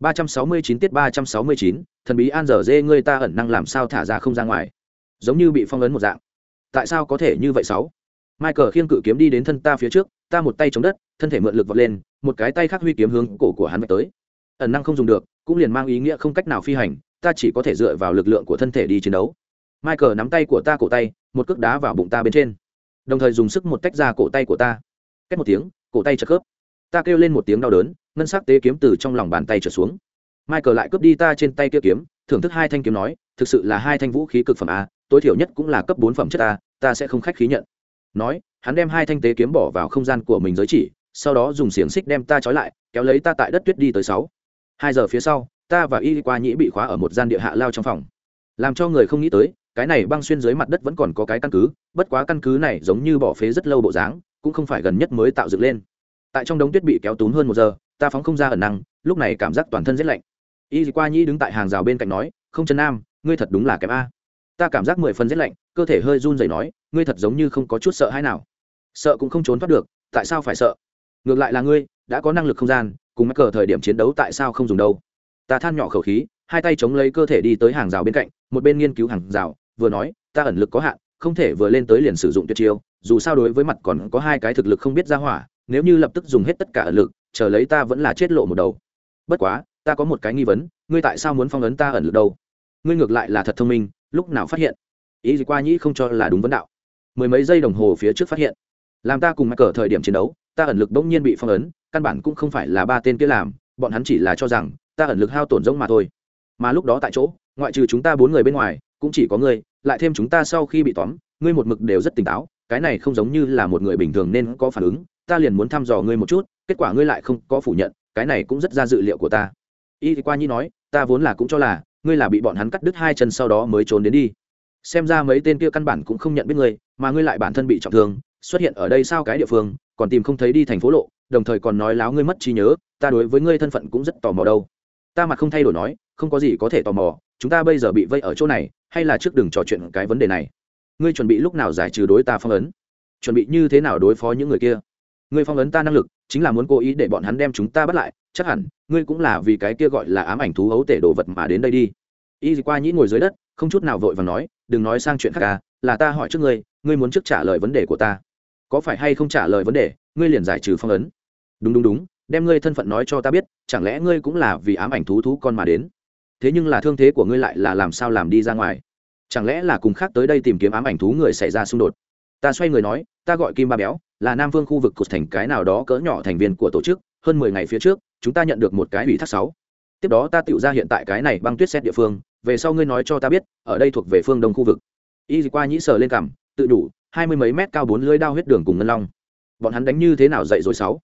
ba trăm sáu mươi chín tiết ba trăm sáu mươi chín, thần bí an dở dê, ngươi ta ẩn năng làm sao thả ra không ra ngoài? Giống như bị phong ấn một dạng. Tại sao có thể như vậy sáu? Michael khiêng cự kiếm đi đến thân ta phía trước, ta một tay chống đất, thân thể mượn lực vọt lên, một cái tay khác huy kiếm hướng cổ của hắn tới. Ẩn năng không dùng được, cũng liền mang ý nghĩa không cách nào phi hành, ta chỉ có thể dựa vào lực lượng của thân thể đi chiến đấu. Michael nắm tay của ta cổ tay, một cước đá vào bụng ta bên trên. Đồng thời dùng sức một tách ra cổ tay của ta. Cách một tiếng, cổ tay chật khớp ta kêu lên một tiếng đau đớn, ngân sắc tế kiếm từ trong lòng bàn tay trở xuống. Michael lại cướp đi ta trên tay kia kiếm, thưởng thức hai thanh kiếm nói, thực sự là hai thanh vũ khí cực phẩm a, tối thiểu nhất cũng là cấp bốn phẩm chất a, ta sẽ không khách khí nhận. Nói, hắn đem hai thanh tế kiếm bỏ vào không gian của mình giới chỉ, sau đó dùng xiềng xích đem ta trói lại, kéo lấy ta tại đất tuyết đi tới sáu. Hai giờ phía sau, ta và y qua nhĩ bị khóa ở một gian địa hạ lao trong phòng. Làm cho người không nghĩ tới, cái này băng xuyên dưới mặt đất vẫn còn có cái căn cứ, bất quá căn cứ này giống như bỏ phế rất lâu bộ dáng, cũng không phải gần nhất mới tạo dựng lên tại trong đống tuyết bị kéo túm hơn một giờ, ta phóng không ra ẩn năng, lúc này cảm giác toàn thân rét lạnh. Y qua nhĩ đứng tại hàng rào bên cạnh nói, không chân nam, ngươi thật đúng là kém a. Ta cảm giác mười phần rét lạnh, cơ thể hơi run rẩy nói, ngươi thật giống như không có chút sợ hãi nào. Sợ cũng không trốn thoát được, tại sao phải sợ? Ngược lại là ngươi, đã có năng lực không gian, cùng mắc cờ thời điểm chiến đấu tại sao không dùng đâu? Ta than nhỏ khẩu khí, hai tay chống lấy cơ thể đi tới hàng rào bên cạnh, một bên nghiên cứu hàng rào, vừa nói, ta ẩn lực có hạn, không thể vừa lên tới liền sử dụng tuyệt chiêu, dù sao đối với mặt còn có hai cái thực lực không biết ra hỏa nếu như lập tức dùng hết tất cả ẩn lực, chờ lấy ta vẫn là chết lộ một đầu. Bất quá, ta có một cái nghi vấn, ngươi tại sao muốn phong ấn ta ẩn lực đâu? Ngươi ngược lại là thật thông minh, lúc nào phát hiện? Ý gì qua nhĩ không cho là đúng vấn đạo. Mười mấy giây đồng hồ phía trước phát hiện. Làm ta cùng mắc cờ thời điểm chiến đấu, ta ẩn lực bỗng nhiên bị phong ấn, căn bản cũng không phải là ba tên kia làm, bọn hắn chỉ là cho rằng, ta ẩn lực hao tổn rỗng mà thôi. Mà lúc đó tại chỗ, ngoại trừ chúng ta bốn người bên ngoài, cũng chỉ có ngươi, lại thêm chúng ta sau khi bị tóm, ngươi một mực đều rất tỉnh táo, cái này không giống như là một người bình thường nên có phản ứng ta liền muốn thăm dò ngươi một chút, kết quả ngươi lại không có phủ nhận, cái này cũng rất ra dự liệu của ta. Y thì qua nhi nói, ta vốn là cũng cho là, ngươi là bị bọn hắn cắt đứt hai chân sau đó mới trốn đến đi. Xem ra mấy tên kia căn bản cũng không nhận biết ngươi, mà ngươi lại bản thân bị trọng thương, xuất hiện ở đây sao cái địa phương, còn tìm không thấy đi thành phố lộ, đồng thời còn nói láo ngươi mất trí nhớ, ta đối với ngươi thân phận cũng rất tò mò đâu. Ta mặt không thay đổi nói, không có gì có thể tò mò, chúng ta bây giờ bị vây ở chỗ này, hay là trước đừng trò chuyện cái vấn đề này. Ngươi chuẩn bị lúc nào giải trừ đối ta phong ấn? Chuẩn bị như thế nào đối phó những người kia? Ngươi phong ấn ta năng lực, chính là muốn cố ý để bọn hắn đem chúng ta bắt lại, chắc hẳn, ngươi cũng là vì cái kia gọi là ám ảnh thú hấu tể đồ vật mà đến đây đi. Y qua nhĩ ngồi dưới đất, không chút nào vội và nói, đừng nói sang chuyện khác à là ta hỏi trước ngươi ngươi muốn trước trả lời vấn đề của ta. Có phải hay không trả lời vấn đề, ngươi liền giải trừ phong ấn. Đúng đúng đúng, đem ngươi thân phận nói cho ta biết, chẳng lẽ ngươi cũng là vì ám ảnh thú thú con mà đến? Thế nhưng là thương thế của ngươi lại là làm sao làm đi ra ngoài? Chẳng lẽ là cùng khác tới đây tìm kiếm ám ảnh thú người xảy ra xung đột? Ta xoay người nói ta gọi kim ba béo, là nam vương khu vực cột thành cái nào đó cỡ nhỏ thành viên của tổ chức, hơn mười ngày phía trước, chúng ta nhận được một cái ủy thác sáu. Tiếp đó ta tự ra hiện tại cái này băng tuyết xét địa phương, về sau ngươi nói cho ta biết, ở đây thuộc về phương đông khu vực. Y qua nhĩ sờ lên cằm tự đủ, hai mươi mấy mét cao bốn lưới đao huyết đường cùng ngân long. Bọn hắn đánh như thế nào dậy rồi sáu?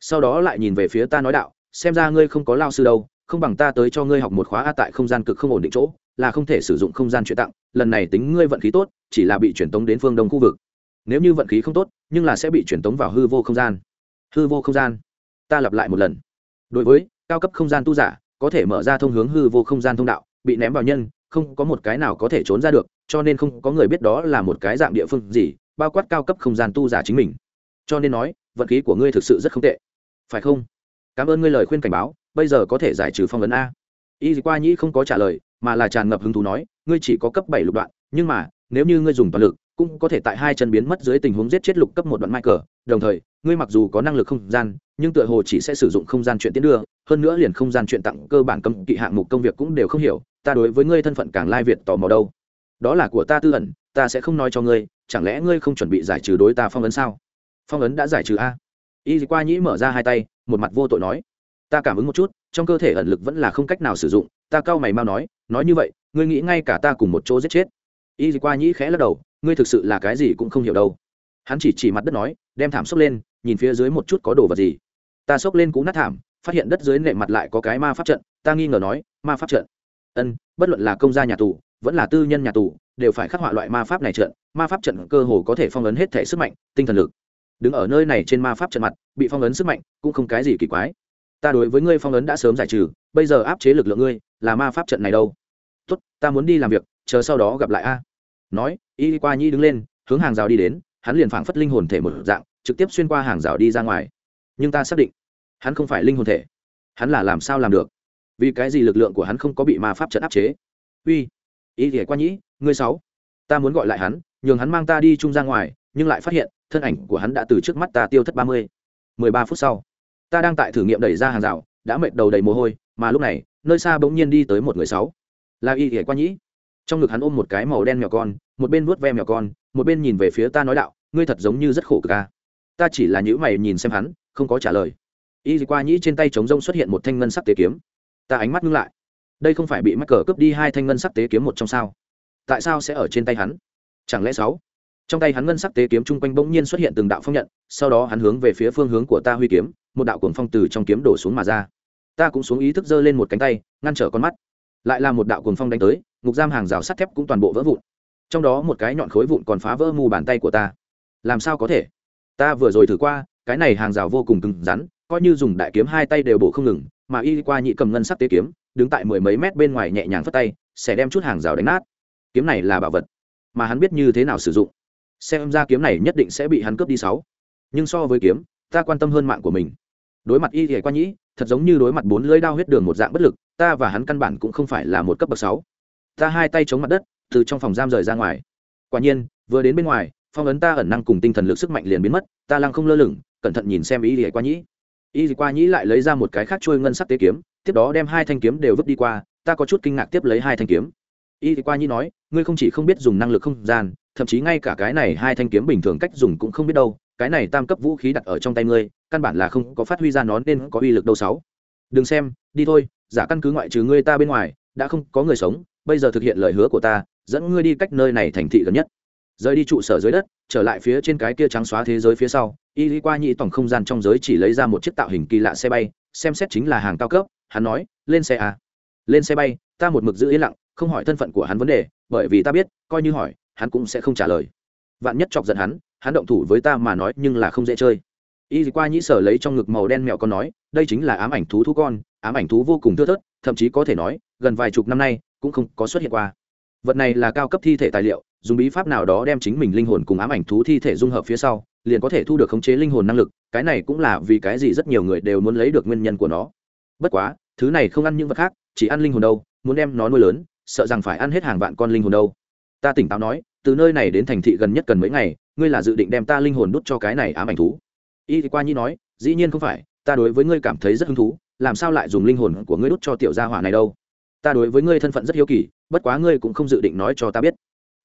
Sau đó lại nhìn về phía ta nói đạo, xem ra ngươi không có lao sư đâu, không bằng ta tới cho ngươi học một khóa a tại không gian cực không ổn định chỗ, là không thể sử dụng không gian chuyển tặng, lần này tính ngươi vận khí tốt, chỉ là bị chuyển tống đến phương đông khu vực nếu như vận khí không tốt, nhưng là sẽ bị chuyển tống vào hư vô không gian. Hư vô không gian? Ta lặp lại một lần. Đối với cao cấp không gian tu giả, có thể mở ra thông hướng hư vô không gian thông đạo, bị ném vào nhân, không có một cái nào có thể trốn ra được, cho nên không có người biết đó là một cái dạng địa phương gì, bao quát cao cấp không gian tu giả chính mình. Cho nên nói, vận khí của ngươi thực sự rất không tệ. Phải không? Cảm ơn ngươi lời khuyên cảnh báo, bây giờ có thể giải trừ phong ấn a. Y qua nhĩ không có trả lời, mà là tràn ngập hứng thú nói, ngươi chỉ có cấp bảy lục đoạn, nhưng mà, nếu như ngươi dùng toàn lực cũng có thể tại hai chân biến mất dưới tình huống giết chết lục cấp một đoạn mai cờ đồng thời, ngươi mặc dù có năng lực không gian, nhưng tựa hồ chỉ sẽ sử dụng không gian chuyện tiến đưa, hơn nữa liền không gian chuyện tặng cơ bản cấm kỵ hạng mục công việc cũng đều không hiểu, ta đối với ngươi thân phận càng lai việt tò mò đâu. Đó là của ta tư ẩn, ta sẽ không nói cho ngươi, chẳng lẽ ngươi không chuẩn bị giải trừ đối ta phong ấn sao? Phong ấn đã giải trừ a. Y qua nhĩ mở ra hai tay, một mặt vô tội nói, ta cảm ứng một chút, trong cơ thể ẩn lực vẫn là không cách nào sử dụng, ta cau mày mau nói nói như vậy, ngươi nghĩ ngay cả ta cùng một chỗ giết chết y qua nhĩ khẽ lắc đầu, ngươi thực sự là cái gì cũng không hiểu đâu. Hắn chỉ chỉ mặt đất nói, đem thảm xốc lên, nhìn phía dưới một chút có đồ vật gì. Ta xốc lên cú nát thảm, phát hiện đất dưới nệ mặt lại có cái ma pháp trận, ta nghi ngờ nói, ma pháp trận? Ân, bất luận là công gia nhà tù, vẫn là tư nhân nhà tù, đều phải khắc họa loại ma pháp này trận, ma pháp trận cơ hồ có thể phong ấn hết thể sức mạnh, tinh thần lực. Đứng ở nơi này trên ma pháp trận mặt, bị phong ấn sức mạnh, cũng không cái gì kỳ quái. Ta đối với ngươi phong ấn đã sớm giải trừ, bây giờ áp chế lực lượng ngươi, là ma pháp trận này đâu? Tốt, ta muốn đi làm việc, chờ sau đó gặp lại a nói, y qua nhi đứng lên, hướng hàng rào đi đến, hắn liền phảng phất linh hồn thể một dạng, trực tiếp xuyên qua hàng rào đi ra ngoài. Nhưng ta xác định, hắn không phải linh hồn thể. Hắn là làm sao làm được? Vì cái gì lực lượng của hắn không có bị ma pháp trận áp chế? Uy, y thì qua nhĩ, ngươi sáu, ta muốn gọi lại hắn, nhường hắn mang ta đi chung ra ngoài, nhưng lại phát hiện, thân ảnh của hắn đã từ trước mắt ta tiêu thất ba mươi. Mười ba phút sau, ta đang tại thử nghiệm đẩy ra hàng rào, đã mệt đầu đầy mồ hôi, mà lúc này, nơi xa bỗng nhiên đi tới một người sáu. Là y ỉa qua nhĩ trong ngực hắn ôm một cái màu đen mèo con, một bên vuốt ve mèo con, một bên nhìn về phía ta nói đạo, ngươi thật giống như rất khổ ca à. ta chỉ là nhữ mày nhìn xem hắn, không có trả lời. Y qua nhĩ trên tay trống rông xuất hiện một thanh ngân sắc tế kiếm. Ta ánh mắt ngưng lại. Đây không phải bị mắc cờ cướp đi hai thanh ngân sắc tế kiếm một trong sao? Tại sao sẽ ở trên tay hắn? Chẳng lẽ sáu? Trong tay hắn ngân sắc tế kiếm chung quanh bỗng nhiên xuất hiện từng đạo phong nhận, sau đó hắn hướng về phía phương hướng của ta huy kiếm, một đạo cuồng phong từ trong kiếm đổ xuống mà ra. Ta cũng xuống ý thức giơ lên một cánh tay, ngăn trở con mắt. Lại là một đạo cuồng phong đánh tới ngục giam hàng rào sắt thép cũng toàn bộ vỡ vụn. Trong đó một cái nhọn khối vụn còn phá vỡ mù bàn tay của ta. Làm sao có thể? Ta vừa rồi thử qua, cái này hàng rào vô cùng cứng rắn, coi như dùng đại kiếm hai tay đều bổ không ngừng, mà y qua nhị cầm ngân sắc tế kiếm, đứng tại mười mấy mét bên ngoài nhẹ nhàng phất tay, sẽ đem chút hàng rào đánh nát. Kiếm này là bảo vật mà hắn biết như thế nào sử dụng. Xem ra kiếm này nhất định sẽ bị hắn cướp đi sáu. Nhưng so với kiếm, ta quan tâm hơn mạng của mình. Đối mặt y thì qua nhĩ thật giống như đối mặt bốn lưỡi đao huyết đường một dạng bất lực, ta và hắn căn bản cũng không phải là một cấp bậc sáu ta hai tay chống mặt đất, từ trong phòng giam rời ra ngoài. Quả nhiên, vừa đến bên ngoài, phong ấn ta ẩn năng cùng tinh thần lực sức mạnh liền biến mất, ta lăng không lơ lửng, cẩn thận nhìn xem ý gì qua nhĩ. Ý gì qua nhĩ lại lấy ra một cái khác trôi ngân sắc tế kiếm, tiếp đó đem hai thanh kiếm đều vứt đi qua, ta có chút kinh ngạc tiếp lấy hai thanh kiếm. Ý gì qua nhĩ nói, ngươi không chỉ không biết dùng năng lực không gian, thậm chí ngay cả cái này hai thanh kiếm bình thường cách dùng cũng không biết đâu, cái này tam cấp vũ khí đặt ở trong tay ngươi, căn bản là không có phát huy ra nó nên có uy lực đâu sáu. Đừng xem, đi thôi, giả căn cứ ngoại trừ ngươi ta bên ngoài, đã không có người sống bây giờ thực hiện lời hứa của ta, dẫn ngươi đi cách nơi này thành thị gần nhất. Rời đi trụ sở dưới đất, trở lại phía trên cái kia trắng xóa thế giới phía sau, y lý qua nhị tổng không gian trong giới chỉ lấy ra một chiếc tạo hình kỳ lạ xe bay, xem xét chính là hàng cao cấp, hắn nói, lên xe à. Lên xe bay, ta một mực giữ yên lặng, không hỏi thân phận của hắn vấn đề, bởi vì ta biết, coi như hỏi, hắn cũng sẽ không trả lời. Vạn nhất chọc giận hắn hắn động thủ với ta mà nói nhưng là không dễ chơi. Y qua nhĩ sở lấy trong ngực màu đen mẹo con nói, đây chính là ám ảnh thú thú con, ám ảnh thú vô cùng thưa thớt, thậm chí có thể nói, gần vài chục năm nay cũng không có xuất hiện qua. Vật này là cao cấp thi thể tài liệu, dùng bí pháp nào đó đem chính mình linh hồn cùng ám ảnh thú thi thể dung hợp phía sau, liền có thể thu được khống chế linh hồn năng lực, cái này cũng là vì cái gì rất nhiều người đều muốn lấy được nguyên nhân của nó. Bất quá, thứ này không ăn những vật khác, chỉ ăn linh hồn đâu, muốn đem nó nuôi lớn, sợ rằng phải ăn hết hàng vạn con linh hồn đâu. Ta tỉnh táo nói, từ nơi này đến thành thị gần nhất cần mấy ngày, ngươi là dự định đem ta linh hồn đút cho cái này ám ảnh thú. Y qua nhi nói, dĩ nhiên không phải, ta đối với ngươi cảm thấy rất hứng thú, làm sao lại dùng linh hồn của ngươi đút cho tiểu gia hỏa này đâu? Ta đối với ngươi thân phận rất hiếu kỳ, bất quá ngươi cũng không dự định nói cho ta biết.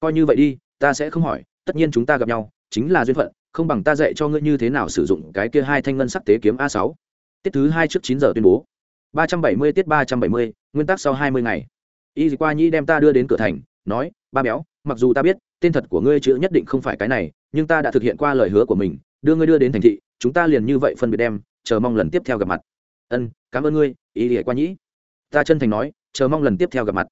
Coi như vậy đi, ta sẽ không hỏi, tất nhiên chúng ta gặp nhau, chính là duyên phận, không bằng ta dạy cho ngươi như thế nào sử dụng cái kia hai thanh ngân sắc tế kiếm a sáu. Tiết thứ hai trước chín giờ tuyên bố. ba trăm bảy mươi tiết ba trăm bảy mươi, nguyên tắc sau hai mươi ngày. Y qua Nhĩ đem ta đưa đến cửa thành, nói, ba béo, mặc dù ta biết, tên thật của ngươi chữ nhất định không phải cái này, nhưng ta đã thực hiện qua lời hứa của mình, đưa ngươi đưa đến thành thị, chúng ta liền như vậy phân biệt đem, chờ mong lần tiếp theo gặp mặt. Ân, cảm ơn ngươi ý nghĩa qua nhĩ. Ta chân thành nói chờ mong lần tiếp theo gặp mặt.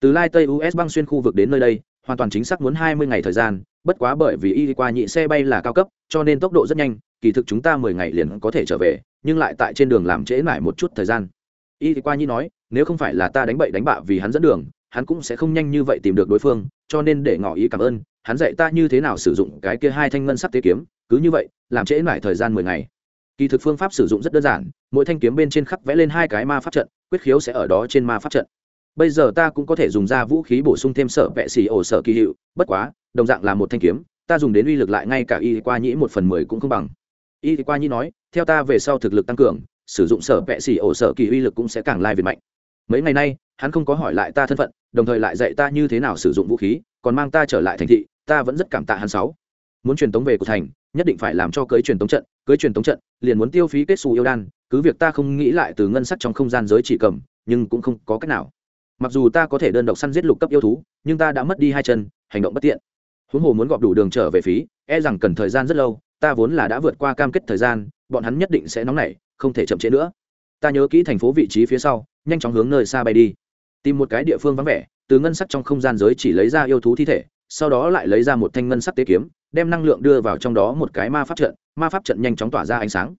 Từ lai tây us băng xuyên khu vực đến nơi đây, hoàn toàn chính xác muốn hai mươi ngày thời gian, bất quá bởi vì y qua nhị xe bay là cao cấp, cho nên tốc độ rất nhanh, kỳ thực chúng ta mười ngày liền có thể trở về, nhưng lại tại trên đường làm trễ lại một chút thời gian. Y qua nhị nói, nếu không phải là ta đánh bậy đánh bạ vì hắn dẫn đường, hắn cũng sẽ không nhanh như vậy tìm được đối phương, cho nên để ngỏ ý cảm ơn, hắn dạy ta như thế nào sử dụng cái kia hai thanh ngân sắc tế kiếm, cứ như vậy, làm trễ lại thời gian mười ngày. Kỳ thực phương pháp sử dụng rất đơn giản, mỗi thanh kiếm bên trên khắc vẽ lên hai cái ma pháp trận, quyết khiếu sẽ ở đó trên ma pháp trận bây giờ ta cũng có thể dùng ra vũ khí bổ sung thêm sở vệ xì ổ sở kỳ hiệu, bất quá, đồng dạng là một thanh kiếm, ta dùng đến uy lực lại ngay cả y qua nhĩ một phần mười cũng không bằng. Y qua nhĩ nói, theo ta về sau thực lực tăng cường, sử dụng sở vệ xì ổ sở kỳ uy lực cũng sẽ càng lai việt mạnh. Mấy ngày nay, hắn không có hỏi lại ta thân phận, đồng thời lại dạy ta như thế nào sử dụng vũ khí, còn mang ta trở lại thành thị, ta vẫn rất cảm tạ hắn sáu. Muốn truyền tống về của thành, nhất định phải làm cho cưới truyền tống trận, cưới truyền tống trận, liền muốn tiêu phí kết xù yêu đan, cứ việc ta không nghĩ lại từ ngân sách trong không gian giới chỉ cầm, nhưng cũng không có cách nào mặc dù ta có thể đơn độc săn giết lục cấp yêu thú, nhưng ta đã mất đi hai chân, hành động bất tiện. Huống hồ muốn gọp đủ đường trở về phí e rằng cần thời gian rất lâu, ta vốn là đã vượt qua cam kết thời gian, bọn hắn nhất định sẽ nóng nảy, không thể chậm trễ nữa. Ta nhớ kỹ thành phố vị trí phía sau, nhanh chóng hướng nơi xa bay đi. Tìm một cái địa phương vắng vẻ, từ ngân sắc trong không gian giới chỉ lấy ra yêu thú thi thể, sau đó lại lấy ra một thanh ngân sắc tế kiếm, đem năng lượng đưa vào trong đó một cái ma pháp trận, ma pháp trận nhanh chóng tỏa ra ánh sáng.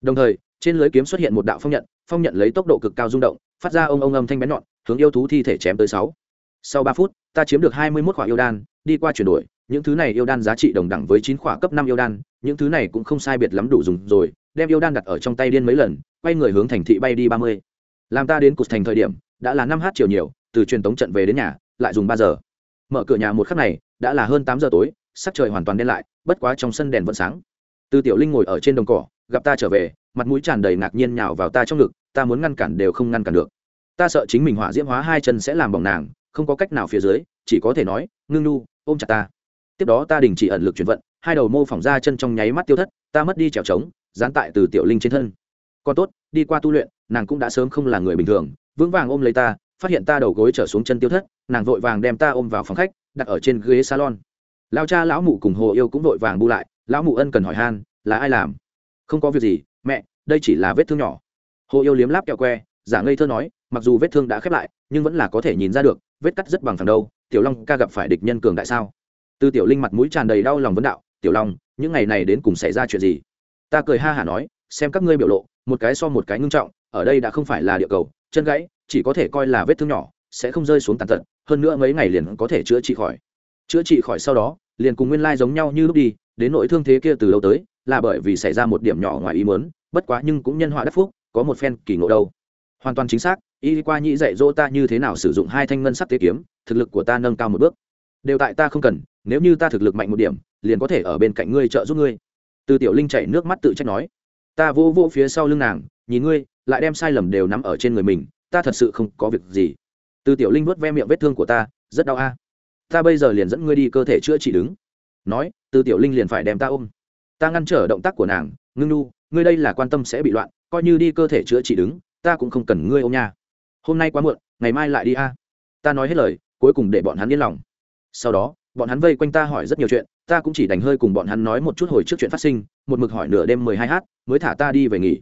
Đồng thời, trên lưới kiếm xuất hiện một đạo phong nhận phong nhận lấy tốc độ cực cao rung động, phát ra ông ông âm thanh bén nhọn hướng yêu thú thi thể chém tới sáu. Sau ba phút, ta chiếm được hai mươi mốt khỏa yêu đan, đi qua chuyển đổi, những thứ này yêu đan giá trị đồng đẳng với chín khỏa cấp năm yêu đan, những thứ này cũng không sai biệt lắm đủ dùng rồi, đem yêu đan đặt ở trong tay điên mấy lần, quay người hướng thành thị bay đi ba mươi. Làm ta đến cục thành thời điểm, đã là năm h chiều nhiều, từ truyền tống trận về đến nhà, lại dùng ba giờ. Mở cửa nhà một khắc này, đã là hơn tám giờ tối, sắc trời hoàn toàn đen lại, bất quá trong sân đèn vẫn sáng. Từ tiểu linh ngồi ở trên đồng cỏ, gặp ta trở về, mặt mũi tràn đầy ngạc nhiên nhào vào ta trong ngực, ta muốn ngăn cản đều không ngăn cản được ta sợ chính mình hỏa diễm hóa hai chân sẽ làm bỏng nàng, không có cách nào phía dưới, chỉ có thể nói, ngưng nu, ôm chặt ta. Tiếp đó ta đình chỉ ẩn lực chuyển vận, hai đầu mô phỏng ra chân trong nháy mắt tiêu thất, ta mất đi trèo trống, dán tại từ tiểu linh trên thân. Còn tốt, đi qua tu luyện, nàng cũng đã sớm không là người bình thường, vững vàng ôm lấy ta, phát hiện ta đầu gối trở xuống chân tiêu thất, nàng vội vàng đem ta ôm vào phòng khách, đặt ở trên ghế salon. Lao cha lão mụ cùng hồ yêu cũng vội vàng bu lại, lão mụ ân cần hỏi han, là ai làm? Không có việc gì, mẹ, đây chỉ là vết thương nhỏ. Hồ yêu liếm láp kẹo que, giả ngây thơ nói mặc dù vết thương đã khép lại, nhưng vẫn là có thể nhìn ra được, vết cắt rất bằng thằng đâu, tiểu long ca gặp phải địch nhân cường đại sao? Từ tiểu linh mặt mũi tràn đầy đau lòng vấn đạo, tiểu long, những ngày này đến cùng xảy ra chuyện gì? Ta cười ha hả nói, xem các ngươi biểu lộ, một cái so một cái ngưng trọng, ở đây đã không phải là địa cầu, chân gãy, chỉ có thể coi là vết thương nhỏ, sẽ không rơi xuống tàn tật, hơn nữa mấy ngày liền có thể chữa trị khỏi. Chữa trị khỏi sau đó, liền cùng nguyên lai giống nhau như lúc đi, đến nỗi thương thế kia từ lâu tới, là bởi vì xảy ra một điểm nhỏ ngoài ý mớn bất quá nhưng cũng nhân họa đắc phúc, có một phen kỳ ngộ đâu. Hoàn toàn chính xác y qua nhĩ dạy dỗ ta như thế nào sử dụng hai thanh ngân sắc tế kiếm, thực lực của ta nâng cao một bước. Đều tại ta không cần, nếu như ta thực lực mạnh một điểm, liền có thể ở bên cạnh ngươi trợ giúp ngươi. Từ tiểu linh chảy nước mắt tự trách nói. Ta vô vô phía sau lưng nàng, nhìn ngươi, lại đem sai lầm đều nắm ở trên người mình, ta thật sự không có việc gì. Từ tiểu linh vuốt ve miệng vết thương của ta, rất đau a. Ta bây giờ liền dẫn ngươi đi cơ thể chữa trị đứng. Nói, từ tiểu linh liền phải đem ta ôm. Ta ngăn trở động tác của nàng, ngưng nu, ngươi đây là quan tâm sẽ bị loạn, coi như đi cơ thể chữa trị đứng, ta cũng không cần ngươi ôm nha hôm nay quá muộn, ngày mai lại đi a. Ta nói hết lời, cuối cùng để bọn hắn yên lòng. Sau đó, bọn hắn vây quanh ta hỏi rất nhiều chuyện, ta cũng chỉ đành hơi cùng bọn hắn nói một chút hồi trước chuyện phát sinh, một mực hỏi nửa đêm mười hai h mới thả ta đi về nghỉ.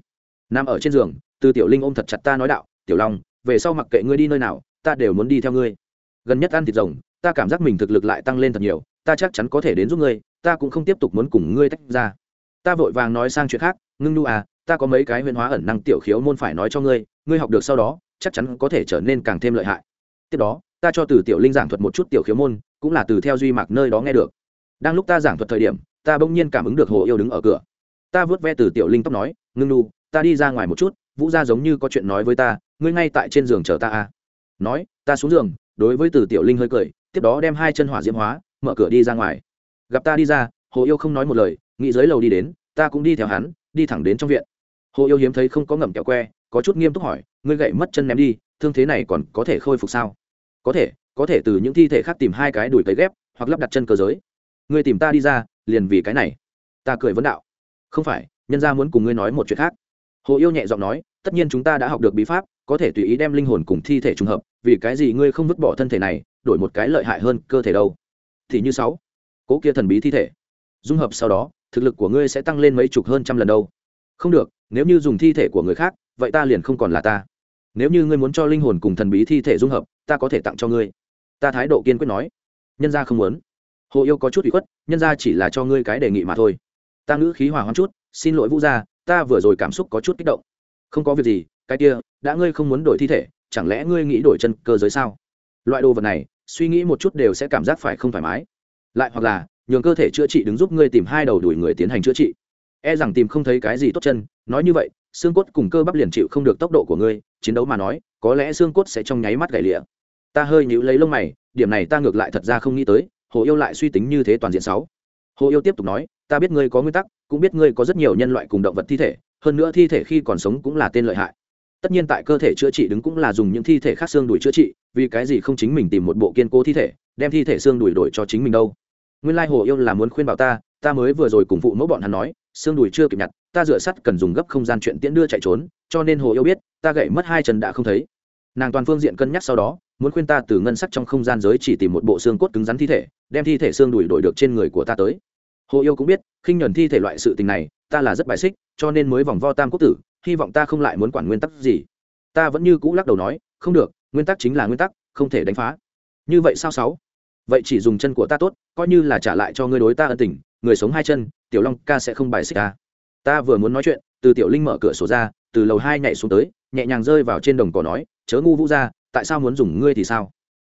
Nằm ở trên giường, từ tiểu linh ôm thật chặt ta nói đạo, tiểu long, về sau mặc kệ ngươi đi nơi nào, ta đều muốn đi theo ngươi. Gần nhất ăn thịt rồng, ta cảm giác mình thực lực lại tăng lên thật nhiều, ta chắc chắn có thể đến giúp ngươi, ta cũng không tiếp tục muốn cùng ngươi tách ra. Ta vội vàng nói sang chuyện khác, ngưng nu à ta có mấy cái huyền hóa ẩn năng tiểu khiếu môn phải nói cho ngươi ngươi học được sau đó chắc chắn có thể trở nên càng thêm lợi hại. Tiếp đó, ta cho từ tiểu linh giảng thuật một chút tiểu khiếu môn, cũng là từ theo duy mạc nơi đó nghe được. Đang lúc ta giảng thuật thời điểm, ta bỗng nhiên cảm ứng được hồ yêu đứng ở cửa. Ta vớt ve từ tiểu linh tóc nói, ngưng nu, ta đi ra ngoài một chút, vũ gia giống như có chuyện nói với ta, ngươi ngay tại trên giường chờ ta à. Nói, ta xuống giường, đối với từ tiểu linh hơi cười, tiếp đó đem hai chân hỏa diễm hóa, mở cửa đi ra ngoài. Gặp ta đi ra, hồ yêu không nói một lời, nghĩ dưới lầu đi đến, ta cũng đi theo hắn, đi thẳng đến trong viện. Hồ yêu hiếm thấy không có ngậm kẹo que có chút nghiêm túc hỏi, ngươi gậy mất chân ném đi, thương thế này còn có thể khôi phục sao? Có thể có thể từ những thi thể khác tìm hai cái đùi cấy ghép, hoặc lắp đặt chân cơ giới. Ngươi tìm ta đi ra, liền vì cái này. Ta cười vấn đạo. Không phải, nhân ra muốn cùng ngươi nói một chuyện khác. Hồ yêu nhẹ giọng nói, tất nhiên chúng ta đã học được bí pháp, có thể tùy ý đem linh hồn cùng thi thể trùng hợp, vì cái gì ngươi không vứt bỏ thân thể này, đổi một cái lợi hại hơn cơ thể đâu? Thì như sáu, cố kia thần bí thi thể. Dung hợp sau đó, thực lực của ngươi sẽ tăng lên mấy chục hơn trăm lần đâu. Không được, nếu như dùng thi thể của người khác vậy ta liền không còn là ta. Nếu như ngươi muốn cho linh hồn cùng thần bí thi thể dung hợp, ta có thể tặng cho ngươi. Ta thái độ kiên quyết nói. Nhân gia không muốn. Hồ yêu có chút bị khuất, nhân gia chỉ là cho ngươi cái đề nghị mà thôi. Ta ngữ khí hòa hoãn chút, xin lỗi vũ gia, ta vừa rồi cảm xúc có chút kích động. Không có việc gì, cái kia, đã ngươi không muốn đổi thi thể, chẳng lẽ ngươi nghĩ đổi chân cơ giới sao? Loại đồ vật này, suy nghĩ một chút đều sẽ cảm giác phải không thoải mái. Lại hoặc là, nhường cơ thể chữa trị đứng giúp ngươi tìm hai đầu đuổi người tiến hành chữa trị. E rằng tìm không thấy cái gì tốt chân, nói như vậy xương cốt cùng cơ bắp liền chịu không được tốc độ của ngươi, chiến đấu mà nói, có lẽ xương cốt sẽ trong nháy mắt gãy lịa ta hơi nhíu lấy lông mày, điểm này ta ngược lại thật ra không nghĩ tới, hồ yêu lại suy tính như thế toàn diện sáu. Hồ yêu tiếp tục nói, ta biết ngươi có nguyên tắc, cũng biết ngươi có rất nhiều nhân loại cùng động vật thi thể, hơn nữa thi thể khi còn sống cũng là tên lợi hại. Tất nhiên tại cơ thể chữa trị đứng cũng là dùng những thi thể khác xương đuổi chữa trị, vì cái gì không chính mình tìm một bộ kiên cố thi thể, đem thi thể xương đuổi đổi cho chính mình đâu. Nguyên lai hồ yêu là muốn khuyên bảo ta ta mới vừa rồi cùng phụ mẫu bọn hắn nói, xương đùi chưa kịp nhặt ta dựa sắt cần dùng gấp không gian chuyện tiễn đưa chạy trốn, cho nên hồ yêu biết, ta gậy mất hai chân đã không thấy. Nàng toàn phương diện cân nhắc sau đó, muốn khuyên ta từ ngân sắc trong không gian giới chỉ tìm một bộ xương cốt cứng rắn thi thể, đem thi thể xương đùi đổi được trên người của ta tới. Hồ yêu cũng biết, khinh nhuần thi thể loại sự tình này, ta là rất bài xích, cho nên mới vòng vo tam quốc tử, hy vọng ta không lại muốn quản nguyên tắc gì. Ta vẫn như cũ lắc đầu nói, không được, nguyên tắc chính là nguyên tắc, không thể đánh phá. Như vậy sao sáu? Vậy chỉ dùng chân của ta tốt, coi như là trả lại cho ngươi đối ta ân tình, người sống hai chân, tiểu long ca sẽ không bài xích ta ta vừa muốn nói chuyện, từ tiểu linh mở cửa sổ ra, từ lầu hai nhảy xuống tới, nhẹ nhàng rơi vào trên đồng cỏ nói, chớ ngu vũ ra, tại sao muốn dùng ngươi thì sao?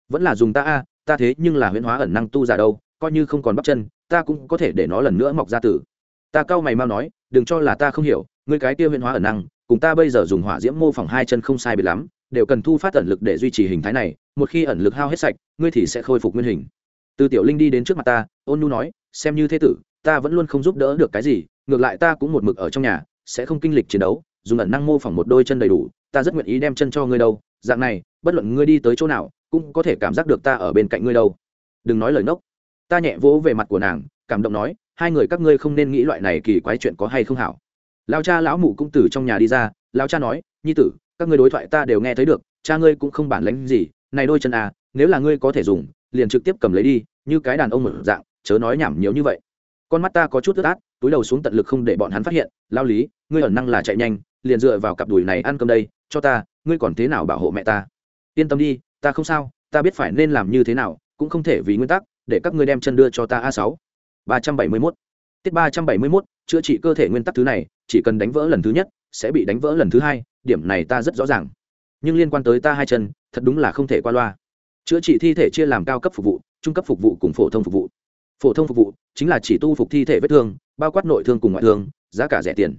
Vẫn là dùng ta a, ta thế nhưng là huyễn hóa ẩn năng tu giả đâu, coi như không còn bắp chân, ta cũng có thể để nó lần nữa mọc ra tử. Ta cau mày mau nói, đừng cho là ta không hiểu, ngươi cái kia huyễn hóa ẩn năng, cùng ta bây giờ dùng hỏa diễm mô phỏng hai chân không sai biệt lắm, đều cần thu phát ẩn lực để duy trì hình thái này, một khi ẩn lực hao hết sạch, ngươi thì sẽ khôi phục nguyên hình. Từ tiểu linh đi đến trước mặt ta, ôn nhu nói, xem như thế tử, ta vẫn luôn không giúp đỡ được cái gì ngược lại ta cũng một mực ở trong nhà, sẽ không kinh lịch chiến đấu, dùng ẩn năng mô phỏng một đôi chân đầy đủ, ta rất nguyện ý đem chân cho ngươi đâu, dạng này, bất luận ngươi đi tới chỗ nào, cũng có thể cảm giác được ta ở bên cạnh ngươi đâu. Đừng nói lời nốc. ta nhẹ vỗ về mặt của nàng, cảm động nói, hai người các ngươi không nên nghĩ loại này kỳ quái chuyện có hay không hảo. Lao cha lão mụ cũng từ trong nhà đi ra, lao cha nói, nhi tử, các ngươi đối thoại ta đều nghe thấy được, cha ngươi cũng không bản lánh gì, này đôi chân à nếu là ngươi có thể dùng, liền trực tiếp cầm lấy đi, như cái đàn ông một dạng, chớ nói nhảm nhiều như vậy. Con mắt ta có chút ướt át túi đầu xuống tận lực không để bọn hắn phát hiện, lao lý, ngươi ẩn năng là chạy nhanh, liền dựa vào cặp đùi này ăn cơm đây, cho ta, ngươi còn thế nào bảo hộ mẹ ta? Yên tâm đi, ta không sao, ta biết phải nên làm như thế nào, cũng không thể vì nguyên tắc, để các ngươi đem chân đưa cho ta a sáu. ba trăm bảy mươi mốt. Tiết ba trăm bảy mươi mốt, chữa trị cơ thể nguyên tắc thứ này, chỉ cần đánh vỡ lần thứ nhất, sẽ bị đánh vỡ lần thứ hai, điểm này ta rất rõ ràng. Nhưng liên quan tới ta hai chân, thật đúng là không thể qua loa. Chữa trị thi thể chia làm cao cấp phục vụ, trung cấp phục vụ cùng phổ thông phục vụ phổ thông phục vụ chính là chỉ tu phục thi thể vết thương, bao quát nội thương cùng ngoại thương, giá cả rẻ tiền.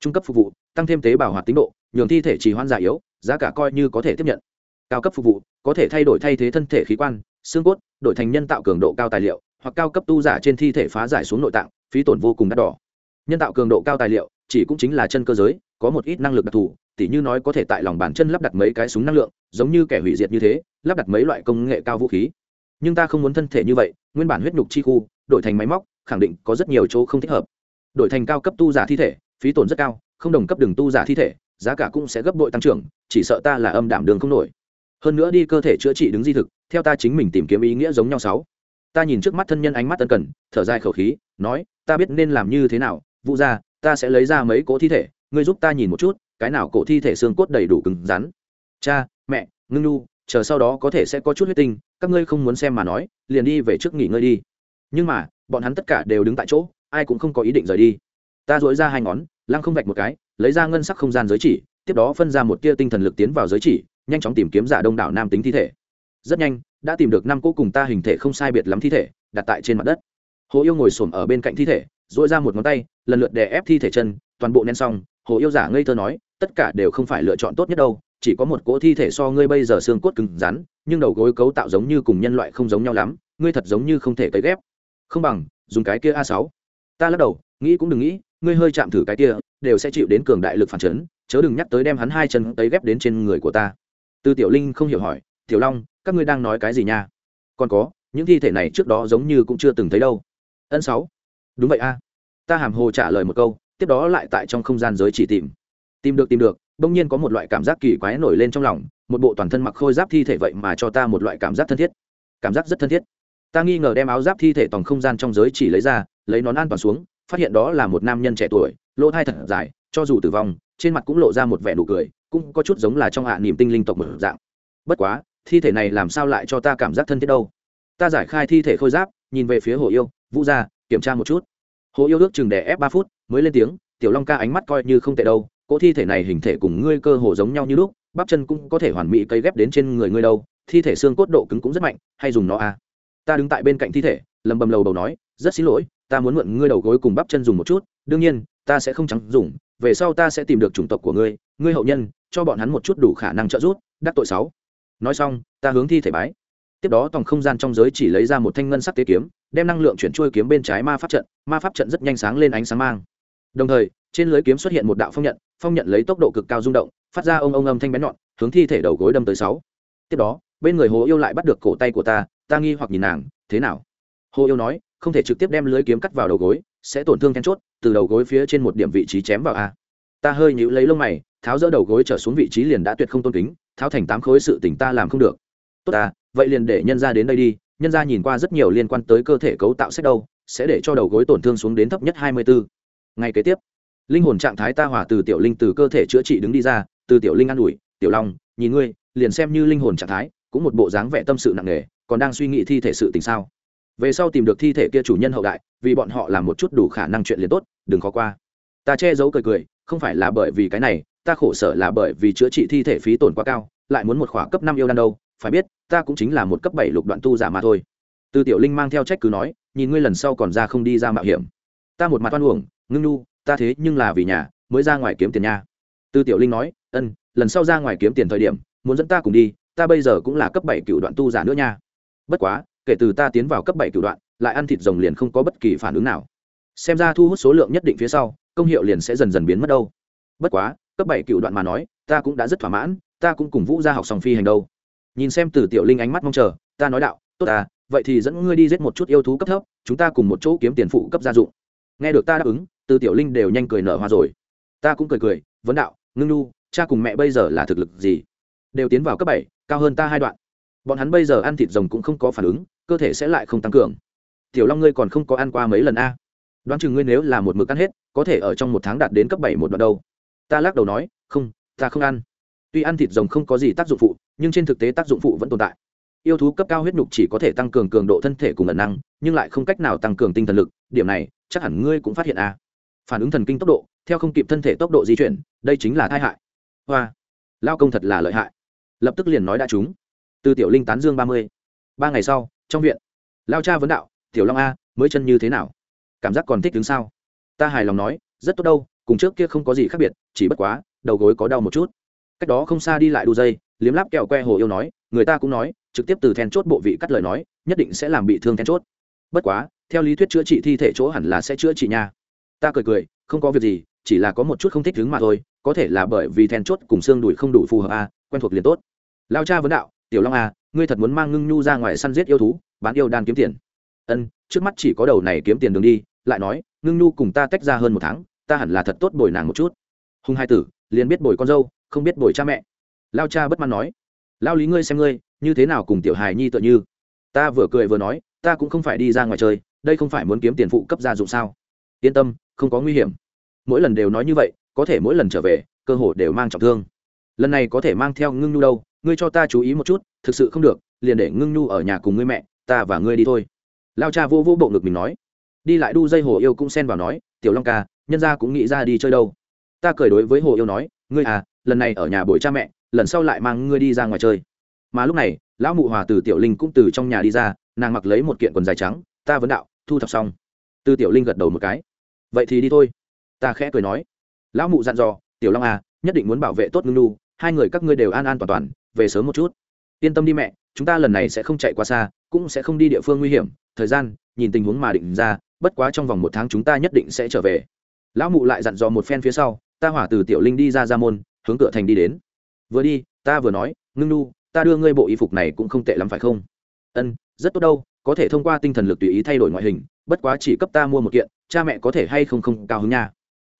Trung cấp phục vụ, tăng thêm tế bào hoạt tính độ, nhường thi thể trì hoãn già yếu, giá cả coi như có thể tiếp nhận. Cao cấp phục vụ, có thể thay đổi thay thế thân thể khí quan, xương cốt, đổi thành nhân tạo cường độ cao tài liệu, hoặc cao cấp tu giả trên thi thể phá giải xuống nội tạng, phí tổn vô cùng đắt đỏ. Nhân tạo cường độ cao tài liệu, chỉ cũng chính là chân cơ giới, có một ít năng lực đặc thù, tỉ như nói có thể tại lòng bàn chân lắp đặt mấy cái súng năng lượng, giống như kẻ hủy diệt như thế, lắp đặt mấy loại công nghệ cao vũ khí nhưng ta không muốn thân thể như vậy, nguyên bản huyết nhục chi khu, đổi thành máy móc, khẳng định có rất nhiều chỗ không thích hợp. Đổi thành cao cấp tu giả thi thể, phí tổn rất cao, không đồng cấp đường tu giả thi thể, giá cả cũng sẽ gấp bội tăng trưởng, chỉ sợ ta là âm đảm đường không nổi. Hơn nữa đi cơ thể chữa trị đứng di thực, theo ta chính mình tìm kiếm ý nghĩa giống nhau sáu. Ta nhìn trước mắt thân nhân ánh mắt tân cần, thở dài khẩu khí, nói, ta biết nên làm như thế nào vụ ra ta sẽ lấy ra mấy cỗ thi thể, ngươi giúp ta nhìn một chút, cái nào cổ thi thể xương cốt đầy đủ cứng rắn. Cha, mẹ, ngưng nu chờ sau đó có thể sẽ có chút huyết tinh, các ngươi không muốn xem mà nói, liền đi về trước nghỉ ngơi đi. Nhưng mà, bọn hắn tất cả đều đứng tại chỗ, ai cũng không có ý định rời đi. Ta dội ra hai ngón, lăng không vạch một cái, lấy ra ngân sắc không gian giới chỉ, tiếp đó phân ra một tia tinh thần lực tiến vào giới chỉ, nhanh chóng tìm kiếm giả đông đảo nam tính thi thể. Rất nhanh, đã tìm được năm cỗ cùng ta hình thể không sai biệt lắm thi thể, đặt tại trên mặt đất. Hồ yêu ngồi xổm ở bên cạnh thi thể dội ra một ngón tay, lần lượt đè ép thi thể chân, toàn bộ nén xong, hồ yêu giả ngây thơ nói, tất cả đều không phải lựa chọn tốt nhất đâu chỉ có một cỗ thi thể so ngươi bây giờ xương cốt cứng rắn, nhưng đầu gối cấu tạo giống như cùng nhân loại không giống nhau lắm, ngươi thật giống như không thể cấy ghép. Không bằng, dùng cái kia a sáu. Ta lắc đầu, nghĩ cũng đừng nghĩ, ngươi hơi chạm thử cái kia, đều sẽ chịu đến cường đại lực phản chấn, chớ đừng nhắc tới đem hắn hai chân tấy ghép đến trên người của ta. Tư tiểu linh không hiểu hỏi, tiểu long, các ngươi đang nói cái gì nha? Còn có, những thi thể này trước đó giống như cũng chưa từng thấy đâu. Ân sáu. Đúng vậy a. Ta hàm hồ trả lời một câu, tiếp đó lại tại trong không gian giới chỉ tìm. Tìm được tìm được bỗng nhiên có một loại cảm giác kỳ quái nổi lên trong lòng, một bộ toàn thân mặc khôi giáp thi thể vậy mà cho ta một loại cảm giác thân thiết. Cảm giác rất thân thiết. Ta nghi ngờ đem áo giáp thi thể toàn không gian trong giới chỉ lấy ra, lấy nón an toàn xuống, phát hiện đó là một nam nhân trẻ tuổi, lỗ thai thật dài, cho dù tử vong, trên mặt cũng lộ ra một vẻ nụ cười, cũng có chút giống là trong hạ niềm tinh linh tộc mở dạng. Bất quá, thi thể này làm sao lại cho ta cảm giác thân thiết đâu? Ta giải khai thi thể khôi giáp, nhìn về phía hồ yêu, vũ ra kiểm tra một chút. Hồ yêu ước chừng đè ép ba phút, mới lên tiếng, tiểu long ca ánh mắt coi như không tệ đâu cỗ thi thể này hình thể cùng ngươi cơ hồ giống nhau như lúc, bắp chân cũng có thể hoàn mỹ cấy ghép đến trên người ngươi đâu, thi thể xương cốt độ cứng cũng rất mạnh, hay dùng nó à? Ta đứng tại bên cạnh thi thể, lầm bầm lầu đầu nói, rất xin lỗi, ta muốn mượn ngươi đầu gối cùng bắp chân dùng một chút, đương nhiên, ta sẽ không trắng dùng, về sau ta sẽ tìm được chủng tộc của ngươi ngươi hậu nhân, cho bọn hắn một chút đủ khả năng trợ giúp, đắc tội sáu. Nói xong, ta hướng thi thể bái. Tiếp đó tòng không gian trong giới chỉ lấy ra một thanh ngân sắc tế kiếm, đem năng lượng chuyển trôi kiếm bên trái ma pháp trận, ma pháp trận rất nhanh sáng lên ánh sáng mang. Đồng thời trên lưới kiếm xuất hiện một đạo phong nhận phong nhận lấy tốc độ cực cao rung động, phát ra ông ông âm thanh bén nhọn, hướng thi thể đầu gối đâm tới sáu. Tiếp đó, bên người hồ yêu lại bắt được cổ tay của ta ta nghi hoặc nhìn nàng, thế nào? Hồ yêu nói, không thể trực tiếp đem lưới kiếm cắt vào đầu gối, sẽ tổn thương then chốt, từ đầu gối phía trên một điểm vị trí chém vào a. Ta hơi nhíu lấy lông mày, tháo rỡ đầu gối trở xuống vị trí liền đã tuyệt không tôn kính, tháo thành tám khối sự tỉnh ta làm không được. Tốt ta, vậy liền để nhân ra đến đây đi, nhân ra nhìn qua rất nhiều liên quan tới cơ thể cấu tạo sách đâu, sẽ để cho đầu gối tổn thương xuống đến thấp nhất hai mươi bốn ngày kế tiếp linh hồn trạng thái ta hòa từ tiểu linh từ cơ thể chữa trị đứng đi ra, từ tiểu linh an ủi, tiểu long, nhìn ngươi, liền xem như linh hồn trạng thái, cũng một bộ dáng vẻ tâm sự nặng nề, còn đang suy nghĩ thi thể sự tình sao? Về sau tìm được thi thể kia chủ nhân hậu đại, vì bọn họ làm một chút đủ khả năng chuyện liền tốt, đừng khó qua. Ta che giấu cười cười, không phải là bởi vì cái này, ta khổ sở là bởi vì chữa trị thi thể phí tổn quá cao, lại muốn một khóa cấp năm yêu đan đâu, phải biết, ta cũng chính là một cấp bảy lục đoạn tu giả mà thôi. Từ tiểu linh mang theo trách cứ nói, nhìn ngươi lần sau còn ra không đi ra mạo hiểm. Ta một mặt oan uổng, ngưng nu ta thế nhưng là vì nhà, mới ra ngoài kiếm tiền nha. Tư tiểu linh nói, ân, lần sau ra ngoài kiếm tiền thời điểm, muốn dẫn ta cùng đi, ta bây giờ cũng là cấp bảy cựu đoạn tu giả nữa nha. Bất quá, kể từ ta tiến vào cấp bảy cựu đoạn, lại ăn thịt rồng liền không có bất kỳ phản ứng nào. Xem ra thu hút số lượng nhất định phía sau, công hiệu liền sẽ dần dần biến mất đâu. Bất quá, cấp bảy cựu đoạn mà nói, ta cũng đã rất thỏa mãn, ta cũng cùng vũ ra học sòng phi hành đâu. Nhìn xem từ tiểu linh ánh mắt mong chờ, ta nói đạo, tốt à vậy thì dẫn ngươi đi giết một chút yêu thú cấp thấp, chúng ta cùng một chỗ kiếm tiền phụ cấp gia dụng. Nghe được ta đáp ứng từ tiểu linh đều nhanh cười nở hoa rồi. Ta cũng cười cười, vấn đạo, ngưng nu cha cùng mẹ bây giờ là thực lực gì? Đều tiến vào cấp bảy, cao hơn ta hai đoạn. Bọn hắn bây giờ ăn thịt rồng cũng không có phản ứng, cơ thể sẽ lại không tăng cường. Tiểu long ngươi còn không có ăn qua mấy lần a? Đoán chừng ngươi nếu là một mực ăn hết, có thể ở trong một tháng đạt đến cấp bảy một đoạn đâu. Ta lắc đầu nói, không, ta không ăn. Tuy ăn thịt rồng không có gì tác dụng phụ, nhưng trên thực tế tác dụng phụ vẫn tồn tại. Yêu thú cấp cao huyết nhục chỉ có thể tăng cường cường độ thân thể cùng ẩn năng, nhưng lại không cách nào tăng cường tinh thần lực, điểm này, chắc hẳn ngươi cũng phát hiện a phản ứng thần kinh tốc độ, theo không kịp thân thể tốc độ di chuyển, đây chính là tai hại. Hoa, lao công thật là lợi hại. Lập tức liền nói đã chúng từ tiểu linh tán dương ba mươi. Ba ngày sau, trong viện, lao cha vấn đạo, tiểu long a, mới chân như thế nào? Cảm giác còn thích đứng sao? Ta hài lòng nói, rất tốt đâu, cùng trước kia không có gì khác biệt, chỉ bất quá, đầu gối có đau một chút. Cách đó không xa đi lại đu dây, liếm láp kẹo que hồ yêu nói, người ta cũng nói, trực tiếp từ then chốt bộ vị cắt lời nói, nhất định sẽ làm bị thương then chốt. Bất quá, theo lý thuyết chữa trị thi thể chỗ hẳn là sẽ chữa trị nha ta cười cười, không có việc gì, chỉ là có một chút không thích đứng mà thôi, có thể là bởi vì then chốt cùng xương đùi không đủ phù hợp a quen thuộc liền tốt. Lao cha vấn đạo, tiểu long a ngươi thật muốn mang ngưng nhu ra ngoài săn giết yêu thú, bán yêu đan kiếm tiền. Ân, trước mắt chỉ có đầu này kiếm tiền đường đi, lại nói, ngưng nhu cùng ta tách ra hơn một tháng, ta hẳn là thật tốt bồi nàng một chút. Hùng hai tử, liền biết bồi con dâu, không biết bồi cha mẹ. Lao cha bất mãn nói, lao lý ngươi xem ngươi, như thế nào cùng tiểu hài nhi tựa như? Ta vừa cười vừa nói, ta cũng không phải đi ra ngoài chơi, đây không phải muốn kiếm tiền phụ cấp gia dụng sao? Yên tâm, không có nguy hiểm. Mỗi lần đều nói như vậy, có thể mỗi lần trở về, cơ hội đều mang trọng thương. Lần này có thể mang theo ngưng nhu đâu, ngươi cho ta chú ý một chút, thực sự không được, liền để ngưng nhu ở nhà cùng ngươi mẹ, ta và ngươi đi thôi. Lao cha vô vô bộ ngực mình nói. Đi lại đu dây hồ yêu cũng xen vào nói, tiểu long ca, nhân gia cũng nghĩ ra đi chơi đâu. Ta cười đối với hồ yêu nói, ngươi à lần này ở nhà buổi cha mẹ, lần sau lại mang ngươi đi ra ngoài chơi. Mà lúc này, lão mụ hòa từ tiểu linh cũng từ trong nhà đi ra, nàng mặc lấy một kiện quần dài trắng, ta vấn đạo, thu thập xong. Từ tiểu linh gật đầu một cái vậy thì đi thôi. Ta khẽ cười nói. Lão mụ dặn dò, tiểu long à nhất định muốn bảo vệ tốt ngưng nu hai người các ngươi đều an an toàn toàn, về sớm một chút. Yên tâm đi mẹ, chúng ta lần này sẽ không chạy qua xa, cũng sẽ không đi địa phương nguy hiểm, thời gian, nhìn tình huống mà định ra, bất quá trong vòng một tháng chúng ta nhất định sẽ trở về. Lão mụ lại dặn dò một phen phía sau, ta hỏa từ tiểu linh đi ra ra môn, hướng cửa thành đi đến. Vừa đi, ta vừa nói, ngưng nu ta đưa ngươi bộ y phục này cũng không tệ lắm phải không? Ân, rất tốt đâu, có thể thông qua tinh thần lực tùy ý thay đổi ngoại hình bất quá chỉ cấp ta mua một kiện, cha mẹ có thể hay không không cao hứng nha.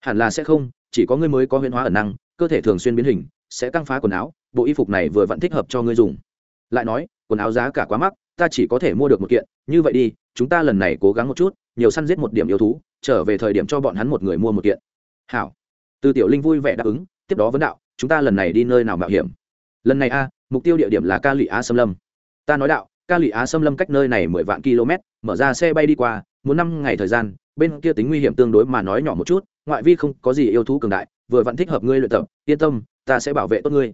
Hẳn là sẽ không, chỉ có ngươi mới có huyễn hóa ẩn năng, cơ thể thường xuyên biến hình, sẽ căng phá quần áo, bộ y phục này vừa vẫn thích hợp cho ngươi dùng. Lại nói, quần áo giá cả quá mắc, ta chỉ có thể mua được một kiện, như vậy đi, chúng ta lần này cố gắng một chút, nhiều săn giết một điểm yêu thú, trở về thời điểm cho bọn hắn một người mua một kiện. Hảo. Từ tiểu linh vui vẻ đáp ứng, tiếp đó vấn đạo, chúng ta lần này đi nơi nào mạo hiểm? Lần này a, mục tiêu địa điểm là ca lụy á xâm lâm. Ta nói đạo, ca lụy á xâm lâm cách nơi này mười vạn km mở ra xe bay đi qua muốn năm ngày thời gian, bên kia tính nguy hiểm tương đối mà nói nhỏ một chút, ngoại vi không có gì yêu thú cường đại, vừa vẫn thích hợp ngươi luyện tập, yên tâm, ta sẽ bảo vệ tốt ngươi.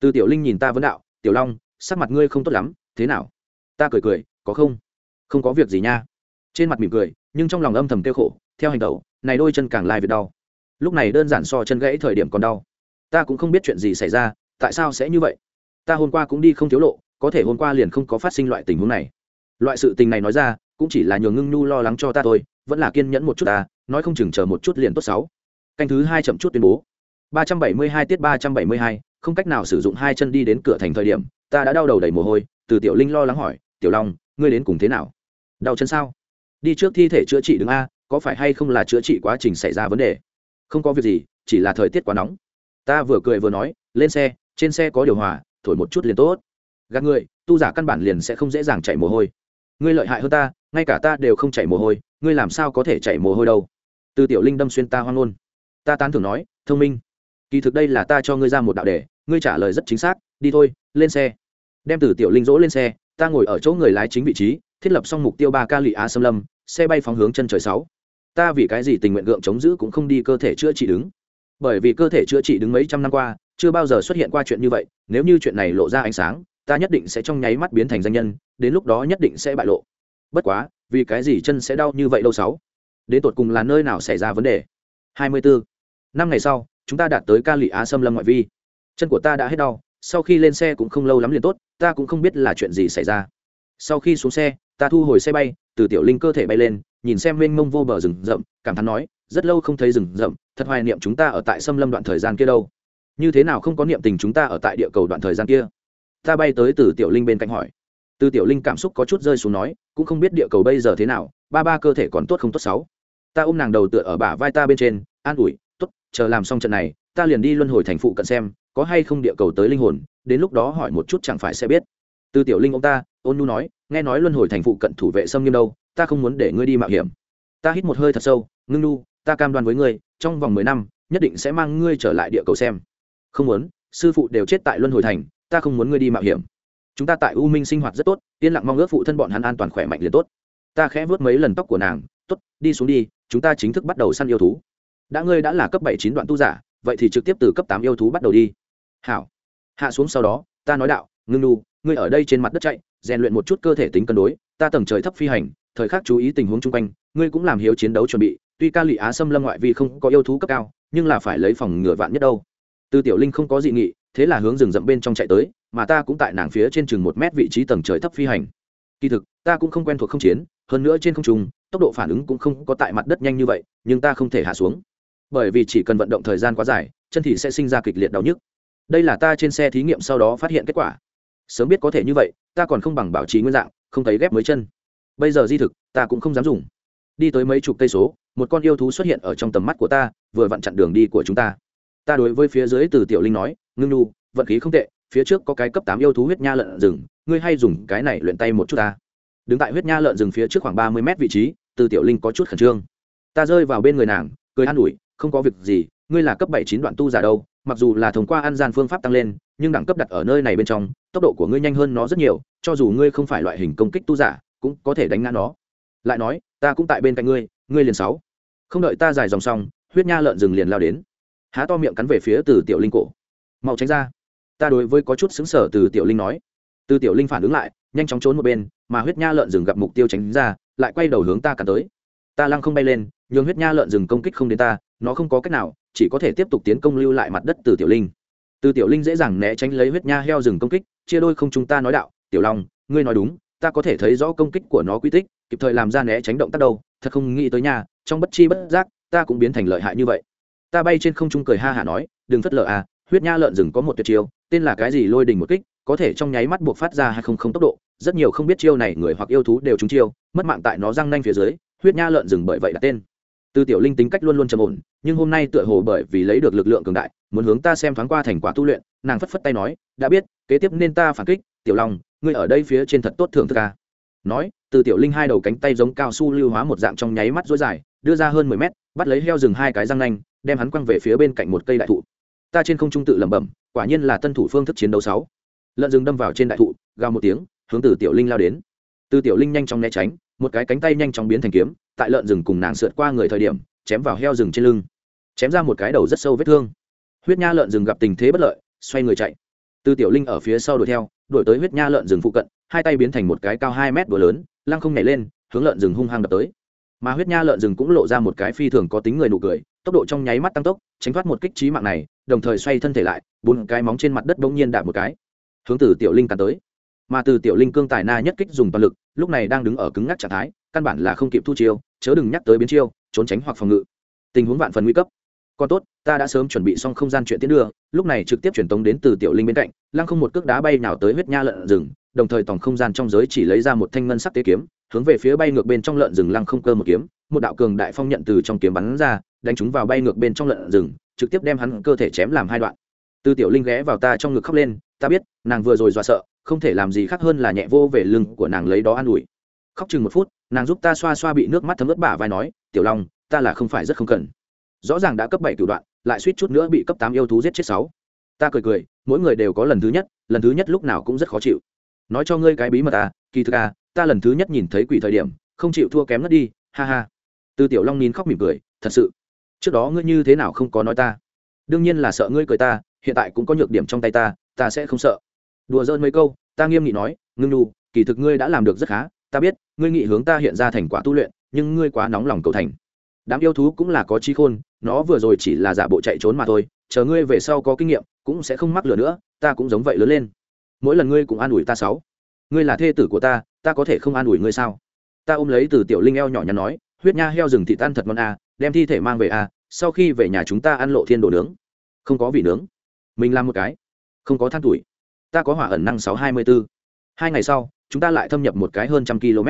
Từ tiểu linh nhìn ta vấn đạo, tiểu long, sắc mặt ngươi không tốt lắm, thế nào? Ta cười cười, có không? Không có việc gì nha. Trên mặt mỉm cười, nhưng trong lòng âm thầm kêu khổ, theo hành tẩu này đôi chân càng lai việc đau. Lúc này đơn giản so chân gãy thời điểm còn đau. Ta cũng không biết chuyện gì xảy ra, tại sao sẽ như vậy? Ta hôm qua cũng đi không thiếu lộ, có thể hôm qua liền không có phát sinh loại tình huống này. Loại sự tình này nói ra cũng chỉ là nhường ngưng nhu lo lắng cho ta thôi, vẫn là kiên nhẫn một chút ta, nói không chừng chờ một chút liền tốt sáu. Canh thứ hai chậm chút tuyên bố. ba trăm bảy mươi hai tiết ba trăm bảy mươi hai, không cách nào sử dụng hai chân đi đến cửa thành thời điểm, ta đã đau đầu đầy mồ hôi, từ tiểu linh lo lắng hỏi, tiểu long, ngươi đến cùng thế nào? Đau chân sao? Đi trước thi thể chữa trị đứng a, có phải hay không là chữa trị quá trình xảy ra vấn đề? Không có việc gì, chỉ là thời tiết quá nóng. Ta vừa cười vừa nói, lên xe, trên xe có điều hòa, thổi một chút liền tốt. Gạt người tu giả căn bản liền sẽ không dễ dàng chạy mồ hôi. Ngươi lợi hại hơn ta ngay cả ta đều không chảy mồ hôi, ngươi làm sao có thể chảy mồ hôi đâu? Từ tiểu linh đâm xuyên ta hoang ngôn. Ta tán thưởng nói, thông minh. Kỳ thực đây là ta cho ngươi ra một đạo đề, ngươi trả lời rất chính xác, đi thôi, lên xe. Đem từ tiểu linh dỗ lên xe, ta ngồi ở chỗ người lái chính vị trí, thiết lập xong mục tiêu ba ca lụy á xâm lâm, xe bay phóng hướng chân trời sáu. Ta vì cái gì tình nguyện gượng chống giữ cũng không đi cơ thể chữa trị đứng. Bởi vì cơ thể chữa trị đứng mấy trăm năm qua, chưa bao giờ xuất hiện qua chuyện như vậy, nếu như chuyện này lộ ra ánh sáng, ta nhất định sẽ trong nháy mắt biến thành danh nhân, đến lúc đó nhất định sẽ bại lộ bất quá, vì cái gì chân sẽ đau như vậy lâu sáu? Đến tột cùng là nơi nào xảy ra vấn đề? Hai mươi bốn năm ngày sau, chúng ta đạt tới ca lị á xâm lâm ngoại vi. Chân của ta đã hết đau, sau khi lên xe cũng không lâu lắm liền tốt, ta cũng không biết là chuyện gì xảy ra. Sau khi xuống xe, ta thu hồi xe bay, từ tiểu linh cơ thể bay lên, nhìn xem mênh mông vô bờ rừng rậm, cảm thán nói, rất lâu không thấy rừng rậm, thật hoài niệm chúng ta ở tại xâm lâm đoạn thời gian kia đâu. Như thế nào không có niệm tình chúng ta ở tại địa cầu đoạn thời gian kia? Ta bay tới từ tiểu linh bên cạnh hỏi từ tiểu linh cảm xúc có chút rơi xuống nói, cũng không biết địa cầu bây giờ thế nào, ba ba cơ thể còn tốt không tốt sáu? Ta ôm nàng đầu tựa ở bả vai ta bên trên, an ủi, tốt, chờ làm xong trận này, ta liền đi luân hồi thành phụ cận xem, có hay không địa cầu tới linh hồn, đến lúc đó hỏi một chút chẳng phải sẽ biết. Từ tiểu linh ông ta, ôn nu nói, nghe nói luân hồi thành phụ cận thủ vệ xâm nghiêm đâu, ta không muốn để ngươi đi mạo hiểm. Ta hít một hơi thật sâu, ngưng nu, ta cam đoan với ngươi, trong vòng mười năm, nhất định sẽ mang ngươi trở lại địa cầu xem. Không muốn, sư phụ đều chết tại luân hồi thành, ta không muốn ngươi đi mạo hiểm chúng ta tại u minh sinh hoạt rất tốt, yên lặng mong ước phụ thân bọn hắn an toàn khỏe mạnh liền tốt. Ta khẽ vớt mấy lần tóc của nàng, tốt, đi xuống đi, chúng ta chính thức bắt đầu săn yêu thú. Đã ngươi đã là cấp bảy chín đoạn tu giả, vậy thì trực tiếp từ cấp tám yêu thú bắt đầu đi. Hảo. Hạ xuống sau đó, ta nói đạo, ngưng nu, ngươi ở đây trên mặt đất chạy, rèn luyện một chút cơ thể tính cân đối, ta tầng trời thấp phi hành, thời khắc chú ý tình huống chung quanh, ngươi cũng làm hiếu chiến đấu chuẩn bị, tuy ca lụy á xâm lâm ngoại vi không có yêu thú cấp cao, nhưng là phải lấy phòng ngừa vạn nhất đâu. Từ tiểu linh không có dị nghị, thế là hướng rừng rậm bên trong chạy tới mà ta cũng tại nàng phía trên chừng một mét vị trí tầng trời thấp phi hành. Kỳ thực, ta cũng không quen thuộc không chiến, hơn nữa trên không trung, tốc độ phản ứng cũng không có tại mặt đất nhanh như vậy, nhưng ta không thể hạ xuống. Bởi vì chỉ cần vận động thời gian quá dài, chân thì sẽ sinh ra kịch liệt đau nhức. Đây là ta trên xe thí nghiệm sau đó phát hiện kết quả. Sớm biết có thể như vậy, ta còn không bằng bảo trì nguyên dạng, không thấy ghép mới chân. Bây giờ di thực, ta cũng không dám dùng. Đi tới mấy chục cây số, một con yêu thú xuất hiện ở trong tầm mắt của ta, vừa vặn chặn đường đi của chúng ta. Ta đối với phía dưới từ tiểu linh nói, ngưng nu vận khí không tệ phía trước có cái cấp tám yêu thú huyết nha lợn rừng, ngươi hay dùng cái này luyện tay một chút ta. Đứng tại huyết nha lợn rừng phía trước khoảng ba mươi mét vị trí, từ tiểu linh có chút khẩn trương. Ta rơi vào bên người nàng, cười an ủi, không có việc gì, ngươi là cấp bảy chín đoạn tu giả đâu, mặc dù là thông qua ăn gian phương pháp tăng lên, nhưng đẳng cấp đặt ở nơi này bên trong, tốc độ của ngươi nhanh hơn nó rất nhiều, cho dù ngươi không phải loại hình công kích tu giả, cũng có thể đánh ngã nó. Lại nói, ta cũng tại bên cạnh ngươi ngươi liền sáu. Không đợi ta dài dòng xong, huyết nha lợn rừng liền lao đến. Há to miệng cắn về phía từ tiểu linh cổ. Mau tránh ra ta đối với có chút xứng sở từ tiểu linh nói. Từ tiểu linh phản ứng lại, nhanh chóng trốn một bên, mà huyết nha lợn rừng gặp mục tiêu tránh ra, lại quay đầu hướng ta cắn tới. Ta lăng không bay lên, nhường huyết nha lợn rừng công kích không đến ta, nó không có cách nào, chỉ có thể tiếp tục tiến công lưu lại mặt đất từ tiểu linh. Từ tiểu linh dễ dàng né tránh lấy huyết nha heo rừng công kích, chia đôi không chúng ta nói đạo, tiểu long, ngươi nói đúng, ta có thể thấy rõ công kích của nó quy tích, kịp thời làm ra né tránh động tác đâu, thật không nghĩ tới nhà trong bất chi bất giác, ta cũng biến thành lợi hại như vậy. Ta bay trên không trung cười ha hả nói, đừng phất lờ à huyết nha lợn rừng có một tuyệt chiêu, tên là cái gì lôi đình một kích, có thể trong nháy mắt buộc phát ra hay không không tốc độ, rất nhiều không biết chiêu này người hoặc yêu thú đều trúng chiêu, mất mạng tại nó răng nanh phía dưới, huyết nha lợn rừng bởi vậy đặt tên. Từ tiểu linh tính cách luôn luôn trầm ổn, nhưng hôm nay tựa hồ bởi vì lấy được lực lượng cường đại, muốn hướng ta xem thoáng qua thành quả tu luyện, nàng phất phất tay nói, đã biết, kế tiếp nên ta phản kích, tiểu long, ngươi ở đây phía trên thật tốt thưởng thức ca nói, từ tiểu linh hai đầu cánh tay giống cao su lưu hóa một dạng trong nháy mắt dối dài, đưa ra hơn mười mét, bắt lấy heo rừng hai cái răng nanh, đem hắn quăng về phía bên cạnh một cây đại thụ ta trên không trung tự lẩm bẩm, quả nhiên là tân thủ phương thức chiến đấu sáu. Lợn rừng đâm vào trên đại thụ, gào một tiếng, hướng từ tiểu linh lao đến. Từ tiểu linh nhanh chóng né tránh, một cái cánh tay nhanh chóng biến thành kiếm, tại lợn rừng cùng nàng sượt qua người thời điểm, chém vào heo rừng trên lưng. Chém ra một cái đầu rất sâu vết thương. Huyết nha lợn rừng gặp tình thế bất lợi, xoay người chạy. Từ tiểu linh ở phía sau đuổi theo, đuổi tới huyết nha lợn rừng phụ cận, hai tay biến thành một cái cao hai mét đùa lớn, lăng không nhảy lên, hướng lợn rừng hung hăng đập tới. Mà huyết nha lợn rừng cũng lộ ra một cái phi thường có tính người nụ cười, tốc độ trong nháy mắt tăng tốc tránh thoát một kích trí mạng này, đồng thời xoay thân thể lại, bốn cái móng trên mặt đất bỗng nhiên đạp một cái. Hướng từ tiểu linh cắn tới. Mà từ tiểu linh cương tài na nhất kích dùng toàn lực, lúc này đang đứng ở cứng ngắc trạng thái, căn bản là không kịp thu chiêu, chớ đừng nhắc tới biến chiêu, trốn tránh hoặc phòng ngự. Tình huống vạn phần nguy cấp. Còn tốt, ta đã sớm chuẩn bị xong không gian chuyện tiến đưa, lúc này trực tiếp truyền tống đến từ tiểu linh bên cạnh, lăng không một cước đá bay nào tới huyết nha lợn rừng, đồng thời tổng không gian trong giới chỉ lấy ra một thanh ngân sắc tế kiếm, hướng về phía bay ngược bên trong lợn rừng lăng không cơ một kiếm, một đạo cường đại phong nhận từ trong kiếm bắn ra đánh chúng vào bay ngược bên trong lợn rừng, trực tiếp đem hắn cơ thể chém làm hai đoạn. Tư tiểu linh ghé vào ta trong ngực khóc lên, ta biết, nàng vừa rồi dọa sợ, không thể làm gì khác hơn là nhẹ vô về lưng của nàng lấy đó an ủi. Khóc chừng một phút, nàng giúp ta xoa xoa bị nước mắt thấm ướt bả vai nói, tiểu long, ta là không phải rất không cần. Rõ ràng đã cấp bảy cửu đoạn, lại suýt chút nữa bị cấp tám yêu thú giết chết sáu. Ta cười cười, mỗi người đều có lần thứ nhất, lần thứ nhất lúc nào cũng rất khó chịu. Nói cho ngươi cái bí mật à kỳ thực à ta lần thứ nhất nhìn thấy quỷ thời điểm, không chịu thua kém ngất đi, ha ha. Từ tiểu long nín khóc mỉm cười, thật sự trước đó ngươi như thế nào không có nói ta? Đương nhiên là sợ ngươi cười ta hiện tại cũng có nhược điểm trong tay ta ta sẽ không sợ. Đùa dơn mấy câu ta nghiêm nghị nói ngưng nhu kỳ thực ngươi đã làm được rất khá ta biết ngươi nghị hướng ta hiện ra thành quả tu luyện nhưng ngươi quá nóng lòng cầu thành. Đám yêu thú cũng là có trí khôn nó vừa rồi chỉ là giả bộ chạy trốn mà thôi chờ ngươi về sau có kinh nghiệm cũng sẽ không mắc lửa nữa ta cũng giống vậy lớn lên. Mỗi lần ngươi cũng an ủi ta sáu. Ngươi là thê tử của ta ta có thể không an ủi ngươi sao? Ta ôm lấy từ tiểu linh eo nhỏ nhắn nói huyết nha heo rừng thị tan thật ngon à, đem thi thể mang về à, sau khi về nhà chúng ta ăn lộ thiên đồ nướng. Không có vị nướng. Mình làm một cái. Không có than tuổi. Ta có hỏa ẩn năng sáu hai mươi bốn hai ngày sau chúng ta lại thâm nhập một cái hơn trăm km.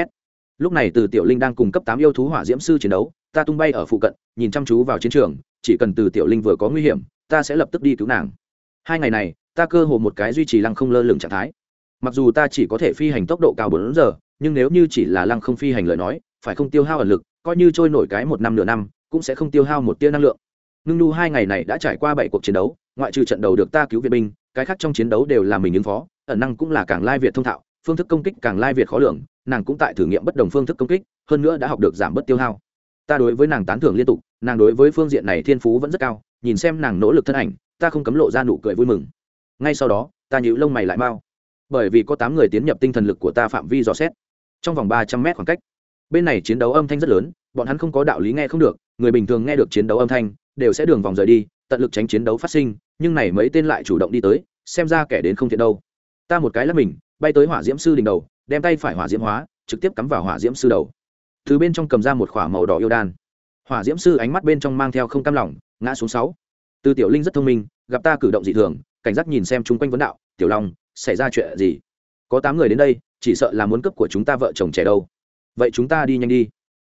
Lúc này từ tiểu linh đang cùng cấp tám yêu thú hỏa diễm sư chiến đấu ta tung bay ở phụ cận nhìn chăm chú vào chiến trường chỉ cần từ tiểu linh vừa có nguy hiểm ta sẽ lập tức đi cứu nàng. Hai ngày này ta cơ hồ một cái duy trì lăng không lơ lửng trạng thái. Mặc dù ta chỉ có thể phi hành tốc độ cao bốn giờ nhưng nếu như chỉ là lăng không phi hành lời nói phải không tiêu hao ẩn lực coi như trôi nổi cái một năm nửa năm cũng sẽ không tiêu hao một tia năng lượng. Ngưng nu hai ngày này đã trải qua bảy cuộc chiến đấu, ngoại trừ trận đầu được ta cứu viện binh, cái khác trong chiến đấu đều là mình ứng phó, ẩn năng cũng là càng lai việt thông thạo, phương thức công kích càng lai việt khó lường, nàng cũng tại thử nghiệm bất đồng phương thức công kích, hơn nữa đã học được giảm bớt tiêu hao. Ta đối với nàng tán thưởng liên tục, nàng đối với phương diện này thiên phú vẫn rất cao, nhìn xem nàng nỗ lực thân ảnh, ta không cấm lộ ra nụ cười vui mừng. Ngay sau đó, ta nhíu lông mày lại mau. Bởi vì có tám người tiến nhập tinh thần lực của ta phạm vi dò xét, trong vòng ba trăm mét khoảng cách bên này chiến đấu âm thanh rất lớn, bọn hắn không có đạo lý nghe không được, người bình thường nghe được chiến đấu âm thanh, đều sẽ đường vòng rời đi, tận lực tránh chiến đấu phát sinh, nhưng này mấy tên lại chủ động đi tới, xem ra kẻ đến không thiện đâu. Ta một cái lắp mình, bay tới hỏa diễm sư đỉnh đầu, đem tay phải hỏa diễm hóa, trực tiếp cắm vào hỏa diễm sư đầu. Từ bên trong cầm ra một k h ỏ a màu đỏ yêu đan. Hỏa diễm sư ánh mắt bên trong mang theo không cam lỏng ngã xuống sáu. Từ tiểu linh rất thông minh, gặp ta cử động dị thường, cảnh giác nhìn xem chung quanh vấn đạo, tiểu long, xảy ra chuyện gì? Có tám người đến đây, chỉ sợ là muốn cấp của chúng ta vợ chồng trẻ đâu vậy chúng ta đi nhanh đi.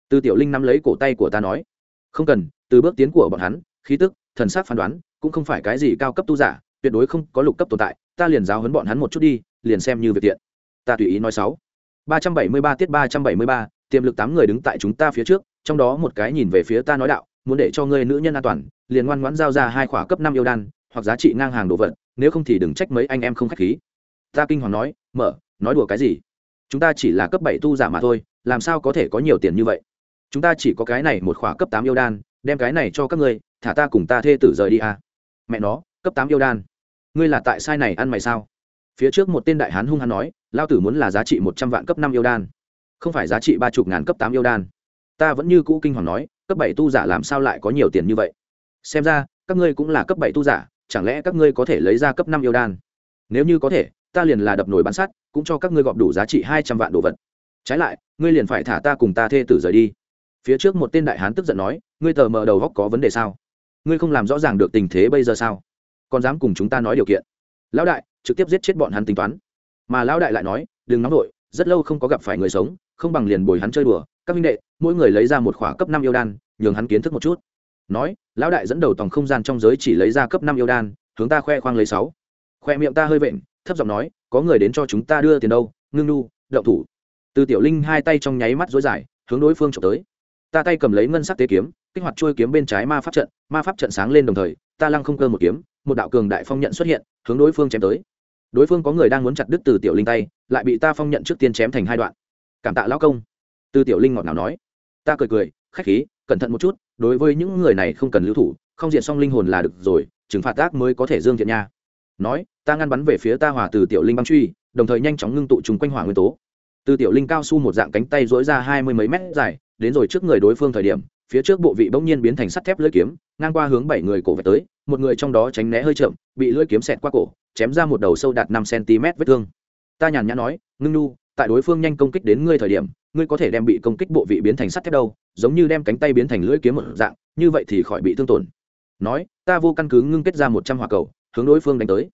Từ tiểu linh nắm lấy cổ tay của ta nói. Không cần, từ bước tiến của bọn hắn, khí tức, thần sắc phán đoán, cũng không phải cái gì cao cấp tu giả, tuyệt đối không có lục cấp tồn tại, ta liền giáo hấn bọn hắn một chút đi, liền xem như việc tiện. Ta tùy ý nói sáu. Ba trăm bảy mươi ba tiết ba trăm bảy mươi ba, tiềm lực tám người đứng tại chúng ta phía trước, trong đó một cái nhìn về phía ta nói đạo, muốn để cho ngươi nữ nhân an toàn, liền ngoan ngoãn giao ra hai khỏa cấp năm yêu đan, hoặc giá trị ngang hàng đồ vật, nếu không thì đừng trách mấy anh em không khách khí. Ta kinh hoàng nói, mở, nói đùa cái gì? Chúng ta chỉ là cấp bảy tu giả mà thôi, làm sao có thể có nhiều tiền như vậy? Chúng ta chỉ có cái này một khỏa cấp tám yêu đan, đem cái này cho các ngươi, thả ta cùng ta thê tử rời đi à. mẹ nó, cấp tám yêu đan. Ngươi là tại sai này ăn mày sao? Phía trước một tên đại hán hung hăng nói, lao tử muốn là giá trị một trăm vạn cấp năm yêu đan. Không phải giá trị ba chục ngàn cấp tám yêu đan. Ta vẫn như cũ kinh hoàng nói, cấp bảy tu giả làm sao lại có nhiều tiền như vậy? Xem ra, các ngươi cũng là cấp bảy tu giả, chẳng lẽ các ngươi có thể lấy ra cấp năm yêu đan? Nếu như có thể ta liền là đập nổi bán sắt, cũng cho các ngươi gọp đủ giá trị hai trăm vạn đồ vật. Trái lại, ngươi liền phải thả ta cùng ta thê tử rời đi. Phía trước một tên đại hán tức giận nói, ngươi tờ mờ đầu góc có vấn đề sao? Ngươi không làm rõ ràng được tình thế bây giờ sao? Còn dám cùng chúng ta nói điều kiện? Lão đại trực tiếp giết chết bọn hắn tính toán. Mà lão đại lại nói, đừng nóng vội, rất lâu không có gặp phải người sống, không bằng liền bồi hắn chơi đùa. Các minh đệ, mỗi người lấy ra một khỏa cấp năm yêu đan, nhường hắn kiến thức một chút. Nói, lão đại dẫn đầu tòng không gian trong giới chỉ lấy ra cấp năm yêu đan, hướng ta khoe khoang lấy sáu. Khoe miệng ta hơi vện thấp giọng nói, có người đến cho chúng ta đưa tiền đâu, ngưng nu đậu thủ. Từ tiểu linh hai tay trong nháy mắt dối dài, hướng đối phương trộm tới. Ta tay cầm lấy ngân sắc tế kiếm, kích hoạt trôi kiếm bên trái ma pháp trận, ma pháp trận sáng lên đồng thời, ta lăng không cơ một kiếm, một đạo cường đại phong nhận xuất hiện, hướng đối phương chém tới. Đối phương có người đang muốn chặt đứt từ tiểu linh tay, lại bị ta phong nhận trước tiên chém thành hai đoạn. Cảm tạ lão công. Từ tiểu linh ngọt nào nói. Ta cười cười, khách khí, cẩn thận một chút, đối với những người này không cần lưu thủ, không diện xong linh hồn là được rồi, trừng phạt tác mới có thể dương thiện nha nói, ta ngăn bắn về phía ta hòa từ tiểu linh băng truy, đồng thời nhanh chóng ngưng tụ chung quanh hỏa nguyên tố. Từ tiểu linh cao su một dạng cánh tay dối ra hai mươi mấy mét dài, đến rồi trước người đối phương thời điểm, phía trước bộ vị bỗng nhiên biến thành sắt thép lưỡi kiếm, ngang qua hướng bảy người cổ vạch tới, một người trong đó tránh né hơi chậm, bị lưỡi kiếm xẹt qua cổ, chém ra một đầu sâu đạt năm cm vết thương. Ta nhàn nhã nói, ngưng nu, tại đối phương nhanh công kích đến ngươi thời điểm, ngươi có thể đem bị công kích bộ vị biến thành sắt thép đâu, giống như đem cánh tay biến thành lưỡi kiếm một dạng, như vậy thì khỏi bị thương tổn. Nói, ta vô căn cứ ngưng kết ra một trăm hỏa cầu hướng đối phương đánh tới.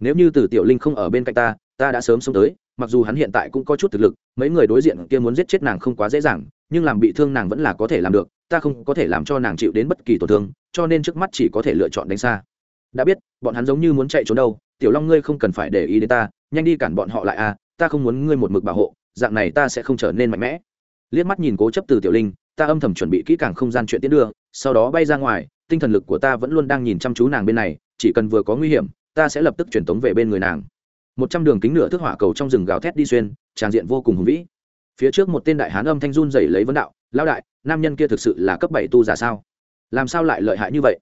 Nếu như từ tiểu linh không ở bên cạnh ta ta đã sớm xông tới, mặc dù hắn hiện tại cũng có chút thực lực, mấy người đối diện kia muốn giết chết nàng không quá dễ dàng, nhưng làm bị thương nàng vẫn là có thể làm được, ta không có thể làm cho nàng chịu đến bất kỳ tổn thương, cho nên trước mắt chỉ có thể lựa chọn đánh xa. Đã biết, bọn hắn giống như muốn chạy trốn đâu, tiểu long ngươi không cần phải để ý đến ta, nhanh đi cản bọn họ lại à ta không muốn ngươi một mực bảo hộ, dạng này ta sẽ không trở nên mạnh mẽ. Liếc mắt nhìn cố chấp từ tiểu linh, ta âm thầm chuẩn bị kỹ càng không gian chuyện tiến đưa, sau đó bay ra ngoài, tinh thần lực của ta vẫn luôn đang nhìn chăm chú nàng bên này chỉ cần vừa có nguy hiểm, ta sẽ lập tức truyền tống về bên người nàng. Một trăm đường kính nửa thước hỏa cầu trong rừng gào thét đi xuyên tràng diện vô cùng hùng vĩ. Phía trước một tên đại hán âm thanh run dày lấy vấn đạo lao đại, nam nhân kia thực sự là cấp bảy tu giả sao? Làm sao lại lợi hại như vậy?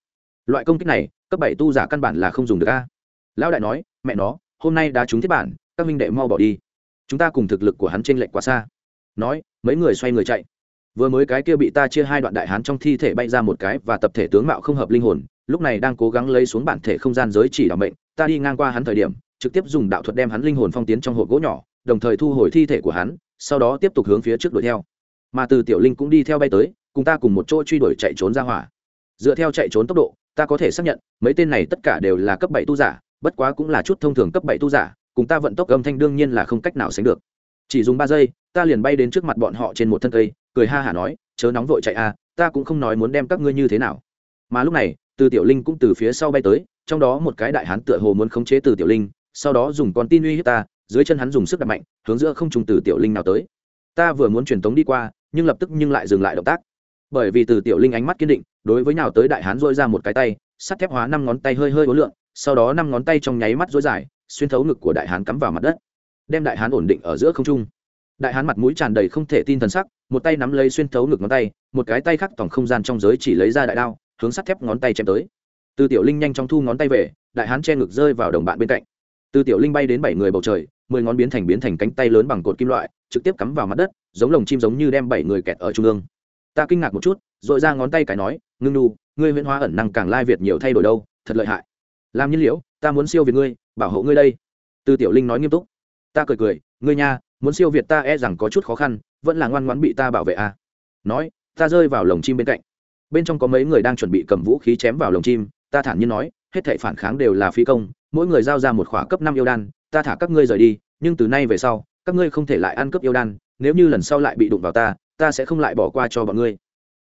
Loại công kích này, cấp bảy tu giả căn bản là không dùng được a. Lão đại nói, mẹ nó, hôm nay đã trúng thiết bản, các minh đệ mau bỏ đi. Chúng ta cùng thực lực của hắn t r ê n lệch quá xa. Nói, mấy người xoay người chạy. Vừa mới cái kia bị ta chia hai đoạn đại hán trong thi thể bay ra một cái và tập thể tướng mạo không hợp linh hồn lúc này đang cố gắng lấy xuống bản thể không gian giới chỉ đạo mệnh, ta đi ngang qua hắn thời điểm, trực tiếp dùng đạo thuật đem hắn linh hồn phong tiến trong hộp gỗ nhỏ, đồng thời thu hồi thi thể của hắn, sau đó tiếp tục hướng phía trước đuổi theo. Mà từ tiểu linh cũng đi theo bay tới, cùng ta cùng một chỗ truy đuổi chạy trốn ra hỏa. Dựa theo chạy trốn tốc độ, ta có thể xác nhận, mấy tên này tất cả đều là cấp bảy tu giả, bất quá cũng là chút thông thường cấp bảy tu giả, cùng ta vận tốc âm thanh đương nhiên là không cách nào sánh được. Chỉ dùng ba giây, ta liền bay đến trước mặt bọn họ trên một thân cây, cười ha hả nói, chớ nóng vội chạy a ta cũng không nói muốn đem các ngươi như thế nào. Mà lúc này từ tiểu linh cũng từ phía sau bay tới, trong đó một cái đại hán tựa hồ muốn khống chế từ tiểu linh, sau đó dùng con tin uy hiếp ta, dưới chân hắn dùng sức đập mạnh, hướng giữa không trùng từ tiểu linh nào tới. Ta vừa muốn truyền tống đi qua, nhưng lập tức nhưng lại dừng lại động tác. Bởi vì từ tiểu linh ánh mắt kiên định, đối với nào tới đại hán dôi ra một cái tay, sắt thép hóa năm ngón tay hơi hơi ối lượng sau đó năm ngón tay trong nháy mắt dối dài, xuyên thấu ngực của đại hán cắm vào mặt đất, đem đại hán ổn định ở giữa không trung. Đại hán mặt mũi tràn đầy không thể tin thần sắc, một tay nắm lấy xuyên thấu ngực ngón tay, một cái tay khác tổng không gian trong giới chỉ lấy ra đại đao hướng sắt thép ngón tay chém tới. Từ tiểu linh nhanh chóng thu ngón tay về, đại hán che ngực rơi vào đồng bạn bên cạnh. Từ tiểu linh bay đến bảy người bầu trời, mười ngón biến thành biến thành cánh tay lớn bằng cột kim loại, trực tiếp cắm vào mặt đất, giống lồng chim giống như đem bảy người kẹt ở trung ương. Ta kinh ngạc một chút r ồ i ra ngón tay cái nói, ngưng nu ngươi huyễn hóa ẩn năng càng lai việt nhiều thay đổi đâu, thật lợi hại. Làm nhiên liễu, ta muốn siêu việt ngươi, bảo hộ ngươi đây. Từ tiểu linh nói nghiêm túc. Ta cười cười, ngươi nha, muốn siêu việt ta e rằng có chút khó khăn, vẫn là ngoan ngoãn bị ta bảo vệ à. nói, ta rơi vào lồng chim bên cạnh bên trong có mấy người đang chuẩn bị cầm vũ khí chém vào lồng chim, ta thản nhiên nói, hết thệ phản kháng đều là phi công, mỗi người giao ra một khỏa cấp năm yêu đan, ta thả các ngươi rời đi, nhưng từ nay về sau, các ngươi không thể lại ăn cướp yêu đan, nếu như lần sau lại bị đụng vào ta ta sẽ không lại bỏ qua cho bọn ngươi.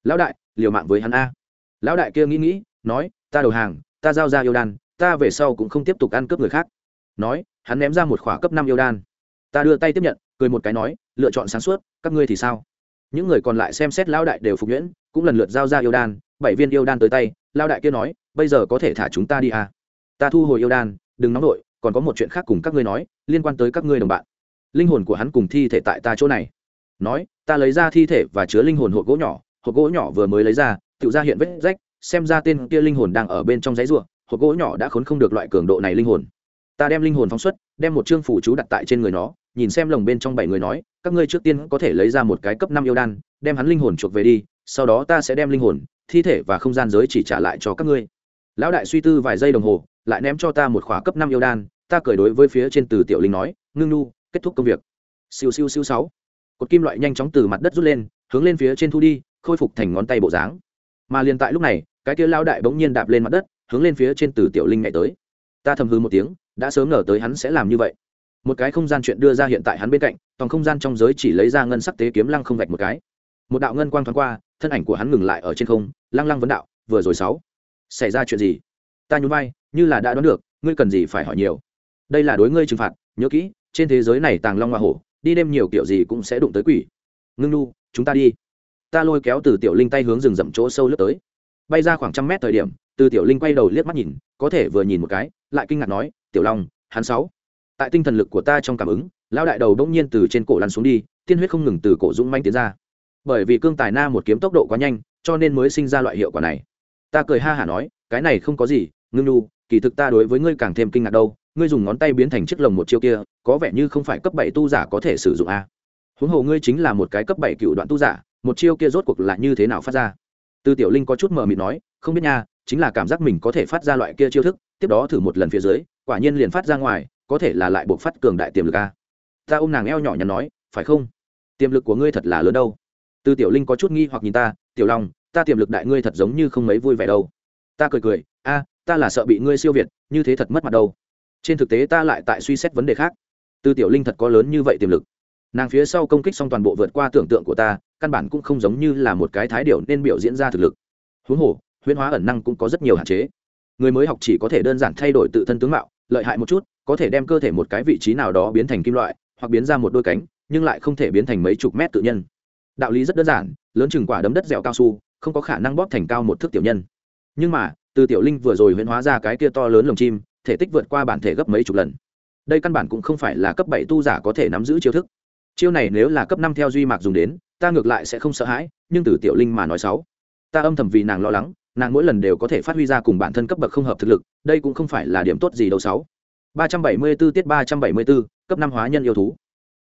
Lão đại, liều mạng với hắn a. Lão đại kia nghĩ nghĩ, nói, ta đầu hàng, ta giao ra yêu đan, ta về sau cũng không tiếp tục ăn cướp người khác. Nói, hắn ném ra một khỏa cấp năm yêu đan. Ta đưa tay tiếp nhận, cười một cái nói, lựa chọn sáng suốt, các ngươi thì sao? Những người còn lại xem xét lão đại đều phục nhuyễn cũng lần lượt giao ra yêu đan, bảy viên yêu đan tới tay, lao đại kia nói, bây giờ có thể thả chúng ta đi à. ta thu hồi yêu đan, đừng nóng nổi còn có một chuyện khác cùng các ngươi nói, liên quan tới các ngươi đồng bạn. Linh hồn của hắn cùng thi thể tại ta chỗ này. Nói, ta lấy ra thi thể và chứa linh hồn hộp gỗ nhỏ, hộp gỗ nhỏ vừa mới lấy ra, tự ra hiện vết rách, xem ra tên kia linh hồn đang ở bên trong giấy ruộng hộp gỗ nhỏ đã khốn không được loại cường độ này linh hồn. Ta đem linh hồn phóng xuất, đem một chương phủ chú đặt tại trên người nó, nhìn xem lồng bên trong bảy người nói, các ngươi trước tiên có thể lấy ra một cái cấp năm yêu đan, đem hắn linh hồn chuộc về đi sau đó ta sẽ đem linh hồn, thi thể và không gian giới chỉ trả lại cho các ngươi. Lão đại suy tư vài giây đồng hồ, lại ném cho ta một khóa cấp năm yêu đan, ta cởi đối với phía trên từ tiểu linh nói, ngưng nu, kết thúc công việc. Siêu siêu siêu sáu. Cột kim loại nhanh chóng từ mặt đất rút lên, hướng lên phía trên thu đi, khôi phục thành ngón tay bộ dáng. Mà liền tại lúc này, cái kia lao đại bỗng nhiên đạp lên mặt đất, hướng lên phía trên từ tiểu linh nhảy tới. Ta thầm hư một tiếng, đã sớm ngờ tới hắn sẽ làm như vậy. Một cái không gian chuyện đưa ra hiện tại hắn bên cạnh, toàn không gian trong giới chỉ lấy ra ngân sắc tế kiếm lăng không vạch một cái. Một đạo ngân quang thoáng qua thân ảnh của hắn ngừng lại ở trên không, lăng lăng vấn đạo, vừa rồi sáu, xảy ra chuyện gì? Ta nhún vai, như là đã đoán được, ngươi cần gì phải hỏi nhiều. Đây là đối ngươi trừng phạt, nhớ kỹ, trên thế giới này tàng long hoa hổ, đi đêm nhiều kiểu gì cũng sẽ đụng tới quỷ. Ngưng nu, chúng ta đi. Ta lôi kéo từ tiểu linh tay hướng rừng rậm chỗ sâu lướt tới. Bay ra khoảng trăm mét thời điểm, từ tiểu linh quay đầu liếc mắt nhìn, có thể vừa nhìn một cái, lại kinh ngạc nói, tiểu long, hắn sáu. Tại tinh thần lực của ta trong cảm ứng lao đại đầu đông nhiên từ trên cổ lăn xuống đi, tiên huyết không ngừng từ cổ dũng manh tiến ra bởi vì cương tài na một kiếm tốc độ quá nhanh, cho nên mới sinh ra loại hiệu quả này. Ta cười ha hả nói, cái này không có gì, ngưng nu kỳ thực ta đối với ngươi càng thêm kinh ngạc đâu, ngươi dùng ngón tay biến thành chiếc lồng một chiêu kia, có vẻ như không phải cấp bảy tu giả có thể sử dụng a. Huống hồ ngươi chính là một cái cấp bảy cựu đoạn tu giả, một chiêu kia rốt cuộc là như thế nào phát ra? Tư tiểu linh có chút mờ mịt nói, không biết nha, chính là cảm giác mình có thể phát ra loại kia chiêu thức, tiếp đó thử một lần phía dưới, quả nhiên liền phát ra ngoài, có thể là lại buộc phát cường đại tiềm lực a. Ta ôm nàng eo nhỏ nhắn nói, phải không? Tiềm lực của ngươi thật là lớn đâu từ tiểu linh có chút nghi hoặc nhìn ta, tiểu long, ta tiềm lực đại ngươi thật giống như không mấy vui vẻ đâu. Ta cười cười, a, ta là sợ bị ngươi siêu việt, như thế thật mất mặt đâu. Trên thực tế ta lại tại suy xét vấn đề khác. Từ tiểu linh thật có lớn như vậy tiềm lực. Nàng phía sau công kích xong toàn bộ vượt qua tưởng tượng của ta, căn bản cũng không giống như là một cái thái điệu nên biểu diễn ra thực lực. Huống hồ, huyễn hóa ẩn năng cũng có rất nhiều hạn chế. Người mới học chỉ có thể đơn giản thay đổi tự thân tướng mạo, lợi hại một chút, có thể đem cơ thể một cái vị trí nào đó biến thành kim loại, hoặc biến ra một đôi cánh, nhưng lại không thể biến thành mấy chục mét tự nhân đạo lý rất đơn giản lớn chừng quả đấm đất dẻo cao su không có khả năng bóp thành cao một thước tiểu nhân. Nhưng mà từ tiểu linh vừa rồi huyễn hóa ra cái kia to lớn lồng chim thể tích vượt qua bản thể gấp mấy chục lần. Đây căn bản cũng không phải là cấp bảy tu giả có thể nắm giữ chiêu thức. Chiêu này nếu là cấp năm theo duy mạc dùng đến ta ngược lại sẽ không sợ hãi nhưng từ tiểu linh mà nói sáu, ta âm thầm vì nàng lo lắng nàng mỗi lần đều có thể phát huy ra cùng bản thân cấp bậc không hợp thực lực đây cũng không phải là điểm tốt gì đâu sáu. Ba trăm bảy mươi 374 tiết ba trăm bảy mươi 374, cấp năm hóa nhân yêu thú.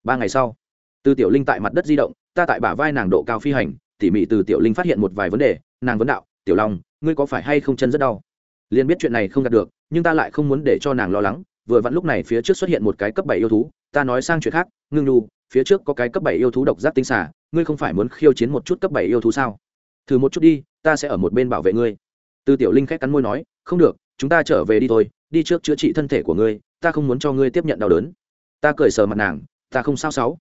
Ba ngày sau từ tiểu linh tại mặt đất di động ta tại bả vai nàng độ cao phi hành, tỉ mỉ từ tiểu linh phát hiện một vài vấn đề, nàng vấn đạo, tiểu long, ngươi có phải hay không chân rất đau? Liền biết chuyện này không đạt được, nhưng ta lại không muốn để cho nàng lo lắng, vừa vặn lúc này phía trước xuất hiện một cái cấp bảy yêu thú, ta nói sang chuyện khác, ngưng nhu, phía trước có cái cấp bảy yêu thú độc giác tinh xả ngươi không phải muốn khiêu chiến một chút cấp bảy yêu thú sao? Thử một chút đi, ta sẽ ở một bên bảo vệ ngươi. Từ tiểu linh khét cắn môi nói, không được, chúng ta trở về đi thôi, đi trước chữa trị thân thể của ngươi, ta không muốn cho ngươi tiếp nhận đau đớn. Ta cười sờ mặt nàng, ta không sao sáu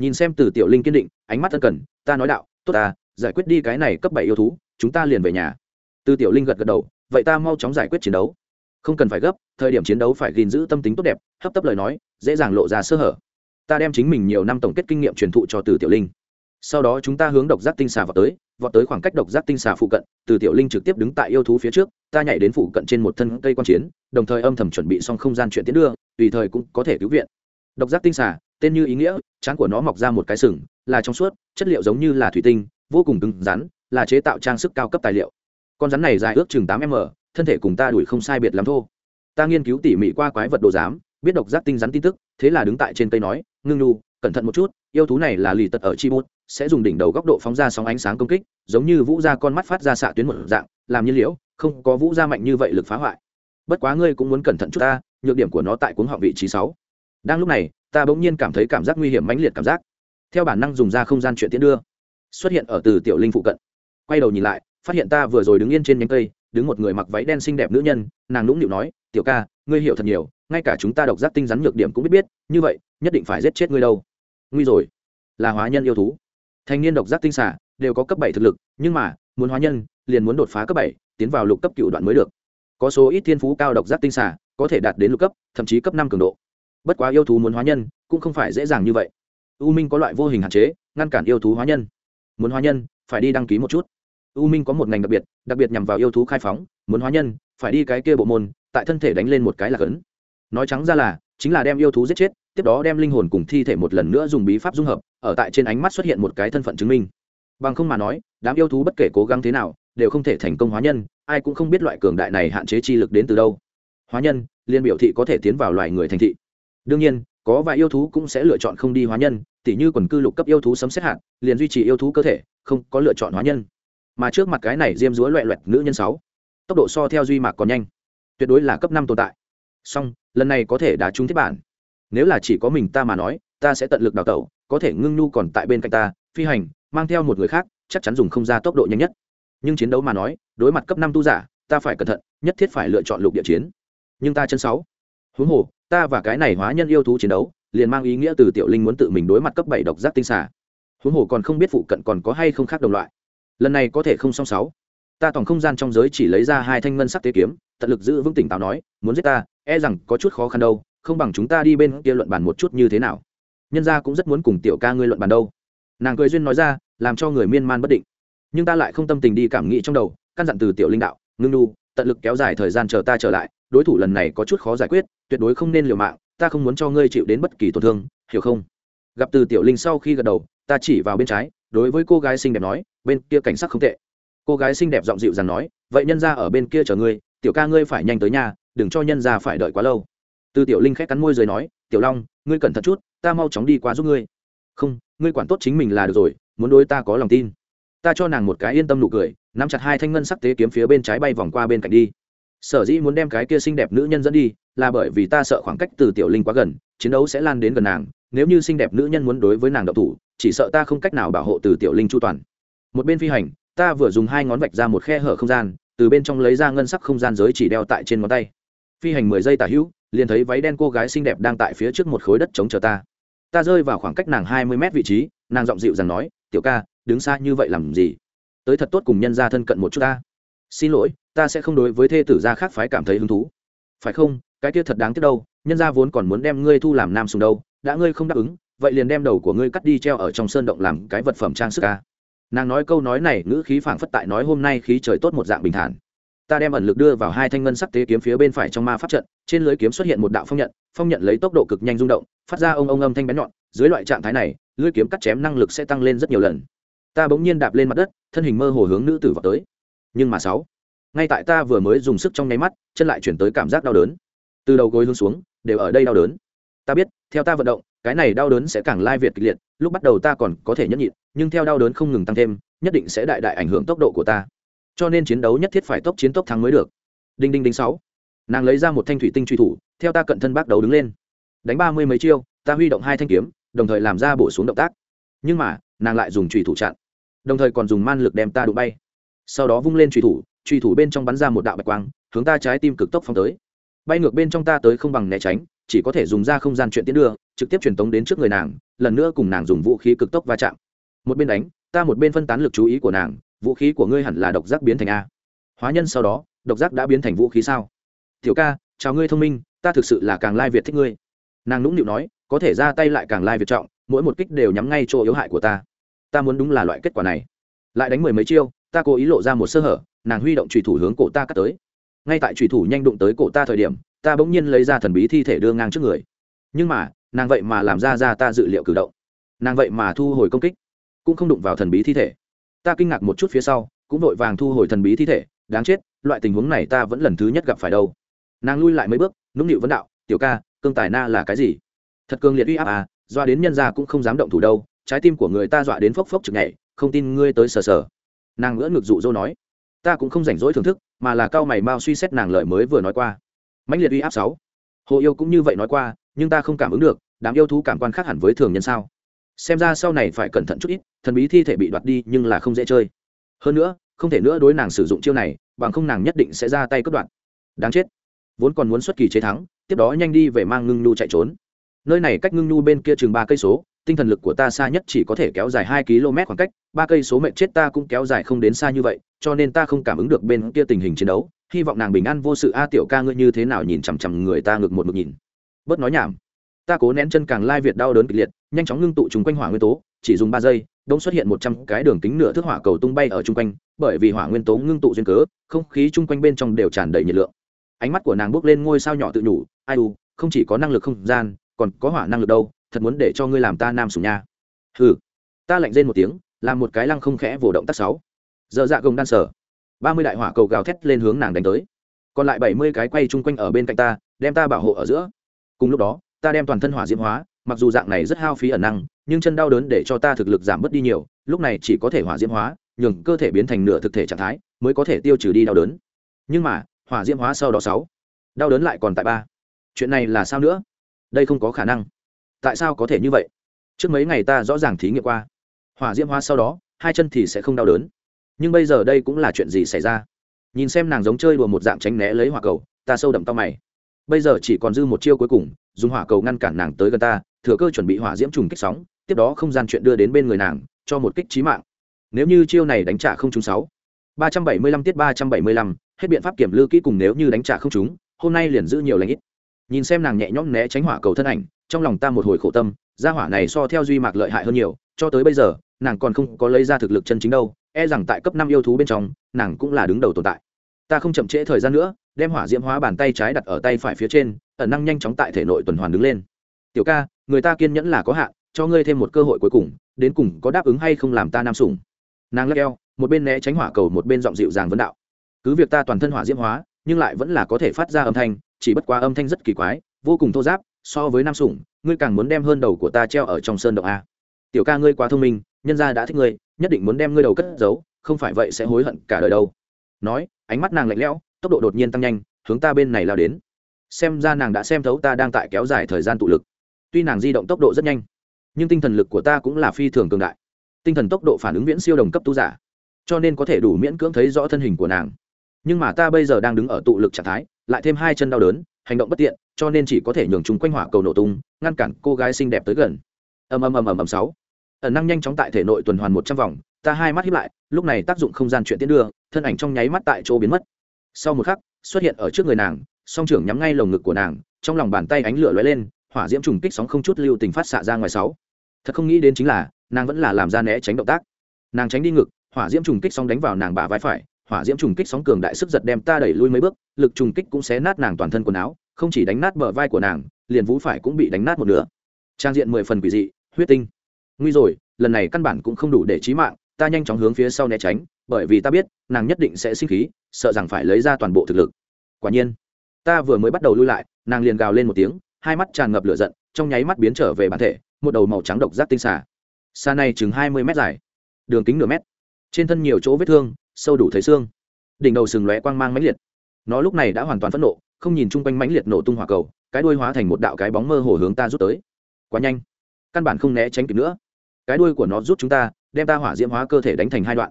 nhìn xem từ tiểu linh kiên định, ánh mắt ân cần, ta nói đạo, tốt ta, giải quyết đi cái này cấp bảy yêu thú, chúng ta liền về nhà. Từ tiểu linh gật gật đầu, vậy ta mau chóng giải quyết chiến đấu. Không cần phải gấp, thời điểm chiến đấu phải gìn giữ tâm tính tốt đẹp, hấp tấp lời nói, dễ dàng lộ ra sơ hở. Ta đem chính mình nhiều năm tổng kết kinh nghiệm truyền thụ cho từ tiểu linh. Sau đó chúng ta hướng độc giác tinh xà vào tới, vọt tới khoảng cách độc giác tinh xà phụ cận, từ tiểu linh trực tiếp đứng tại yêu thú phía trước, ta nhảy đến phụ cận trên một thân cây quan chiến, đồng thời âm thầm chuẩn bị xong không gian chuyện tiến đưa, tùy thời cũng có thể cứu viện. Độc giác tinh xà, tên như ý nghĩa trán của nó mọc ra một cái sừng, là trong suốt, chất liệu giống như là thủy tinh, vô cùng cứng rắn, là chế tạo trang sức cao cấp tài liệu. Con rắn này dài ước chừng tám m, thân thể cùng ta đuổi không sai biệt lắm thô. Ta nghiên cứu tỉ mỉ qua quái vật đồ giám, biết độc giác tinh rắn tin tức, thế là đứng tại trên cây nói, ngưng nu, cẩn thận một chút, yêu thú này là lì tật ở chi bút sẽ dùng đỉnh đầu góc độ phóng ra sóng ánh sáng công kích, giống như vũ ra con mắt phát ra xạ tuyến một dạng, làm nhiên liễu, không có vũ ra mạnh như vậy lực phá hoại. Bất quá ngươi cũng muốn cẩn thận chút ta, nhược điểm của nó tại cuốn họ vị trí sáu đang lúc này, ta bỗng nhiên cảm thấy cảm giác nguy hiểm mãnh liệt cảm giác. Theo bản năng dùng ra không gian chuyện tiến đưa, xuất hiện ở từ tiểu linh phụ cận. Quay đầu nhìn lại, phát hiện ta vừa rồi đứng yên trên nhánh cây, đứng một người mặc váy đen xinh đẹp nữ nhân, nàng nũng nịu nói, tiểu ca, ngươi hiểu thật nhiều, ngay cả chúng ta độc giác tinh rắn nhược điểm cũng biết biết, như vậy, nhất định phải giết chết ngươi đâu. Nguy rồi, là hóa nhân yêu thú. Thanh niên độc giác tinh xả đều có cấp bảy thực lực, nhưng mà, muốn hóa nhân, liền muốn đột phá cấp bảy, tiến vào lục cấp cựu đoạn mới được. Có số ít thiên phú cao độc giác tinh xả có thể đạt đến lục cấp, thậm chí cấp năm cường độ bất quá yêu thú muốn hóa nhân cũng không phải dễ dàng như vậy. U minh có loại vô hình hạn chế, ngăn cản yêu thú hóa nhân. Muốn hóa nhân, phải đi đăng ký một chút. U minh có một ngành đặc biệt đặc biệt nhằm vào yêu thú khai phóng. Muốn hóa nhân, phải đi cái kia bộ môn, tại thân thể đánh lên một cái là cấn. Nói trắng ra là, chính là đem yêu thú giết chết, tiếp đó đem linh hồn cùng thi thể một lần nữa dùng bí pháp dung hợp, ở tại trên ánh mắt xuất hiện một cái thân phận chứng minh. Bằng không mà nói, đám yêu thú bất kể cố gắng thế nào, đều không thể thành công hóa nhân, ai cũng không biết loại cường đại này hạn chế chi lực đến từ đâu. Hóa nhân liên biểu thị có thể tiến vào loài người thành thị đương nhiên, có vài yêu thú cũng sẽ lựa chọn không đi hóa nhân, tỉ như quần cư lục cấp yêu thú sấm xét hạn liền duy trì yêu thú cơ thể, không có lựa chọn hóa nhân. Mà trước mặt cái này diêm dúa loẹ loẹt nữ nhân sáu, tốc độ so theo duy mạc còn nhanh, tuyệt đối là cấp năm tồn tại. Song, lần này có thể đã trúng thiết bản. Nếu là chỉ có mình ta mà nói, ta sẽ tận lực đào tẩu, có thể ngưng nhu còn tại bên cạnh ta, phi hành, mang theo một người khác, chắc chắn dùng không ra tốc độ nhanh nhất. Nhưng chiến đấu mà nói, đối mặt cấp năm tu giả, ta phải cẩn thận, nhất thiết phải lựa chọn lục địa chiến. Nhưng ta chân sáu, huống hồ ta và cái này hóa nhân yêu thú chiến đấu, liền mang ý nghĩa từ tiểu linh muốn tự mình đối mặt cấp bảy độc giác tinh xả huống hồ còn không biết phụ cận còn có hay không khác đồng loại. Lần này có thể không song sáu. Ta tổng không gian trong giới chỉ lấy ra hai thanh ngân sắc tế kiếm, tận lực giữ vững tỉnh táo nói, muốn giết ta e rằng có chút khó khăn đâu, không bằng chúng ta đi bên kia luận bàn một chút như thế nào. Nhân gia cũng rất muốn cùng tiểu ca ngươi luận bàn đâu. Nàng cười duyên nói ra, làm cho người miên man bất định. Nhưng ta lại không tâm tình đi cảm nghĩ trong đầu, căn dặn từ tiểu linh đạo, ngưng nu tận lực kéo dài thời gian chờ ta trở lại, đối thủ lần này có chút khó giải quyết, tuyệt đối không nên liều mạng, ta không muốn cho ngươi chịu đến bất kỳ tổn thương, hiểu không? Gặp từ tiểu linh sau khi gật đầu, ta chỉ vào bên trái, đối với cô gái xinh đẹp nói, bên kia cảnh sát không tệ. Cô gái xinh đẹp giọng dịu dàng nói, vậy nhân ra ở bên kia chờ ngươi, tiểu ca ngươi phải nhanh tới nhà, đừng cho nhân ra phải đợi quá lâu. Từ tiểu linh khét cắn môi rồi nói, tiểu long, ngươi cẩn thận chút, ta mau chóng đi qua giúp ngươi. Không, ngươi quản tốt chính mình là được rồi, muốn đối ta có lòng tin. Ta cho nàng một cái yên tâm nụ cười nắm chặt hai thanh ngân sắc tế kiếm phía bên trái bay vòng qua bên cạnh đi. Sở dĩ muốn đem cái kia xinh đẹp nữ nhân dẫn đi, là bởi vì ta sợ khoảng cách từ tiểu linh quá gần, chiến đấu sẽ lan đến gần nàng, nếu như xinh đẹp nữ nhân muốn đối với nàng độc thủ, chỉ sợ ta không cách nào bảo hộ từ tiểu linh chu toàn. Một bên phi hành, ta vừa dùng hai ngón vạch ra một khe hở không gian, từ bên trong lấy ra ngân sắc không gian giới chỉ đeo tại trên ngón tay. Phi hành mười giây tả hữu, liền thấy váy đen cô gái xinh đẹp đang tại phía trước một khối đất chống chờ ta. Ta rơi vào khoảng cách nàng hai mươi mét vị trí, nàng giọng dịu rằng nói, tiểu ca, đứng xa như vậy làm gì? Tới thật tốt cùng nhân gia thân cận một chút ta. Xin lỗi, ta sẽ không đối với thê tử gia khác phái cảm thấy hứng thú. Phải không, cái kia thật đáng tiếc đâu, nhân gia vốn còn muốn đem ngươi thu làm nam sùng đâu, đã ngươi không đáp ứng, vậy liền đem đầu của ngươi cắt đi treo ở trong sơn động làm cái vật phẩm trang sức ca. Nàng nói câu nói này, ngữ khí phảng phất tại nói hôm nay khí trời tốt một dạng bình thản. Ta đem ẩn lực đưa vào hai thanh ngân sắc tế kiếm phía bên phải trong ma pháp trận, trên lưới kiếm xuất hiện một đạo phong nhận phong nhận lấy tốc độ cực nhanh rung động, phát ra ông ông âm thanh bén nhọn, dưới loại trạng thái này, lưới kiếm cắt chém năng lực sẽ tăng lên rất nhiều lần ta bỗng nhiên đạp lên mặt đất, thân hình mơ hồ hướng nữ tử vào tới. Nhưng mà sáu, ngay tại ta vừa mới dùng sức trong nháy mắt, chân lại chuyển tới cảm giác đau đớn. Từ đầu gối hướng xuống, đều ở đây đau đớn. Ta biết, theo ta vận động, cái này đau đớn sẽ càng lai việt kịch liệt, lúc bắt đầu ta còn có thể nhẫn nhịn, nhưng theo đau đớn không ngừng tăng thêm, nhất định sẽ đại đại ảnh hưởng tốc độ của ta. Cho nên chiến đấu nhất thiết phải tốc chiến tốc thắng mới được. Đinh đinh đinh sáu, nàng lấy ra một thanh thủy tinh truy thủ, theo ta cận thân bác đầu đứng lên. Đánh ba mươi mấy chiêu, ta huy động hai thanh kiếm, đồng thời làm ra bổ xuống động tác. Nhưng mà, nàng lại dùng trùy thủ chặn đồng thời còn dùng man lực đem ta đụng bay. Sau đó vung lên truy thủ truy thủ bên trong bắn ra một đạo bạch quang, hướng ta trái tim cực tốc phong tới. Bay ngược bên trong ta tới không bằng né tránh, chỉ có thể dùng ra không gian chuyện tiến đưa, trực tiếp truyền tống đến trước người nàng, lần nữa cùng nàng dùng vũ khí cực tốc va chạm. Một bên đánh, ta một bên phân tán lực chú ý của nàng, vũ khí của ngươi hẳn là độc giác biến thành a. Hóa nhân sau đó, độc giác đã biến thành vũ khí sao? Tiểu ca, chào ngươi thông minh, ta thực sự là càng lai việt thích ngươi. Nàng nũng nịu nói, có thể ra tay lại càng lai việt trọng, mỗi một kích đều nhắm ngay chỗ yếu hại của ta ta muốn đúng là loại kết quả này. Lại đánh mười mấy chiêu, ta cố ý lộ ra một sơ hở, nàng huy động trùy thủ hướng cổ ta cắt tới. Ngay tại trùy thủ nhanh đụng tới cổ ta thời điểm, ta bỗng nhiên lấy ra thần bí thi thể đưa ngang trước người. Nhưng mà, nàng vậy mà làm ra ra ta dự liệu cử động. Nàng vậy mà thu hồi công kích, cũng không đụng vào thần bí thi thể. Ta kinh ngạc một chút phía sau, cũng vội vàng thu hồi thần bí thi thể, đáng chết, loại tình huống này ta vẫn lần thứ nhất gặp phải đâu. Nàng lui lại mấy bước, nũng nịu vấn đạo, tiểu ca, cương tài na là cái gì? Thật cường liệt uy áp à doa đến nhân gia cũng không dám động thủ đâu trái tim của người ta dọa đến phốc phốc chực nhảy, không tin ngươi tới sờ sờ. Nàng ngỡ ngực dụ dỗ nói, ta cũng không rảnh rỗi thưởng thức, mà là cao mày mau suy xét nàng lời mới vừa nói qua. Mãnh liệt uy áp sáu. Hồ yêu cũng như vậy nói qua, nhưng ta không cảm ứng được, đám yêu thú cảm quan khác hẳn với thường nhân sao? Xem ra sau này phải cẩn thận chút ít, thần bí thi thể bị đoạt đi nhưng là không dễ chơi. Hơn nữa, không thể nữa đối nàng sử dụng chiêu này, bằng không nàng nhất định sẽ ra tay cướp đoạn đáng chết. Vốn còn muốn xuất kỳ chế thắng, tiếp đó nhanh đi về mang ngưng nhu chạy trốn. Nơi này cách ngưng nhu bên kia chừng ba cây số tinh thần lực của ta xa nhất chỉ có thể kéo dài hai km khoảng cách, ba cây số mệnh chết ta cũng kéo dài không đến xa như vậy, cho nên ta không cảm ứng được bên kia tình hình chiến đấu. Hy vọng nàng bình an vô sự. A, tiểu ca ngươi như thế nào nhìn chằm chằm người ta ngực một mực nhìn. Bớt nói nhảm. Ta cố nén chân càng lai việt đau đớn kịch liệt, nhanh chóng ngưng tụ chúng quanh hỏa nguyên tố, chỉ dùng ba giây đông xuất hiện một trăm cái đường kính nửa thước hỏa cầu tung bay ở chung quanh, bởi vì hỏa nguyên tố ngưng tụ duyên cớ, không khí chung quanh bên trong đều tràn đầy nhiệt lượng. Ánh mắt của nàng bước lên ngôi sao nhỏ tự nhủ, ai u, không chỉ có năng lực không gian, còn có hỏa năng lực đâu thật muốn để cho ngươi làm ta nam sủng nha. Hừ. Ta lạnh rên một tiếng, làm một cái lăng không khẽ vồ động tác sáu. Giờ dạ gồng đan sở. Ba mươi đại hỏa cầu gào thét lên hướng nàng đánh tới. Còn lại bảy mươi cái quay chung quanh ở bên cạnh ta, đem ta bảo hộ ở giữa. Cùng lúc đó, ta đem toàn thân hỏa diễm hóa, mặc dù dạng này rất hao phí ẩn năng, nhưng chân đau đớn để cho ta thực lực giảm bớt đi nhiều, lúc này chỉ có thể hỏa diễm hóa, nhường cơ thể biến thành nửa thực thể trạng thái, mới có thể tiêu trừ đi đau đớn. Nhưng mà, hỏa diễm hóa sau đó sáu. Đau đớn lại còn tại ba. Chuyện này là sao nữa? Đây không có khả năng tại sao có thể như vậy? Trước mấy ngày ta rõ ràng thí nghiệm qua. Hỏa diễm hóa sau đó, hai chân thì sẽ không đau đớn. Nhưng bây giờ đây cũng là chuyện gì xảy ra? Nhìn xem nàng giống chơi đùa một dạng tránh né lấy hỏa cầu, ta sâu đậm tao mày. Bây giờ chỉ còn dư một chiêu cuối cùng, dùng hỏa cầu ngăn cản nàng tới gần ta, thừa cơ chuẩn bị hỏa diễm trùng kích sóng, tiếp đó không gian chuyện đưa đến bên người nàng, cho một kích trí mạng. Nếu như chiêu này đánh trả không trúng sáu, ba trăm bảy mươi lăm tiết ba trăm bảy mươi lăm, hết biện pháp kiểm lư kỹ cùng nếu như đánh trả không trúng, hôm nay liền giữ nhiều lãnh ít nhìn xem nàng nhẹ nhõm né tránh hỏa cầu thân ảnh, trong lòng ta một hồi khổ tâm, gia hỏa này so theo duy mạc lợi hại hơn nhiều, cho tới bây giờ, nàng còn không có lấy ra thực lực chân chính đâu e rằng tại cấp năm yêu thú bên trong, nàng cũng là đứng đầu tồn tại. Ta không chậm trễ thời gian nữa, đem hỏa diễm hóa bàn tay trái đặt ở tay phải phía trên, ẩn năng nhanh chóng tại thể nội tuần hoàn đứng lên. Tiểu ca, người ta kiên nhẫn là có hạn, cho ngươi thêm một cơ hội cuối cùng, đến cùng có đáp ứng hay không làm ta nam sủng. Nàng lắc eo, một bên né tránh hỏa cầu một bên giọng dịu dàng vấn đạo. Cứ việc ta toàn thân hỏa diễm hóa nhưng lại vẫn là có thể phát ra âm thanh, chỉ bất quá âm thanh rất kỳ quái, vô cùng thô giáp, so với nam sủng, ngươi càng muốn đem hơn đầu của ta treo ở trong sơn động a. Tiểu ca ngươi quá thông minh, nhân gia đã thích ngươi, nhất định muốn đem ngươi đầu cất giấu, không phải vậy sẽ hối hận cả đời đâu. Nói, ánh mắt nàng lạnh lẽo, tốc độ đột nhiên tăng nhanh, hướng ta bên này lao đến. Xem ra nàng đã xem thấu ta đang tại kéo dài thời gian tụ lực. Tuy nàng di động tốc độ rất nhanh, nhưng tinh thần lực của ta cũng là phi thường cường đại. Tinh thần tốc độ phản ứng viễn siêu đồng cấp tu giả, cho nên có thể đủ miễn cưỡng thấy rõ thân hình của nàng nhưng mà ta bây giờ đang đứng ở tụ lực trạng thái, lại thêm hai chân đau đớn, hành động bất tiện, cho nên chỉ có thể nhường chúng quanh hỏa cầu nổ tung, ngăn cản cô gái xinh đẹp tới gần. Ầm ầm ầm ầm ầm sáu. Ẩn năng nhanh chóng tại thể nội tuần hoàn một trăm vòng, ta hai mắt hiếp lại, lúc này tác dụng không gian chuyện tiến đưa, thân ảnh trong nháy mắt tại chỗ biến mất. Sau một khắc, xuất hiện ở trước người nàng, song trưởng nhắm ngay lồng ngực của nàng, trong lòng bàn tay ánh lửa lóe lên, hỏa diễm trùng kích sóng không chút lưu tình phát xạ ra ngoài sáu. Thật không nghĩ đến chính là, nàng vẫn là làm ra né tránh động tác. Nàng tránh đi ngực, hỏa diễm trùng kích sóng đánh vào nàng bà vai phải hỏa diễm trùng kích sóng cường đại sức giật đem ta đẩy lui mấy bước, lực trùng kích cũng xé nát nàng toàn thân quần áo, không chỉ đánh nát bờ vai của nàng, liền vũ phải cũng bị đánh nát một nửa. Trang diện mười phần quỷ dị, huyết tinh. Nguy rồi, lần này căn bản cũng không đủ để trí mạng, ta nhanh chóng hướng phía sau né tránh, bởi vì ta biết, nàng nhất định sẽ sinh khí, sợ rằng phải lấy ra toàn bộ thực lực. Quả nhiên, ta vừa mới bắt đầu lui lại, nàng liền gào lên một tiếng, hai mắt tràn ngập lửa giận, trong nháy mắt biến trở về bản thể, một đầu màu trắng độc giác tinh xà. Xa này chừng hai mươi mét dài, đường kính nửa mét. Trên thân nhiều chỗ vết thương sâu đủ thấy xương. Đỉnh đầu sừng lóe quang mang mãnh liệt. Nó lúc này đã hoàn toàn phẫn nộ, không nhìn chung quanh mãnh liệt nổ tung hỏa cầu, cái đuôi hóa thành một đạo cái bóng mơ hồ hướng ta rút tới. Quá nhanh. Căn bản không né tránh kịp nữa. Cái đuôi của nó rút chúng ta, đem ta hỏa diễm hóa cơ thể đánh thành hai đoạn.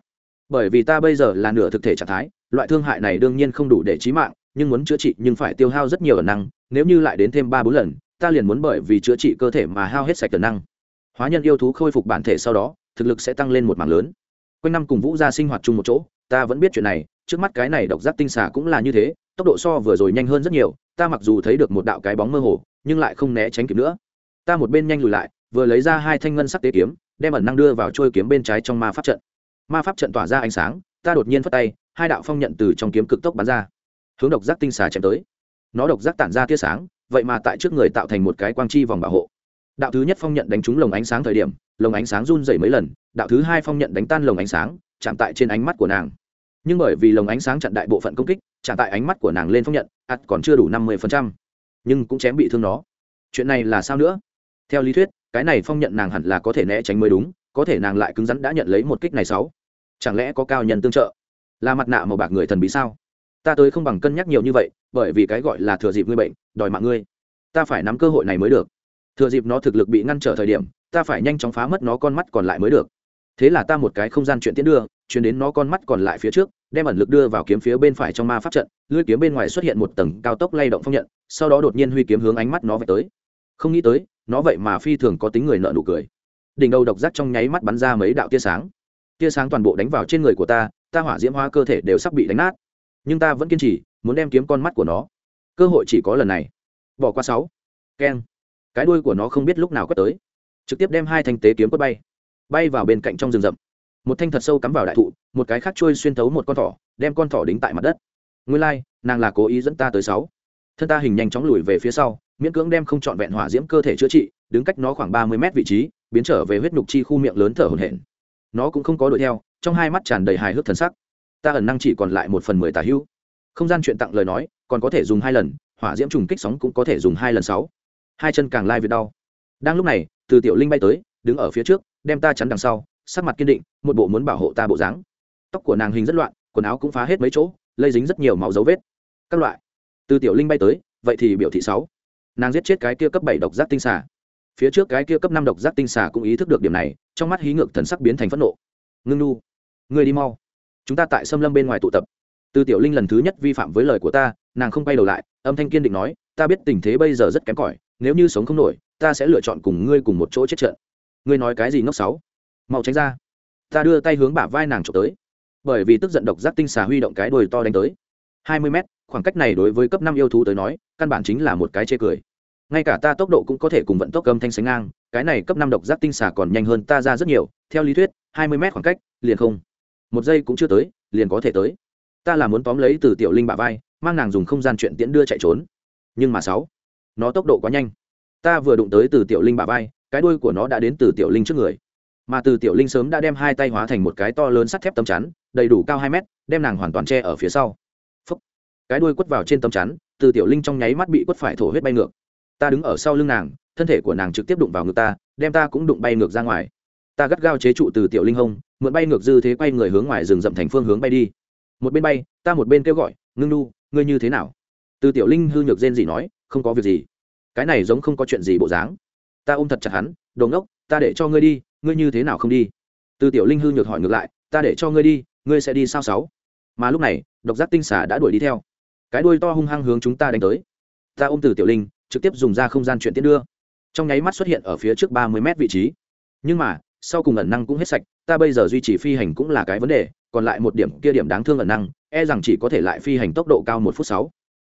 Bởi vì ta bây giờ là nửa thực thể trạng thái, loại thương hại này đương nhiên không đủ để trí mạng, nhưng muốn chữa trị nhưng phải tiêu hao rất nhiều ẩn năng, nếu như lại đến thêm ba bốn lần, ta liền muốn bởi vì chữa trị cơ thể mà hao hết sạch ẩn năng. Hóa nhân yêu thú khôi phục bản thể sau đó, thực lực sẽ tăng lên một mảng lớn. Quanh năm cùng vũ gia sinh hoạt chung một chỗ ta vẫn biết chuyện này, trước mắt cái này độc giác tinh xà cũng là như thế, tốc độ so vừa rồi nhanh hơn rất nhiều, ta mặc dù thấy được một đạo cái bóng mơ hồ, nhưng lại không né tránh kịp nữa. Ta một bên nhanh lùi lại, vừa lấy ra hai thanh ngân sắc tế kiếm, đem ẩn năng đưa vào trôi kiếm bên trái trong ma pháp trận. Ma pháp trận tỏa ra ánh sáng, ta đột nhiên phất tay, hai đạo phong nhận từ trong kiếm cực tốc bắn ra. Hướng độc giác tinh xà chém tới. Nó độc giác tản ra tia sáng, vậy mà tại trước người tạo thành một cái quang chi vòng bảo hộ. Đạo thứ nhất phong nhận đánh trúng lồng ánh sáng thời điểm, lồng ánh sáng run dày mấy lần, đạo thứ hai phong nhận đánh tan lồng ánh sáng chạm tại trên ánh mắt của nàng. Nhưng bởi vì lồng ánh sáng chặn đại bộ phận công kích, chạm tại ánh mắt của nàng lên phong nhận, ắt còn chưa đủ năm mươi phần trăm. Nhưng cũng chém bị thương nó. Chuyện này là sao nữa? Theo lý thuyết, cái này phong nhận nàng hẳn là có thể né tránh mới đúng, có thể nàng lại cứng rắn đã nhận lấy một kích này sáu. Chẳng lẽ có cao nhân tương trợ? Là mặt nạ màu bạc người thần bí sao? Ta tới không bằng cân nhắc nhiều như vậy, bởi vì cái gọi là thừa dịp ngươi bệnh, đòi mạng ngươi. Ta phải nắm cơ hội này mới được. Thừa dịp nó thực lực bị ngăn trở thời điểm, ta phải nhanh chóng phá mất nó con mắt còn lại mới được thế là ta một cái không gian chuyện tiến đưa, chuyển đến nó con mắt còn lại phía trước, đem ẩn lực đưa vào kiếm phía bên phải trong ma pháp trận, lưỡi kiếm bên ngoài xuất hiện một tầng cao tốc lay động phong nhận, sau đó đột nhiên huy kiếm hướng ánh mắt nó về tới. Không nghĩ tới, nó vậy mà phi thường có tính người nợ nụ cười. Đỉnh đầu độc giác trong nháy mắt bắn ra mấy đạo tia sáng. Tia sáng toàn bộ đánh vào trên người của ta ta hỏa diễm hóa cơ thể đều sắp bị đánh nát. Nhưng ta vẫn kiên trì, muốn đem kiếm con mắt của nó. Cơ hội chỉ có lần này. Bỏ qua sáu. Keng. Cái đuôi của nó không biết lúc nào quét tới. Trực tiếp đem hai thanh tế kiếm quất bay bay vào bên cạnh trong rừng rậm. Một thanh thật sâu cắm vào đại thụ một cái khác trôi xuyên thấu một con thỏ đem con thỏ đính tại mặt đất. Nguyên lai、like, nàng là cố ý dẫn ta tới sáu. Thân ta hình nhanh chóng lùi về phía sau miễn cưỡng đem không trọn vẹn hỏa diễm cơ thể chữa trị đứng cách nó khoảng ba mươi mét vị trí biến trở về huyết nhục chi khu miệng lớn thở hổn hển. Nó cũng không có đuổi theo trong hai mắt tràn đầy hài hước thần sắc. Ta ẩn năng chỉ còn lại một phần mười tà hữu. Không gian chuyện tặng lời nói còn có thể dùng hai lần hỏa diễm trùng kích sóng cũng có thể dùng hai lần sáu. Hai chân càng lai việt đau. Đang lúc này từ tiểu linh bay tới đứng ở phía trước đem ta chắn đằng sau, sắc mặt kiên định, một bộ muốn bảo hộ ta bộ dáng. Tóc của nàng hình rất loạn, quần áo cũng phá hết mấy chỗ, lây dính rất nhiều máu dấu vết. Các loại. Từ tiểu linh bay tới, vậy thì biểu thị sáu. Nàng giết chết cái kia cấp bảy độc giác tinh xà. Phía trước cái kia cấp năm độc giác tinh xà cũng ý thức được điểm này, trong mắt hí ngược thần sắc biến thành phẫn nộ. Ngưng nu. Người đi mau. Chúng ta tại xâm lâm bên ngoài tụ tập. Từ tiểu linh lần thứ nhất vi phạm với lời của ta, nàng không quay đầu lại, âm thanh kiên định nói, ta biết tình thế bây giờ rất kém cỏi, nếu như sống không nổi, ta sẽ lựa chọn cùng ngươi cùng một chỗ chết trận ngươi nói cái gì ngốc sáu? Mau tránh ra. Ta đưa tay hướng bả vai nàng trộm tới. Bởi vì tức giận độc giác tinh xà huy động cái đồi to đánh tới. Hai mươi mét, khoảng cách này đối với cấp năm yêu thú tới nói, căn bản chính là một cái chê cười. Ngay cả ta tốc độ cũng có thể cùng vận tốc âm thanh sánh ngang, cái này cấp năm độc giác tinh xà còn nhanh hơn ta ra rất nhiều, theo lý thuyết, hai mươi mét khoảng cách, liền không. Một giây cũng chưa tới, liền có thể tới. Ta là muốn tóm lấy từ tiểu linh bả vai, mang nàng dùng không gian chuyện tiễn đưa chạy trốn. Nhưng mà sáu, nó tốc độ quá nhanh. Ta vừa đụng tới từ tiểu linh bả vai cái đuôi của nó đã đến từ tiểu linh trước người. Mà từ tiểu linh sớm đã đem hai tay hóa thành một cái to lớn sắt thép tấm chắn, đầy đủ cao hai mét, đem nàng hoàn toàn che ở phía sau. Phúc. cái đuôi quất vào trên tấm chắn, từ tiểu linh trong nháy mắt bị quất phải thổ huyết bay ngược. Ta đứng ở sau lưng nàng, thân thể của nàng trực tiếp đụng vào ngực ta, đem ta cũng đụng bay ngược ra ngoài. Ta gắt gao chế trụ từ tiểu linh hông, mượn bay ngược dư thế quay người hướng ngoài rừng rậm thành phương hướng bay đi. Một bên bay, ta một bên kêu gọi, ngưng nu, ngươi như thế nào? Từ tiểu linh hư nhược rên gì nói, không có việc gì. Cái này giống không có chuyện gì bộ dáng ta ôm thật chặt hắn, đồ ngốc, ta để cho ngươi đi, ngươi như thế nào không đi? Từ tiểu linh hư nhược hỏi ngược lại, ta để cho ngươi đi, ngươi sẽ đi sao sáu? Mà lúc này, độc giác tinh xà đã đuổi đi theo. Cái đuôi to hung hăng hướng chúng ta đánh tới. Ta ôm từ tiểu linh, trực tiếp dùng ra không gian chuyện tiến đưa. Trong nháy mắt xuất hiện ở phía trước ba mươi mét vị trí. Nhưng mà, sau cùng ẩn năng cũng hết sạch, ta bây giờ duy trì phi hành cũng là cái vấn đề, còn lại một điểm kia điểm đáng thương ẩn năng e rằng chỉ có thể lại phi hành tốc độ cao một phút sáu.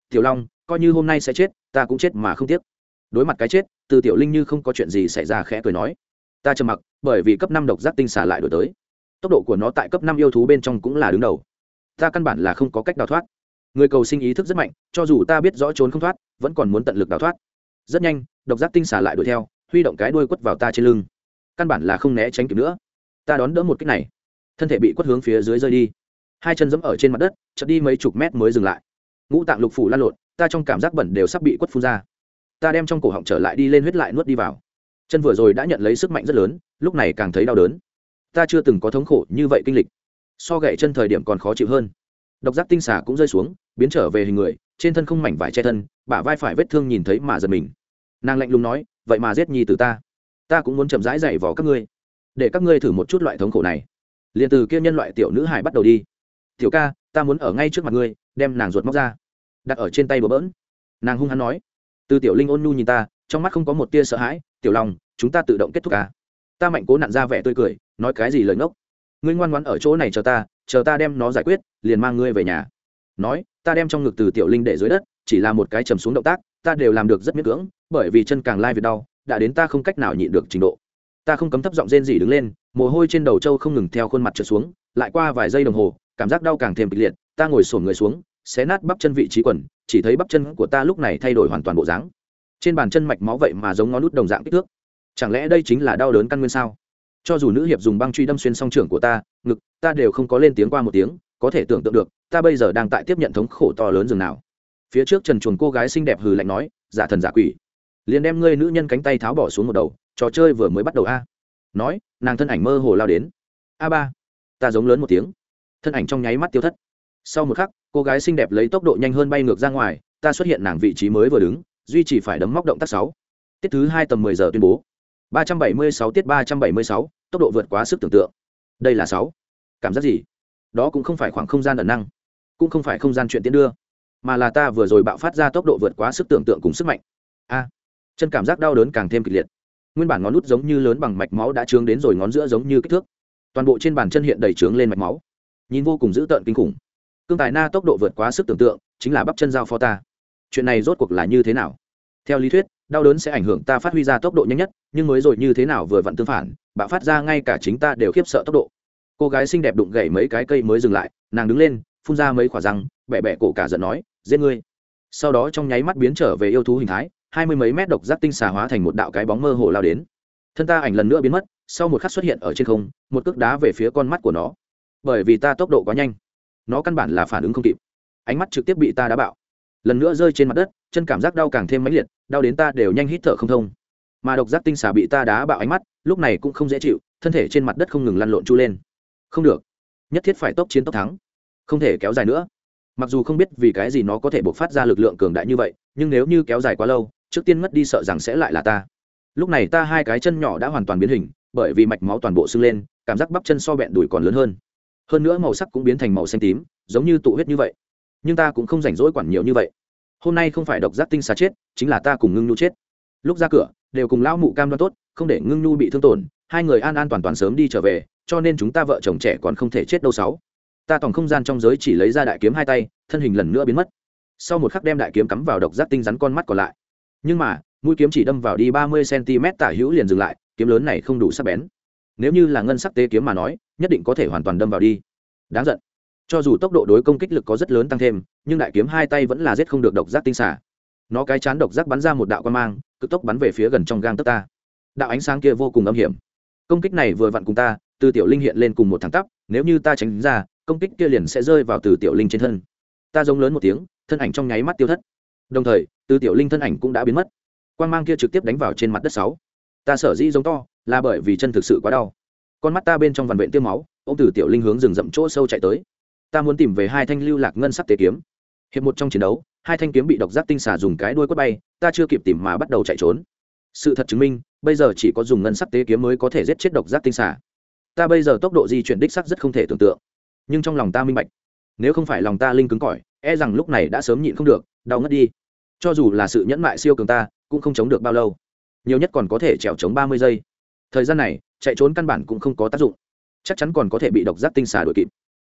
Tiểu long, coi như hôm nay sẽ chết, ta cũng chết mà không tiếc đối mặt cái chết, từ tiểu linh như không có chuyện gì xảy ra khẽ cười nói, ta trầm mặc, bởi vì cấp năm độc giác tinh xả lại đổi tới. Tốc độ của nó tại cấp năm yêu thú bên trong cũng là đứng đầu. Ta căn bản là không có cách đào thoát. Người cầu sinh ý thức rất mạnh, cho dù ta biết rõ trốn không thoát, vẫn còn muốn tận lực đào thoát. Rất nhanh, độc giác tinh xả lại đuổi theo, huy động cái đuôi quất vào ta trên lưng. Căn bản là không né tránh kịp nữa. Ta đón đỡ một cách này. Thân thể bị quất hướng phía dưới rơi đi. Hai chân giẫm ở trên mặt đất, chợt đi mấy chục mét mới dừng lại. Ngũ tạng lục phủ lan lộn, ta trong cảm giác bẩn đều sắp bị quất phun ra ta đem trong cổ họng trở lại đi lên huyết lại nuốt đi vào. Chân vừa rồi đã nhận lấy sức mạnh rất lớn, lúc này càng thấy đau đớn. Ta chưa từng có thống khổ như vậy kinh lịch. So gậy chân thời điểm còn khó chịu hơn. Độc giác tinh xà cũng rơi xuống, biến trở về hình người, trên thân không mảnh vải che thân, bả vai phải vết thương nhìn thấy mà giật mình. Nàng lạnh lùng nói, vậy mà giết nhi từ ta. Ta cũng muốn chậm rãi dày vò các ngươi. Để các ngươi thử một chút loại thống khổ này. Liền từ kia nhân loại tiểu nữ hải bắt đầu đi. Tiểu ca, ta muốn ở ngay trước mặt ngươi, đem nàng ruột móc ra. Đặt ở trên tay bờ bỡn. Nàng hung hăng nói từ tiểu linh ôn nhu nhìn ta, trong mắt không có một tia sợ hãi, tiểu lòng chúng ta tự động kết thúc ca ta mạnh cố nặn ra vẻ tươi cười, nói cái gì lời ngốc? Ngươi ngoan ngoãn ở chỗ này chờ ta chờ ta đem nó giải quyết, liền mang ngươi về nhà. Nói, ta đem trong ngực từ tiểu linh để dưới đất, chỉ là một cái chầm xuống động tác, ta đều làm được rất miễn cưỡng, bởi vì chân càng lai việc đau, đã đến ta không cách nào nhịn được trình độ. Ta không cấm thấp giọng rên gì đứng lên, mồ hôi trên đầu trâu không ngừng theo khuôn mặt trượt xuống, lại qua vài giây đồng hồ, cảm giác đau càng thêm kịch liệt, ta ngồi sổn người xuống xé nát bắp chân vị trí quần, chỉ thấy bắp chân của ta lúc này thay đổi hoàn toàn bộ dáng. Trên bàn chân mạch máu vậy mà giống ngón nút đồng dạng kích thước. Chẳng lẽ đây chính là đau đớn căn nguyên sao? Cho dù nữ hiệp dùng băng truy đâm xuyên song trưởng của ta, ngực, ta đều không có lên tiếng qua một tiếng, có thể tưởng tượng được, ta bây giờ đang tại tiếp nhận thống khổ to lớn dường nào. Phía trước trần chuồn cô gái xinh đẹp hừ lạnh nói, giả thần giả quỷ. Liền đem ngươi nữ nhân cánh tay tháo bỏ xuống một đầu, trò chơi vừa mới bắt đầu a. Nói, nàng thân ảnh mơ hồ lao đến. A ba, ta giống lớn một tiếng. Thân ảnh trong nháy mắt tiêu thất. Sau một khắc cô gái xinh đẹp lấy tốc độ nhanh hơn bay ngược ra ngoài, ta xuất hiện nàng vị trí mới vừa đứng, duy trì phải đấm móc động tác sáu. Tiết thứ hai tầm mười giờ tuyên bố. Ba trăm bảy mươi sáu tiết ba trăm bảy mươi sáu, tốc độ vượt quá sức tưởng tượng. Đây là sáu. Cảm giác gì? Đó cũng không phải khoảng không gian ẩn năng, cũng không phải không gian chuyện tiến đưa, mà là ta vừa rồi bạo phát ra tốc độ vượt quá sức tưởng tượng cùng sức mạnh. A. Chân cảm giác đau đớn càng thêm kịch liệt. Nguyên bản ngón nút giống như lớn bằng mạch máu đã trướng đến rồi ngón giữa giống như kích thước. Toàn bộ trên bàn chân hiện đầy trướng lên mạch máu. Nhìn vô cùng dữ tợn kinh khủng cương tài na tốc độ vượt quá sức tưởng tượng, chính là bắp chân giao pho ta. Chuyện này rốt cuộc là như thế nào? Theo lý thuyết, đau đớn sẽ ảnh hưởng ta phát huy ra tốc độ nhanh nhất, nhưng mới rồi như thế nào vừa vặn tương phản, bạo phát ra ngay cả chính ta đều khiếp sợ tốc độ. Cô gái xinh đẹp đụng gậy mấy cái cây mới dừng lại, nàng đứng lên, phun ra mấy khỏa răng bẹ bẹ cổ cả giận nói, giết ngươi. Sau đó trong nháy mắt biến trở về yêu thú hình thái, hai mươi mấy mét độc giác tinh xà hóa thành một đạo cái bóng mơ hồ lao đến. Thân ta ảnh lần nữa biến mất, sau một khắc xuất hiện ở trên không, một cước đá về phía con mắt của nó. Bởi vì ta tốc độ quá nhanh nó căn bản là phản ứng không kịp. Ánh mắt trực tiếp bị ta đá bạo. Lần nữa rơi trên mặt đất, chân cảm giác đau càng thêm mãnh liệt, đau đến ta đều nhanh hít thở không thông. Mà độc giác tinh xà bị ta đá bạo ánh mắt, lúc này cũng không dễ chịu, thân thể trên mặt đất không ngừng lăn lộn chu lên. Không được. Nhất thiết phải tốc chiến tốc thắng. Không thể kéo dài nữa. Mặc dù không biết vì cái gì nó có thể bộc phát ra lực lượng cường đại như vậy, nhưng nếu như kéo dài quá lâu, trước tiên mất đi sợ rằng sẽ lại là ta. Lúc này ta hai cái chân nhỏ đã hoàn toàn biến hình, bởi vì mạch máu toàn bộ sưng lên, cảm giác bắp chân so bẹn đùi còn lớn hơn hơn nữa màu sắc cũng biến thành màu xanh tím, giống như tụ huyết như vậy. Nhưng ta cũng không rảnh rỗi quản nhiều như vậy. Hôm nay không phải độc giác tinh xà chết, chính là ta cùng ngưng nhu chết. Lúc ra cửa, đều cùng lão mụ cam đoan tốt, không để ngưng nhu bị thương tổn, hai người an an toàn toàn sớm đi trở về, cho nên chúng ta vợ chồng trẻ còn không thể chết đâu sáu. Ta tòng không gian trong giới chỉ lấy ra đại kiếm hai tay, thân hình lần nữa biến mất. Sau một khắc đem đại kiếm cắm vào độc giác tinh rắn con mắt còn lại. Nhưng mà, mũi kiếm chỉ đâm vào đi ba mươi cm tả hữu liền dừng lại, kiếm lớn này không đủ sắc bén. Nếu như là ngân sắc tế kiếm mà nói nhất định có thể hoàn toàn đâm vào đi. Đáng giận. Cho dù tốc độ đối công kích lực có rất lớn tăng thêm, nhưng đại kiếm hai tay vẫn là giết không được độc giác tinh xả nó cái chán độc giác bắn ra một đạo quan mang, cực tốc bắn về phía gần trong gang tấc ta. Đạo ánh sáng kia vô cùng âm hiểm. Công kích này vừa vặn cùng ta, từ tiểu linh hiện lên cùng một thẳng tắp, nếu như ta tránh ra, công kích kia liền sẽ rơi vào từ tiểu linh trên thân. Ta giống lớn một tiếng, thân ảnh trong nháy mắt tiêu thất. Đồng thời, từ tiểu linh thân ảnh cũng đã biến mất. Quan g mang kia trực tiếp đánh vào trên mặt đất sáu. Ta sở dĩ giống to, là bởi vì chân thực sự quá đau con mắt ta bên trong vằn vện tiêu máu, ông tử tiểu linh hướng rừng rậm chỗ sâu chạy tới. Ta muốn tìm về hai thanh lưu lạc ngân sắc tế kiếm. Hiệp một trong chiến đấu, hai thanh kiếm bị độc giác tinh xà dùng cái đuôi quất bay, ta chưa kịp tìm mà bắt đầu chạy trốn. Sự thật chứng minh, bây giờ chỉ có dùng ngân sắc tế kiếm mới có thể giết chết độc giác tinh xà. Ta bây giờ tốc độ di chuyển đích sắc rất không thể tưởng tượng. Nhưng trong lòng ta minh bạch, nếu không phải lòng ta linh cứng cỏi e rằng lúc này đã sớm nhịn không được, đau ngất đi. Cho dù là sự nhẫn mại siêu cường ta, cũng không chống được bao lâu. Nhiều nhất còn có thể trèo chống ba mươi giây. Thời gian này chạy trốn căn bản cũng không có tác dụng. Chắc chắn còn có thể bị độc giác tinh xà đuổi kịp.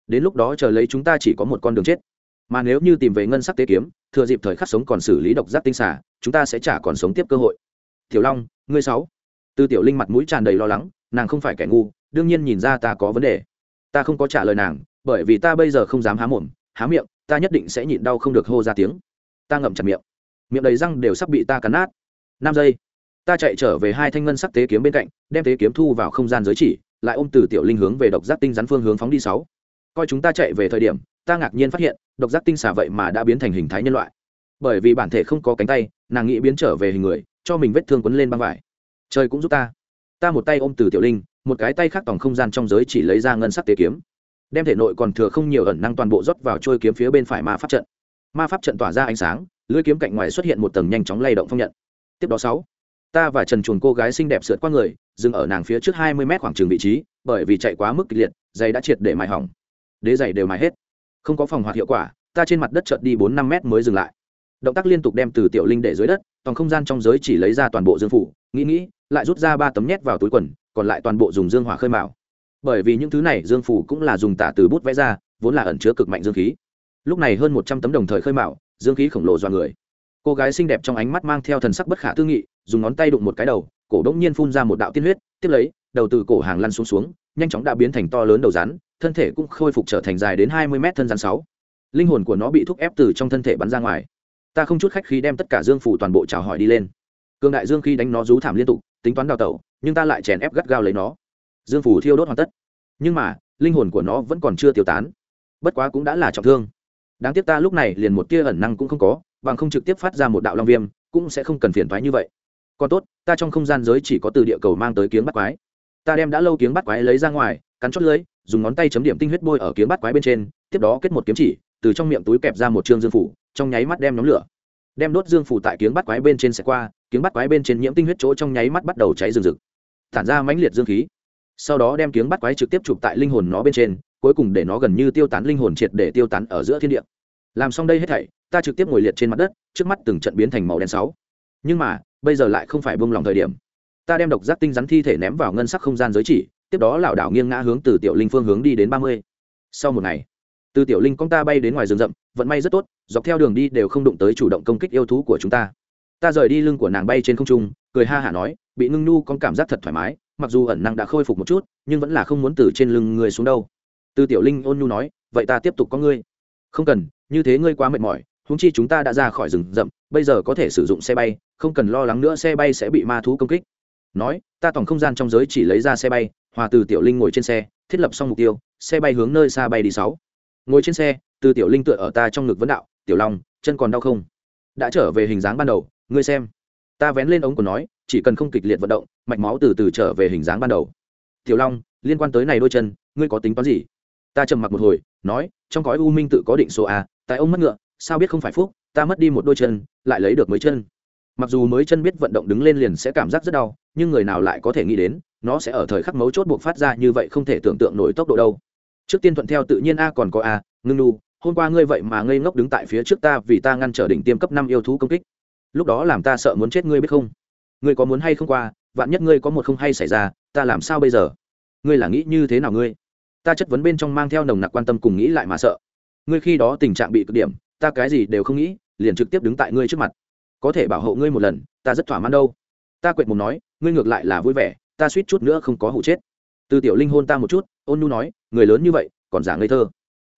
Đến lúc đó chờ lấy chúng ta chỉ có một con đường chết. Mà nếu như tìm về ngân sắc tế kiếm, thừa dịp thời khắc sống còn xử lý độc giác tinh xà, chúng ta sẽ chả còn sống tiếp cơ hội. Tiểu long, ngươi sáu. Từ tiểu linh mặt mũi tràn đầy lo lắng, nàng không phải kẻ ngu, đương nhiên nhìn ra ta có vấn đề. Ta không có trả lời nàng, bởi vì ta bây giờ không dám há mồm, há miệng, ta nhất định sẽ nhịn đau không được hô ra tiếng. Ta ngậm chặt miệng. Miệng đầy răng đều sắp bị ta cắn nát. Năm giây ta chạy trở về hai thanh ngân sắc tế kiếm bên cạnh, đem tế kiếm thu vào không gian giới chỉ, lại ôm từ tiểu linh hướng về độc giác tinh rắn phương hướng phóng đi sáu. Coi chúng ta chạy về thời điểm, ta ngạc nhiên phát hiện, độc giác tinh xà vậy mà đã biến thành hình thái nhân loại. Bởi vì bản thể không có cánh tay, nàng nghĩ biến trở về hình người, cho mình vết thương quấn lên băng vải. Trời cũng giúp ta. Ta một tay ôm từ tiểu linh, một cái tay khác tòng không gian trong giới chỉ lấy ra ngân sắc tế kiếm. Đem thể nội còn thừa không nhiều ẩn năng toàn bộ rót vào trôi kiếm phía bên phải ma pháp trận. Ma pháp trận tỏa ra ánh sáng, lưỡi kiếm cạnh ngoài xuất hiện một tầng nhanh chóng lay động phong nhận. Tiếp đó sáu ta và trần chuồn cô gái xinh đẹp sượt qua người, dừng ở nàng phía trước hai mươi mét khoảng trường vị trí, bởi vì chạy quá mức kịch liệt, giày đã triệt để mài hỏng. Đế giày đều mài hết. Không có phòng hoạt hiệu quả, ta trên mặt đất trợt đi bốn năm mét mới dừng lại. Động tác liên tục đem từ tiểu linh để dưới đất, toàn không gian trong giới chỉ lấy ra toàn bộ dương phủ, nghĩ nghĩ, lại rút ra ba tấm nhét vào túi quần, còn lại toàn bộ dùng dương hỏa khơi mạo bởi vì những thứ này dương phủ cũng là dùng tả từ bút vẽ ra, vốn là ẩn chứa cực mạnh dương khí. Lúc này hơn một trăm tấm đồng thời khơi mạo dương khí khổng lồ do người. Cô gái xinh đẹp trong ánh mắt mang theo thần sắc bất khả tư nghị dùng ngón tay đụng một cái đầu, cổ đ ỗ n g nhiên phun ra một đạo tiên huyết, tiếp lấy, đầu từ cổ hàng lăn xuống xuống, nhanh chóng đã biến thành to lớn đầu rắn, thân thể cũng khôi phục trở thành dài đến hai mươi mét thân rắn sáu. Linh hồn của nó bị thúc ép từ trong thân thể bắn ra ngoài. Ta không chút khách khí đem tất cả dương phủ toàn bộ trào hỏi đi lên. Cường đại dương khi đánh nó rú thảm liên tục, tính toán đào tẩu, nhưng ta lại chèn ép gắt gao lấy nó. Dương phủ thiêu đốt hoàn tất. Nhưng mà, linh hồn của nó vẫn còn chưa tiêu tán. Bất quá cũng đã là trọng thương. Đáng tiếc ta lúc này liền một tia ẩn năng cũng không có, bằng không trực tiếp phát ra một đạo long viêm, cũng sẽ không cần phiền thoái như vậy còn tốt, ta trong không gian giới chỉ có từ địa cầu mang tới kiếng bắt quái. Ta đem đã lâu kiếng bắt quái lấy ra ngoài, cắn chót lưới dùng ngón tay chấm điểm tinh huyết bôi ở kiếng bắt quái bên trên, tiếp đó kết một kiếm chỉ, từ trong miệng túi kẹp ra một trương dương phủ, trong nháy mắt đem nhóm lửa. Đem đốt dương phủ tại kiếng bắt quái bên trên xe qua, kiếng bắt quái bên trên nhiễm tinh huyết chỗ trong nháy mắt bắt đầu cháy rừng rực. Tản ra mãnh liệt dương khí. Sau đó đem kiếng bắt quái trực tiếp chụp tại linh hồn nó bên trên, cuối cùng để nó gần như tiêu tán linh hồn triệt để tiêu tán ở giữa thiên địa. Làm xong đây hết thảy, ta trực tiếp ngồi liệt trên mặt đất, trước mắt từng trận biến thành màu đen sáu. Nhưng mà bây giờ lại không phải bông lòng thời điểm. Ta đem độc giác tinh rắn thi thể ném vào ngân sắc không gian giới chỉ, tiếp đó lảo đảo nghiêng ngã hướng từ tiểu linh phương hướng đi đến ba mươi. Sau một ngày, từ tiểu linh con ta bay đến ngoài rừng rậm, vận may rất tốt, dọc theo đường đi đều không đụng tới chủ động công kích yêu thú của chúng ta. Ta rời đi lưng của nàng bay trên không trung, cười ha hả nói, bị ngưng nu con cảm giác thật thoải mái, mặc dù ẩn năng đã khôi phục một chút, nhưng vẫn là không muốn từ trên lưng người xuống đâu. Từ tiểu linh ôn nhu nói, vậy ta tiếp tục có ngươi. Không cần, như thế ngươi quá mệt mỏi húng chi chúng ta đã ra khỏi rừng rậm bây giờ có thể sử dụng xe bay, không cần lo lắng nữa xe bay sẽ bị ma thú công kích. Nói, ta tổng không gian trong giới chỉ lấy ra xe bay, hòa từ tiểu linh ngồi trên xe, thiết lập xong mục tiêu, xe bay hướng nơi xa bay đi sáu. Ngồi trên xe, từ tiểu linh tựa ở ta trong ngực vấn đạo, tiểu long, chân còn đau không? Đã trở về hình dáng ban đầu, ngươi xem. Ta vén lên ống của nói, chỉ cần không kịch liệt vận động, mạch máu từ từ trở về hình dáng ban đầu. Tiểu long, liên quan tới này đôi chân, ngươi có tính toán gì? Ta trầm mặc một hồi, nói, trong gói u minh tự có định số a, tại ông mất ngựa, sao biết không phải phúc ta mất đi một đôi chân, lại lấy được mới chân. Mặc dù mới chân biết vận động đứng lên liền sẽ cảm giác rất đau, nhưng người nào lại có thể nghĩ đến, nó sẽ ở thời khắc mấu chốt buộc phát ra như vậy không thể tưởng tượng nổi tốc độ đâu. Trước tiên thuận theo tự nhiên a còn có a, ngưng nu, hôm qua ngươi vậy mà ngây ngốc đứng tại phía trước ta vì ta ngăn trở đỉnh tiêm cấp năm yêu thú công kích. Lúc đó làm ta sợ muốn chết ngươi biết không? Ngươi có muốn hay không qua, vạn nhất ngươi có một không hay xảy ra, ta làm sao bây giờ? Ngươi là nghĩ như thế nào ngươi? Ta chất vấn bên trong mang theo nồng nặc quan tâm cùng nghĩ lại mà sợ. Ngươi khi đó tình trạng bị cực điểm, ta cái gì đều không nghĩ liền trực tiếp đứng tại ngươi trước mặt. Có thể bảo hộ ngươi một lần, ta rất thỏa mãn đâu. Ta quệt mồm nói, ngươi ngược lại là vui vẻ, ta suýt chút nữa không có hụ chết. Từ tiểu linh hôn ta một chút, ôn nu nói, người lớn như vậy, còn giả ngây thơ.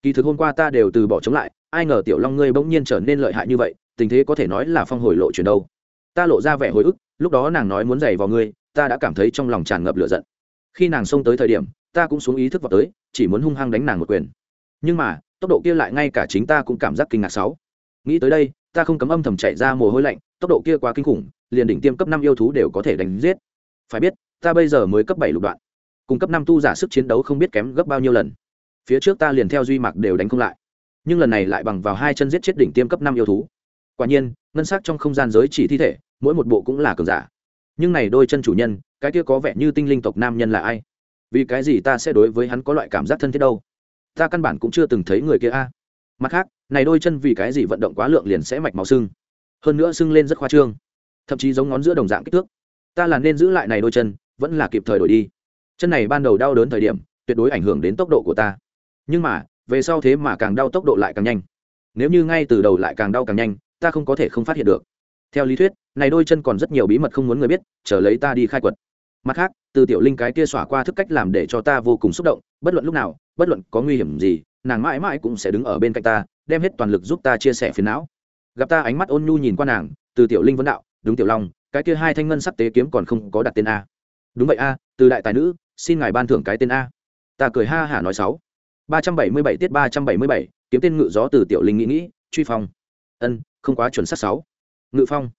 Kỳ thực hôm qua ta đều từ bỏ chống lại, ai ngờ tiểu long ngươi bỗng nhiên trở nên lợi hại như vậy, tình thế có thể nói là phong hồi lộ chuyển đâu. Ta lộ ra vẻ hồi ức, lúc đó nàng nói muốn giày vào ngươi, ta đã cảm thấy trong lòng tràn ngập lửa giận. Khi nàng xông tới thời điểm, ta cũng xuống ý thức vào tới, chỉ muốn hung hăng đánh nàng một quyền. Nhưng mà, tốc độ kia lại ngay cả chính ta cũng cảm giác kinh ngạc sáu nghĩ tới đây, ta không cấm âm thầm chạy ra mồ hôi lạnh, tốc độ kia quá kinh khủng, liền đỉnh tiêm cấp năm yêu thú đều có thể đánh giết. Phải biết, ta bây giờ mới cấp bảy lục đoạn, cùng cấp năm tu giả sức chiến đấu không biết kém gấp bao nhiêu lần. Phía trước ta liền theo duy mặc đều đánh không lại, nhưng lần này lại bằng vào hai chân giết chết đỉnh tiêm cấp năm yêu thú. Quả nhiên, ngân sắc trong không gian giới chỉ thi thể, mỗi một bộ cũng là cường giả. Nhưng này đôi chân chủ nhân, cái kia có vẻ như tinh linh tộc nam nhân là ai? Vì cái gì ta sẽ đối với hắn có loại cảm giác thân thiết đâu? Ta căn bản cũng chưa từng thấy người kia a. Mặt khác này đôi chân vì cái gì vận động quá lượng liền sẽ mạch máu sưng. Hơn nữa sưng lên rất khoa trương. Thậm chí giống ngón giữa đồng dạng kích thước. Ta là nên giữ lại này đôi chân, vẫn là kịp thời đổi đi. Chân này ban đầu đau đớn thời điểm, tuyệt đối ảnh hưởng đến tốc độ của ta. Nhưng mà, về sau thế mà càng đau tốc độ lại càng nhanh. Nếu như ngay từ đầu lại càng đau càng nhanh, ta không có thể không phát hiện được. Theo lý thuyết, này đôi chân còn rất nhiều bí mật không muốn người biết, chờ lấy ta đi khai quật. Mặt khác, từ tiểu linh cái kia xỏa qua thức cách làm để cho ta vô cùng xúc động, bất luận lúc nào, bất luận có nguy hiểm gì, nàng mãi mãi cũng sẽ đứng ở bên cạnh ta đem hết toàn lực giúp ta chia sẻ phiền não. Gặp ta ánh mắt ôn nhu nhìn qua nàng, từ tiểu linh vấn đạo, đúng tiểu long, cái kia hai thanh ngân sắc tế kiếm còn không có đặt tên a. Đúng vậy a, từ đại tài nữ, xin ngài ban thưởng cái tên a. Ta cười ha hả nói sáu. Ba trăm bảy mươi bảy tiết ba trăm bảy mươi bảy, kiếm tên ngự gió từ tiểu linh nghĩ nghĩ, truy phong. Ân, không quá chuẩn xác sáu. Ngự phong.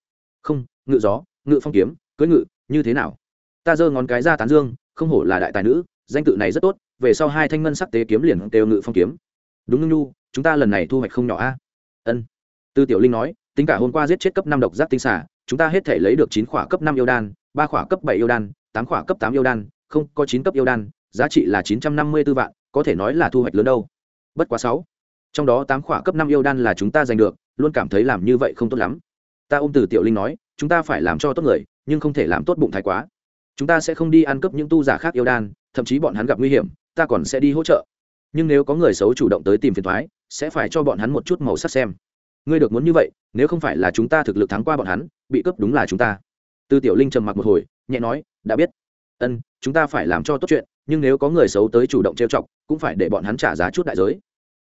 Không, ngự gió, ngự phong kiếm, cưỡi ngự, như thế nào? Ta giơ ngón cái ra tán dương, không hổ là đại tài nữ, danh tự này rất tốt, về sau hai thanh ngân sắc tế kiếm liền đều ngự phong kiếm. Đúng, ngưng nhu chúng ta lần này thu hoạch không nhỏ a. Ân. Tư tiểu linh nói, tính cả hôm qua giết chết cấp năm độc giác tinh xả chúng ta hết thể lấy được chín khỏa cấp năm yêu đan, ba khỏa cấp bảy yêu đan, tám khỏa cấp tám yêu đan, không, có chín cấp yêu đan, giá trị là chín trăm năm mươi b ố vạn, có thể nói là thu hoạch lớn đâu. Bất quá sáu. Trong đó tám khỏa cấp năm yêu đan là chúng ta giành được, luôn cảm thấy làm như vậy không tốt lắm. Ta ôm từ tiểu linh nói, chúng ta phải làm cho tốt người, nhưng không thể làm tốt bụng thái quá. Chúng ta sẽ không đi ăn cấp những tu giả khác yêu đan, thậm chí bọn hắn gặp nguy hiểm, ta còn sẽ đi hỗ trợ. Nhưng nếu có người xấu chủ động tới tìm phiền thoái sẽ phải cho bọn hắn một chút màu sắc xem. Ngươi được muốn như vậy, nếu không phải là chúng ta thực lực thắng qua bọn hắn, bị cướp đúng là chúng ta. Tư tiểu linh trầm mặc một hồi, nhẹ nói, đã biết. Ân, chúng ta phải làm cho tốt chuyện, nhưng nếu có người xấu tới chủ động trêu chọc, cũng phải để bọn hắn trả giá chút đại giới.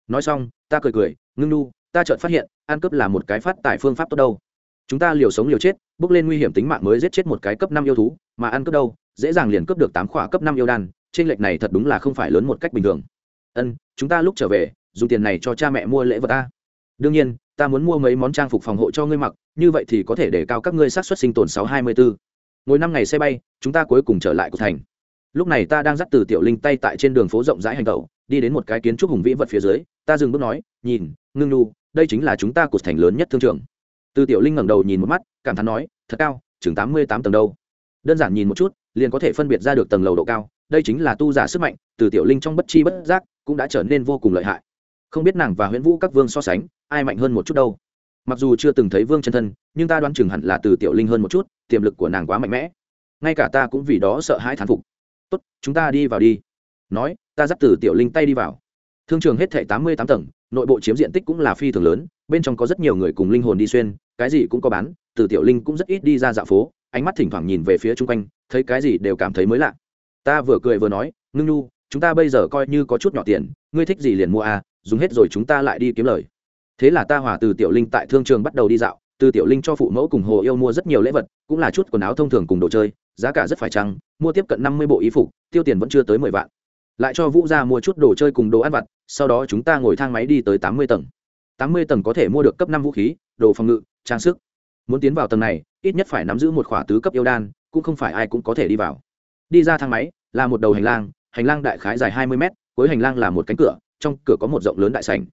Nói xong, ta cười cười, ngưng nu, ta chợt phát hiện, ăn cướp là một cái phát tài phương pháp tốt đâu. Chúng ta liều sống liều chết, bước lên nguy hiểm tính mạng mới giết chết một cái cấp năm yêu thú, mà ăn cướp đâu, dễ dàng liền cướp được tám khỏa cấp năm yêu đan trên lệch này thật đúng là không phải lớn một cách bình thường. Ân, chúng ta lúc trở về dùng tiền này cho cha mẹ mua lễ vật ta. Đương nhiên, ta muốn mua mấy món trang phục phòng hộ cho ngươi mặc, như vậy thì có thể để cao các ngươi sát xuất sinh tồn sáu hai mươi bốn ngồi năm ngày xe bay, chúng ta cuối cùng trở lại của thành. Lúc này ta đang dắt từ tiểu linh tay tại trên đường phố rộng rãi hành tẩu, đi đến một cái kiến trúc hùng vĩ vật phía dưới, ta dừng bước nói, nhìn, ngưng nu đây chính là chúng ta cột thành lớn nhất thương trường. Từ tiểu linh ngẩng đầu nhìn một mắt, cảm thán nói, thật cao, chừng tám mươi tám tầng đâu. Đơn giản nhìn một chút, liền có thể phân biệt ra được tầng lầu độ cao, đây chính là tu giả sức mạnh, từ tiểu linh trong bất chi bất giác cũng đã trở nên vô cùng lợi hại không biết nàng và huyễn vũ các vương so sánh, ai mạnh hơn một chút đâu. Mặc dù chưa từng thấy vương chân thân, nhưng ta đoán chừng hẳn là từ tiểu linh hơn một chút, tiềm lực của nàng quá mạnh mẽ. Ngay cả ta cũng vì đó sợ hãi thán phục. Tốt, chúng ta đi vào đi. Nói, ta dắt từ tiểu linh tay đi vào. Thương trường hết thệ tám mươi tám tầng, nội bộ chiếm diện tích cũng là phi thường lớn, bên trong có rất nhiều người cùng linh hồn đi xuyên, cái gì cũng có bán, từ tiểu linh cũng rất ít đi ra dạo phố, ánh mắt thỉnh thoảng nhìn về phía chung quanh, thấy cái gì đều cảm thấy mới lạ. Ta vừa cười vừa nói, ngưng nhu, chúng ta bây giờ coi như có chút nhỏ tiền, ngươi thích gì liền mua à dùng hết rồi chúng ta lại đi kiếm lời. Thế là ta hòa từ tiểu linh tại thương trường bắt đầu đi dạo, từ tiểu linh cho phụ mẫu cùng hồ yêu mua rất nhiều lễ vật, cũng là chút quần áo thông thường cùng đồ chơi, giá cả rất phải chăng, mua tiếp cận năm mươi bộ y phục, tiêu tiền vẫn chưa tới mười vạn. Lại cho vũ ra mua chút đồ chơi cùng đồ ăn vặt, sau đó chúng ta ngồi thang máy đi tới tám mươi tầng. Tám mươi tầng có thể mua được cấp năm vũ khí, đồ phòng ngự, trang sức. Muốn tiến vào tầng này, ít nhất phải nắm giữ một khỏa tứ cấp yêu đan, cũng không phải ai cũng có thể đi vào. Đi ra thang máy, là một đầu hành lang hành lang đại khái dài hai mươi mét, cuối hành lang là một cánh cửa trong cửa có một rộng lớn đại sảnh.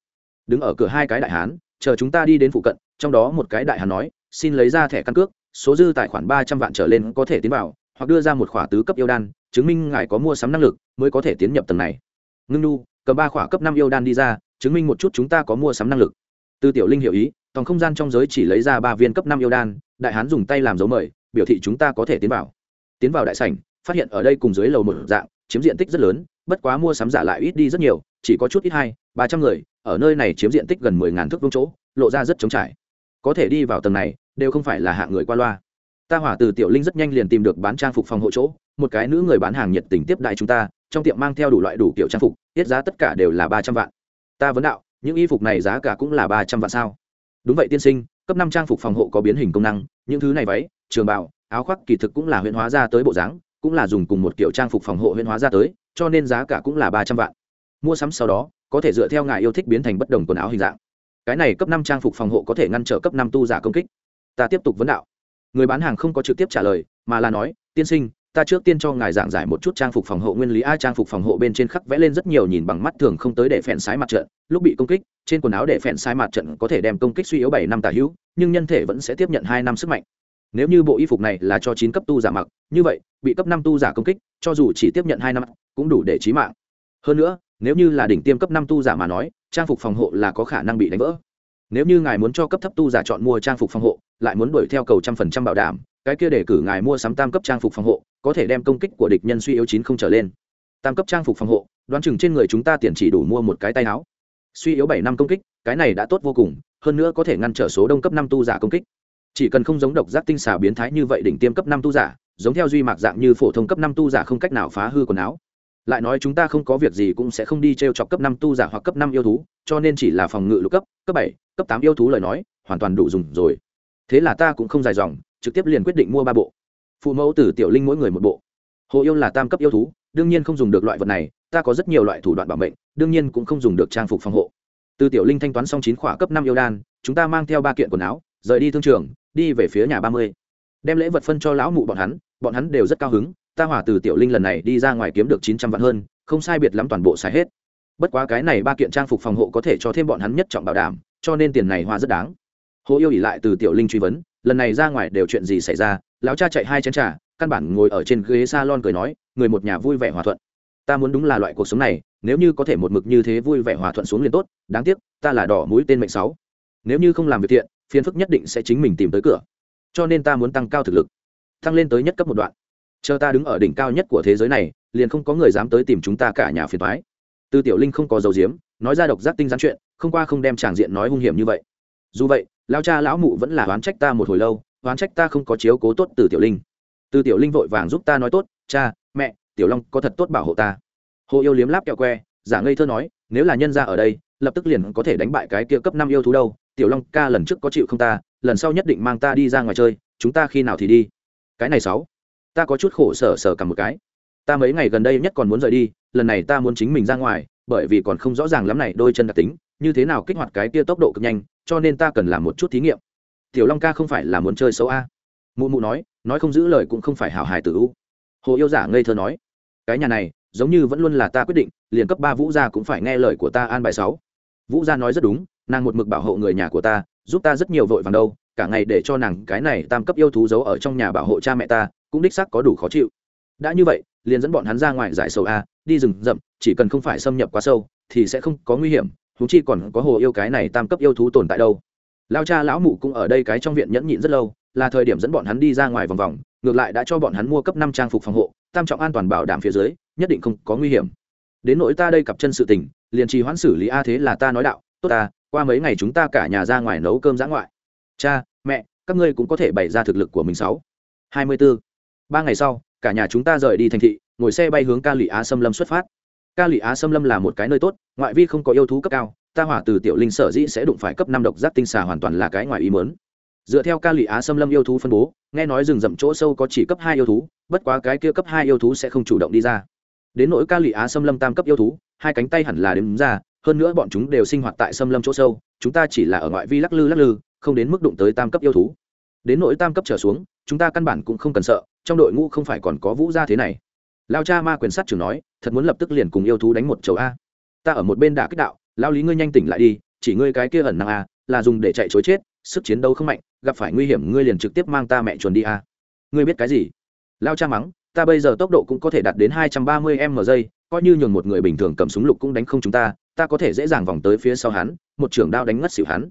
Đứng ở cửa hai cái đại hán, chờ chúng ta đi đến phụ cận, trong đó một cái đại hán nói, xin lấy ra thẻ căn cước, số dư tài khoản ba trăm vạn trở lên có thể tiến vào, hoặc đưa ra một khỏa tứ cấp yêu đan, chứng minh ngài có mua sắm năng lực, mới có thể tiến nhập tầng này. Ngưng nu, cầm ba khỏa cấp năm yêu đan đi ra, chứng minh một chút chúng ta có mua sắm năng lực. Tư tiểu linh hiểu ý toàn không gian trong giới chỉ lấy ra ba viên cấp năm yêu đan, đại hán dùng tay làm dấu mời, biểu thị chúng ta có thể tiến vào. Tiến vào đại sảnh, phát hiện ở đây cùng dưới lầu một dạng, chiếm diện tích rất lớn, bất quá mua sắm giả lại ít đi rất nhiều chỉ có chút ít hai, ba trăm người, ở nơi này chiếm diện tích gần mười ngàn thước vương chỗ, lộ ra rất trống trải. Có thể đi vào tầng này, đều không phải là hạng người qua loa. Ta hỏa từ tiểu linh rất nhanh liền tìm được bán trang phục phòng hộ chỗ, một cái nữ người bán hàng nhiệt tình tiếp đại chúng ta, trong tiệm mang theo đủ loại đủ kiểu trang phục, tiết giá tất cả đều là ba trăm vạn. Ta vấn đạo, những y phục này giá cả cũng là ba trăm vạn sao? Đúng vậy tiên sinh, cấp năm trang phục phòng hộ có biến hình công năng, những thứ này váy, trường bảo áo khoác kỳ thực cũng là huyễn hóa ra tới bộ dáng, cũng là dùng cùng một kiểu trang phục phòng hộ huyễn hóa ra tới, cho nên giá cả cũng là ba trăm vạn mua sắm sau đó, có thể dựa theo ngài yêu thích biến thành bất đồng quần áo hình dạng. Cái này cấp năm trang phục phòng hộ có thể ngăn trở cấp năm tu giả công kích. Ta tiếp tục vấn đạo. Người bán hàng không có trực tiếp trả lời, mà là nói, tiên sinh, ta trước tiên cho ngài giảng giải một chút trang phục phòng hộ nguyên lý. A, trang phục phòng hộ bên trên khắc vẽ lên rất nhiều nhìn bằng mắt thường không tới để phèn sái mặt trận. Lúc bị công kích, trên quần áo để phèn sái mặt trận có thể đem công kích suy yếu bảy năm tả hữu, nhưng nhân thể vẫn sẽ tiếp nhận hai năm sức mạnh. Nếu như bộ y phục này là cho chín cấp tu giả mặc, như vậy, bị cấp năm tu giả công kích, cho dù chỉ tiếp nhận hai năm, cũng đủ để trí mạng. Hơn nữa nếu như là đỉnh tiêm cấp năm tu giả mà nói, trang phục phòng hộ là có khả năng bị đánh vỡ. Nếu như ngài muốn cho cấp thấp tu giả chọn mua trang phục phòng hộ, lại muốn đuổi theo cầu trăm phần trăm bảo đảm, cái kia để cử ngài mua sắm tam cấp trang phục phòng hộ, có thể đem công kích của địch nhân suy yếu chín không trở lên. Tam cấp trang phục phòng hộ, đoán chừng trên người chúng ta tiền chỉ đủ mua một cái tay áo. Suy yếu bảy năm công kích, cái này đã tốt vô cùng, hơn nữa có thể ngăn trở số đông cấp năm tu giả công kích. Chỉ cần không giống độc giác tinh xảo biến thái như vậy đỉnh tiêm cấp năm tu giả, giống theo duy mạc dạng như phổ thông cấp năm tu giả không cách nào phá hư quần áo lại nói chúng ta không có việc gì cũng sẽ không đi t r e o chọc cấp năm tu giả hoặc cấp năm yêu thú, cho nên chỉ là phòng ngự lục cấp cấp bảy, cấp tám yêu thú lời nói, hoàn toàn đủ dùng rồi. Thế là ta cũng không dài dòng, trực tiếp liền quyết định mua ba bộ. Phụ mẫu từ tiểu linh mỗi người một bộ. Hồ yêu là tam cấp yêu thú, đương nhiên không dùng được loại vật này, ta có rất nhiều loại thủ đoạn bảo mệnh, đương nhiên cũng không dùng được trang phục phòng hộ. Từ tiểu linh thanh toán xong chín khỏa cấp năm yêu đan, chúng ta mang theo ba kiện quần áo, rời đi thương trường, đi về phía nhà ba mươi. Đem lễ vật phân cho lão mụ bọn hắn bọn hắn đều rất cao hứng ta hỏa từ tiểu linh lần này đi ra ngoài kiếm được chín trăm vạn hơn, không sai biệt lắm toàn bộ xài hết. Bất quá cái này ba kiện trang phục phòng hộ có thể cho thêm bọn hắn nhất trọng bảo đảm, cho nên tiền này hoa rất đáng. Hồ yêu ỉ lại từ tiểu linh truy vấn, lần này ra ngoài đều chuyện gì xảy ra? Lão cha chạy hai chén t r à căn bản ngồi ở trên ghế s a lon cười nói, người một nhà vui vẻ hòa thuận. Ta muốn đúng là loại cuộc sống này, nếu như có thể một mực như thế vui vẻ hòa thuận xuống liền tốt, đáng tiếc, ta là đỏ mũi tên mệnh sáu. Nếu như không làm việc thiện, phiền phức nhất định sẽ chính mình tìm tới cửa. Cho nên ta muốn tăng cao thực lực. Tăng lên tới nhất cấp một đoạn chờ ta đứng ở đỉnh cao nhất của thế giới này, liền không có người dám tới tìm chúng ta cả nhà phiền thoái Tư tiểu linh không có dầu diếm nói ra độc giác tinh gián chuyện, không qua không đem tràng diện nói hung hiểm như vậy. Dù vậy lao cha lão mụ vẫn là oán trách ta một hồi lâu, oán trách ta không có chiếu cố tốt từ tiểu linh. Từ tiểu linh vội vàng giúp ta nói tốt, cha, mẹ, tiểu long có thật tốt bảo hộ ta. Hồ yêu liếm láp kẹo que, giả ngây thơ nói, nếu là nhân ra ở đây, lập tức liền có thể đánh bại cái kia cấp năm yêu thú đâu. Tiểu long ca lần trước có chịu không ta, lần sau nhất định mang ta đi ra ngoài chơi, chúng ta khi nào thì đi? Cái này sáu ta có chút khổ sở sở cả một cái. Ta mấy ngày gần đây nhất còn muốn rời đi, lần này ta muốn chính mình ra ngoài, bởi vì còn không rõ ràng lắm này đôi chân đặc tính, như thế nào kích hoạt cái kia tốc độ cực nhanh, cho nên ta cần làm một chút thí nghiệm. Tiểu long ca không phải là muốn chơi xấu a? Mụ mụ nói nói không giữ lời cũng không phải hảo hài tử u. Hồ yêu giả ngây thơ nói, cái nhà này, giống như vẫn luôn là ta quyết định, liền cấp ba vũ gia cũng phải nghe lời của ta an bài sáu. Vũ gia nói rất đúng, nàng một mực bảo hộ người nhà của ta, giúp ta rất nhiều vội vàng đâu, cả ngày để cho nàng cái này tam cấp yêu thú giấu ở trong nhà bảo hộ cha mẹ ta cũng đích xác có đủ khó chịu. Đã như vậy, liền dẫn bọn hắn ra ngoài giải sầu a, đi rừng rậm, chỉ cần không phải xâm nhập quá sâu, thì sẽ không có nguy hiểm thú chi còn có hồ yêu cái này tam cấp yêu thú tồn tại đâu. Lao cha lão mụ cũng ở đây cái trong viện nhẫn nhịn rất lâu, là thời điểm dẫn bọn hắn đi ra ngoài vòng vòng, ngược lại đã cho bọn hắn mua cấp năm trang phục phòng hộ, tam trọng an toàn bảo đảm phía dưới, nhất định không có nguy hiểm. Đến nỗi ta đây cặp chân sự tình, liền trì hoãn xử lý a thế là ta nói đạo, tốt ta, qua mấy ngày chúng ta cả nhà ra ngoài nấu cơm giã ngoại. Cha, mẹ, các ngươi cũng có thể bày ra thực lực của mình sáu. Hai mươi bốn ba ngày sau, cả nhà chúng ta rời đi thành thị, ngồi xe bay hướng ca lụy á xâm lâm xuất phát. Ca lụy á xâm lâm là một cái nơi tốt, ngoại vi không có yêu thú cấp cao, ta hỏa từ tiểu linh sở dĩ sẽ đụng phải cấp năm độc giác tinh xà hoàn toàn là cái ngoài ý mớn dựa theo ca lụy á xâm lâm yêu thú phân bố, nghe nói rừng rậm chỗ sâu có chỉ cấp hai yêu thú, bất quá cái kia cấp hai yêu thú sẽ không chủ động đi ra. Đến nỗi ca lụy á xâm lâm tam cấp yêu thú, hai cánh tay hẳn là đếm ra, hơn nữa bọn chúng đều sinh hoạt tại xâm lâm chỗ sâu, chúng ta chỉ là ở ngoại vi lắc lư lắc lư, không đến mức đụng tới tam cấp yêu thú. Đến nỗi tam cấp trở xuống, chúng ta căn bản cũng không cần sợ trong đội ngũ không phải còn có vũ gia thế này. Lao cha ma quyền sát trưởng nói, thật muốn lập tức liền cùng yêu thú đánh một chầu a. Ta ở một bên đả kích đạo, lao lý ngươi nhanh tỉnh lại đi, chỉ ngươi cái kia ẩn năng a, là dùng để chạy chối chết, sức chiến đấu không mạnh, gặp phải nguy hiểm ngươi liền trực tiếp mang ta mẹ chuồn đi a. Ngươi biết cái gì? Lao cha mắng, ta bây giờ tốc độ cũng có thể đạt đến hai trăm ba mươi m giây, coi như nhường một người bình thường cầm súng lục cũng đánh không chúng ta ta có thể dễ dàng vòng tới phía sau hắn, một trưởng đao đánh ngất xỉu hắn.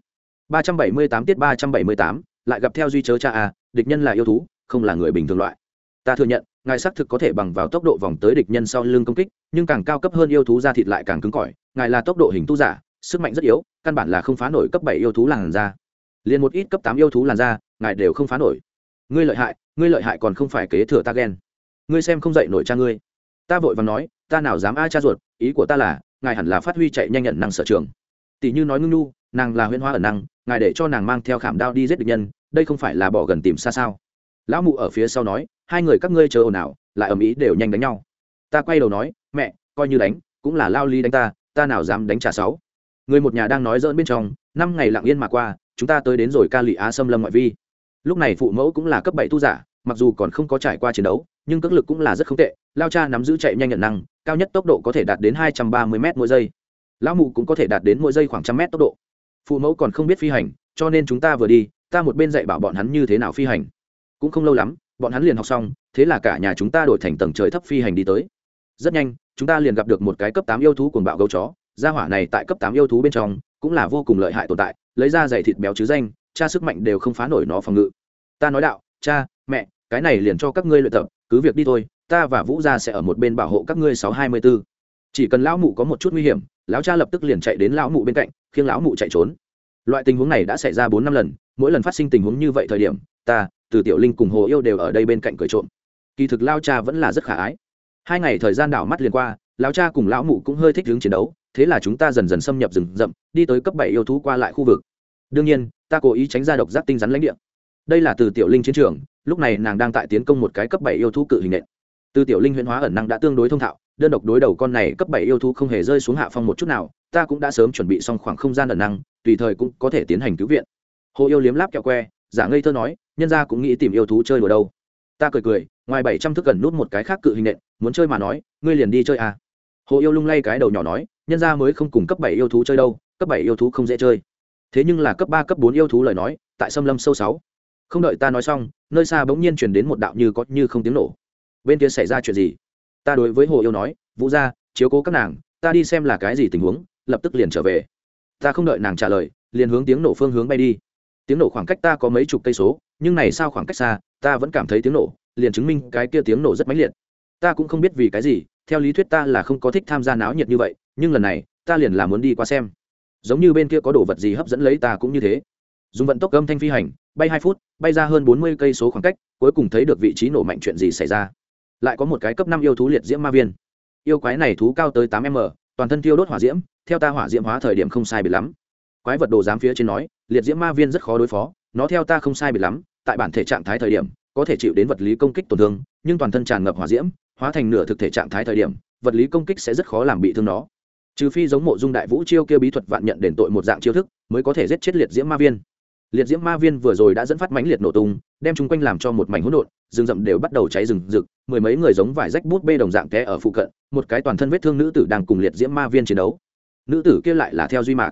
ba trăm bảy mươi tám tiết ba trăm bảy mươi tám, lại gặp theo duy chớ cha a, địch nhân là yêu thú, không là người bình thường loại ta thừa nhận, ngài xác thực có thể bằng vào tốc độ vòng tới địch nhân sau lưng công kích, nhưng càng cao cấp hơn yêu thú da thịt lại càng cứng cỏi, ngài là tốc độ hình tu giả, sức mạnh rất yếu, căn bản là không phá nổi cấp bảy yêu thú làn da. Liền một ít cấp tám yêu thú làn da, ngài đều không phá nổi. Ngươi lợi hại, ngươi lợi hại còn không phải kế thừa ta ghen ngươi xem không dậy nổi cha ngươi. Ta vội và nói, ta nào dám a cha ruột, ý của ta là, ngài hẳn là phát huy chạy nhanh nhận năng sở trường. Tỷ như nói ngưng nu, nàng là huyễn hoa ẩn năng, ngài để cho nàng mang theo khảm đao đi giết địch nhân, đây không phải là bỏ gần tìm xa sao lão mụ ở phía sau nói, hai người các ngươi chờ ồn ào, lại ầm ĩ đều nhanh đánh nhau. Ta quay đầu nói, mẹ, coi như đánh, cũng là lao ly đánh ta ta nào dám đánh trả sáu. Người một nhà đang nói dỡn bên trong, năm ngày lặng yên mà qua, chúng ta tới đến rồi ca lụy á xâm lâm ngoại vi. Lúc này phụ mẫu cũng là cấp bảy tu giả, mặc dù còn không có trải qua chiến đấu, nhưng cước lực cũng là rất không tệ, lao cha nắm giữ chạy nhanh nhận năng, cao nhất tốc độ có thể đạt đến hai trăm ba mươi m mỗi giây. Lão mụ cũng có thể đạt đến mỗi giây khoảng trăm mét tốc độ. Phụ mẫu còn không biết phi hành, cho nên chúng ta vừa đi, ta một bên dạy bảo bọn hắn như thế nào phi hành cũng không lâu lắm, bọn hắn liền học xong, thế là cả nhà chúng ta đổi thành tầng trời thấp phi hành đi tới. Rất nhanh, chúng ta liền gặp được một cái cấp tám yêu thú cuồng bạo gấu chó. Gia hỏa này tại cấp tám yêu thú bên trong cũng là vô cùng lợi hại tồn tại, lấy ra giày thịt béo chứ danh, cha sức mạnh đều không phá nổi nó phòng ngự. Ta nói đạo, cha, mẹ, cái này liền cho các ngươi luyện tập, cứ việc đi thôi, ta và vũ gia sẽ ở một bên bảo hộ các ngươi sáu hai mươi b ố chỉ cần lão mụ có một chút nguy hiểm, lão cha lập tức liền chạy đến lão mụ bên cạnh, khiêng lão mụ chạy trốn. Loại tình huống này đã xảy ra bốn năm lần, mỗi lần phát sinh tình huống như vậy thời điểm, ta từ tiểu linh cùng hồ yêu đều ở đây bên cạnh cười trộm. Kỳ thực lao cha vẫn là rất khả ái. Hai ngày thời gian đảo mắt liền qua lão cha cùng lão mụ cũng hơi thích hướng chiến đấu, thế là chúng ta dần dần xâm nhập rừng rậm, đi tới cấp bảy yêu thú qua lại khu vực. Đương nhiên, ta cố ý tránh ra độc giác tinh rắn lãnh địa. Đây là từ tiểu linh chiến trường, lúc này nàng đang tại tiến công một cái cấp bảy yêu thú cự hình nện. Từ tiểu linh huyễn hóa ẩn năng đã tương đối thông thạo, đơn độc đối đầu con này cấp bảy yêu thú không hề rơi xuống hạ phong một chút nào, ta cũng đã sớm chuẩn bị xong khoảng không gian ẩn năng, tùy thời cũng có thể tiến hành cứu viện. Hồ yêu liếm láp kẹo que giả ngây thơ nói, nhân ra cũng nghĩ tìm yêu thú chơi đùa đâu. Ta cười cười, ngoài bảy trăm thước gần nút một cái khác cự hình nện, muốn chơi mà nói, ngươi liền đi chơi à. hồ yêu lung lay cái đầu nhỏ nói, nhân ra mới không cùng cấp bảy yêu thú chơi đâu, cấp bảy yêu thú không dễ chơi. Thế nhưng là cấp ba, cấp bốn yêu thú lời nói, tại xâm lâm sâu sáu. Không đợi ta nói xong, nơi xa bỗng nhiên chuyển đến một đạo như có như không tiếng nổ. Bên kia xảy ra chuyện gì? Ta đối với hồ yêu nói, vũ ra chiếu cố các nàng, ta đi xem là cái gì tình huống, lập tức liền trở về. Ta không đợi nàng trả lời, liền hướng tiếng nổ phương hướng bay đi tiếng nổ khoảng cách ta có mấy chục cây số, nhưng này sao khoảng cách xa, ta vẫn cảm thấy tiếng nổ, liền chứng minh cái kia tiếng nổ rất mãnh liệt. Ta cũng không biết vì cái gì, theo lý thuyết ta là không có thích tham gia náo nhiệt như vậy, nhưng lần này, ta liền là muốn đi qua xem. Giống như bên kia có đồ vật gì hấp dẫn lấy ta cũng như thế. Dùng vận tốc âm thanh phi hành, bay hai phút, bay ra hơn bốn mươi cây số khoảng cách, cuối cùng thấy được vị trí nổ mạnh chuyện gì xảy ra. Lại có một cái cấp năm yêu thú liệt diễm ma viên. Yêu quái này thú cao tới tám m, toàn thân thiêu đốt hỏa diễm, theo ta hỏa diễm hóa thời điểm không sai biệt lắm quái vật đồ giám phía trên nói, liệt diễm ma viên rất khó đối phó, nó theo ta không sai biệt lắm, tại bản thể trạng thái thời điểm, có thể chịu đến vật lý công kích tổn thương, nhưng toàn thân tràn ngập hỏa diễm, hóa thành nửa thực thể trạng thái thời điểm, vật lý công kích sẽ rất khó làm bị thương nó. Trừ phi giống mộ dung đại vũ chiêu kia bí thuật vạn nhận đền tội một dạng chiêu thức, mới có thể giết chết liệt diễm ma viên. Liệt diễm ma viên vừa rồi đã dẫn phát mãnh liệt nổ tung, đem chung quanh làm cho một mảnh hỗn độn, rừng rậm đều bắt đầu cháy rừng rực, mười mấy người giống vải rách bút bê đồng dạng té ở phụ cận, một cái toàn thân vết thương nữ tử đang cùng liệt diễm ma viên chiến đấu. Nữ tử kia lại là theo duy mạc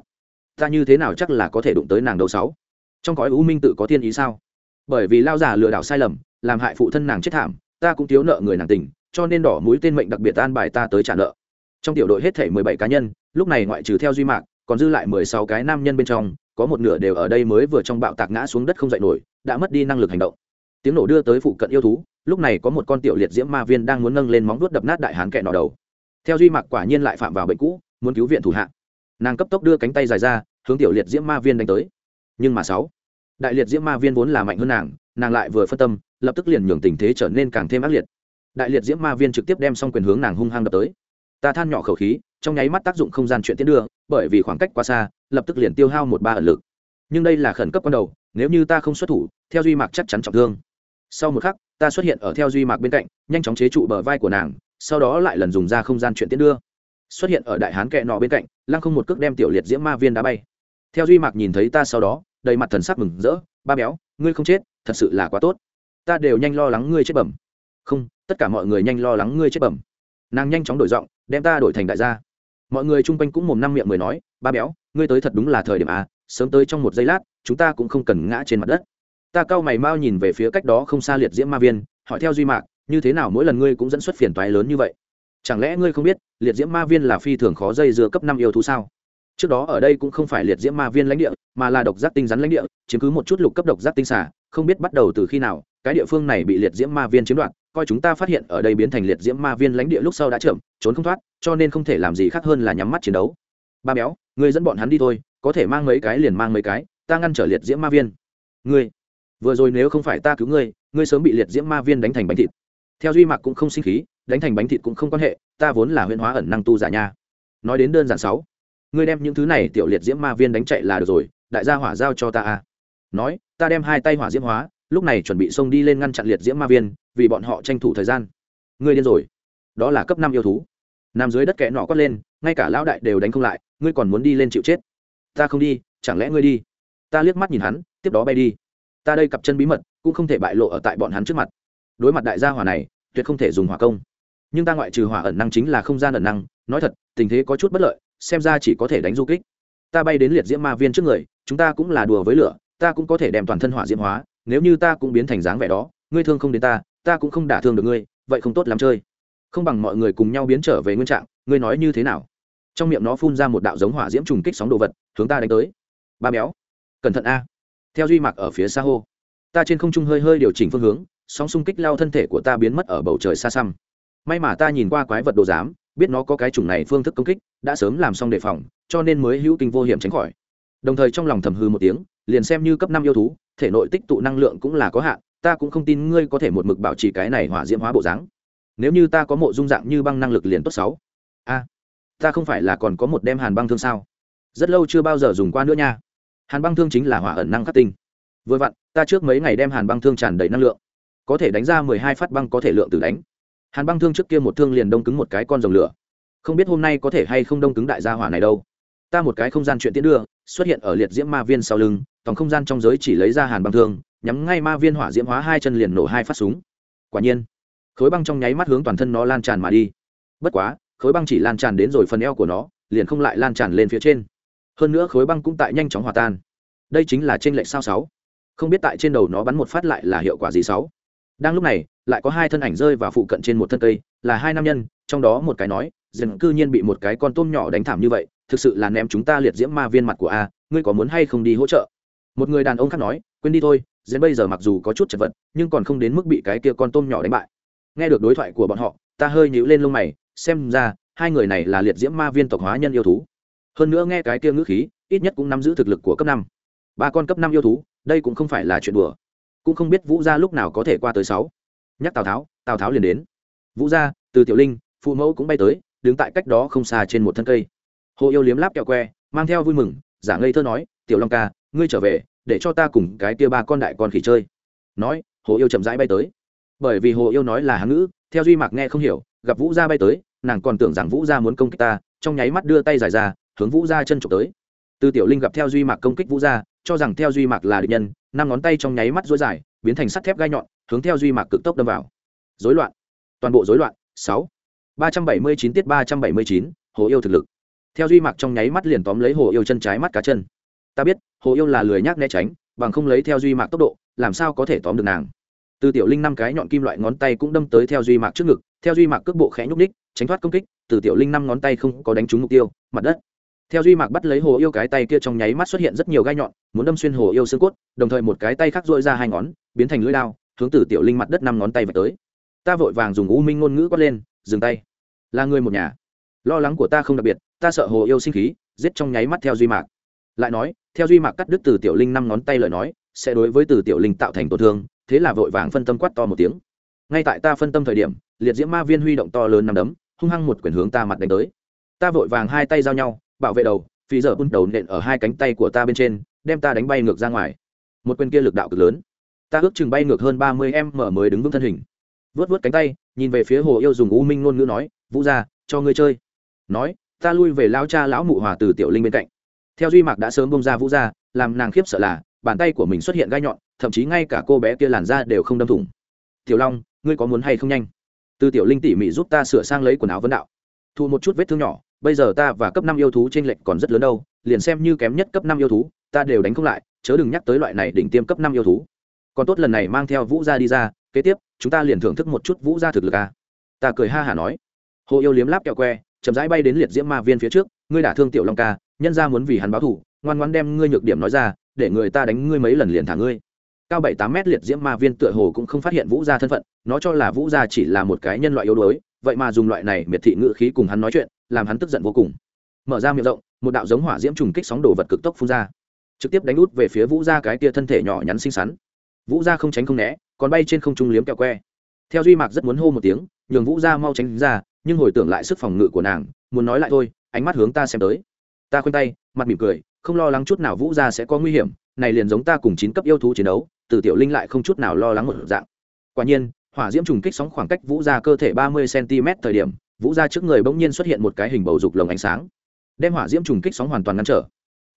ta như thế nào chắc là có thể đụng tới nàng đầu sáu? Trong cõi u minh tự có thiên ý sao? Bởi vì lao giả lừa đảo sai lầm, làm hại phụ thân nàng chết thảm, ta cũng thiếu nợ người nàng tình, cho nên đỏ mũi tên mệnh đặc biệt an bài ta tới trả nợ. Trong tiểu đội hết thể mười bảy cá nhân, lúc này ngoại trừ theo duy mạc, còn dư lại mười sáu cái nam nhân bên trong, có một nửa đều ở đây mới vừa trong bạo tạc ngã xuống đất không dậy nổi, đã mất đi năng lực hành động. Tiếng nổ đưa tới phụ cận yêu thú, lúc này có một con tiểu liệt diễm ma viên đang muốn nâng lên móng vuốt đập nát đại hán kẻ nọ đầu. Theo duy mạc quả nhiên lại phạm vào bệnh cũ, muốn cứu viện thủ hạ nàng cấp tốc đưa cánh tay dài ra, hướng tiểu liệt diễm ma viên đánh tới. Nhưng mà sáu, đại liệt diễm ma viên vốn là mạnh hơn nàng nàng lại vừa phân tâm, lập tức liền nhường tình thế trở nên càng thêm ác liệt. Đại liệt diễm ma viên trực tiếp đem xong quyền hướng nàng hung hăng đập tới. Ta than nhỏ khẩu khí, trong nháy mắt tác dụng không gian chuyện tiến đưa, bởi vì khoảng cách quá xa, lập tức liền tiêu hao một ba ẩn lực. Nhưng đây là khẩn cấp ban đầu, nếu như ta không xuất thủ, theo duy mạc chắc chắn trọng thương. Sau một khắc, ta xuất hiện ở theo duy mạc bên cạnh, nhanh chóng chế trụ bờ vai của nàng, sau đó lại lần dùng ra không gian chuyện tiến đưa xuất hiện ở đại hán kẹ nọ bên cạnh, lăng không một cước đem tiểu liệt diễm ma viên đá bay. Theo duy mạc nhìn thấy ta sau đó, đầy mặt thần sắc mừng rỡ, ba béo, ngươi không chết, thật sự là quá tốt. Ta đều nhanh lo lắng ngươi chết bẩm. Không, tất cả mọi người nhanh lo lắng ngươi chết bẩm. Nàng nhanh chóng đổi giọng, đem ta đổi thành đại gia. Mọi người chung quanh cũng mồm năm miệng mười nói, ba béo, ngươi tới thật đúng là thời điểm à sớm tới trong một giây lát, chúng ta cũng không cần ngã trên mặt đất. Ta cau mày mau nhìn về phía cách đó không xa liệt diễm ma viên, hỏi theo duy mạc, như thế nào mỗi lần ngươi cũng dẫn xuất phiền toái lớn như vậy? Chẳng lẽ ngươi không biết, liệt diễm ma viên là phi thường khó dây dưa cấp năm yêu thú sao? Trước đó ở đây cũng không phải liệt diễm ma viên lãnh địa, mà là độc giác tinh rắn lãnh địa, chiếm cứ một chút lục cấp độc giác tinh xả không biết bắt đầu từ khi nào, cái địa phương này bị liệt diễm ma viên chiếm đoạt, coi chúng ta phát hiện ở đây biến thành liệt diễm ma viên lãnh địa lúc sau đã chậm, trốn không thoát, cho nên không thể làm gì khác hơn là nhắm mắt chiến đấu. Ba béo, ngươi dẫn bọn hắn đi thôi, có thể mang mấy cái liền mang mấy cái, ta ngăn trở liệt diễm ma viên. Ngươi, vừa rồi nếu không phải ta cứu ngươi ngươi sớm bị liệt diễm ma viên đánh thành bánh thịt. Theo duy mạc cũng không sinh khí đánh thành bánh thịt cũng không quan hệ, ta vốn là huyễn hóa ẩn năng tu giả nha. Nói đến đơn giản sáu, ngươi đem những thứ này tiểu liệt diễm ma viên đánh chạy là được rồi, đại gia hỏa giao cho ta a nói, ta đem hai tay hỏa diễm hóa, lúc này chuẩn bị xông đi lên ngăn chặn liệt diễm ma viên, vì bọn họ tranh thủ thời gian. Ngươi điên rồi. Đó là cấp năm yêu thú. Nằm dưới đất kẽ nọ quát lên, ngay cả lão đại đều đánh không lại, ngươi còn muốn đi lên chịu chết. Ta không đi, chẳng lẽ ngươi đi? Ta liếc mắt nhìn hắn, tiếp đó bay đi. Ta đây cặp chân bí mật, cũng không thể bại lộ ở tại bọn hắn trước mặt. Đối mặt đại gia hỏa này, tuyệt không thể dùng hỏa công nhưng ta ngoại trừ hỏa ẩn năng chính là không gian ẩn năng, nói thật, tình thế có chút bất lợi, xem ra chỉ có thể đánh du kích. Ta bay đến liệt diễm ma viên trước người, chúng ta cũng là đùa với lửa, ta cũng có thể đem toàn thân hỏa diễm hóa, nếu như ta cũng biến thành dáng vẻ đó, ngươi thương không đến ta ta cũng không đả thương được ngươi, vậy không tốt lắm chơi. Không bằng mọi người cùng nhau biến trở về nguyên trạng, ngươi nói như thế nào? Trong miệng nó phun ra một đạo giống hỏa diễm trùng kích sóng đồ vật, hướng ta đánh tới. Ba béo, cẩn thận a. Theo duy mặc ở phía xa hô. Ta trên không trung hơi hơi điều chỉnh phương hướng, sóng xung kích lao thân thể của ta biến mất ở bầu trời xa xăm may mà ta nhìn qua quái vật đồ giám, biết nó có cái chủng này phương thức công kích, đã sớm làm xong đề phòng, cho nên mới hữu kinh vô hiểm tránh khỏi. Đồng thời trong lòng thầm hư một tiếng, liền xem như cấp năm yêu thú, thể nội tích tụ năng lượng cũng là có hạn, ta cũng không tin ngươi có thể một mực bảo trì cái này hỏa diễm hóa bộ dáng. Nếu như ta có mộ dung dạng như băng năng lực liền tốt sáu. A, ta không phải là còn có một đem hàn băng thương sao? Rất lâu chưa bao giờ dùng qua nữa nha. Hàn băng thương chính là hỏa ẩn năng khắc tinh. Vừa vặn, ta trước mấy ngày đem hàn băng thương tràn đầy năng lượng. Có thể đánh ra mười hai phát băng có thể lượng từ đánh hàn băng thương trước kia một thương liền đông cứng một cái con rồng lửa. Không biết hôm nay có thể hay không đông cứng đại gia hỏa này đâu. Ta một cái không gian chuyện tiến đưa, xuất hiện ở liệt diễm ma viên sau lưng, tổng không gian trong giới chỉ lấy ra hàn băng thương, nhắm ngay ma viên hỏa diễm hóa hai chân liền nổ hai phát súng. Quả nhiên, khối băng trong nháy mắt hướng toàn thân nó lan tràn mà đi. Bất quá, khối băng chỉ lan tràn đến rồi phần eo của nó, liền không lại lan tràn lên phía trên. Hơn nữa khối băng cũng tại nhanh chóng hòa tan. Đây chính là trên lệch sao sáu. Không biết tại trên đầu nó bắn một phát lại là hiệu quả gì sáu. Đang lúc này lại có hai thân ảnh rơi vào phụ cận trên một thân cây, là hai nam nhân, trong đó một cái nói dần cư nhiên bị một cái con tôm nhỏ đánh thảm như vậy, thực sự là ném chúng ta liệt diễm ma viên mặt của a, ngươi có muốn hay không đi hỗ trợ? Một người đàn ông khác nói, quên đi thôi dần bây giờ mặc dù có chút chật vật, nhưng còn không đến mức bị cái kia con tôm nhỏ đánh bại. Nghe được đối thoại của bọn họ, ta hơi nhíu lên lông mày, xem ra, hai người này là liệt diễm ma viên tộc hóa nhân yêu thú. Hơn nữa nghe cái kia ngữ khí, ít nhất cũng nắm giữ thực lực của cấp năm. Ba con cấp năm yêu thú, đây cũng không phải là chuyện đùa. Cũng không biết vũ gia lúc nào có thể qua tới sáu nhắc tào tháo tào tháo liền đến vũ gia từ tiểu linh phụ mẫu cũng bay tới đứng tại cách đó không xa trên một thân cây hồ yêu liếm láp kẹo que mang theo vui mừng giả ngây thơ nói tiểu long ca ngươi trở về để cho ta cùng cái tia ba con đại con khỉ chơi nói hồ yêu chậm rãi bay tới bởi vì hồ yêu nói là hán ngữ theo duy mạc nghe không hiểu gặp vũ gia bay tới nàng còn tưởng rằng vũ gia muốn công kích ta trong nháy mắt đưa tay dài ra hướng vũ gia chân trộm tới từ tiểu linh gặp theo duy mạc công kích vũ gia cho rằng theo duy mạc là địch nhân năm ngón tay trong nháy mắt dối dài biến thành sắt thép gai nhọn hướng theo duy mạc cực tốc đâm vào. Dối loạn. Toàn bộ dối loạn. Sáu. Ba trăm bảy mươi chín tiết ba trăm bảy mươi chín, hồ yêu thực lực. Theo duy mạc trong nháy mắt liền tóm lấy hồ yêu chân trái mắt cá chân. Ta biết, hồ yêu là lười nhác né tránh, bằng không lấy theo duy mạc tốc độ, làm sao có thể tóm được nàng? Từ tiểu linh năm cái nhọn kim loại ngón tay cũng đâm tới theo duy mạc trước ngực, theo duy mạc cước bộ khẽ nhúc ních tránh thoát công kích, từ tiểu linh năm ngón tay không có đánh trúng mục tiêu, mặt đất. Theo duy mạc bắt lấy hồ yêu cái tay kia trong nháy mắt xuất hiện rất nhiều gai nhọn, muốn đâm xuyên hồ yêu xương cốt, đồng thời một cái tay khác dội ra hai ngón, biến thành lưỡi lao hướng từ tiểu linh mặt đất năm ngón tay vạch tới. Ta vội vàng dùng u minh ngôn ngữ quát lên, dừng tay. Là người một nhà. Lo lắng của ta không đặc biệt, ta sợ hồ yêu sinh khí, giết trong nháy mắt theo duy mạc. Lại nói, theo duy mạc cắt đứt từ tiểu linh năm ngón tay lời nói, sẽ đối với từ tiểu linh tạo thành tổn thương, thế là vội vàng phân tâm quát to một tiếng. Ngay tại ta phân tâm thời điểm, liệt diễm ma viên huy động to lớn nằm đấm, hung hăng một quyền hướng ta mặt đánh tới. Ta vội vàng hai tay giao nhau, bảo vệ đầu phi giờ bút đầu nện ở hai cánh tay của ta bên trên, đem ta đánh bay ngược ra ngoài. Một quyền kia lực đạo cực lớn ta ước chừng bay ngược hơn ba mươi em mở mới đứng vững thân hình. Vớt vớt cánh tay, nhìn về phía hồ yêu dùng u minh ngôn ngữ nói, vũ ra cho ngươi chơi. Nói, ta lui về lao cha lão mụ hòa từ tiểu linh bên cạnh. Theo duy mạc đã sớm bông ra vũ ra làm nàng khiếp sợ là, bàn tay của mình xuất hiện gai nhọn, thậm chí ngay cả cô bé kia làn da đều không đâm thủng. Tiểu long, ngươi có muốn hay không nhanh? Từ tiểu linh tỉ mỉ giúp ta sửa sang lấy quần áo vấn đạo. Thu một chút vết thương nhỏ, bây giờ ta và cấp năm yêu thú trên lệch còn rất lớn đâu, liền xem như kém nhất cấp năm yêu thú, ta đều đánh không lại, chớ đừng nhắc tới loại này đỉnh tiêm cấp năm yêu thú còn tốt lần này mang theo vũ gia đi ra, kế tiếp, chúng ta liền thưởng thức một chút vũ gia thực lực à. ta cười ha hả nói. Hồ yêu liếm láp kẹo que, chậm rãi bay đến liệt diễm ma viên phía trước, ngươi đả thương tiểu long ca, nhân ra muốn vì hắn báo thủ ngoan ngoan đem ngươi nhược điểm nói ra, để người ta đánh ngươi mấy lần liền thả ngươi. Cao bảy tám mét liệt diễm ma viên tựa hồ cũng không phát hiện vũ gia thân phận, nó cho là vũ gia chỉ là một cái nhân loại yếu đuối, vậy mà dùng loại này miệt thị ngự khí cùng hắn nói chuyện, làm hắn tức giận vô cùng. Mở ra miệng rộng, một đạo giống hỏa diễm trùng kích sóng đồ vật cực tốc phun ra. Trực tiếp đánh út về phía vũ gia cái tia thân thể nhỏ nhắn xinh xắn vũ gia không tránh không né, còn bay trên không trung liếm kẹo que. Theo duy mạc rất muốn hô một tiếng, nhường vũ gia mau tránh ra, nhưng hồi tưởng lại sức phòng ngự của nàng, muốn nói lại thôi, ánh mắt hướng ta xem tới. Ta khoanh tay, mặt mỉm cười, không lo lắng chút nào vũ gia sẽ có nguy hiểm, này liền giống ta cùng chín cấp yêu thú chiến đấu, từ tiểu linh lại không chút nào lo lắng một dạng. Quả nhiên, hỏa diễm trùng kích sóng khoảng cách vũ gia cơ thể ba mươi cm thời điểm, vũ gia trước người bỗng nhiên xuất hiện một cái hình bầu dục lồng ánh sáng, đem hỏa diễm trùng kích sóng hoàn toàn ngăn trở.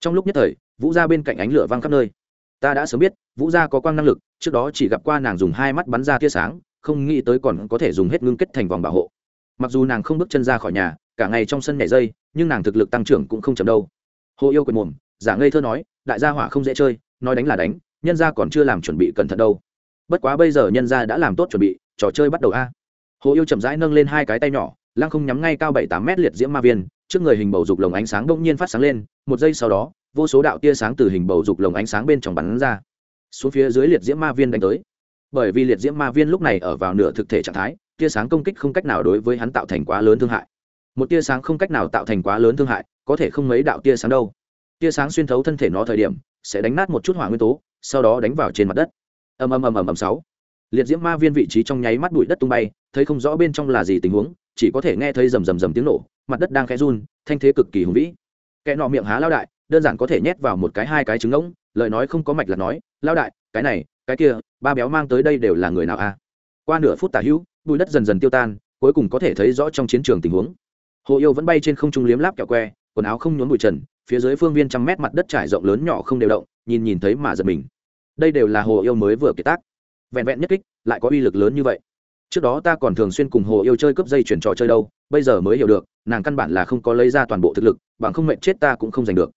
Trong lúc nhất thời, vũ gia bên cạnh ánh lửa văng khắp nơi ta đã sớm biết, vũ gia có quang năng lực, trước đó chỉ gặp qua nàng dùng hai mắt bắn ra tia sáng, không nghĩ tới còn có thể dùng hết ngưng kết thành vòng bảo hộ. Mặc dù nàng không bước chân ra khỏi nhà, cả ngày trong sân nhảy dây, nhưng nàng thực lực tăng trưởng cũng không chậm đâu. Hồ yêu quyền mồm, giả ngây thơ nói, đại gia hỏa không dễ chơi, nói đánh là đánh, nhân gia còn chưa làm chuẩn bị cẩn thận đâu. Bất quá bây giờ nhân gia đã làm tốt chuẩn bị, trò chơi bắt đầu a. Hồ yêu chậm rãi nâng lên hai cái tay nhỏ, lăng không nhắm ngay cao bảy tám mét liệt diễm ma viên, trước người hình bầu dục lồng ánh sáng bỗng nhiên phát sáng lên, một giây sau đó vô số đạo tia sáng từ hình bầu dục lồng ánh sáng bên trong bắn ra. Xuống phía dưới liệt diễm ma viên đánh tới. Bởi vì liệt diễm ma viên lúc này ở vào nửa thực thể trạng thái, tia sáng công kích không cách nào đối với hắn tạo thành quá lớn thương hại. Một tia sáng không cách nào tạo thành quá lớn thương hại, có thể không mấy đạo tia sáng đâu. Tia sáng xuyên thấu thân thể nó thời điểm, sẽ đánh nát một chút hỏa nguyên tố, sau đó đánh vào trên mặt đất. Ầm ầm ầm ầm ầm sáu. Liệt diễm ma viên vị trí trong nháy mắt bụi đất tung bay, thấy không rõ bên trong là gì tình huống, chỉ có thể nghe thấy rầm rầm rầm tiếng nổ, mặt đất đang khẽ run, thanh thế cực kỳ hùng vĩ. Kẻ nọ miệng há lao đại đơn giản có thể nhét vào một cái hai cái trứng ngỗng, lời nói không có mạch là nói lao đại, cái này, cái kia, ba béo mang tới đây đều là người nào a qua nửa phút tả hữu, bụi đất dần dần tiêu tan, cuối cùng có thể thấy rõ trong chiến trường tình huống. Hồ yêu vẫn bay trên không trung liếm láp kẹo que, quần áo không nhốn bụi trần, phía dưới phương viên trăm mét mặt đất trải rộng lớn nhỏ không đều động, nhìn nhìn thấy mà giật mình. Đây đều là hồ yêu mới vừa kiệt tác. Vẹn vẹn nhất kích, lại có uy lực lớn như vậy. Trước đó ta còn thường xuyên cùng hồ yêu chơi cướp dây chuyển trò chơi đâu, bây giờ mới hiểu được, nàng căn bản là không có lấy ra toàn bộ thực lực, bằng không mệnh chết ta cũng không giành được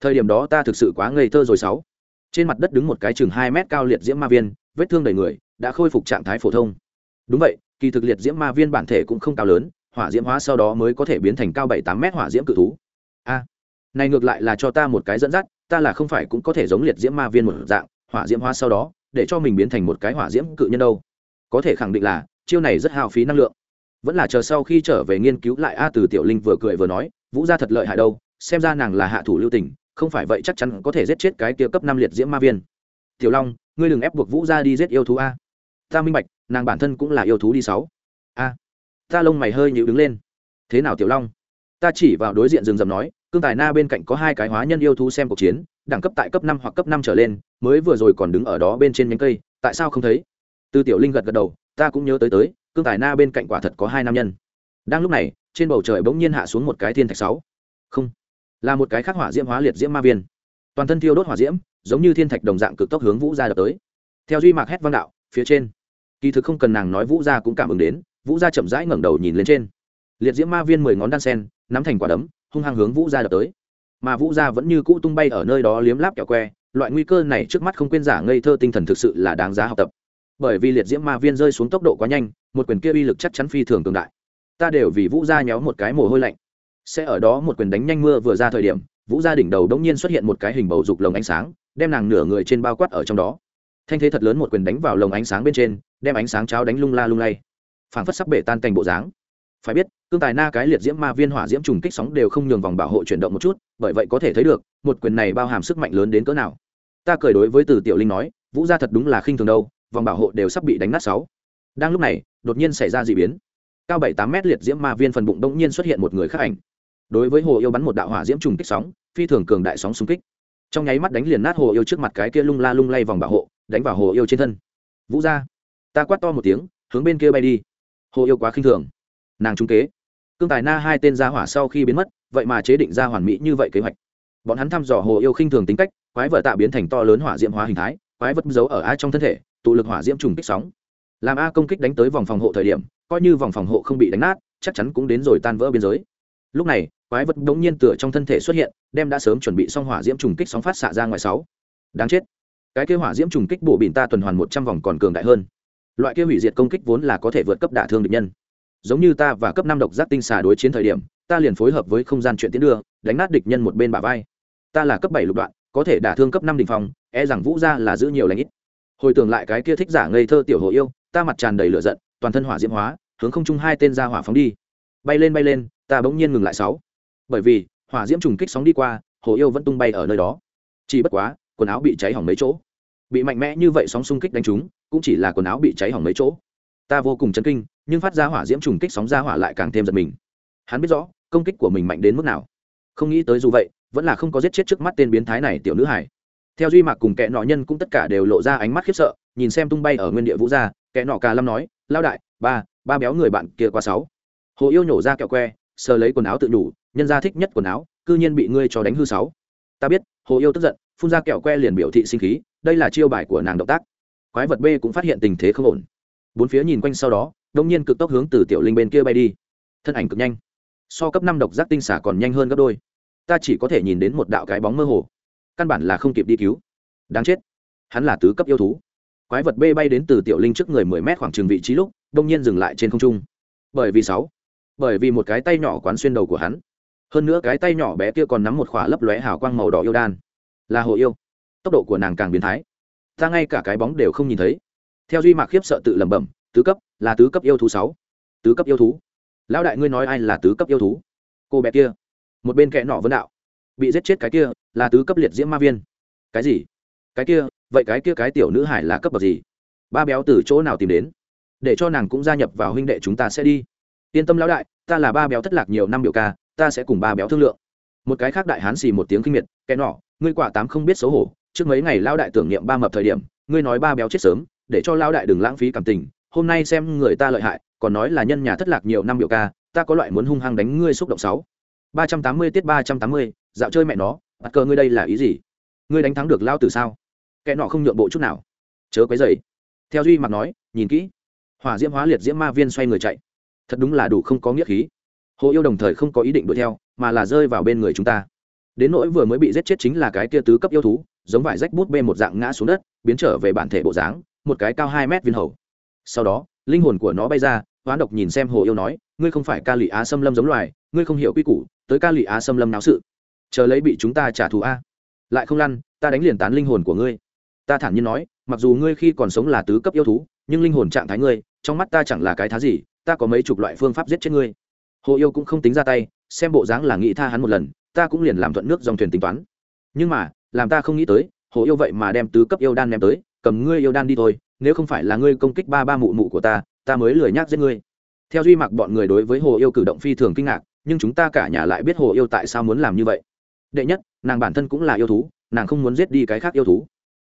thời điểm đó ta thực sự quá ngây thơ rồi sáu. Trên mặt đất đứng một cái chừng hai mét cao liệt diễm ma viên, vết thương đầy người, đã khôi phục trạng thái phổ thông. Đúng vậy, kỳ thực liệt diễm ma viên bản thể cũng không cao lớn, hỏa diễm hóa sau đó mới có thể biến thành cao bảy tám mét hỏa diễm cự thú. A, này ngược lại là cho ta một cái dẫn dắt, ta là không phải cũng có thể giống liệt diễm ma viên một dạng, hỏa diễm hóa sau đó, để cho mình biến thành một cái hỏa diễm cự nhân đâu. Có thể khẳng định là, chiêu này rất hao phí năng lượng. Vẫn là chờ sau khi trở về nghiên cứu lại a từ tiểu linh vừa cười vừa nói, vũ gia thật lợi hại đâu, xem ra nàng là hạ thủ lưu tình không phải vậy chắc chắn có thể giết chết cái kia cấp năm liệt diễm ma viên. Tiểu long, ngươi đừng ép buộc vũ gia đi giết yêu thú a. Ta minh bạch, nàng bản thân cũng là yêu thú đi sáu. A. Ta lông mày hơi nhịu đứng lên. Thế nào tiểu long? Ta chỉ vào đối diện rừng rầm nói, cương tài na bên cạnh có hai cái hóa nhân yêu thú xem cuộc chiến, đẳng cấp tại cấp năm hoặc cấp năm trở lên, mới vừa rồi còn đứng ở đó bên trên nhánh cây, tại sao không thấy? Từ tiểu linh gật gật đầu, ta cũng nhớ tới tới, cương tài na bên cạnh quả thật có hai nam nhân. Đang lúc này, trên bầu trời bỗng nhiên hạ xuống một cái thiên thạch sáu. Không là một cái khắc hỏa diễm hóa liệt diễm ma viên. Toàn thân thiêu đốt hỏa diễm, giống như thiên thạch đồng dạng cực tốc hướng vũ gia đập tới. Theo duy mạc hét vang đạo, phía trên. Kỳ thực không cần nàng nói vũ gia cũng cảm ứng đến, vũ gia chậm rãi ngẩng đầu nhìn lên trên. Liệt diễm ma viên mười ngón đan sen, nắm thành quả đấm, hung hăng hướng vũ gia đập tới. Mà vũ gia vẫn như cũ tung bay ở nơi đó liếm láp kẹo que, loại nguy cơ này trước mắt không quên giả ngây thơ tinh thần thực sự là đáng giá học tập. Bởi vì liệt diễm ma viên rơi xuống tốc độ quá nhanh, một quyền kia uy lực chắc chắn phi thường cường đại. Ta đều vì vũ gia nhéo một cái mồ hôi lạnh sẽ ở đó một quyền đánh nhanh mưa vừa ra thời điểm, vũ gia đỉnh đầu đống nhiên xuất hiện một cái hình bầu dục lồng ánh sáng, đem nàng nửa người trên bao quát ở trong đó. Thanh thế thật lớn một quyền đánh vào lồng ánh sáng bên trên, đem ánh sáng cháo đánh lung la lung lay. Phảng phất sắp bể tan cành bộ dáng. Phải biết tương tài na cái liệt diễm ma viên hỏa diễm trùng kích sóng đều không nhường vòng bảo hộ chuyển động một chút, bởi vậy có thể thấy được, một quyền này bao hàm sức mạnh lớn đến cỡ nào. Ta cười đối với từ tiểu linh nói, vũ gia thật đúng là khinh thường đâu, vòng bảo hộ đều sắp bị đánh nát sáu. Đang lúc này, đột nhiên xảy ra d ị biến. Cao bảy tám mét liệt diễm ma viên phần bụng đông nhiên xuất hiện một người khác ảnh đối với hồ yêu bắn một đạo hỏa diễm trùng kích sóng, phi thường cường đại sóng xung kích. Trong nháy mắt đánh liền nát hồ yêu trước mặt cái kia lung la lung lay vòng bảo hộ, đánh vào hồ yêu trên thân. Vũ ra ta quát to một tiếng, hướng bên kia bay đi. Hồ yêu quá khinh thường. Nàng trung kế. Cương tài na hai tên gia hỏa sau khi biến mất, vậy mà chế định ra hoàn mỹ như vậy kế hoạch. Bọn hắn thăm dò hồ yêu khinh thường tính cách, quái vợ tạo biến thành to lớn hỏa diễm hóa hình thái, quái vật giấu ở ai trong thân thể, tụ lực hỏa diễm trùng kích sóng. Làm a công kích đánh tới vòng phòng hộ thời điểm, coi như vòng phòng hộ không bị đánh nát, chắc chắn cũng đến rồi tan vỡ biên giới. Lúc này quái vật đống nhiên tựa trong thân thể xuất hiện, đem đã sớm chuẩn bị xong hỏa diễm trùng kích sóng phát xạ ra ngoài sáu. Đáng chết. Cái kia hỏa diễm trùng kích bổ bỉn ta tuần hoàn một trăm vòng còn cường đại hơn. Loại kia hủy diệt công kích vốn là có thể vượt cấp đả thương địch nhân. Giống như ta và cấp năm độc giác tinh xà đối chiến thời điểm, ta liền phối hợp với không gian chuyện tiến đưa, đánh nát địch nhân một bên bả vai. Ta là cấp bảy lục đoạn, có thể đả thương cấp năm đỉnh phòng e rằng vũ gia là giữ nhiều lành ít. Hồi tưởng lại cái kia thích giả ngây thơ tiểu hồ yêu, ta mặt tràn đầy lửa giận, toàn thân hỏa diễm hóa, hướng không trung hai tên ra hỏa phóng đi. Bay lên bay lên, ta bỗng nhiên ngừng lại sáu bởi vì, hỏa diễm trùng kích sóng đi qua, hồ yêu vẫn tung bay ở nơi đó. Chỉ bất quá, quần áo bị cháy hỏng mấy chỗ. Bị mạnh mẽ như vậy sóng xung kích đánh trúng, cũng chỉ là quần áo bị cháy hỏng mấy chỗ. Ta vô cùng chấn kinh, nhưng phát ra hỏa diễm trùng kích sóng ra hỏa lại càng thêm giật mình. Hắn biết rõ, công kích của mình mạnh đến mức nào. Không nghĩ tới dù vậy, vẫn là không có giết chết trước mắt tên biến thái này tiểu nữ hải theo duy mạc cùng kẻ nọ nhân cũng tất cả đều lộ ra ánh mắt khiếp sợ, nhìn xem tung bay ở nguyên địa vũ gia, kẻ nọ cà lâm nói lao đại, ba ba béo người bạn kia qua sáu. Hồ yêu nhổ ra kẹo que, sờ lấy quần áo tự đủ nhân gia thích nhất quần áo, cư nhiên bị ngươi cho đánh hư sáu. Ta biết, hồ yêu tức giận, phun ra kẹo que liền biểu thị sinh khí, đây là chiêu bài của nàng động tác. Quái vật b cũng phát hiện tình thế không ổn. Bốn phía nhìn quanh sau đó, đông nhiên cực tốc hướng từ tiểu linh bên kia bay đi. Thân ảnh cực nhanh. So cấp năm độc giác tinh xả còn nhanh hơn gấp đôi. Ta chỉ có thể nhìn đến một đạo cái bóng mơ hồ. Căn bản là không kịp đi cứu. Đáng chết. Hắn là tứ cấp yêu thú. Quái vật b bay đến từ tiểu linh trước người mười mét khoảng trường vị trí lúc, đông nhiên dừng lại trên không trung. Bởi vì sáu. Bởi vì một cái tay nhỏ quán xuyên đầu của hắn hơn nữa cái tay nhỏ bé kia còn nắm một khỏa lấp lóe hào quang màu đỏ yêu đan. Là hồ yêu. Tốc độ của nàng càng biến thái. Ta ngay cả cái bóng đều không nhìn thấy. Theo duy mạc khiếp sợ tự lẩm bẩm, tứ cấp, là tứ cấp yêu thú sáu. Tứ cấp yêu thú. Lão đại ngươi nói ai là tứ cấp yêu thú? Cô bé kia. Một bên kẽ nọ vân đạo. Bị giết chết cái kia, là tứ cấp liệt diễm ma viên. Cái gì? Cái kia, vậy cái kia cái tiểu nữ hải là cấp bậc gì? Ba béo từ chỗ nào tìm đến? Để cho nàng cũng gia nhập vào huynh đệ chúng ta sẽ đi. Yên tâm lão đại, ta là ba béo thất lạc nhiều năm biểu ca ta sẽ cùng ba béo thương lượng. Một cái khác đại hán xì một tiếng kinh miệt, kẻ nọ, ngươi quả tám không biết xấu hổ, trước mấy ngày lao đại tưởng niệm ba mập thời điểm, ngươi nói ba béo chết sớm, để cho lao đại đừng lãng phí cảm tình, hôm nay xem người ta lợi hại, còn nói là nhân nhà thất lạc nhiều năm biểu ca, ta có loại muốn hung hăng đánh ngươi xúc động sáu. Ba trăm tám mươi tiết ba trăm tám mươi, dạo chơi mẹ nó, bắt cờ ngươi đây là ý gì? Ngươi đánh thắng được lao từ sao? Kẻ nọ không nhượng bộ chút nào. Chớ quấy dày theo duy mặc nói, nhìn kỹ. Hỏa diễm hóa liệt diễm ma viên xoay người chạy. Thật đúng là đủ không có nghĩa khí hồ yêu đồng thời không có ý định đuổi theo, mà là rơi vào bên người chúng ta. Đến nỗi vừa mới bị giết chết chính là cái kia tứ cấp yêu thú, giống vải rách bút bê một dạng ngã xuống đất, biến trở về bản thể bộ dáng, một cái cao hai mét viên hầu. Sau đó, linh hồn của nó bay ra, hoán độc nhìn xem hồ yêu nói, ngươi không phải ca lụy á xâm lâm giống loài, ngươi không hiểu quy củ, tới ca lụy á xâm lâm náo sự. Chờ lấy bị chúng ta trả thù a. Lại không lăn, ta đánh liền tán linh hồn của ngươi. Ta thản nhiên nói, mặc dù ngươi khi còn sống là tứ cấp yêu thú, nhưng linh hồn trạng thái ngươi, trong mắt ta chẳng là cái thá gì, ta có mấy chục loại phương pháp giết chết ngươi hồ yêu cũng không tính ra tay, xem bộ dáng là nghĩ tha hắn một lần, ta cũng liền làm thuận nước dòng thuyền tính toán. Nhưng mà, làm ta không nghĩ tới, hồ yêu vậy mà đem tứ cấp yêu đan ném tới, cầm ngươi yêu đan đi thôi, nếu không phải là ngươi công kích ba ba mụ mụ của ta ta mới lười nhác giết ngươi. Theo duy mặc bọn người đối với hồ yêu cử động phi thường kinh ngạc, nhưng chúng ta cả nhà lại biết hồ yêu tại sao muốn làm như vậy. Đệ nhất, nàng bản thân cũng là yêu thú, nàng không muốn giết đi cái khác yêu thú.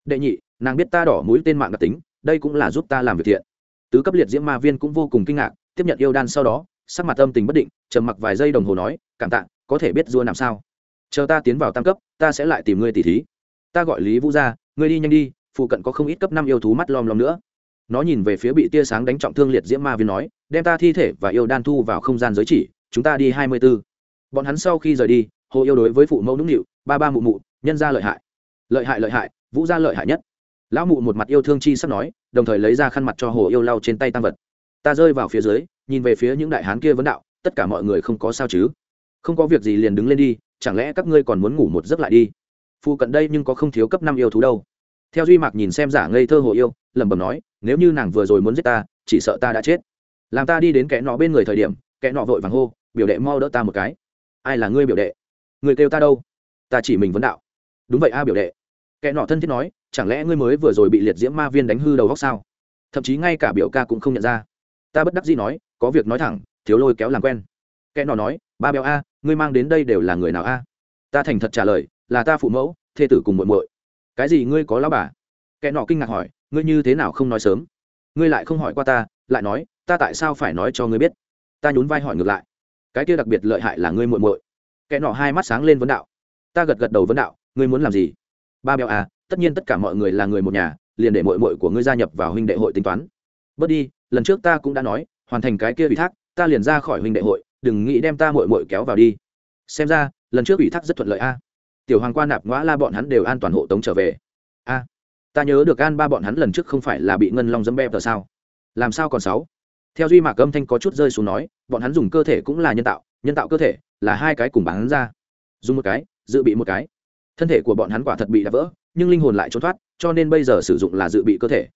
Đệ nhị, nàng biết ta đỏ mũi tên mạng đặc tính, đây cũng là giúp ta làm việc thiện. Tứ cấp liệt diễm ma viên cũng vô cùng kinh ngạc, tiếp nhận yêu đan sau đó sắc mặt âm tình bất định, trầm mặc vài giây đồng hồ nói, cảm tạ, có thể biết dua làm sao? Chờ ta tiến vào tam cấp, ta sẽ lại tìm ngươi tỉ thí. Ta gọi lý vũ ra, ngươi đi nhanh đi, phụ cận có không ít cấp năm yêu thú mắt lom lom nữa. Nó nhìn về phía bị tia sáng đánh trọng thương liệt diễm ma viên nói, đem ta thi thể và yêu đan thu vào không gian giới chỉ, chúng ta đi hai mươi b ố bọn hắn sau khi rời đi, hồ yêu đối với phụ mẫu nũng nịu, ba ba mụ mụ, nhân ra lợi hại. Lợi hại lợi hại, vũ gia lợi hại nhất. Lão mụ một mặt yêu thương chi sắp nói, đồng thời lấy ra khăn mặt cho hồ yêu lau trên tay tăng vật. Ta rơi vào phía dưới nhìn về phía những đại hán kia vấn đạo, tất cả mọi người không có sao chứ? Không có việc gì liền đứng lên đi, chẳng lẽ các ngươi còn muốn ngủ một giấc lại đi? Phụ cận đây nhưng có không thiếu cấp năm yêu thú đâu. Theo duy mạc nhìn xem giả ngây thơ hồ yêu, lẩm bẩm nói, nếu như nàng vừa rồi muốn giết ta, chỉ sợ ta đã chết. Làm ta đi đến kẻ nọ bên người thời điểm, kẻ nọ vội vàng hô, biểu đệ mau đỡ ta một cái. Ai là ngươi biểu đệ? Người kêu ta đâu? Ta chỉ mình vấn đạo. Đúng vậy a biểu đệ. Kẻ nọ thân thiết nói, chẳng lẽ ngươi mới vừa rồi bị liệt diễm ma viên đánh hư đầu góc sao? Thậm chí ngay cả biểu ca cũng không nhận ra. Ta bất đắc dĩ nói có việc nói thẳng, thiếu lôi kéo làm quen. Kẻ nọ nói, ba béo a, ngươi mang đến đây đều là người nào a? Ta thành thật trả lời, là ta phụ mẫu, thê tử cùng muội muội. Cái gì ngươi có lão bà? Kẻ nọ kinh ngạc hỏi, ngươi như thế nào không nói sớm? Ngươi lại không hỏi qua ta, lại nói, ta tại sao phải nói cho ngươi biết? Ta nhún vai hỏi ngược lại, cái kia đặc biệt lợi hại là ngươi muội muội. Kẻ nọ hai mắt sáng lên vấn đạo, ta gật gật đầu vấn đạo, ngươi muốn làm gì? Ba béo à tất nhiên tất cả mọi người là người một nhà, liền để muội muội của ngươi gia nhập vào huynh đệ hội tính toán. Bớt đi, lần trước ta cũng đã nói hoàn thành cái kia ủy thác, ta liền ra khỏi huynh đệ hội, đừng nghĩ đem ta muội muội kéo vào đi. Xem ra, lần trước ủy thác rất thuận lợi a. Tiểu hoàng quan nạp ngõ la bọn hắn đều an toàn hộ tống trở về. A, ta nhớ được an ba bọn hắn lần trước không phải là bị ngân long dâm bẹp tờ sao? Làm sao còn sáu? Theo duy mạc âm thanh có chút rơi xuống nói, bọn hắn dùng cơ thể cũng là nhân tạo nhân tạo cơ thể là hai cái cùng bán ra. Dùng một cái, dự bị một cái. Thân thể của bọn hắn quả thật bị đập vỡ, nhưng linh hồn lại trốn thoát, cho nên bây giờ sử dụng là dự bị cơ thể.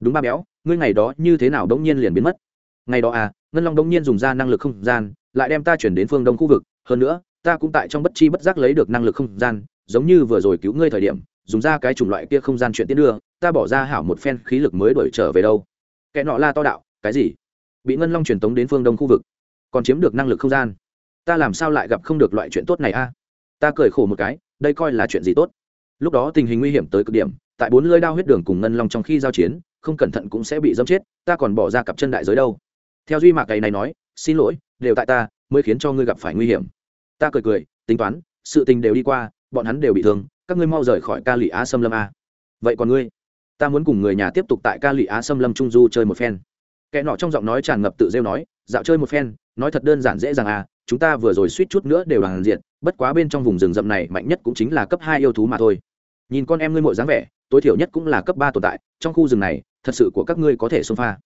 Đúng ba béo, ngươi ngày đó như thế nào đống nhiên liền biến mất? Ngày đó à ngân long đống nhiên dùng ra năng lực không gian, lại đem ta chuyển đến phương đông khu vực. Hơn nữa, ta cũng tại trong bất chi bất giác lấy được năng lực không gian, giống như vừa rồi cứu ngươi thời điểm, dùng ra cái chủng loại kia không gian chuyện tiến đưa, ta bỏ ra hảo một phen khí lực mới đuổi trở về đâu. Kẻ nọ la to đạo, cái gì? Bị ngân long truyền tống đến phương đông khu vực, còn chiếm được năng lực không gian? Ta làm sao lại gặp không được loại chuyện tốt này a? Ta cười khổ một cái, đây coi là chuyện gì tốt? Lúc đó tình hình nguy hiểm tới cực điểm, tại bốn lưỡi đao huyết đường cùng ngân long trong khi giao chiến, không cẩn thận cũng sẽ bị dâm chết, ta còn bỏ ra cặp chân đại giới đâu theo duy mạc cày này nói, xin lỗi, đều tại ta, mới khiến cho ngươi gặp phải nguy hiểm. Ta cười cười, tính toán, sự tình đều đi qua, bọn hắn đều bị thương, các ngươi mau rời khỏi ca lụy á xâm lâm a. Vậy còn ngươi? Ta muốn cùng người nhà tiếp tục tại ca lụy á xâm lâm trung du chơi một phen. Kẻ nọ trong giọng nói tràn ngập tự rêu nói, dạo chơi một phen, nói thật đơn giản dễ dàng à chúng ta vừa rồi suýt chút nữa đều đoàn diện, bất quá bên trong vùng rừng rậm này mạnh nhất cũng chính là cấp hai yêu thú mà thôi. Nhìn con em ngươi mội dáng vẻ, tối thiểu nhất cũng là cấp ba tồn tại, trong khu rừng này, thật sự của các ngươi có thể xông pha.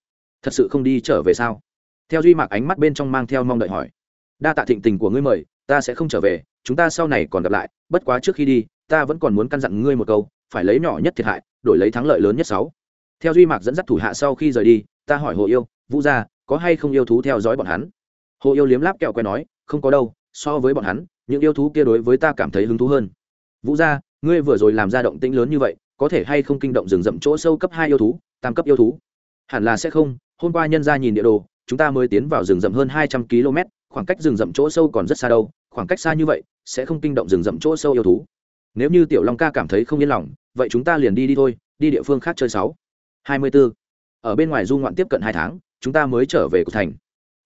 Thật sự không đi trở về sao? Theo duy mạc ánh mắt bên trong mang theo mong đợi hỏi. Đa tạ thịnh tình của ngươi mời, ta sẽ không trở về, chúng ta sau này còn gặp lại, bất quá trước khi đi, ta vẫn còn muốn căn dặn ngươi một câu, phải lấy nhỏ nhất thiệt hại, đổi lấy thắng lợi lớn nhất sáu. Theo duy mạc dẫn dắt thủ hạ sau khi rời đi, ta hỏi hồ yêu, vũ gia, có hay không yêu thú theo dõi bọn hắn? Hồ yêu liếm láp kẹo que nói, không có đâu, so với bọn hắn, những yêu thú kia đối với ta cảm thấy hứng thú hơn. Vũ gia, ngươi vừa rồi làm ra động tĩnh lớn như vậy, có thể hay không kinh động rừng rậm chỗ sâu cấp hai yêu thú, tam cấp yêu thú? Hẳn là sẽ không, hôm qua nhân gia nhìn địa đồ chúng ta mới tiến vào rừng rậm hơn hai trăm km, khoảng cách rừng rậm chỗ sâu còn rất xa đâu, khoảng cách xa như vậy sẽ không kinh động rừng rậm chỗ sâu yêu thú. Nếu như tiểu long ca cảm thấy không yên lòng, vậy chúng ta liền đi đi thôi, đi địa phương khác chơi sáu. Hai mươi 24. ở bên ngoài du ngoạn tiếp cận hai tháng, chúng ta mới trở về của thành.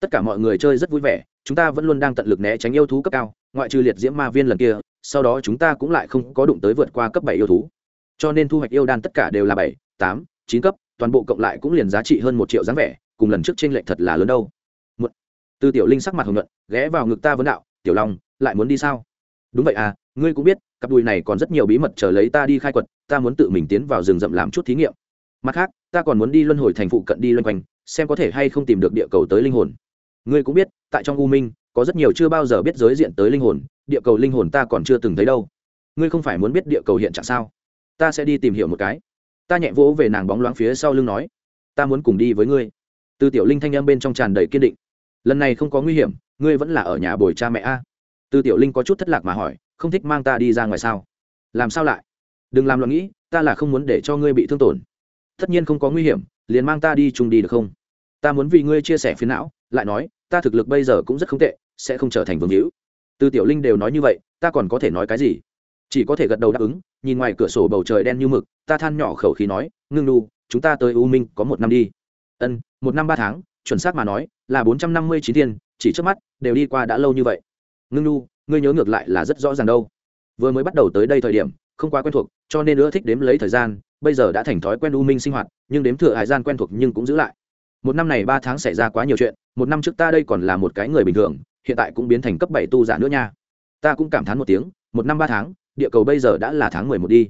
Tất cả mọi người chơi rất vui vẻ, chúng ta vẫn luôn đang tận lực né tránh yêu thú cấp cao, ngoại trừ liệt diễm ma viên lần kia, sau đó chúng ta cũng lại không có đụng tới vượt qua cấp bảy yêu thú. Cho nên thu hoạch yêu đan tất cả đều là bảy, tám, chín cấp, toàn bộ cộng lại cũng liền giá trị hơn một triệu dáng vẻ cùng lần trước trên lệnh thật là lớn đâu. Một, từ tiểu linh sắc mặt hồng nhuận, ghé vào ngực ta vấn đạo, tiểu long, lại muốn đi sao? Đúng vậy à ngươi cũng biết, cặp đùi này còn rất nhiều bí mật chờ lấy ta đi khai quật, ta muốn tự mình tiến vào rừng rậm làm chút thí nghiệm. Mặt khác, ta còn muốn đi luân hồi thành phụ cận đi loanh quanh, xem có thể hay không tìm được địa cầu tới linh hồn. Ngươi cũng biết, tại trong u minh, có rất nhiều chưa bao giờ biết giới diện tới linh hồn, địa cầu linh hồn ta còn chưa từng thấy đâu. Ngươi không phải muốn biết địa cầu hiện trạng sao? Ta sẽ đi tìm hiểu một cái. Ta nhẹ vỗ về nàng bóng loáng phía sau lưng nói, ta muốn cùng đi với ngươi từ tiểu linh thanh em bên trong tràn đầy kiên định. Lần này không có nguy hiểm, ngươi vẫn là ở nhà bồi cha mẹ a. Từ tiểu linh có chút thất lạc mà hỏi, không thích mang ta đi ra ngoài sao? Làm sao lại? Đừng làm loạn nghĩ, ta là không muốn để cho ngươi bị thương tổn. Tất nhiên không có nguy hiểm, liền mang ta đi chung đi được không? Ta muốn vì ngươi chia sẻ phiến não, lại nói, ta thực lực bây giờ cũng rất không tệ, sẽ không trở thành vương hữu. Từ tiểu linh đều nói như vậy, ta còn có thể nói cái gì? Chỉ có thể gật đầu đáp ứng, nhìn ngoài cửa sổ bầu trời đen như mực, ta than nhỏ khẩu khí nói, ngưng nu chúng ta tới u minh có một năm đi. Ân một năm ba tháng, chuẩn xác mà nói, là bốn trăm năm mươi chín thiên chỉ trước mắt, đều đi qua đã lâu như vậy. Ngưng nu, ngươi nhớ ngược lại là rất rõ ràng đâu. Vừa mới bắt đầu tới đây thời điểm, không quá quen thuộc, cho nên ưa thích đếm lấy thời gian, bây giờ đã thành thói quen u minh sinh hoạt, nhưng đếm thừa hải gian quen thuộc nhưng cũng giữ lại. Một năm này ba tháng xảy ra quá nhiều chuyện, một năm trước ta đây còn là một cái người bình thường, hiện tại cũng biến thành cấp bảy tu giả nữa nha. Ta cũng cảm thán một tiếng, một năm ba tháng, địa cầu bây giờ đã là tháng mười một đi.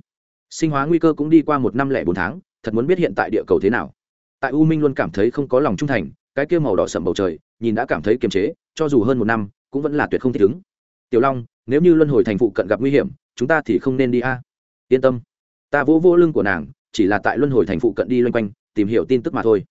Sinh hóa nguy cơ cũng đi qua một năm lẻ bốn tháng, thật muốn biết hiện tại địa cầu thế nào tại u minh luôn cảm thấy không có lòng trung thành, cái kia màu đỏ sậm bầu trời, nhìn đã cảm thấy kiềm chế, cho dù hơn một năm, cũng vẫn là tuyệt không thích ứng. Tiểu long, nếu như luân hồi thành phụ cận gặp nguy hiểm, chúng ta thì không nên đi a. Yên tâm. Ta vỗ vỗ lưng của nàng, chỉ là tại luân hồi thành phụ cận đi loanh quanh, tìm hiểu tin tức mà thôi.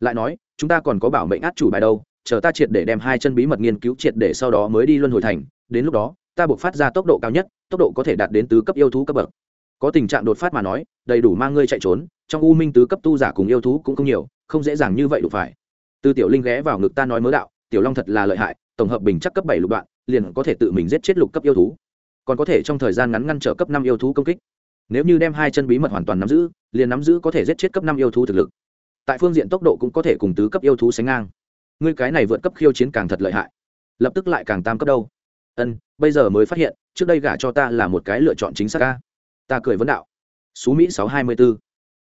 Lại nói, chúng ta còn có bảo mệnh át chủ bài đâu, chờ ta triệt để đem hai chân bí mật nghiên cứu triệt để sau đó mới đi luân hồi thành, đến lúc đó, ta buộc phát ra tốc độ cao nhất, tốc độ có thể đạt đến tứ cấp yêu thú cấp bậc có tình trạng đột phát mà nói, đầy đủ mang ngươi chạy trốn, trong u minh tứ cấp tu giả cùng yêu thú cũng không nhiều, không dễ dàng như vậy đủ phải. Từ tiểu linh ghé vào ngực ta nói mớ đạo, tiểu long thật là lợi hại, tổng hợp bình chắc cấp bảy lục đoạn, liền có thể tự mình giết chết lục cấp yêu thú. Còn có thể trong thời gian ngắn ngăn trở cấp năm yêu thú công kích. Nếu như đem hai chân bí mật hoàn toàn nắm giữ, liền nắm giữ có thể giết chết cấp năm yêu thú thực lực. Tại phương diện tốc độ cũng có thể cùng tứ cấp yêu thú sánh ngang. Ngươi cái này vượt cấp khiêu chiến càng thật lợi hại. Lập tức lại càng tam cấp đâu. Ân, bây giờ mới phát hiện, trước đây gả cho ta là một cái lựa chọn chính xác ca ta cười vấn đạo. Xú mỹ sáu hai mươi b ố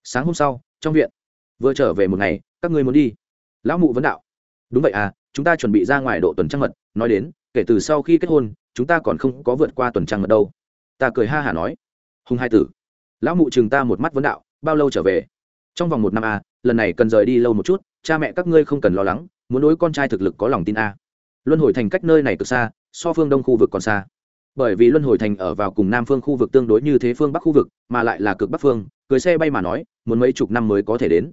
sáng hôm sau trong viện. Vừa trở về một ngày các ngươi muốn đi. Lão mụ vấn đạo. Đúng vậy à chúng ta chuẩn bị ra ngoài độ tuần trăng mật. Nói đến kể từ sau khi kết hôn chúng ta còn không có vượt qua tuần trăng mật đâu. Ta cười ha hả nói. Hùng hai tử. Lão mụ chừng ta một mắt vấn đạo bao lâu trở về? Trong vòng một năm à, lần này cần rời đi lâu một chút cha mẹ các ngươi không cần lo lắng muốn đối con trai thực lực có lòng tin à, luân hồi thành cách nơi này cực xa so phương đông khu vực còn xa bởi vì luân hồi thành ở vào cùng nam phương khu vực tương đối như thế phương bắc khu vực, mà lại là cực bắc phương cưới xe bay mà nói, muốn mấy chục năm mới có thể đến.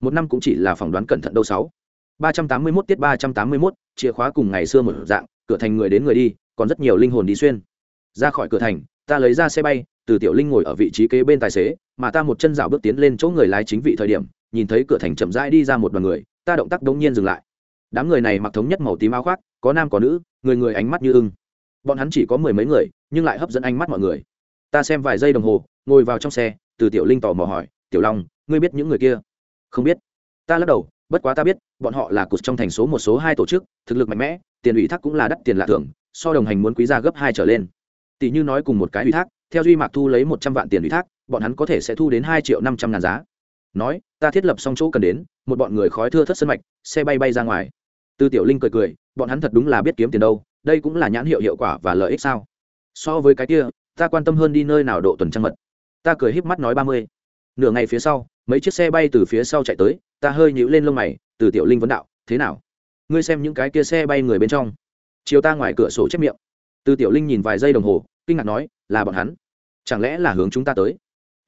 Một năm cũng chỉ là phỏng đoán cẩn thận đâu sáu. ba trăm tám mươi mốt tiết ba trăm tám mươi mốt, chìa khóa cùng ngày xưa một dạng, cửa thành người đến người đi, còn rất nhiều linh hồn đi xuyên. Ra khỏi cửa thành, ta lấy ra xe bay, từ tiểu linh ngồi ở vị trí kế bên tài xế, mà ta một chân dạo bước tiến lên chỗ người lái chính vị thời điểm, nhìn thấy cửa thành chậm rãi đi ra một đoàn người, ta động tác đống nhiên dừng lại. Đám người này mặc thống nhất màu tím áo khoác, có nam có nữ, người người ánh mắt như ưng bọn hắn chỉ có mười mấy người, nhưng lại hấp dẫn ánh mắt mọi người. Ta xem vài giây đồng hồ, ngồi vào trong xe, từ tiểu linh tò mò hỏi, tiểu long, ngươi biết những người kia? Không biết. Ta lắc đầu, bất quá ta biết, bọn họ là cụt trong thành số một, số hai tổ chức, thực lực mạnh mẽ, tiền ủy thác cũng là đắt tiền lạ thưởng, so đồng hành muốn quý ra gấp hai trở lên. Tỷ như nói cùng một cái ủy thác, theo duy mạc thu lấy một trăm vạn tiền ủy thác, bọn hắn có thể sẽ thu đến hai triệu năm trăm ngàn giá. Nói, ta thiết lập xong chỗ cần đến, một bọn người khói thưa thất sân mạch, xe bay bay ra ngoài. Tư tiểu linh cười cười, bọn hắn thật đúng là biết kiếm tiền đâu đây cũng là nhãn hiệu hiệu quả và lợi ích sao? So với cái kia, ta quan tâm hơn đi nơi nào độ tuần trăng mật. Ta cười híp mắt nói ba mươi. Nửa ngày phía sau, mấy chiếc xe bay từ phía sau chạy tới, ta hơi nhíu lên lông mày, từ tiểu linh vấn đạo, thế nào? Ngươi xem những cái kia xe bay người bên trong. Chiều ta ngoài cửa sổ chép miệng. Từ tiểu linh nhìn vài giây đồng hồ, kinh ngạc nói, là bọn hắn. Chẳng lẽ là hướng chúng ta tới?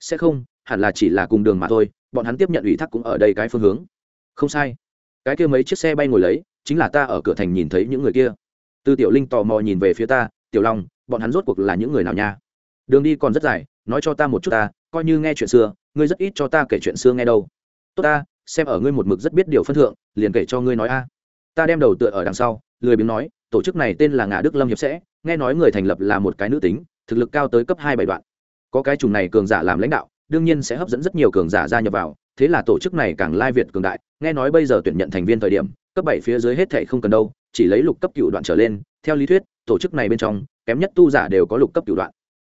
Sẽ không, hẳn là chỉ là cùng đường mà thôi, bọn hắn tiếp nhận ủy thác cũng ở đây cái phương hướng. Không sai. Cái kia mấy chiếc xe bay ngồi lấy, chính là ta ở cửa thành nhìn thấy những người kia từ tiểu linh tò mò nhìn về phía ta, tiểu long, bọn hắn rốt cuộc là những người nào nha? Đường đi còn rất dài, nói cho ta một chút ta, coi như nghe chuyện xưa, ngươi rất ít cho ta kể chuyện xưa nghe đâu. Tốt ta, xem ở ngươi một mực rất biết điều phân thượng, liền kể cho ngươi nói a. Ta đem đầu tựa ở đằng sau, lười biếng nói, tổ chức này tên là ngã đức lâm hiệp sẽ, nghe nói người thành lập là một cái nữ tính, thực lực cao tới cấp hai bảy đoạn. Có cái chủng này cường giả làm lãnh đạo, đương nhiên sẽ hấp dẫn rất nhiều cường giả gia nhập vào, thế là tổ chức này càng lai việt cường đại, nghe nói bây giờ tuyển nhận thành viên thời điểm, cấp bảy phía dưới hết thệ không cần đâu chỉ lấy lục cấp cựu đoạn trở lên, theo lý thuyết, tổ chức này bên trong, kém nhất tu giả đều có lục cấp cựu đoạn.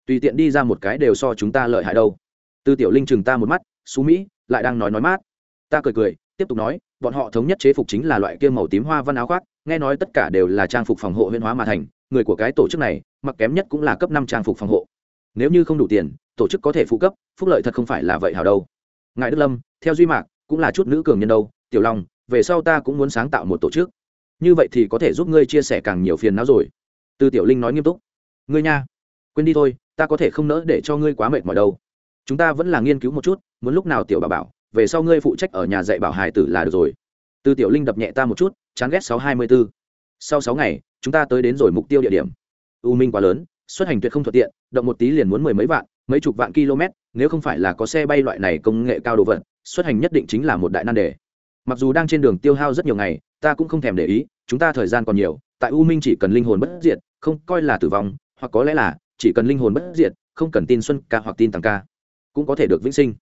Tùy tiện đi ra một cái đều so chúng ta lợi hại đâu. Tư tiểu linh chừng ta một mắt, xú mỹ, lại đang nói nói mát. Ta cười cười, tiếp tục nói, bọn họ thống nhất chế phục chính là loại kia màu tím hoa văn áo khoác, nghe nói tất cả đều là trang phục phòng hộ huyên hóa mà thành, người của cái tổ chức này, mặc kém nhất cũng là cấp năm trang phục phòng hộ. Nếu như không đủ tiền, tổ chức có thể phụ cấp, phúc lợi thật không phải là vậy hào đâu. Ngài đức lâm, theo duy mạc, cũng là chút nữ cường nhân đâu, tiểu long, về sau ta cũng muốn sáng tạo một tổ chức như vậy thì có thể giúp ngươi chia sẻ càng nhiều phiền não rồi. Tư tiểu linh nói nghiêm túc. Ngươi nha, quên đi thôi, ta có thể không nỡ để cho ngươi quá mệt mỏi đâu. Chúng ta vẫn là nghiên cứu một chút, muốn lúc nào tiểu bà bảo, về sau ngươi phụ trách ở nhà dạy bảo hài tử là được rồi. Tư tiểu linh đập nhẹ ta một chút, chán ghét sáu hai mươi b ố sau sáu ngày, chúng ta tới đến rồi mục tiêu địa điểm. U minh quá lớn, xuất hành tuyệt không thuận tiện, động một tí liền muốn mười mấy vạn, mấy chục vạn km, nếu không phải là có xe bay loại này công nghệ cao đồ vật, xuất hành nhất định chính là một đại nan đề. Mặc dù đang trên đường tiêu hao rất nhiều ngày ta cũng không thèm để ý, chúng ta thời gian còn nhiều, tại u minh chỉ cần linh hồn bất diệt, không coi là tử vong, hoặc có lẽ là, chỉ cần linh hồn bất diệt, không cần tin xuân ca hoặc tin tàng ca, cũng có thể được vĩnh sinh.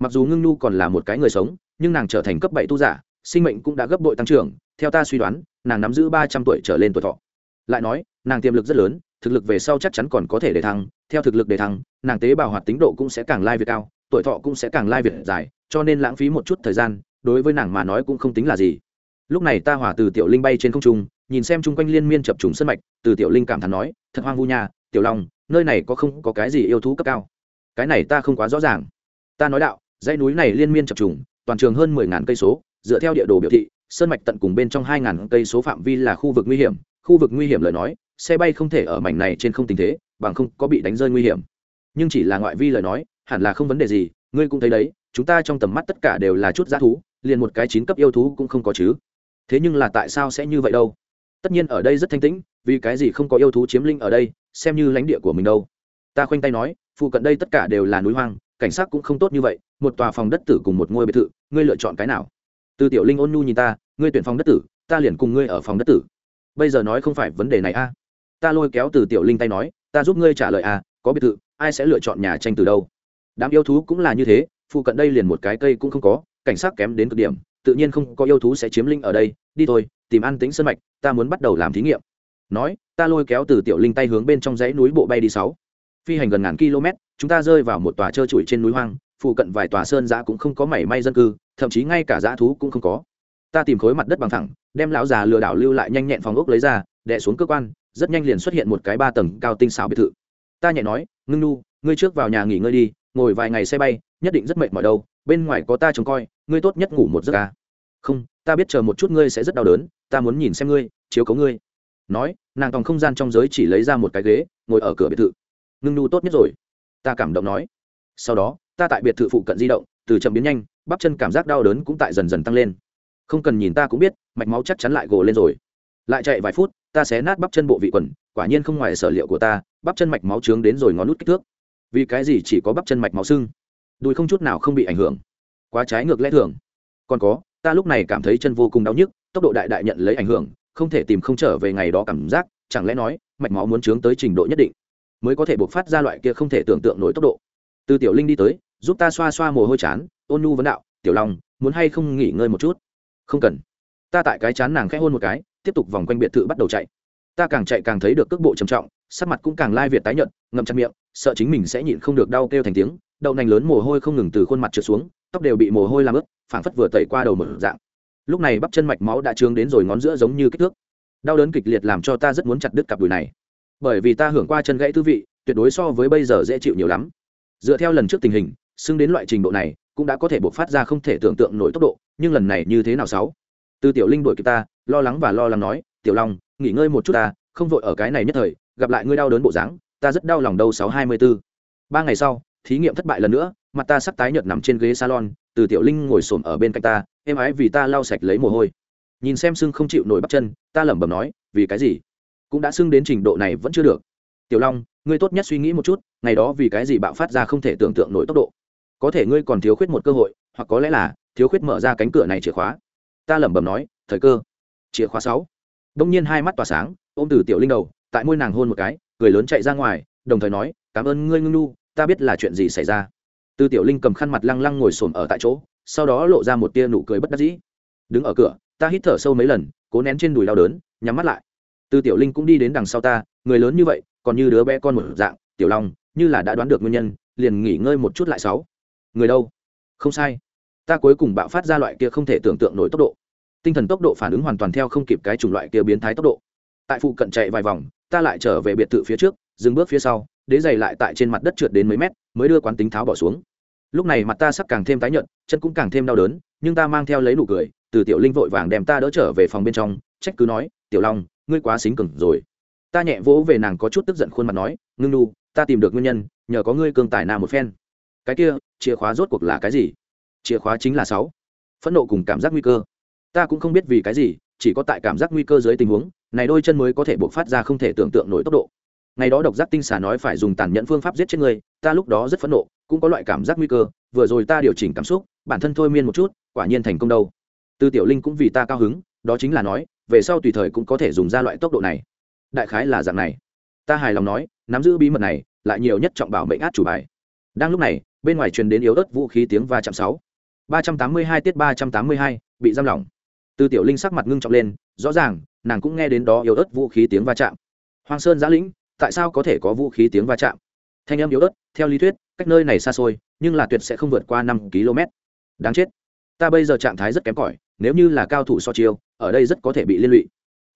Mặc dù ngưng nhu còn là một cái người sống, nhưng nàng trở thành cấp bảy tu giả, sinh mệnh cũng đã gấp bội tăng trưởng, theo ta suy đoán, nàng nắm giữ ba trăm tuổi trở lên tuổi thọ. Lại nói, nàng tiềm lực rất lớn, thực lực về sau chắc chắn còn có thể để thăng, theo thực lực để thăng, nàng tế bào hoạt tính độ cũng sẽ càng lai việt cao, tuổi thọ cũng sẽ càng lai việt dài, cho nên lãng phí một chút thời gian, đối với nàng mà nói cũng không tính là gì lúc này ta hỏa từ tiểu linh bay trên không trung, nhìn xem chung quanh liên miên chập trùng sân mạch, từ tiểu linh cảm thán nói, thật hoang vu nha, tiểu long, nơi này có không có cái gì yêu thú cấp cao? Cái này ta không quá rõ ràng. Ta nói đạo, dãy núi này liên miên chập trùng, toàn trường hơn mười ngàn cây số, dựa theo địa đồ biểu thị sơn mạch tận cùng bên trong hai ngàn cây số phạm vi là khu vực nguy hiểm. Khu vực nguy hiểm lời nói, xe bay không thể ở mảnh này trên không tình thế, bằng không có bị đánh rơi nguy hiểm. Nhưng chỉ là ngoại vi lời nói, hẳn là không vấn đề gì, ngươi cũng thấy đấy, chúng ta trong tầm mắt tất cả đều là chút g thú, liền một cái chín cấp yêu thú cũng không có chứ thế nhưng là tại sao sẽ như vậy đâu? Tất nhiên ở đây rất thanh tĩnh, vì cái gì không có yêu thú chiếm linh ở đây, xem như lãnh địa của mình đâu. Ta khoanh tay nói, phụ cận đây tất cả đều là núi hoang, cảnh sát cũng không tốt như vậy, một tòa phòng đất tử cùng một ngôi biệt thự, ngươi lựa chọn cái nào? Từ tiểu linh ôn nhu nhìn ta, ngươi tuyển phòng đất tử, ta liền cùng ngươi ở phòng đất tử. Bây giờ nói không phải vấn đề này a. Ta lôi kéo từ tiểu linh tay nói, ta giúp ngươi trả lời a, có biệt thự, ai sẽ lựa chọn nhà tranh từ đâu? Đám yêu thú cũng là như thế, phụ cận đây liền một cái cây cũng không có, cảnh sát kém đến cực điểm tự nhiên không có yêu thú sẽ chiếm linh ở đây, đi thôi, tìm ăn tính sân mạch, ta muốn bắt đầu làm thí nghiệm. Nói, ta lôi kéo từ tiểu linh tay hướng bên trong dãy núi bộ bay đi sáu. Phi hành gần ngàn km, chúng ta rơi vào một tòa trơ trụi trên núi hoang, phụ cận vài tòa sơn giã cũng không có mảy may dân cư, thậm chí ngay cả dã thú cũng không có. Ta tìm khối mặt đất bằng thẳng, đem lão già lừa đảo lưu lại nhanh nhẹn phòng ốc lấy ra đẻ xuống cơ quan, rất nhanh liền xuất hiện một cái ba tầng cao tinh xảo biệt thự. Ta nhẹ nói, ngưng nu, ngươi trước vào nhà nghỉ ngơi đi, ngồi vài ngày xe bay, nhất định rất mệt mỏi đâu bên ngoài có ta trông coi, ngươi tốt nhất ngủ một giấc ca không, ta biết chờ một chút ngươi sẽ rất đau đớn, ta muốn nhìn xem ngươi, chiếu cấu ngươi. Nói, nàng tòng không gian trong giới chỉ lấy ra một cái ghế, ngồi ở cửa biệt thự. Ngưng nu tốt nhất rồi. Ta cảm động nói. Sau đó, ta tại biệt thự phụ cận di động, từ chậm biến nhanh, bắp chân cảm giác đau đớn cũng tại dần dần tăng lên. Không cần nhìn ta cũng biết, mạch máu chắc chắn lại gồ lên rồi. Lại chạy vài phút, ta sẽ nát bắp chân bộ vị quần, quả nhiên không ngoài sở liệu của ta, bắp chân mạch máu trướng đến rồi ngón nút kích thước. Vì cái gì chỉ có bắp chân mạch máu sưng? Đùi không chút nào không bị ảnh hưởng. Quá trái ngược lẽ thường. Còn có, ta lúc này cảm thấy chân vô cùng đau nhức, tốc độ đại đại nhận lấy ảnh hưởng, không thể tìm không trở về ngày đó cảm giác, chẳng lẽ nói, mạch máu muốn trướng tới trình độ nhất định, mới có thể buộc phát ra loại kia không thể tưởng tượng nổi tốc độ. Từ tiểu linh đi tới, giúp ta xoa xoa mồ hôi chán, ôn nhu vấn đạo, tiểu long, muốn hay không nghỉ ngơi một chút? Không cần. Ta tại cái chán nàng khẽ hôn một cái, tiếp tục vòng quanh biệt thự bắt đầu chạy. Ta càng chạy càng thấy được cước bộ trầm trọng, sắc mặt cũng càng lai việt tái nhợt, ngậm chặt miệng, sợ chính mình sẽ nhịn không được đau kêu thành tiếng đậu nành lớn mồ hôi không ngừng từ khuôn mặt trượt xuống, tóc đều bị mồ hôi làm ướt, phảng phất vừa tẩy qua đầu một dạng. Lúc này bắp chân mạch máu đã trướng đến rồi ngón giữa giống như kích thước. Đau đớn kịch liệt làm cho ta rất muốn chặt đứt cặp đùi này. Bởi vì ta hưởng qua chân gãy tư vị, tuyệt đối so với bây giờ dễ chịu nhiều lắm. Dựa theo lần trước tình hình xưng đến loại trình độ này, cũng đã có thể buộc phát ra không thể tưởng tượng nổi tốc độ, nhưng lần này như thế nào sáu? Từ tiểu linh đuổi kịp ta, lo lắng và lo lắng nói, tiểu long, nghỉ ngơi một chút ta, không vội ở cái này nhất thời, gặp lại ngươi đau đớn bộ dáng, ta rất đau lòng đâu sáu hai mươi bốn ba ngày sau thí nghiệm thất bại lần nữa, mặt ta sắp tái nhợt nằm trên ghế salon, từ tiểu linh ngồi xổm ở bên cạnh ta, êm ái vì ta lau sạch lấy mồ hôi. Nhìn xem sưng không chịu nổi bắp chân, ta lẩm bẩm nói, vì cái gì? Cũng đã sưng đến trình độ này vẫn chưa được. Tiểu long, ngươi tốt nhất suy nghĩ một chút, ngày đó vì cái gì bạo phát ra không thể tưởng tượng nổi tốc độ? Có thể ngươi còn thiếu khuyết một cơ hội, hoặc có lẽ là thiếu khuyết mở ra cánh cửa này chìa khóa. Ta lẩm bẩm nói, thời cơ. Chìa khóa sáu. Đông nhiên hai mắt tỏa sáng, ôm từ tiểu linh đầu, tại môi nàng hôn một cái, cười lớn chạy ra ngoài, đồng thời nói, cảm ơn ngươi, ngưng nu ta biết là chuyện gì xảy ra. Tư tiểu linh cầm khăn mặt lăng lăng ngồi xổm ở tại chỗ, sau đó lộ ra một tia nụ cười bất đắc dĩ. Đứng ở cửa, ta hít thở sâu mấy lần, cố nén trên đùi đau đớn, nhắm mắt lại. Tư tiểu linh cũng đi đến đằng sau ta, người lớn như vậy, còn như đứa bé con một dạng, tiểu long, như là đã đoán được nguyên nhân, liền nghỉ ngơi một chút lại sáu. Người đâu? Không sai. Ta cuối cùng bạo phát ra loại kia không thể tưởng tượng nổi tốc độ. Tinh thần tốc độ phản ứng hoàn toàn theo không kịp cái chủng loại kia biến thái tốc độ. Tại phụ cận chạy vài vòng, ta lại trở về biệt thự phía trước, dừng bước phía sau đế giày lại tại trên mặt đất trượt đến mấy mét, mới đưa quán tính tháo bỏ xuống. Lúc này mặt ta sắc càng thêm tái nhợt, chân cũng càng thêm đau đớn, nhưng ta mang theo lấy nụ cười, từ tiểu linh vội vàng đem ta đỡ trở về phòng bên trong, trách cứ nói, tiểu long, ngươi quá xính cừng rồi. Ta nhẹ vỗ về nàng có chút tức giận khuôn mặt nói, ngưng nu ta tìm được nguyên nhân, nhờ có ngươi cường tài nào một phen. Cái kia, chìa khóa rốt cuộc là cái gì? Chìa khóa chính là sáu. Phẫn nộ cùng cảm giác nguy cơ. Ta cũng không biết vì cái gì, chỉ có tại cảm giác nguy cơ dưới tình huống, này đôi chân mới có thể buộc phát ra không thể tưởng tượng nổi tốc độ ngày đó độc giác tinh xà nói phải dùng tàn nhẫn phương pháp giết chết người ta lúc đó rất phẫn nộ, cũng có loại cảm giác nguy cơ, vừa rồi ta điều chỉnh cảm xúc, bản thân thôi miên một chút, quả nhiên thành công đâu. Tư tiểu linh cũng vì ta cao hứng, đó chính là nói, về sau tùy thời cũng có thể dùng ra loại tốc độ này. Đại khái là dạng này. Ta hài lòng nói, nắm giữ bí mật này, lại nhiều nhất trọng bảo mệnh át chủ bài. Đang lúc này, bên ngoài truyền đến yếu ớt vũ khí tiếng va chạm sáu. Ba trăm tám mươi hai tiết ba trăm tám mươi hai, bị giam lỏng. Tư tiểu linh sắc mặt ngưng trọng lên, rõ ràng, nàng cũng nghe đến đó yếu ớt vũ khí tiếng va chạm. Hoàng sơn giã lĩnh tại sao có thể có vũ khí tiếng va chạm? Thanh âm yếu ớt, theo lý thuyết, cách nơi này xa xôi, nhưng là tuyệt sẽ không vượt qua năm km. Đáng chết. Ta bây giờ trạng thái rất kém cỏi, nếu như là cao thủ so chiêu, ở đây rất có thể bị liên lụy.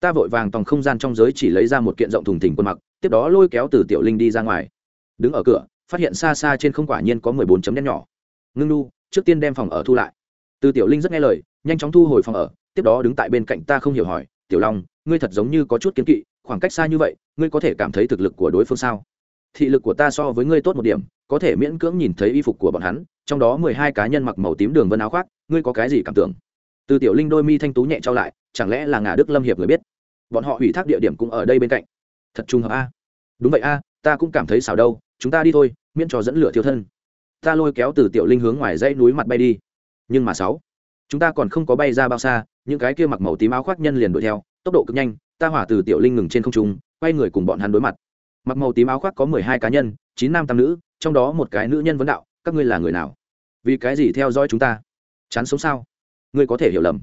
Ta vội vàng tòng không gian trong giới chỉ lấy ra một kiện rộng thùng thình quân mặc, tiếp đó lôi kéo từ tiểu linh đi ra ngoài. Đứng ở cửa, phát hiện xa xa trên không quả nhiên có mười bốn chấm đen nhỏ. Ngưng nu, trước tiên đem phòng ở thu lại. Từ tiểu linh rất nghe lời, nhanh chóng thu hồi phòng ở, tiếp đó đứng tại bên cạnh ta không hiểu hỏi, tiểu long, ngươi thật giống như có chút kiến kỵ khoảng cách xa như vậy, ngươi có thể cảm thấy thực lực của đối phương sao? Thị lực của ta so với ngươi tốt một điểm, có thể miễn cưỡng nhìn thấy y phục của bọn hắn, trong đó mười hai cá nhân mặc màu tím đường vân áo khoác, ngươi có cái gì cảm tưởng? Từ tiểu linh đôi mi thanh tú nhẹ trao lại, chẳng lẽ là ngà đức lâm hiệp người biết? Bọn họ hủy thác địa điểm cũng ở đây bên cạnh. Thật trùng hợp a. Đúng vậy a, ta cũng cảm thấy xảo đâu, chúng ta đi thôi, miễn cho dẫn lửa thiêu thân. Ta lôi kéo từ tiểu linh hướng ngoài dãy núi mặt bay đi. Nhưng mà sáu, chúng ta còn không có bay ra bao xa, những cái kia mặc màu tím áo khoác nhân liền đuổi theo, tốc độ cực nhanh ta hỏa từ tiểu linh ngừng trên không trung, quay người cùng bọn hắn đối mặt. Mặc màu tím áo khoác có mười hai cá nhân, chín nam tam nữ, trong đó một cái nữ nhân vấn đạo, các ngươi là người nào? Vì cái gì theo dõi chúng ta? Chán sống sao? Ngươi có thể hiểu lầm.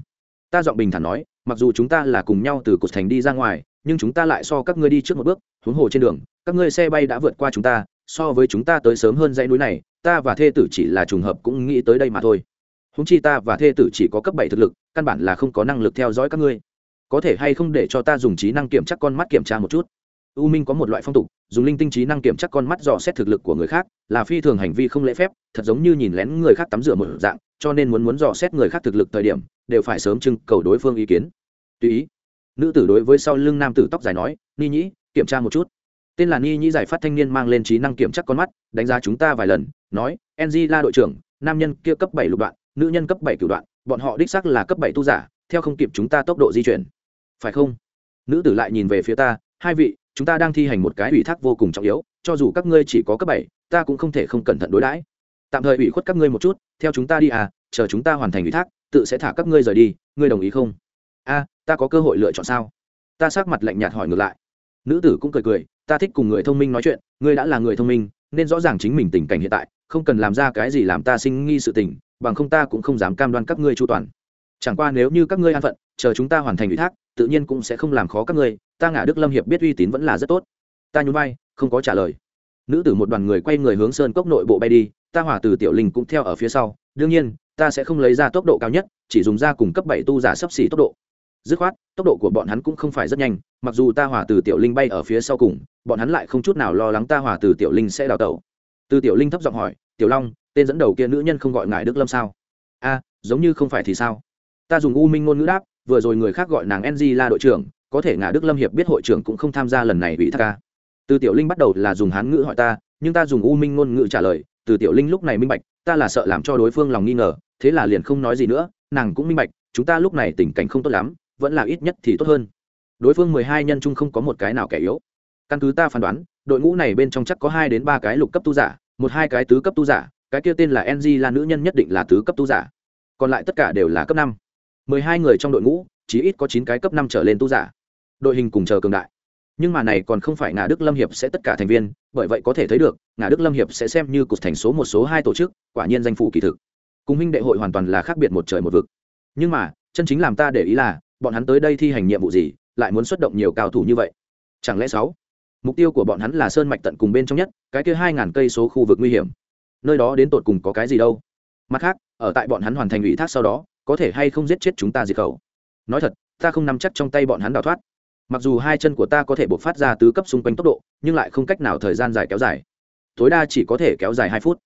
Ta dọn bình thản nói, mặc dù chúng ta là cùng nhau từ cột thành đi ra ngoài, nhưng chúng ta lại so các ngươi đi trước một bước, huống hồ trên đường, các ngươi xe bay đã vượt qua chúng ta, so với chúng ta tới sớm hơn dãy núi này, ta và thê tử chỉ là trùng hợp cũng nghĩ tới đây mà thôi. Húng chi ta và thê tử chỉ có cấp bảy thực lực, căn bản là không có năng lực theo dõi các ngươi có thể hay không để cho ta dùng trí năng kiểm tra con mắt kiểm tra một chút? U minh có một loại phong tục, dùng linh tinh trí năng kiểm tra con mắt dò xét thực lực của người khác, là phi thường hành vi không lễ phép, thật giống như nhìn lén người khác tắm rửa một dạng, cho nên muốn muốn dò xét người khác thực lực thời điểm, đều phải sớm trưng cầu đối phương ý kiến. Tùy ý, nữ tử đối với sau lưng nam tử tóc dài nói, ni nhĩ, kiểm tra một chút. Tên là ni nhĩ giải phát thanh niên mang lên trí năng kiểm tra con mắt, đánh giá chúng ta vài lần, nói ng la đội trưởng, nam nhân kia cấp bảy lục đoạn, nữ nhân cấp bảy cửu đoạn, bọn họ đích xác là cấp bảy tu giả, theo không kịp chúng ta tốc độ di chuyển phải không? Nữ tử lại nhìn về phía ta, hai vị, chúng ta đang thi hành một cái ủy thác vô cùng trọng yếu, cho dù các ngươi chỉ có cấp bảy, ta cũng không thể không cẩn thận đối đãi. Tạm thời ủy khuất các ngươi một chút, theo chúng ta đi à chờ chúng ta hoàn thành ủy thác, tự sẽ thả các ngươi rời đi, ngươi đồng ý không? A, ta có cơ hội lựa chọn sao? Ta sắc mặt lạnh nhạt hỏi ngược lại. Nữ tử cũng cười cười, ta thích cùng người thông minh nói chuyện, ngươi đã là người thông minh, nên rõ ràng chính mình tình cảnh hiện tại, không cần làm ra cái gì làm ta sinh nghi sự tình, bằng không ta cũng không dám cam đoan các ngươi chu toàn. Chẳng qua nếu như các ngươi an phận, chờ chúng ta hoàn thành ủy thác tự nhiên cũng sẽ không làm khó các ngươi, ta ngã đức lâm hiệp biết uy tín vẫn là rất tốt. Ta nhún vai, không có trả lời. Nữ tử một đoàn người quay người hướng sơn cốc nội bộ bay đi, ta hỏa từ tiểu linh cũng theo ở phía sau. Đương nhiên, ta sẽ không lấy ra tốc độ cao nhất, chỉ dùng ra cùng cấp bảy tu giả sấp xỉ tốc độ. Dứt khoát, tốc độ của bọn hắn cũng không phải rất nhanh, mặc dù ta hỏa từ tiểu linh bay ở phía sau cùng, bọn hắn lại không chút nào lo lắng ta hỏa từ tiểu linh sẽ đào tẩu. Từ tiểu linh thấp giọng hỏi, tiểu long, tên dẫn đầu kia nữ nhân không gọi ngài đức lâm sao? A, giống như không phải thì sao? Ta dùng u minh ngôn ngữ đáp vừa rồi người khác gọi nàng ng là đội trưởng, có thể ngà đức lâm hiệp biết hội trưởng cũng không tham gia lần này ủy thác ca. Từ tiểu linh bắt đầu là dùng hán ngữ hỏi ta, nhưng ta dùng u minh ngôn ngữ trả lời, từ tiểu linh lúc này minh bạch, ta là sợ làm cho đối phương lòng nghi ngờ, thế là liền không nói gì nữa, nàng cũng minh bạch, chúng ta lúc này tình cảnh không tốt lắm, vẫn là ít nhất thì tốt hơn. Đối phương mười hai nhân chung không có một cái nào kẻ yếu. Căn cứ ta phán đoán, đội ngũ này bên trong chắc có hai đến ba cái lục cấp tu giả, một hai cái tứ cấp tu giả, cái kia tên là ng là nữ nhân nhất định là tứ cấp tu giả. Còn lại tất cả đều là cấp năm mười hai người trong đội ngũ chỉ ít có chín cái cấp năm trở lên tu giả. Đội hình cùng chờ cường đại. Nhưng mà này còn không phải ngà đức lâm hiệp sẽ tất cả thành viên, bởi vậy có thể thấy được, ngà đức lâm hiệp sẽ xem như cục thành số một, số hai tổ chức, quả nhiên danh phủ kỳ thực. Cùng huynh đệ hội hoàn toàn là khác biệt một trời một vực. Nhưng mà, chân chính làm ta để ý là, bọn hắn tới đây thi hành nhiệm vụ gì, lại muốn xuất động nhiều cao thủ như vậy? Chẳng lẽ sáu? Mục tiêu của bọn hắn là sơn mạch tận cùng bên trong nhất, cái kia hai ngàn cây số khu vực nguy hiểm. Nơi đó đến tột cùng có cái gì đâu? Mặt khác, ở tại bọn hắn hoàn thành ủy thác sau đó có thể hay không giết chết chúng ta diệt khẩu? Nói thật, ta không nắm chắc trong tay bọn hắn đào thoát. Mặc dù hai chân của ta có thể buộc phát ra tứ cấp xung quanh tốc độ, nhưng lại không cách nào thời gian dài kéo dài. Tối đa chỉ có thể kéo dài hai phút.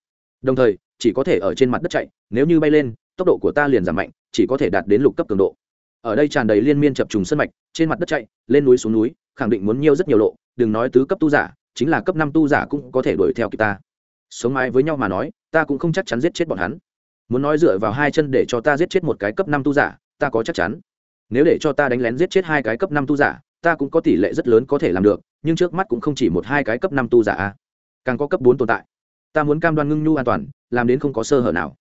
Đồng thời, chỉ có thể ở trên mặt đất chạy, nếu như bay lên, tốc độ của ta liền giảm mạnh, chỉ có thể đạt đến lục cấp cường độ. Ở đây tràn đầy liên miên chập trùng sân mạch, trên mặt đất chạy, lên núi xuống núi, khẳng định muốn nhiều rất nhiều lộ, đừng nói tứ cấp tu giả, chính là cấp năm tu giả cũng có thể đuổi theo kịp ta. Sống mãi với nhau mà nói, ta cũng không chắc chắn giết chết bọn hắn muốn nói dựa vào hai chân để cho ta giết chết một cái cấp năm tu giả, ta có chắc chắn. Nếu để cho ta đánh lén giết chết hai cái cấp năm tu giả, ta cũng có tỷ lệ rất lớn có thể làm được, nhưng trước mắt cũng không chỉ một hai cái cấp năm tu giả a. Càng có cấp bốn tồn tại, ta muốn cam đoan ngưng nhu an toàn, làm đến không có sơ hở nào.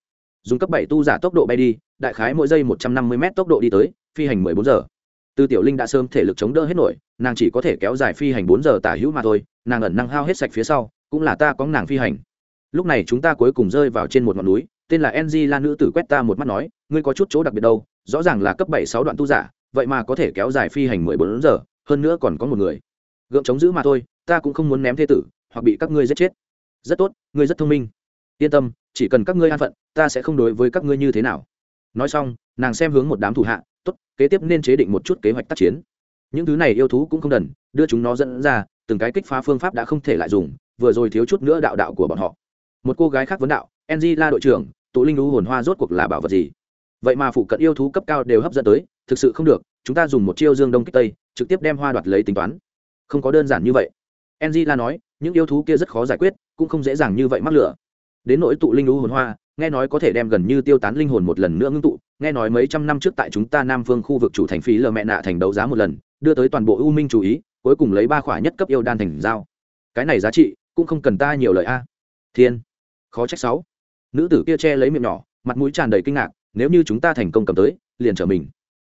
Dùng cấp bảy tu giả tốc độ bay đi, đại khái mỗi giây một trăm năm mươi m tốc độ đi tới, phi hành mười bốn giờ. Tư tiểu linh đã sớm thể lực chống đỡ hết nổi, nàng chỉ có thể kéo dài phi hành bốn giờ tả hữu mà thôi, nàng ẩn năng hao hết sạch phía sau, cũng là ta có nàng phi hành. Lúc này chúng ta cuối cùng rơi vào trên một ngọn núi tên là ng lan nữ tử quét ta một mắt nói, ngươi có chút chỗ đặc biệt đâu, rõ ràng là cấp bảy sáu đoạn tu giả, vậy mà có thể kéo dài phi hành mười bốn giờ, hơn nữa còn có một người. Gượng chống giữ mà thôi, ta cũng không muốn ném thế tử, hoặc bị các ngươi giết chết. Rất tốt, ngươi rất thông minh. Yên tâm, chỉ cần các ngươi an phận, ta sẽ không đối với các ngươi như thế nào. Nói xong, nàng xem hướng một đám thủ hạ, tốt, kế tiếp nên chế định một chút kế hoạch tác chiến. Những thứ này yêu thú cũng không đần, đưa chúng nó dẫn ra, từng cái kích phá phương pháp đã không thể lại dùng, vừa rồi thiếu chút nữa đạo đạo của bọn họ. Một cô gái khác vấn đạo ng la đội trưởng, tụ linh lũ hồn hoa rốt cuộc là bảo vật gì? Vậy mà phụ cận yêu thú cấp cao đều hấp dẫn tới, thực sự không được, chúng ta dùng một chiêu dương đông kích tây, trực tiếp đem hoa đoạt lấy tính toán. Không có đơn giản như vậy. Ng la nói, những yêu thú kia rất khó giải quyết, cũng không dễ dàng như vậy mắc lửa. Đến nỗi tụ linh lũ hồn hoa, nghe nói có thể đem gần như tiêu tán linh hồn một lần nữa ngưng tụ, nghe nói mấy trăm năm trước tại chúng ta nam phương khu vực chủ thành phí lờ mẹ nạ thành đấu giá một lần, đưa tới toàn bộ u minh chú ý, cuối cùng lấy ba khỏa nhất cấp yêu đan thành dao cái này giá trị, cũng không cần ta nhiều lời a. Thiên. Khó trách sáu nữ tử kia che lấy miệng nhỏ, mặt mũi tràn đầy kinh ngạc, nếu như chúng ta thành công cầm tới, liền trở mình.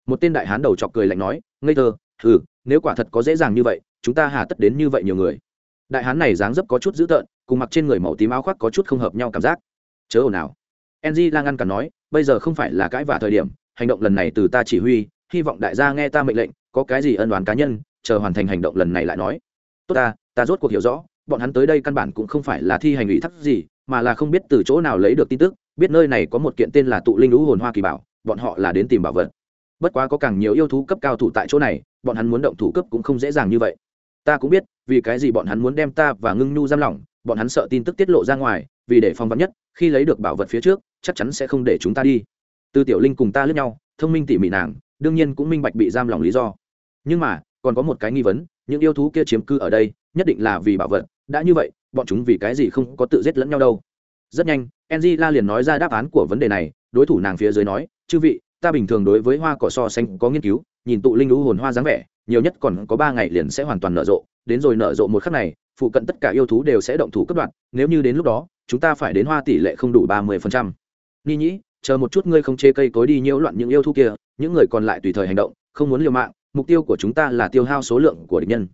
Một tên đại hán đầu chọc cười lạnh nói, ngây thơ ừ nếu quả thật có dễ dàng như vậy, chúng ta hà tất đến như vậy nhiều người. Đại hán này dáng dấp có chút dữ tợn, cùng mặc trên người màu tím áo khoác có chút không hợp nhau cảm giác. Chớ ồn ào. Enzy la ngăn cản nói, bây giờ không phải là cãi vả thời điểm, hành động lần này từ ta chỉ huy, hy vọng đại gia nghe ta mệnh lệnh, có cái gì ân đoán cá nhân, chờ hoàn thành hành động lần này lại nói. Tốt ta ta rốt cuộc hiểu rõ, bọn hắn tới đây căn bản cũng không phải là thi hành ủy thác gì mà là không biết từ chỗ nào lấy được tin tức, biết nơi này có một kiện tên là tụ linh lũ hồn hoa kỳ bảo, bọn họ là đến tìm bảo vật. Bất quá có càng nhiều yêu thú cấp cao thủ tại chỗ này, bọn hắn muốn động thủ cấp cũng không dễ dàng như vậy. Ta cũng biết, vì cái gì bọn hắn muốn đem ta và ngưng nhu giam lỏng, bọn hắn sợ tin tức tiết lộ ra ngoài, vì để phòng vắn nhất, khi lấy được bảo vật phía trước, chắc chắn sẽ không để chúng ta đi. Tư tiểu linh cùng ta lướt nhau, thông minh tỉ mỉ nàng, đương nhiên cũng minh bạch bị giam lỏng lý do. Nhưng mà, còn có một cái nghi vấn, những yêu thú kia chiếm cư ở đây, nhất định là vì bảo vật, đã như vậy bọn chúng vì cái gì không có tự giết lẫn nhau đâu. Rất nhanh enzy la liền nói ra đáp án của vấn đề này, đối thủ nàng phía dưới nói, chư vị, ta bình thường đối với hoa cỏ so xanh có nghiên cứu, nhìn tụ linh lũ hồn hoa dáng vẻ, nhiều nhất còn có ba ngày liền sẽ hoàn toàn nở rộ, đến rồi nở rộ một khắc này, phụ cận tất cả yêu thú đều sẽ động thủ cấp đoạn nếu như đến lúc đó, chúng ta phải đến hoa tỷ lệ không đủ ba mươi phần trăm. Ni nhĩ chờ một chút ngươi không chê cây cối đi nhiễu loạn những yêu thú kia, những người còn lại tùy thời hành động, không muốn liều mạng, mục tiêu của chúng ta là tiêu hao số lượng của địch nhân.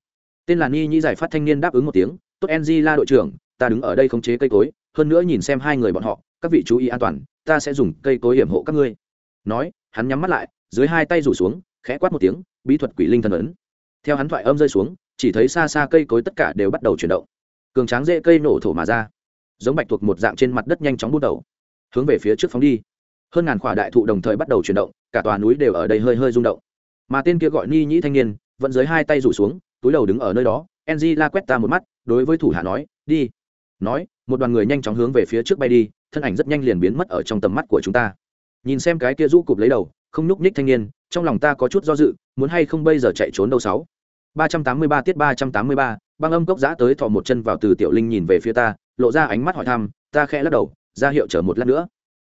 Tên là ni nhĩ giải phát thanh niên đáp ứng một tiếng tốt ng la đội trưởng, ta đứng ở đây khống chế cây cối, hơn nữa nhìn xem hai người bọn họ, các vị chú ý an toàn, ta sẽ dùng cây cối hiểm hộ các ngươi. Nói, hắn nhắm mắt lại, dưới hai tay rủ xuống, khẽ quát một tiếng, bí thuật quỷ linh thần ấn. Theo hắn thoại âm rơi xuống, chỉ thấy xa xa cây cối tất cả đều bắt đầu chuyển động. Cường tráng dễ cây nổ thổ mà ra. Giống bạch thuộc một dạng trên mặt đất nhanh chóng bút đầu. Hướng về phía trước phóng đi. Hơn ngàn khỏa đại thụ đồng thời bắt đầu chuyển động, cả tòa núi đều ở đây hơi hơi rung động. Mà tên kia gọi ni nhĩ thanh niên, vẫn dưới hai tay rủ xuống, túi đầu đứng ở nơi đó. Enzy la quét ta một mắt đối với thủ hạ nói, đi. Nói, một đoàn người nhanh chóng hướng về phía trước bay đi, thân ảnh rất nhanh liền biến mất ở trong tầm mắt của chúng ta. Nhìn xem cái kia rũ cụp lấy đầu, không nhúc nhích thanh niên, trong lòng ta có chút do dự, muốn hay không bây giờ chạy trốn đâu sáu. Ba trăm tám mươi ba tiết ba trăm tám mươi ba, băng âm cốc giã tới thò một chân vào từ tiểu linh nhìn về phía ta, lộ ra ánh mắt hỏi thăm, ta khẽ lắc đầu, ra hiệu chờ một lát nữa.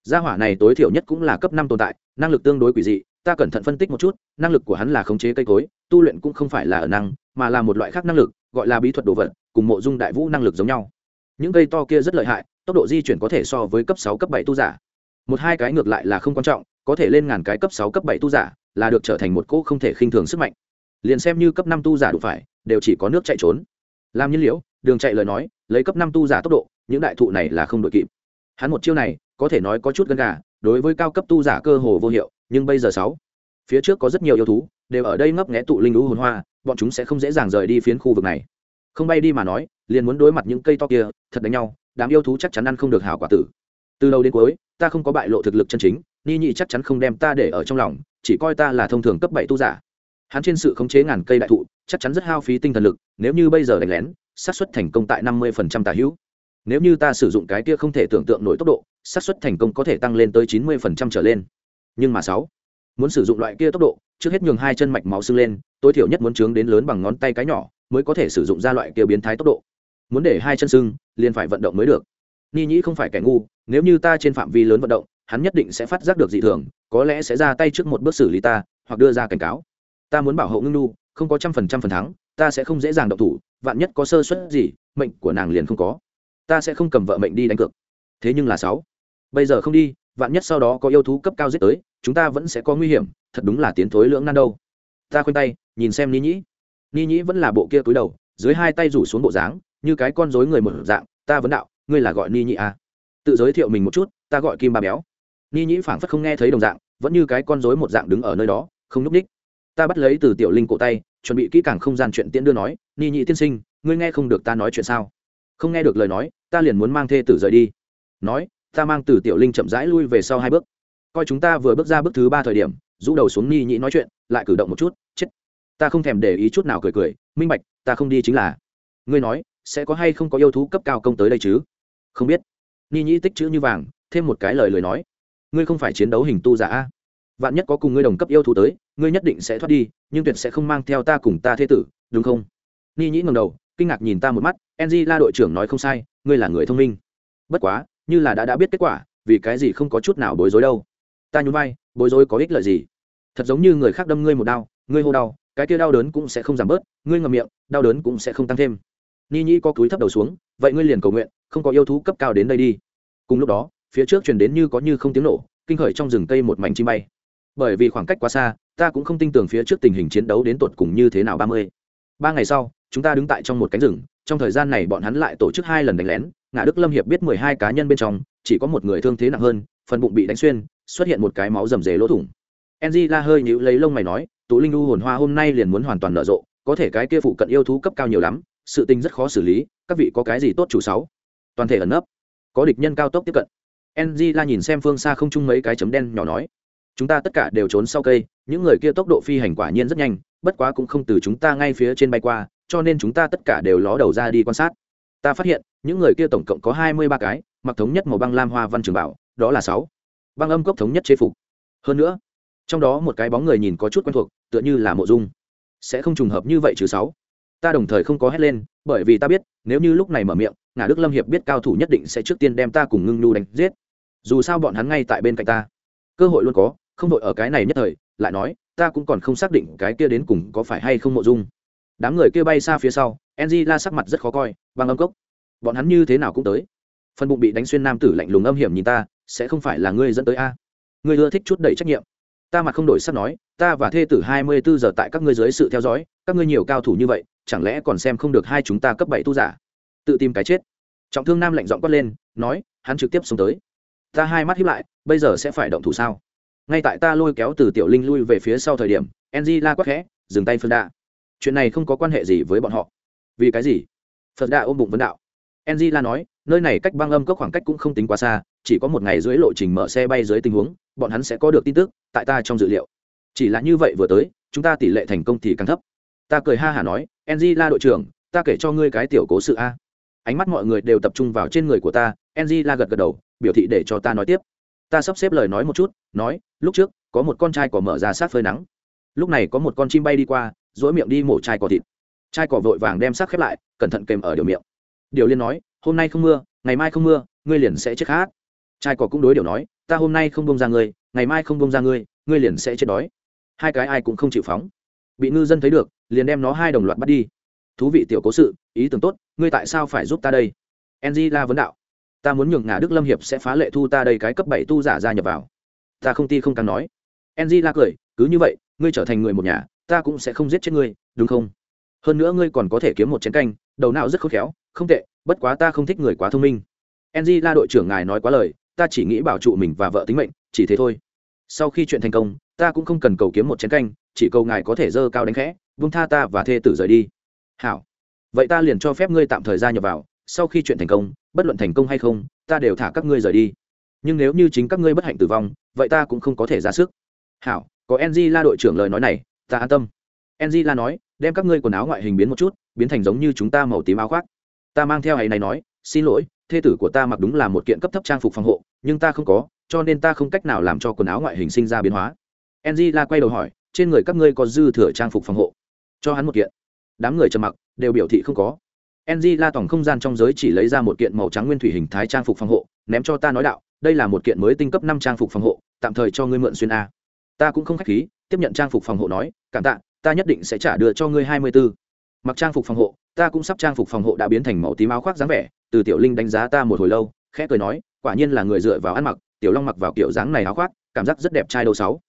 Gia hỏa này tối thiểu nhất cũng là cấp năm tồn tại, năng lực tương đối quỷ dị, ta cẩn thận phân tích một chút, năng lực của hắn là khống chế cây cối, tu luyện cũng không phải là ở năng, mà là một loại khác năng lực, gọi là bí thuật đồ vật cùng mộ dung đại vũ năng lực giống nhau. Những cây to kia rất lợi hại, tốc độ di chuyển có thể so với cấp sáu, cấp bảy tu giả. Một hai cái ngược lại là không quan trọng, có thể lên ngàn cái cấp sáu, cấp bảy tu giả là được trở thành một cỗ không thể khinh thường sức mạnh. Liền xem như cấp năm tu giả đủ phải, đều chỉ có nước chạy trốn. Làm nhiên liễu, đường chạy lời nói, lấy cấp năm tu giả tốc độ, những đại thụ này là không đội kịp. Hắn một chiêu này, có thể nói có chút gân gà, đối với cao cấp tu giả cơ hồ vô hiệu, nhưng bây giờ sáu, phía trước có rất nhiều yêu thú, đều ở đây ngấp nghé tụ linh lũ hồn hoa, bọn chúng sẽ không dễ dàng rời đi phiến khu vực này không bay đi mà nói, liền muốn đối mặt những cây to kia, thật đánh nhau, đám yêu thú chắc chắn ăn không được hảo quả tử. Từ đầu đến cuối, ta không có bại lộ thực lực chân chính, ni nhị chắc chắn không đem ta để ở trong lòng, chỉ coi ta là thông thường cấp bảy tu giả. Hắn trên sự khống chế ngàn cây đại thụ, chắc chắn rất hao phí tinh thần lực, nếu như bây giờ đánh lén, xác suất thành công tại năm mươi phần trăm tà hữu. Nếu như ta sử dụng cái kia không thể tưởng tượng nổi tốc độ, xác suất thành công có thể tăng lên tới chín mươi phần trăm trở lên. Nhưng mà sáu, muốn sử dụng loại kia tốc độ, trước hết nhường hai chân mạch máu sưng lên, tối thiểu nhất muốn trướng đến lớn bằng ngón tay cái nhỏ mới có thể sử dụng ra loại kia biến thái tốc độ. Muốn để hai chân sưng, liền phải vận động mới được. Ni nhĩ không phải kẻ ngu, nếu như ta trên phạm vi lớn vận động, hắn nhất định sẽ phát giác được dị thường, có lẽ sẽ ra tay trước một bước xử lý ta, hoặc đưa ra cảnh cáo. Ta muốn bảo hộ ngưng nu không có trăm phần trăm phần thắng, ta sẽ không dễ dàng động thủ, vạn nhất có sơ suất gì, mệnh của nàng liền không có. Ta sẽ không cầm vợ mệnh đi đánh cược. Thế nhưng là sáu. Bây giờ không đi, vạn nhất sau đó có yêu thú cấp cao giết tới, chúng ta vẫn sẽ có nguy hiểm, thật đúng là tiến thối lưỡng nan đâu. Ta khoanh tay, nhìn xem ni nhĩ ni nhĩ vẫn là bộ kia túi đầu, dưới hai tay rủ xuống bộ dáng, như cái con rối người một dạng, ta vấn đạo, ngươi là gọi ni nhĩ à. tự giới thiệu mình một chút, ta gọi kim ba béo. Ni nhĩ phảng phất không nghe thấy đồng dạng, vẫn như cái con rối một dạng đứng ở nơi đó, không nhúc ních ta bắt lấy từ tiểu linh cổ tay, chuẩn bị kỹ càng không gian chuyện tiễn đưa nói, ni nhĩ tiên sinh, ngươi nghe không được ta nói chuyện sao? Không nghe được lời nói, ta liền muốn mang thê tử rời đi. Nói, ta mang từ tiểu linh chậm rãi lui về sau hai bước. Coi chúng ta vừa bước ra bước thứ ba thời điểm, rũ đầu xuống ni nhĩ nói chuyện, lại cử động một chút, chết ta không thèm để ý chút nào cười cười, minh bạch, ta không đi chính là. Ngươi nói, sẽ có hay không có yêu thú cấp cao công tới đây chứ? Không biết. Ni nhĩ tích chữ như vàng, thêm một cái lời lời nói. Ngươi không phải chiến đấu hình tu giả a? Vạn nhất có cùng ngươi đồng cấp yêu thú tới, ngươi nhất định sẽ thoát đi, nhưng tuyệt sẽ không mang theo ta cùng ta thế tử, đúng không? Ni nhĩ ngầm đầu, kinh ngạc nhìn ta một mắt enzy la đội trưởng nói không sai, ngươi là người thông minh. Bất quá, như là đã đã biết kết quả, vì cái gì không có chút nào bối rối đâu? Ta nhún vai, bối rối có ích lợi gì? Thật giống như người khác đâm ngươi một đau ngươi hô đau cái kia đau đớn cũng sẽ không giảm bớt, ngươi ngậm miệng, đau đớn cũng sẽ không tăng thêm. Ni nhĩ có túi thấp đầu xuống, vậy ngươi liền cầu nguyện, không có yêu thú cấp cao đến đây đi. Cùng lúc đó, phía trước truyền đến như có như không tiếng nổ, kinh khởi trong rừng cây một mảnh chim bay. Bởi vì khoảng cách quá xa, ta cũng không tin tưởng phía trước tình hình chiến đấu đến tột cùng như thế nào ba mươi. Ba ngày sau, chúng ta đứng tại trong một cánh rừng, trong thời gian này bọn hắn lại tổ chức hai lần đánh lén ngã đức lâm hiệp biết mười hai cá nhân bên trong, chỉ có một người thương thế nặng hơn, phần bụng bị đánh xuyên, xuất hiện một cái máu rầm rề lỗ thủng. Enzy la hơi nhíu lấy lông mày nói tụ linh u hồn hoa hôm nay liền muốn hoàn toàn nở rộ, có thể cái kia phụ cận yêu thú cấp cao nhiều lắm, sự tình rất khó xử lý, các vị có cái gì tốt chủ sáu? Toàn thể ẩn nấp. Có địch nhân cao tốc tiếp cận. Ng la nhìn xem phương xa không chung mấy cái chấm đen nhỏ nói, chúng ta tất cả đều trốn sau cây, những người kia tốc độ phi hành quả nhiên rất nhanh, bất quá cũng không từ chúng ta ngay phía trên bay qua, cho nên chúng ta tất cả đều ló đầu ra đi quan sát. Ta phát hiện, những người kia tổng cộng có hai mươi ba cái, mặc thống nhất màu băng lam hoa văn trường bảo, đó là sáu. Băng âm cốc thống nhất chế phục. Hơn nữa trong đó một cái bóng người nhìn có chút quen thuộc, tựa như là mộ dung. Sẽ không trùng hợp như vậy chứ sáu? Ta đồng thời không có hét lên, bởi vì ta biết, nếu như lúc này mở miệng ngã đức lâm hiệp biết cao thủ nhất định sẽ trước tiên đem ta cùng ngưng nhu đánh giết. Dù sao bọn hắn ngay tại bên cạnh ta. Cơ hội luôn có, không đội ở cái này nhất thời, lại nói, ta cũng còn không xác định cái kia đến cùng có phải hay không mộ dung. Đám người kia bay xa phía sau enzy la sắc mặt rất khó coi, băng âm cốc. Bọn hắn như thế nào cũng tới. Phần bụng bị đánh xuyên nam tử lạnh lùng âm hiểm nhìn ta, sẽ không phải là ngươi dẫn tới a? Ngươi ưa thích chút đầy trách nhiệm ta mặt không đổi sắc nói, ta và thê tử hai mươi bốn giờ tại các ngươi dưới sự theo dõi, các ngươi nhiều cao thủ như vậy, chẳng lẽ còn xem không được hai chúng ta cấp bảy tu giả? Tự tìm cái chết. Trọng thương nam lạnh giọng quát lên, nói, hắn trực tiếp xuống tới. Ta hai mắt hiếp lại, bây giờ sẽ phải động thủ sao? Ngay tại ta lôi kéo từ tiểu linh lui về phía sau thời điểm enzy la quát khẽ, dừng tay phân đa chuyện này không có quan hệ gì với bọn họ. Vì cái gì? Phật đa ôm bụng vấn đạo. Enzy la nói, nơi này cách băng âm cốc khoảng cách cũng không tính quá xa chỉ có một ngày dưới lộ trình mở xe bay dưới tình huống, bọn hắn sẽ có được tin tức, tại ta trong dự liệu. Chỉ là như vậy vừa tới, chúng ta tỷ lệ thành công thì càng thấp. Ta cười ha hả nói enzy la đội trưởng, ta kể cho ngươi cái tiểu cố sự a. Ánh mắt mọi người đều tập trung vào trên người của ta enzy la gật gật đầu, biểu thị để cho ta nói tiếp. Ta sắp xếp lời nói một chút, nói, lúc trước, có một con trai cỏ mở ra sát phơi nắng. Lúc này có một con chim bay đi qua dỗi miệng đi mổ chai cỏ thịt. Chai cỏ vội vàng đem xác khép lại, cẩn thận kèm ở điều miệng. Điều liên nói, hôm nay không mưa, ngày mai không mưa, ngươi liền sẽ chết khát trai cỏ cũng đối điều nói, ta hôm nay không bông ra ngươi, ngày mai không bông ra ngươi ngươi liền sẽ chết đói. Hai cái ai cũng không chịu phóng. Bị ngư dân thấy được, liền đem nó hai đồng loạt bắt đi. Thú vị tiểu cố sự, ý tưởng tốt, ngươi tại sao phải giúp ta đây? Enzy la vấn đạo. Ta muốn nhường ngà đức lâm hiệp sẽ phá lệ thu ta đây cái cấp bảy tu giả gia nhập vào. Ta không ti không càng nói. Enzy la cười, cứ như vậy, ngươi trở thành người một nhà, ta cũng sẽ không giết chết ngươi, đúng không? Hơn nữa ngươi còn có thể kiếm một chén canh, đầu não rất khôn khéo, không tệ, bất quá ta không thích người quá thông minh. Enzy la đội trưởng ngài nói quá lời ta chỉ nghĩ bảo trụ mình và vợ tính mệnh, chỉ thế thôi. Sau khi chuyện thành công, ta cũng không cần cầu kiếm một chén canh, chỉ cầu ngài có thể dơ cao đánh khẽ vung tha ta và thê tử rời đi. Hảo. Vậy ta liền cho phép ngươi tạm thời ra nhập vào, sau khi chuyện thành công, bất luận thành công hay không, ta đều thả các ngươi rời đi. Nhưng nếu như chính các ngươi bất hạnh tử vong, vậy ta cũng không có thể ra sức. Hảo, có ng la đội trưởng lời nói này, ta an tâm. Ng la nói, đem các ngươi quần áo ngoại hình biến một chút, biến thành giống như chúng ta màu tím áo khoác. Ta mang theo hay này nói, xin lỗi thê tử của ta mặc đúng là một kiện cấp thấp trang phục phòng hộ, nhưng ta không có, cho nên ta không cách nào làm cho quần áo ngoại hình sinh ra biến hóa. Ng la quay đầu hỏi, trên người các ngươi có dư thừa trang phục phòng hộ? Cho hắn một kiện. Đám người trầm mặc, đều biểu thị không có. Ng la tổng không gian trong giới chỉ lấy ra một kiện màu trắng nguyên thủy hình thái trang phục phòng hộ, ném cho ta nói đạo, đây là một kiện mới tinh cấp năm trang phục phòng hộ, tạm thời cho ngươi mượn xuyên a. Ta cũng không khách khí, tiếp nhận trang phục phòng hộ nói, cảm tạ, ta nhất định sẽ trả đưa cho ngươi hai mươi b ố mặc trang phục phòng hộ, ta cũng sắp trang phục phòng hộ đã biến thành màu tím áo khoác dáng vẻ từ tiểu linh đánh giá ta một hồi lâu, khẽ cười nói, quả nhiên là người dựa vào ăn mặc, tiểu long mặc vào kiểu dáng này áo khoác, cảm giác rất đẹp trai đâu sáu.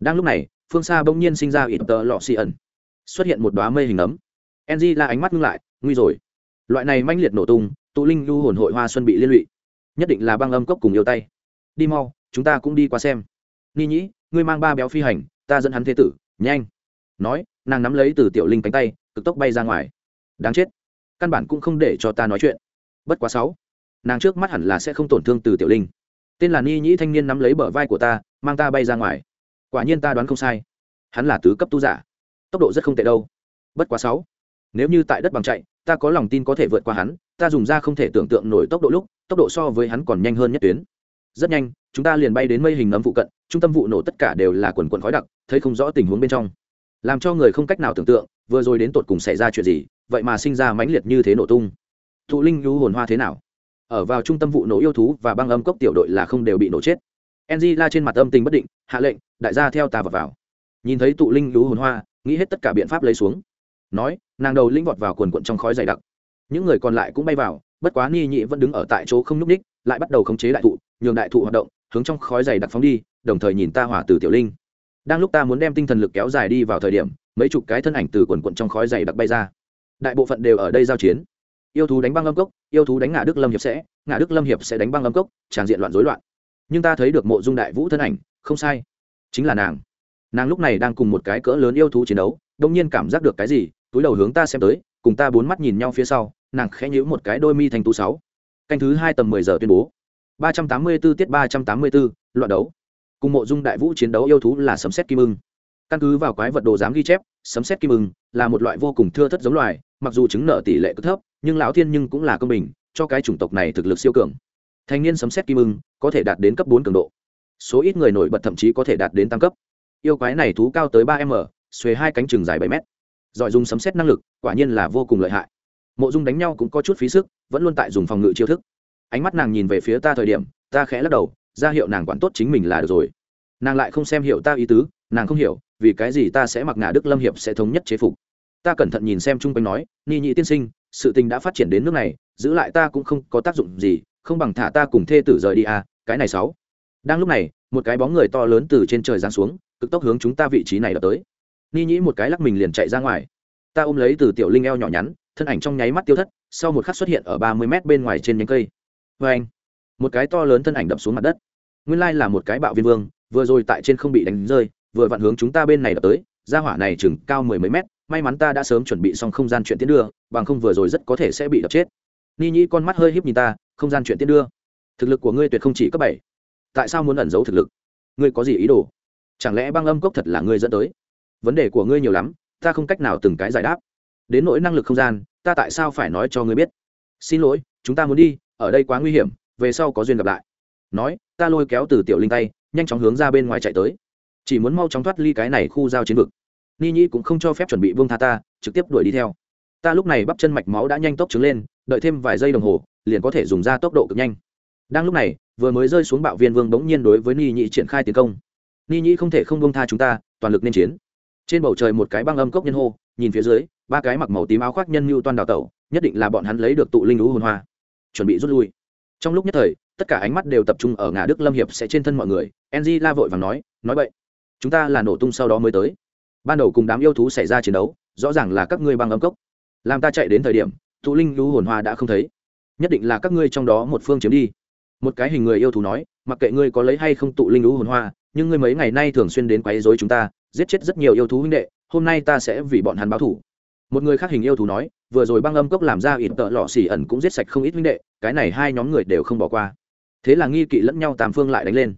Đang lúc này, phương xa bỗng nhiên sinh ra ít tờ lọ xì ẩn. Xuất hiện một đoá mây hình ấm. Ng la ánh mắt ngưng lại, nguy rồi. Loại này manh liệt nổ tung, tụ linh lưu hồn hội hoa xuân bị liên lụy. Nhất định là băng âm cốc cùng yêu tay. Đi mau, chúng ta cũng đi qua xem. Ni nhĩ, ngươi mang ba béo phi hành, ta dẫn hắn thế tử, nhanh. Nói, nàng nắm lấy từ tiểu linh cánh tay, cực tốc bay ra ngoài. Đáng chết. Căn bản cũng không để cho ta nói chuyện bất quá sáu. Nàng trước mắt hẳn là sẽ không tổn thương từ tiểu linh. Tên là ni nhĩ thanh niên nắm lấy bờ vai của ta, mang ta bay ra ngoài. Quả nhiên ta đoán không sai. Hắn là tứ cấp tu giả. Tốc độ rất không tệ đâu. Bất quá sáu. Nếu như tại đất bằng chạy, ta có lòng tin có thể vượt qua hắn, ta dùng ra không thể tưởng tượng nổi tốc độ lúc, tốc độ so với hắn còn nhanh hơn nhất tuyến. Rất nhanh, chúng ta liền bay đến mây hình nấm phụ cận, trung tâm vụ nổ tất cả đều là quần quần khói đặc, thấy không rõ tình huống bên trong. Làm cho người không cách nào tưởng tượng, vừa rồi đến tột cùng xảy ra chuyện gì, vậy mà sinh ra mãnh liệt như thế nổ tung thụ linh lưu hồn hoa thế nào? Ở vào trung tâm vụ nổ yêu thú và băng âm cốc tiểu đội là không đều bị nổ chết. Enzy la trên mặt âm tình bất định hạ lệnh đại gia theo ta vào, vào. nhìn thấy tụ linh lưu hồn hoa nghĩ hết tất cả biện pháp lấy xuống. Nói nàng đầu linh vọt vào quần quận trong khói dày đặc. Những người còn lại cũng bay vào bất quá ni nhị vẫn đứng ở tại chỗ không nhúc ních lại bắt đầu khống chế đại thụ nhường đại thụ hoạt động hướng trong khói dày đặc phóng đi đồng thời nhìn ta hỏa từ tiểu linh. Đang lúc ta muốn đem tinh thần lực kéo dài đi vào thời điểm mấy chục cái thân ảnh từ quần quận trong khói dày đặc bay ra. Đại bộ phận đều ở đây giao chiến yêu thú đánh băng âm cốc yêu thú đánh ngã đức lâm hiệp sẽ ngã đức lâm hiệp sẽ đánh băng âm cốc tràn diện loạn rối loạn. Nhưng ta thấy được mộ dung đại vũ thân ảnh không sai. Chính là nàng. Nàng lúc này đang cùng một cái cỡ lớn yêu thú chiến đấu đông nhiên cảm giác được cái gì túi đầu hướng ta xem tới cùng ta bốn mắt nhìn nhau phía sau nàng khẽ nhíu một cái đôi mi thành tú sáu. Canh thứ hai tầm mười giờ tuyên bố. Ba trăm tám mươi 384 tiết ba trăm tám mươi 384, loạn đấu. Cùng mộ dung đại vũ chiến đấu yêu thú là sấm xét kim ưng. Căn cứ vào quái vật đồ giám ghi chép sấm xét kim ưng là một loại vô cùng thưa thất giống loài mặc dù chứng nợ tỷ lệ cực thấp nhưng lão thiên nhưng cũng là công bình, cho cái chủng tộc này thực lực siêu cường. Thanh niên sấm xét kim ưng, có thể đạt đến cấp bốn cường độ. Số ít người nổi bật thậm chí có thể đạt đến tăng cấp. Yêu quái này thú cao tới ba m, xuề hai cánh chừng dài bảy mét. Giỏi dùng sấm xét năng lực, quả nhiên là vô cùng lợi hại. Mộ dung đánh nhau cũng có chút phí sức, vẫn luôn tại dùng phòng ngự chiêu thức. Ánh mắt nàng nhìn về phía ta thời điểm, ta khẽ lắc đầu, ra hiệu nàng quản tốt chính mình là được rồi. Nàng lại không xem hiểu ta ý tứ, nàng không hiểu, vì cái gì ta sẽ mặc ngà đức lâm hiệp sẽ thống nhất chế phục. Ta cẩn thận nhìn xem chung quanh nói, ni nhị tiên sinh sự tình đã phát triển đến nước này, giữ lại ta cũng không có tác dụng gì, không bằng thả ta cùng thê tử rời đi à cái này sáu. Đang lúc này, một cái bóng người to lớn từ trên trời giáng xuống, cực tốc hướng chúng ta vị trí này đập tới. Ni nhĩ một cái lắc mình liền chạy ra ngoài. Ta ôm lấy từ tiểu linh eo nhỏ nhắn, thân ảnh trong nháy mắt tiêu thất, sau một khắc xuất hiện ở ba mươi mét bên ngoài trên nhánh cây. Vê anh, một cái to lớn thân ảnh đập xuống mặt đất. Nguyên lai là một cái bạo viên vương, vừa rồi tại trên không bị đánh rơi, vừa vặn hướng chúng ta bên này đập tới ra hỏa này chừng cao mười mấy mét may mắn ta đã sớm chuẩn bị xong không gian chuyện tiến đưa, bằng không vừa rồi rất có thể sẽ bị đập chết. Ni nhĩ con mắt hơi híp nhìn ta, không gian chuyện tiến đưa. Thực lực của ngươi tuyệt không chỉ cấp bảy. Tại sao muốn ẩn giấu thực lực? Ngươi có gì ý đồ? Chẳng lẽ băng âm cốc thật là ngươi dẫn tới? Vấn đề của ngươi nhiều lắm, ta không cách nào từng cái giải đáp. Đến nỗi năng lực không gian, ta tại sao phải nói cho ngươi biết? Xin lỗi, chúng ta muốn đi, ở đây quá nguy hiểm, về sau có duyên gặp lại. Nói, ta lôi kéo từ tiểu linh tay, nhanh chóng hướng ra bên ngoài chạy tới. Chỉ muốn mau chóng thoát ly cái này khu giao chiến vực ni nhi cũng không cho phép chuẩn bị vương tha ta, trực tiếp đuổi đi theo. Ta lúc này bắp chân mạch máu đã nhanh tốc trứng lên, đợi thêm vài giây đồng hồ, liền có thể dùng ra tốc độ cực nhanh. Đang lúc này, vừa mới rơi xuống bạo viên vương bỗng nhiên đối với ni Nhi triển khai tiến công. Ni Nhi không thể không vương tha chúng ta, toàn lực nên chiến. Trên bầu trời một cái băng âm cốc nhân hô, nhìn phía dưới, ba cái mặc màu tím áo khoác nhân mưu toàn đào tẩu, nhất định là bọn hắn lấy được tụ linh lũ hồn hoa. Chuẩn bị rút lui. Trong lúc nhất thời, tất cả ánh mắt đều tập trung ở ngã đức lâm hiệp sẽ trên thân mọi người. Enzy la vội và nói nói vậy chúng ta là nổ tung sau đó mới tới ban đầu cùng đám yêu thú xảy ra chiến đấu, rõ ràng là các ngươi băng âm cốc. Làm ta chạy đến thời điểm thụ linh lũ hồn hoa đã không thấy. Nhất định là các ngươi trong đó một phương chiếm đi. Một cái hình người yêu thú nói, mặc kệ ngươi có lấy hay không tụ linh lũ hồn hoa, nhưng ngươi mấy ngày nay thường xuyên đến quấy rối chúng ta, giết chết rất nhiều yêu thú huynh đệ, hôm nay ta sẽ vì bọn hắn báo thủ. Một người khác hình yêu thú nói, vừa rồi băng âm cốc làm ra ít tợ lọ xỉ ẩn cũng giết sạch không ít huynh đệ, cái này hai nhóm người đều không bỏ qua. Thế là nghi kỵ lẫn nhau tam phương lại đánh lên.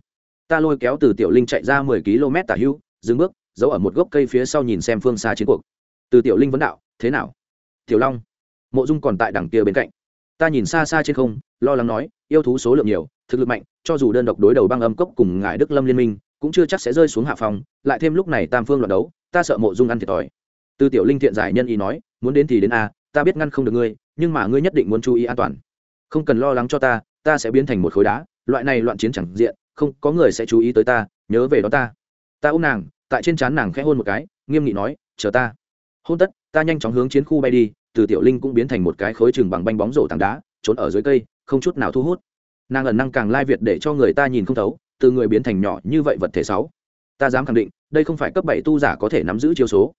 Ta lôi kéo từ tiểu linh chạy ra mười km tả hưu, dừng bước giấu ở một gốc cây phía sau nhìn xem phương xa chiến cuộc. Từ tiểu linh vấn đạo, thế nào? Tiểu long. Mộ dung còn tại đằng kia bên cạnh. Ta nhìn xa xa trên không, lo lắng nói, yêu thú số lượng nhiều, thực lực mạnh, cho dù đơn độc đối đầu băng âm cốc cùng ngài đức lâm liên minh, cũng chưa chắc sẽ rơi xuống hạ phòng lại thêm lúc này tam phương loạt đấu, ta sợ mộ dung ăn thiệt thòi. Từ tiểu linh thiện giải nhân ý nói, muốn đến thì đến a, ta biết ngăn không được ngươi, nhưng mà ngươi nhất định muốn chú ý an toàn. Không cần lo lắng cho ta ta sẽ biến thành một khối đá, loại này loạn chiến chẳng diện, không có người sẽ chú ý tới ta, nhớ về đó ta. Ta ôm nàng tại trên trán nàng khẽ hôn một cái, nghiêm nghị nói, chờ ta. Hôn tất, ta nhanh chóng hướng chiến khu bay đi, từ tiểu linh cũng biến thành một cái khối chừng bằng banh bóng rổ tảng đá, trốn ở dưới cây, không chút nào thu hút. Nàng ẩn năng càng lai việt để cho người ta nhìn không thấu, từ người biến thành nhỏ như vậy vật thể sáu. Ta dám khẳng định, đây không phải cấp bảy tu giả có thể nắm giữ chiêu số.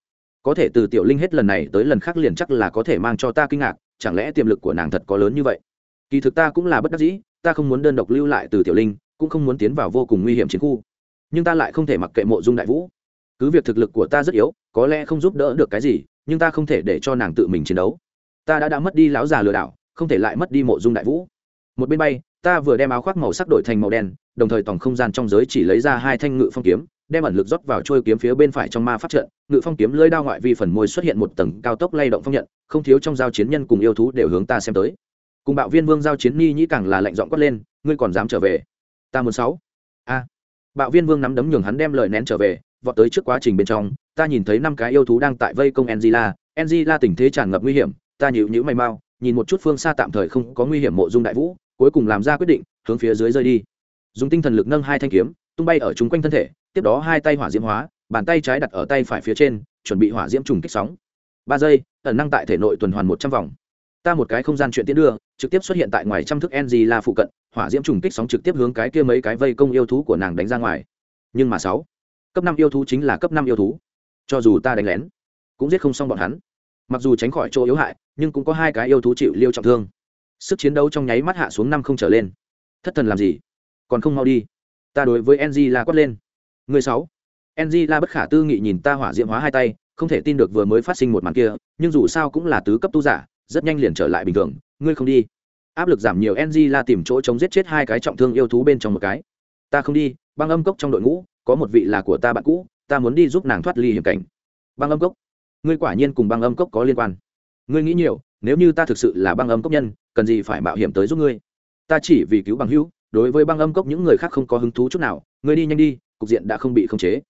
Có thể từ tiểu linh hết lần này tới lần khác liền chắc là có thể mang cho ta kinh ngạc, chẳng lẽ tiềm lực của nàng thật có lớn như vậy? Kỳ thực ta cũng là bất đắc dĩ, ta không muốn đơn độc lưu lại từ tiểu linh, cũng không muốn tiến vào vô cùng nguy hiểm chiến khu. Nhưng ta lại không thể mặc kệ mộ dung đại vũ cứ việc thực lực của ta rất yếu, có lẽ không giúp đỡ được cái gì, nhưng ta không thể để cho nàng tự mình chiến đấu. Ta đã đã mất đi lão già lừa đảo, không thể lại mất đi mộ dung đại vũ. Một bên bay, ta vừa đem áo khoác màu sắc đổi thành màu đen, đồng thời tổng không gian trong giới chỉ lấy ra hai thanh ngự phong kiếm, đem ẩn lực rót vào trôi kiếm phía bên phải trong ma phát trận. Ngự phong kiếm lưỡi đao ngoại vi phần môi xuất hiện một tầng cao tốc lay động phong nhận, không thiếu trong giao chiến nhân cùng yêu thú đều hướng ta xem tới. Cùng bạo viên vương giao chiến ni nhĩ càng là lạnh giọng quát lên, ngươi còn dám trở về? Ta muốn sáu. A. Bạo viên vương nắm đấm nhường hắn đem lời nén trở về vọt tới trước quá trình bên trong, ta nhìn thấy năm cái yêu thú đang tại vây công angela. Angela tình thế tràn ngập nguy hiểm, ta nhịu nhữ mày mau, nhìn một chút phương xa tạm thời không có nguy hiểm mộ dung đại vũ, cuối cùng làm ra quyết định, hướng phía dưới rơi đi. Dùng tinh thần lực nâng hai thanh kiếm, tung bay ở chung quanh thân thể, tiếp đó hai tay hỏa diễm hóa, bàn tay trái đặt ở tay phải phía trên, chuẩn bị hỏa diễm trùng kích sóng. Ba giây, ẩn năng tại thể nội tuần hoàn một trăm vòng. Ta một cái không gian chuyện tiến đưa, trực tiếp xuất hiện tại ngoài trăm thức ng là phụ cận, hỏa diễm trùng kích sóng trực tiếp hướng cái kia mấy cái vây công yêu thú của nàng đánh ra ngoài. Nhưng mà sáu cấp năm yêu thú chính là cấp năm yêu thú. Cho dù ta đánh lén, cũng giết không xong bọn hắn. Mặc dù tránh khỏi chỗ yếu hại, nhưng cũng có hai cái yêu thú chịu liêu trọng thương. Sức chiến đấu trong nháy mắt hạ xuống năm không trở lên. Thất thần làm gì? Còn không mau đi. Ta đối với ng la quát lên. Người sáu. Ng la bất khả tư nghị nhìn ta hỏa diễm hóa hai tay, không thể tin được vừa mới phát sinh một màn kia, nhưng dù sao cũng là tứ cấp tu giả, rất nhanh liền trở lại bình thường. Ngươi không đi. Áp lực giảm nhiều ng la tìm chỗ chống giết chết hai cái trọng thương yêu thú bên trong một cái. Ta không đi, băng âm cốc trong đội ngũ có một vị là của ta bạn cũ, ta muốn đi giúp nàng thoát ly hiểm cảnh. Băng âm cốc. Ngươi quả nhiên cùng băng âm cốc có liên quan. Ngươi nghĩ nhiều, nếu như ta thực sự là băng âm cốc nhân, cần gì phải mạo hiểm tới giúp ngươi? Ta chỉ vì cứu bằng hữu, đối với băng âm cốc những người khác không có hứng thú chút nào, ngươi đi nhanh đi, cục diện đã không bị khống chế.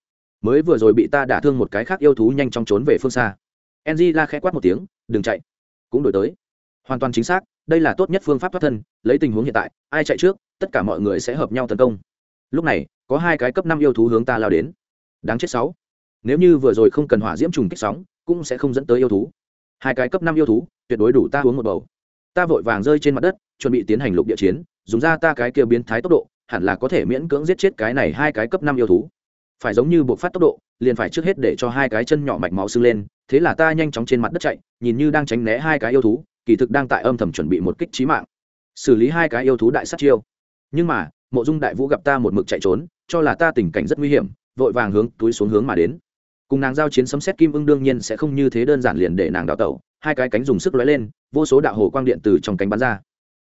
Mới vừa rồi bị ta đả thương một cái khác yêu thú nhanh chóng trốn về phương xa. Enzy la khẽ quát một tiếng, đừng chạy. Cũng đổi tới. Hoàn toàn chính xác, đây là tốt nhất phương pháp thoát thân, lấy tình huống hiện tại, ai chạy trước, tất cả mọi người sẽ hợp nhau tấn công lúc này, có hai cái cấp năm yêu thú hướng ta lao đến. Đáng chết sáu. Nếu như vừa rồi không cần hỏa diễm trùng kích sóng, cũng sẽ không dẫn tới yêu thú. Hai cái cấp năm yêu thú, tuyệt đối đủ ta uống một bầu. Ta vội vàng rơi trên mặt đất, chuẩn bị tiến hành lục địa chiến, dùng ra ta cái kia biến thái tốc độ, hẳn là có thể miễn cưỡng giết chết cái này hai cái cấp năm yêu thú. Phải giống như buộc phát tốc độ, liền phải trước hết để cho hai cái chân nhỏ mạch máu sưng lên, thế là ta nhanh chóng trên mặt đất chạy, nhìn như đang tránh né hai cái yêu thú, kỳ thực đang tại âm thầm chuẩn bị một kích trí mạng. Xử lý hai cái yêu thú đại sát chiêu. Nhưng mà mộ dung đại vũ gặp ta một mực chạy trốn, cho là ta tình cảnh rất nguy hiểm, vội vàng hướng túi xuống hướng mà đến. Cùng nàng giao chiến sấm xét kim ưng đương nhiên sẽ không như thế đơn giản liền để nàng đào tẩu, hai cái cánh dùng sức lóe lên, vô số đạo hồ quang điện từ trong cánh bắn ra.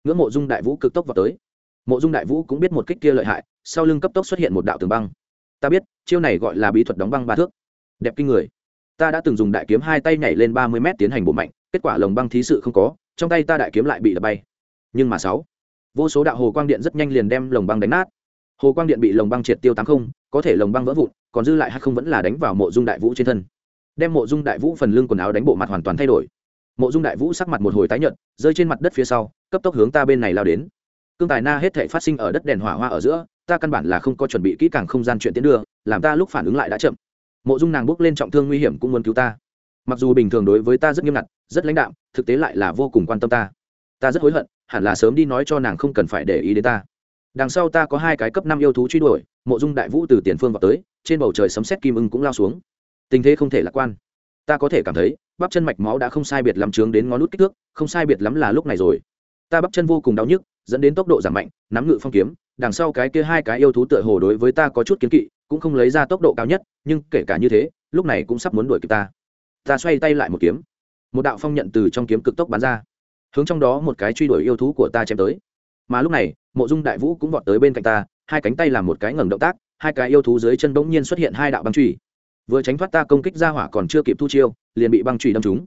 Ngưỡng mộ dung đại vũ cực tốc vào tới. Mộ dung đại vũ cũng biết một kích kia lợi hại, sau lưng cấp tốc xuất hiện một đạo tường băng. Ta biết, chiêu này gọi là bí thuật đóng băng ba thước. Đẹp kinh người. Ta đã từng dùng đại kiếm hai tay nhảy lên ba mươi mét tiến hành bộ mạnh, kết quả lồng băng thí sự không có, trong tay ta đại kiếm lại bị đập bay. Nhưng mà sáu vô số đạo hồ quang điện rất nhanh liền đem lồng băng đánh nát. Hồ quang điện bị lồng băng triệt tiêu tám không, có thể lồng băng vỡ vụn, còn dư lại hay không vẫn là đánh vào mộ dung đại vũ trên thân. Đem mộ dung đại vũ phần lưng quần áo đánh bộ mặt hoàn toàn thay đổi. Mộ dung đại vũ sắc mặt một hồi tái nhợt, rơi trên mặt đất phía sau, cấp tốc hướng ta bên này lao đến. Cương tài na hết thể phát sinh ở đất đèn hỏa hoa ở giữa, ta căn bản là không có chuẩn bị kỹ càng không gian chuyện tiến đưa, làm ta lúc phản ứng lại đã chậm. Mộ dung nàng bước lên trọng thương nguy hiểm cũng muốn cứu ta. Mặc dù bình thường đối với ta rất nghiêm ngặt, rất lãnh đạm, thực tế lại là vô cùng quan tâm ta. Ta rất hối hận hẳn là sớm đi nói cho nàng không cần phải để ý đến ta. Đằng sau ta có hai cái cấp năm yêu thú truy đuổi, mộ dung đại vũ từ tiền phương vào tới, trên bầu trời sấm xét kim ưng cũng lao xuống. Tình thế không thể lạc quan. Ta có thể cảm thấy, bắp chân mạch máu đã không sai biệt lắm trướng đến ngón nút kích thước, không sai biệt lắm là lúc này rồi. Ta bắp chân vô cùng đau nhức, dẫn đến tốc độ giảm mạnh, nắm ngự phong kiếm, đằng sau cái kia hai cái yêu thú tựa hồ đối với ta có chút kiến kỵ, cũng không lấy ra tốc độ cao nhất, nhưng kể cả như thế, lúc này cũng sắp muốn đuổi kịp ta. Ta xoay tay lại một kiếm. Một đạo phong nhận từ trong kiếm cực tốc bắn ra hướng trong đó một cái truy đuổi yêu thú của ta chém tới. Mà lúc này, mộ dung đại vũ cũng vọt tới bên cạnh ta, hai cánh tay làm một cái ngẩng động tác, hai cái yêu thú dưới chân bỗng nhiên xuất hiện hai đạo băng truy vừa tránh thoát ta công kích ra hỏa còn chưa kịp thu chiêu, liền bị băng truy đâm trúng.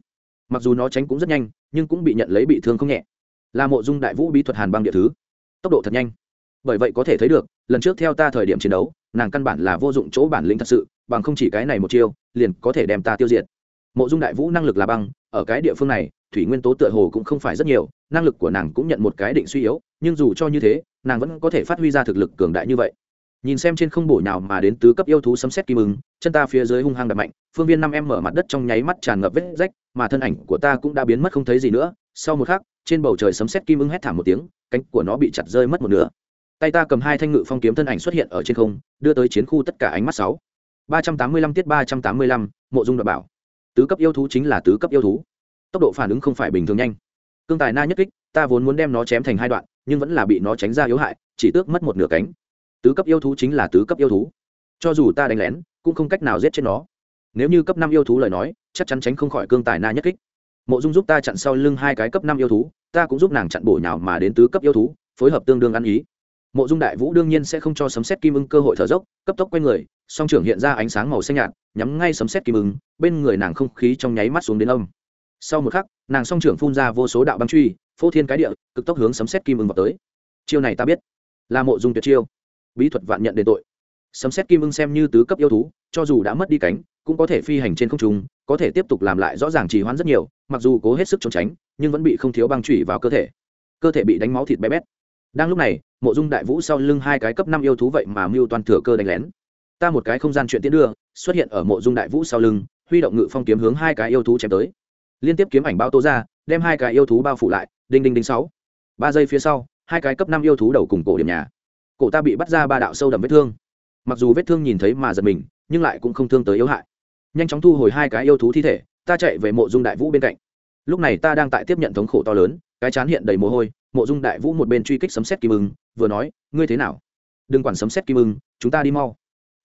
Mặc dù nó tránh cũng rất nhanh, nhưng cũng bị nhận lấy bị thương không nhẹ. Là mộ dung đại vũ bí thuật hàn băng địa thứ. Tốc độ thật nhanh. Bởi vậy có thể thấy được, lần trước theo ta thời điểm chiến đấu, nàng căn bản là vô dụng chỗ bản lĩnh thật sự, bằng không chỉ cái này một chiêu, liền có thể đem ta tiêu diệt. Mộ dung đại vũ năng lực là băng, ở cái địa phương này thủy nguyên tố tựa hồ cũng không phải rất nhiều, năng lực của nàng cũng nhận một cái định suy yếu, nhưng dù cho như thế, nàng vẫn có thể phát huy ra thực lực cường đại như vậy. Nhìn xem trên không bổ nào mà đến tứ cấp yêu thú sấm xét kim ứng chân ta phía dưới hung hăng đập mạnh, phương viên năm em mở mặt đất trong nháy mắt tràn ngập vết rách, mà thân ảnh của ta cũng đã biến mất không thấy gì nữa. Sau một khắc, trên bầu trời sấm xét kim ứng hét thảm một tiếng, cánh của nó bị chặt rơi mất một nửa. Tay ta cầm hai thanh ngự phong kiếm thân ảnh xuất hiện ở trên không, đưa tới chiến khu tất cả ánh mắt sáu. Ba trăm tám mươi lăm tiết ba trăm tám mươi lăm, mộ dung đoạt bảo. Tứ cấp yêu thú chính là tứ cấp yêu thú tốc độ phản ứng không phải bình thường nhanh. Cương tài na nhất kích, ta vốn muốn đem nó chém thành hai đoạn, nhưng vẫn là bị nó tránh ra yếu hại, chỉ tước mất một nửa cánh. Tứ cấp yêu thú chính là tứ cấp yêu thú. Cho dù ta đánh lén, cũng không cách nào giết chết nó. Nếu như cấp năm yêu thú lời nói, chắc chắn tránh không khỏi cương tài na nhất kích. Mộ dung giúp ta chặn sau lưng hai cái cấp năm yêu thú, ta cũng giúp nàng chặn bổ nhào mà đến tứ cấp yêu thú, phối hợp tương đương ăn ý. Mộ dung đại vũ đương nhiên sẽ không cho sấm xét kim ưng cơ hội thở dốc, cấp tốc q u a y người, song trưởng hiện ra ánh sáng màu xanh nhạt, nhắm ngay sấm xét kim ưng, bên người nàng không khí trong nháy mắt xuống đến âm sau một khắc, nàng song trưởng phun ra vô số đạo băng truy, phô thiên cái địa, cực tốc hướng sấm xét kim ưng vào tới. Chiêu này ta biết. Là mộ dung tuyệt chiêu. Bí thuật vạn nhận đền tội. Sấm xét kim ưng xem như tứ cấp yêu thú, cho dù đã mất đi cánh, cũng có thể phi hành trên không trung, có thể tiếp tục làm lại rõ ràng trì hoãn rất nhiều, mặc dù cố hết sức trốn tránh, nhưng vẫn bị không thiếu băng trụy vào cơ thể. Cơ thể bị đánh máu thịt bé bét. Đang lúc này, mộ dung đại vũ sau lưng hai cái cấp năm yêu thú vậy mà mưu toàn thừa cơ đánh lén. Ta một cái không gian chuyện tiến đưa, xuất hiện ở mộ dung đại vũ sau lưng, huy động ngự phong kiếm hướng hai cái yêu thú chém tới liên tiếp kiếm ảnh bao tô ra, đem hai cái yêu thú bao phủ lại, đinh đinh đinh sáu. Ba giây phía sau, hai cái cấp năm yêu thú đầu cùng cổ điểm nhà. Cổ ta bị bắt ra ba đạo sâu đậm vết thương. Mặc dù vết thương nhìn thấy mà giật mình, nhưng lại cũng không thương tới yếu hại. Nhanh chóng thu hồi hai cái yêu thú thi thể, ta chạy về mộ dung đại vũ bên cạnh. Lúc này ta đang tại tiếp nhận thống khổ to lớn, cái chán hiện đầy mồ hôi, mộ dung đại vũ một bên truy kích sấm xét kim ưng, vừa nói, ngươi thế nào? Đừng quản sấm xét kim ưng, chúng ta đi mau.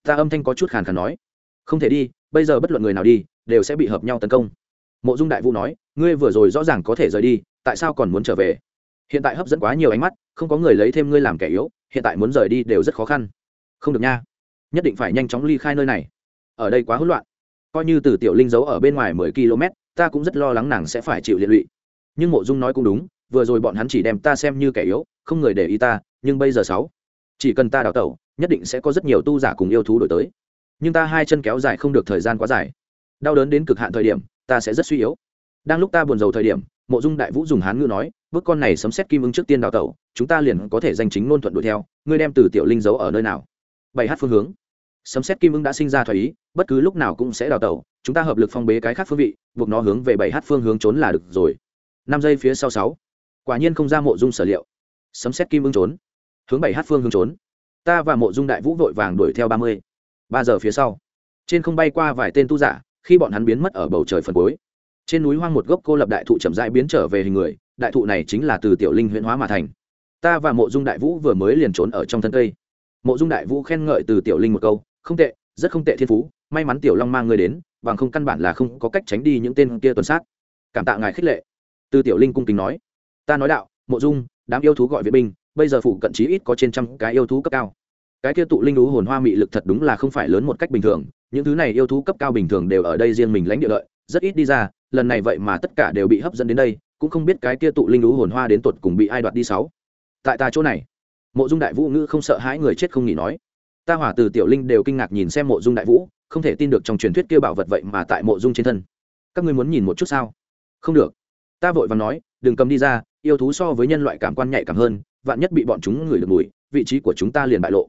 Ta âm thanh có chút khàn khàn nói. Không thể đi, bây giờ bất luận người nào đi, đều sẽ bị hợp nhau tấn công mộ dung đại vũ nói, ngươi vừa rồi rõ ràng có thể rời đi, tại sao còn muốn trở về? Hiện tại hấp dẫn quá nhiều ánh mắt, không có người lấy thêm ngươi làm kẻ yếu, hiện tại muốn rời đi đều rất khó khăn. Không được nha, nhất định phải nhanh chóng ly khai nơi này. Ở đây quá hỗn loạn. Coi như từ tiểu linh giấu ở bên ngoài mười km, ta cũng rất lo lắng nàng sẽ phải chịu liệt lụy. Nhưng mộ dung nói cũng đúng, vừa rồi bọn hắn chỉ đem ta xem như kẻ yếu, không người để ý ta, nhưng bây giờ sáu, chỉ cần ta đào tẩu, nhất định sẽ có rất nhiều tu giả cùng yêu thú đổi tới. Nhưng ta hai chân kéo dài không được thời gian quá dài. Đau đớn đến cực hạn thời điểm ta sẽ rất suy yếu. Đang lúc ta buồn rầu thời điểm, mộ dung đại vũ dùng hán ngữ nói, bước con này sấm xét kim ứng trước tiên đào tẩu, chúng ta liền có thể danh chính ngôn thuận đuổi theo, ngươi đem từ tiểu linh giấu ở nơi nào? Bảy h phương hướng. Sấm xét kim ứng đã sinh ra thoái ý, bất cứ lúc nào cũng sẽ đào tẩu, chúng ta hợp lực phong bế cái khác phương vị, buộc nó hướng về bảy h phương hướng trốn là được rồi. Năm giây phía sau sáu. Quả nhiên không ra mộ dung sở liệu. Sấm xét kim ứng trốn. Hướng bảy h phương hướng trốn. Ta và mộ dung đại vũ vội vàng đuổi theo ba mươi. Ba giờ phía sau. Trên không bay qua vài tên tu giả khi bọn hắn biến mất ở bầu trời phần cuối. Trên núi hoang một gốc cô lập đại thụ chậm rãi biến trở về hình người, đại thụ này chính là từ tiểu linh huyễn hóa mà thành. Ta và mộ dung đại vũ vừa mới liền trốn ở trong thân cây. Mộ dung đại vũ khen ngợi từ tiểu linh một câu, không tệ, rất không tệ thiên phú, may mắn tiểu long mang người đến, bằng không căn bản là không có cách tránh đi những tên kia tuần sát. Cảm tạ ngài khích lệ. Từ tiểu linh cung kính nói, ta nói đạo, mộ dung, đám yêu thú gọi viện binh, bây giờ phụ cận chí ít có trên trăm cái yêu thú cấp cao. Cái kia tụ linh đú hồn hoa mị lực thật đúng là không phải lớn một cách bình thường những thứ này yêu thú cấp cao bình thường đều ở đây riêng mình lãnh địa lợi, rất ít đi ra, lần này vậy mà tất cả đều bị hấp dẫn đến đây, cũng không biết cái kia tụ linh lũ hồn hoa đến tột cùng bị ai đoạt đi sáu. Tại ta chỗ này, mộ dung đại vũ ngữ không sợ hãi người chết không nghỉ nói. Ta hỏa từ tiểu linh đều kinh ngạc nhìn xem mộ dung đại vũ, không thể tin được trong truyền thuyết kia bảo vật vậy mà tại mộ dung trên thân. Các ngươi muốn nhìn một chút sao? Không được. Ta vội và nói, đừng cầm đi ra, yêu thú so với nhân loại cảm quan nhạy cảm hơn, vạn nhất bị bọn chúng ngửi được mùi, vị trí của chúng ta liền bại lộ.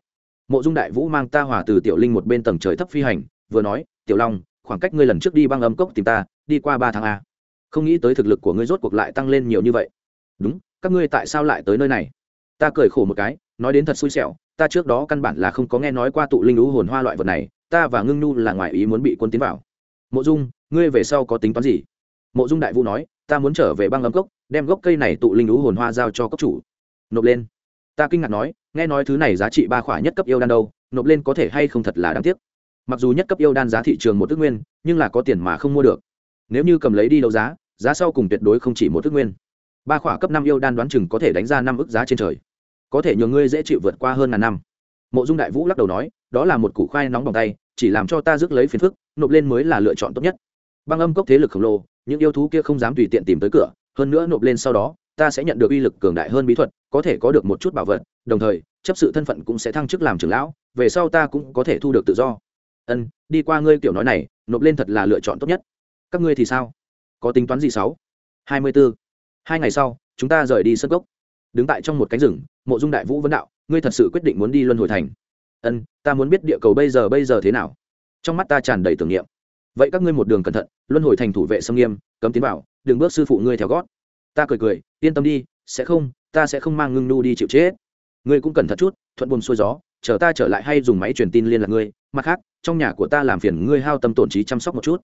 Mộ dung đại vũ mang ta hỏa từ tiểu linh một bên tầng trời thấp phi hành vừa nói, tiểu long, khoảng cách ngươi lần trước đi băng âm cốc tìm ta, đi qua ba tháng a. Không nghĩ tới thực lực của ngươi rốt cuộc lại tăng lên nhiều như vậy. Đúng, các ngươi tại sao lại tới nơi này? Ta cười khổ một cái, nói đến thật xui xẻo, ta trước đó căn bản là không có nghe nói qua tụ linh lũ hồn hoa loại vật này, ta và ngưng nhu là ngoài ý muốn bị quân tiến vào. Mộ dung, ngươi về sau có tính toán gì? Mộ dung đại vũ nói, ta muốn trở về băng âm cốc, đem gốc cây này tụ linh lũ hồn hoa giao cho cốc chủ. Nộp lên. Ta kinh ngạc nói, nghe nói thứ này giá trị ba khỏa nhất cấp yêu đan đâu, nộp lên có thể hay không thật là đáng tiếc mặc dù nhất cấp yêu đan giá thị trường một ước nguyên, nhưng là có tiền mà không mua được. Nếu như cầm lấy đi đấu giá giá sau cùng tuyệt đối không chỉ một ước nguyên. Ba khỏa cấp năm yêu đan đoán chừng có thể đánh ra năm ước giá trên trời. Có thể nhờ ngươi dễ chịu vượt qua hơn ngàn năm. Mộ dung đại vũ lắc đầu nói, đó là một củ khoai nóng bằng tay, chỉ làm cho ta rước lấy phiền phức, nộp lên mới là lựa chọn tốt nhất. Băng âm cốc thế lực khổng lồ, những yêu thú kia không dám tùy tiện tìm tới cửa, hơn nữa nộp lên sau đó, ta sẽ nhận được uy lực cường đại hơn bí thuật, có thể có được một chút bảo vật, đồng thời, chấp sự thân phận cũng sẽ thăng chức làm trưởng lão, về sau ta cũng có thể thu được tự do ân, đi qua ngươi kiểu nói này, nộp lên thật là lựa chọn tốt nhất. Các ngươi thì sao? Có tính toán gì sáu? Hai mươi bốn hai ngày sau, chúng ta rời đi sân gốc đứng tại trong một cánh rừng, mộ dung đại vũ vấn đạo, ngươi thật sự quyết định muốn đi luân hồi thành? Ân, ta muốn biết địa cầu bây giờ bây giờ thế nào? Trong mắt ta tràn đầy tưởng niệm. Vậy các ngươi một đường cẩn thận, luân hồi thành thủ vệ sông nghiêm, cấm tiến vào, đừng bước sư phụ ngươi theo gót. Ta cười cười, yên tâm đi, sẽ không, ta sẽ không mang ngưng nu đi chịu chết. Ngươi cũng cẩn thận chút, thuận buồm xuôi gió chờ ta trở lại hay dùng máy truyền tin liên lạc ngươi, mặt khác, trong nhà của ta làm phiền ngươi hao tâm tổn trí chăm sóc một chút.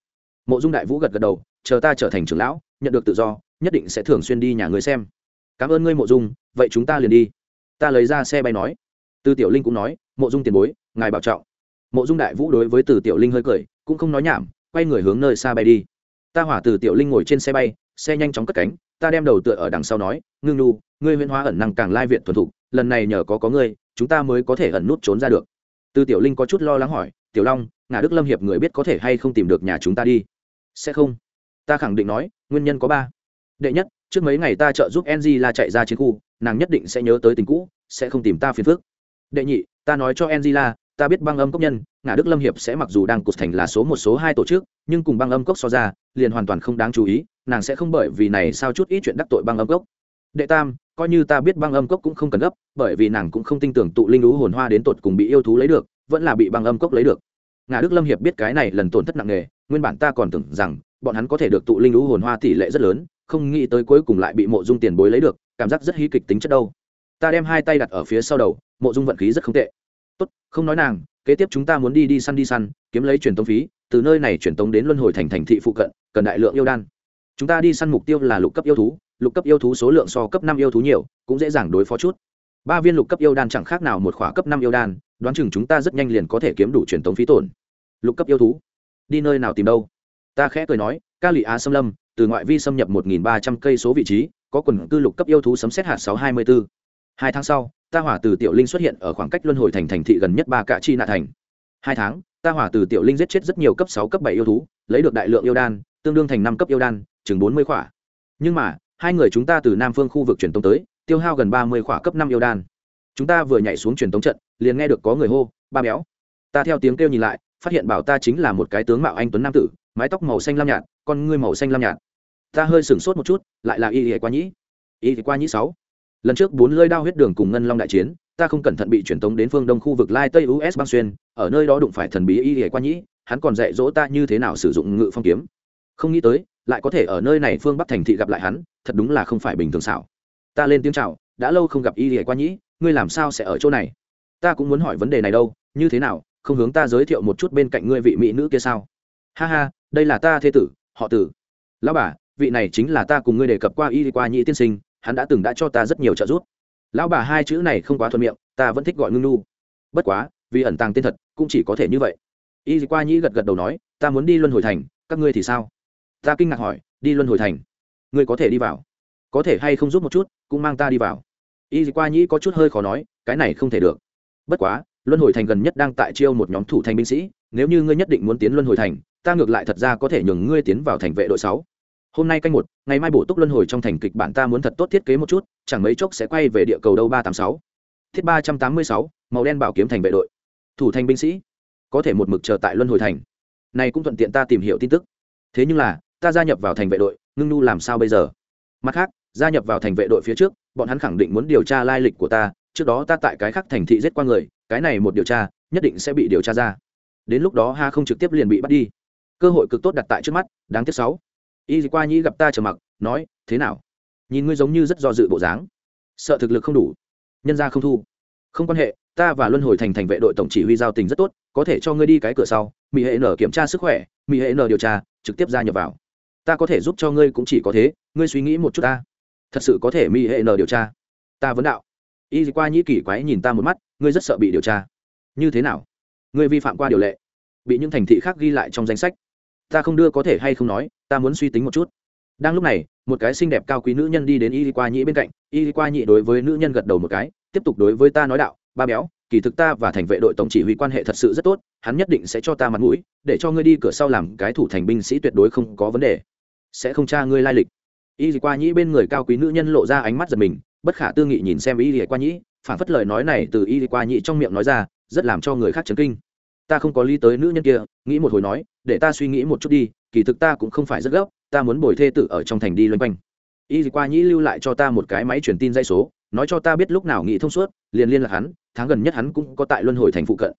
Mộ dung đại vũ gật gật đầu, chờ ta trở thành trưởng lão, nhận được tự do, nhất định sẽ thường xuyên đi nhà ngươi xem. Cảm ơn ngươi, mộ dung, vậy chúng ta liền đi. Ta lấy ra xe bay nói. Từ tiểu linh cũng nói, mộ dung tiền bối, ngài bảo trọng. Mộ dung đại vũ đối với từ tiểu linh hơi cười, cũng không nói nhảm, quay người hướng nơi xa bay đi. Ta hỏa từ tiểu linh ngồi trên xe bay, xe nhanh chóng cất cánh ta đem đầu tựa ở đằng sau nói, ngưng nu ngươi huyễn hóa ẩn năng càng lai viện thuần thục, lần này nhờ có có ngươi, chúng ta mới có thể ẩn nút trốn ra được. Tư tiểu linh có chút lo lắng hỏi, tiểu long ngã đức lâm hiệp người biết có thể hay không tìm được nhà chúng ta đi? Sẽ không. Ta khẳng định nói, nguyên nhân có ba. Đệ nhất, trước mấy ngày ta trợ giúp ng la chạy ra chiến khu, nàng nhất định sẽ nhớ tới tình cũ, sẽ không tìm ta phiền phức. Đệ nhị, ta nói cho ng la, ta biết băng âm cốc nhân ngã đức lâm hiệp sẽ mặc dù đang cột thành là số một, số hai tổ chức, nhưng cùng băng âm cốc so ra, liền hoàn toàn không đáng chú ý nàng sẽ không bởi vì này sao chút ít chuyện đắc tội băng âm cốc. Đệ tam, coi như ta biết băng âm cốc cũng không cần gấp, bởi vì nàng cũng không tin tưởng tụ linh lũ hồn hoa đến tột cùng bị yêu thú lấy được, vẫn là bị băng âm cốc lấy được. Ngã đức lâm hiệp biết cái này lần tổn thất nặng nề, nguyên bản ta còn tưởng rằng bọn hắn có thể được tụ linh lũ hồn hoa tỷ lệ rất lớn, không nghĩ tới cuối cùng lại bị mộ dung tiền bối lấy được, cảm giác rất hí kịch tính chất đâu. Ta đem hai tay đặt ở phía sau đầu, mộ dung vận khí rất không tệ. Tốt, không nói nàng, kế tiếp chúng ta muốn đi đi săn đi săn, kiếm lấy truyền tống phí, từ nơi này truyền tống đến luân hồi thành thành thị phụ cận, cần đại lượng yêu đan chúng ta đi săn mục tiêu là lục cấp yêu thú, lục cấp yêu thú số lượng so cấp năm yêu thú nhiều, cũng dễ dàng đối phó chút. Ba viên lục cấp yêu đan chẳng khác nào một khỏa cấp năm yêu đan, đoán chừng chúng ta rất nhanh liền có thể kiếm đủ truyền thống phí tổn. Lục cấp yêu thú, đi nơi nào tìm đâu? Ta khẽ cười nói, ca lụy á xâm lâm, từ ngoại vi xâm nhập một nghìn ba trăm cây số vị trí, có quần cư lục cấp yêu thú sấm xét hạt sáu hai mươi bốn. Hai tháng sau, ta hỏa từ tiểu linh xuất hiện ở khoảng cách luân hồi thành thành thị gần nhất ba cạ chi nạ thành. Hai tháng, ta hỏa từ tiểu linh giết chết rất nhiều cấp sáu, cấp bảy yêu thú, lấy được đại lượng yêu đan, tương đương thành năm cấp yêu đan chừng bốn mươi khỏa. Nhưng mà, hai người chúng ta từ nam phương khu vực truyền tống tới, tiêu hao gần ba mươi khỏa cấp năm yêu đan. Chúng ta vừa nhảy xuống truyền tống trận, liền nghe được có người hô, ba béo. Ta theo tiếng kêu nhìn lại, phát hiện bảo ta chính là một cái tướng mạo anh tuấn nam tử, mái tóc màu xanh lam nhạt, con ngươi màu xanh lam nhạt. Ta hơi sửng sốt một chút, lại là y Y qua nhĩ. Y Y qua nhĩ sáu. Lần trước bốn lơi đao huyết đường cùng ngân long đại chiến, ta không cẩn thận bị truyền tống đến phương đông khu vực lai tây us băng xuyên, ở nơi đó đụng phải thần bí y Y qua nhĩ, hắn còn dạy dỗ ta như thế nào sử dụng ngự phong kiếm. Không nghĩ tới lại có thể ở nơi này phương bắc thành thị gặp lại hắn, thật đúng là không phải bình thường xảo. Ta lên tiếng chào, đã lâu không gặp y hề qua nhĩ, ngươi làm sao sẽ ở chỗ này? Ta cũng muốn hỏi vấn đề này đâu, như thế nào, không hướng ta giới thiệu một chút bên cạnh ngươi vị mỹ nữ kia sao? Ha ha, đây là ta thê tử, họ tử. Lão bà, vị này chính là ta cùng ngươi đề cập qua y qua nhĩ tiên sinh, hắn đã từng đã cho ta rất nhiều trợ giúp. Lão bà hai chữ này không quá thuận miệng, ta vẫn thích gọi ngưng nu. Bất quá, vì ẩn tàng tên thật, cũng chỉ có thể như vậy. Y qua nhĩ gật gật đầu nói, ta muốn đi luân hồi thành, các ngươi thì sao? Ta kinh ngạc hỏi, đi luân hồi thành, ngươi có thể đi vào, có thể hay không giúp một chút, cũng mang ta đi vào. Y qua nhĩ có chút hơi khó nói, cái này không thể được. Bất quá, luân hồi thành gần nhất đang tại chiêu một nhóm thủ thành binh sĩ, nếu như ngươi nhất định muốn tiến luân hồi thành, ta ngược lại thật ra có thể nhường ngươi tiến vào thành vệ đội sáu. Hôm nay canh một, ngày mai bổ túc luân hồi trong thành kịch bản ta muốn thật tốt thiết kế một chút, chẳng mấy chốc sẽ quay về địa cầu đâu ba tám sáu. Thiết ba trăm tám mươi sáu, màu đen bảo kiếm thành vệ đội. Thủ thành binh sĩ, có thể một mực chờ tại luân hồi thành. Này cũng thuận tiện ta tìm hiểu tin tức. Thế nhưng là ta gia nhập vào thành vệ đội, ngưng nu làm sao bây giờ? Mặt khác, gia nhập vào thành vệ đội phía trước, bọn hắn khẳng định muốn điều tra lai lịch của ta, trước đó ta tại cái khác thành thị giết qua người, cái này một điều tra, nhất định sẽ bị điều tra ra. Đến lúc đó ha không trực tiếp liền bị bắt đi. Cơ hội cực tốt đặt tại trước mắt, đáng tiếc sáu. Y qua nhĩ gặp ta trở mặc, nói, thế nào? Nhìn ngươi giống như rất do dự bộ dáng. Sợ thực lực không đủ, nhân ra không thu. Không quan hệ, ta và luân hồi thành thành vệ đội tổng chỉ huy giao tình rất tốt, có thể cho ngươi đi cái cửa sau. Mỹ hệ nở kiểm tra sức khỏe mỹ hệ nở điều tra, trực tiếp gia nhập vào ta có thể giúp cho ngươi cũng chỉ có thế, ngươi suy nghĩ một chút ta. Thật sự có thể mỹ hệ nờ điều tra. Ta vấn đạo. Y qua nhĩ kỳ quái nhìn ta một mắt, ngươi rất sợ bị điều tra. Như thế nào? Ngươi vi phạm qua điều lệ. Bị những thành thị khác ghi lại trong danh sách. Ta không đưa có thể hay không nói, ta muốn suy tính một chút. Đang lúc này, một cái xinh đẹp cao quý nữ nhân đi đến y qua nhĩ bên cạnh. Y qua nhĩ đối với nữ nhân gật đầu một cái, tiếp tục đối với ta nói đạo, ba béo kỳ thực ta và thành vệ đội tổng chỉ huy quan hệ thật sự rất tốt, hắn nhất định sẽ cho ta mặt mũi, để cho ngươi đi cửa sau làm cái thủ thành binh sĩ tuyệt đối không có vấn đề. Sẽ không tra ngươi lai lịch. Y qua nhĩ bên người cao quý nữ nhân lộ ra ánh mắt giật mình, bất khả tư nghị nhìn xem y qua nhĩ phản phất lời nói này từ y qua nhĩ trong miệng nói ra, rất làm cho người khác chấn kinh. Ta không có lý tới nữ nhân kia, nghĩ một hồi nói, để ta suy nghĩ một chút đi, kỳ thực ta cũng không phải rất gấp, ta muốn bồi thê tử ở trong thành đi loanh quanh. Y qua nhĩ lưu lại cho ta một cái máy truyền tin dây số nói cho ta biết lúc nào nghĩ thông suốt, liền liên lạc hắn, tháng gần nhất hắn cũng có tại luân hồi thành phụ cận.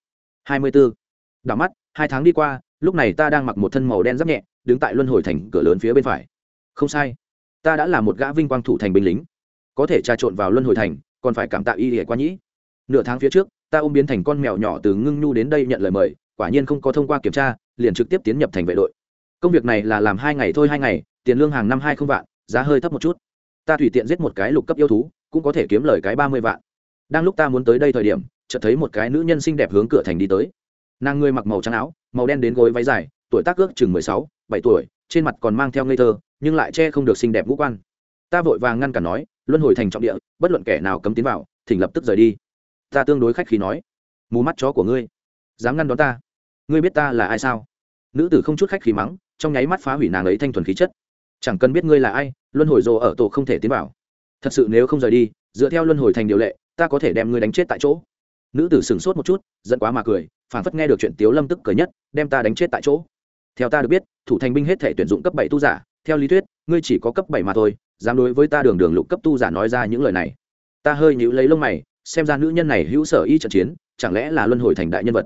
Hai mươi 24. đảo mắt, hai tháng đi qua, lúc này ta đang mặc một thân màu đen giáp nhẹ, đứng tại luân hồi thành cửa lớn phía bên phải. Không sai. Ta đã là một gã vinh quang thủ thành binh lính. Có thể trà trộn vào luân hồi thành, còn phải cảm tạ y hệ qua nhĩ. Nửa tháng phía trước, ta ôm biến thành con mèo nhỏ từ ngưng nhu đến đây nhận lời mời, quả nhiên không có thông qua kiểm tra, liền trực tiếp tiến nhập thành vệ đội. Công việc này là làm hai ngày thôi hai ngày, tiền lương hàng năm hai không vạn, giá hơi thấp một chút. Ta tùy tiện giết một cái lục cấp yêu thú cũng có thể kiếm lời cái ba mươi vạn. Đang lúc ta muốn tới đây thời điểm, chợt thấy một cái nữ nhân xinh đẹp hướng cửa thành đi tới. Nàng ngươi mặc màu trắng áo, màu đen đến gối váy dài, tuổi tác ước chừng mười sáu, bảy tuổi, trên mặt còn mang theo ngây thơ, nhưng lại che không được xinh đẹp ngũ quan. Ta vội vàng ngăn cản nói, luân hồi thành trọng địa, bất luận kẻ nào cấm tiến vào, thỉnh lập tức rời đi. Ta tương đối khách khí nói, mù mắt chó của ngươi, dám ngăn đón ta? Ngươi biết ta là ai sao? Nữ tử không chút khách khí mắng, trong nháy mắt phá hủy nàng ấy thanh thuần khí chất. Chẳng cần biết ngươi là ai, luân hồi rồ ở tổ không thể tiến vào thật sự nếu không rời đi, dựa theo luân hồi thành điều lệ, ta có thể đem ngươi đánh chết tại chỗ. Nữ tử sửng sốt một chút, giận quá mà cười phản phất nghe được chuyện tiếu lâm tức cười nhất, đem ta đánh chết tại chỗ. Theo ta được biết, thủ thành binh hết thể tuyển dụng cấp bảy tu giả, theo lý thuyết, ngươi chỉ có cấp bảy mà thôi, dám đối với ta đường đường lục cấp tu giả nói ra những lời này. Ta hơi nhíu lấy lông mày, xem ra nữ nhân này hữu sở y trận chiến, chẳng lẽ là luân hồi thành đại nhân vật?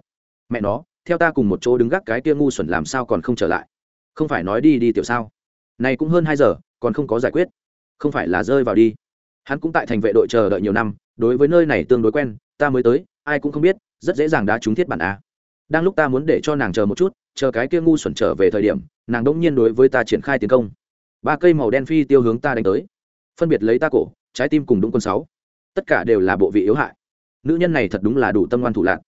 Mẹ nó, theo ta cùng một chỗ đứng gác cái kia ngu xuẩn làm sao còn không trở lại? Không phải nói đi đi tiểu sao? Này cũng hơn hai giờ, còn không có giải quyết. Không phải là rơi vào đi hắn cũng tại thành vệ đội chờ đợi nhiều năm, đối với nơi này tương đối quen, ta mới tới, ai cũng không biết, rất dễ dàng đã trúng thiết bản a. Đang lúc ta muốn để cho nàng chờ một chút, chờ cái kia ngu xuẩn trở về thời điểm, nàng đông nhiên đối với ta triển khai tiến công. Ba cây màu đen phi tiêu hướng ta đánh tới. Phân biệt lấy ta cổ, trái tim cùng đúng quân sáu. Tất cả đều là bộ vị yếu hại. Nữ nhân này thật đúng là đủ tâm ngoan thủ lạc.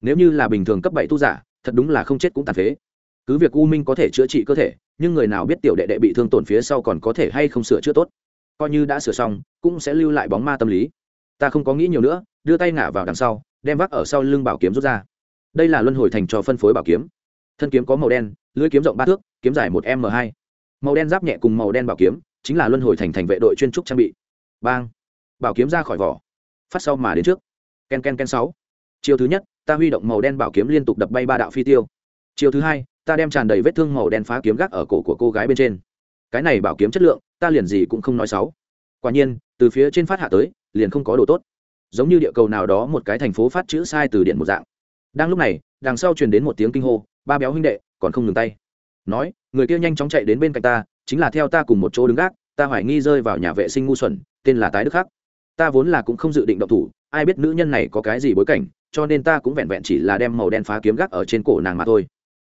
Nếu như là bình thường cấp bảy tu giả, thật đúng là không chết cũng tàn phế. Cứ việc u minh có thể chữa trị cơ thể, nhưng người nào biết tiểu đệ đệ bị thương tổn phía sau còn có thể hay không sửa chữa tốt coi như đã sửa xong, cũng sẽ lưu lại bóng ma tâm lý. Ta không có nghĩ nhiều nữa, đưa tay ngả vào đằng sau, đem vác ở sau lưng bảo kiếm rút ra. Đây là luân hồi thành cho phân phối bảo kiếm. Thân kiếm có màu đen, lưỡi kiếm rộng ba thước, kiếm dài một m hai. Màu đen giáp nhẹ cùng màu đen bảo kiếm, chính là luân hồi thành thành vệ đội chuyên trúc trang bị. Bang! Bảo kiếm ra khỏi vỏ. Phát sau mà đến trước. Ken ken ken sáu. Chiều thứ nhất, ta huy động màu đen bảo kiếm liên tục đập bay ba đạo phi tiêu. Chiều thứ hai, ta đem tràn đầy vết thương màu đen phá kiếm gác ở cổ của cô gái bên trên cái này bảo kiếm chất lượng, ta liền gì cũng không nói xấu. Quả nhiên, từ phía trên phát hạ tới, liền không có đồ tốt. Giống như địa cầu nào đó một cái thành phố phát chữ sai từ điện một dạng. Đang lúc này, đằng sau truyền đến một tiếng kinh hô, ba béo huynh đệ, còn không ngừng tay. Nói, người kia nhanh chóng chạy đến bên cạnh ta, chính là theo ta cùng một chỗ đứng gác, ta hoài nghi rơi vào nhà vệ sinh ngu xuẩn, tên là tái đức khắc. Ta vốn là cũng không dự định động thủ, ai biết nữ nhân này có cái gì bối cảnh, cho nên ta cũng vẹn vẹn chỉ là đem màu đen phá kiếm gác ở trên cổ nàng mà thôi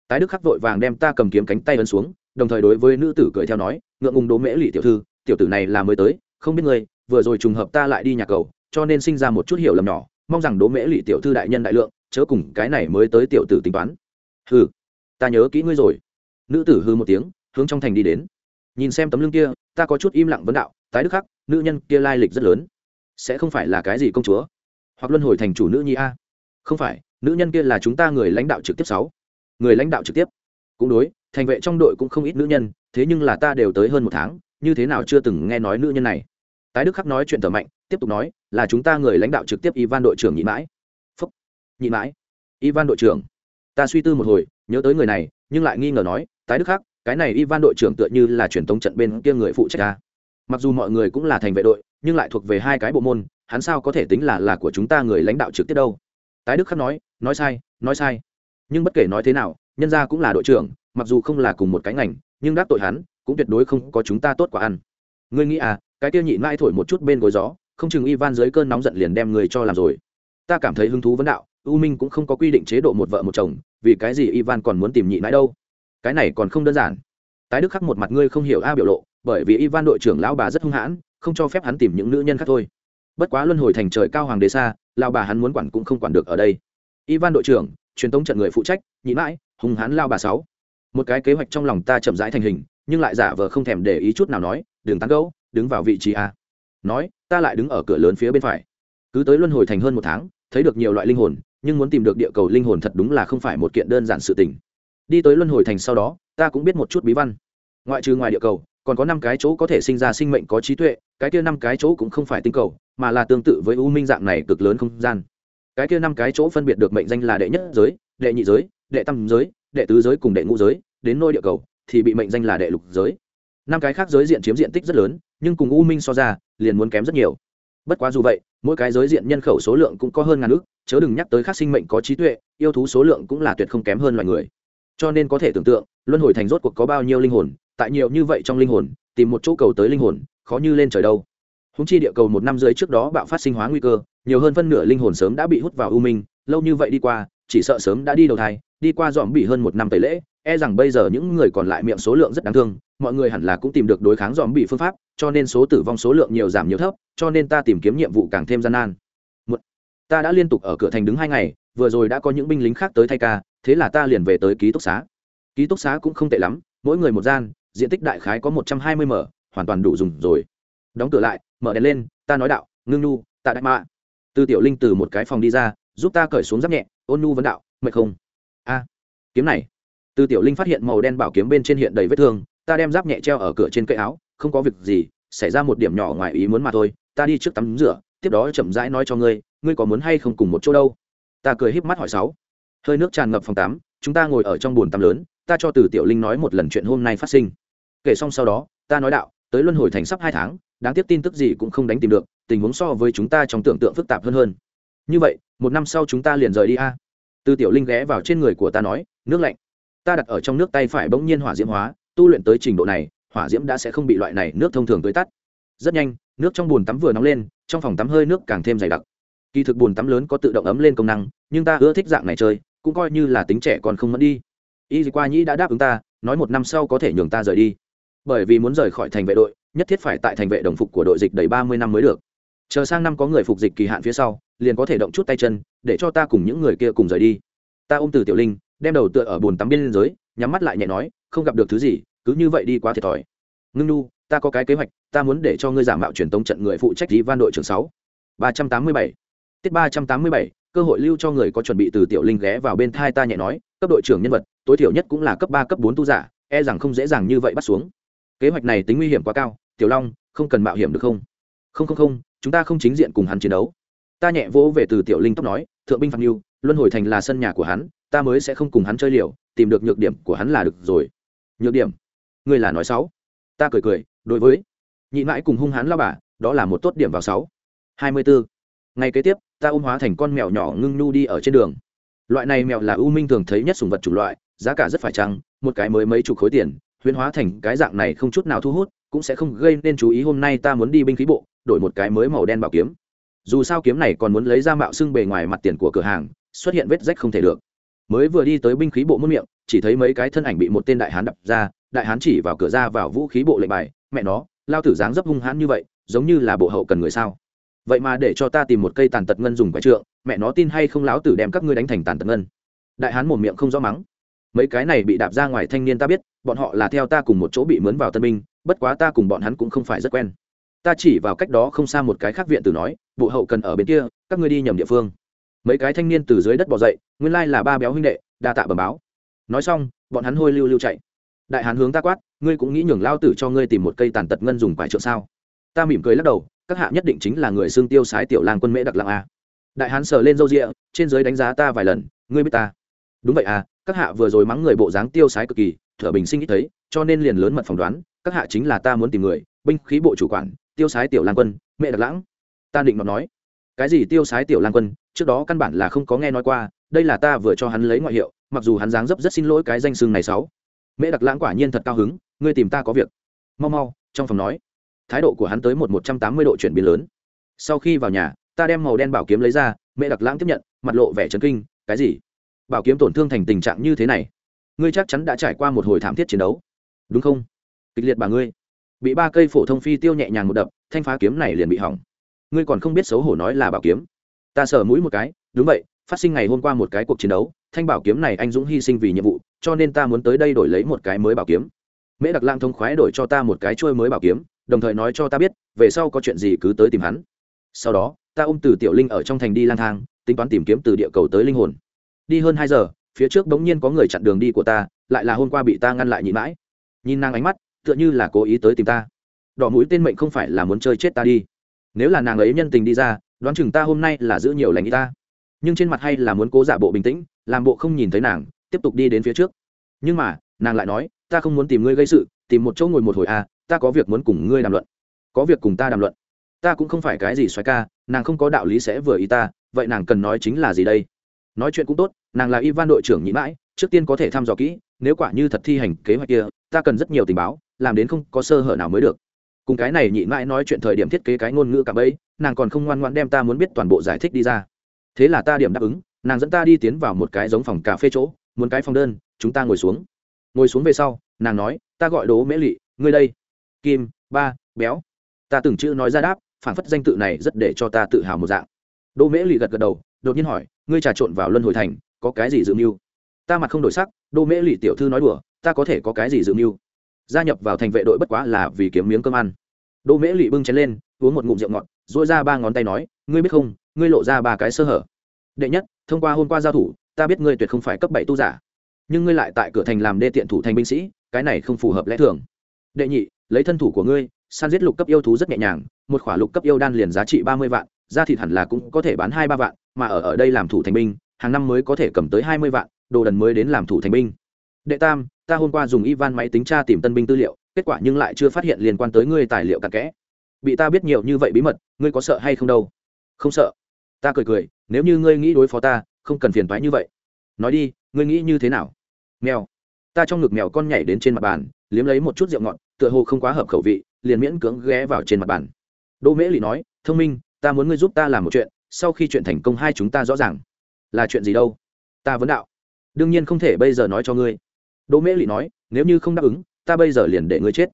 tái đức khắc vội vàng đem ta cầm kiếm cánh tay ấn xuống, đồng thời đối với nữ tử cười theo nói, ngượng ngùng đố mễ lì tiểu thư, tiểu tử này là mới tới, không biết ngươi, vừa rồi trùng hợp ta lại đi nhà cầu, cho nên sinh ra một chút hiểu lầm nhỏ, mong rằng đố mễ lì tiểu thư đại nhân đại lượng, chớ cùng cái này mới tới tiểu tử tính toán. Hừ, ta nhớ kỹ ngươi rồi. Nữ tử hư một tiếng, hướng trong thành đi đến. Nhìn xem tấm lưng kia, ta có chút im lặng vấn đạo, tái đức khắc, nữ nhân kia lai lịch rất lớn. Sẽ không phải là cái gì công chúa? Hoặc luân hồi thành chủ nữ nhi a? Không phải, nữ nhân kia là chúng ta người lãnh đạo trực tiếp sáu người lãnh đạo trực tiếp. Cũng đối, thành vệ trong đội cũng không ít nữ nhân, thế nhưng là ta đều tới hơn một tháng, như thế nào chưa từng nghe nói nữ nhân này. Tái đức khắc nói chuyện thở mạnh, tiếp tục nói, là chúng ta người lãnh đạo trực tiếp ivan đội trưởng nhị mãi. Phúc. Nhị mãi. Ivan đội trưởng. Ta suy tư một hồi, nhớ tới người này, nhưng lại nghi ngờ nói, tái đức khắc, cái này ivan đội trưởng tựa như là truyền thống trận bên kia người phụ trách ta. Mặc dù mọi người cũng là thành vệ đội, nhưng lại thuộc về hai cái bộ môn, hắn sao có thể tính là là của chúng ta người lãnh đạo trực tiếp đâu? Tái đức khắc nói nói sai nói sai nhưng bất kể nói thế nào, nhân gia cũng là đội trưởng, mặc dù không là cùng một cái ngành, nhưng đắc tội hắn, cũng tuyệt đối không có chúng ta tốt quả ăn. Ngươi nghĩ à cái tiêu nhịn mãi thổi một chút bên gối gió, không chừng ivan dưới cơn nóng giận liền đem người cho làm rồi. Ta cảm thấy hứng thú vấn đạo, u minh cũng không có quy định chế độ một vợ một chồng, vì cái gì ivan còn muốn tìm nhịn mãi đâu? Cái này còn không đơn giản. Tái đức khắc một mặt ngươi không hiểu a biểu lộ, bởi vì ivan đội trưởng lão bà rất hung hãn, không cho phép hắn tìm những nữ nhân khác thôi. Bất quá luân hồi thành trời cao hoàng đế xa lao bà hắn muốn quản cũng không quản được ở đây. Ivan đội trưởng truyền tống trận người phụ trách, nhị mãi hùng hán lao bà sáu. Một cái kế hoạch trong lòng ta chậm rãi thành hình, nhưng lại giả vờ không thèm để ý chút nào nói, đừng tán gấu đứng vào vị trí a. Nói, ta lại đứng ở cửa lớn phía bên phải. Cứ tới luân hồi thành hơn một tháng, thấy được nhiều loại linh hồn, nhưng muốn tìm được địa cầu linh hồn thật đúng là không phải một kiện đơn giản sự tình. Đi tới luân hồi thành sau đó, ta cũng biết một chút bí văn. Ngoại trừ ngoài địa cầu, còn có năm cái chỗ có thể sinh ra sinh mệnh có trí tuệ, cái kia năm cái chỗ cũng không phải tinh cầu, mà là tương tự với u minh dạng này cực lớn không gian cái kia năm cái chỗ phân biệt được mệnh danh là đệ nhất giới, đệ nhị giới, đệ tam giới, đệ tứ giới cùng đệ ngũ giới, đến nôi địa cầu, thì bị mệnh danh là đệ lục giới. Năm cái khác giới diện chiếm diện tích rất lớn, nhưng cùng u minh so ra, liền muốn kém rất nhiều. Bất quá dù vậy, mỗi cái giới diện nhân khẩu số lượng cũng có hơn ngàn ước chớ đừng nhắc tới khác sinh mệnh có trí tuệ, yêu thú số lượng cũng là tuyệt không kém hơn loài người. Cho nên có thể tưởng tượng, luân hồi thành rốt cuộc có bao nhiêu linh hồn, tại nhiều như vậy trong linh hồn, tìm một chỗ cầu tới linh hồn, khó như lên trời đâu húng chi địa cầu một năm dưới trước đó bạo phát sinh hóa nguy cơ nhiều hơn phân nửa linh hồn sớm đã bị hút vào u minh lâu như vậy đi qua chỉ sợ sớm đã đi đầu thai đi qua dòm bị hơn một năm tẩy lễ e rằng bây giờ những người còn lại miệng số lượng rất đáng thương mọi người hẳn là cũng tìm được đối kháng dòm bị phương pháp cho nên số tử vong số lượng nhiều giảm nhiều thấp cho nên ta tìm kiếm nhiệm vụ càng thêm gian nan. Một, ta đã liên tục ở cửa thành đứng hai ngày vừa rồi đã có những binh lính khác tới thay ca thế là ta liền về tới ký túc xá. Ký túc xá cũng không tệ lắm mỗi người một gian diện tích đại khái có một trăm hai mươi m hoàn toàn đủ dùng rồi. Đóng cửa lại mở đèn lên, ta nói đạo, ngưng nu, tạ đại mạ Tư tiểu linh từ một cái phòng đi ra, giúp ta cởi xuống giáp nhẹ, ôn nu vấn đạo, mệt không? A, kiếm này. Tư tiểu linh phát hiện màu đen bảo kiếm bên trên hiện đầy vết thương, ta đem giáp nhẹ treo ở cửa trên cây áo, không có việc gì, xảy ra một điểm nhỏ ngoài ý muốn mà thôi, ta đi trước tắm rửa, tiếp đó chậm rãi nói cho ngươi ngươi có muốn hay không cùng một chỗ đâu? Ta cười híp mắt hỏi sáu. Hơi nước tràn ngập phòng tắm, chúng ta ngồi ở trong bồn tắm lớn, ta cho từ tiểu linh nói một lần chuyện hôm nay phát sinh. Kể xong sau đó, ta nói đạo, tới luân hồi thành sắp hai tháng đáng tiếc tin tức gì cũng không đánh tìm được, tình huống so với chúng ta trong tưởng tượng phức tạp hơn hơn. Như vậy, một năm sau chúng ta liền rời đi a. Từ tiểu linh ghé vào trên người của ta nói, nước lạnh. Ta đặt ở trong nước tay phải bỗng nhiên hỏa diễm hóa, tu luyện tới trình độ này, hỏa diễm đã sẽ không bị loại này nước thông thường tới tắt. Rất nhanh, nước trong bồn tắm vừa nóng lên, trong phòng tắm hơi nước càng thêm dày đặc. Kỳ thực bồn tắm lớn có tự động ấm lên công năng, nhưng ta ưa thích dạng này chơi, cũng coi như là tính trẻ còn không mất đi. Y qua nhĩ đã đáp ứng ta, nói một năm sau có thể nhường ta rời đi bởi vì muốn rời khỏi thành vệ đội, nhất thiết phải tại thành vệ đồng phục của đội dịch đầy ba mươi năm mới được. Chờ sang năm có người phục dịch kỳ hạn phía sau, liền có thể động chút tay chân, để cho ta cùng những người kia cùng rời đi. Ta ôm từ tiểu linh, đem đầu tựa ở bồn tắm bên dưới, nhắm mắt lại nhẹ nói, không gặp được thứ gì, cứ như vậy đi quá thiệt thòi. Ngưng nu, ta có cái kế hoạch, ta muốn để cho ngươi giả mạo truyền tống trận người phụ trách lý van đội trưởng sáu. ba trăm tám mươi bảy. Tiết ba trăm tám mươi bảy, cơ hội lưu cho người có chuẩn bị từ tiểu linh ghé vào bên thai ta nhẹ nói, cấp đội trưởng nhân vật, tối thiểu nhất cũng là cấp ba, cấp bốn tu giả e rằng không dễ dàng như vậy bắt xuống kế hoạch này tính nguy hiểm quá cao, tiểu long, không cần mạo hiểm được không? Không không không, chúng ta không chính diện cùng hắn chiến đấu. Ta nhẹ vỗ về từ tiểu linh tóc nói, thượng binh phạm mưu luân hồi thành là sân nhà của hắn, ta mới sẽ không cùng hắn chơi liều, tìm được nhược điểm của hắn là được rồi. Nhược điểm? Ngươi là nói sáu. Ta cười cười, đối với. Nhị mãi cùng hung hắn lao bà, đó là một tốt điểm vào sáu. Hai mươi bốn ngày kế tiếp, ta ôm hóa thành con mèo nhỏ ngưng nhu đi ở trên đường. Loại này mèo là ưu minh thường thấy nhất sùng vật chủ loại, giá cả rất phải chăng, một cái mới mấy chục khối tiền huyễn hóa thành cái dạng này không chút nào thu hút, cũng sẽ không gây nên chú ý hôm nay ta muốn đi binh khí bộ, đổi một cái mới màu đen bảo kiếm. Dù sao kiếm này còn muốn lấy ra mạo xưng bề ngoài mặt tiền của cửa hàng, xuất hiện vết rách không thể được. Mới vừa đi tới binh khí bộ muôn miệng, chỉ thấy mấy cái thân ảnh bị một tên đại hán đập ra, đại hán chỉ vào cửa ra vào vũ khí bộ lệnh bài, mẹ nó, lao tử dáng dấp hung hãn như vậy, giống như là bộ hậu cần người sao? Vậy mà để cho ta tìm một cây tàn tật ngân dùng quái trượng, mẹ nó tin hay không láo tử đem các ngươi đánh thành tàn tật ngân? Đại hán một miệng không rõ mắng mấy cái này bị đạp ra ngoài thanh niên ta biết, bọn họ là theo ta cùng một chỗ bị mướn vào tân binh, bất quá ta cùng bọn hắn cũng không phải rất quen. Ta chỉ vào cách đó không xa một cái khác viện từ nói, bộ hậu cần ở bên kia, các ngươi đi nhầm địa phương. Mấy cái thanh niên từ dưới đất bỏ dậy, nguyên lai là ba béo huynh đệ, đa tạ bầm báo. Nói xong, bọn hắn hôi lưu lưu chạy. Đại hán hướng ta quát, ngươi cũng nghĩ nhường lao tử cho ngươi tìm một cây tàn tật ngân dùng quải trượng sao? Ta mỉm cười lắc đầu, các hạ nhất định chính là người xương tiêu sái tiểu lang quân mễ đặc lạng a. Đại hán sờ lên râu rịa, trên giới đánh giá ta vài lần, ngươi biết ta. Đúng vậy à các hạ vừa rồi mắng người bộ dáng tiêu sái cực kỳ, thở bình sinh ít thấy, cho nên liền lớn mật phỏng đoán, các hạ chính là ta muốn tìm người, binh khí bộ chủ quản, tiêu sái tiểu lang quân, mẹ đặc lãng. Ta định mà nói. Cái gì tiêu sái tiểu lang quân, trước đó căn bản là không có nghe nói qua, đây là ta vừa cho hắn lấy ngoại hiệu, mặc dù hắn dáng dấp rất xin lỗi cái danh xưng này sáu. Mẹ đặc lãng quả nhiên thật cao hứng, ngươi tìm ta có việc. Mau mau, trong phòng nói. Thái độ của hắn tới một một trăm tám mươi độ chuyển biến lớn. Sau khi vào nhà, ta đem màu đen bảo kiếm lấy ra, mẹ đặc lãng tiếp nhận, mặt lộ vẻ trấn kinh, cái gì? Bảo kiếm tổn thương thành tình trạng như thế này. Ngươi chắc chắn đã trải qua một hồi thảm thiết chiến đấu. Đúng không? Kịch liệt bà ngươi. Bị ba cây phổ thông phi tiêu nhẹ nhàng một đập, thanh phá kiếm này liền bị hỏng. Ngươi còn không biết xấu hổ nói là bảo kiếm. Ta sờ mũi một cái, đúng vậy, phát sinh ngày hôm qua một cái cuộc chiến đấu, thanh bảo kiếm này anh dũng hy sinh vì nhiệm vụ, cho nên ta muốn tới đây đổi lấy một cái mới bảo kiếm. Mễ đặc lang thông khoái đổi cho ta một cái trôi mới bảo kiếm, đồng thời nói cho ta biết, về sau có chuyện gì cứ tới tìm hắn. Sau đó, ta ôm từ tiểu linh ở trong thành đi lang thang, tính toán tìm kiếm từ địa cầu tới linh hồn đi hơn hai giờ, phía trước bỗng nhiên có người chặn đường đi của ta, lại là hôm qua bị ta ngăn lại nhịn mãi. Nhìn nàng ánh mắt, tựa như là cố ý tới tìm ta. Đỏ mũi tên mệnh không phải là muốn chơi chết ta đi. Nếu là nàng ấy nhân tình đi ra, đoán chừng ta hôm nay là giữ nhiều lành ý ta. Nhưng trên mặt hay là muốn cố giả bộ bình tĩnh, làm bộ không nhìn thấy nàng, tiếp tục đi đến phía trước. Nhưng mà, nàng lại nói, ta không muốn tìm ngươi gây sự, tìm một chỗ ngồi một hồi à ta có việc muốn cùng ngươi đàm luận. Có việc cùng ta đàm luận? Ta cũng không phải cái gì xoáy ca, nàng không có đạo lý sẽ vừa ý ta, vậy nàng cần nói chính là gì đây? Nói chuyện cũng tốt, nàng là ivan đội trưởng nhị mãi, trước tiên có thể thăm dò kỹ, nếu quả như thật thi hành kế hoạch kia, ta cần rất nhiều tình báo, làm đến không có sơ hở nào mới được. Cùng cái này nhị mãi nói chuyện thời điểm thiết kế cái ngôn ngữ cả bấy, nàng còn không ngoan ngoan đem ta muốn biết toàn bộ giải thích đi ra. Thế là ta điểm đáp ứng, nàng dẫn ta đi tiến vào một cái giống phòng cà phê chỗ, muốn cái phòng đơn, chúng ta ngồi xuống. Ngồi xuống về sau, nàng nói, ta gọi đố mễ lị, ngươi đây. Kim, ba, béo. Ta từng chữ nói ra đáp phản phất danh tự này rất để cho ta tự hào một dạng. Đỗ mễ lì gật gật đầu, đột nhiên hỏi ngươi trà trộn vào luân hồi thành, có cái gì dự mưu? Ta mặt không đổi sắc Đô mễ lì tiểu thư nói đùa, ta có thể có cái gì dự mưu? Gia nhập vào thành vệ đội bất quá là vì kiếm miếng cơm ăn. Đô mễ lì bưng chén lên, uống một ngụm rượu ngọt dỗi ra ba ngón tay nói, ngươi biết không, ngươi lộ ra ba cái sơ hở. Đệ nhất, thông qua hôm qua giao thủ, ta biết ngươi tuyệt không phải cấp bảy tu giả. Nhưng ngươi lại tại cửa thành làm đê tiện thủ thành binh sĩ, cái này không phù hợp lẽ thường. Đệ nhị, lấy thân thủ của ngươi san giết lục cấp yêu thú rất nhẹ nhàng, một khỏa lục cấp yêu đan liền giá trị ba mươi vạn da thịt hẳn là cũng có thể bán hai ba vạn, mà ở ở đây làm thủ thành binh, hàng năm mới có thể cầm tới hai mươi vạn, đồ đần mới đến làm thủ thành binh. Đệ tam, ta hôm qua dùng ivan máy tính tra tìm tân binh tư liệu, kết quả nhưng lại chưa phát hiện liên quan tới ngươi tài liệu cặn kẽ. Bị ta biết nhiều như vậy bí mật, ngươi có sợ hay không đâu? Không sợ. Ta cười cười, nếu như ngươi nghĩ đối phó ta, không cần phiền thoái như vậy. Nói đi, ngươi nghĩ như thế nào? Mèo. Ta trong ngực mèo con nhảy đến trên mặt bàn, liếm lấy một chút rượu ngọt, tựa hồ không quá hợp khẩu vị, liền miễn cưỡng ghé vào trên mặt bàn. Đỗ mễ lì nói, thông minh ta muốn ngươi giúp ta làm một chuyện, sau khi chuyện thành công hai chúng ta rõ ràng. Là chuyện gì đâu? Ta vấn đạo. Đương nhiên không thể bây giờ nói cho ngươi. Đỗ mễ lị nói, nếu như không đáp ứng, ta bây giờ liền để ngươi chết.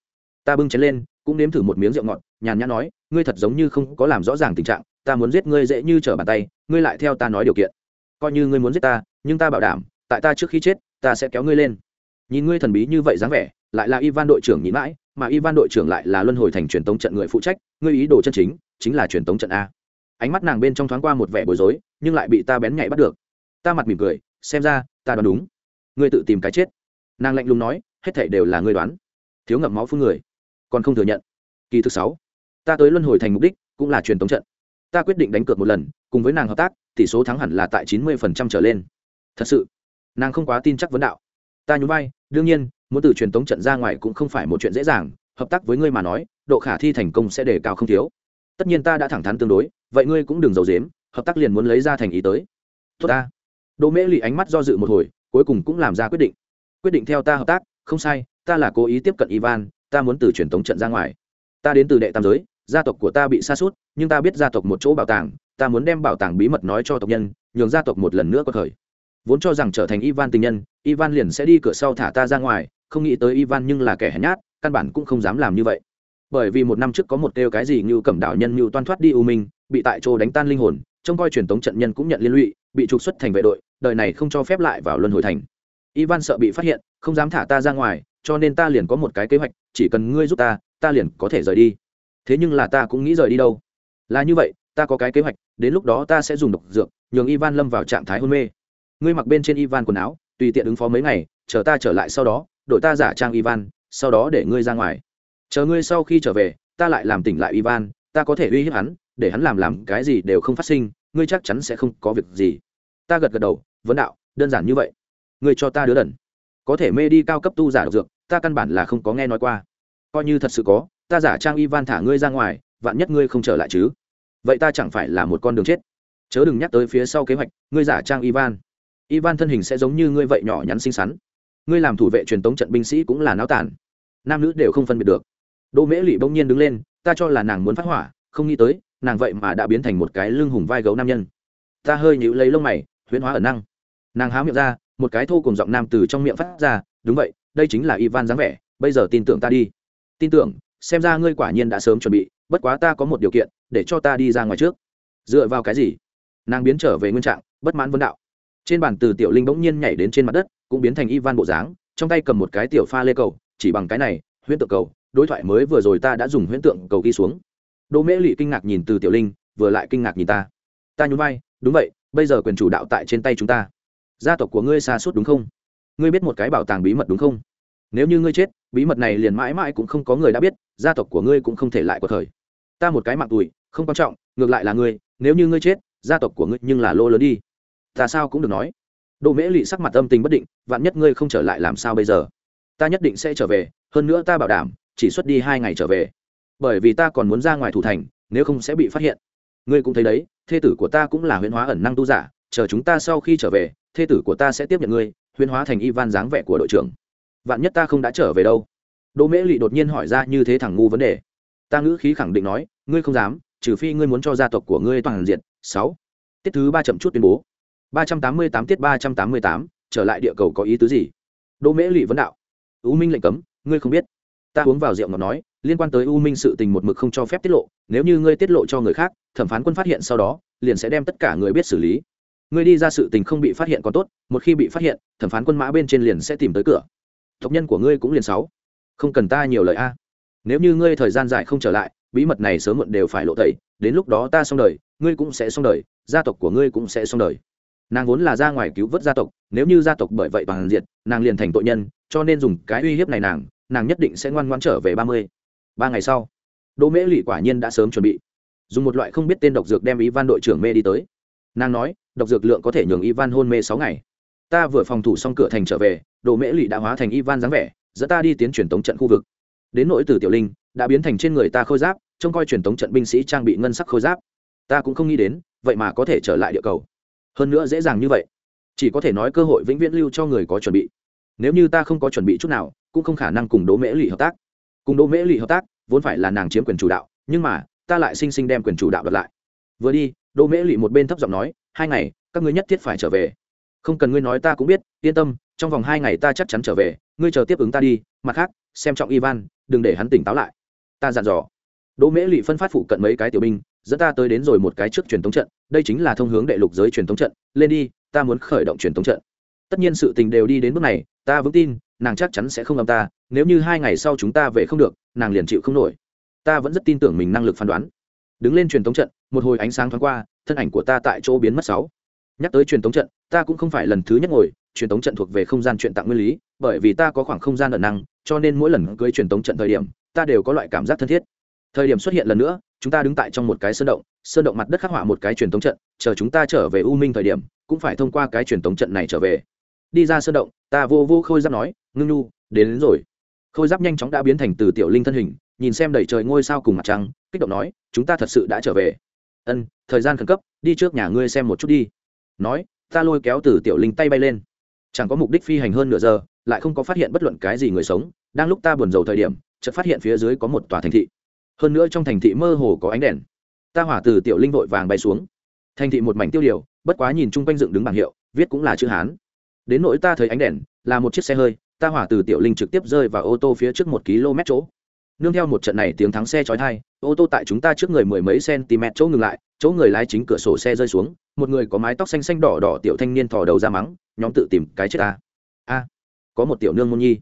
Ta bưng chén lên, cũng nếm thử một miếng rượu ngọt, nhàn nhã nói, ngươi thật giống như không có làm rõ ràng tình trạng, ta muốn giết ngươi dễ như trở bàn tay, ngươi lại theo ta nói điều kiện. Coi như ngươi muốn giết ta, nhưng ta bảo đảm, tại ta trước khi chết, ta sẽ kéo ngươi lên. Nhìn ngươi thần bí như vậy dáng vẻ, lại là ivan đội trưởng nhịn mãi mà ivan đội trưởng lại là luân hồi thành truyền tống trận người phụ trách, ngươi ý đồ chân chính chính là truyền tống trận a. Ánh mắt nàng bên trong thoáng qua một vẻ bối rối, nhưng lại bị ta bén nhạy bắt được. Ta mặt mỉm cười, xem ra, ta đoán đúng. Ngươi tự tìm cái chết. Nàng lạnh lùng nói, hết thảy đều là ngươi đoán. Thiếu ngậm máu phun người. Còn không thừa nhận. Kỳ thứ sáu. Ta tới luân hồi thành mục đích, cũng là truyền tống trận. Ta quyết định đánh cược một lần, cùng với nàng hợp tác, tỷ số thắng hẳn là tại chín mươi phần trăm trở lên. Thật sự, nàng không quá tin chắc vấn đạo. Ta nhún vai, đương nhiên muốn từ truyền tống trận ra ngoài cũng không phải một chuyện dễ dàng, hợp tác với ngươi mà nói, độ khả thi thành công sẽ đề cao không thiếu. Tất nhiên ta đã thẳng thắn tương đối, vậy ngươi cũng đừng giấu dếm hợp tác liền muốn lấy ra thành ý tới. Tốt ta. Đỗ mễ lì ánh mắt do dự một hồi, cuối cùng cũng làm ra quyết định. Quyết định theo ta hợp tác, không sai, ta là cố ý tiếp cận ivan, ta muốn từ truyền tống trận ra ngoài. Ta đến từ đệ tam giới, gia tộc của ta bị sa sút, nhưng ta biết gia tộc một chỗ bảo tàng, ta muốn đem bảo tàng bí mật nói cho tộc nhân, nhường gia tộc một lần nữa có thời. Vốn cho rằng trở thành ivan tình nhân, ivan liền sẽ đi cửa sau thả ta ra ngoài không nghĩ tới ivan nhưng là kẻ hèn nhát, căn bản cũng không dám làm như vậy. Bởi vì một năm trước có một kêu cái gì như cẩm đạo nhân như toan thoát đi u minh, bị tại chỗ đánh tan linh hồn, trông coi truyền tống trận nhân cũng nhận liên lụy, bị trục xuất thành vệ đội, đời này không cho phép lại vào luân hồi thành. Ivan sợ bị phát hiện, không dám thả ta ra ngoài, cho nên ta liền có một cái kế hoạch, chỉ cần ngươi giúp ta ta liền có thể rời đi. Thế nhưng là ta cũng nghĩ rời đi đâu? Là như vậy, ta có cái kế hoạch, đến lúc đó ta sẽ dùng độc dược, nhường ivan lâm vào trạng thái hôn mê. Ngươi mặc bên trên ivan quần áo, tùy tiện ứng phó mấy ngày, chờ ta trở lại sau đó đội ta giả trang ivan, sau đó để ngươi ra ngoài. Chờ ngươi sau khi trở về, ta lại làm tỉnh lại ivan, ta có thể uy hiếp hắn, để hắn làm làm cái gì đều không phát sinh, ngươi chắc chắn sẽ không có việc gì. Ta gật gật đầu, vấn đạo, đơn giản như vậy. Ngươi cho ta đứa đần. Có thể mê đi cao cấp tu giả độc dược, ta căn bản là không có nghe nói qua. Coi như thật sự có, ta giả trang ivan thả ngươi ra ngoài, vạn nhất ngươi không trở lại chứ? Vậy ta chẳng phải là một con đường chết. Chớ đừng nhắc tới phía sau kế hoạch, ngươi giả trang ivan. Ivan thân hình sẽ giống như ngươi vậy nhỏ nhắn xinh xắn ngươi làm thủ vệ truyền tống trận binh sĩ cũng là náo tản nam nữ đều không phân biệt được. Đỗ mễ lụy bỗng nhiên đứng lên, ta cho là nàng muốn phát hỏa, không nghĩ tới, nàng vậy mà đã biến thành một cái lưng hùng vai gấu nam nhân. Ta hơi nhíu lấy lông mày, huyễn hóa ẩn năng. Nàng há miệng ra, một cái thô cùng giọng nam từ trong miệng phát ra, đúng vậy, đây chính là ivan dáng vẻ, bây giờ tin tưởng ta đi. Tin tưởng, xem ra ngươi quả nhiên đã sớm chuẩn bị, bất quá ta có một điều kiện, để cho ta đi ra ngoài trước. Dựa vào cái gì? Nàng biến trở về nguyên trạng, bất mãn vấn đạo. Trên bàn từ tiểu linh bỗng nhiên nhảy đến trên mặt đất cũng biến thành ivan bộ dáng, trong tay cầm một cái tiểu pha lê cầu, chỉ bằng cái này, huyễn tượng cầu, đối thoại mới vừa rồi ta đã dùng huyễn tượng cầu ghi xuống. Đỗ mễ lị kinh ngạc nhìn từ tiểu linh, vừa lại kinh ngạc nhìn ta. Ta nhún vai, đúng vậy, bây giờ quyền chủ đạo tại trên tay chúng ta. Gia tộc của ngươi xa suốt đúng không? Ngươi biết một cái bảo tàng bí mật đúng không? Nếu như ngươi chết, bí mật này liền mãi mãi cũng không có người đã biết, gia tộc của ngươi cũng không thể lại cuộc thời. Ta một cái mạng tuổi, không quan trọng, ngược lại là ngươi, nếu như ngươi chết, gia tộc của ngươi nhưng là lô lớn đi. Ta sao cũng được nói đỗ mễ lị sắc mặt âm tình bất định, vạn nhất ngươi không trở lại làm sao bây giờ? Ta nhất định sẽ trở về, hơn nữa ta bảo đảm, chỉ xuất đi hai ngày trở về. Bởi vì ta còn muốn ra ngoài thủ thành, nếu không sẽ bị phát hiện. Ngươi cũng thấy đấy, thê tử của ta cũng là huyễn hóa ẩn năng tu giả, chờ chúng ta sau khi trở về, thê tử của ta sẽ tiếp nhận ngươi, huyễn hóa thành ivan dáng vẻ của đội trưởng. Vạn nhất ta không đã trở về đâu? Đỗ mễ lị đột nhiên hỏi ra như thế thằng ngu vấn đề. Ta ngữ khí khẳng định nói, ngươi không dám, trừ phi ngươi muốn cho gia tộc của ngươi toàn diện. Sáu. Tiết thứ ba chậm chút tuyên bố ba trăm tám mươi tám tiết ba trăm tám mươi tám, trở lại địa cầu có ý tứ gì? Đỗ mễ Lệ vấn đạo. U minh lệnh cấm, ngươi không biết. Ta uống vào rượu ngọt nói, liên quan tới u minh sự tình một mực không cho phép tiết lộ, nếu như ngươi tiết lộ cho người khác, thẩm phán quân phát hiện sau đó, liền sẽ đem tất cả người biết xử lý. Ngươi đi ra sự tình không bị phát hiện còn tốt, một khi bị phát hiện, thẩm phán quân mã bên trên liền sẽ tìm tới cửa. Tộc nhân của ngươi cũng liền sáu. Không cần ta nhiều lời a. Nếu như ngươi thời gian dài không trở lại, bí mật này sớm muộn đều phải lộ tẩy, đến lúc đó ta xong đời, ngươi cũng sẽ xong đời, gia tộc của ngươi cũng sẽ xong đời nàng vốn là ra ngoài cứu vớt gia tộc, nếu như gia tộc bởi vậy bằng diệt, nàng liền thành tội nhân, cho nên dùng cái uy hiếp này nàng nàng nhất định sẽ ngoan ngoan trở về ba mươi. Ba ngày sau, đỗ mễ lụy quả nhiên đã sớm chuẩn bị. Dùng một loại không biết tên độc dược đem ivan đội trưởng mê đi tới. Nàng nói, độc dược lượng có thể nhường ivan hôn mê sáu ngày. Ta vừa phòng thủ xong cửa thành trở về, đỗ mễ lụy đã hóa thành ivan dáng vẻ, dẫn ta đi tiến truyền tống trận khu vực. Đến nỗi từ tiểu linh, đã biến thành trên người ta khôi giáp, trông coi truyền tống trận binh sĩ trang bị ngân sắc khôi giáp. Ta cũng không nghĩ đến, vậy mà có thể trở lại địa cầu hơn nữa dễ dàng như vậy, chỉ có thể nói cơ hội vĩnh viễn lưu cho người có chuẩn bị. Nếu như ta không có chuẩn bị chút nào, cũng không khả năng cùng đỗ mễ lụy hợp tác. Cùng đỗ mễ lụy hợp tác, vốn phải là nàng chiếm quyền chủ đạo, nhưng mà, ta lại sinh sinh đem quyền chủ đạo bật lại. Vừa đi, đỗ mễ lụy một bên thấp giọng nói, hai ngày, các ngươi nhất thiết phải trở về. Không cần ngươi nói ta cũng biết, yên tâm, trong vòng hai ngày ta chắc chắn trở về, ngươi chờ tiếp ứng ta đi, mặt khác, xem trọng ivan, đừng để hắn tỉnh táo lại. Ta dặn dò. Đỗ mễ lụy phân phát phụ cận mấy cái tiểu binh dẫn ta tới đến rồi một cái trước truyền thống trận, đây chính là thông hướng đệ lục giới truyền thống trận, lên đi, ta muốn khởi động truyền thống trận. Tất nhiên sự tình đều đi đến bước này, ta vững tin, nàng chắc chắn sẽ không âm ta, nếu như hai ngày sau chúng ta về không được, nàng liền chịu không nổi. Ta vẫn rất tin tưởng mình năng lực phán đoán. Đứng lên truyền thống trận, một hồi ánh sáng thoáng qua, thân ảnh của ta tại chỗ biến mất sáu. Nhắc tới truyền thống trận, ta cũng không phải lần thứ nhất ngồi, truyền thống trận thuộc về không gian chuyện tặng nguyên lý, bởi vì ta có khoảng không gian ẩn năng, cho nên mỗi lần cưới truyền thống trận thời điểm, ta đều có loại cảm giác thân thiết thời điểm xuất hiện lần nữa chúng ta đứng tại trong một cái sơn động sơn động mặt đất khắc họa một cái truyền thống trận chờ chúng ta trở về u minh thời điểm cũng phải thông qua cái truyền thống trận này trở về. Đi ra sơn động ta vô vô khôi giáp nói ngưng nhu đến, đến rồi. Khôi giáp nhanh chóng đã biến thành từ tiểu linh thân hình nhìn xem đầy trời ngôi sao cùng mặt trăng kích động nói chúng ta thật sự đã trở về. Ân thời gian khẩn cấp đi trước nhà ngươi xem một chút đi. Nói ta lôi kéo từ tiểu linh tay bay lên. Chẳng có mục đích phi hành hơn nửa giờ lại không có phát hiện bất luận cái gì người sống đang lúc ta buồn rầu thời điểm chợt phát hiện phía dưới có một tòa thành thị hơn nữa trong thành thị mơ hồ có ánh đèn. Ta hỏa từ tiểu linh vội vàng bay xuống. Thành thị một mảnh tiêu điều, bất quá nhìn chung quanh dựng đứng bảng hiệu, viết cũng là chữ hán. Đến nỗi ta thấy ánh đèn, là một chiếc xe hơi, ta hỏa từ tiểu linh trực tiếp rơi vào ô tô phía trước một km chỗ. Nương theo một trận này tiếng thắng xe chói thai ô tô tại chúng ta trước người mười mấy cm chỗ ngừng lại, chỗ người lái chính cửa sổ xe rơi xuống, một người có mái tóc xanh xanh đỏ đỏ tiểu thanh niên thò đầu ra mắng, nhóm tự tìm cái chết ta. A, có một tiểu nương môn nhi.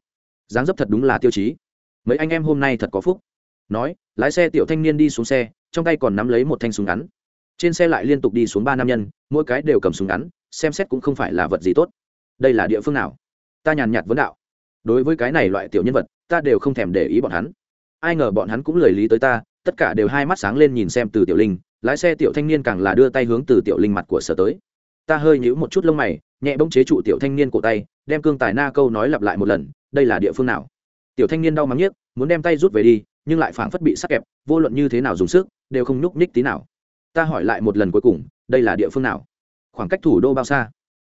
Dáng dấp thật đúng là tiêu chí. Mấy anh em hôm nay thật có phúc. Nói lái xe tiểu thanh niên đi xuống xe, trong tay còn nắm lấy một thanh súng ngắn. Trên xe lại liên tục đi xuống ba nam nhân, mỗi cái đều cầm súng ngắn, xem xét cũng không phải là vật gì tốt. Đây là địa phương nào? Ta nhàn nhạt vấn đạo. Đối với cái này loại tiểu nhân vật, ta đều không thèm để ý bọn hắn. Ai ngờ bọn hắn cũng lời lý tới ta, tất cả đều hai mắt sáng lên nhìn xem từ tiểu linh, lái xe tiểu thanh niên càng là đưa tay hướng từ tiểu linh mặt của sở tới. Ta hơi nhíu một chút lông mày, nhẹ bỗng chế trụ tiểu thanh niên cổ tay, đem cương tài na câu nói lặp lại một lần, đây là địa phương nào? Tiểu thanh niên đau mắng nhiếc, muốn đem tay rút về đi nhưng lại phảng phất bị sắc kẹp, vô luận như thế nào dùng sức, đều không nhúc nhích tí nào. Ta hỏi lại một lần cuối cùng, đây là địa phương nào? Khoảng cách thủ đô bao xa?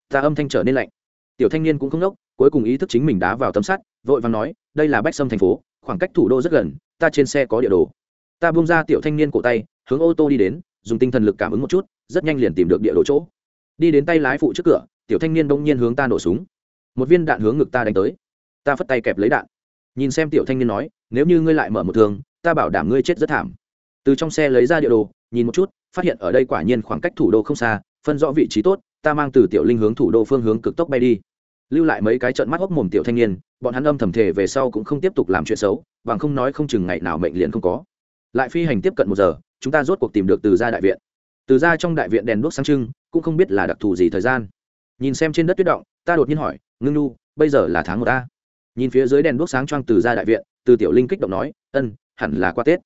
Ta âm thanh trở nên lạnh. Tiểu thanh niên cũng không đốc cuối cùng ý thức chính mình đá vào tấm sắt, vội vàng nói, đây là bách sâm thành phố, khoảng cách thủ đô rất gần, ta trên xe có địa đồ. Ta buông ra tiểu thanh niên cổ tay, hướng ô tô đi đến, dùng tinh thần lực cảm ứng một chút, rất nhanh liền tìm được địa đồ chỗ. Đi đến tay lái phụ trước cửa, tiểu thanh niên đông nhiên hướng ta nổ súng. Một viên đạn hướng ngực ta đánh tới. Ta phất tay kẹp lấy đạn nhìn xem tiểu thanh niên nói, nếu như ngươi lại mở một thường ta bảo đảm ngươi chết rất thảm. Từ trong xe lấy ra địa đồ, nhìn một chút, phát hiện ở đây quả nhiên khoảng cách thủ đô không xa, phân rõ vị trí tốt, ta mang từ tiểu linh hướng thủ đô phương hướng cực tốc bay đi. Lưu lại mấy cái trận mắt hốc mồm tiểu thanh niên, bọn hắn âm thầm thể về sau cũng không tiếp tục làm chuyện xấu, bằng không nói không chừng ngày nào mệnh liền không có. Lại phi hành tiếp cận một giờ, chúng ta rốt cuộc tìm được từ gia đại viện. Từ gia trong đại viện đèn đuốc sáng trưng, cũng không biết là đặc thù gì thời gian. Nhìn xem trên đất tuyết động, ta đột nhiên hỏi, ngưng nu, bây giờ là tháng một ta? Nhìn phía dưới đèn đuốc sáng choang từ ra đại viện, từ tiểu linh kích động nói, ân, hẳn là qua tết.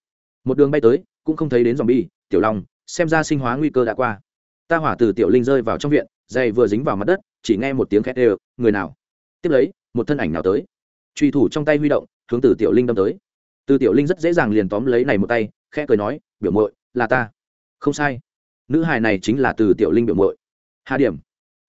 Một đường bay tới, cũng không thấy đến dòm bi tiểu long, xem ra sinh hóa nguy cơ đã qua. Ta hỏa từ tiểu linh rơi vào trong viện dày vừa dính vào mặt đất, chỉ nghe một tiếng khét đều, người nào? Tiếp lấy, một thân ảnh nào tới? Truy thủ trong tay huy động, hướng từ tiểu linh đâm tới. Từ tiểu linh rất dễ dàng liền tóm lấy này một tay, khẽ cười nói, biểu muội, là ta. Không sai. Nữ hài này chính là từ tiểu linh biểu muội. Hà điểm.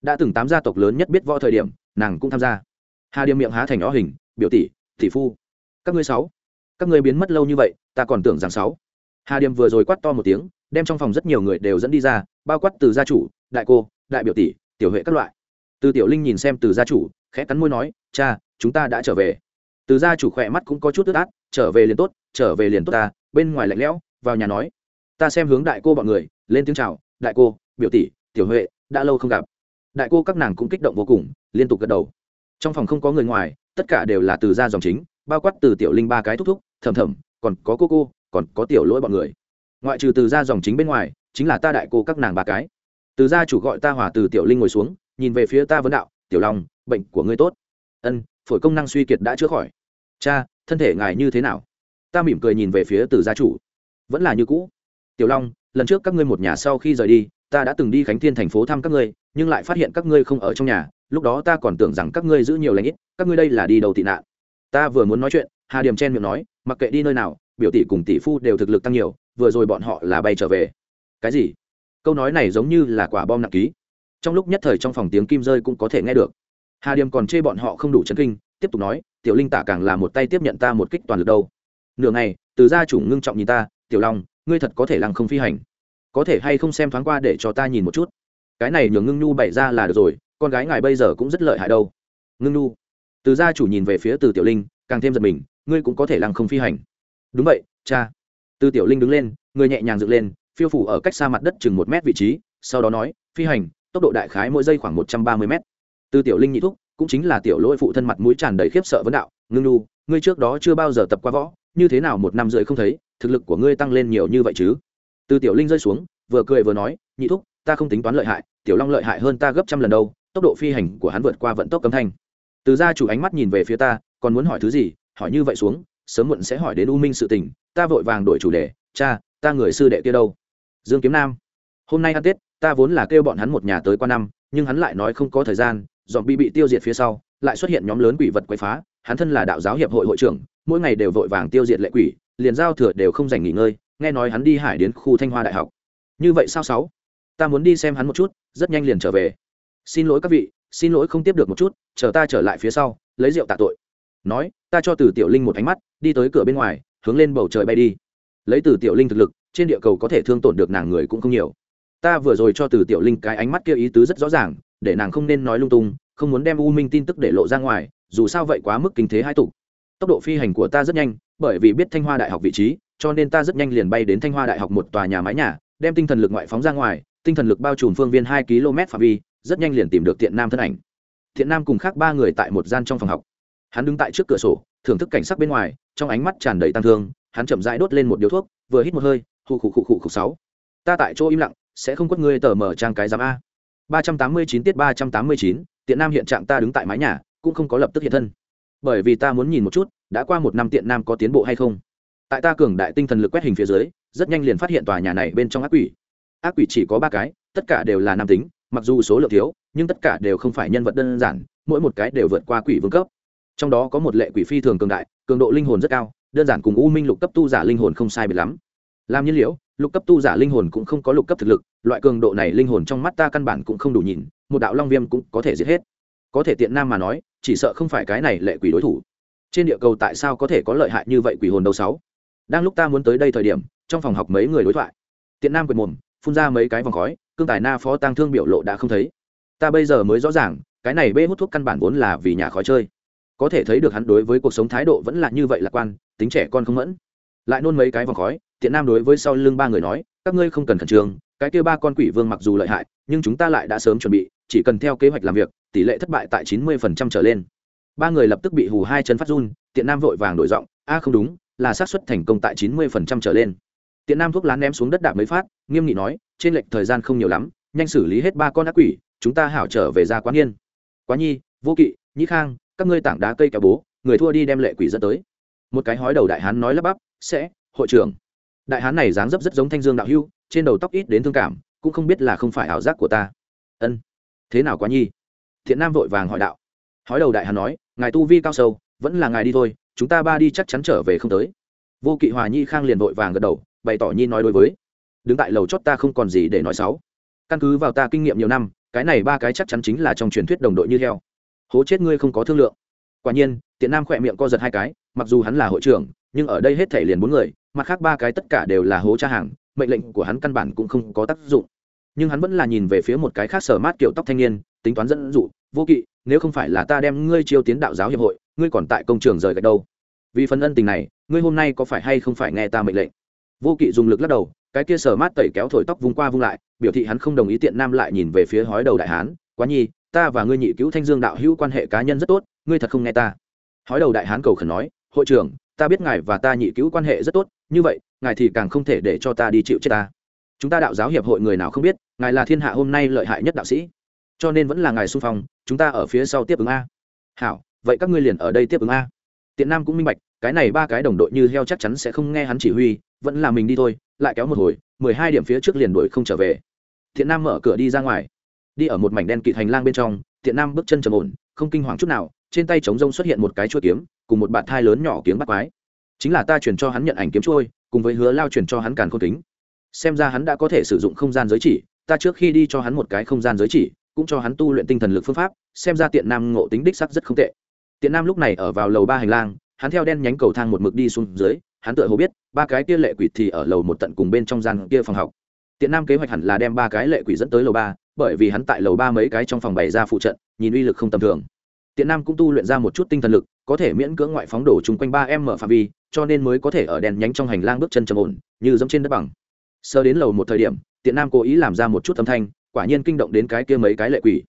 Đã từng tám gia tộc lớn nhất biết võ thời điểm, nàng cũng tham gia hà Điềm miệng há thành ó hình, biểu tỷ tỷ phu. Các ngươi sáu. Các ngươi biến mất lâu như vậy, ta còn tưởng rằng sáu. Hà Điềm vừa rồi quát to một tiếng, đem trong phòng rất nhiều người đều dẫn đi ra, bao quát từ gia chủ, đại cô, đại biểu tỷ, tiểu huệ các loại. Từ tiểu linh nhìn xem từ gia chủ, khẽ cắn môi nói, cha, chúng ta đã trở về. Từ gia chủ khỏe mắt cũng có chút tức át, trở về liền tốt, trở về liền tốt ta. Bên ngoài lạnh lẽo, vào nhà nói, ta xem hướng đại cô bọn người, lên tiếng chào, đại cô, biểu tỷ, tiểu huệ, đã lâu không gặp. Đại cô các nàng cũng kích động vô cùng, liên tục gật đầu trong phòng không có người ngoài, tất cả đều là từ gia dòng chính, bao quát từ tiểu linh ba cái thúc thúc, thầm thầm, còn có cô cô, còn có tiểu lỗi bọn người. Ngoại trừ từ gia dòng chính bên ngoài, chính là ta đại cô các nàng ba cái. Từ gia chủ gọi ta hỏa từ tiểu linh ngồi xuống, nhìn về phía ta vấn đạo, tiểu long, bệnh của ngươi tốt. Ân, phổi công năng suy kiệt đã chữa khỏi. Cha, thân thể ngài như thế nào? Ta mỉm cười nhìn về phía từ gia chủ. Vẫn là như cũ. Tiểu long, lần trước các ngươi một nhà sau khi rời đi, ta đã từng đi khánh thiên thành phố thăm các ngươi, nhưng lại phát hiện các ngươi không ở trong nhà lúc đó ta còn tưởng rằng các ngươi giữ nhiều lãnh ít, các ngươi đây là đi đầu tị nạn. Ta vừa muốn nói chuyện, hà điểm chen miệng nói, mặc kệ đi nơi nào, biểu tỷ cùng tỷ phu đều thực lực tăng nhiều, vừa rồi bọn họ là bay trở về. Cái gì? Câu nói này giống như là quả bom nặng ký. Trong lúc nhất thời trong phòng tiếng kim rơi cũng có thể nghe được. Hà điềm còn chê bọn họ không đủ chấn kinh, tiếp tục nói, tiểu linh tả càng là một tay tiếp nhận ta một kích toàn lực đâu. Nửa ngày, từ gia chủ ngưng trọng nhìn ta, tiểu long, ngươi thật có thể lăng không phi hành. Có thể hay không xem thoáng qua để cho ta nhìn một chút? Cái này nhường ngưng nhu bày ra là được rồi con gái ngài bây giờ cũng rất lợi hại đâu. Ngưng Nu, từ gia chủ nhìn về phía từ tiểu linh càng thêm giật mình ngươi cũng có thể lăng không phi hành. Đúng vậy cha. Từ tiểu linh đứng lên người nhẹ nhàng dựng lên phiêu phủ ở cách xa mặt đất chừng một mét vị trí sau đó nói phi hành tốc độ đại khái mỗi giây khoảng một trăm ba mươi mét. Từ tiểu linh nhị thúc cũng chính là tiểu lỗi phụ thân mặt mũi tràn đầy khiếp sợ vấn đạo ngưng nu ngươi trước đó chưa bao giờ tập qua võ như thế nào một năm rưỡi không thấy thực lực của ngươi tăng lên nhiều như vậy chứ? Từ tiểu linh rơi xuống vừa cười vừa nói nhị thúc ta không tính toán lợi hại tiểu long lợi hại hơn ta gấp trăm lần đâu tốc độ phi hành của hắn vượt qua vận tốc cấm thanh. Từ gia chủ ánh mắt nhìn về phía ta, còn muốn hỏi thứ gì, hỏi như vậy xuống, sớm muộn sẽ hỏi đến u minh sự tình, ta vội vàng đổi chủ đề, cha, ta người sư đệ kia đâu? Dương kiếm nam, hôm nay ăn tết, ta vốn là kêu bọn hắn một nhà tới qua năm, nhưng hắn lại nói không có thời gian, dọn bị bị tiêu diệt phía sau, lại xuất hiện nhóm lớn quỷ vật quậy phá, hắn thân là đạo giáo hiệp hội hội trưởng, mỗi ngày đều vội vàng tiêu diệt lệ quỷ, liền giao thừa đều không dành nghỉ ngơi, nghe nói hắn đi hải đến khu thanh hoa đại học. Như vậy sao sáu? Ta muốn đi xem hắn một chút, rất nhanh liền trở về xin lỗi các vị, xin lỗi không tiếp được một chút, chờ ta trở lại phía sau, lấy rượu tạ tội. Nói, ta cho từ tiểu linh một ánh mắt, đi tới cửa bên ngoài, hướng lên bầu trời bay đi. Lấy từ tiểu linh thực lực, trên địa cầu có thể thương tổn được nàng người cũng không nhiều. Ta vừa rồi cho từ tiểu linh cái ánh mắt kia ý tứ rất rõ ràng, để nàng không nên nói lung tung, không muốn đem u minh tin tức để lộ ra ngoài, dù sao vậy quá mức kinh thế hai tục tốc độ phi hành của ta rất nhanh, bởi vì biết thanh hoa đại học vị trí, cho nên ta rất nhanh liền bay đến thanh hoa đại học một tòa nhà mái nhà, đem tinh thần lực ngoại phóng ra ngoài, tinh thần lực bao trùm phương viên hai km phạm vi rất nhanh liền tìm được thiện nam thân ảnh. Thiện nam cùng khác ba người tại một gian trong phòng học. Hắn đứng tại trước cửa sổ, thưởng thức cảnh sắc bên ngoài, trong ánh mắt tràn đầy tăng thương, hắn chậm rãi đốt lên một điếu thuốc, vừa hít một hơi hụ khụ khụ khụ khụ sáu. Ta tại chỗ im lặng, sẽ không quất ngươi tờ mở trang cái giám a. ba trăm tám mươi chín tiết ba trăm tám mươi chín tiện nam hiện trạng ta đứng tại mái nhà, cũng không có lập tức hiện thân. Bởi vì ta muốn nhìn một chút, đã qua một năm tiện nam có tiến bộ hay không. Tại ta cường đại tinh thần lực quét hình phía dưới, rất nhanh liền phát hiện tòa nhà này bên trong ác quỷ. Ác quỷ chỉ có ba cái, tất cả đều là nam tính mặc dù số lượng thiếu, nhưng tất cả đều không phải nhân vật đơn giản, mỗi một cái đều vượt qua quỷ vương cấp. Trong đó có một lệ quỷ phi thường cường đại, cường độ linh hồn rất cao, đơn giản cùng u minh lục cấp tu giả linh hồn không sai biệt lắm. Làm nhiên liễu lục cấp tu giả linh hồn cũng không có lục cấp thực lực, loại cường độ này linh hồn trong mắt ta căn bản cũng không đủ nhìn, một đạo long viêm cũng có thể giết hết. Có thể tiện nam mà nói, chỉ sợ không phải cái này lệ quỷ đối thủ. Trên địa cầu tại sao có thể có lợi hại như vậy quỷ hồn đầu sáu? Đang lúc ta muốn tới đây thời điểm, trong phòng học mấy người đối thoại. Tiện nam quệt mồm, phun ra mấy cái vòng khói cương tài na phó tăng thương biểu lộ đã không thấy. Ta bây giờ mới rõ ràng, cái này bê hút thuốc căn bản vốn là vì nhà khói chơi. Có thể thấy được hắn đối với cuộc sống thái độ vẫn là như vậy lạc quan, tính trẻ con không mẫn. Lại nôn mấy cái vòng khói, tiện nam đối với sau lưng ba người nói, các ngươi không cần khẩn trương, cái kia ba con quỷ vương mặc dù lợi hại, nhưng chúng ta lại đã sớm chuẩn bị, chỉ cần theo kế hoạch làm việc, tỷ lệ thất bại tại chín mươi phần trăm trở lên. Ba người lập tức bị hù hai chân phát run, tiện nam vội vàng đổi giọng, a, không đúng, là xác suất thành công tại chín mươi phần trăm trở lên tiện nam thuốc lá ném xuống đất đạp mấy phát, nghiêm nghị nói, trên lệch thời gian không nhiều lắm, nhanh xử lý hết ba con ác quỷ, chúng ta hảo trở về ra quán yên. Quá nhi, vô kỵ, nhĩ khang, các ngươi tảng đá cây kéo bố, người thua đi đem lệ quỷ dẫn tới. Một cái hói đầu đại hán nói lắp bắp, sẽ, hội trưởng. Đại hán này dáng dấp rất giống thanh dương đạo hưu trên đầu tóc ít đến thương cảm, cũng không biết là không phải ảo giác của ta. Ân, thế nào quá nhi? Thiện nam vội vàng hỏi đạo. Hói đầu đại hán nói, ngài tu vi cao sâu, vẫn là ngài đi thôi, chúng ta ba đi chắc chắn trở về không tới. Vô kỵ hòa nhi khang liền vội vàng gật đầu bày tỏ nhi nói đối với. Đứng tại lầu chót ta không còn gì để nói xấu. Căn cứ vào ta kinh nghiệm nhiều năm, cái này ba cái chắc chắn chính là trong truyền thuyết đồng đội như heo. Hố chết ngươi không có thương lượng. Quả nhiên, tiện nam khỏe miệng co giật hai cái, mặc dù hắn là hội trưởng, nhưng ở đây hết thể liền bốn người, mặt khác ba cái tất cả đều là hố cha hàng, mệnh lệnh của hắn căn bản cũng không có tác dụng. Nhưng hắn vẫn là nhìn về phía một cái khác sở mát kiểu tóc thanh niên, tính toán dẫn dụ, vô kỵ, nếu không phải là ta đem ngươi chiêu tiến đạo giáo hiệp hội, ngươi còn tại công trường rời gạch đâu. Vì phần ân tình này, ngươi hôm nay có phải hay không phải nghe ta mệnh lệnh? Vô kỵ dùng lực lắc đầu, cái kia sở mát tẩy kéo thổi tóc vung qua vung lại, biểu thị hắn không đồng ý tiện nam lại nhìn về phía hói đầu đại hán, quá nhi, ta và ngươi nhị cứu thanh dương đạo hữu quan hệ cá nhân rất tốt, ngươi thật không nghe ta. Hói đầu đại hán cầu khẩn nói, hội trưởng, ta biết ngài và ta nhị cứu quan hệ rất tốt, như vậy, ngài thì càng không thể để cho ta đi chịu chết ta. Chúng ta đạo giáo hiệp hội người nào không biết, ngài là thiên hạ hôm nay lợi hại nhất đạo sĩ, cho nên vẫn là ngài xung phong, chúng ta ở phía sau tiếp ứng a. Hảo, vậy các ngươi liền ở đây tiếp ứng a. Tiện nam cũng minh bạch, cái này ba cái đồng đội như heo chắc chắn sẽ không nghe hắn chỉ huy vẫn là mình đi thôi, lại kéo một hồi, mười hai điểm phía trước liền đuổi không trở về. Thiện nam mở cửa đi ra ngoài. Đi ở một mảnh đen kịt hành lang bên trong, thiện nam bước chân trầm ổn, không kinh hoàng chút nào, trên tay trống rông xuất hiện một cái chuôi kiếm, cùng một bạt thai lớn nhỏ kiếm bắt quái. Chính là ta truyền cho hắn nhận ảnh kiếm trôi cùng với hứa lao truyền cho hắn càn khôn kính. Xem ra hắn đã có thể sử dụng không gian giới chỉ, ta trước khi đi cho hắn một cái không gian giới chỉ, cũng cho hắn tu luyện tinh thần lực phương pháp, xem ra tiện nam ngộ tính đích sắc rất không tệ. Tiện nam lúc này ở vào lầu ba hành lang, hắn theo đen nhánh cầu thang một mực đi xuống dưới hắn tựa hồ biết, ba cái kia lệ quỷ thì ở lầu một tận cùng bên trong gian kia phòng học. Tiện nam kế hoạch hẳn là đem ba cái lệ quỷ dẫn tới lầu ba, bởi vì hắn tại lầu ba mấy cái trong phòng bày ra phụ trận, nhìn uy lực không tầm thường. Tiện nam cũng tu luyện ra một chút tinh thần lực, có thể miễn cưỡng ngoại phóng đổ chung quanh ba em mở phạm vi, cho nên mới có thể ở đèn nhánh trong hành lang bước chân trầm ổn, như giống trên đất bằng. Sơ đến lầu một thời điểm, tiện nam cố ý làm ra một chút âm thanh, quả nhiên kinh động đến cái kia mấy cái lệ quỷ.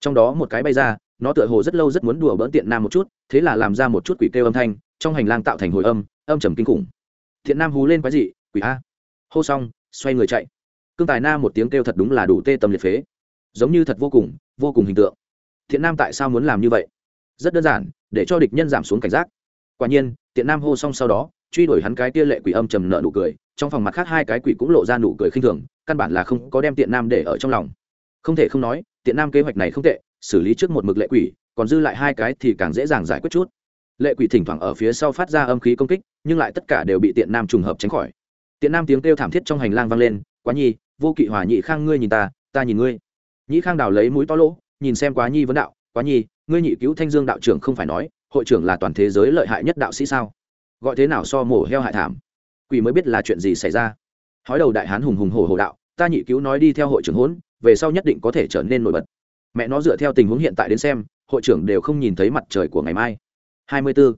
Trong đó một cái bay ra, nó tựa hồ rất lâu rất muốn đùa bỡn tiện nam một chút, thế là làm ra một chút quỷ kêu âm thanh, trong hành lang tạo thành hồi âm âm trầm kinh khủng. Thiện nam hú lên quái dị, quỷ a. Hô xong, xoay người chạy. Cương tài nam một tiếng kêu thật đúng là đủ tê tâm liệt phế. Giống như thật vô cùng vô cùng hình tượng. Thiện nam tại sao muốn làm như vậy? Rất đơn giản, để cho địch nhân giảm xuống cảnh giác. Quả nhiên, Thiện nam hô xong sau đó, truy đuổi hắn cái tia lệ quỷ âm trầm nợ nụ cười. Trong phòng mặt khác hai cái quỷ cũng lộ ra nụ cười khinh thường, căn bản là không có đem tiện nam để ở trong lòng. Không thể không nói tiện nam kế hoạch này không tệ, xử lý trước một mực lệ quỷ, còn dư lại hai cái thì càng dễ dàng giải quyết chút lệ quỷ thỉnh thoảng ở phía sau phát ra âm khí công kích, nhưng lại tất cả đều bị tiện nam trùng hợp tránh khỏi. Tiện nam tiếng kêu thảm thiết trong hành lang vang lên, quá nhi, vô kỵ hòa nhị khang ngươi nhìn ta ta nhìn ngươi. Nhị khang đào lấy mũi to lỗ, nhìn xem quá nhi vấn đạo, quá nhi, ngươi nhị cứu thanh dương đạo trưởng không phải nói, hội trưởng là toàn thế giới lợi hại nhất đạo sĩ sao? Gọi thế nào so mổ heo hại thảm? Quỷ mới biết là chuyện gì xảy ra. Hói đầu đại hán hùng hùng hổ hổ đạo, ta nhị cứu nói đi theo hội trưởng hỗn, về sau nhất định có thể trở nên nổi bật. Mẹ nó dựa theo tình huống hiện tại đến xem, hội trưởng đều không nhìn thấy mặt trời của ngày mai hai mươi 24.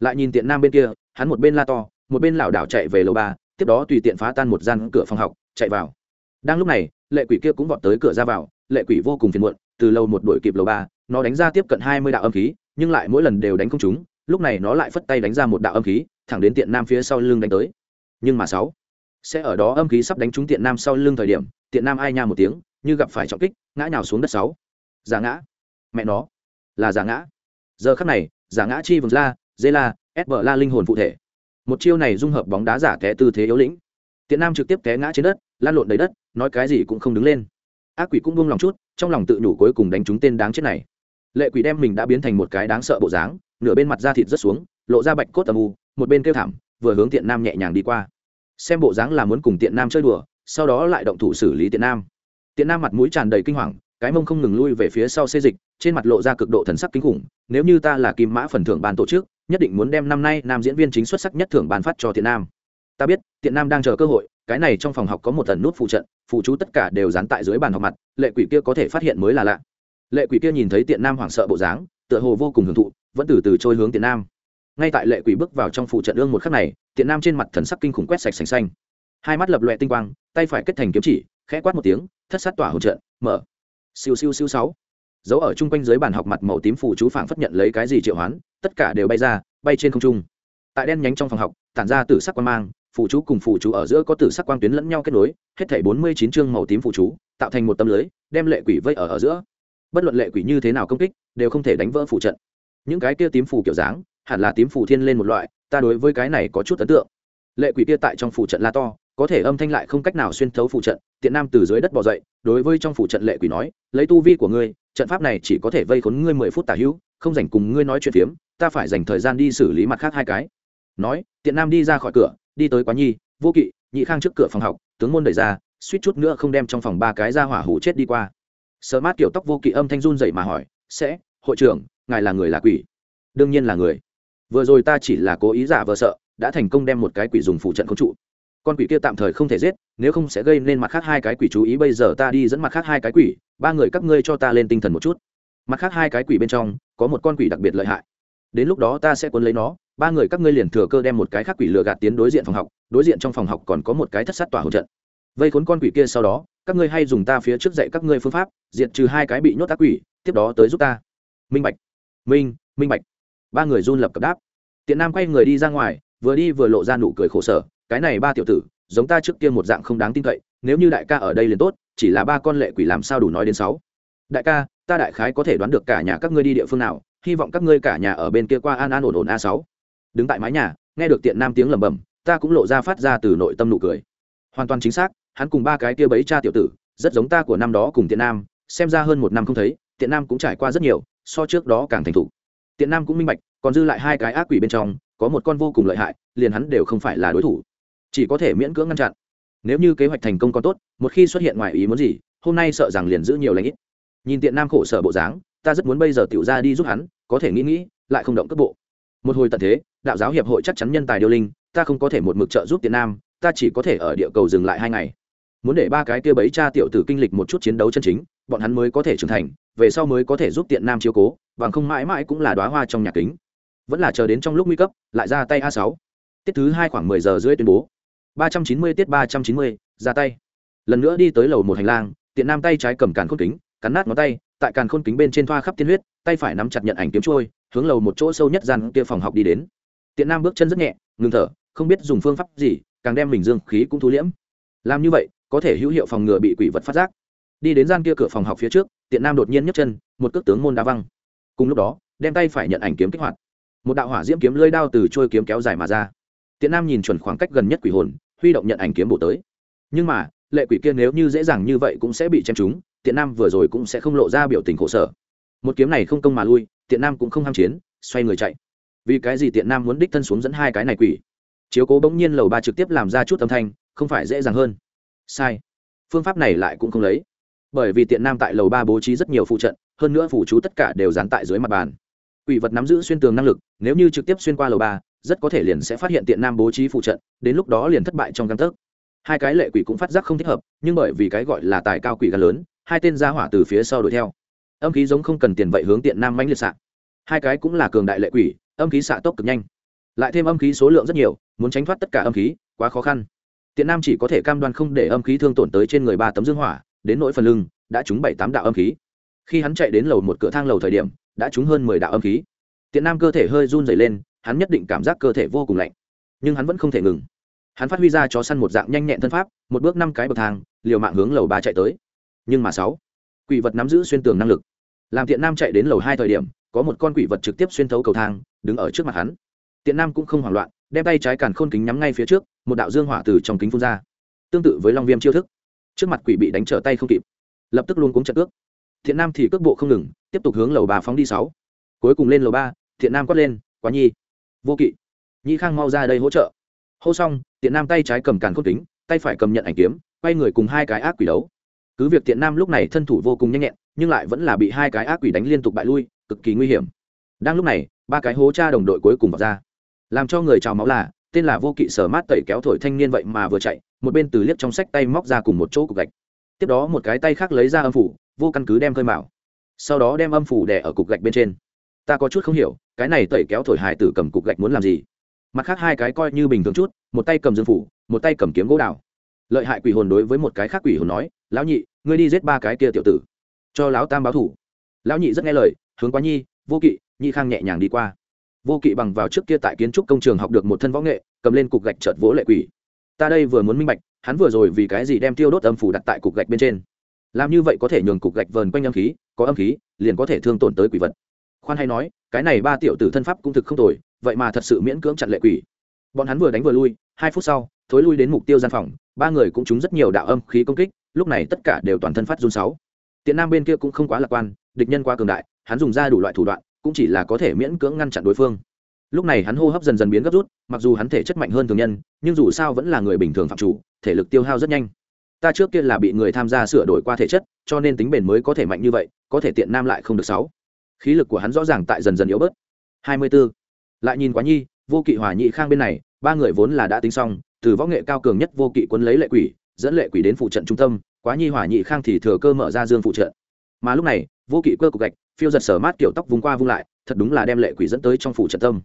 lại nhìn tiện nam bên kia, hắn một bên la to, một bên lảo đảo chạy về lầu ba, tiếp đó tùy tiện phá tan một gian cửa phòng học, chạy vào. Đang lúc này, lệ quỷ kia cũng vọt tới cửa ra vào, lệ quỷ vô cùng phiền muộn, từ lâu một đuổi kịp lầu ba, nó đánh ra tiếp cận hai mươi đạo âm khí, nhưng lại mỗi lần đều đánh không trúng, lúc này nó lại phất tay đánh ra một đạo âm khí, thẳng đến tiện nam phía sau lưng đánh tới. Nhưng mà sáu, sẽ ở đó âm khí sắp đánh trúng tiện nam sau lưng thời điểm, tiện nam ai nha một tiếng, như gặp phải trọng kích, ngã nhào xuống đất sáu. Giả ngã. Mẹ nó. Là giả ngã. Giờ khắc này giả ngã chi vừng la, dê la ép vợ la linh hồn phụ thể. Một chiêu này dung hợp bóng đá giả té tư thế yếu lĩnh. Tiện nam trực tiếp té ngã trên đất lan lộn đầy đất, nói cái gì cũng không đứng lên. Ác quỷ cũng buông lòng chút, trong lòng tự nhủ cuối cùng đánh trúng tên đáng chết này. Lệ quỷ đem mình đã biến thành một cái đáng sợ bộ dáng, nửa bên mặt da thịt rớt xuống, lộ ra bạch cốt tầm u, một bên kêu thảm, vừa hướng tiện nam nhẹ nhàng đi qua. Xem bộ dáng là muốn cùng tiện nam chơi đùa, sau đó lại động thủ xử lý tiện nam. Tiện nam mặt mũi tràn đầy kinh hoàng, cái mông không ngừng lui về phía sau xê dịch trên mặt lộ ra cực độ thần sắc kinh khủng, nếu như ta là kim mã phần thưởng ban tổ chức, nhất định muốn đem năm nay nam diễn viên chính xuất sắc nhất thưởng ban phát cho tiện nam. Ta biết tiện nam đang chờ cơ hội, cái này trong phòng học có một tần nút phụ trận, phụ chú tất cả đều dán tại dưới bàn học mặt, lệ quỷ kia có thể phát hiện mới là lạ. Lệ quỷ kia nhìn thấy tiện nam hoảng sợ bộ dáng, tựa hồ vô cùng hưởng thụ, vẫn từ từ trôi hướng tiện nam. Ngay tại lệ quỷ bước vào trong phụ trận ương một khắc này tiện nam trên mặt thần sắc kinh khủng quét sạch sành xanh. Hai mắt lập loẹ tinh quang, tay phải kết thành kiếm chỉ, khẽ quát một tiếng, thất sát tỏa hỗ trận, mở. Siêu siêu siêu sáu dấu ở chung quanh dưới bàn học mặt màu tím phủ chú phảng phất nhận lấy cái gì triệu hoán, tất cả đều bay ra, bay trên không trung. Tại đen nhánh trong phòng học, tản ra tử sắc quang mang phụ chú cùng phụ chú ở giữa có tử sắc quang tuyến lẫn nhau kết nối, hết thảy bốn mươi chín chương màu tím phụ chú, tạo thành một tấm lưới, đem lệ quỷ vây ở ở giữa. Bất luận lệ quỷ như thế nào công kích, đều không thể đánh vỡ phụ trận. Những cái kia tím phù kiểu dáng, hẳn là tím phù thiên lên một loại, ta đối với cái này có chút ấn tượng. Lệ quỷ kia tại trong phụ trận la to, có thể âm thanh lại không cách nào xuyên thấu phụ trận, tiện nam từ dưới đất bỏ dậy, đối với trong phụ trận lệ quỷ nói, lấy tu vi của ngươi trận pháp này chỉ có thể vây khốn ngươi mười phút tả hữu, không dành cùng ngươi nói chuyện phiếm, ta phải dành thời gian đi xử lý mặt khác hai cái. Nói, tiện nam đi ra khỏi cửa, đi tới quá nhi, vô kỵ, nhị khang trước cửa phòng học, tướng môn đẩy ra, suýt chút nữa không đem trong phòng ba cái ra hỏa hủ chết đi qua. Sợ mát kiểu tóc vô kỵ âm thanh run dậy mà hỏi, sẽ, hội trưởng, ngài là người là quỷ? Đương nhiên là người. Vừa rồi ta chỉ là cố ý giả vờ sợ, đã thành công đem một cái quỷ dùng phụ trận khống trụ con quỷ kia tạm thời không thể giết, nếu không sẽ gây nên mặt khác hai cái quỷ chú ý. Bây giờ ta đi dẫn mặt khác hai cái quỷ, ba người các ngươi cho ta lên tinh thần một chút. Mặt khác hai cái quỷ bên trong, có một con quỷ đặc biệt lợi hại. Đến lúc đó ta sẽ cuốn lấy nó, ba người các ngươi liền thừa cơ đem một cái khác quỷ lừa gạt tiến đối diện phòng học, đối diện trong phòng học còn có một cái thất sát tỏa hỗ trận. Vây khốn con quỷ kia sau đó, các ngươi hay dùng ta phía trước dạy các ngươi phương pháp, diệt trừ hai cái bị nhốt ác quỷ, tiếp đó tới giúp ta. Minh bạch, minh minh bạch. Ba người run lập cập đáp. Tiện nam quay người đi ra ngoài, vừa đi vừa lộ ra nụ cười khổ sở cái này ba tiểu tử, giống ta trước kia một dạng không đáng tin cậy, nếu như đại ca ở đây liền tốt, chỉ là ba con lệ quỷ làm sao đủ nói đến sáu. Đại ca, ta đại khái có thể đoán được cả nhà các ngươi đi địa phương nào, hy vọng các ngươi cả nhà ở bên kia qua an an ổn ổn a sáu. Đứng tại mái nhà, nghe được tiện nam tiếng lẩm bẩm, ta cũng lộ ra phát ra từ nội tâm nụ cười. Hoàn toàn chính xác, hắn cùng ba cái kia bấy cha tiểu tử, rất giống ta của năm đó cùng tiện nam, xem ra hơn một năm không thấy, tiện nam cũng trải qua rất nhiều, so trước đó càng thành thục. Tiện nam cũng minh bạch, còn dư lại hai cái ác quỷ bên trong, có một con vô cùng lợi hại, liền hắn đều không phải là đối thủ chỉ có thể miễn cưỡng ngăn chặn. Nếu như kế hoạch thành công còn tốt, một khi xuất hiện ngoài ý muốn gì, hôm nay sợ rằng liền giữ nhiều lãnh ít. Nhìn tiện nam khổ sở bộ dáng, ta rất muốn bây giờ tiểu ra đi giúp hắn, có thể nghĩ nghĩ, lại không động cấp bộ. Một hồi tận thế, đạo giáo hiệp hội chắc chắn nhân tài điêu linh, ta không có thể một mực trợ giúp tiện nam, ta chỉ có thể ở địa cầu dừng lại hai ngày. Muốn để ba cái kia bấy cha tiểu tử kinh lịch một chút chiến đấu chân chính, bọn hắn mới có thể trưởng thành, về sau mới có thể giúp tiện nam chiếu cố, bằng không mãi mãi cũng là đoá hoa trong nhà kính. Vẫn là chờ đến trong lúc nguy cấp, lại ra tay a sáu. Tiết thứ hai khoảng mười giờ rưỡi tuyên bố ba trăm chín mươi tiết ba trăm chín mươi, ra tay. Lần nữa đi tới lầu một hành lang, tiện nam tay trái cầm càn khôn kính, cắn nát ngón tay, tại càn khôn kính bên trên thoa khắp tiên huyết, tay phải nắm chặt nhận ảnh kiếm trôi, hướng lầu một chỗ sâu nhất gian kia phòng học đi đến. Tiện nam bước chân rất nhẹ, ngừng thở, không biết dùng phương pháp gì, càng đem mình dương khí cũng thu liễm. Làm như vậy, có thể hữu hiệu phòng ngừa bị quỷ vật phát giác. Đi đến gian kia cửa phòng học phía trước, tiện nam đột nhiên nhấc chân, một cước tướng môn đá văng. Cùng lúc đó, đem tay phải nhận ảnh kiếm kích hoạt. Một đạo hỏa diễm kiếm lưỡi đao từ trôi kiếm kéo dài mà ra. Tiện nam nhìn chuẩn khoảng cách gần nhất quỷ hồn huy động nhận ảnh kiếm bổ tới. Nhưng mà, lệ quỷ kia nếu như dễ dàng như vậy cũng sẽ bị chém trúng, tiện nam vừa rồi cũng sẽ không lộ ra biểu tình khổ sở. Một kiếm này không công mà lui, tiện nam cũng không ham chiến, xoay người chạy. Vì cái gì tiện nam muốn đích thân xuống dẫn hai cái này quỷ? Chiếu cố bỗng nhiên lầu ba trực tiếp làm ra chút âm thanh, không phải dễ dàng hơn. Sai. Phương pháp này lại cũng không lấy. Bởi vì tiện nam tại lầu ba bố trí rất nhiều phụ trận, hơn nữa phủ chú tất cả đều dán tại dưới mặt bàn. Quỷ vật nắm giữ xuyên tường năng lực, nếu như trực tiếp xuyên qua lầu ba rất có thể liền sẽ phát hiện tiện nam bố trí phụ trận, đến lúc đó liền thất bại trong căn tấc. Hai cái lệ quỷ cũng phát giác không thích hợp, nhưng bởi vì cái gọi là tài cao quỷ gan lớn, hai tên ra hỏa từ phía sau đuổi theo. Âm khí giống không cần tiền vậy hướng tiện nam mãnh liệt xạ. Hai cái cũng là cường đại lệ quỷ, âm khí xạ tốc cực nhanh. Lại thêm âm khí số lượng rất nhiều, muốn tránh thoát tất cả âm khí, quá khó khăn. Tiện nam chỉ có thể cam đoan không để âm khí thương tổn tới trên người ba tấm dương hỏa, đến nỗi phần lưng, đã trúng bảy tám đạo âm khí. Khi hắn chạy đến lầu một cửa thang lầu thời điểm, đã trúng hơn mười đạo âm khí. Tiện nam cơ thể hơi run dày lên hắn nhất định cảm giác cơ thể vô cùng lạnh, nhưng hắn vẫn không thể ngừng. Hắn phát huy ra chó săn một dạng nhanh nhẹn thân pháp, một bước năm cái bậc thang, liều mạng hướng lầu ba chạy tới. Nhưng mà sáu, quỷ vật nắm giữ xuyên tường năng lực. Làm tiện nam chạy đến lầu hai thời điểm, có một con quỷ vật trực tiếp xuyên thấu cầu thang, đứng ở trước mặt hắn. Tiện nam cũng không hoảng loạn, đem tay trái càn khôn kính nhắm ngay phía trước, một đạo dương hỏa từ trong kính phun ra. Tương tự với long viêm chiêu thức, trước mặt quỷ bị đánh trở tay không kịp, lập tức luôn cuống chặt ước. Thiện nam thì cước bộ không ngừng, tiếp tục hướng lầu ba phóng đi sáu. Cuối cùng lên lầu ba, thiện nam quát lên, quá nhi vô kỵ. Nhĩ khang mau ra đây hỗ trợ. Hô xong, tiện nam tay trái cầm càn khôn kính, tay phải cầm nhận ảnh kiếm, quay người cùng hai cái ác quỷ đấu. Cứ việc tiện nam lúc này thân thủ vô cùng nhanh nhẹn, nhưng lại vẫn là bị hai cái ác quỷ đánh liên tục bại lui, cực kỳ nguy hiểm. Đang lúc này, ba cái hố cha đồng đội cuối cùng vào ra. Làm cho người trào máu là, tên là vô kỵ sở mát tẩy kéo thổi thanh niên vậy mà vừa chạy, một bên từ liếc trong sách tay móc ra cùng một chỗ cục gạch. Tiếp đó một cái tay khác lấy ra âm phủ, vô căn cứ đem khơi mạo sau đó đem âm phủ đè ở cục gạch bên trên. Ta có chút không hiểu cái này tẩy kéo thổi hải tử cầm cục gạch muốn làm gì? Mặt khác hai cái coi như bình thường chút, một tay cầm dương phủ, một tay cầm kiếm gỗ đào. Lợi hại quỷ hồn đối với một cái khác quỷ hồn nói, lão nhị, ngươi đi giết ba cái kia tiểu tử. Cho lão tam báo thủ. Lão nhị rất nghe lời, hướng quá nhi, vô kỵ, nhị khang nhẹ nhàng đi qua. Vô kỵ bằng vào trước kia tại kiến trúc công trường học được một thân võ nghệ, cầm lên cục gạch chợt vỗ lệ quỷ. Ta đây vừa muốn minh bạch, hắn vừa rồi vì cái gì đem tiêu đốt âm phủ đặt tại cục gạch bên trên? Làm như vậy có thể nhường cục gạch vờn quanh âm khí, có âm khí, liền có thể thương tổn tới quỷ vật khoan hay nói, cái này ba tiểu tử thân pháp cũng thực không tồi, vậy mà thật sự miễn cưỡng chặn lệ quỷ. Bọn hắn vừa đánh vừa lui, hai phút sau, thối lui đến mục tiêu gian phòng, ba người cũng trúng rất nhiều đạo âm khí công kích, lúc này tất cả đều toàn thân phát run sáu. Tiện nam bên kia cũng không quá lạc quan, địch nhân quá cường đại, hắn dùng ra đủ loại thủ đoạn, cũng chỉ là có thể miễn cưỡng ngăn chặn đối phương. Lúc này hắn hô hấp dần dần biến gấp rút, mặc dù hắn thể chất mạnh hơn thường nhân, nhưng dù sao vẫn là người bình thường phạm chủ, thể lực tiêu hao rất nhanh. Ta trước kia là bị người tham gia sửa đổi qua thể chất, cho nên tính bền mới có thể mạnh như vậy, có thể tiện nam lại không được sáu khí lực của hắn rõ ràng tại dần dần yếu bớt. Hai mươi 24. lại nhìn quá nhi, vô kỵ hòa nhị khang bên này, ba người vốn là đã tính xong, từ võ nghệ cao cường nhất vô kỵ quân lấy lệ quỷ, dẫn lệ quỷ đến phụ trận trung tâm, quá nhi hỏa nhị khang thì thừa cơ mở ra dương phụ trận. Mà lúc này, vô kỵ cơ cục gạch, phiêu giật sở mát kiểu tóc vùng qua vung lại, thật đúng là đem lệ quỷ dẫn tới trong phụ trận tâm.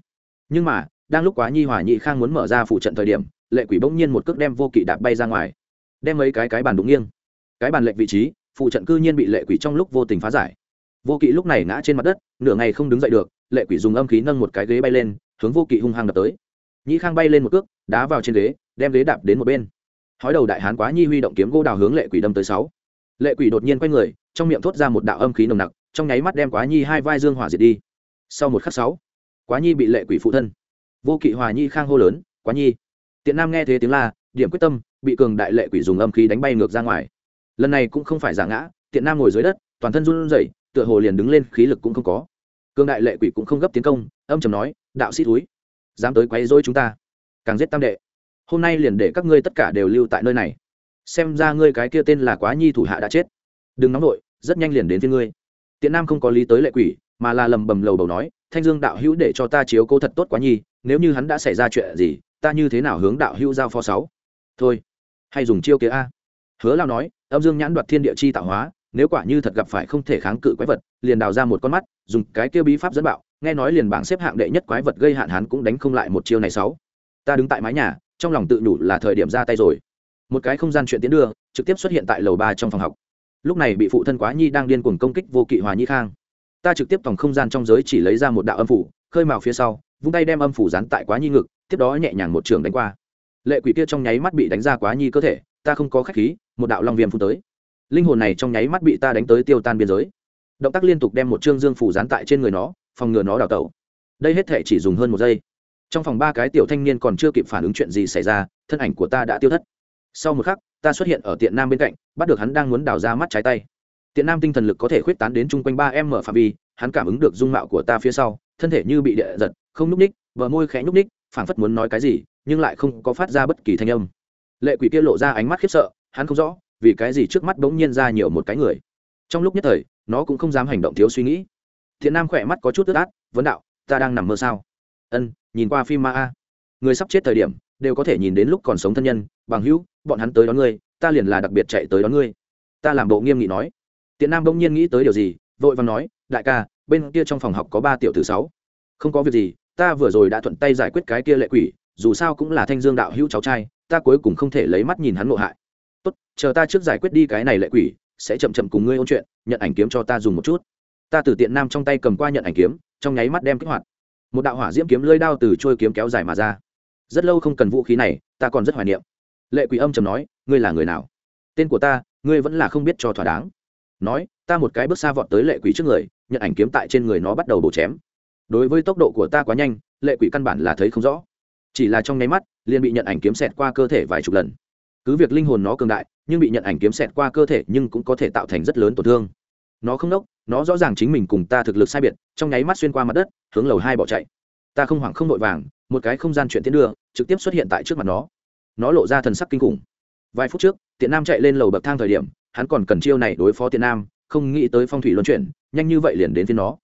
Nhưng mà, đang lúc quá nhi hỏa nhị khang muốn mở ra phụ trận thời điểm, lệ quỷ bỗng nhiên một cước đem vô kỵ đạp bay ra ngoài. Đem mấy cái cái bàn đúng nghiêng. Cái bàn lệch vị trí, phụ trận cư nhiên bị lệ quỷ trong lúc vô tình phá giải vô kỵ lúc này ngã trên mặt đất, nửa ngày không đứng dậy được, lệ quỷ dùng âm khí nâng một cái ghế bay lên, hướng vô kỵ hung hăng đập tới. Nhĩ khang bay lên một cước, đá vào trên ghế, đem ghế đạp đến một bên. Hói đầu đại hán quá nhi huy động kiếm gỗ đào hướng lệ quỷ đâm tới sáu. Lệ quỷ đột nhiên quay người, trong miệng thốt ra một đạo âm khí nồng nặc, trong nháy mắt đem quá nhi hai vai dương hỏa diệt đi. Sau một khắc sáu, quá nhi bị lệ quỷ phụ thân. Vô kỵ hòa nhi khang hô lớn, quá nhi. Tiện nam nghe thế tiếng la, điểm quyết tâm, bị cường đại lệ quỷ dùng âm khí đánh bay ngược ra ngoài. Lần này cũng không phải giả ngã, tiện nam ngồi dưới đất, toàn thân run rẩy tựa hồ liền đứng lên, khí lực cũng không có. Cương đại lệ quỷ cũng không gấp tiến công, âm trầm nói, đạo sĩ túi dám tới quấy rối chúng ta, càng giết tam đệ. Hôm nay liền để các ngươi tất cả đều lưu tại nơi này. Xem ra ngươi cái kia tên là quá nhi thủ hạ đã chết. Đừng nóng vội, rất nhanh liền đến với ngươi. Tiện nam không có lý tới lệ quỷ, mà là lầm bầm lầu bầu nói, thanh dương đạo hữu để cho ta chiếu cố thật tốt quá nhi, nếu như hắn đã xảy ra chuyện gì, ta như thế nào hướng đạo hữu giao phó sáu? Thôi, hay dùng chiêu kia a. Hứa lao nói, âm dương nhãn đoạt thiên địa chi tạo hóa nếu quả như thật gặp phải không thể kháng cự quái vật, liền đào ra một con mắt, dùng cái kia bí pháp dẫn bạo, nghe nói liền bảng xếp hạng đệ nhất quái vật gây hạn hán cũng đánh không lại một chiêu này sáu. Ta đứng tại mái nhà, trong lòng tự nhủ là thời điểm ra tay rồi. Một cái không gian chuyện tiến đưa, trực tiếp xuất hiện tại lầu ba trong phòng học. Lúc này bị phụ thân quá nhi đang điên cuồng công kích vô kỵ hòa nhi khang. Ta trực tiếp tổng không gian trong giới chỉ lấy ra một đạo âm phủ, khơi mào phía sau, vung tay đem âm phủ dán tại quá nhi ngực, tiếp đó nhẹ nhàng một trường đánh qua. Lệ quỷ kia trong nháy mắt bị đánh ra quá nhi cơ thể, ta không có khách khí, một đạo long viêm phun tới linh hồn này trong nháy mắt bị ta đánh tới tiêu tan biên giới. Động tác liên tục đem một chương dương phủ dán tại trên người nó, phòng ngừa nó đào tẩu. Đây hết thể chỉ dùng hơn một giây. Trong phòng ba cái tiểu thanh niên còn chưa kịp phản ứng chuyện gì xảy ra, thân ảnh của ta đã tiêu thất. Sau một khắc, ta xuất hiện ở tiện nam bên cạnh, bắt được hắn đang muốn đào ra mắt trái tay. Tiện nam tinh thần lực có thể khuyết tán đến chung quanh ba em mở phạm vi, hắn cảm ứng được dung mạo của ta phía sau, thân thể như bị địa giật, không nhúc ních vợ môi khẽ nhúc ních phảng phất muốn nói cái gì, nhưng lại không có phát ra bất kỳ thanh âm. Lệ quỷ kia lộ ra ánh mắt khiếp sợ, hắn không rõ vì cái gì trước mắt bỗng nhiên ra nhiều một cái người? Trong lúc nhất thời, nó cũng không dám hành động thiếu suy nghĩ. Thiện nam khỏe mắt có chút ướt át, vấn đạo, ta đang nằm mơ sao? Ân, nhìn qua phim ma a. Người sắp chết thời điểm, đều có thể nhìn đến lúc còn sống thân nhân, bằng hữu, bọn hắn tới đón ngươi, ta liền là đặc biệt chạy tới đón ngươi. Ta làm bộ nghiêm nghị nói. Tiện nam bỗng nhiên nghĩ tới điều gì, vội vàng nói, đại ca, bên kia trong phòng học có ba tiểu thứ sáu. Không có việc gì, ta vừa rồi đã thuận tay giải quyết cái kia lệ quỷ, dù sao cũng là thanh dương đạo hữu cháu trai, ta cuối cùng không thể lấy mắt nhìn hắn ngộ hại tốt, chờ ta trước giải quyết đi cái này lệ quỷ, sẽ chậm chậm cùng ngươi ôn chuyện, nhận ảnh kiếm cho ta dùng một chút. Ta từ tiện nam trong tay cầm qua nhận ảnh kiếm, trong nháy mắt đem kích hoạt. Một đạo hỏa diễm kiếm lơi đao từ trôi kiếm kéo dài mà ra. Rất lâu không cần vũ khí này, ta còn rất hoài niệm. Lệ quỷ âm trầm nói, ngươi là người nào? Tên của ta, ngươi vẫn là không biết cho thỏa đáng. Nói, ta một cái bước xa vọt tới lệ quỷ trước người, nhận ảnh kiếm tại trên người nó bắt đầu bổ chém. Đối với tốc độ của ta quá nhanh, lệ quỷ căn bản là thấy không rõ. Chỉ là trong nháy mắt, liền bị nhận ảnh kiếm xẹt qua cơ thể vài chục lần cứ việc linh hồn nó cường đại, nhưng bị nhận ảnh kiếm xẹt qua cơ thể nhưng cũng có thể tạo thành rất lớn tổn thương. Nó không đốc nó rõ ràng chính mình cùng ta thực lực sai biệt, trong nháy mắt xuyên qua mặt đất, hướng lầu hai bỏ chạy. Ta không hoảng không vội vàng, một cái không gian chuyện tiến đưa, trực tiếp xuất hiện tại trước mặt nó. Nó lộ ra thần sắc kinh khủng. Vài phút trước, tiện nam chạy lên lầu bậc thang thời điểm, hắn còn cần chiêu này đối phó tiện nam, không nghĩ tới phong thủy luân chuyển, nhanh như vậy liền đến phía nó.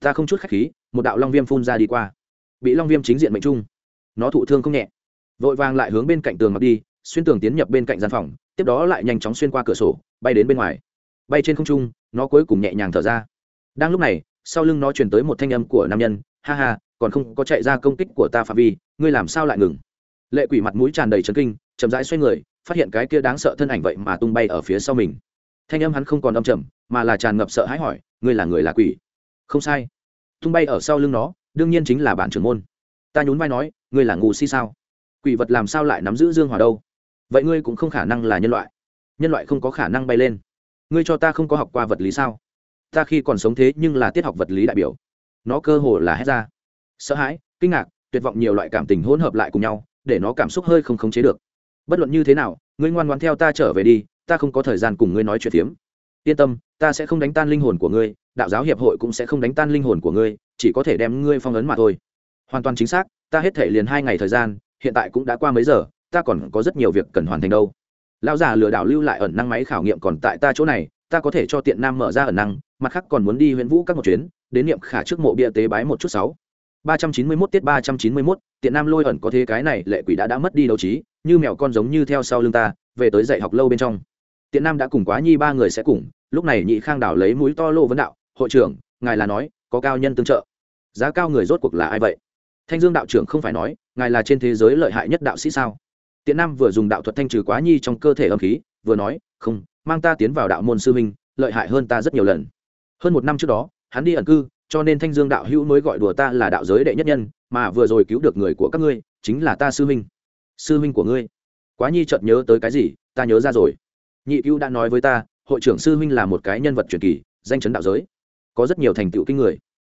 Ta không chút khách khí, một đạo long viêm phun ra đi qua. Bị long viêm chính diện mệnh trung. Nó thụ thương không nhẹ. Vội vàng lại hướng bên cạnh tường mặc đi xuyên tường tiến nhập bên cạnh gian phòng, tiếp đó lại nhanh chóng xuyên qua cửa sổ, bay đến bên ngoài. Bay trên không trung, nó cuối cùng nhẹ nhàng thở ra. Đang lúc này, sau lưng nó truyền tới một thanh âm của nam nhân, ha ha, còn không có chạy ra công kích của ta phạm vi, ngươi làm sao lại ngừng? Lệ quỷ mặt mũi tràn đầy trấn kinh, chậm rãi xoay người, phát hiện cái kia đáng sợ thân ảnh vậy mà tung bay ở phía sau mình. Thanh âm hắn không còn âm trầm, mà là tràn ngập sợ hãi hỏi, ngươi là người là quỷ? Không sai. Tung bay ở sau lưng nó, đương nhiên chính là bản trưởng môn. Ta nhún vai nói, ngươi là ngu si sao? Quỷ vật làm sao lại nắm giữ dương hỏa đâu? Vậy ngươi cũng không khả năng là nhân loại. Nhân loại không có khả năng bay lên. Ngươi cho ta không có học qua vật lý sao? Ta khi còn sống thế nhưng là tiết học vật lý đại biểu. Nó cơ hồ là hết ra. Sợ hãi, kinh ngạc, tuyệt vọng nhiều loại cảm tình hỗn hợp lại cùng nhau, để nó cảm xúc hơi không khống chế được. Bất luận như thế nào, ngươi ngoan ngoan theo ta trở về đi, ta không có thời gian cùng ngươi nói chuyện phiếm. Yên tâm, ta sẽ không đánh tan linh hồn của ngươi, đạo giáo hiệp hội cũng sẽ không đánh tan linh hồn của ngươi, chỉ có thể đem ngươi phong ấn mà thôi. Hoàn toàn chính xác, ta hết thể liền hai ngày thời gian, hiện tại cũng đã qua mấy giờ ta còn có rất nhiều việc cần hoàn thành đâu. Lão già lừa đảo lưu lại ẩn năng máy khảo nghiệm còn tại ta chỗ này, ta có thể cho tiện nam mở ra ẩn năng, mặt khác còn muốn đi huyện vũ các một chuyến, đến niệm khả trước mộ bia tế bái một chút sáu. ba trăm chín mươi mốt tiết ba trăm chín mươi mốt, tiện nam lôi ẩn có thế cái này, lệ quỷ đã đã mất đi đấu trí, như mèo con giống như theo sau lưng ta, về tới dạy học lâu bên trong. Tiện nam đã cùng quá nhi ba người sẽ cùng, lúc này nhị khang đảo lấy mũi to lô vấn đạo, hội trưởng, ngài là nói, có cao nhân tương trợ. Giá cao người rốt cuộc là ai vậy? Thanh dương đạo trưởng không phải nói, ngài là trên thế giới lợi hại nhất đạo sĩ sao? Tiện nam vừa dùng đạo thuật thanh trừ quá nhi trong cơ thể âm khí, vừa nói, không, mang ta tiến vào đạo môn sư minh lợi hại hơn ta rất nhiều lần. Hơn một năm trước đó, hắn đi ẩn cư, cho nên thanh dương đạo hữu mới gọi đùa ta là đạo giới đệ nhất nhân, mà vừa rồi cứu được người của các ngươi, chính là ta sư minh sư minh của ngươi. Quá nhi chợt nhớ tới cái gì, ta nhớ ra rồi. Nhị cứu đã nói với ta, hội trưởng sư minh là một cái nhân vật truyền kỳ, danh chấn đạo giới. Có rất nhiều thành tựu kinh người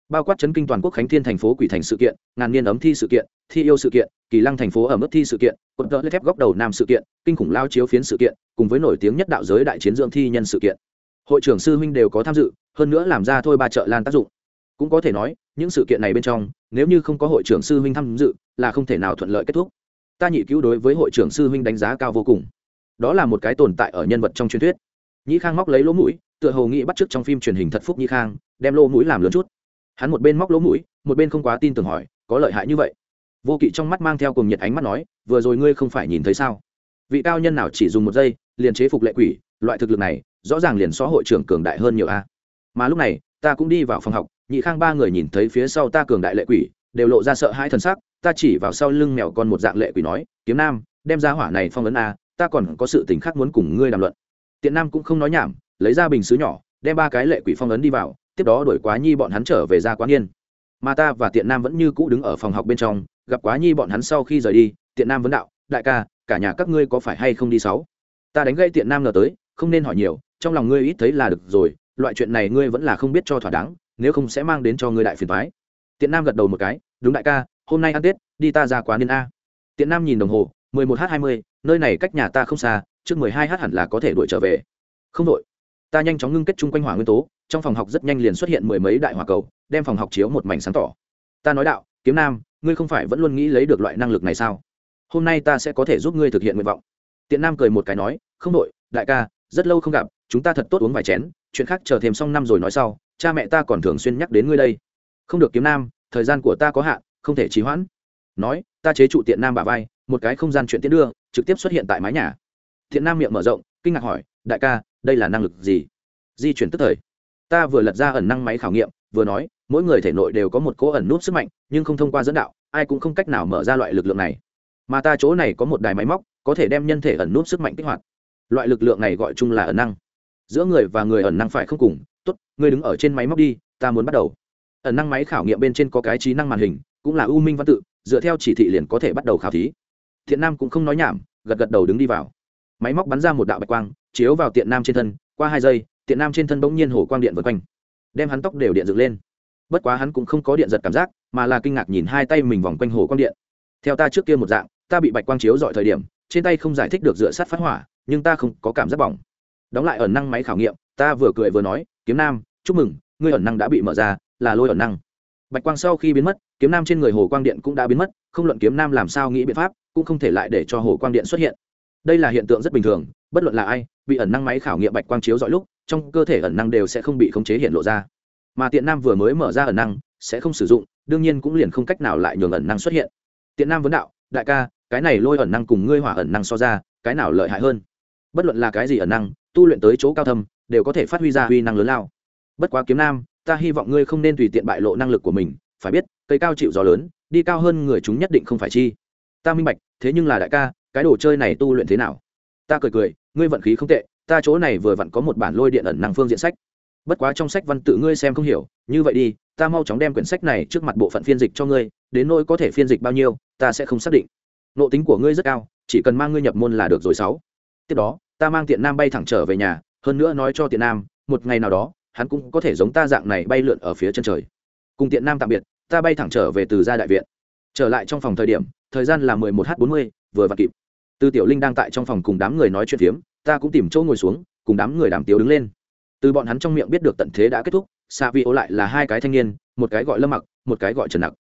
bao quát chấn kinh toàn quốc khánh thiên thành phố quỷ thành sự kiện, ngàn niên ấm thi sự kiện, thi yêu sự kiện, kỳ lăng thành phố ở mức thi sự kiện, quận tợ thép góc đầu nam sự kiện, kinh khủng lao chiếu phiến sự kiện, cùng với nổi tiếng nhất đạo giới đại chiến dưỡng thi nhân sự kiện. Hội trưởng sư huynh đều có tham dự, hơn nữa làm ra thôi ba chợ lan tác dụng. Cũng có thể nói, những sự kiện này bên trong, nếu như không có hội trưởng sư huynh tham dự, là không thể nào thuận lợi kết thúc. Ta nhị cứu đối với hội trưởng sư huynh đánh giá cao vô cùng. Đó là một cái tồn tại ở nhân vật trong truyền thuyết. Nhĩ khang móc lấy lỗ mũi, tựa hồ nghĩ bắt chước trong phim truyền hình thật phúc nhĩ khang, đem lỗ mũi làm lớn chút hắn một bên móc lỗ mũi, một bên không quá tin tưởng hỏi, có lợi hại như vậy? Vô kỵ trong mắt mang theo cùng nhiệt ánh mắt nói, vừa rồi ngươi không phải nhìn thấy sao? Vị cao nhân nào chỉ dùng một giây, liền chế phục lệ quỷ, loại thực lực này, rõ ràng liền xó hội trưởng cường đại hơn nhiều a. Mà lúc này, ta cũng đi vào phòng học, nhị khang ba người nhìn thấy phía sau ta cường đại lệ quỷ, đều lộ ra sợ hãi thần sắc, ta chỉ vào sau lưng mèo con một dạng lệ quỷ nói, kiếm nam, đem ra hỏa này phong ấn a, ta còn có sự tình khác muốn cùng ngươi đàm luận. Tiện nam cũng không nói nhảm, lấy ra bình xứ nhỏ, đem ba cái lệ quỷ phong ấn đi vào tiếp đó đuổi quá nhi bọn hắn trở về ra quán yên. Mà ta và tiện nam vẫn như cũ đứng ở phòng học bên trong, gặp quá nhi bọn hắn sau khi rời đi, tiện nam vấn đạo, đại ca, cả nhà các ngươi có phải hay không đi sáu? Ta đánh gây tiện nam ngờ tới, không nên hỏi nhiều, trong lòng ngươi ít thấy là được rồi, loại chuyện này ngươi vẫn là không biết cho thỏa đáng, nếu không sẽ mang đến cho ngươi đại phiền thoái tiện nam gật đầu một cái, đúng đại ca, hôm nay ăn tết, đi ta ra quán yên a. Tiện nam nhìn đồng hồ, mười một h hai mươi, nơi này cách nhà ta không xa, trước mười hai h hẳn là có thể đuổi trở về. Không đội. Ta nhanh chóng ngưng kết chung quanh hỏa nguyên tố trong phòng học rất nhanh liền xuất hiện mười mấy đại hỏa cầu, đem phòng học chiếu một mảnh sáng tỏ. Ta nói đạo, kiếm nam, ngươi không phải vẫn luôn nghĩ lấy được loại năng lực này sao? Hôm nay ta sẽ có thể giúp ngươi thực hiện nguyện vọng. Tiện nam cười một cái nói, không đội đại ca, rất lâu không gặp, chúng ta thật tốt uống vài chén, chuyện khác chờ thêm xong năm rồi nói sau, cha mẹ ta còn thường xuyên nhắc đến ngươi đây. Không được kiếm nam, thời gian của ta có hạn, không thể trì hoãn. Nói, ta chế trụ tiện nam bà vai, một cái không gian chuyện tiến đưa, trực tiếp xuất hiện tại mái nhà. Thiện nam miệng mở rộng, kinh ngạc hỏi, đại ca, đây là năng lực gì? Di chuyển tức thời ta vừa lật ra ẩn năng máy khảo nghiệm, vừa nói, mỗi người thể nội đều có một cỗ ẩn nút sức mạnh, nhưng không thông qua dẫn đạo, ai cũng không cách nào mở ra loại lực lượng này. Mà ta chỗ này có một đài máy móc, có thể đem nhân thể ẩn nút sức mạnh kích hoạt. Loại lực lượng này gọi chung là ẩn năng. Giữa người và người ẩn năng phải không cùng, tốt, ngươi đứng ở trên máy móc đi, ta muốn bắt đầu. Ẩn năng máy khảo nghiệm bên trên có cái trí năng màn hình, cũng là u minh văn tự, dựa theo chỉ thị liền có thể bắt đầu khảo thí. Thiện nam cũng không nói nhảm, gật gật đầu đứng đi vào. Máy móc bắn ra một đạo bạch quang, chiếu vào tiện nam trên thân, qua hai giây tiện nam trên thân bỗng nhiên hổ quang điện vượt quanh, đem hắn tóc đều điện dựng lên. Bất quá hắn cũng không có điện giật cảm giác, mà là kinh ngạc nhìn hai tay mình vòng quanh hồ quang điện. Theo ta trước kia một dạng, ta bị bạch quang chiếu dọi thời điểm, trên tay không giải thích được dựa sát phát hỏa, nhưng ta không có cảm giác bỏng. Đóng lại ẩn năng máy khảo nghiệm, ta vừa cười vừa nói, kiếm nam, chúc mừng, ngươi ẩn năng đã bị mở ra, là lôi ẩn năng. Bạch quang sau khi biến mất, kiếm nam trên người hồ quang điện cũng đã biến mất, không luận kiếm nam làm sao nghĩ biện pháp, cũng không thể lại để cho hồ quang điện xuất hiện. Đây là hiện tượng rất bình thường, bất luận là ai bị ẩn năng máy khảo nghiệm bạch quang chiếu dọi lúc, trong cơ thể ẩn năng đều sẽ không bị khống chế hiện lộ ra. Mà tiện nam vừa mới mở ra ẩn năng, sẽ không sử dụng, đương nhiên cũng liền không cách nào lại nhường ẩn năng xuất hiện. Tiện nam vấn đạo, đại ca, cái này lôi ẩn năng cùng ngươi hỏa ẩn năng so ra, cái nào lợi hại hơn? Bất luận là cái gì ẩn năng, tu luyện tới chỗ cao thâm, đều có thể phát huy ra huy năng lớn lao. Bất quá kiếm nam, ta hy vọng ngươi không nên tùy tiện bại lộ năng lực của mình, phải biết, cây cao chịu gió lớn, đi cao hơn người chúng nhất định không phải chi. Ta minh bạch, thế nhưng là đại ca, cái đồ chơi này tu luyện thế nào? Ta cười cười, ngươi vận khí không tệ, ta chỗ này vừa vặn có một bản lôi điện ẩn năng phương diện sách. Bất quá trong sách văn tự ngươi xem không hiểu, như vậy đi, ta mau chóng đem quyển sách này trước mặt bộ phận phiên dịch cho ngươi, đến nỗi có thể phiên dịch bao nhiêu, ta sẽ không xác định. Nộ tính của ngươi rất cao, chỉ cần mang ngươi nhập môn là được rồi sáu. Tiếp đó, ta mang tiện nam bay thẳng trở về nhà, hơn nữa nói cho tiện nam, một ngày nào đó, hắn cũng có thể giống ta dạng này bay lượn ở phía chân trời. Cùng tiện nam tạm biệt, ta bay thẳng trở về từ gia đại viện. Trở lại trong phòng thời điểm, thời gian là mười một h bốn mươi, vừa vặn kịp từ tiểu linh đang tại trong phòng cùng đám người nói chuyện phiếm, ta cũng tìm chỗ ngồi xuống, cùng đám người đàm tiếu đứng lên. Từ bọn hắn trong miệng biết được tận thế đã kết thúc xạ vi ô lại là hai cái thanh niên, một cái gọi lâm mặc, một cái gọi trần nặc.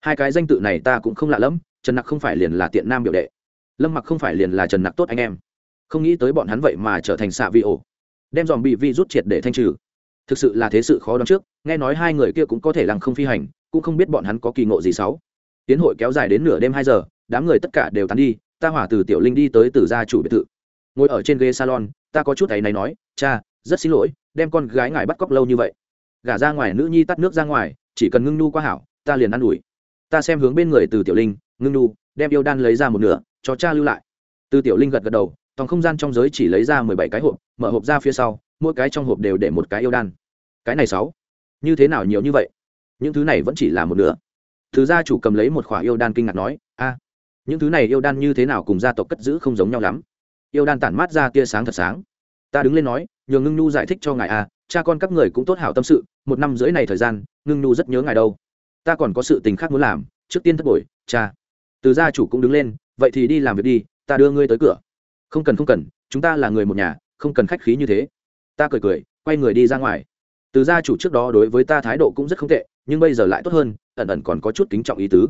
Hai cái danh tự này ta cũng không lạ lẫm, trần nặc không phải liền là tiện nam biểu đệ. Lâm mặc không phải liền là trần nặc tốt anh em. Không nghĩ tới bọn hắn vậy mà trở thành xạ vi ổ đem dòm bị vi rút triệt để thanh trừ. Thực sự là thế sự khó đoán trước, nghe nói hai người kia cũng có thể lăng không phi hành, cũng không biết bọn hắn có kỳ ngộ gì sáu. Tiến hội kéo dài đến nửa đêm hai giờ, đám người tất cả đều tán đi ta hỏa từ tiểu linh đi tới từ gia chủ biệt thự. Ngồi ở trên ghế salon, ta có chút thấy này nói, cha, rất xin lỗi, đem con gái ngài bắt cóc lâu như vậy. Gả ra ngoài nữ nhi tắt nước ra ngoài, chỉ cần ngưng nu qua hảo, ta liền ă n ủi. Ta xem hướng bên người từ tiểu linh, ngưng nu đem yêu đan lấy ra một nửa, cho cha lưu lại. Từ tiểu linh gật gật đầu, tòng không gian trong giới chỉ lấy ra mười bảy cái hộp, mở hộp ra phía sau, mỗi cái trong hộp đều để một cái yêu đan. Cái này sáu. Như thế nào nhiều như vậy? Những thứ này vẫn chỉ là một nửa. Thứ gia chủ cầm lấy một khỏa yêu đan kinh ngạc nói, a những thứ này yêu đan như thế nào cùng gia tộc cất giữ không giống nhau lắm. Yêu đan tản mát ra tia sáng thật sáng. Ta đứng lên nói, nhường ngưng nhu giải thích cho ngài a cha con các người cũng tốt hảo tâm sự, một năm rưỡi này thời gian, ngưng nhu rất nhớ ngài đâu. Ta còn có sự tình khác muốn làm, trước tiên thất bội cha. Từ gia chủ cũng đứng lên, vậy thì đi làm việc đi, ta đưa ngươi tới cửa. Không cần không cần, chúng ta là người một nhà, không cần khách khí như thế. Ta cười cười, quay người đi ra ngoài. Từ gia chủ trước đó đối với ta thái độ cũng rất không tệ, nhưng bây giờ lại tốt hơn, ẩn ẩn còn có chút kính trọng ý tứ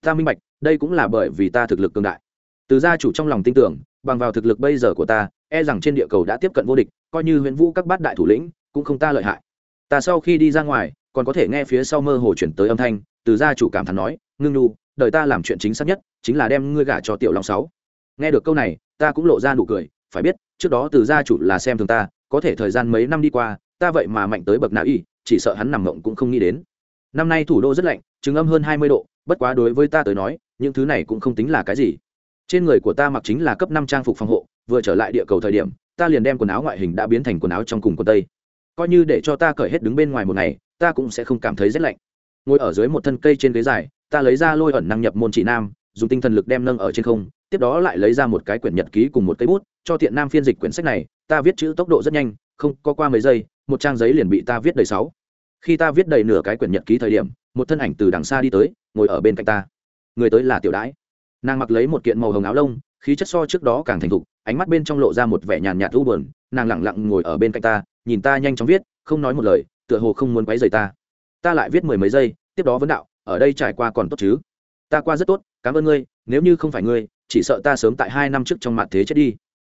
ta minh bạch, đây cũng là bởi vì ta thực lực cường đại. Từ gia chủ trong lòng tin tưởng, bằng vào thực lực bây giờ của ta e rằng trên địa cầu đã tiếp cận vô địch, coi như huyện vũ các bát đại thủ lĩnh, cũng không ta lợi hại. Ta sau khi đi ra ngoài, còn có thể nghe phía sau mơ hồ chuyển tới âm thanh, từ gia chủ cảm thán nói, ngưng nu đời ta làm chuyện chính xác nhất, chính là đem ngươi gả cho tiểu long sáu. Nghe được câu này, ta cũng lộ ra nụ cười, phải biết, trước đó từ gia chủ là xem thường ta, có thể thời gian mấy năm đi qua, ta vậy mà mạnh tới bậc nào y, chỉ sợ hắn nằm mộng cũng không nghĩ đến. Năm nay thủ đô rất lạnh chứng âm hơn hai mươi độ bất quá đối với ta tới nói, những thứ này cũng không tính là cái gì. Trên người của ta mặc chính là cấp năm trang phục phòng hộ, vừa trở lại địa cầu thời điểm, ta liền đem quần áo ngoại hình đã biến thành quần áo trong cùng quần tây. Coi như để cho ta cởi hết đứng bên ngoài một ngày, ta cũng sẽ không cảm thấy rét lạnh. Ngồi ở dưới một thân cây trên ghế dài, ta lấy ra lôi ẩn năng nhập môn chỉ nam, dùng tinh thần lực đem nâng ở trên không, tiếp đó lại lấy ra một cái quyển nhật ký cùng một cây bút, cho thiện nam phiên dịch quyển sách này, ta viết chữ tốc độ rất nhanh, không có qua mấy giây, một trang giấy liền bị ta viết đầy sáu khi ta viết đầy nửa cái quyển nhật ký thời điểm, một thân ảnh từ đằng xa đi tới, ngồi ở bên cạnh ta. Người tới là tiểu đãi. Nàng mặc lấy một kiện màu hồng áo lông, khí chất so trước đó càng thành thục, ánh mắt bên trong lộ ra một vẻ nhàn nhạt u buồn. Nàng lẳng lặng ngồi ở bên cạnh ta, nhìn ta nhanh chóng viết, không nói một lời, tựa hồ không muốn quấy rầy ta. Ta lại viết mười mấy giây, tiếp đó vấn đạo, ở đây trải qua còn tốt chứ? Ta qua rất tốt, cảm ơn ngươi, nếu như không phải ngươi, chỉ sợ ta sớm tại hai năm trước trong mặt thế chết đi.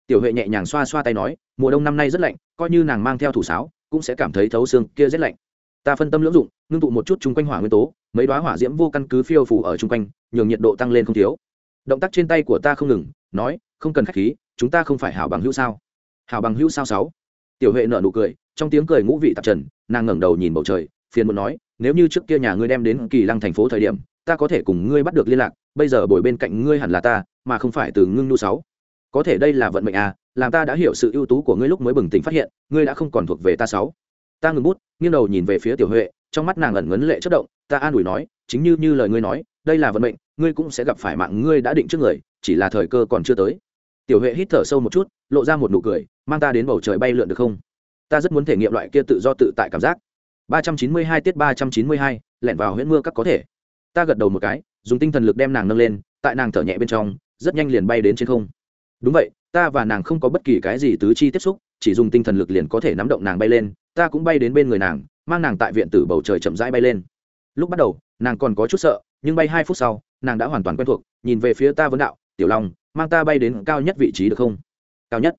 Tiểu huệ nhẹ nhàng xoa xoa tay nói, mùa đông năm nay rất lạnh, coi như nàng mang theo thủ sáo, cũng sẽ cảm thấy thấu xương kia rất lạnh ta phân tâm lưỡng dụng, ngưng tụ một chút chung quanh hỏa nguyên tố, mấy đoá hỏa diễm vô căn cứ phiêu phủ ở chung quanh, nhường nhiệt độ tăng lên không thiếu. Động tác trên tay của ta không ngừng, nói, không cần khách khí, chúng ta không phải hảo bằng hữu sao? Hảo bằng hữu sao sáu? Tiểu huệ nở nụ cười, trong tiếng cười ngũ vị tạp trần, nàng ngẩng đầu nhìn bầu trời, phiền muốn nói, nếu như trước kia nhà ngươi đem đến kỳ lăng thành phố thời điểm, ta có thể cùng ngươi bắt được liên lạc, bây giờ bồi bên cạnh ngươi hẳn là ta, mà không phải từ ngưng nu sáu. Có thể đây là vận mệnh à làm ta đã hiểu sự ưu tú của ngươi lúc mới bừng tỉnh phát hiện, ngươi đã không còn thuộc về ta sáu ta ngừng bút, nghiêng đầu nhìn về phía tiểu huệ, trong mắt nàng ẩn ngấn lệ chất động, ta an ủi nói, chính như như lời ngươi nói, đây là vận mệnh, ngươi cũng sẽ gặp phải mạng ngươi đã định trước người, chỉ là thời cơ còn chưa tới. Tiểu huệ hít thở sâu một chút, lộ ra một nụ cười, mang ta đến bầu trời bay lượn được không? Ta rất muốn thể nghiệm loại kia tự do tự tại cảm giác. ba trăm chín mươi hai tiết ba trăm chín mươi hai, lẻn vào huyễn mưa các có thể. Ta gật đầu một cái, dùng tinh thần lực đem nàng nâng lên, tại nàng thở nhẹ bên trong, rất nhanh liền bay đến trên không. Đúng vậy, ta và nàng không có bất kỳ cái gì tứ chi tiếp xúc, chỉ dùng tinh thần lực liền có thể nắm động nàng bay lên ta cũng bay đến bên người nàng, mang nàng tại viện tử bầu trời chậm rãi bay lên. Lúc bắt đầu, nàng còn có chút sợ, nhưng bay hai phút sau, nàng đã hoàn toàn quen thuộc, nhìn về phía ta vấn đạo, tiểu long, mang ta bay đến cao nhất vị trí được không? Cao nhất?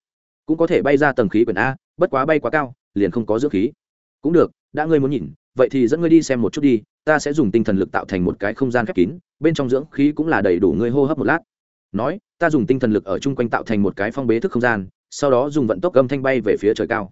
Cũng có thể bay ra tầng khí quyển a, bất quá bay quá cao, liền không có dưỡng khí. Cũng được, đã ngươi muốn nhìn, vậy thì dẫn ngươi đi xem một chút đi, ta sẽ dùng tinh thần lực tạo thành một cái không gian khép kín, bên trong dưỡng khí cũng là đầy đủ. Ngươi hô hấp một lát, nói, ta dùng tinh thần lực ở chung quanh tạo thành một cái phong bế thức không gian, sau đó dùng vận tốc âm thanh bay về phía trời cao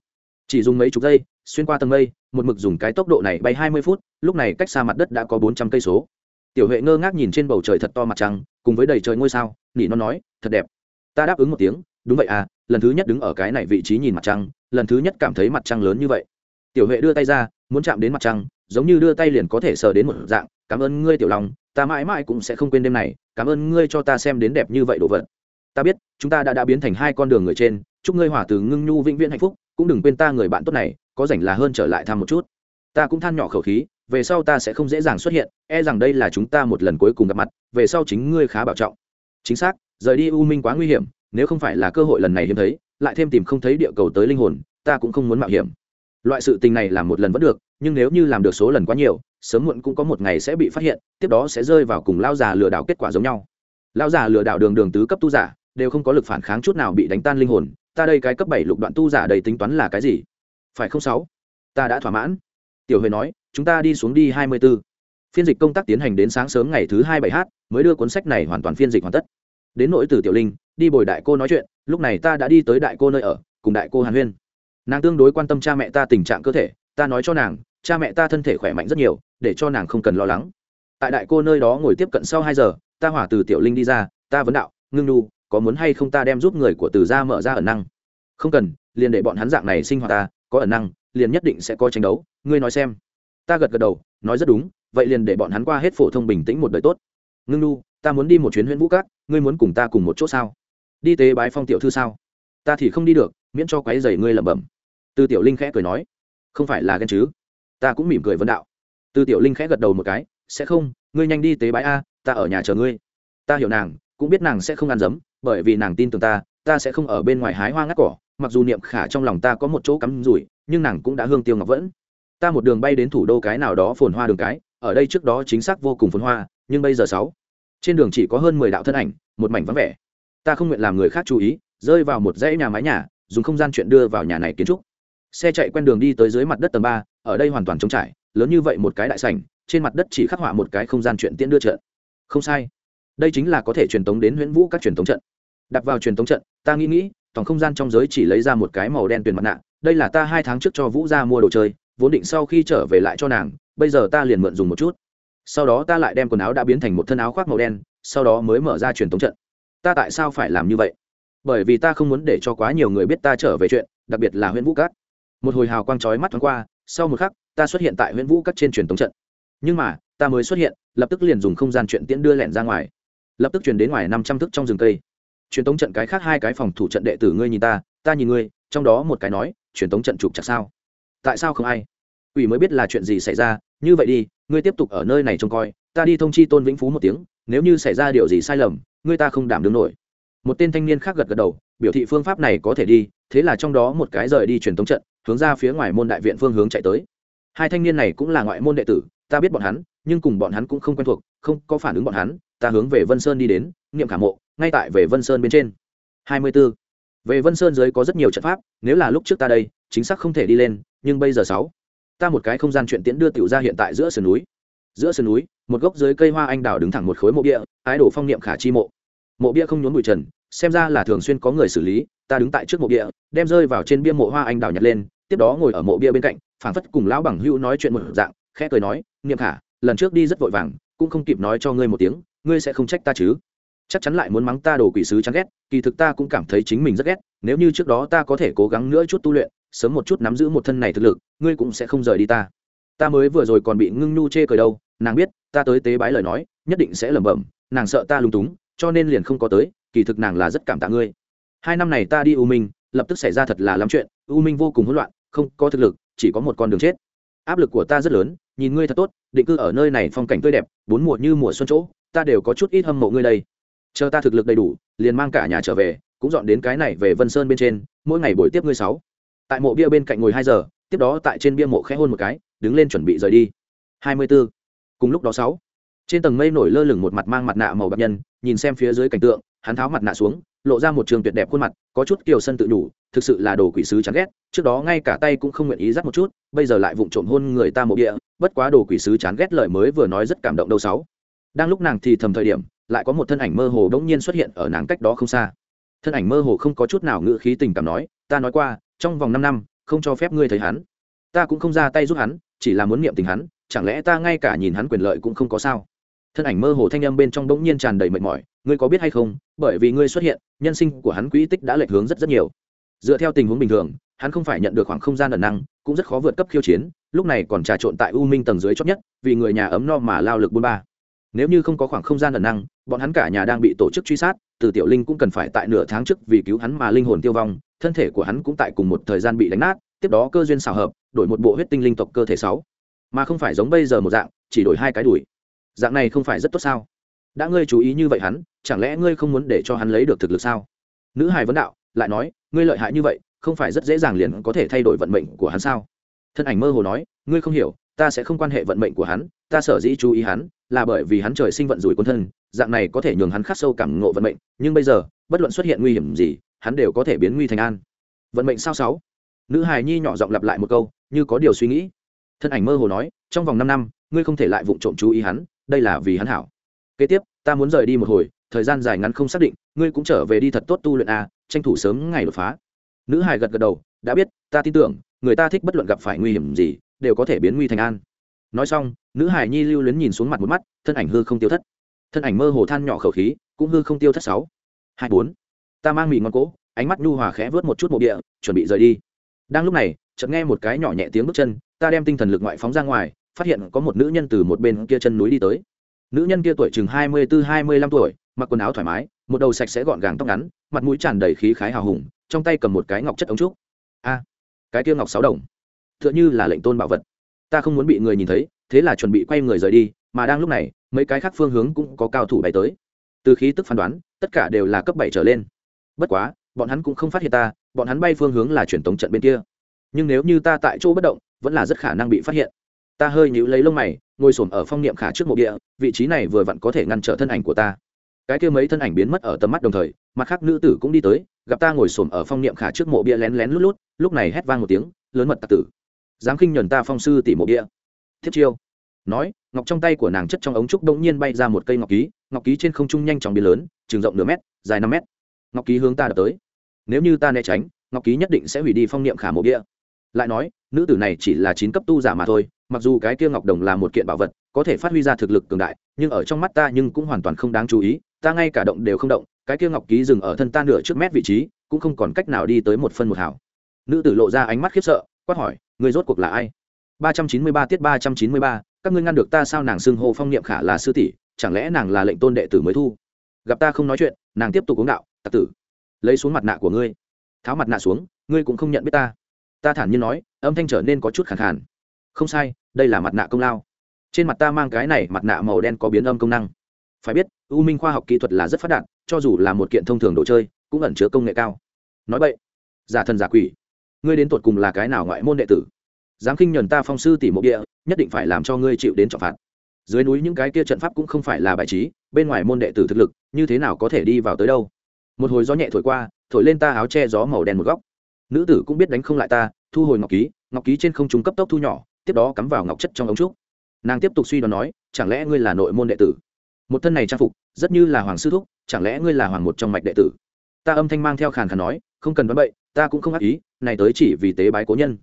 chỉ dùng mấy chục giây, xuyên qua tầng mây, một mực dùng cái tốc độ này bay hai mươi phút, lúc này cách xa mặt đất đã có bốn trăm cây số. Tiểu huệ ngơ ngác nhìn trên bầu trời thật to mặt trăng, cùng với đầy trời ngôi sao, nỉ nó nói, thật đẹp. Ta đáp ứng một tiếng, đúng vậy à lần thứ nhất đứng ở cái này vị trí nhìn mặt trăng, lần thứ nhất cảm thấy mặt trăng lớn như vậy. Tiểu huệ đưa tay ra, muốn chạm đến mặt trăng, giống như đưa tay liền có thể sờ đến một dạng, cảm ơn ngươi, tiểu lòng ta mãi mãi cũng sẽ không quên đêm này, cảm ơn ngươi cho ta xem đến đẹp như vậy đồ vật. Ta biết, chúng ta đã đã biến thành hai con đường người trên, chúc ngươi hỏa từ ngưng nhu vĩnh viễn hạnh phúc cũng đừng quên ta người bạn tốt này, có rảnh là hơn trở lại thăm một chút. Ta cũng than nhỏ khẩu khí, về sau ta sẽ không dễ dàng xuất hiện e rằng đây là chúng ta một lần cuối cùng gặp mặt, về sau chính ngươi khá bảo trọng. Chính xác, rời đi u minh quá nguy hiểm, nếu không phải là cơ hội lần này hiếm thấy, lại thêm tìm không thấy địa cầu tới linh hồn, ta cũng không muốn mạo hiểm. Loại sự tình này làm một lần vẫn được, nhưng nếu như làm được số lần quá nhiều, sớm muộn cũng có một ngày sẽ bị phát hiện, tiếp đó sẽ rơi vào cùng lao già lừa đảo kết quả giống nhau. Lao già lừa đảo đường đường tứ cấp tu giả, đều không có lực phản kháng chút nào bị đánh tan linh hồn ta đây cái cấp bảy lục đoạn tu giả đầy tính toán là cái gì? Phải không sáu? Ta đã thỏa mãn. Tiểu huệ nói, chúng ta đi xuống đi hai mươi 24. phiên dịch công tác tiến hành đến sáng sớm ngày thứ hai bảy h mới đưa cuốn sách này hoàn toàn phiên dịch hoàn tất. Đến nỗi từ tiểu linh, đi bồi đại cô nói chuyện, lúc này ta đã đi tới đại cô nơi ở, cùng đại cô hàn huyên. Nàng tương đối quan tâm cha mẹ ta tình trạng cơ thể, ta nói cho nàng, cha mẹ ta thân thể khỏe mạnh rất nhiều, để cho nàng không cần lo lắng. Tại đại cô nơi đó ngồi tiếp cận sau hai giờ, ta hỏa từ tiểu linh đi ra, ta vấn đạo, ngưng nu có muốn hay không ta đem giúp người của từ gia mở ra ẩn năng? Không cần, liền để bọn hắn dạng này sinh hoạt ta, có ẩn năng, liền nhất định sẽ có tranh đấu, ngươi nói xem. Ta gật gật đầu, nói rất đúng, vậy liền để bọn hắn qua hết phổ thông bình tĩnh một đời tốt. Ngưng nu, ta muốn đi một chuyến huyện vũ cát ngươi muốn cùng ta cùng một chỗ sao? Đi tế bái phong tiểu thư sao? Ta thì không đi được, miễn cho quái dày ngươi lẩm bẩm. Từ tiểu linh khẽ cười nói. Không phải là ghen chứ? Ta cũng mỉm cười vấn đạo. Từ tiểu linh khẽ gật đầu một cái. Sẽ không, ngươi nhanh đi tế bái a, ta ở nhà chờ ngươi. Ta hiểu nàng, cũng biết nàng sẽ không ăn dấm bởi vì nàng tin tưởng ta ta sẽ không ở bên ngoài hái hoa ngắt cỏ, mặc dù niệm khả trong lòng ta có một chỗ cắm rủi, nhưng nàng cũng đã hương tiêu ngọc vẫn. Ta một đường bay đến thủ đô cái nào đó phồn hoa đường cái, ở đây trước đó chính xác vô cùng phồn hoa, nhưng bây giờ sáu. Trên đường chỉ có hơn mười đạo thân ảnh, một mảnh vắng vẻ. Ta không nguyện làm người khác chú ý, rơi vào một dãy nhà mái nhà, dùng không gian chuyện đưa vào nhà này kiến trúc. Xe chạy quen đường đi tới dưới mặt đất tầng ba, ở đây hoàn toàn trống trải, lớn như vậy một cái đại sảnh, trên mặt đất chỉ khắc họa một cái không gian chuyện tiễn đưa trợ. không sai đây chính là có thể truyền tống đến huyễn vũ các truyền tống trận. Đặt vào truyền tống trận, ta nghĩ nghĩ, tổng không gian trong giới chỉ lấy ra một cái màu đen tuyền mặt nạ, đây là ta hai tháng trước cho vũ ra mua đồ chơi, vốn định sau khi trở về lại cho nàng, bây giờ ta liền mượn dùng một chút. Sau đó ta lại đem quần áo đã biến thành một thân áo khoác màu đen, sau đó mới mở ra truyền tống trận. Ta tại sao phải làm như vậy? Bởi vì ta không muốn để cho quá nhiều người biết ta trở về chuyện, đặc biệt là huyện vũ cát một hồi hào quang trói mắt thoáng qua, sau một khắc, ta xuất hiện tại huyện vũ cát trên truyền tống trận. Nhưng mà, ta mới xuất hiện, lập tức liền dùng không gian chuyện tiễn đưa lẻn ra ngoài lập tức chuyển đến ngoài năm trăm thước trong rừng cây. Truyền tống trận cái khác hai cái phòng thủ trận đệ tử ngươi nhìn ta ta nhìn ngươi, trong đó một cái nói, truyền tống trận chụp chặt sao? Tại sao không ai? Ủy mới biết là chuyện gì xảy ra, như vậy đi, ngươi tiếp tục ở nơi này trông coi, ta đi thông chi tôn vĩnh phú một tiếng, nếu như xảy ra điều gì sai lầm, ngươi ta không đảm đương nổi. Một tên thanh niên khác gật gật đầu, biểu thị phương pháp này có thể đi, thế là trong đó một cái rời đi truyền tống trận, hướng ra phía ngoài môn đại viện phương hướng chạy tới. Hai thanh niên này cũng là ngoại môn đệ tử ta biết bọn hắn, nhưng cùng bọn hắn cũng không quen thuộc, không có phản ứng bọn hắn, ta hướng về vân sơn đi đến, niệm khả mộ, ngay tại về vân sơn bên trên. Hai mươi 24. về vân sơn dưới có rất nhiều trận pháp, nếu là lúc trước ta đây, chính xác không thể đi lên, nhưng bây giờ sáu. Ta một cái không gian chuyện tiễn đưa tiểu ra hiện tại giữa sườn núi. Giữa sườn núi, một gốc dưới cây hoa anh đào đứng thẳng một khối mộ bia, ái đổ phong niệm khả chi mộ. Mộ bia không nhốn bụi trần, xem ra là thường xuyên có người xử lý, ta đứng tại trước mộ bia, đem rơi vào trên bia mộ hoa anh đào nhặt lên, tiếp đó ngồi ở mộ bia bên cạnh, phảng phất cùng lão bằng hữu nói chuyện một dạng, khẽ cười nói niệm khả, lần trước đi rất vội vàng, cũng không kịp nói cho ngươi một tiếng, ngươi sẽ không trách ta chứ? Chắc chắn lại muốn mắng ta đồ quỷ sứ chán ghét, kỳ thực ta cũng cảm thấy chính mình rất ghét, nếu như trước đó ta có thể cố gắng nữa chút tu luyện, sớm một chút nắm giữ một thân này thực lực, ngươi cũng sẽ không rời đi ta. Ta mới vừa rồi còn bị ngưng nhu chê cười đâu, nàng biết, ta tới tế bái lời nói, nhất định sẽ lẩm bẩm, nàng sợ ta lung túng, cho nên liền không có tới, kỳ thực nàng là rất cảm tạ ngươi. Hai năm này ta đi u minh, lập tức xảy ra thật là lắm chuyện, u minh vô cùng hỗn loạn, không có thực lực, chỉ có một con đường chết áp lực của ta rất lớn, nhìn ngươi thật tốt, định cư ở nơi này phong cảnh tươi đẹp, bốn mùa như mùa xuân chỗ, ta đều có chút ít hâm mộ ngươi đây. Chờ ta thực lực đầy đủ, liền mang cả nhà trở về, cũng dọn đến cái này về vân sơn bên trên, mỗi ngày buổi tiếp ngươi sáu. Tại mộ bia bên cạnh ngồi hai giờ, tiếp đó tại trên bia mộ khẽ hôn một cái, đứng lên chuẩn bị rời đi. Hai mươi 24. cùng lúc đó sáu. Trên tầng mây nổi lơ lửng một mặt mang mặt nạ màu bạc nhân nhìn xem phía dưới cảnh tượng, hắn tháo mặt nạ xuống, lộ ra một trường tuyệt đẹp khuôn mặt, có chút kiều sân tự đủ thực sự là đồ quỷ sứ chán ghét, trước đó ngay cả tay cũng không nguyện ý dắt một chút, bây giờ lại vụng trộm hôn người ta mộ địa, bất quá đồ quỷ sứ chán ghét lời mới vừa nói rất cảm động đâu sáu. Đang lúc nàng thì thầm thời điểm, lại có một thân ảnh mơ hồ đ ỗ n g nhiên xuất hiện ở nàng cách đó không xa. Thân ảnh mơ hồ không có chút nào ngự khí tình cảm nói, ta nói qua, trong vòng năm năm, không cho phép ngươi thấy hắn. Ta cũng không ra tay giúp hắn, chỉ là muốn niệm tình hắn, chẳng lẽ ta ngay cả nhìn hắn quyền lợi cũng không có sao? Thân ảnh mơ hồ thanh âm bên trong bỗng nhiên tràn đầy mệt mỏi, ngươi có biết hay không, bởi vì ngươi xuất hiện, nhân sinh của hắn quỹ tích đã lệch hướng rất rất nhiều. Dựa theo tình huống bình thường, hắn không phải nhận được khoảng không gian ẩn năng, cũng rất khó vượt cấp khiêu chiến, lúc này còn trà trộn tại u minh tầng dưới chót nhất, vì người nhà ấm no mà lao lực bôn ba. Nếu như không có khoảng không gian ẩn năng, bọn hắn cả nhà đang bị tổ chức truy sát, từ tiểu linh cũng cần phải tại nửa tháng trước vì cứu hắn mà linh hồn tiêu vong, thân thể của hắn cũng tại cùng một thời gian bị đánh nát, tiếp đó cơ duyên xào hợp, đổi một bộ huyết tinh linh tộc cơ thể sáu. Mà không phải giống bây giờ một dạng, chỉ đổi hai cái đuổi dạng này không phải rất tốt sao? Đã ngươi chú ý như vậy hắn, chẳng lẽ ngươi không muốn để cho hắn lấy được thực lực sao? Nữ hài vấn đạo, lại nói, ngươi lợi hại như vậy, không phải rất dễ dàng liền có thể thay đổi vận mệnh của hắn sao? Thân ảnh mơ hồ nói, ngươi không hiểu, ta sẽ không quan hệ vận mệnh của hắn, ta sở dĩ chú ý hắn, là bởi vì hắn trời sinh vận rủi quân thân, dạng này có thể nhường hắn khắc sâu cảm ngộ vận mệnh, nhưng bây giờ, bất luận xuất hiện nguy hiểm gì, hắn đều có thể biến nguy thành an. Vận mệnh sao sáu? Nữ hài nhi nhỏ giọng lặp lại một câu, như có điều suy nghĩ. Thân ảnh mơ hồ nói, trong vòng năm năm, ngươi không thể lại vụng trộm chú ý hắn đây là vì hắn hảo. Kế tiếp, ta muốn rời đi một hồi, thời gian dài ngắn không xác định, ngươi cũng trở về đi thật tốt tu luyện a tranh thủ sớm ngày đột phá. Nữ hài gật gật đầu, đã biết, ta tin tưởng, người ta thích bất luận gặp phải nguy hiểm gì, đều có thể biến nguy thành an. Nói xong, nữ hài nhi lưu luyến nhìn xuống mặt một mắt, thân ảnh hư không tiêu thất. Thân ảnh mơ hồ than nhỏ khẩu khí, cũng hư không tiêu thất sáu. Hai bốn. Ta mang mì ngon cỗ ánh mắt nhu hòa khẽ vớt một chút mộ địa, chuẩn bị rời đi. Đang lúc này, chợt nghe một cái nhỏ nhẹ tiếng bước chân, ta đem tinh thần lực ngoại phóng ra ngoài phát hiện có một nữ nhân từ một bên kia chân núi đi tới. Nữ nhân kia tuổi chừng hai mươi bốn hai mươi lăm tuổi, mặc quần áo thoải mái, một đầu sạch sẽ gọn gàng tóc ngắn, mặt mũi tràn đầy khí khái hào hùng, trong tay cầm một cái ngọc chất ống trúc. A, cái kia ngọc sáu đồng. T h ư ợ n h ư là lệnh tôn bảo vật. Ta không muốn bị người nhìn thấy, thế là chuẩn bị quay người rời đi, mà đang lúc này, mấy cái khác phương hướng cũng có cao thủ bay tới. Từ khí tức phán đoán, tất cả đều là cấp bảy trở lên. Bất quá, bọn hắn cũng không phát hiện ta, bọn hắn bay phương hướng là truyền tống trận bên kia. Nhưng nếu như ta tại chỗ bất động, vẫn là rất khả năng bị phát hiện ta hơi nhíu lấy lông mày, ngồi s ở phong niệm khả trước mộ địa, vị trí này vừa vặn có thể ngăn trở thân ảnh của ta. Cái kia mấy thân ảnh biến mất ở tầm mắt đồng thời, mặt khác nữ tử cũng đi tới, gặp ta ngồi s ở phong niệm khả trước mộ bia lén lén lút lút, lúc này hét vang một tiếng, lớn mật tặc tử. Dám khinh nhuần ta phong sư tỷ mộ bia thiết chiêu. Nói, ngọc trong tay của nàng chất trong ống trúc đông nhiên bay ra một cây ngọc ký ngọc ký trên không trung nhanh chóng biến lớn, trường rộng nửa mét, dài năm mét. Ngọc ký hướng ta đập tới. Nếu như ta né tránh, ngọc ký nhất định sẽ hủy đi phong niệm khả mộ bia lại nói, nữ tử này chỉ là chín cấp tu giả mà thôi mặc dù cái kia ngọc đồng là một kiện bảo vật, có thể phát huy ra thực lực cường đại, nhưng ở trong mắt ta nhưng cũng hoàn toàn không đáng chú ý, ta ngay cả động đều không động, cái kia ngọc ký dừng ở thân ta nửa trước mét vị trí, cũng không còn cách nào đi tới một phân một hào. Nữ tử lộ ra ánh mắt khiếp sợ, quát hỏi người rốt cuộc là ai? ba trăm chín mươi ba tiết ba trăm chín mươi ba, các ngươi ngăn được ta sao? Nàng xưng hô phong niệm khả là sư tỷ, chẳng lẽ nàng là lệnh tôn đệ tử mới thu? Gặp ta không nói chuyện, nàng tiếp tục uống đạo, tặc tử, lấy xuống mặt nạ của ngươi. Tháo mặt nạ xuống, ngươi cũng không nhận biết ta. Ta thản nhiên nói, âm thanh trở nên có chút khẳng khàn. Không sai đây là mặt nạ công lao. Trên mặt ta mang cái này mặt nạ màu đen có biến âm công năng. Phải biết, u minh khoa học kỹ thuật là rất phát đạt, cho dù là một kiện thông thường đồ chơi, cũng ẩn chứa công nghệ cao. Nói vậy, giả thần giả quỷ, ngươi đến tột cùng là cái nào ngoại môn đệ tử? Dám khinh nhuần ta phong sư tỷ mộ địa, nhất định phải làm cho ngươi chịu đến trọng phạt. Dưới núi những cái kia trận pháp cũng không phải là bài trí, bên ngoài môn đệ tử thực lực, như thế nào có thể đi vào tới đâu? Một hồi gió nhẹ thổi qua, thổi lên ta áo che gió màu đen một góc. Nữ tử cũng biết đánh không lại ta, thu hồi ngọc ký ngọc ký trên không trung cấp tốc thu nhỏ tiếp đó cắm vào ngọc chất trong ống trúc. Nàng tiếp tục suy đoán nói, chẳng lẽ ngươi là nội môn đệ tử? Một thân này trang phục, rất như là hoàng sư thúc, chẳng lẽ ngươi là hoàng một trong mạch đệ tử? Ta âm thanh mang theo khàn khàn nói, không cần đoán bậy, ta cũng không ác ý, này tới chỉ vì tế bái cố nhân.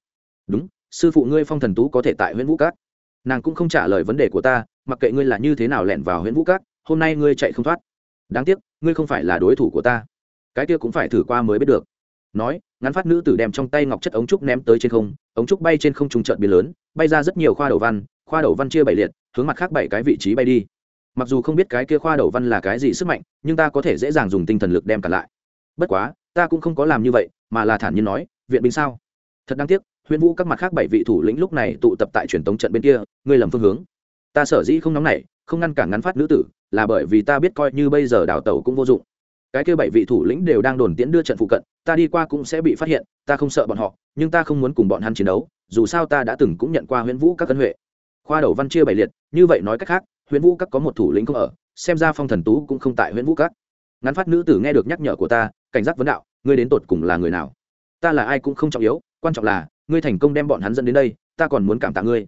Đúng, sư phụ ngươi phong thần tú có thể tại huyện vũ cát nàng cũng không trả lời vấn đề của ta, mặc kệ ngươi là như thế nào lẻn vào huyện vũ cát hôm nay ngươi chạy không thoát. Đáng tiếc, ngươi không phải là đối thủ của ta. Cái kia cũng phải thử qua mới biết được. Nói, ngắn phát nữ tử đem trong tay ngọc chất ống trúc ném tới trên không, ống trúc bay trên không trùng trợn biến lớn bay ra rất nhiều khoa đầu văn, khoa đầu văn chia bảy liệt, hướng mặt khác bảy cái vị trí bay đi. Mặc dù không biết cái kia khoa đầu văn là cái gì sức mạnh, nhưng ta có thể dễ dàng dùng tinh thần lực đem cả lại. Bất quá, ta cũng không có làm như vậy, mà là thản nhiên nói, viện binh sao? Thật đáng tiếc, huyễn vũ các mặt khác bảy vị thủ lĩnh lúc này tụ tập tại truyền tống trận bên kia, ngươi lầm phương hướng. Ta sở dĩ không nóng nảy, không ngăn cản ngắn phát nữ tử, là bởi vì ta biết coi như bây giờ đào tẩu cũng vô dụng. Cái kia bảy vị thủ lĩnh đều đang đồn tiễn đưa trận phụ cận, ta đi qua cũng sẽ bị phát hiện, ta không sợ bọn họ, nhưng ta không muốn cùng bọn hắn chiến đấu dù sao ta đã từng cũng nhận qua huyễn vũ các cân huệ. Khoa đầu văn chia bảy liệt, như vậy nói cách khác, huyễn vũ các có một thủ lĩnh không ở, xem ra phong thần tú cũng không tại huyễn vũ các. Ngắn phát nữ tử nghe được nhắc nhở của ta, cảnh giác vấn đạo, ngươi đến tột cùng là người nào? Ta là ai cũng không trọng yếu, quan trọng là, ngươi thành công đem bọn hắn dẫn đến đây, ta còn muốn cảm tạ ngươi.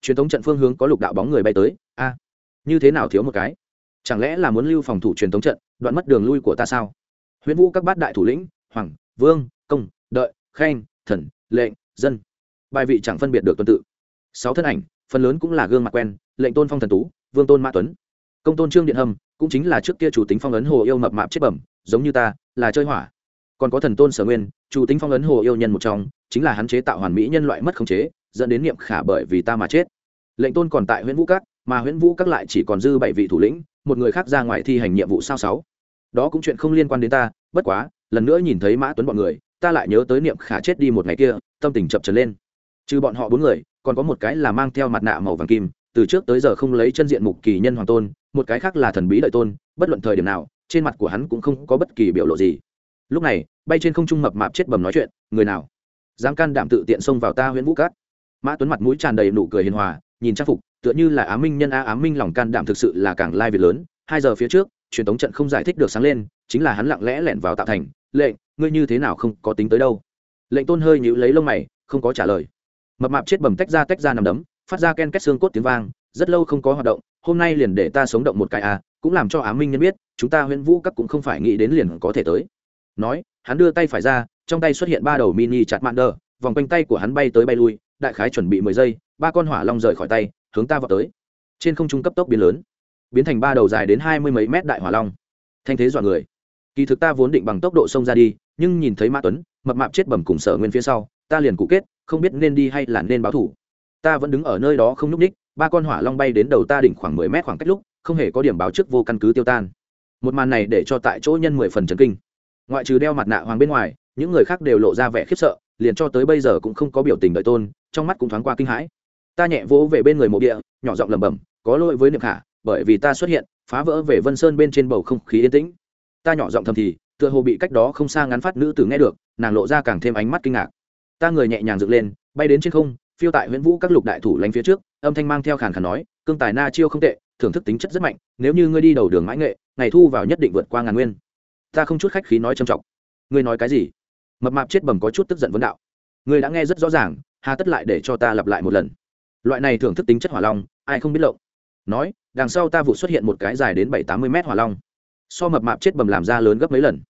Truyền thống trận phương hướng có lục đạo bóng người bay tới, a, như thế nào thiếu một cái? Chẳng lẽ là muốn lưu phòng thủ truyền thống trận, đoạn mất đường lui của ta sao? Huyễn vũ các bát đại thủ lĩnh, hoàng, vương, công, đợi khen thần, lệnh, dân bài vị chẳng phân biệt được tuần tự. Sáu thân ảnh, phần lớn cũng là gương mặt quen, lệnh tôn phong thần tú, vương tôn mã tuấn. Công tôn trương điện hầm cũng chính là trước kia chủ tính phong ấn hồ yêu mập mạp chết bẩm, giống như ta, là chơi hỏa. Còn có thần tôn sở nguyên, chủ tính phong ấn hồ yêu nhân một trong, chính là hắn chế tạo hoàn mỹ nhân loại mất khống chế, dẫn đến niệm khả bởi vì ta mà chết. Lệnh tôn còn tại huyện vũ các, mà huyện vũ các lại chỉ còn dư bảy vị thủ lĩnh, một người khác ra ngoài thi hành nhiệm vụ sao sáu. Đó cũng chuyện không liên quan đến ta, bất quá, lần nữa nhìn thấy mã tuấn bọn người, ta lại nhớ tới niệm khả chết đi một ngày kia, tâm tình chập trần lên trừ bọn họ bốn người, còn có một cái là mang theo mặt nạ màu vàng kim, từ trước tới giờ không lấy chân diện mục kỳ nhân hoàng tôn, một cái khác là thần bí lợi tôn, bất luận thời điểm nào, trên mặt của hắn cũng không có bất kỳ biểu lộ gì. Lúc này, bay trên không trung mập mạp chết bầm nói chuyện, người nào? Dám can đảm tự tiện xông vào ta huyện vũ cát? Mã tuấn mặt mũi tràn đầy nụ cười hiền hòa, nhìn trang phục, tựa như là á minh nhân a, á minh lòng can đảm thực sự là càng lai việc lớn. Hai giờ phía trước, truyền thống trận không giải thích được sáng lên, chính là hắn lặng lẽ lẻn vào tạo thành. Lệnh, ngươi như thế nào không có tính tới đâu? Lệnh tôn hơi nhíu lấy lông mày, không có trả lời mập mạp chết bầm tách ra tách ra nằm đấm, phát ra ken két xương cốt tiếng vang, rất lâu không có hoạt động, hôm nay liền để ta sống động một cái à cũng làm cho á minh nhân biết, chúng ta huyễn vũ các cũng không phải nghĩ đến liền có thể tới. Nói, hắn đưa tay phải ra, trong tay xuất hiện ba đầu mini chặt mạn đờ, vòng quanh tay của hắn bay tới bay lui, đại khái chuẩn bị mười giây, ba con hỏa long rời khỏi tay, hướng ta vào tới. Trên không trung cấp tốc biến lớn, biến thành ba đầu dài đến hai mươi mấy mét đại hỏa long. Thanh thế dọa người. Kỳ thực ta vốn định bằng tốc độ xông ra đi, nhưng nhìn thấy mã tuấn, mập mạp chết bầm cùng sở nguyên phía sau, ta liền cụ kết không biết nên đi hay là nên báo thủ. Ta vẫn đứng ở nơi đó không nhúc ních ba con hỏa long bay đến đầu ta đỉnh khoảng mười mét khoảng cách lúc, không hề có điểm báo trước vô căn cứ tiêu tan. Một màn này để cho tại chỗ nhân mười phần trần kinh. Ngoại trừ đeo mặt nạ hoàng bên ngoài, những người khác đều lộ ra vẻ khiếp sợ, liền cho tới bây giờ cũng không có biểu tình đợi tôn, trong mắt cũng thoáng qua kinh hãi. Ta nhẹ vỗ về bên người mộ địa, nhỏ giọng lẩm bẩm, có lỗi với niệm khả, bởi vì ta xuất hiện, phá vỡ về vân sơn bên trên bầu không khí yên tĩnh. Ta nhỏ giọng thầm thì, tựa hồ bị cách đó không xa ngắn phát nữ tử nghe được, nàng lộ ra càng thêm ánh mắt kinh ngạc ta người nhẹ nhàng dựng lên, bay đến trên không, phiêu tại huyễn vũ các lục đại thủ lánh phía trước, âm thanh mang theo khàn khàn nói, cương tài na chiêu không tệ, thưởng thức tính chất rất mạnh, nếu như ngươi đi đầu đường mãi nghệ, ngày thu vào nhất định vượt qua ngàn nguyên. Ta không chút khách khí nói trầm trọng. Ngươi nói cái gì? Mập mạp chết bầm có chút tức giận vấn đạo. Ngươi đã nghe rất rõ ràng, hà tất lại để cho ta lặp lại một lần. Loại này thưởng thức tính chất hỏa long, ai không biết lộng. Nói, đằng sau ta vụ xuất hiện một cái dài đến bảy tám mươi mét hỏa long. So mập mạp chết bầm làm ra lớn gấp mấy lần.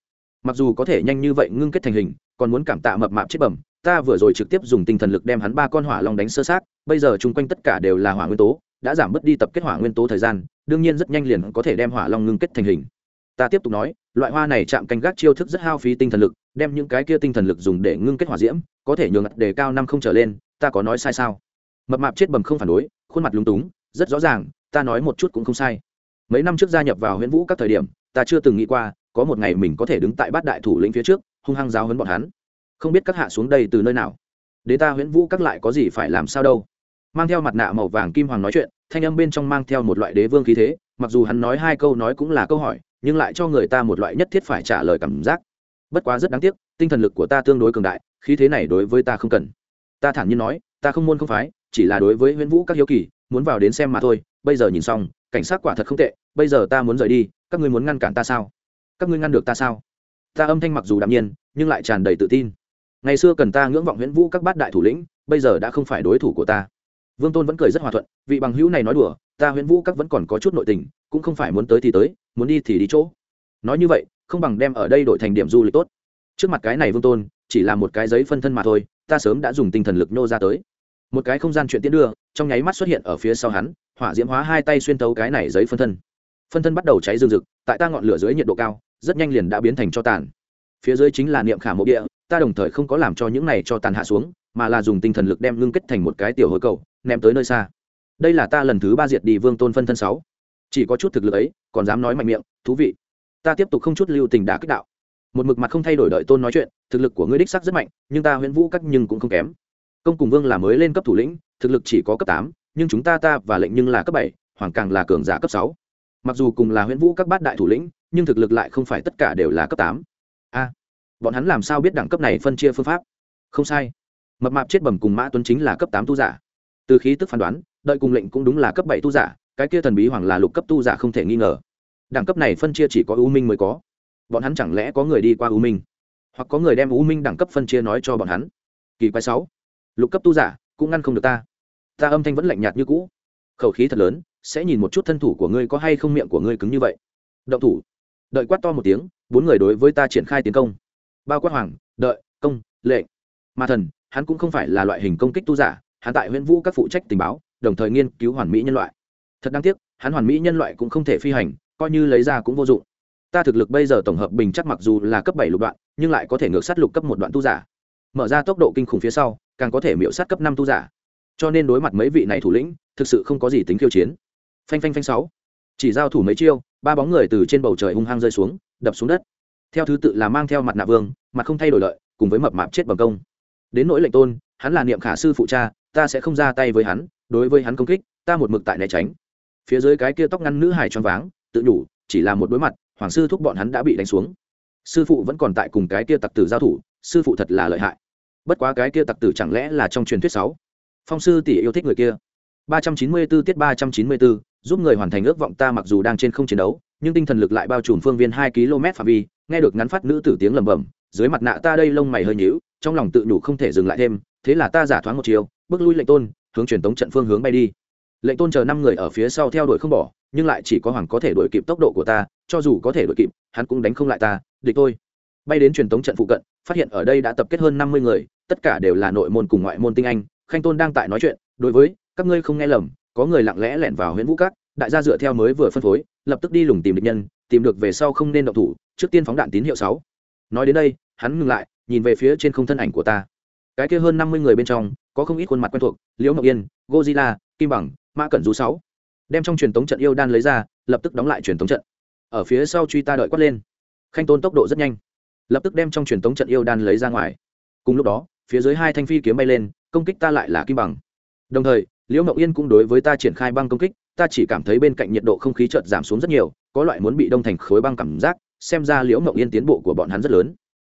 Mặc dù có thể nhanh như vậy ngưng kết thành hình, còn muốn cảm tạ mập mạp chết bầm ta vừa rồi trực tiếp dùng tinh thần lực đem hắn ba con hỏa long đánh sơ sát bây giờ chung quanh tất cả đều là hỏa nguyên tố, đã giảm bớt đi tập kết hỏa nguyên tố thời gian, đương nhiên rất nhanh liền có thể đem hỏa long ngưng kết thành hình. Ta tiếp tục nói, loại hoa này chạm canh gác chiêu thức rất hao phí tinh thần lực, đem những cái kia tinh thần lực dùng để ngưng kết hỏa diễm, có thể nhường đề cao năm không trở lên, ta có nói sai sao? Mập mạp chết bầm không phản đối, khuôn mặt lúng túng, rất rõ ràng, ta nói một chút cũng không sai. Mấy năm trước gia nhập vào huyễn vũ các thời điểm, ta chưa từng nghĩ qua, có một ngày mình có thể đứng tại bát đại thủ lĩnh phía trước, hung hăng giáo hấn bọn hắn không biết các hạ xuống đây từ nơi nào. Đến ta huyễn vũ các lại có gì phải làm sao đâu. Mang theo mặt nạ màu vàng kim hoàng nói chuyện, thanh âm bên trong mang theo một loại đế vương khí thế, mặc dù hắn nói hai câu nói cũng là câu hỏi, nhưng lại cho người ta một loại nhất thiết phải trả lời cảm giác. Bất quá rất đáng tiếc, tinh thần lực của ta tương đối cường đại, khí thế này đối với ta không cần. Ta thản nhiên nói, ta không muốn không phái, chỉ là đối với huyễn vũ các hiếu kỳ, muốn vào đến xem mà thôi. Bây giờ nhìn xong, cảnh sát quả thật không tệ, bây giờ ta muốn rời đi, các ngươi muốn ngăn cản ta sao? Các ngươi ngăn được ta sao? Ta âm thanh mặc dù đạm nhiên, nhưng lại tràn đầy tự tin ngày xưa cần ta ngưỡng vọng huyễn vũ các bát đại thủ lĩnh, bây giờ đã không phải đối thủ của ta. Vương tôn vẫn cười rất hòa thuận, vị bằng hữu này nói đùa, ta huyễn vũ các vẫn còn có chút nội tình, cũng không phải muốn tới thì tới, muốn đi thì đi chỗ. Nói như vậy, không bằng đem ở đây đổi thành điểm du lịch tốt. Trước mặt cái này vương tôn, chỉ là một cái giấy phân thân mà thôi, ta sớm đã dùng tinh thần lực nhô ra tới. Một cái không gian chuyện tiến đưa, trong nháy mắt xuất hiện ở phía sau hắn, hỏa diễm hóa hai tay xuyên tấu cái này giấy phân thân. Phân thân bắt đầu cháy rừng rực, tại ta ngọn lửa dưới nhiệt độ cao, rất nhanh liền đã biến thành cho tàn. Phía dưới chính là niệm khả mộ địa ta đồng thời không có làm cho những này cho tàn hạ xuống, mà là dùng tinh thần lực đem ngưng kết thành một cái tiểu hối cầu, ném tới nơi xa. Đây là ta lần thứ ba diệt đi vương tôn phân thân sáu. Chỉ có chút thực lực ấy, còn dám nói mạnh miệng, thú vị. Ta tiếp tục không chút lưu tình đã kích đạo. Một mực mặt không thay đổi đợi tôn nói chuyện, thực lực của ngươi đích sắc rất mạnh, nhưng ta huyễn vũ các nhưng cũng không kém. Công cùng vương là mới lên cấp thủ lĩnh, thực lực chỉ có cấp tám, nhưng chúng ta ta và lệnh nhưng là cấp bảy, hoàng càng là cường giả cấp sáu. Mặc dù cùng là huyễn vũ các bát đại thủ lĩnh, nhưng thực lực lại không phải tất cả đều là cấp tám. A bọn hắn làm sao biết đẳng cấp này phân chia phương pháp? Không sai. Mập mạp chết bẩm cùng mã tuấn chính là cấp tám tu giả. Từ khí tức phán đoán, đợi cùng lệnh cũng đúng là cấp bảy tu giả, cái kia thần bí hoàng là lục cấp tu giả không thể nghi ngờ. Đẳng cấp này phân chia chỉ có u minh mới có. Bọn hắn chẳng lẽ có người đi qua u minh? Hoặc có người đem u minh đẳng cấp phân chia nói cho bọn hắn? Kỳ quái sáu. Lục cấp tu giả, cũng ngăn không được ta. Ta âm thanh vẫn lạnh nhạt như cũ. Khẩu khí thật lớn, sẽ nhìn một chút thân thủ của ngươi có hay không miệng của ngươi cứng như vậy. Động thủ. Đợi quát to một tiếng, bốn người đối với ta triển khai tiến công bao quát hoàng, đợi, công, lệ. Ma thần, hắn cũng không phải là loại hình công kích tu giả, hắn tại huyện vũ các phụ trách tình báo, đồng thời nghiên cứu hoàn mỹ nhân loại. Thật đáng tiếc, hắn hoàn mỹ nhân loại cũng không thể phi hành, coi như lấy ra cũng vô dụng. Ta thực lực bây giờ tổng hợp bình chắc mặc dù là cấp bảy lục đoạn, nhưng lại có thể ngược sát lục cấp một đoạn tu giả. Mở ra tốc độ kinh khủng phía sau, càng có thể miễu sát cấp năm tu giả. Cho nên đối mặt mấy vị này thủ lĩnh, thực sự không có gì tính khiêu chiến. Phanh phanh phanh sáu. Chỉ giao thủ mấy chiêu, ba bóng người từ trên bầu trời hung hăng rơi xuống, đập xuống đất theo thứ tự là mang theo mặt nạ vương mặt không thay đổi lợi cùng với mập mạp chết bằng công. Đến nỗi lệnh tôn hắn là niệm khả sư phụ cha ta sẽ không ra tay với hắn đối với hắn công kích ta một mực tại né tránh. Phía dưới cái kia tóc ngăn nữ hài choáng váng tự nhủ chỉ là một đối mặt hoàng sư thúc bọn hắn đã bị đánh xuống. Sư phụ vẫn còn tại cùng cái kia tặc tử giao thủ sư phụ thật là lợi hại. Bất quá cái kia tặc tử chẳng lẽ là trong truyền thuyết sáu? Phong sư tỷ yêu thích người kia. Ba trăm chín mươi 394 tiết ba trăm chín mươi 394, giúp người hoàn thành ước vọng ta mặc dù đang trên không chiến đấu nhưng tinh thần lực lại bao trùm phương viên hai km phạm vi nghe được ngắn phát nữ tử tiếng lẩm bẩm, dưới mặt nạ ta đây lông mày hơi nhíu, trong lòng tự nhủ không thể dừng lại thêm, thế là ta giả thoáng một chiều, bước lui lệnh tôn, hướng truyền tống trận phương hướng bay đi. Lệnh tôn chờ năm người ở phía sau theo đuổi không bỏ, nhưng lại chỉ có hoàng có thể đuổi kịp tốc độ của ta, cho dù có thể đuổi kịp, hắn cũng đánh không lại ta, địch tôi. Bay đến truyền tống trận phụ cận, phát hiện ở đây đã tập kết hơn năm mươi người, tất cả đều là nội môn cùng ngoại môn tinh anh, khanh tôn đang tại nói chuyện, đối với, các ngươi không nghe lầm, có người lặng lẽ lẻn vào huyện vũ cát đại gia dựa theo mới vừa phân phối, lập tức đi lùng tìm địch nhân tìm được về sau không nên động thủ, trước tiên phóng đạn tín hiệu sáu. Nói đến đây, hắn ngừng lại, nhìn về phía trên không thân ảnh của ta. Cái kia hơn năm mươi người bên trong, có không ít khuôn mặt quen thuộc, liễu ngọc yên gozilla kim bằng, mã cẩn du sáu. Đem trong truyền thống trận yêu đan lấy ra, lập tức đóng lại truyền thống trận. Ở phía sau truy ta đợi quát lên. Khanh tôn tốc độ rất nhanh. Lập tức đem trong truyền thống trận yêu đan lấy ra ngoài. Cùng lúc đó, phía dưới hai thanh phi kiếm bay lên, công kích ta lại là kim bằng. Đồng thời, liễu ngọc yên cũng đối với ta triển khai băng công kích ta chỉ cảm thấy bên cạnh nhiệt độ không khí chợt giảm xuống rất nhiều, có loại muốn bị đông thành khối băng cảm giác, xem ra liễu ngọc yên tiến bộ của bọn hắn rất lớn.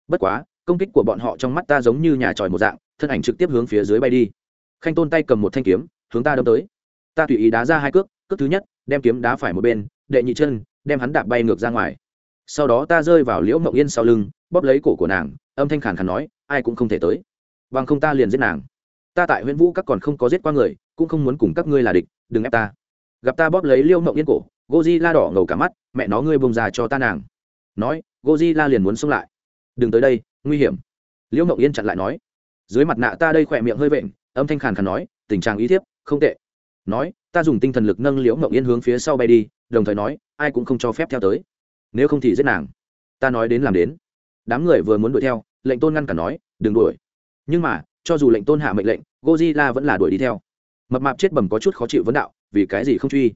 Bất quá, công kích của bọn họ trong mắt ta giống như nhà tròi một dạng, thân ảnh trực tiếp hướng phía dưới bay đi. Khanh tôn tay cầm một thanh kiếm, hướng ta đâm tới. Ta tùy ý đá ra hai cước cước thứ nhất, đem kiếm đá phải một bên, đệ nhị chân, đem hắn đạp bay ngược ra ngoài. Sau đó ta rơi vào liễu mộng yên sau lưng, bóp lấy cổ của nàng, âm thanh khàn khàn nói, ai cũng không thể tới. Bằng không ta liền giết nàng. Ta tại huyện vũ các còn không có giết qua người, cũng không muốn cùng các ngươi là địch, đừng ép ta gặp ta bóp lấy liễu mộng yên cổ goji la đỏ ngầu cả mắt, mẹ nó ngươi bông ra cho ta nàng. Nói goji la liền muốn xông lại. Đừng tới đây, nguy hiểm. Liễu mộng yên chặn lại nói. Dưới mặt nạ ta đây khỏe miệng hơi vện, âm thanh khàn khàn nói, tình trạng ý thiếp, không tệ. Nói, ta dùng tinh thần lực nâng liễu mộng yên hướng phía sau bay đi, đồng thời nói, ai cũng không cho phép theo tới. Nếu không thì giết nàng. Ta nói đến làm đến. Đám người vừa muốn đuổi theo, lệnh tôn ngăn cản nói, đừng đuổi. Nhưng mà, cho dù lệnh tôn hạ mệnh lệnh gozilla vẫn là đuổi đi theo. Mập mạp chết bầm có chút khó chịu vấn đạo vì cái gì không truy?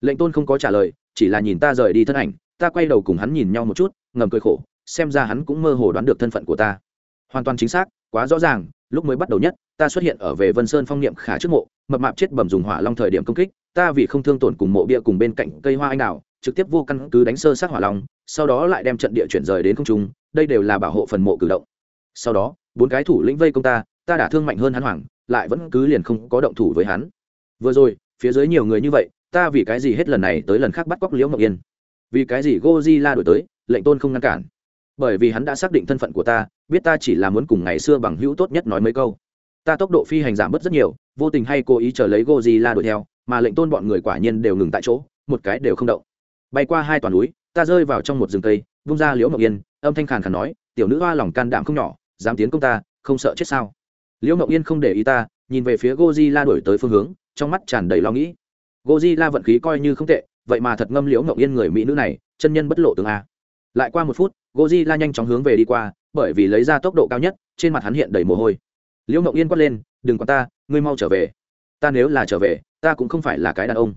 Lệnh tôn không có trả lời, chỉ là nhìn ta rời đi thân ảnh, ta quay đầu cùng hắn nhìn nhau một chút, ngầm cười khổ, xem ra hắn cũng mơ hồ đoán được thân phận của ta. Hoàn toàn chính xác, quá rõ ràng, lúc mới bắt đầu nhất, ta xuất hiện ở về vân sơn phong niệm khả trước mộ, mập mạp chết bầm dùng hỏa long thời điểm công kích, ta vì không thương tổn cùng mộ bia cùng bên cạnh cây hoa anh đào, trực tiếp vô căn cứ đánh sơ sát hỏa long, sau đó lại đem trận địa chuyển rời đến không trung, đây đều là bảo hộ phần mộ cử động. Sau đó, bốn cái thủ lĩnh vây công ta ta đả thương mạnh hơn hắn hoàng lại vẫn cứ liền không có động thủ với hắn. Vừa rồi phía dưới nhiều người như vậy, ta vì cái gì hết lần này tới lần khác bắt cóc liễu ngọc yên? Vì cái gì Godzilla đổi tới, lệnh tôn không ngăn cản? Bởi vì hắn đã xác định thân phận của ta, biết ta chỉ là muốn cùng ngày xưa bằng hữu tốt nhất nói mấy câu. Ta tốc độ phi hành giảm bớt rất nhiều, vô tình hay cố ý chờ lấy Godzilla đuổi theo, mà lệnh tôn bọn người quả nhiên đều ngừng tại chỗ, một cái đều không động. Bay qua hai toàn núi, ta rơi vào trong một rừng cây, vung ra liễu ngọc yên, âm thanh khàn khàn nói, tiểu nữ hoa lòng can đảm không nhỏ, dám tiến công ta, không sợ chết sao? Liễu ngọc yên không để ý ta, nhìn về phía Godzilla đuổi tới phương hướng trong mắt tràn đầy lo nghĩ. Godzilla vận khí coi như không tệ, vậy mà thật ngâm liễu ngọc yên người mỹ nữ này, chân nhân bất lộ tường a. Lại qua một phút, Godzilla nhanh chóng hướng về đi qua, bởi vì lấy ra tốc độ cao nhất, trên mặt hắn hiện đầy mồ hôi. Liễu ngọc yên quát lên, đừng quan ta, ngươi mau trở về. Ta nếu là trở về, ta cũng không phải là cái đàn ông.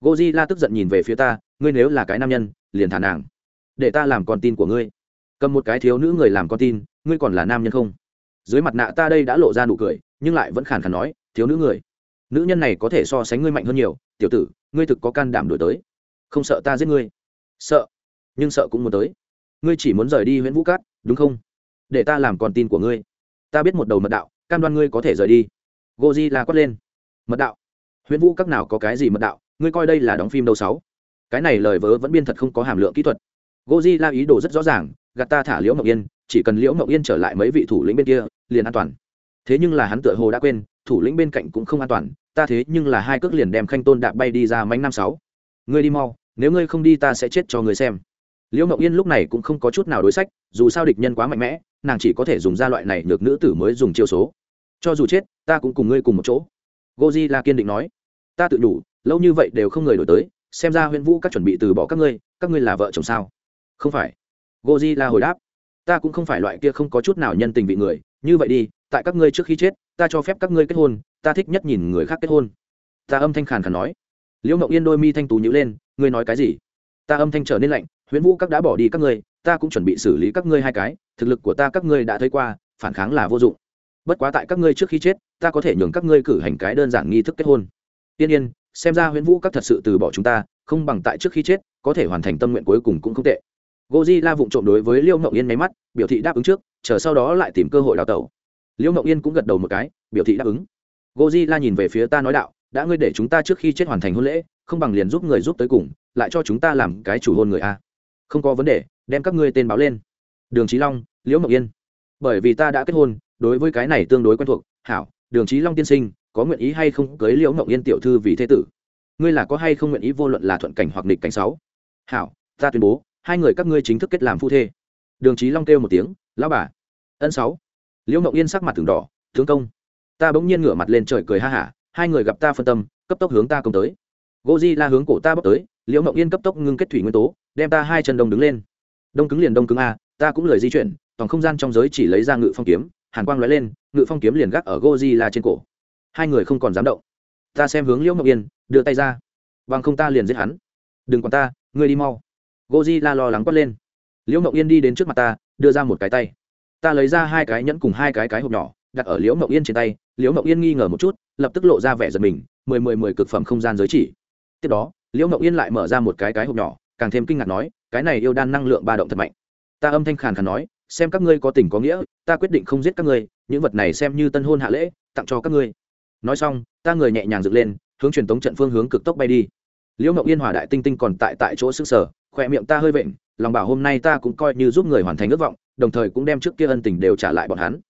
Godzilla tức giận nhìn về phía ta, ngươi nếu là cái nam nhân, liền thả nàng. Để ta làm con tin của ngươi. Cầm một cái thiếu nữ người làm con tin, ngươi còn là nam nhân không? Dưới mặt nạ ta đây đã lộ ra nụ cười, nhưng lại vẫn khàn khàn nói, thiếu nữ người nữ nhân này có thể so sánh ngươi mạnh hơn nhiều, tiểu tử, ngươi thực có can đảm đổi tới. Không sợ ta giết ngươi. Sợ, nhưng sợ cũng muốn tới. Ngươi chỉ muốn rời đi huyện vũ cát, đúng không? Để ta làm con tin của ngươi. Ta biết một đầu mật đạo, cam đoan ngươi có thể rời đi. Goji la quát lên. Mật đạo? Huyện vũ các nào có cái gì mật đạo? Ngươi coi đây là đóng phim đâu sáu? Cái này lời vớ vẫn biên thật không có hàm lượng kỹ thuật. Goji la ý đồ rất rõ ràng, gạt ta thả liễu ngọc yên, chỉ cần liễu ngọc yên trở lại mấy vị thủ lĩnh bên kia, liền an toàn thế nhưng là hắn tựa hồ đã quên, thủ lĩnh bên cạnh cũng không an toàn, ta thế nhưng là hai cước liền đem khanh tôn đạp bay đi ra mánh năm sáu. Ngươi đi mau, nếu ngươi không đi ta sẽ chết cho ngươi xem. Liễu ngọc yên lúc này cũng không có chút nào đối sách, dù sao địch nhân quá mạnh mẽ, nàng chỉ có thể dùng ra loại này được nữ tử mới dùng chiêu số. Cho dù chết, ta cũng cùng ngươi cùng một chỗ. Goji là kiên định nói. Ta tự đủ lâu như vậy đều không người đổi tới, xem ra huyễn vũ các chuẩn bị từ bỏ các ngươi các ngươi là vợ chồng sao? Không phải. Goji là hồi đáp. Ta cũng không phải loại kia không có chút nào nhân tình vị người, như vậy đi tại các ngươi trước khi chết, ta cho phép các ngươi kết hôn, ta thích nhất nhìn người khác kết hôn. Ta âm thanh khàn khàn nói. Liễu mộng yên đôi mi thanh tú nhữ lên, ngươi nói cái gì? Ta âm thanh trở nên lạnh, huyễn vũ, các đã bỏ đi các ngươi, ta cũng chuẩn bị xử lý các ngươi hai cái, thực lực của ta các ngươi đã thấy qua, phản kháng là vô dụng. Bất quá tại các ngươi trước khi chết, ta có thể nhường các ngươi cử hành cái đơn giản nghi thức kết hôn. Tiên yên, xem ra huyễn vũ các thật sự từ bỏ chúng ta, không bằng tại trước khi chết, có thể hoàn thành tâm nguyện cuối cùng cũng không tệ. Goji la vụng trộm đối với liêu ngậu yên máy mắt, biểu thị đáp ứng trước, chờ sau đó lại tìm cơ hội đào tẩu. Liễu ngậu yên cũng gật đầu một cái, biểu thị đáp ứng. Goji la nhìn về phía ta nói đạo, đã ngươi để chúng ta trước khi chết hoàn thành hôn lễ, không bằng liền giúp người giúp tới cùng, lại cho chúng ta làm cái chủ hôn người a. Không có vấn đề, đem các ngươi tên báo lên. Đường trí long, liễu mộng yên. Bởi vì ta đã kết hôn, đối với cái này tương đối quen thuộc, hảo, đường trí long tiên sinh, có nguyện ý hay không cưới liễu mộng yên tiểu thư vì thế tử? Ngươi là có hay không nguyện ý vô luận là thuận cảnh hoặc nghịch cảnh sáu? Hảo, ta tuyên bố, hai người các ngươi chính thức kết làm phu thê. Đường trí long kêu một tiếng, lão bà. Ân sáu liễu mộng yên sắc mặt từng đỏ, tướng công. Ta bỗng nhiên ngửa mặt lên trời cười ha hả, hai người gặp ta phân tâm, cấp tốc hướng ta công tới. Gô Di la hướng cổ ta bốc tới, liễu mộng yên cấp tốc ngưng kết thủy nguyên tố, đem ta hai chân đông đứng lên. Đông cứng liền đông cứng a, ta cũng lời di chuyển, toàn không gian trong giới chỉ lấy ra ngự phong kiếm, hàn quang lóe lên, ngự phong kiếm liền gác ở Gô Di la trên cổ. Hai người không còn dám động. Ta xem hướng liễu mộng yên, đưa tay ra. Bằng không ta liền giết hắn. Đừng còn ta, ngươi đi mau. Gô Di la lo lắng quát lên. Liễu mộng yên đi đến trước mặt ta, đưa ra một cái tay ta lấy ra hai cái nhẫn cùng hai cái cái hộp nhỏ, đặt ở liễu mộng yên trên tay, liễu mộng yên nghi ngờ một chút, lập tức lộ ra vẻ giật mình, mười mười mười cực phẩm không gian giới chỉ. Tiếp đó, liễu mộng yên lại mở ra một cái cái hộp nhỏ, càng thêm kinh ngạc nói, cái này yêu đan năng lượng ba động thật mạnh. Ta âm thanh khàn khàn nói, xem các ngươi có tình có nghĩa, ta quyết định không giết các ngươi, những vật này xem như tân hôn hạ lễ, tặng cho các ngươi. Nói xong, ta người nhẹ nhàng dựng lên, hướng truyền tống trận phương hướng cực tốc bay đi. Liễu mộng yên hòa đại tinh tinh còn tại tại chỗ xứ sở khỏe miệng ta hơi vện, lòng bảo hôm nay ta cũng coi như giúp người hoàn thành ước vọng đồng thời cũng đem trước kia ân tình đều trả lại bọn hắn.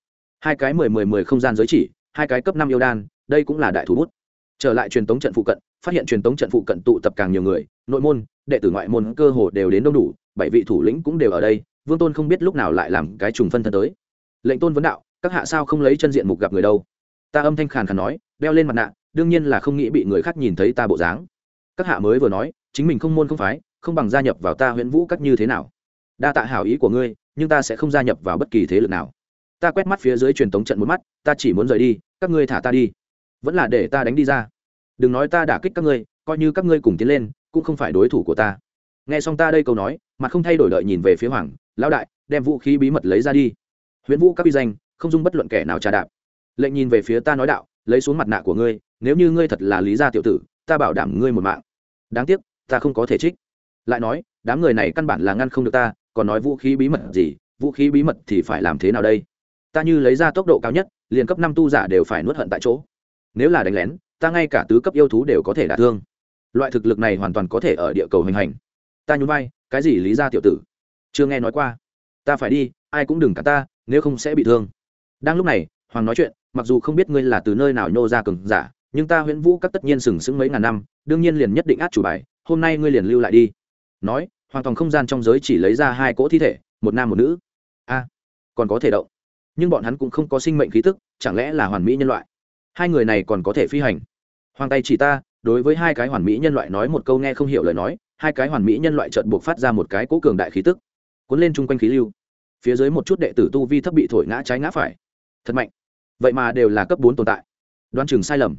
Hai cái mười mười mười không gian giới chỉ, hai cái cấp năm yêu đan, đây cũng là đại thủ bút. Trở lại truyền tống trận phụ cận, phát hiện truyền tống trận phụ cận tụ tập càng nhiều người, nội môn, đệ tử ngoại môn cơ hồ đều đến đông đủ, bảy vị thủ lĩnh cũng đều ở đây, vương tôn không biết lúc nào lại làm cái trùng phân thân tới. Lệnh tôn vấn đạo, các hạ sao không lấy chân diện mục gặp người đâu? Ta âm thanh khàn khàn nói, đeo lên mặt nạ, đương nhiên là không nghĩ bị người khác nhìn thấy ta bộ dáng. Các hạ mới vừa nói, chính mình không môn không phái, không bằng gia nhập vào ta huyễn vũ các như thế nào? Đa tạ hảo ý của ngươi nhưng ta sẽ không gia nhập vào bất kỳ thế lực nào. Ta quét mắt phía dưới truyền tống trận một mắt, ta chỉ muốn rời đi, các ngươi thả ta đi. Vẫn là để ta đánh đi ra. Đừng nói ta đả kích các ngươi, coi như các ngươi cùng tiến lên, cũng không phải đối thủ của ta. Nghe xong ta đây câu nói mà không thay đổi đợi nhìn về phía hoàng, lão đại, đem vũ khí bí mật lấy ra đi. Huyễn vũ các uy danh, không dung bất luận kẻ nào trà đạp. Lệnh nhìn về phía ta nói đạo, lấy xuống mặt nạ của ngươi, nếu như ngươi thật là lý gia tiểu tử, ta bảo đảm ngươi một mạng. Đáng tiếc, ta không có thể trích. Lại nói, đám người này căn bản là ngăn không được ta còn nói vũ khí bí mật gì, vũ khí bí mật thì phải làm thế nào đây? Ta như lấy ra tốc độ cao nhất, liền cấp năm tu giả đều phải nuốt hận tại chỗ. Nếu là đánh lén, ta ngay cả tứ cấp yêu thú đều có thể đả thương. Loại thực lực này hoàn toàn có thể ở địa cầu hình hành. Ta nhún vai, cái gì lý ra tiểu tử? Chưa nghe nói qua. Ta phải đi, ai cũng đừng cả ta, nếu không sẽ bị thương. Đang lúc này, hoàng nói chuyện, mặc dù không biết ngươi là từ nơi nào nhô ra cường giả, nhưng ta huyễn vũ các tất nhiên sừng sững mấy ngàn năm, đương nhiên liền nhất định át chủ bài, hôm nay ngươi liền lưu lại đi. Nói hoàn toàn không gian trong giới chỉ lấy ra hai cỗ thi thể, một nam một nữ. A, còn có thể động. Nhưng bọn hắn cũng không có sinh mệnh khí tức, chẳng lẽ là hoàn mỹ nhân loại? Hai người này còn có thể phi hành. Hoàng tay chỉ ta, đối với hai cái hoàn mỹ nhân loại nói một câu nghe không hiểu lời nói, hai cái hoàn mỹ nhân loại trợn buộc phát ra một cái cố cường đại khí tức. Cuốn lên chung quanh khí lưu. Phía dưới một chút đệ tử tu vi thấp bị thổi ngã trái ngã phải. Thật mạnh. Vậy mà đều là cấp bốn tồn tại. Đoan chừng sai lầm.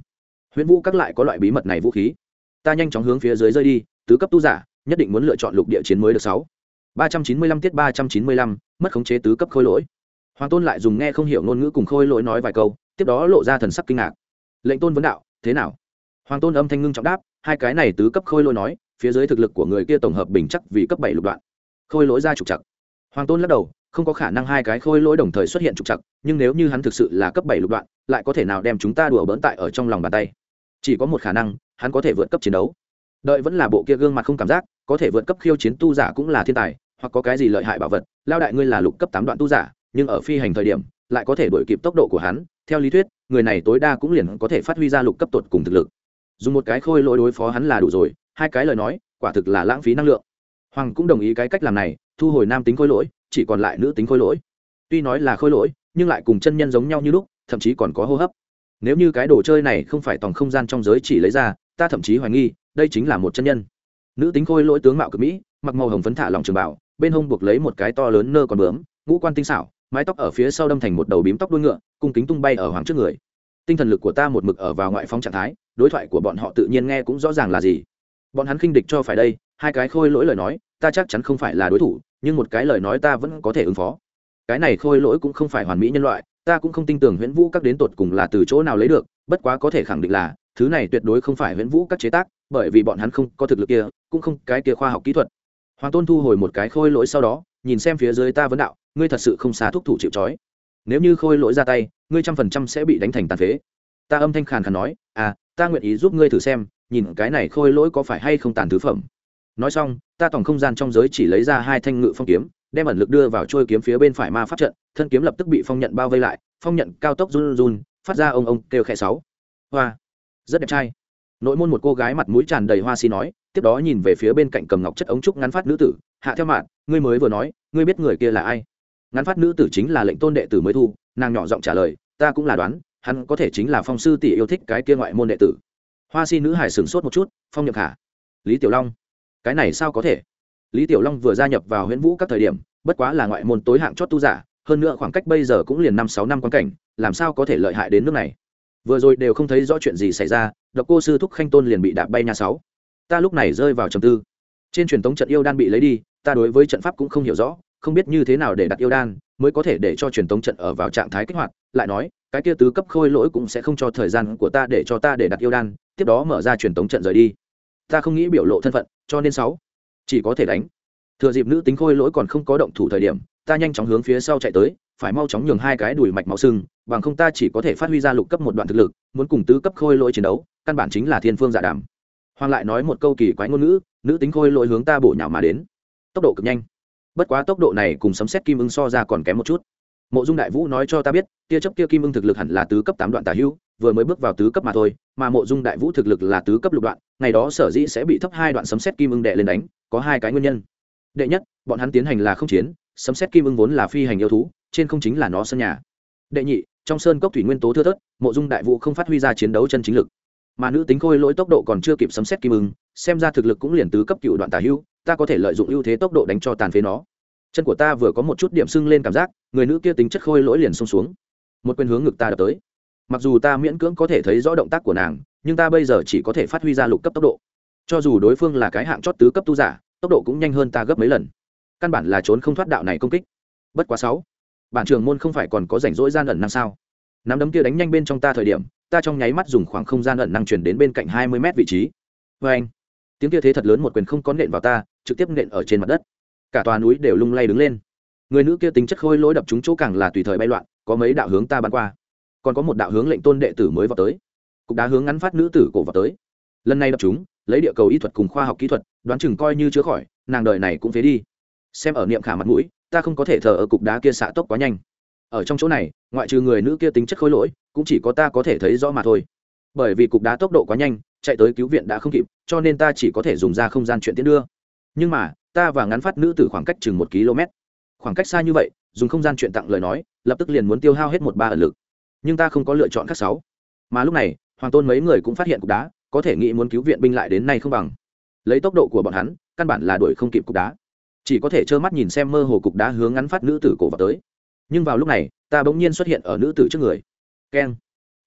Huyễn vũ các lại có loại bí mật này vũ khí. Ta nhanh chóng hướng phía dưới rơi đi, tứ cấp tu giả nhất định muốn lựa chọn lục địa chiến mới được sáu. Ba trăm chín mươi lăm tiết ba trăm chín mươi lăm, mất khống chế tứ cấp khôi lỗi. Hoàng tôn lại dùng nghe không hiểu ngôn ngữ cùng khôi lỗi nói vài câu, tiếp đó lộ ra thần sắc kinh ngạc. Lệnh tôn vấn đạo, thế nào? Hoàng tôn âm thanh ngưng trọng đáp, hai cái này tứ cấp khôi lỗi nói, phía dưới thực lực của người kia tổng hợp bình chắc vì cấp bảy lục đoạn. Khôi lỗi ra trục chặt hoàng tôn lắc đầu, không có khả năng hai cái khôi lỗi đồng thời xuất hiện trục chặt nhưng nếu như hắn thực sự là cấp bảy lục đoạn, lại có thể nào đem chúng ta đùa bỡn tại ở trong lòng bàn tay? Chỉ có một khả năng, hắn có thể vượt cấp chiến đấu. Đợi vẫn là bộ kia gương mặt không cảm giác có thể vượt cấp khiêu chiến tu giả cũng là thiên tài, hoặc có cái gì lợi hại bảo vật, lao đại ngươi là lục cấp tám đoạn tu giả, nhưng ở phi hành thời điểm, lại có thể đổi kịp tốc độ của hắn, theo lý thuyết, người này tối đa cũng liền có thể phát huy ra lục cấp tột cùng thực lực. Dùng một cái khôi lỗi đối phó hắn là đủ rồi, hai cái lời nói, quả thực là lãng phí năng lượng. Hoàng cũng đồng ý cái cách làm này, thu hồi nam tính khôi lỗi, chỉ còn lại nữ tính khôi lỗi. Tuy nói là khôi lỗi, nhưng lại cùng chân nhân giống nhau như lúc, thậm chí còn có hô hấp. Nếu như cái đồ chơi này không phải toàn không gian trong giới chỉ lấy ra, ta thậm chí hoài nghi, đây chính là một chân nhân nữ tính khôi lỗi tướng mạo cực mỹ, mặc màu hồng phấn thả lòng trường bảo bên hông buộc lấy một cái to lớn nơ còn bướm, ngũ quan tinh xảo, mái tóc ở phía sau đâm thành một đầu bím tóc đuôi ngựa, cung kính tung bay ở hoàng trước người. Tinh thần lực của ta một mực ở vào ngoại phong trạng thái, đối thoại của bọn họ tự nhiên nghe cũng rõ ràng là gì. Bọn hắn khinh địch cho phải đây, hai cái khôi lỗi lời nói, ta chắc chắn không phải là đối thủ, nhưng một cái lời nói ta vẫn có thể ứng phó. Cái này khôi lỗi cũng không phải hoàn mỹ nhân loại, ta cũng không tin tưởng huyễn vũ các đến tột cùng là từ chỗ nào lấy được, bất quá có thể khẳng định là thứ này tuyệt đối không phải huyễn vũ các chế tác, bởi vì bọn hắn không có thực lực kia, cũng không cái kia khoa học kỹ thuật. Hoàng tôn thu hồi một cái khôi lỗi sau đó, nhìn xem phía dưới ta vấn đạo, ngươi thật sự không xá thúc thủ chịu trói. Nếu như khôi lỗi ra tay, ngươi trăm phần trăm sẽ bị đánh thành tàn phế. Ta âm thanh khàn khàn nói à ta nguyện ý giúp ngươi thử xem, nhìn cái này khôi lỗi có phải hay không tàn thứ phẩm. Nói xong, ta tổng không gian trong giới chỉ lấy ra hai thanh ngự phong kiếm, đem ẩn lực đưa vào trôi kiếm phía bên phải ma pháp trận, thân kiếm lập tức bị phong nhận bao vây lại, phong nhận cao tốc run run, phát ra ông ông kêu khẽ sáu. Hoa rất đẹp trai. Nội môn một cô gái mặt mũi tràn đầy hoa xi nói, tiếp đó nhìn về phía bên cạnh cầm ngọc chất ống trúc ngắn phát nữ tử, hạ theo mạng ngươi mới vừa nói, ngươi biết người kia là ai? Ngắn phát nữ tử chính là lệnh tôn đệ tử mới thu, nàng nhỏ giọng trả lời, ta cũng là đoán, hắn có thể chính là phong sư tỷ yêu thích cái kia ngoại môn đệ tử. Hoa si nữ hải sửng sốt một chút, phong nhậm khả, lý tiểu long, cái này sao có thể? Lý tiểu long vừa gia nhập vào huyễn vũ các thời điểm, bất quá là ngoại môn tối hạng chót tu giả, hơn nữa khoảng cách bây giờ cũng liền năm sáu năm quan cảnh, làm sao có thể lợi hại đến nước này? Vừa rồi đều không thấy rõ chuyện gì xảy ra, độc cô sư thúc khanh tôn liền bị đạp bay nhà sáu. Ta lúc này rơi vào trầm tư. Trên truyền thống trận yêu đan bị lấy đi, ta đối với trận pháp cũng không hiểu rõ, không biết như thế nào để đặt yêu đan, mới có thể để cho truyền thống trận ở vào trạng thái kích hoạt. Lại nói, cái kia tứ cấp khôi lỗi cũng sẽ không cho thời gian của ta để cho ta để đặt yêu đan, tiếp đó mở ra truyền thống trận rời đi. Ta không nghĩ biểu lộ thân phận, cho nên sáu, chỉ có thể đánh. Thừa dịp nữ tính khôi lỗi còn không có động thủ thời điểm, ta nhanh chóng hướng phía sau chạy tới phải mau chóng nhường hai cái đùi mạch máu sưng, bằng không ta chỉ có thể phát huy ra lục cấp một đoạn thực lực, muốn cùng tứ cấp khôi lỗi chiến đấu, căn bản chính là thiên phương giả đàm. Hoàng lại nói một câu kỳ quái ngôn ngữ, nữ tính khôi lỗi hướng ta bổ nhào mà đến. Tốc độ cực nhanh. Bất quá tốc độ này cùng sấm xét kim ưng so ra còn kém một chút. Mộ dung đại vũ nói cho ta biết, tia chấp kia kim ưng thực lực hẳn là tứ cấp tám đoạn tả hữu, vừa mới bước vào tứ cấp mà thôi, mà mộ dung đại vũ thực lực là tứ cấp lục đoạn, ngày đó sở dĩ sẽ bị thấp hai đoạn sấm xét kim ưng đệ lên đánh, có hai cái nguyên nhân. Đệ nhất, bọn hắn tiến hành là không chiến sấm xét kim ưng vốn là phi hành yêu thú trên không chính là nó sân nhà. Đệ nhị trong sơn cốc thủy nguyên tố thưa thớt mộ dung đại vũ không phát huy ra chiến đấu chân chính lực. Mà nữ tính khôi lỗi tốc độ còn chưa kịp sấm xét kim ưng xem ra thực lực cũng liền tứ cấp cựu đoạn tả hưu, ta có thể lợi dụng ưu thế tốc độ đánh cho tàn phế nó. Chân của ta vừa có một chút điểm sưng lên cảm giác người nữ kia tính chất khôi lỗi liền xông xuống. Một quyền hướng ngực ta đập tới. Mặc dù ta miễn cưỡng có thể thấy rõ động tác của nàng nhưng ta bây giờ chỉ có thể phát huy ra lục cấp tốc độ. Cho dù đối phương là cái hạng chót tứ cấp tu giả tốc độ cũng nhanh hơn ta gấp mấy lần căn bản là trốn không thoát đạo này công kích. Bất quá sáu, bản trường môn không phải còn có rảnh rỗi gian ẩn năng sao? Nắm đấm kia đánh nhanh bên trong ta thời điểm, ta trong nháy mắt dùng khoảng không gian ẩn năng chuyển đến bên cạnh hai mươi mét vị trí. Vê anh, tiếng kia thế thật lớn một quyền không có nện vào ta, trực tiếp nện ở trên mặt đất. Cả tòa núi đều lung lay đứng lên. Người nữ kia tính chất khôi lỗi đập chúng chỗ càng là tùy thời bay loạn, có mấy đạo hướng ta bắn qua. Còn có một đạo hướng lệnh tôn đệ tử mới vào tới. Cục đá hướng ngắn phát nữ tử cổ vào tới. Lần này đập chúng lấy địa cầu y thuật cùng khoa học kỹ thuật, đoán chừng coi như chữa khỏi, nàng đời này cũng phế đi xem ở niệm khả mặt mũi, ta không có thể thờ ở cục đá kia xạ tốc quá nhanh. Ở trong chỗ này, ngoại trừ người nữ kia tính chất khối lỗi, cũng chỉ có ta có thể thấy rõ mà thôi. Bởi vì cục đá tốc độ quá nhanh, chạy tới cứu viện đã không kịp, cho nên ta chỉ có thể dùng ra không gian chuyện tiến đưa. Nhưng mà, ta và ngắn phát nữ từ khoảng cách chừng một km. Khoảng cách xa như vậy, dùng không gian chuyện tặng lời nói, lập tức liền muốn tiêu hao hết một ba ẩn lực. Nhưng ta không có lựa chọn các sáu. Mà lúc này, hoàng tôn mấy người cũng phát hiện cục đá, có thể nghĩ muốn cứu viện binh lại đến nay không bằng. Lấy tốc độ của bọn hắn, căn bản là đuổi không kịp cục đá chỉ có thể trơ mắt nhìn xem mơ hồ cục đá hướng ngắn phát nữ tử cổ vào tới. Nhưng vào lúc này, ta bỗng nhiên xuất hiện ở nữ tử trước người. Keng.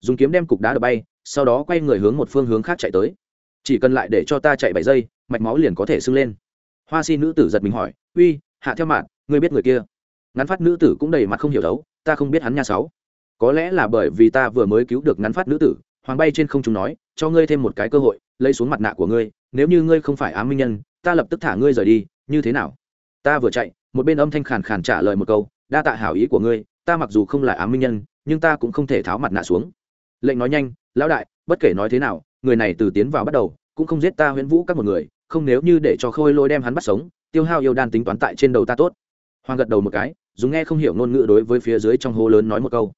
Dùng kiếm đem cục đá đập bay, sau đó quay người hướng một phương hướng khác chạy tới. Chỉ cần lại để cho ta chạy bảy giây, mạch máu liền có thể sưng lên. Hoa si nữ tử giật mình hỏi, uy, hạ theo mạng, ngươi biết người kia? Ngắn phát nữ tử cũng đầy mặt không hiểu đấu, ta không biết hắn nha sáu. Có lẽ là bởi vì ta vừa mới cứu được ngắn phát nữ tử, hoàng bay trên không chúng nói, cho ngươi thêm một cái cơ hội, lấy xuống mặt nạ của ngươi, nếu như ngươi không phải ám minh nhân, ta lập tức thả ngươi rời đi, như thế nào? Ta vừa chạy, một bên âm thanh khàn khàn trả lời một câu, đa tạ hảo ý của ngươi, ta mặc dù không là ám minh nhân, nhưng ta cũng không thể tháo mặt nạ xuống. Lệnh nói nhanh, lão đại, bất kể nói thế nào, người này từ tiến vào bắt đầu, cũng không giết ta huyễn vũ các một người, không nếu như để cho khôi lôi đem hắn bắt sống, tiêu hao yêu đan tính toán tại trên đầu ta tốt. Hoàng gật đầu một cái, dùng nghe không hiểu ngôn ngữ đối với phía dưới trong hố lớn nói một câu.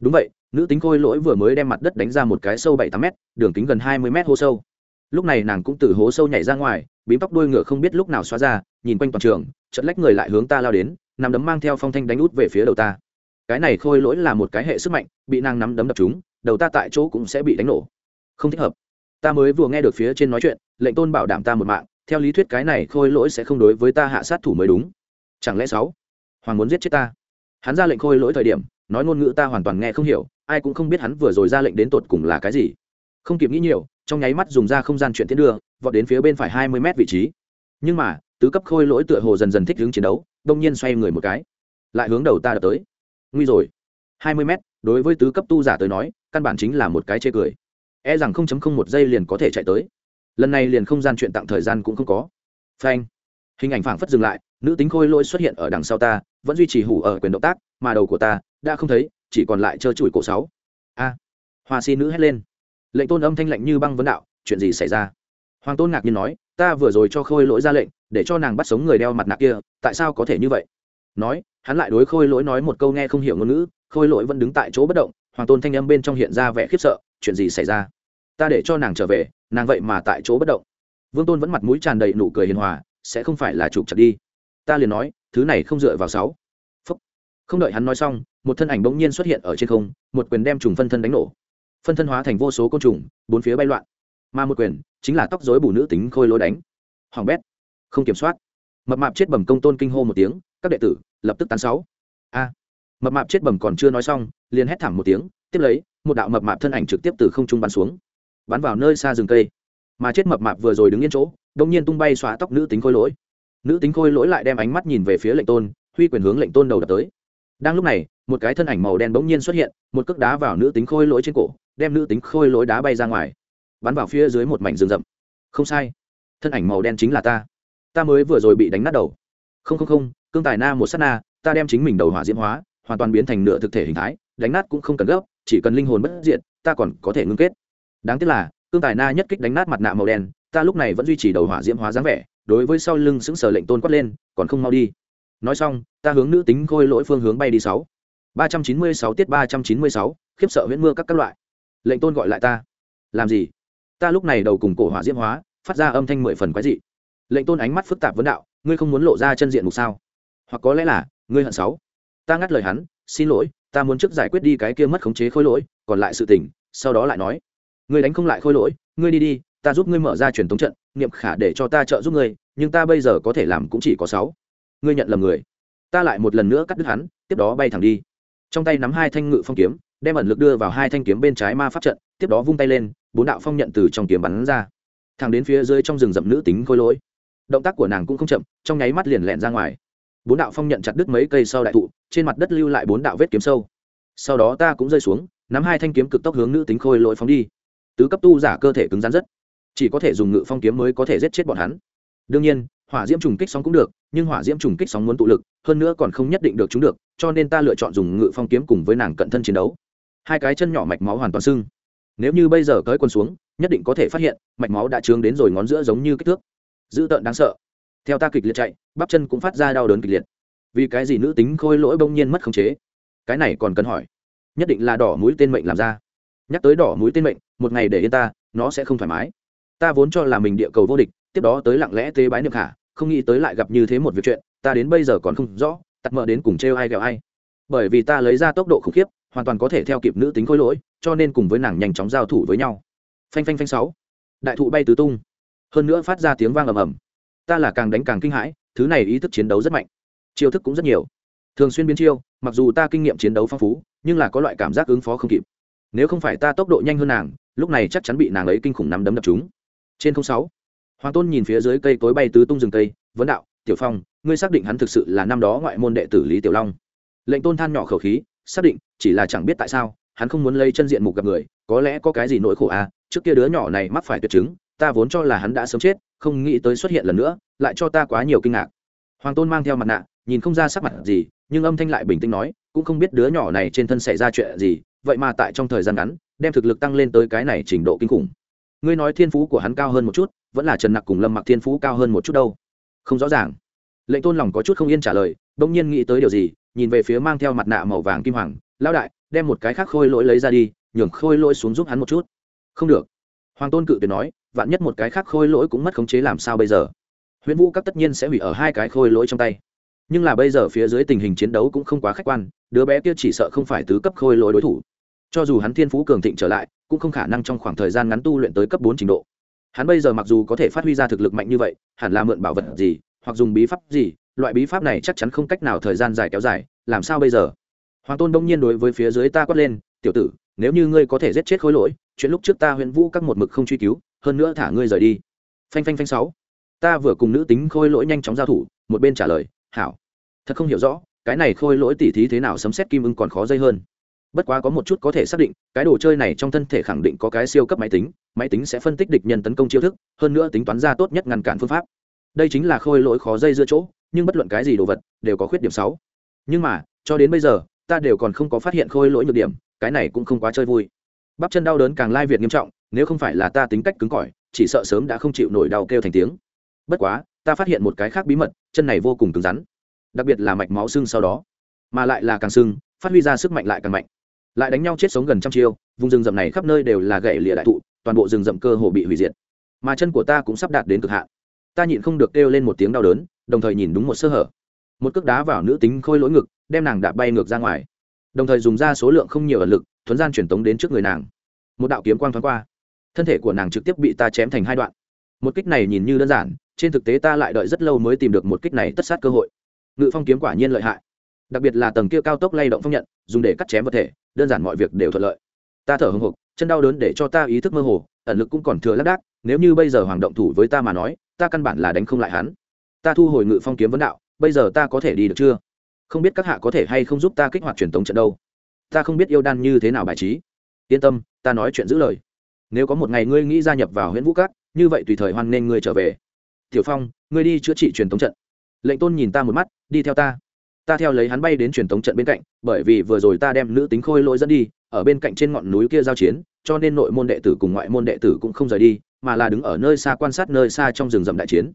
Đúng vậy, nữ tính khôi lỗi vừa mới đem mặt đất đánh ra một cái sâu bảy tám m đường kính gần hai mươi m hố sâu. Lúc này nàng cũng từ hố sâu nhảy ra ngoài, bím tóc đuôi ngựa không biết lúc nào xóa ra, nhìn quanh toàn trường chật lách người lại hướng ta lao đến nằm đấm mang theo phong thanh đánh út về phía đầu ta. Cái này khôi lỗi là một cái hệ sức mạnh, bị nàng nắm đấm đập chúng đầu ta tại chỗ cũng sẽ bị đánh nổ. Không thích hợp. Ta mới vừa nghe được phía trên nói chuyện, lệnh tôn bảo đảm ta một mạng, theo lý thuyết cái này khôi lỗi sẽ không đối với ta hạ sát thủ mới đúng. Chẳng lẽ sáu? Hoàng muốn giết chết ta. Hắn ra lệnh khôi lỗi thời điểm, nói ngôn ngữ ta hoàn toàn nghe không hiểu, ai cũng không biết hắn vừa rồi ra lệnh đến tột cùng là cái gì. Không kịp nghĩ nhiều, trong nháy mắt dùng ra không gian chuyện tiến đưa, vọt đến phía bên phải hai mươi mét vị trí. Nhưng mà tứ cấp khôi lỗi tựa hồ dần dần thích hướng chiến đấu, đông nhiên xoay người một cái. Lại hướng đầu ta đập tới. Nguy rồi. Hai mươi mét, đối với tứ cấp tu giả tới nói, căn bản chính là một cái chê cười. E rằng không chấm không một giây liền có thể chạy tới. Lần này liền không gian chuyện tặng thời gian cũng không có. Phanh. Hình ảnh phảng phất dừng lại, nữ tính khôi lỗi xuất hiện ở đằng sau ta, vẫn duy trì hủ ở quyền động tác, mà đầu của ta, đã không thấy, chỉ còn lại trơ trụi cổ sáu. A. Hoa si nữ hét lên. Lệnh tôn âm thanh lạnh như băng vấn đạo, chuyện gì xảy ra? Hoàng tôn ngạc nhiên nói, ta vừa rồi cho khôi lỗi ra lệnh, để cho nàng bắt sống người đeo mặt nạ kia, tại sao có thể như vậy? Nói, hắn lại đối khôi lỗi nói một câu nghe không hiểu ngôn ngữ, khôi lỗi vẫn đứng tại chỗ bất động, hoàng tôn thanh âm bên trong hiện ra vẻ khiếp sợ, chuyện gì xảy ra? Ta để cho nàng trở về, nàng vậy mà tại chỗ bất động. Vương tôn vẫn mặt mũi tràn đầy nụ cười hiền hòa, sẽ không phải là chụp chặt đi. Ta liền nói, thứ này không dựa vào sáu. Phúc. không đợi hắn nói xong, một thân ảnh bỗng nhiên xuất hiện ở trên không, một quyền đem trùng phân thân đánh nổ. Phân thân hóa thành vô số côn trùng, bốn phía bay loạn mà một quyền chính là tóc dối bù nữ tính khôi lối đánh. Hoàng bét, không kiểm soát. Mập mạp chết bẩm công tôn kinh hô một tiếng, các đệ tử lập tức tán sáu. A, mập mạp chết bẩm còn chưa nói xong, liền hét thảm một tiếng, tiếp lấy, một đạo mập mạp thân ảnh trực tiếp từ không trung bắn xuống, bắn vào nơi xa rừng cây. Mà chết mập mạp vừa rồi đứng yên chỗ đông nhiên tung bay xóa tóc nữ tính khôi lỗi. Nữ tính khôi lỗi lại đem ánh mắt nhìn về phía lệnh tôn, huy quyền hướng lệnh tôn đầu đập tới. Đang lúc này, một cái thân ảnh màu đen bỗng nhiên xuất hiện, một cước đá vào nữ tính khôi lỗi trên cổ, đem nữ tính khôi lỗi đá bay ra ngoài bắn vào phía dưới một mảnh rừng rậm. Không sai. Thân ảnh màu đen chính là ta. Ta mới vừa rồi bị đánh nát đầu. Không không không, cương tài na một s á t na, ta đem chính mình đầu hỏa diễm hóa, hoàn toàn biến thành nửa thực thể hình thái, đánh nát cũng không cần gấp, chỉ cần linh hồn bất diện ta còn có thể ngưng kết. Đáng tiếc là, cương tài na nhất kích đánh nát mặt nạ màu đen, ta lúc này vẫn duy trì đầu hỏa diễm hóa dáng vẻ, đối với sau lưng xứng sở lệnh tôn quát lên, còn không mau đi. Nói xong, ta hướng nữ tính khôi lỗi phương hướng bay đi sáu. ba trăm chín mươi sáu tiết ba trăm chín mươi sáu, khiếp sợ huyễn mưa các các loại. Lệnh tôn gọi lại ta. Làm gì? Ta lúc này đầu cùng cổ hỏa diễm hóa, phát ra âm thanh mười phần quái dị. Lệnh tôn ánh mắt phức tạp vấn đạo, ngươi không muốn lộ ra chân diện mục sao? Hoặc có lẽ là, ngươi hận sáu. Ta ngắt lời hắn, xin lỗi, ta muốn trước giải quyết đi cái kia mất khống chế khôi lỗi, còn lại sự tình, sau đó lại nói. Ngươi đánh không lại khôi lỗi, ngươi đi đi, ta giúp ngươi mở ra truyền thống trận, niệm khả để cho ta trợ giúp ngươi, nhưng ta bây giờ có thể làm cũng chỉ có sáu. Ngươi nhận lầm người. Ta lại một lần nữa cắt đứt hắn, tiếp đó bay thẳng đi. Trong tay nắm hai thanh ngự phong kiếm, đem ẩn lực đưa vào hai thanh kiếm bên trái ma pháp trận, tiếp đó vung tay lên bốn đạo phong nhận từ trong kiếm bắn ra. Thẳng đến phía dưới trong rừng rậm nữ tính khôi lỗi. Động tác của nàng cũng không chậm, trong nháy mắt liền lẹn ra ngoài. Bốn đạo phong nhận chặt đứt mấy cây sau đại thụ, trên mặt đất lưu lại bốn đạo vết kiếm sâu. Sau đó ta cũng rơi xuống, nắm hai thanh kiếm cực tốc hướng nữ tính khôi lỗi phóng đi. Tứ cấp tu giả cơ thể cứng rắn rất. Chỉ có thể dùng ngự phong kiếm mới có thể giết chết bọn hắn. Đương nhiên, hỏa diễm trùng kích sóng cũng được, nhưng hỏa diễm trùng kích sóng muốn tụ lực, hơn nữa còn không nhất định được chúng được, cho nên ta lựa chọn dùng ngự phong kiếm cùng với nàng cận thân chiến đấu. Hai cái chân nhỏ mạch máu hoàn toàn sưng nếu như bây giờ cởi quần xuống, nhất định có thể phát hiện, mạch máu đã trướng đến rồi ngón giữa giống như kích thước. Dữ tợn đáng sợ. Theo ta kịch liệt chạy, bắp chân cũng phát ra đau đớn kịch liệt. Vì cái gì nữ tính khôi lỗi bỗng nhiên mất khống chế? Cái này còn cần hỏi. Nhất định là đỏ mũi tên mệnh làm ra. Nhắc tới đỏ mũi tên mệnh, một ngày để yên ta, nó sẽ không thoải mái. Ta vốn cho là mình địa cầu vô địch, tiếp đó tới lặng lẽ tế bái niệm khả, không nghĩ tới lại gặp như thế một việc chuyện, ta đến bây giờ còn không rõ, tắt mờ đến cùng trêu ai ghẹo ai. Bởi vì ta lấy ra tốc độ khủng khiếp, hoàn toàn có thể theo kịp nữ tính khối lỗi cho nên cùng với nàng nhanh chóng giao thủ với nhau. Phanh phanh phanh sáu. Đại thụ bay tứ tung. Hơn nữa phát ra tiếng vang ầm ầm. Ta là càng đánh càng kinh hãi, thứ này ý thức chiến đấu rất mạnh. Chiêu thức cũng rất nhiều. Thường xuyên biến chiêu, mặc dù ta kinh nghiệm chiến đấu phong phú, nhưng là có loại cảm giác ứng phó không kịp. Nếu không phải ta tốc độ nhanh hơn nàng, lúc này chắc chắn bị nàng ấy kinh khủng nắm đấm đập chúng trên không sáu, hoàng tôn nhìn phía dưới cây cối bay tứ tung rừng cây, vấn đạo, tiểu phong, ngươi xác định hắn thực sự là năm đó ngoại môn đệ tử lý tiểu long? Lệnh tôn than nhỏ khẩu khí, xác định, chỉ là chẳng biết tại sao hắn không muốn lấy chân diện mục gặp người, có lẽ có cái gì nỗi khổ à trước kia đứa nhỏ này mắc phải tuyệt chứng, ta vốn cho là hắn đã sớm chết, không nghĩ tới xuất hiện lần nữa, lại cho ta quá nhiều kinh ngạc. Hoàng tôn mang theo mặt nạ, nhìn không ra sắc mặt gì, nhưng âm thanh lại bình tĩnh nói, cũng không biết đứa nhỏ này trên thân xảy ra chuyện gì, vậy mà tại trong thời gian ngắn, đem thực lực tăng lên tới cái này trình độ kinh khủng. Ngươi nói thiên phú của hắn cao hơn một chút, vẫn là trần nặc cùng lâm mặc thiên phú cao hơn một chút đâu. Không rõ ràng. Lệnh tôn lòng có chút không yên trả lời, bỗng nhiên nghĩ tới điều gì, nhìn về phía mang theo mặt nạ màu vàng kim hoàng lao đại, đem một cái khác khôi lỗi lấy ra đi, nhường khôi lỗi xuống giúp hắn một chút. Không được. Hoàng tôn cự tuyệt nói, vạn nhất một cái khác khôi lỗi cũng mất khống chế làm sao bây giờ? Huyễn vũ các tất nhiên sẽ hủy ở hai cái khôi lỗi trong tay. Nhưng là bây giờ phía dưới tình hình chiến đấu cũng không quá khách quan, đứa bé kia chỉ sợ không phải tứ cấp khôi lỗi đối thủ. Cho dù hắn thiên phú cường thịnh trở lại, cũng không khả năng trong khoảng thời gian ngắn tu luyện tới cấp bốn trình độ. Hắn bây giờ mặc dù có thể phát huy ra thực lực mạnh như vậy, hẳn là mượn bảo vật gì, hoặc dùng bí pháp gì, loại bí pháp này chắc chắn không cách nào thời gian dài kéo dài, làm sao bây giờ? Hoàng tôn đông nhiên đối với phía dưới ta quát lên, tiểu tử, nếu như ngươi có thể giết chết khối lỗi, chuyện lúc trước ta huyện vũ các một mực không truy cứu, hơn nữa thả ngươi rời đi. Phanh phanh phanh sáu. Ta vừa cùng nữ tính khôi lỗi nhanh chóng giao thủ, một bên trả lời, hảo. Thật không hiểu rõ, cái này khôi lỗi tỉ thí thế nào sấm xét kim ưng còn khó dây hơn. Bất quá có một chút có thể xác định, cái đồ chơi này trong thân thể khẳng định có cái siêu cấp máy tính máy tính sẽ phân tích địch nhân tấn công chiêu thức, hơn nữa tính toán ra tốt nhất ngăn cản phương pháp. Đây chính là khôi lỗi khó dây giữa chỗ, nhưng bất luận cái gì đồ vật, đều có khuyết điểm sáu. Nhưng mà, cho đến bây giờ ta đều còn không có phát hiện khôi lỗi nhược điểm, cái này cũng không quá chơi vui. Bắp chân đau đớn càng lai việt nghiêm trọng, nếu không phải là ta tính cách cứng cỏi, chỉ sợ sớm đã không chịu nổi đau kêu thành tiếng. Bất quá, ta phát hiện một cái khác bí mật, chân này vô cùng cứng rắn, đặc biệt là mạch máu xương sau đó, mà lại là càng sưng phát huy ra sức mạnh lại càng mạnh. Lại đánh nhau chết sống gần trăm chiêu, vùng rừng rậm này khắp nơi đều là gậy lìa đại thụ, toàn bộ rừng rậm cơ hồ bị hủy diệt. Mà chân của ta cũng sắp đạt đến cực hạn. Ta nhịn không được kêu lên một tiếng đau đớn, đồng thời nhìn đúng một sơ hở. Một cước đá vào nữ tính khôi lỗi ngực đem nàng đạp bay ngược ra ngoài. Đồng thời dùng ra số lượng không nhiều ẩn lực, thuấn gian truyền tống đến trước người nàng. Một đạo kiếm quang thoáng qua. Thân thể của nàng trực tiếp bị ta chém thành hai đoạn. Một kích này nhìn như đơn giản, trên thực tế ta lại đợi rất lâu mới tìm được một kích này tất sát cơ hội. Ngự phong kiếm quả nhiên lợi hại. Đặc biệt là tầng kia cao tốc lay động phong nhận, dùng để cắt chém vật thể, đơn giản mọi việc đều thuận lợi. Ta thở hồng hộc, chân đau đớn để cho ta ý thức mơ hồ, ẩn lực cũng còn thừa lác đác, nếu như bây giờ hoàng động thủ với ta mà nói, ta căn bản là đánh không lại hắn. Ta thu hồi ngự phong kiếm vấn đạo, bây giờ ta có thể đi được chưa? Không biết các hạ có thể hay không giúp ta kích hoạt truyền tống trận đâu. Ta không biết yêu đan như thế nào bài trí. Yên tâm, ta nói chuyện giữ lời. Nếu có một ngày ngươi nghĩ gia nhập vào huyện vũ cát như vậy tùy thời hoan nên ngươi trở về. Tiểu phong, ngươi đi chữa trị truyền tống trận. Lệnh tôn nhìn ta một mắt, đi theo ta. Ta theo lấy hắn bay đến truyền tống trận bên cạnh, bởi vì vừa rồi ta đem nữ tính khôi lỗi dẫn đi, ở bên cạnh trên ngọn núi kia giao chiến, cho nên nội môn đệ tử cùng ngoại môn đệ tử cũng không rời đi, mà là đứng ở nơi xa quan sát nơi xa trong rừng rậm đại chiến.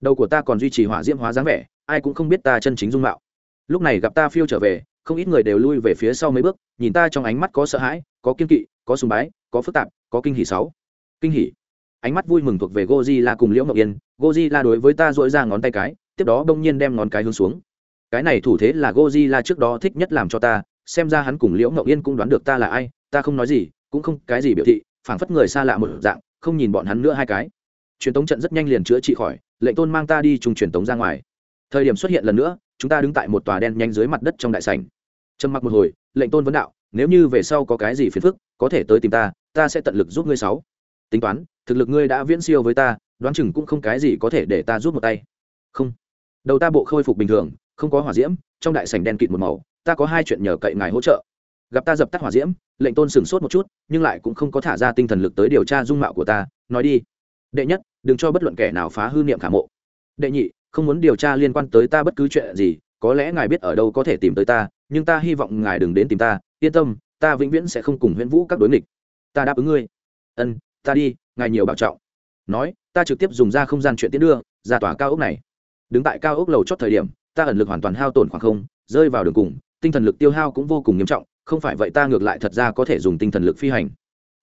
Đầu của ta còn duy trì hỏa diễm hóa dáng vẻ, ai cũng không biết ta chân chính dung mạo lúc này gặp ta phiêu trở về không ít người đều lui về phía sau mấy bước nhìn ta trong ánh mắt có sợ hãi có kiên kỵ có sùng bái có phức tạp có kinh hỉ sáu kinh hỉ ánh mắt vui mừng thuộc về Godzilla cùng Liễu Ngọc Yên, Godzilla đối với ta duỗi ra ngón tay cái, tiếp đó đông nhiên đem ngón cái hướng xuống. Cái này thủ thế là Godzilla trước đó thích nhất làm cho ta, xem ra hắn cùng Liễu Ngọc Yên cũng đoán được ta là ai, ta không nói gì, cũng không cái gì biểu thị, phảng phất người xa lạ một dạng, không nhìn bọn hắn nữa hai cái. Truyền tống trận rất nhanh liền chữa trị khỏi, lệnh tôn mang ta đi trùng truyền tống ra ngoài. Thời điểm xuất hiện lần nữa, chúng ta đứng tại một tòa đen nhanh dưới mặt đất trong đại sảnh. Trầm mặc một hồi, lệnh tôn vấn đạo, nếu như về sau có cái gì phiền phức, có thể tới tìm ta, ta sẽ tận lực giúp ngươi sáu. Tính toán, thực lực ngươi đã viễn siêu với ta đoán chừng cũng không cái gì có thể để ta giúp một tay. Không. Đầu ta bộ khôi phục bình thường không có hỏa diễm trong đại sảnh đen kịt một màu ta có hai chuyện nhờ cậy ngài hỗ trợ. Gặp ta dập tắt hỏa diễm lệnh tôn sửng sốt một chút nhưng lại cũng không có thả ra tinh thần lực tới điều tra dung mạo của ta nói đi. Đệ nhất đừng cho bất luận kẻ nào phá hư niệm khả mộ. Đệ nhị không muốn điều tra liên quan tới ta bất cứ chuyện gì, có lẽ ngài biết ở đâu có thể tìm tới ta, nhưng ta hy vọng ngài đừng đến tìm ta, yên tâm, ta vĩnh viễn sẽ không cùng huyễn vũ các đối nghịch. Ta đáp ứng ngươi. Ân, ta đi, ngài nhiều bảo trọng. Nói, ta trực tiếp dùng ra không gian chuyện tiến đưa, ra tòa cao ốc này. Đứng tại cao ốc lầu chót thời điểm, ta ẩn lực hoàn toàn hao tổn khoảng không, rơi vào đường cùng, tinh thần lực tiêu hao cũng vô cùng nghiêm trọng, không phải vậy ta ngược lại thật ra có thể dùng tinh thần lực phi hành.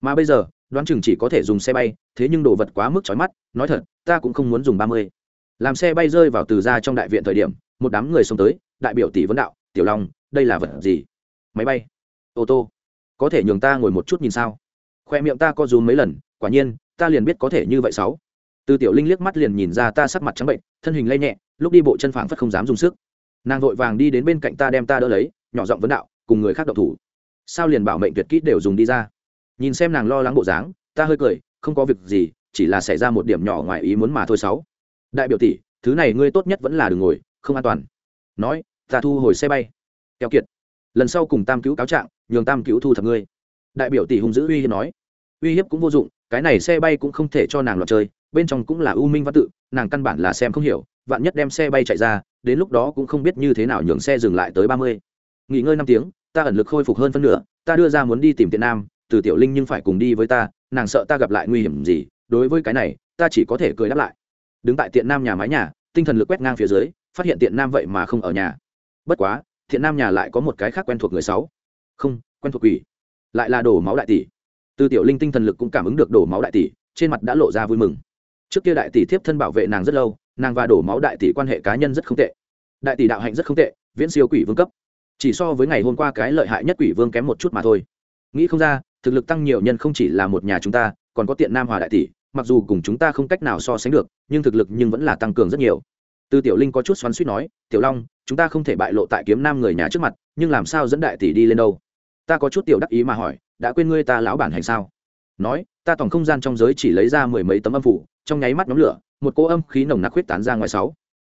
Mà bây giờ, đoán chừng chỉ có thể dùng xe bay, thế nhưng đồ vật quá mức trói mắt, nói thật, ta cũng không muốn dùng ba mươi làm xe bay rơi vào từ ra trong đại viện thời điểm, một đám người xông tới, đại biểu tỷ vấn đạo, tiểu long, đây là vật gì? Máy bay. Ô tô. Có thể nhường ta ngồi một chút nhìn sao? Khoe miệng ta có rúm mấy lần, quả nhiên, ta liền biết có thể như vậy sáu. Từ tiểu linh liếc mắt liền nhìn ra ta sắc mặt trắng bệnh, thân hình lay nhẹ, lúc đi bộ chân phảng phất không dám dùng sức. Nàng vội vàng đi đến bên cạnh ta đem ta đỡ lấy, nhỏ giọng vấn đạo, cùng người khác độc thủ. Sao liền bảo mệnh tuyệt kỹ đều dùng đi ra? Nhìn xem nàng lo lắng bộ dáng, ta hơi cười, không có việc gì, chỉ là xảy ra một điểm nhỏ ngoài ý muốn mà thôi sáu đại biểu tỷ, thứ này ngươi tốt nhất vẫn là đừng ngồi, không an toàn. Nói, ta thu hồi xe bay. Keo kiệt. Lần sau cùng tam cứu cáo trạng, nhường tam cứu thu thập ngươi. Đại biểu tỷ hung dữ uy hiếp nói. Uy hiếp cũng vô dụng, cái này xe bay cũng không thể cho nàng loạt chơi, bên trong cũng là u minh văn tự, nàng căn bản là xem không hiểu, vạn nhất đem xe bay chạy ra, đến lúc đó cũng không biết như thế nào nhường xe dừng lại tới ba mươi. Nghỉ ngơi năm tiếng, ta ẩn lực khôi phục hơn phân nửa, ta đưa ra muốn đi tìm tiện nam, từ tiểu linh nhưng phải cùng đi với ta, nàng sợ ta gặp lại nguy hiểm gì, đối với cái này, ta chỉ có thể cười đáp lại đứng tại tiện nam nhà mái nhà, tinh thần lực quét ngang phía dưới, phát hiện tiện nam vậy mà không ở nhà. Bất quá thiện nam nhà lại có một cái khác quen thuộc người sáu. Không, quen thuộc quỷ. Lại là đổ máu đại tỷ. Từ tiểu linh tinh thần lực cũng cảm ứng được đổ máu đại tỷ, trên mặt đã lộ ra vui mừng. Trước kia đại tỷ thiếp thân bảo vệ nàng rất lâu, nàng và đổ máu đại tỷ quan hệ cá nhân rất không tệ. Đại tỷ đạo hạnh rất không tệ, viễn siêu quỷ vương cấp. Chỉ so với ngày hôm qua cái lợi hại nhất quỷ vương kém một chút mà thôi. Nghĩ không ra, thực lực tăng nhiều nhân không chỉ là một nhà chúng ta, còn có tiện nam hòa đại tỷ mặc dù cùng chúng ta không cách nào so sánh được, nhưng thực lực nhưng vẫn là tăng cường rất nhiều. Từ tiểu linh có chút xoắn suýt nói, tiểu long, chúng ta không thể bại lộ tại kiếm nam người nhà trước mặt, nhưng làm sao dẫn đại tỷ đi lên đâu? Ta có chút tiểu đắc ý mà hỏi, đã quên ngươi ta lão bản hành sao? Nói, ta tổng không gian trong giới chỉ lấy ra mười mấy tấm âm phủ, trong nháy mắt nhóm lửa, một cô âm khí nồng nặc huyết tán ra ngoài sáu.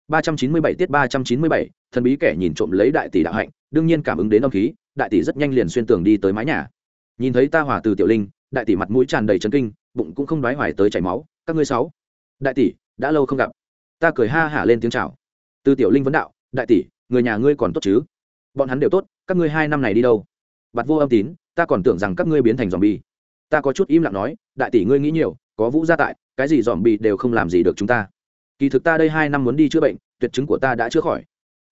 ba trăm chín mươi bảy tiết ba trăm chín mươi bảy, thần bí kẻ nhìn trộm lấy đại tỷ đạo hạnh, đương nhiên cảm ứng đến âm khí, đại tỷ rất nhanh liền xuyên tường đi tới mái nhà. Nhìn thấy ta hòa từ tiểu linh, đại tỷ mặt mũi tràn đầy chấn kinh bụng cũng không đoái hoài tới chảy máu, các ngươi sáu. Đại tỷ, đã lâu không gặp. Ta cười ha hả lên tiếng chào. Từ tiểu linh vấn đạo, đại tỷ, người nhà ngươi còn tốt chứ? Bọn hắn đều tốt, các ngươi hai năm này đi đâu? Bặt vô âm tín, ta còn tưởng rằng các ngươi biến thành dòm bi ta có chút im lặng nói, đại tỷ ngươi nghĩ nhiều, có vũ gia tại, cái gì dòm bi đều không làm gì được chúng ta. Kỳ thực ta đây hai năm muốn đi chữa bệnh, tuyệt chứng của ta đã chữa khỏi.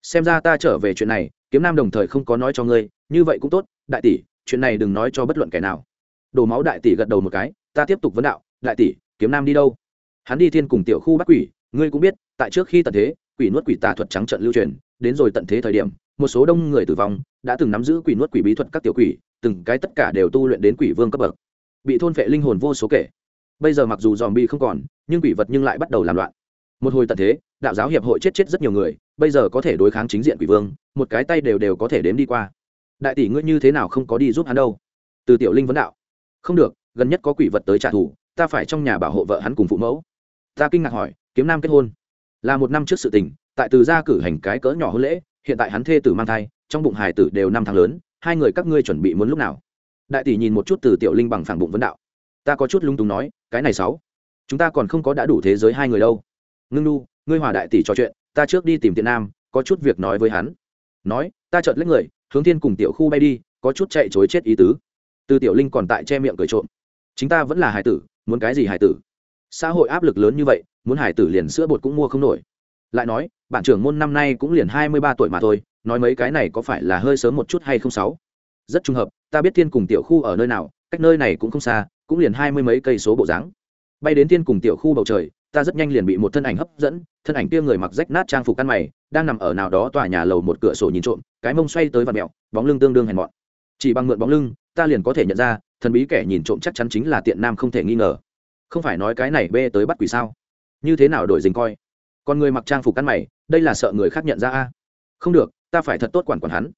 Xem ra ta trở về chuyện này, kiếm nam đồng thời không có nói cho ngươi, như vậy cũng tốt, đại tỷ, chuyện này đừng nói cho bất luận kẻ nào. Đổ máu đại tỷ gật đầu một cái ta tiếp tục vấn đạo, đại tỷ, kiếm nam đi đâu? Hắn đi thiên cùng tiểu khu bắt quỷ, ngươi cũng biết, tại trước khi tận thế, quỷ nuốt quỷ tà thuật trắng trận lưu truyền, đến rồi tận thế thời điểm, một số đông người tử vong, đã từng nắm giữ quỷ nuốt quỷ bí thuật các tiểu quỷ, từng cái tất cả đều tu luyện đến quỷ vương cấp bậc. Bị thôn phệ linh hồn vô số kể. Bây giờ mặc dù dòm bi không còn, nhưng quỷ vật nhưng lại bắt đầu làm loạn. Một hồi tận thế, đạo giáo hiệp hội chết chết rất nhiều người, bây giờ có thể đối kháng chính diện quỷ vương, một cái tay đều đều có thể đếm đi qua. Đại tỷ ngươi như thế nào không có đi giúp hắn đâu? Từ tiểu linh vấn đạo. Không được gần nhất có quỷ vật tới trả thù, ta phải trong nhà bảo hộ vợ hắn cùng phụ mẫu. Ta kinh ngạc hỏi, kiếm nam kết hôn? Là một năm trước sự tình, tại từ gia cử hành cái cỡ nhỏ hôn lễ, hiện tại hắn thê tử mang thai, trong bụng hải tử đều năm tháng lớn, hai người các ngươi chuẩn bị muốn lúc nào? Đại tỷ nhìn một chút từ tiểu linh bằng phẳng bụng vấn đạo. Ta có chút lung túng nói, cái này sáu, chúng ta còn không có đã đủ thế giới hai người đâu. Ngưng nu, ngươi hòa đại tỷ trò chuyện, ta trước đi tìm tiện nam, có chút việc nói với hắn. Nói, ta chợt lấy người, hướng thiên cùng tiểu khu bay đi, có chút chạy chối chết ý tứ. Từ tiểu linh còn tại che miệng cười trộm chính ta vẫn là hải tử, muốn cái gì hải tử? Xã hội áp lực lớn như vậy, muốn hải tử liền sữa bột cũng mua không nổi. Lại nói bản trưởng môn năm nay cũng liền hai mươi ba tuổi mà thôi, nói mấy cái này có phải là hơi sớm một chút hay không sáu? Rất trùng hợp, ta biết thiên cùng tiểu khu ở nơi nào, cách nơi này cũng không xa, cũng liền hai mươi mấy cây số bộ dáng. Bay đến thiên cùng tiểu khu bầu trời, ta rất nhanh liền bị một thân ảnh hấp dẫn, thân ảnh kia người mặc rách nát trang phục căn mày, đang nằm ở nào đó tòa nhà lầu một cửa sổ nhìn trộm, cái mông xoay tới và mẹo, bóng lưng tương đương hèn mọn. Chỉ bằng mượn bóng lưng, ta liền có thể nhận ra thần bí kẻ nhìn trộm chắc chắn chính là tiện nam không thể nghi ngờ. Không phải nói cái này bê tới bắt quỷ sao? Như thế nào đổi dình coi? Còn người mặc trang phục căn mày, đây là sợ người khác nhận ra a? Không được, ta phải thật tốt quản quản hắn.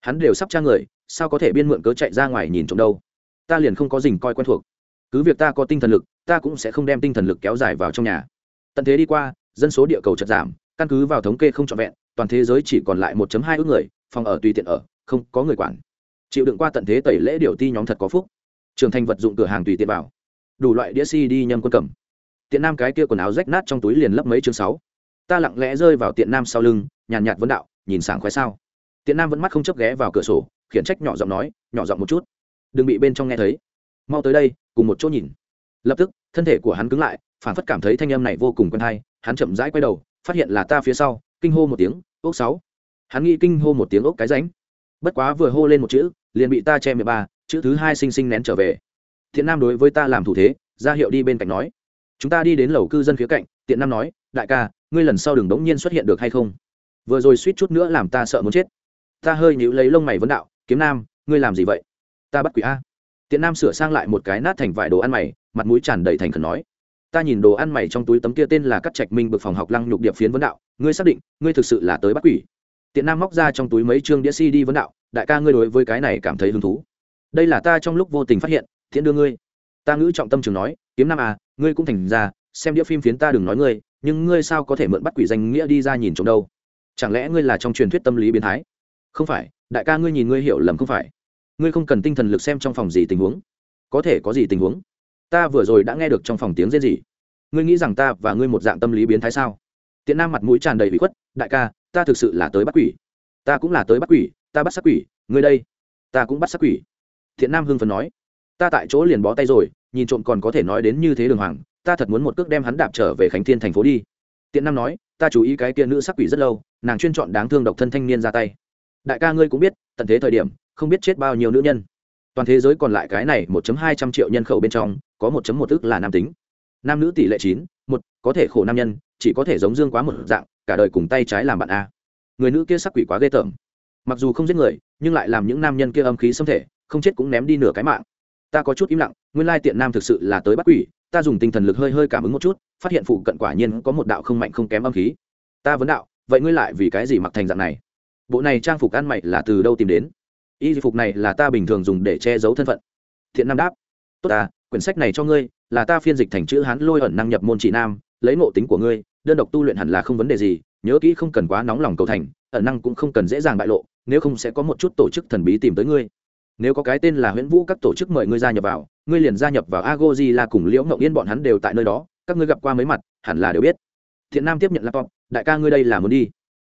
Hắn đều sắp tra người, sao có thể biên mượn cớ chạy ra ngoài nhìn trộm đâu? Ta liền không có dình coi quen thuộc. Cứ việc ta có tinh thần lực, ta cũng sẽ không đem tinh thần lực kéo dài vào trong nhà. Tận thế đi qua, dân số địa cầu chật giảm, căn cứ vào thống kê không trọn vẹn, toàn thế giới chỉ còn lại 1 hai ước người, phòng ở tùy tiện ở, không có người quản. Chịu đựng qua tận thế tẩy lễ điều ti nhóm thật có phúc trưởng thành vật dụng cửa hàng tùy tiện vào. Đủ loại đĩa CD nhâm quân cầm. Tiện nam cái kia quần áo rách nát trong túi liền lấp mấy chương sáu. Ta lặng lẽ rơi vào tiện nam sau lưng, nhàn nhạt vấn đạo, nhìn sảng khoái sao? Tiện nam vẫn mắt không chấp ghé vào cửa sổ, khiển trách nhỏ giọng nói, nhỏ giọng một chút. Đừng bị bên trong nghe thấy. Mau tới đây, cùng một chỗ nhìn. Lập tức, thân thể của hắn cứng lại, phản phất cảm thấy thanh âm này vô cùng quen hay, hắn chậm rãi quay đầu, phát hiện là ta phía sau, kinh hô một tiếng, ốc sáu. Hắn nghĩ kinh hô một tiếng ốc cái ránh. Bất quá vừa hô lên một chữ, liền bị ta che miệng ba chữ thứ hai xinh xinh nén trở về. Thiện nam đối với ta làm thủ thế, ra hiệu đi bên cạnh nói. Chúng ta đi đến lầu cư dân phía cạnh tiện nam nói, đại ca, ngươi lần sau đừng đống nhiên xuất hiện được hay không? Vừa rồi suýt chút nữa làm ta sợ muốn chết. Ta hơi nhíu lấy lông mày vấn đạo, kiếm nam, ngươi làm gì vậy? Ta bắt quỷ a. Tiện nam sửa sang lại một cái nát thành vải đồ ăn mày, mặt mũi tràn đầy thành khẩn nói. Ta nhìn đồ ăn mày trong túi tấm kia tên là cắt trạch minh bực phòng học lăng nhục điệp phiến vấn đạo, ngươi xác định, ngươi thực sự là tới bắt quỷ? Tiện nam móc ra trong túi mấy chương đĩa cd vấn đạo, đại ca, ngươi đối với cái này cảm thấy hứng thú đây là ta trong lúc vô tình phát hiện, thiện đưa ngươi. Ta ngữ trọng tâm trường nói, kiếm nam à ngươi cũng thành ra xem đĩa phim phiến ta đừng nói ngươi, nhưng ngươi sao có thể mượn bắt quỷ danh nghĩa đi ra nhìn trộm đâu? Chẳng lẽ ngươi là trong truyền thuyết tâm lý biến thái? Không phải, đại ca ngươi nhìn ngươi hiểu lầm không phải. Ngươi không cần tinh thần lực xem trong phòng gì tình huống. Có thể có gì tình huống? Ta vừa rồi đã nghe được trong phòng tiếng rên gì ngươi nghĩ rằng ta và ngươi một dạng tâm lý biến thái sao? Tiện nam mặt mũi tràn đầy bị khuất, đại ca, ta thực sự là tới bắt quỷ. Ta cũng là tới bắt quỷ, ta bắt sắc quỷ, ngươi đây, ta cũng bắt sắc quỷ thiện nam hưng phấn nói, ta tại chỗ liền bó tay rồi, nhìn trộm còn có thể nói đến như thế đường hoàng, ta thật muốn một cước đem hắn đạp trở về khánh thiên thành phố đi. Tiện nam nói, ta chú ý cái kia nữ sắc quỷ rất lâu, nàng chuyên chọn đáng thương độc thân thanh niên ra tay. Đại ca ngươi cũng biết, tận thế thời điểm, không biết chết bao nhiêu nữ nhân. Toàn thế giới còn lại cái này 1 hai trăm triệu nhân khẩu bên trong, có 1 một ức là nam tính. Nam nữ tỷ lệ chín, một, có thể khổ nam nhân, chỉ có thể giống dương quá một dạng, cả đời cùng tay trái làm bạn a. Người nữ kia sắc quỷ quá ghê tởm. Mặc dù không giết người, nhưng lại làm những nam nhân kia âm khí xâm thể không chết cũng ném đi nửa cái mạng. Ta có chút im lặng, nguyên lai tiện nam thực sự là tới bắt quỷ, ta dùng tinh thần lực hơi hơi cảm ứng một chút, phát hiện phụ cận quả nhiên có một đạo không mạnh không kém âm khí. Ta vấn đạo, vậy ngươi lại vì cái gì mặc thành dạng này? Bộ này trang phục ăn mày là từ đâu tìm đến? Y phục này là ta bình thường dùng để che giấu thân phận. Thiện nam đáp, tốt ta quyển sách này cho ngươi, là ta phiên dịch thành chữ hán lôi ẩn năng nhập môn trị nam, lấy ngộ tính của ngươi, đơn độc tu luyện hẳn là không vấn đề gì, nhớ kỹ không cần quá nóng lòng cầu thành, ẩn năng cũng không cần dễ dàng bại lộ, nếu không sẽ có một chút tổ chức thần bí tìm tới ngươi nếu có cái tên là huyễn vũ, các tổ chức mời ngươi gia nhập vào, ngươi liền gia nhập vào agoji là cùng liễu ngậu yên bọn hắn đều tại nơi đó, các ngươi gặp qua mấy mặt, hẳn là đều biết. Thiện nam tiếp nhận laptop, đại ca ngươi đây là muốn đi.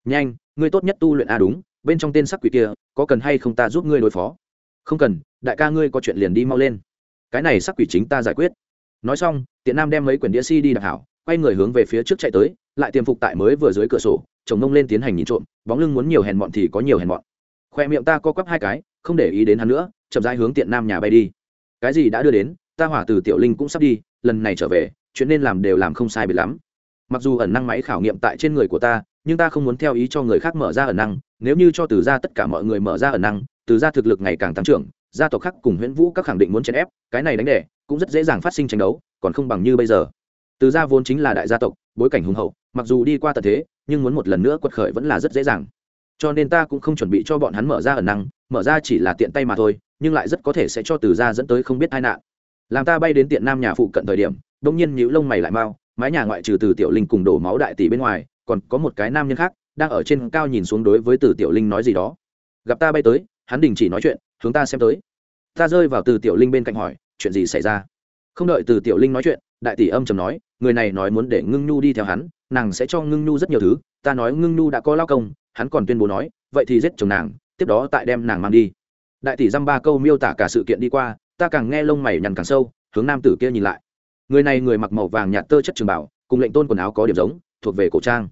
Nhanh, ngươi tốt nhất tu luyện a đúng, bên trong tên sắc quỷ kia, có cần hay không ta giúp ngươi đối phó? Không cần, đại ca ngươi có chuyện liền đi mau lên. Cái này sắc quỷ chính ta giải quyết. Nói xong tiện nam đem mấy quyển đĩa si đi đặc hảo, quay người hướng về phía trước chạy tới, lại tiềm phục tại mới vừa dưới cửa sổ, chồng nông lên tiến hành nhìn trộm, bóng lưng muốn nhiều hèn mọn thì có nhiều hèn mọn. Khoe miệng ta co quắp hai cái không để ý đến hắn nữa, chậm rãi hướng tiện nam nhà bay đi. Cái gì đã đưa đến, ta hỏa từ tiểu linh cũng sắp đi, lần này trở về, chuyện nên làm đều làm không sai biệt lắm. Mặc dù ẩn năng máy khảo nghiệm tại trên người của ta, nhưng ta không muốn theo ý cho người khác mở ra ẩn năng, nếu như cho từ ra tất cả mọi người mở ra ẩn năng, từ ra thực lực ngày càng tăng trưởng, gia tộc khác cùng huyễn vũ các khẳng định muốn chèn ép, cái này đánh đẻ cũng rất dễ dàng phát sinh tranh đấu, còn không bằng như bây giờ. Từ gia vốn chính là đại gia tộc, bối cảnh hùng hậu, mặc dù đi qua tận thế, nhưng muốn một lần nữa quật khởi vẫn là rất dễ dàng. Cho nên ta cũng không chuẩn bị cho bọn hắn mở ra ẩn năng mở ra chỉ là tiện tay mà thôi, nhưng lại rất có thể sẽ cho từ gia dẫn tới không biết tai nạn. Làm ta bay đến tiện nam nhà phụ cận thời điểm đông nhiên nhữ lông mày lại mau, mái nhà ngoại trừ từ tiểu linh cùng đổ máu đại tỷ bên ngoài, còn có một cái nam nhân khác, đang ở trên cao nhìn xuống đối với từ tiểu linh nói gì đó. Gặp ta bay tới, hắn đình chỉ nói chuyện, hướng ta xem tới. Ta rơi vào từ tiểu linh bên cạnh hỏi, chuyện gì xảy ra? Không đợi từ tiểu linh nói chuyện, đại tỷ âm trầm nói, người này nói muốn để ngưng nhu đi theo hắn, nàng sẽ cho ngưng nhu rất nhiều thứ, ta nói ngưng nhu đã có lao công, hắn còn tuyên bố nói, vậy thì giết chồng nàng tiếp đó tại đem nàng mang đi. Đại tỷ dăm ba câu miêu tả cả sự kiện đi qua, ta càng nghe lông mày nhằn càng sâu, hướng nam tử kia nhìn lại. Người này người mặc màu vàng nhạt tơ chất trường bảo, cùng lệnh tôn quần áo có điểm giống, thuộc về cổ trang.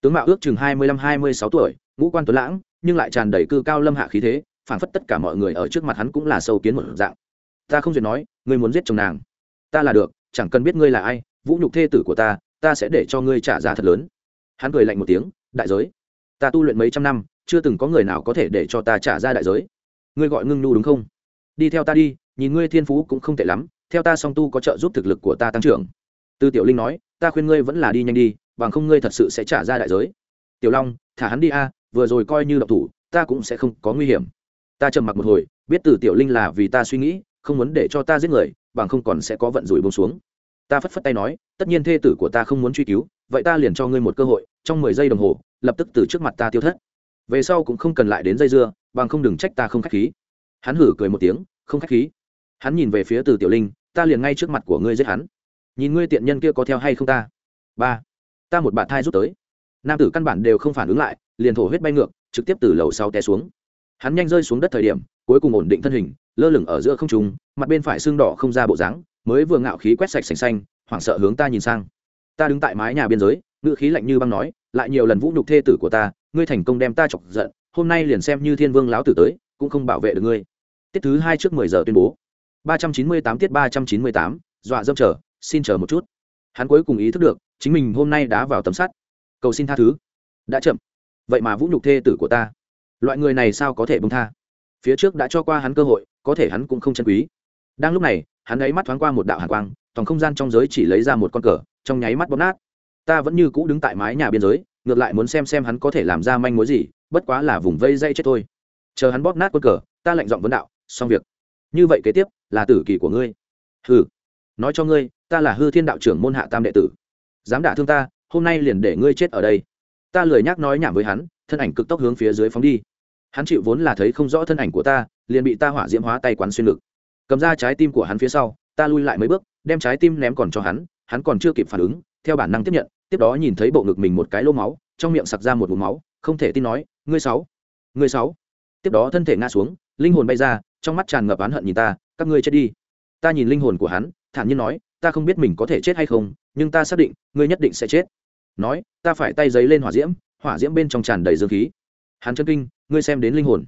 Tướng mạo ước chừng hai mươi lăm hai mươi sáu tuổi, ngũ quan tuấn lãng, nhưng lại tràn đầy cư cao lâm hạ khí thế, phảng phất tất cả mọi người ở trước mặt hắn cũng là sâu kiến một dạng. Ta không duyệt nói, ngươi muốn giết chồng nàng. Ta là được, chẳng cần biết ngươi là ai, vũ nhục thê tử của ta ta sẽ để cho ngươi trả giá thật lớn. Hắn cười lạnh một tiếng, đại giới. Ta tu luyện mấy trăm năm chưa từng có người nào có thể để cho ta trả ra đại giới. Ngươi gọi ngưng nhu đúng không? Đi theo ta đi, nhìn ngươi thiên phú cũng không tệ lắm, theo ta song tu có trợ giúp thực lực của ta tăng trưởng. Tư tiểu linh nói, ta khuyên ngươi vẫn là đi nhanh đi, bằng không ngươi thật sự sẽ trả ra đại giới. Tiểu long, thả hắn đi a, vừa rồi coi như độc thủ, ta cũng sẽ không có nguy hiểm. Ta trầm mặc một hồi, biết từ tiểu linh là vì ta suy nghĩ, không muốn để cho ta giết người, bằng không còn sẽ có vận rủi bông xuống. Ta phất phất tay nói, tất nhiên thê tử của ta không muốn truy cứu, vậy ta liền cho ngươi một cơ hội, trong mười giây đồng hồ, lập tức từ trước mặt ta tiêu thất về sau cũng không cần lại đến dây dưa, bằng không đừng trách ta không k h á c h khí. Hắn hử cười một tiếng, không k h á c h khí. Hắn nhìn về phía từ tiểu linh, ta liền ngay trước mặt của ngươi giết hắn. Nhìn ngươi tiện nhân kia có theo hay không ta? Ba, ta một bạn thai rút tới. Nam tử căn bản đều không phản ứng lại, liền thổ huyết bay ngược, trực tiếp từ lầu sau té xuống. Hắn nhanh rơi xuống đất thời điểm, cuối cùng ổn định thân hình, lơ lửng ở giữa không trung, mặt bên phải xương đỏ không ra bộ dáng, mới vừa ngạo khí quét sạch sành xanh, hoảng sợ hướng ta nhìn sang. Ta đứng tại mái nhà biên giới ngự khí lạnh như băng nói, lại nhiều lần vũ nhục thê tử của ta ngươi thành công đem ta chọc giận, hôm nay liền xem như thiên vương láo tử tới, cũng không bảo vệ được ngươi. Tiết thứ hai trước mười giờ tuyên bố. ba trăm chín mươi tám tiết ba trăm chín mươi tám, dọa dâm chờ xin chờ một chút. Hắn cuối cùng ý thức được, chính mình hôm nay đã vào tấm sắt. Cầu xin tha thứ. Đã chậm. Vậy mà vũ nhục thê tử của ta. Loại người này sao có thể bông tha? Phía trước đã cho qua hắn cơ hội, có thể hắn cũng không chân quý. Đang lúc này, hắn ấy mắt thoáng qua một đạo hàn quang, toàn không gian trong giới chỉ lấy ra một con cờ, trong nháy mắt bóp nát. Ta vẫn như cũ đứng tại mái nhà biên giới ngược lại muốn xem xem hắn có thể làm ra manh mối gì bất quá là vùng vây dây chết thôi. Chờ hắn bóp nát quân cờ ta lệnh giọng vấn đạo xong việc. Như vậy kế tiếp là tử kỳ của ngươi. Hừ nói cho ngươi ta là hư thiên đạo trưởng môn hạ tam đệ tử. Dám đả thương ta hôm nay liền để ngươi chết ở đây. Ta lười nhác nói nhảm với hắn thân ảnh cực tốc hướng phía dưới phóng đi. Hắn chịu vốn là thấy không rõ thân ảnh của ta liền bị ta hỏa diễm hóa tay quán xuyên lực, cầm ra trái tim của hắn phía sau ta lui lại mấy bước đem trái tim ném còn cho hắn hắn còn chưa kịp phản ứng theo bản năng tiếp nhận tiếp đó nhìn thấy bộ ngực mình một cái lô máu, trong miệng sặc ra một vùng máu, không thể tin nói, ngươi sáu ngươi sáu. Tiếp đó thân thể ngã xuống, linh hồn bay ra, trong mắt tràn ngập oán hận nhìn ta, các ngươi chết đi. Ta nhìn linh hồn của hắn, thản nhiên nói, ta không biết mình có thể chết hay không, nhưng ta xác định, ngươi nhất định sẽ chết. Nói, ta phải tay giấy lên hỏa diễm hỏa diễm bên trong tràn đầy dương khí. Hắn chân kinh, ngươi xem đến linh hồn.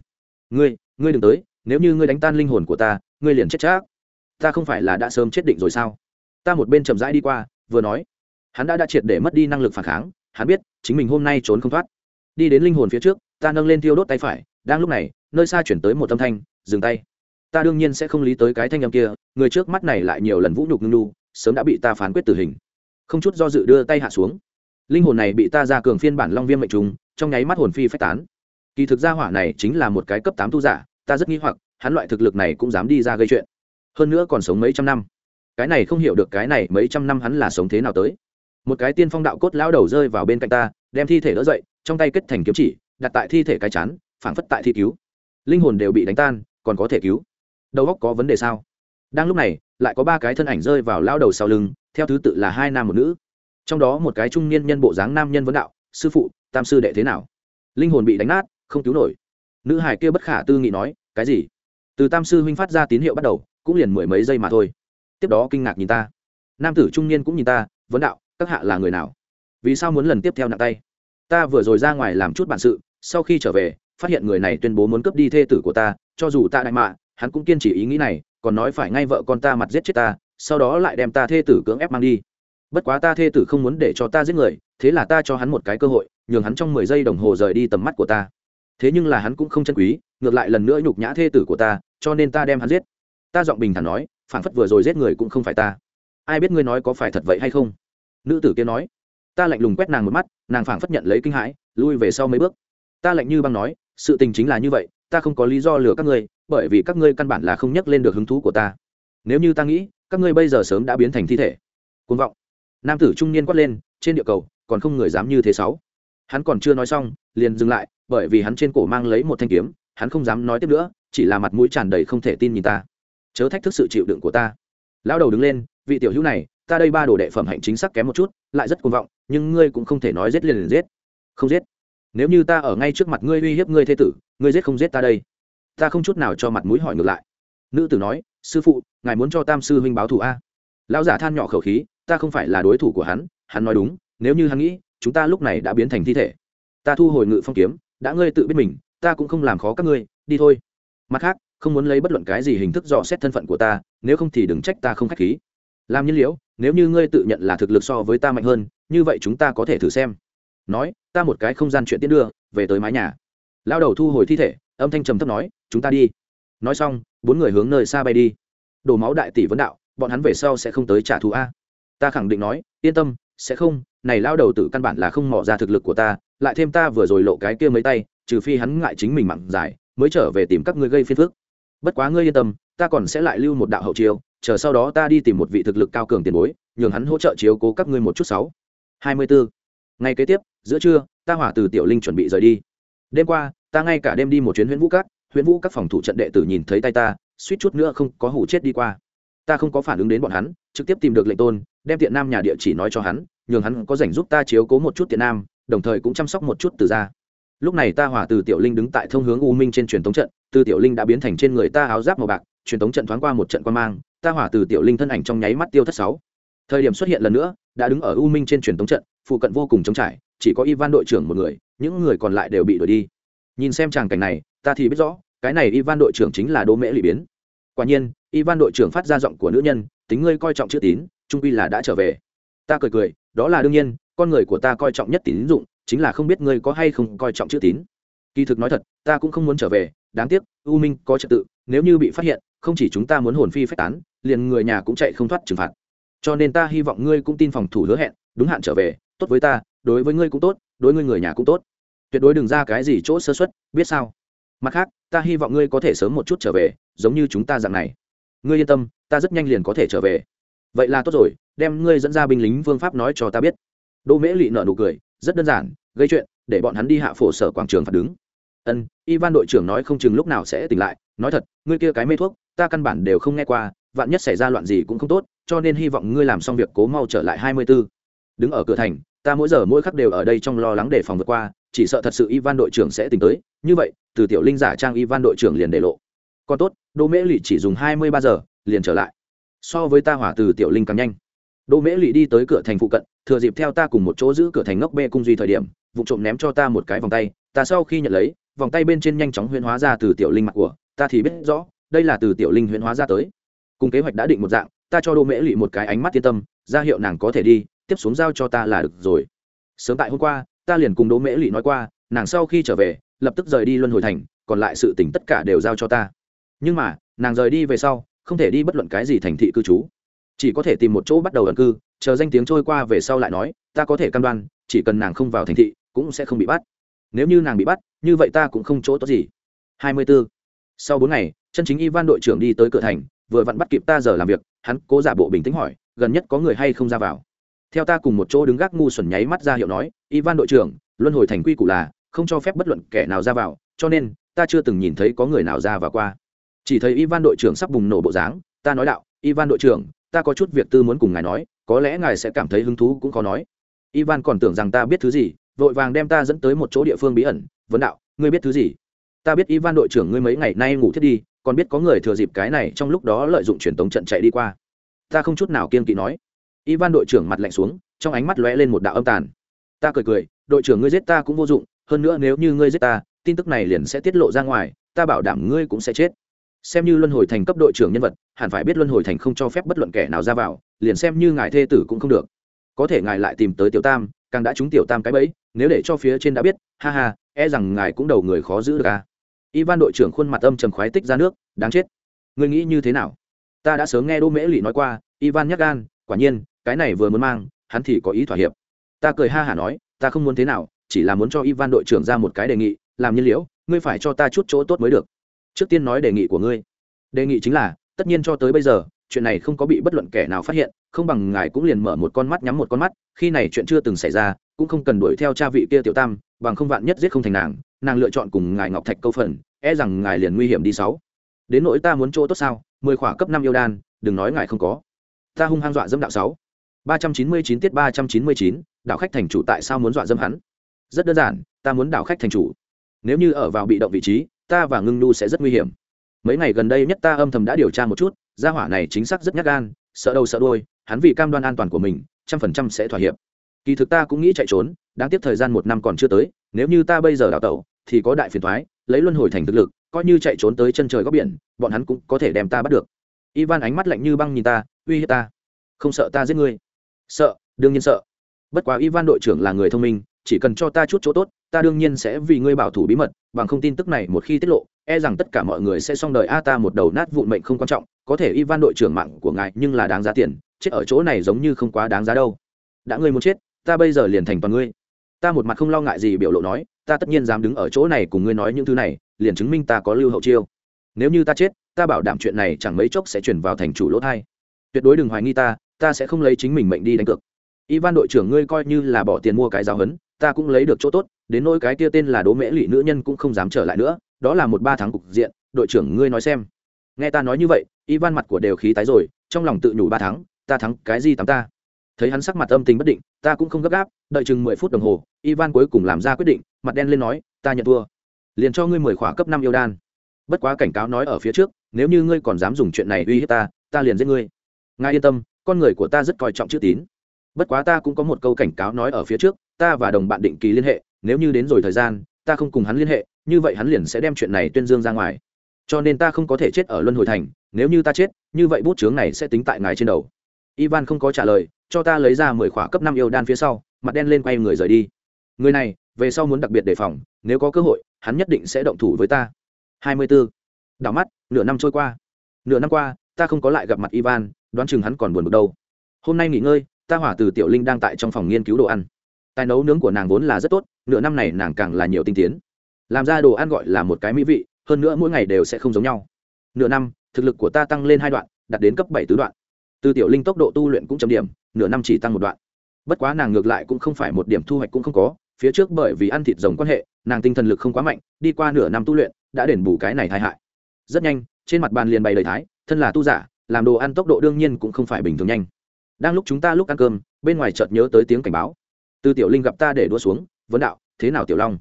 Ngươi ngươi đừng tới, nếu như ngươi đánh tan linh hồn của ta, ngươi liền chết chắc. Ta không phải là đã sớm chết định rồi sao? Ta một bên chậm rãi đi qua, vừa nói hắn đã đã triệt để mất đi năng lực phản kháng, hắn biết chính mình hôm nay trốn không thoát. Đi đến linh hồn phía trước, ta nâng lên thiêu đốt tay phải, đang lúc này, nơi xa chuyển tới một âm thanh, dừng tay. Ta đương nhiên sẽ không lý tới cái thanh âm kia, người trước mắt này lại nhiều lần vũ nhục ngưng nu sớm đã bị ta phán quyết tử hình. Không chút do dự đưa tay hạ xuống. Linh hồn này bị ta ra cường phiên bản long viêm mệnh trùng, trong nháy mắt hồn phi phách tán. Kỳ thực gia hỏa này chính là một cái cấp tám tu giả, ta rất nghi hoặc, hắn loại thực lực này cũng dám đi ra gây chuyện. Hơn nữa còn sống mấy trăm năm. Cái này không hiểu được cái này mấy trăm năm hắn là sống thế nào tới một cái tiên phong đạo cốt lão đầu rơi vào bên cạnh ta, đem thi thể đỡ dậy, trong tay kết thành kiếm chỉ, đặt tại thi thể cái chán, phảng phất tại thi cứu. Linh hồn đều bị đánh tan, còn có thể cứu. Đầu góc có vấn đề sao? Đang lúc này, lại có ba cái thân ảnh rơi vào lao đầu sau lưng, theo thứ tự là hai nam một nữ. Trong đó một cái trung niên nhân bộ dáng nam nhân vấn đạo, sư phụ, tam sư đệ thế nào? Linh hồn bị đánh nát, không cứu nổi. Nữ hải kia bất khả tư nghị nói, cái gì? Từ tam sư huynh phát ra tín hiệu bắt đầu, cũng liền mười mấy giây mà thôi. Tiếp đó kinh ngạc nhìn ta. Nam tử trung niên cũng nhìn ta, vấn đạo các hạ là người nào? Vì sao muốn lần tiếp theo nặng tay? Ta vừa rồi ra ngoài làm chút bản sự, sau khi trở về, phát hiện người này tuyên bố muốn cướp đi thê tử của ta, cho dù ta đại mạ, hắn cũng kiên trì ý nghĩ này, còn nói phải ngay vợ con ta mặt giết chết ta, sau đó lại đem ta thê tử cưỡng ép mang đi. Bất quá ta thê tử không muốn để cho ta giết người, thế là ta cho hắn một cái cơ hội, nhường hắn trong mười giây đồng hồ rời đi tầm mắt của ta. Thế nhưng là hắn cũng không chân quý, ngược lại lần nữa nhục nhã thê tử của ta, cho nên ta đem hắn giết. Ta giọng bình thản nói phản phất vừa rồi giết người cũng không phải ta. Ai biết ngươi nói có phải thật vậy hay không? Nữ tử kia nói. Ta lạnh lùng quét nàng một mắt, nàng phảng phất nhận lấy kinh hãi, lui về sau mấy bước. Ta lạnh như băng nói, sự tình chính là như vậy, ta không có lý do lừa các ngươi, bởi vì các ngươi căn bản là không nhắc lên được hứng thú của ta. Nếu như ta nghĩ, các ngươi bây giờ sớm đã biến thành thi thể. Côn vọng. Nam tử trung niên quát lên, trên địa cầu, còn không người dám như thế sáu. Hắn còn chưa nói xong, liền dừng lại, bởi vì hắn trên cổ mang lấy một thanh kiếm, hắn không dám nói tiếp nữa, chỉ là mặt mũi tràn đầy không thể tin nhìn ta. Chớ thách thức sự chịu đựng của ta. Lão đầu đứng lên, vị tiểu hữu này ta đây ba đồ đệ phẩm hạnh chính xác kém một chút, lại rất cuồng vọng, nhưng ngươi cũng không thể nói giết liền liền giết. Không giết. Nếu như ta ở ngay trước mặt ngươi uy hiếp ngươi thế tử, ngươi giết không giết ta đây? Ta không chút nào cho mặt mũi hỏi ngược lại. Nữ tử nói, sư phụ, ngài muốn cho tam sư huynh báo thù a. Lão giả than nhỏ khẩu khí, ta không phải là đối thủ của hắn hắn nói đúng, nếu như hắn nghĩ, chúng ta lúc này đã biến thành thi thể. Ta thu hồi ngự phong kiếm, đã ngươi tự biết mình, ta cũng không làm khó các ngươi, đi thôi. Mặt khác, không muốn lấy bất luận cái gì hình thức dò xét thân phận của ta, nếu không thì đừng trách ta không k h á c h khí làm nhiên liễu nếu như ngươi tự nhận là thực lực so với ta mạnh hơn, như vậy chúng ta có thể thử xem. Nói, ta một cái không gian chuyện tiến đưa, về tới mái nhà. Lao đầu thu hồi thi thể, âm thanh trầm thấp nói, chúng ta đi. Nói xong, bốn người hướng nơi xa bay đi. Đổ máu đại tỷ vấn đạo, bọn hắn về sau sẽ không tới trả thù a. Ta khẳng định nói, yên tâm, sẽ không, này lao đầu tử căn bản là không mỏ ra thực lực của ta, lại thêm ta vừa rồi lộ cái kia mấy tay, trừ phi hắn ngại chính mình mặn dài mới trở về tìm các ngươi gây phiền phức. Bất quá ngươi yên tâm, ta còn sẽ lại lưu một đạo hậu chiêu chờ sau đó ta đi tìm một vị thực lực cao cường tiền bối, nhường hắn hỗ trợ chiếu cố các ngươi một chút sáu. Hai mươi bốn ngày kế tiếp, giữa trưa, ta hỏa từ tiểu linh chuẩn bị rời đi. Đêm qua, ta ngay cả đêm đi một chuyến huyện vũ các huyện vũ các phòng thủ trận đệ tử nhìn thấy tay ta, suýt chút nữa không có hủ chết đi qua. Ta không có phản ứng đến bọn hắn, trực tiếp tìm được lệnh tôn, đem tiện nam nhà địa chỉ nói cho hắn, nhường hắn có rảnh giúp ta chiếu cố một chút tiện nam, đồng thời cũng chăm sóc một chút từ ra lúc này ta hỏa từ tiểu linh đứng tại thông hướng u minh trên truyền thống trận, từ tiểu linh đã biến thành trên người ta áo giáp màu bạc, truyền thống trận thoáng qua một trận quan mang ta hỏa từ tiểu linh thân ảnh trong nháy mắt tiêu thất sáu. Thời điểm xuất hiện lần nữa, đã đứng ở u minh trên truyền thống trận, phụ cận vô cùng trống trải, chỉ có ivan đội trưởng một người, những người còn lại đều bị đuổi đi. Nhìn xem tràng cảnh này, ta thì biết rõ, cái này ivan đội trưởng chính là đỗ mễ lì biến. Quả nhiên, ivan đội trưởng phát ra giọng của nữ nhân, tính ngươi coi trọng chữ tín, trung quy là đã trở về. Ta cười cười, đó là đương nhiên, con người của ta coi trọng nhất tín dụng, chính là không biết ngươi có hay không coi trọng chữ tín. Kỳ thực nói thật, ta cũng không muốn trở về, đáng tiếc, u minh có trật tự, nếu như bị phát hiện, không chỉ chúng ta muốn hồn phi phách tán liền người nhà cũng chạy không thoát trừng phạt. Cho nên ta hy vọng ngươi cũng tin phòng thủ hứa hẹn, đúng hạn trở về, tốt với ta, đối với ngươi cũng tốt, đối ngươi người nhà cũng tốt. Tuyệt đối đừng ra cái gì chỗ sơ xuất biết sao? Mặt khác, ta hy vọng ngươi có thể sớm một chút trở về, giống như chúng ta dạng này. Ngươi yên tâm, ta rất nhanh liền có thể trở về. Vậy là tốt rồi, đem ngươi dẫn ra binh lính phương pháp nói cho ta biết. Đỗ mễ lị nợ nụ cười, rất đơn giản, gây chuyện, để bọn hắn đi hạ phổ sở quảng trường phạt đứng. Ân, ivan đội trưởng nói không chừng lúc nào sẽ tỉnh lại, nói thật, ngươi kia cái mê thuốc, ta căn bản đều không nghe qua vạn nhất xảy ra loạn gì cũng không tốt, cho nên hy vọng ngươi làm xong việc cố mau trở lại hai mươi 24. đứng ở cửa thành, ta mỗi giờ mỗi khắc đều ở đây trong lo lắng để phòng vượt qua, chỉ sợ thật sự ivan đội trưởng sẽ tỉnh tới. Như vậy, từ tiểu linh giả trang ivan đội trưởng liền để lộ. Còn tốt, đỗ mễ lỵ chỉ dùng hai mươi ba giờ, liền trở lại. So với ta hỏa từ tiểu linh càng nhanh. Đỗ mễ lỵ đi tới cửa thành phụ cận, thừa dịp theo ta cùng một chỗ giữ cửa thành ngốc bê cung duy thời điểm, vụ trộm ném cho ta một cái vòng tay. Ta sau khi nhận lấy, vòng tay bên trên nhanh chóng huyễn hóa ra từ tiểu linh mặt của, ta thì biết rõ, đây là từ tiểu linh huyễn hóa ra tới cùng kế hoạch đã định một dạng, ta cho đỗ mễ lụy một cái ánh mắt yên tâm, ra hiệu nàng có thể đi, tiếp xuống giao cho ta là được rồi. Sớm tại hôm qua, ta liền cùng đỗ mễ lụy nói qua, nàng sau khi trở về, lập tức rời đi luân hồi thành, còn lại sự tỉnh tất cả đều giao cho ta. Nhưng mà, nàng rời đi về sau, không thể đi bất luận cái gì thành thị cư trú. Chỉ có thể tìm một chỗ bắt đầu ẩn cư, chờ danh tiếng trôi qua về sau lại nói, ta có thể căn đoan, chỉ cần nàng không vào thành thị, cũng sẽ không bị bắt. Nếu như nàng bị bắt, như vậy ta cũng không chỗ tốt gì. Hai mươi 24. sau bốn ngày, chân chính ivan đội trưởng đi tới cửa thành vừa vặn bắt kịp ta giờ làm việc, hắn cố giả bộ bình tĩnh hỏi, gần nhất có người hay không ra vào? Theo ta cùng một chỗ đứng gác ngu xuẩn nháy mắt ra hiệu nói, ivan đội trưởng, luân hồi thành quy củ là, không cho phép bất luận kẻ nào ra vào, cho nên, ta chưa từng nhìn thấy có người nào ra và qua. Chỉ thấy ivan đội trưởng sắp bùng nổ bộ dáng, ta nói đạo, ivan đội trưởng, ta có chút việc tư muốn cùng ngài nói, có lẽ ngài sẽ cảm thấy hứng thú cũng khó nói. Ivan còn tưởng rằng ta biết thứ gì, vội vàng đem ta dẫn tới một chỗ địa phương bí ẩn, vấn đạo, ngươi biết thứ gì? Ta biết ivan đội trưởng ngươi mấy ngày nay ngủ thiết đi còn biết có người thừa dịp cái này trong lúc đó lợi dụng truyền tống trận chạy đi qua. Ta không chút nào kiên kỵ nói. Ivan đội trưởng mặt lạnh xuống, trong ánh mắt lóe lên một đạo âm tàn. Ta cười cười, đội trưởng ngươi giết ta cũng vô dụng, hơn nữa nếu như ngươi giết ta, tin tức này liền sẽ tiết lộ ra ngoài, ta bảo đảm ngươi cũng sẽ chết. Xem như luân hồi thành cấp đội trưởng nhân vật, hẳn phải biết luân hồi thành không cho phép bất luận kẻ nào ra vào, liền xem như ngài thê tử cũng không được. Có thể ngài lại tìm tới tiểu tam, càng đã trúng tiểu tam cái bẫy, nếu để cho phía trên đã biết, ha ha e rằng ngài cũng đầu người khó giữ được à ivan đội trưởng khuôn mặt âm trầm khoái tích ra nước, đáng chết. Ngươi nghĩ như thế nào? Ta đã sớm nghe đỗ mễ lỵ nói qua. Ivan nhắc gan, quả nhiên, cái này vừa muốn mang, hắn thì có ý thỏa hiệp. Ta cười ha hả nói, ta không muốn thế nào, chỉ là muốn cho ivan đội trưởng ra một cái đề nghị, làm nhiên liễu, ngươi phải cho ta chút chỗ tốt mới được. Trước tiên nói đề nghị của ngươi. Đề nghị chính là, tất nhiên cho tới bây giờ, chuyện này không có bị bất luận kẻ nào phát hiện, không bằng ngài cũng liền mở một con mắt nhắm một con mắt, khi này chuyện chưa từng xảy ra, cũng không cần đuổi theo cha vị kia tiểu tam, bằng không vạn nhất giết không thành nàng nàng lựa chọn cùng ngài ngọc thạch câu phần e rằng ngài liền nguy hiểm đi sáu. Đến nỗi ta muốn chỗ tốt sao? Mười khỏa cấp năm yêu đan, đừng nói ngài không có. Ta hung hăng dọa dâm đạo sáu. Ba trăm chín mươi chín tiết ba trăm chín mươi chín, đạo khách thành chủ tại sao muốn dọa dâm hắn? Rất đơn giản, ta muốn đạo khách thành chủ. Nếu như ở vào bị động vị trí, ta và ngưng nu sẽ rất nguy hiểm. Mấy ngày gần đây nhất ta âm thầm đã điều tra một chút, gia hỏa này chính xác rất nhát gan, sợ đầu sợ đôi hắn vì cam đoan an toàn của mình, trăm phần trăm sẽ thỏa hiệp. Kỳ thực ta cũng nghĩ chạy trốn, đáng tiếc thời gian một năm còn chưa tới nếu như ta bây giờ đào tẩu, thì có đại phiền thoái lấy luân hồi thành thực lực, coi như chạy trốn tới chân trời góc biển, bọn hắn cũng có thể đem ta bắt được. Ivan ánh mắt lạnh như băng nhìn ta, uy hiếp ta. Không sợ ta giết ngươi? Sợ, đương nhiên sợ. Bất quá ivan đội trưởng là người thông minh, chỉ cần cho ta chút chỗ tốt, ta đương nhiên sẽ vì ngươi bảo thủ bí mật, bằng không tin tức này một khi tiết lộ e rằng tất cả mọi người sẽ xong đời. A ta một đầu nát vụn mệnh không quan trọng, có thể ivan đội trưởng mạng của ngài nhưng là đáng giá tiền, chết ở chỗ này giống như không quá đáng giá đâu. Đã ngươi muốn chết, ta bây giờ liền thành toàn ngươi ta một mặt không lo ngại gì biểu lộ nói, ta tất nhiên dám đứng ở chỗ này cùng ngươi nói những thứ này, liền chứng minh ta có lưu hậu chiêu. Nếu như ta chết, ta bảo đảm chuyện này chẳng mấy chốc sẽ chuyển vào thành chủ lỗ thai. Tuyệt đối đừng hoài nghi ta ta sẽ không lấy chính mình mệnh đi đánh cược. Ivan đội trưởng ngươi coi như là bỏ tiền mua cái giáo hấn ta cũng lấy được chỗ tốt, đến nỗi cái kia tên là đố mễ lụy nữ nhân cũng không dám trở lại nữa, đó là một ba tháng cục diện, đội trưởng ngươi nói xem. Nghe ta nói như vậy, ivan mặt của đều khí tái rồi, trong lòng tự nhủ ba tháng, ta thắng cái gì tắm ta thấy hắn sắc mặt âm tình bất định, ta cũng không gấp gáp, đợi chừng mười phút đồng hồ, ivan cuối cùng làm ra quyết định, mặt đen lên nói, ta nhận thua. Liền cho ngươi mười khỏa cấp năm yêu đan. Bất quá cảnh cáo nói ở phía trước, nếu như ngươi còn dám dùng chuyện này uy hiếp ta ta liền giết ngươi. Ngài yên tâm, con người của ta rất coi trọng chữ tín. Bất quá ta cũng có một câu cảnh cáo nói ở phía trước, ta và đồng bạn định kỳ liên hệ, nếu như đến rồi thời gian, ta không cùng hắn liên hệ, như vậy hắn liền sẽ đem chuyện này tuyên dương ra ngoài. Cho nên ta không có thể chết ở luân hồi thành, nếu như ta chết, như vậy bút chướng này sẽ tính tại ngài trên đầu. Ivan không có trả lời cho ta lấy ra mười khỏa cấp năm yêu đan phía sau, mặt đen lên quay người rời đi. Người này, về sau muốn đặc biệt đề phòng, nếu có cơ hội, hắn nhất định sẽ động thủ với ta. Hai mươi 24. đảo mắt, nửa năm trôi qua. Nửa năm qua, ta không có lại gặp mặt ivan, đoán chừng hắn còn buồn bực đâu. Hôm nay nghỉ ngơi, ta hỏa từ tiểu linh đang tại trong phòng nghiên cứu đồ ăn. Tài nấu nướng của nàng vốn là rất tốt, nửa năm này nàng càng là nhiều tinh tiến. Làm ra đồ ăn gọi là một cái mỹ vị, hơn nữa mỗi ngày đều sẽ không giống nhau. Nửa năm, thực lực của ta tăng lên hai đoạn, đạt đến cấp bảy tứ đoạn từ tiểu linh tốc độ tu luyện cũng chấm điểm, nửa năm chỉ tăng một đoạn. Bất quá nàng ngược lại cũng không phải một điểm thu hoạch cũng không có, phía trước bởi vì ăn thịt rồng quan hệ, nàng tinh thần lực không quá mạnh, đi qua nửa năm tu luyện, đã đền bù cái này tai hại. Rất nhanh, trên mặt bàn liền bày lời thái, thân là tu giả, làm đồ ăn tốc độ đương nhiên cũng không phải bình thường nhanh. Đang lúc chúng ta lúc ăn cơm, bên ngoài chợt nhớ tới tiếng cảnh báo. Từ tiểu linh gặp ta để đua xuống, vấn đạo, thế nào tiểu long?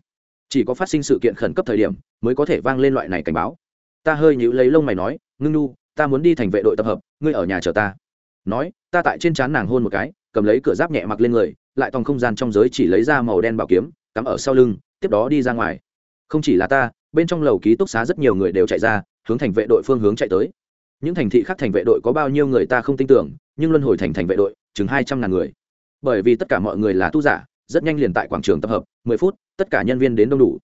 Chỉ có phát sinh sự kiện khẩn cấp thời điểm, mới có thể vang lên loại này cảnh báo. Ta hơi nhíu lấy lông mày nói, ngưng nu, ta muốn đi thành vệ đội tập hợp, ngươi ở nhà chờ ta nói, ta tại trên trán nàng hôn một cái, cầm lấy cửa giáp nhẹ mặc lên người, lại tòng không gian trong giới chỉ lấy ra màu đen bảo kiếm, cắm ở sau lưng, tiếp đó đi ra ngoài. Không chỉ là ta, bên trong lầu ký túc xá rất nhiều người đều chạy ra, hướng thành vệ đội phương hướng chạy tới. Những thành thị khác thành vệ đội có bao nhiêu người ta không tin tưởng, nhưng luân hồi thành thành vệ đội, chừng hai trăm ngàn người. Bởi vì tất cả mọi người là tu giả, rất nhanh liền tại quảng trường tập hợp, mười phút, tất cả nhân viên đến đông đủ.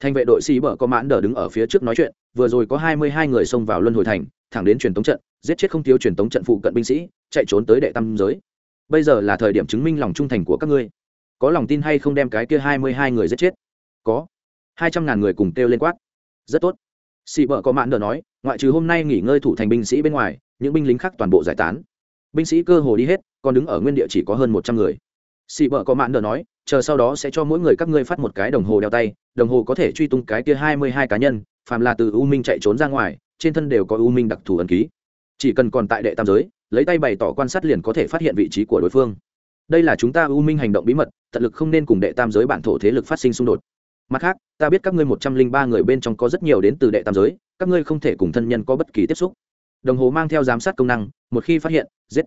Thành vệ đội xì bở có mãn đờ đứng ở phía trước nói chuyện, vừa rồi có hai mươi hai người xông vào luân hồi thành thẳng đến truyền tống trận, giết chết không thiếu truyền tống trận phụ cận binh sĩ, chạy trốn tới đệ tam giới. Bây giờ là thời điểm chứng minh lòng trung thành của các ngươi. Có lòng tin hay không đem cái kia hai mươi hai người giết chết? Có. Hai trăm ngàn người cùng kêu lên quát. Rất tốt. Xị vợ có mạn đờ nói, ngoại trừ hôm nay nghỉ ngơi thủ thành binh sĩ bên ngoài, những binh lính khác toàn bộ giải tán. Binh sĩ cơ hồ đi hết, còn đứng ở nguyên địa chỉ có hơn một trăm người. Xị vợ có mạn đờ nói, chờ sau đó sẽ cho mỗi người các ngươi phát một cái đồng hồ đeo tay, đồng hồ có thể truy tung cái kia hai mươi hai cá nhân, phàm là từ u minh chạy trốn ra ngoài trên thân đều có u minh đặc thù ẩn ký. Chỉ cần còn tại đệ tam giới, lấy tay bày tỏ quan sát liền có thể phát hiện vị trí của đối phương. Đây là chúng ta u minh hành động bí mật, tận lực không nên cùng đệ tam giới bản thổ thế lực phát sinh xung đột. Mặt khác, ta biết các ngươi một trăm linh ba người bên trong có rất nhiều đến từ đệ tam giới, các ngươi không thể cùng thân nhân có bất kỳ tiếp xúc. Đồng hồ mang theo giám sát công năng, một khi phát hiện, giết.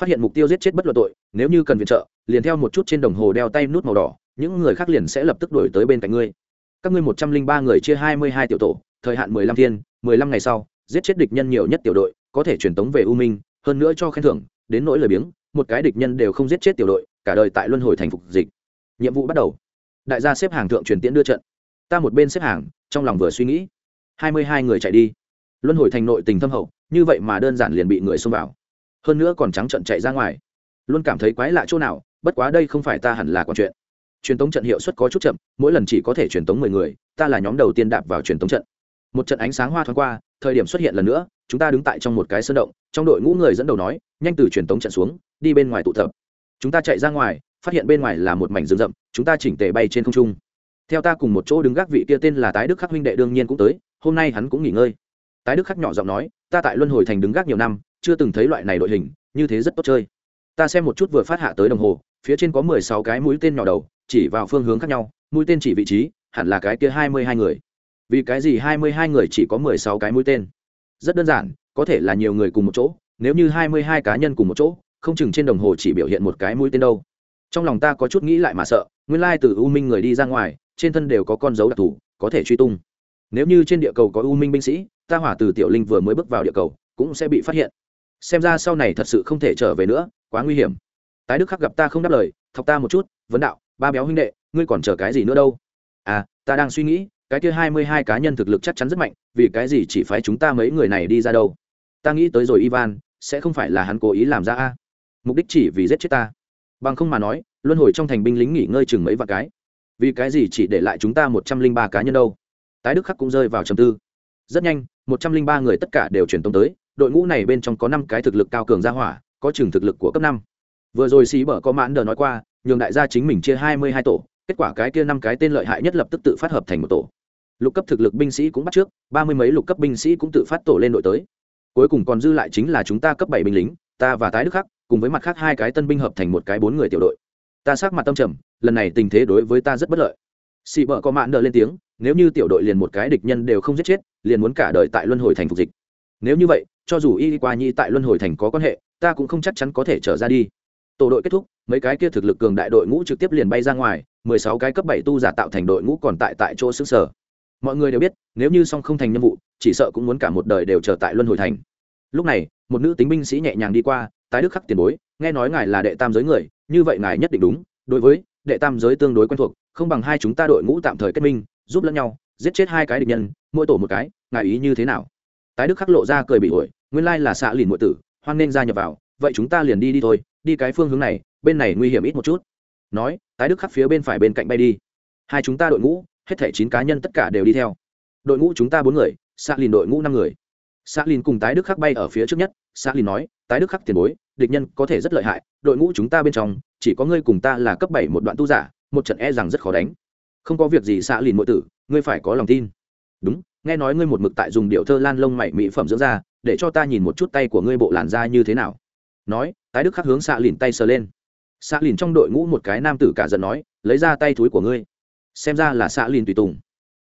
Phát hiện mục tiêu giết chết bất luận tội, nếu như cần viện trợ, liền theo một chút trên đồng hồ đeo tay nút màu đỏ, những người khác liền sẽ lập tức đổi tới bên cạnh ngươi. Các ngươi một trăm linh ba người chia hai mươi hai tiểu tổ thời hạn mười lăm thiên, mười lăm ngày sau, giết chết địch nhân nhiều nhất tiểu đội, có thể truyền tống về u minh, hơn nữa cho khen thưởng, đến nỗi lời biếng, một cái địch nhân đều không giết chết tiểu đội, cả đời tại luân hồi thành phục dịch. Nhiệm vụ bắt đầu. Đại gia xếp hàng thượng truyền tiễn đưa trận. Ta một bên xếp hàng, trong lòng vừa suy nghĩ. Hai mươi hai người chạy đi. Luân hồi thành nội tình thâm hậu, như vậy mà đơn giản liền bị người xông vào. Hơn nữa còn trắng trận chạy ra ngoài. Luôn cảm thấy quái lạ chỗ nào, bất quá đây không phải ta hẳn là còn chuyện. Truyền tống trận hiệu suất có chút chậm, mỗi lần chỉ có thể truyền tống mười người, ta là nhóm đầu tiên đạp vào truyền tống trận một trận ánh sáng hoa thoáng qua, thời điểm xuất hiện lần nữa, chúng ta đứng tại trong một cái sơn động, trong đội ngũ người dẫn đầu nói, nhanh từ truyền tống trận xuống, đi bên ngoài tụ tập. Chúng ta chạy ra ngoài, phát hiện bên ngoài là một mảnh rừng rậm, chúng ta chỉnh tề bay trên không trung. Theo ta cùng một chỗ đứng gác vị kia tên là tái đức khắc huynh đệ đương nhiên cũng tới, hôm nay hắn cũng nghỉ ngơi. Tái đức khắc nhỏ giọng nói, ta tại luân hồi thành đứng gác nhiều năm, chưa từng thấy loại này đội hình, như thế rất tốt chơi. Ta xem một chút vừa phát hạ tới đồng hồ, phía trên có mười sáu cái mũi tên nhỏ đầu, chỉ vào phương hướng khác nhau, mũi tên chỉ vị trí, hẳn là cái kia hai mươi hai người vì cái gì hai mươi hai người chỉ có mười sáu cái mũi tên? Rất đơn giản, có thể là nhiều người cùng một chỗ, nếu như hai mươi hai cá nhân cùng một chỗ, không chừng trên đồng hồ chỉ biểu hiện một cái mũi tên đâu. Trong lòng ta có chút nghĩ lại mà sợ, nguyên lai từ u minh người đi ra ngoài, trên thân đều có con dấu đặc thù, có thể truy tung. Nếu như trên địa cầu có u minh binh sĩ, ta hỏa từ tiểu linh vừa mới bước vào địa cầu, cũng sẽ bị phát hiện. Xem ra sau này thật sự không thể trở về nữa, quá nguy hiểm. Tái đức khắc gặp ta không đáp lời, thọc ta một chút, vấn đạo, ba béo huynh đệ, ngươi còn chờ cái gì nữa đâu? À ta đang suy nghĩ cái kia hai mươi hai cá nhân thực lực chắc chắn rất mạnh, vì cái gì chỉ phái chúng ta mấy người này đi ra đâu? Ta nghĩ tới rồi ivan, sẽ không phải là hắn cố ý làm ra a. Mục đích chỉ vì giết chết ta. Bằng không mà nói, luân hồi trong thành binh lính nghỉ ngơi chừng mấy vạn cái. Vì cái gì chỉ để lại chúng ta một trăm linh ba cá nhân đâu? Tái đức khắc cũng rơi vào trầm tư. Rất nhanh, một trăm linh ba người tất cả đều chuyển tông tới, đội ngũ này bên trong có năm cái thực lực cao cường gia hỏa, có chừng thực lực của cấp năm. Vừa rồi xí bở có mãn đờ nói qua, nhường đại gia chính mình chia hai mươi hai tổ, kết quả cái kia năm cái tên lợi hại nhất lập tức tự phát hợp thành một tổ lục cấp thực lực binh sĩ cũng bắt trước, ba mươi mấy lục cấp binh sĩ cũng tự phát tổ lên đội tới. Cuối cùng còn dư lại chính là chúng ta cấp bảy binh lính, ta và tái đức khắc, cùng với mặt khác hai cái tân binh hợp thành một cái bốn người tiểu đội. Ta sắc mặt tâm trầm, lần này tình thế đối với ta rất bất lợi. Xị bợ có mạn nợ lên tiếng, nếu như tiểu đội liền một cái địch nhân đều không giết chết, liền muốn cả đời tại luân hồi thành phục dịch. Nếu như vậy, cho dù y qua nhi tại luân hồi thành có quan hệ, ta cũng không chắc chắn có thể trở ra đi. Tổ đội kết thúc, mấy cái kia thực lực cường đại đội ngũ trực tiếp liền bay ra ngoài, mười sáu cái cấp bảy tu giả tạo thành đội ngũ còn tại tại chỗ xứ sở mọi người đều biết, nếu như song không thành nhiệm vụ, chỉ sợ cũng muốn cả một đời đều chờ tại luân hồi thành. Lúc này, một nữ tính binh sĩ nhẹ nhàng đi qua, tái đức khắc tiền bối, nghe nói ngài là đệ tam giới người, như vậy ngài nhất định đúng, đối với đệ tam giới tương đối quen thuộc, không bằng hai chúng ta đội ngũ tạm thời kết minh, giúp lẫn nhau, giết chết hai cái địch nhân, mỗi tổ một cái, ngài ý như thế nào? Tái đức khắc lộ ra cười bị ổi, nguyên lai là xạ lìn muội tử, hoan nên gia nhập vào, vậy chúng ta liền đi đi thôi, đi cái phương hướng này, bên này nguy hiểm ít một chút. Nói, tái đức khắc phía bên phải bên cạnh bay đi. Hai chúng ta đội ngũ hết thảy chín cá nhân tất cả đều đi theo. Đội ngũ chúng ta bốn người xạ lìn đội ngũ năm người. Xạ lìn cùng tái đức khắc bay ở phía trước nhất xạ lìn nói, tái đức khắc tiền bối, địch nhân có thể rất lợi hại, đội ngũ chúng ta bên trong, chỉ có ngươi cùng ta là cấp bảy một đoạn tu giả, một trận e rằng rất khó đánh. Không có việc gì xạ lìn muội tử, ngươi phải có lòng tin. Đúng, nghe nói ngươi một mực tại dùng điệu thơ lan lông mày mỹ phẩm dưỡng da, để cho ta nhìn một chút tay của ngươi bộ làn da như thế nào. Nói, tái đức khắc hướng xạ lìn tay sờ lên. Xạ lìn trong đội ngũ một cái nam tử cả giận nói, lấy ra tay túi của ngươi xem ra là xạ lìn tùy tùng.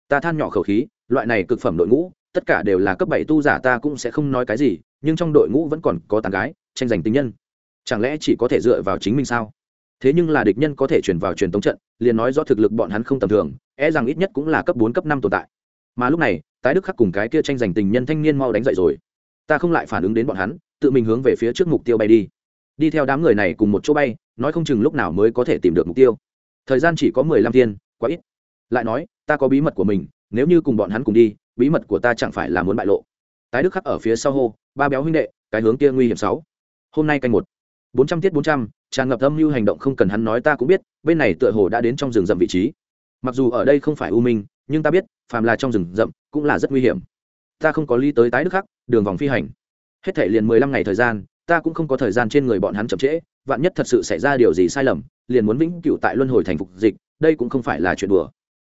Ta than nhỏ khẩu khí, loại này cực phẩm đội ngũ, tất cả đều là cấp bảy tu giả, ta cũng sẽ không nói cái gì, nhưng trong đội ngũ vẫn còn có tàn gái, tranh giành tình nhân. Chẳng lẽ chỉ có thể dựa vào chính mình sao? Thế nhưng là địch nhân có thể chuyển vào truyền tống trận, liền nói do thực lực bọn hắn không tầm thường e rằng ít nhất cũng là cấp bốn, cấp năm tồn tại. Mà lúc này, tái đức khắc cùng cái kia tranh giành tình nhân thanh niên mau đánh dậy rồi. Ta không lại phản ứng đến bọn hắn, tự mình hướng về phía trước mục tiêu bay đi. Đi theo đám người này cùng một chỗ bay, nói không chừng lúc nào mới có thể tìm được mục tiêu. Thời gian chỉ có mười lăm thiên quá ít. Lại nói, ta có bí mật của mình, nếu như cùng bọn hắn cùng đi, bí mật của ta chẳng phải là muốn bại lộ. Tái đức khắc ở phía sau hô, ba béo huynh đệ, cái hướng kia nguy hiểm sáu. Hôm nay canh một. Bốn trăm tiết bốn trăm, tràn ngập âm mưu hành động không cần hắn nói ta cũng biết, bên này tựa hồ đã đến trong rừng rậm vị trí. Mặc dù ở đây không phải u minh, nhưng ta biết, phàm là trong rừng rậm cũng là rất nguy hiểm. Ta không có lý tới tái đức khắc, đường vòng phi hành. Hết thể liền mười lăm ngày thời gian, ta cũng không có thời gian trên người bọn hắn chậm trễ, vạn nhất thật sự xảy ra điều gì sai lầm, liền muốn vĩnh cựu tại luân hồi thành phục dịch đây cũng không phải là chuyện đùa.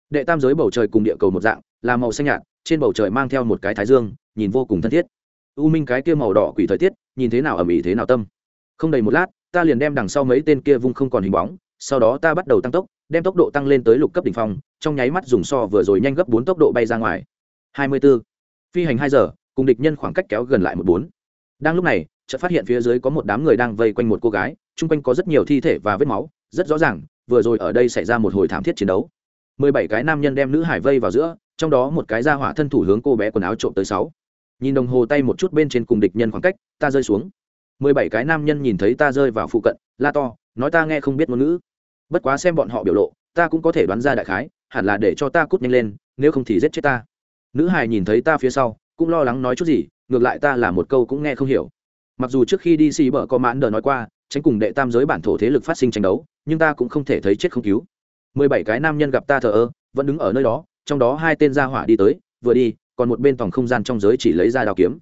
Đệ tam giới bầu trời cùng địa cầu một dạng, là màu xanh nhạt, trên bầu trời mang theo một cái thái dương, nhìn vô cùng thân thiết. U minh cái kia màu đỏ quỷ thời tiết, nhìn thế nào ầm ĩ thế nào tâm. Không đầy một lát, ta liền đem đằng sau mấy tên kia vung không còn hình bóng, sau đó ta bắt đầu tăng tốc, đem tốc độ tăng lên tới lục cấp đ ỉ n h phong, trong nháy mắt dùng so vừa rồi nhanh gấp bốn tốc độ bay ra ngoài. Hai mươi b ố phi hành hai giờ, cùng địch nhân khoảng cách kéo gần lại một bốn. Đang lúc này, chợt phát hiện phía dưới có một đám người đang vây quanh một cô gái, chung quanh có rất nhiều thi thể và vết máu rất rõ ràng, vừa rồi ở đây xảy ra một hồi thảm thiết chiến đấu. Mười bảy cái nam nhân đem nữ hải vây vào giữa, trong đó một cái ra hỏa thân thủ hướng cô bé quần áo trộm tới sáu. Nhìn đồng hồ tay một chút bên trên cùng địch nhân khoảng cách, ta rơi xuống. Mười bảy cái nam nhân nhìn thấy ta rơi vào phụ cận, la to, nói ta nghe không biết ngôn ngữ. Bất quá xem bọn họ biểu lộ, ta cũng có thể đoán ra đại khái, hẳn là để cho ta cút nhanh lên, nếu không thì giết chết ta. Nữ hài nhìn thấy ta phía sau, cũng lo lắng nói chút gì, ngược lại ta là một câu cũng nghe không hiểu. Mặc dù trước khi đi xì bở có mãn đờ nói qua tránh cùng đệ tam giới bản thổ thế lực phát sinh tranh đấu, nhưng ta cũng không thể thấy chết không cứu. Mười bảy cái nam nhân gặp ta thờ ơ, vẫn đứng ở nơi đó, trong đó hai tên gia hỏa đi tới, vừa đi, còn một bên tòng không gian trong giới chỉ lấy ra đao kiếm.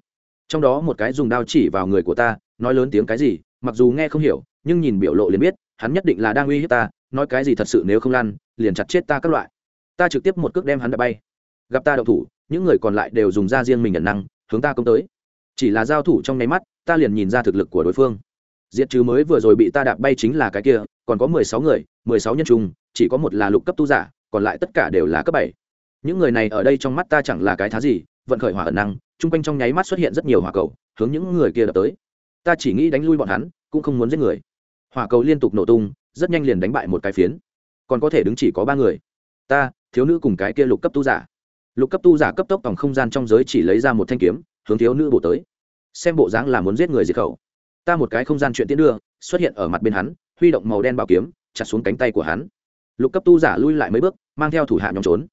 Trong đó một cái dùng đao chỉ vào người của ta, nói lớn tiếng cái gì, mặc dù nghe không hiểu, nhưng nhìn biểu lộ liền biết, hắn nhất định là đang uy hiếp ta, nói cái gì thật sự nếu không lăn, liền chặt chết ta các loại. Ta trực tiếp một cước đem hắn đã bay. Gặp ta đậu thủ, những người còn lại đều dùng ra riêng mình nhận năng, hướng ta công tới. Chỉ là giao thủ trong nháy mắt, ta liền nhìn ra thực lực của đối phương diệt trừ mới vừa rồi bị ta đạp bay chính là cái kia, còn có mười sáu người, mười sáu nhân trung chỉ có một là lục cấp tu giả, còn lại tất cả đều là cấp bảy. Những người này ở đây trong mắt ta chẳng là cái thá gì, vận khởi hỏa ẩn năng, chung quanh trong nháy mắt xuất hiện rất nhiều hỏa cầu, hướng những người kia đập tới. Ta chỉ nghĩ đánh lui bọn hắn, cũng không muốn giết người. Hỏa cầu liên tục nổ tung, rất nhanh liền đánh bại một cái phiến. Còn có thể đứng chỉ có ba người. Ta, thiếu nữ cùng cái kia lục cấp tu giả. Lục cấp tu giả cấp tốc tổng không gian trong giới chỉ lấy ra một thanh kiếm, hướng thiếu nữ bổ tới. Xem bộ dáng là muốn giết người diệt khẩu ta một cái không gian chuyện tiến đưa, xuất hiện ở mặt bên hắn, huy động màu đen bảo kiếm, chặt xuống cánh tay của hắn. Lục cấp tu giả lui lại mấy bước, mang theo thủ hạ nhóm trốn.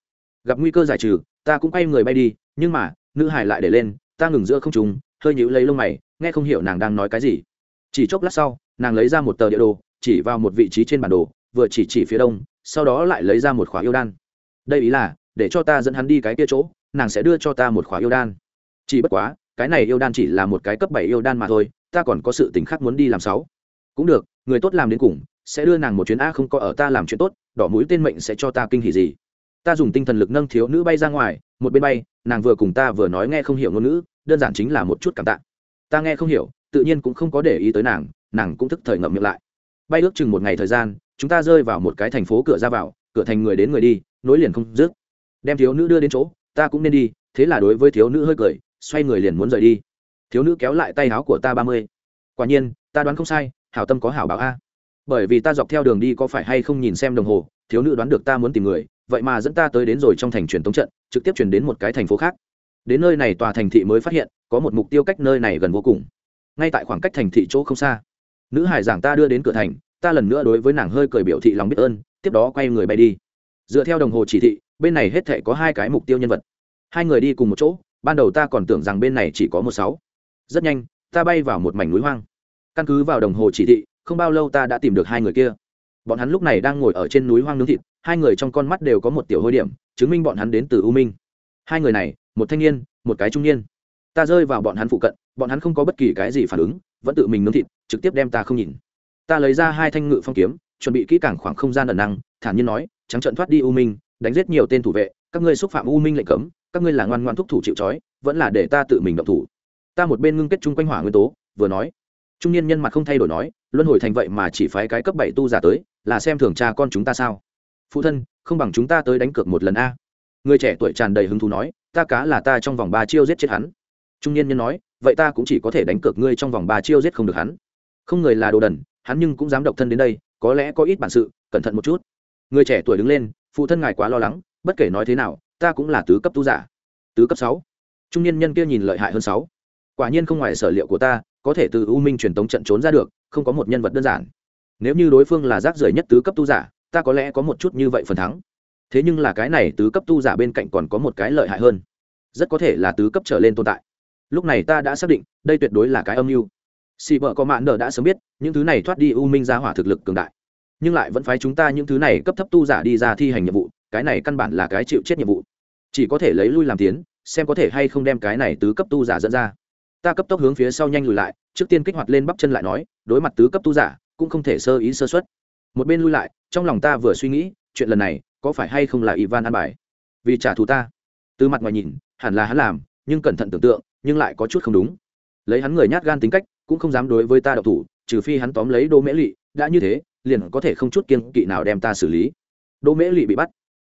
Gặp nguy cơ giải trừ, ta cũng quay người bay đi, nhưng mà, nữ hải lại để lên, ta ngừng giữa không trùng hơi nhíu lấy lông mày, nghe không hiểu nàng đang nói cái gì. Chỉ chốc lát sau, nàng lấy ra một tờ địa đồ, chỉ vào một vị trí trên bản đồ, vừa chỉ chỉ phía đông, sau đó lại lấy ra một khóa yêu đan. Đây ý là, để cho ta dẫn hắn đi cái kia chỗ, nàng sẽ đưa cho ta một khóa yêu đan. Chỉ bất quá, cái này yêu đan chỉ là một cái cấp bảy yêu đan mà thôi ta còn có sự tình khác muốn đi làm sáu. Cũng được, người tốt làm đến cùng, sẽ đưa nàng một chuyến a không có ở ta làm chuyện tốt, đỏ mũi tên mệnh sẽ cho ta kinh hỉ gì. Ta dùng tinh thần lực nâng thiếu nữ bay ra ngoài, một bên bay, nàng vừa cùng ta vừa nói nghe không hiểu ngôn ngữ, đơn giản chính là một chút cảm tạ. Ta nghe không hiểu, tự nhiên cũng không có để ý tới nàng nàng cũng thức thời ngậm miệng lại. Bay ước chừng một ngày thời gian, chúng ta rơi vào một cái thành phố cửa ra vào, cửa thành người đến người đi, nối liền không dứt. Đem thiếu nữ đưa đến chỗ, ta cũng nên đi, thế là đối với thiếu nữ hơi cười, xoay người liền muốn rời đi thiếu nữ kéo lại tay áo của ta ba mươi. Quả nhiên, ta đoán không sai, hảo tâm có hảo báo a. Bởi vì ta dọc theo đường đi có phải hay không nhìn xem đồng hồ, thiếu nữ đoán được ta muốn tìm người, vậy mà dẫn ta tới đến rồi trong thành truyền tống trận, trực tiếp chuyển đến một cái thành phố khác. Đến nơi này tòa thành thị mới phát hiện, có một mục tiêu cách nơi này gần vô cùng. Ngay tại khoảng cách thành thị chỗ không xa, nữ hải giảng ta đưa đến cửa thành, ta lần nữa đối với nàng hơi cười biểu thị lòng biết ơn, tiếp đó quay người bay đi. Dựa theo đồng hồ chỉ thị, bên này hết thể có hai cái mục tiêu nhân vật. Hai người đi cùng một chỗ, ban đầu ta còn tưởng rằng bên này chỉ có một sáu rất nhanh, ta bay vào một mảnh núi hoang. Căn cứ vào đồng hồ chỉ thị, không bao lâu ta đã tìm được hai người kia. Bọn hắn lúc này đang ngồi ở trên núi hoang nướng thịt, hai người trong con mắt đều có một tiểu hôi điểm, chứng minh bọn hắn đến từ u minh. Hai người này, một thanh niên, một cái trung niên. Ta rơi vào bọn hắn phụ cận, bọn hắn không có bất kỳ cái gì phản ứng, vẫn tự mình nướng thịt, trực tiếp đem ta không nhìn. Ta lấy ra hai thanh ngự phong kiếm, chuẩn bị kỹ càng khoảng không gian ẩn năng, thản nhiên nói, trắng trận thoát đi u minh, đánh giết nhiều tên thủ vệ, các ngươi xúc phạm u minh lệnh cấm, các ngươi là ngoan ngoan thúc thủ chịu trói, vẫn là để ta tự mình động thủ ta một bên ngưng kết chung quanh hỏa nguyên tố, vừa nói. Trung niên nhân mặt không thay đổi nói, luân hồi thành vậy mà chỉ phái cái cấp bảy tu giả tới, là xem thường cha con chúng ta sao? Phụ thân, không bằng chúng ta tới đánh cược một lần a. Người trẻ tuổi tràn đầy hứng thú nói, ta cá là ta trong vòng ba chiêu giết chết hắn. Trung niên nhân nói, vậy ta cũng chỉ có thể đánh cược ngươi trong vòng ba chiêu giết không được hắn. Không người là đồ đần, hắn nhưng cũng dám độc thân đến đây, có lẽ có ít bản sự, cẩn thận một chút. Người trẻ tuổi đứng lên, phụ thân ngài quá lo lắng, bất kể nói thế nào, ta cũng là tứ cấp tu giả. Tứ cấp sáu. Trung niên nhân kia nhìn lợi hại hơn sáu quả nhiên không ngoài sở liệu của ta, có thể từ u minh truyền tống trận trốn ra được, không có một nhân vật đơn giản. Nếu như đối phương là rác rưởi nhất tứ cấp tu giả, ta có lẽ có một chút như vậy phần thắng. Thế nhưng là cái này tứ cấp tu giả bên cạnh còn có một cái lợi hại hơn. Rất có thể là tứ cấp trở lên tồn tại. Lúc này ta đã xác định, đây tuyệt đối là cái âm mưu. Xì vợ có mạn nợ đã sớm biết, những thứ này thoát đi u minh ra hỏa thực lực cường đại. Nhưng lại vẫn phái chúng ta những thứ này cấp thấp tu giả đi ra thi hành nhiệm vụ, cái này căn bản là cái chịu chết nhiệm vụ. Chỉ có thể lấy lui làm tiến, xem có thể hay không đem cái này tứ cấp tu giả dẫn ra ta cấp tốc hướng phía sau nhanh lùi lại, trước tiên kích hoạt lên bắp chân lại nói, đối mặt tứ cấp tu giả, cũng không thể sơ ý sơ xuất một bên lui lại, trong lòng ta vừa suy nghĩ, chuyện lần này, có phải hay không là ivan an bài? Vì trả thù ta. Từ mặt ngoài nhìn, hẳn là hắn làm, nhưng cẩn thận tưởng tượng, nhưng lại có chút không đúng. Lấy hắn người nhát gan tính cách, cũng không dám đối với ta độc thủ, trừ phi hắn tóm lấy đô mễ lỵ đã như thế, liền có thể không chút kiên kỵ nào đem ta xử lý. Đô mễ lỵ bị bắt.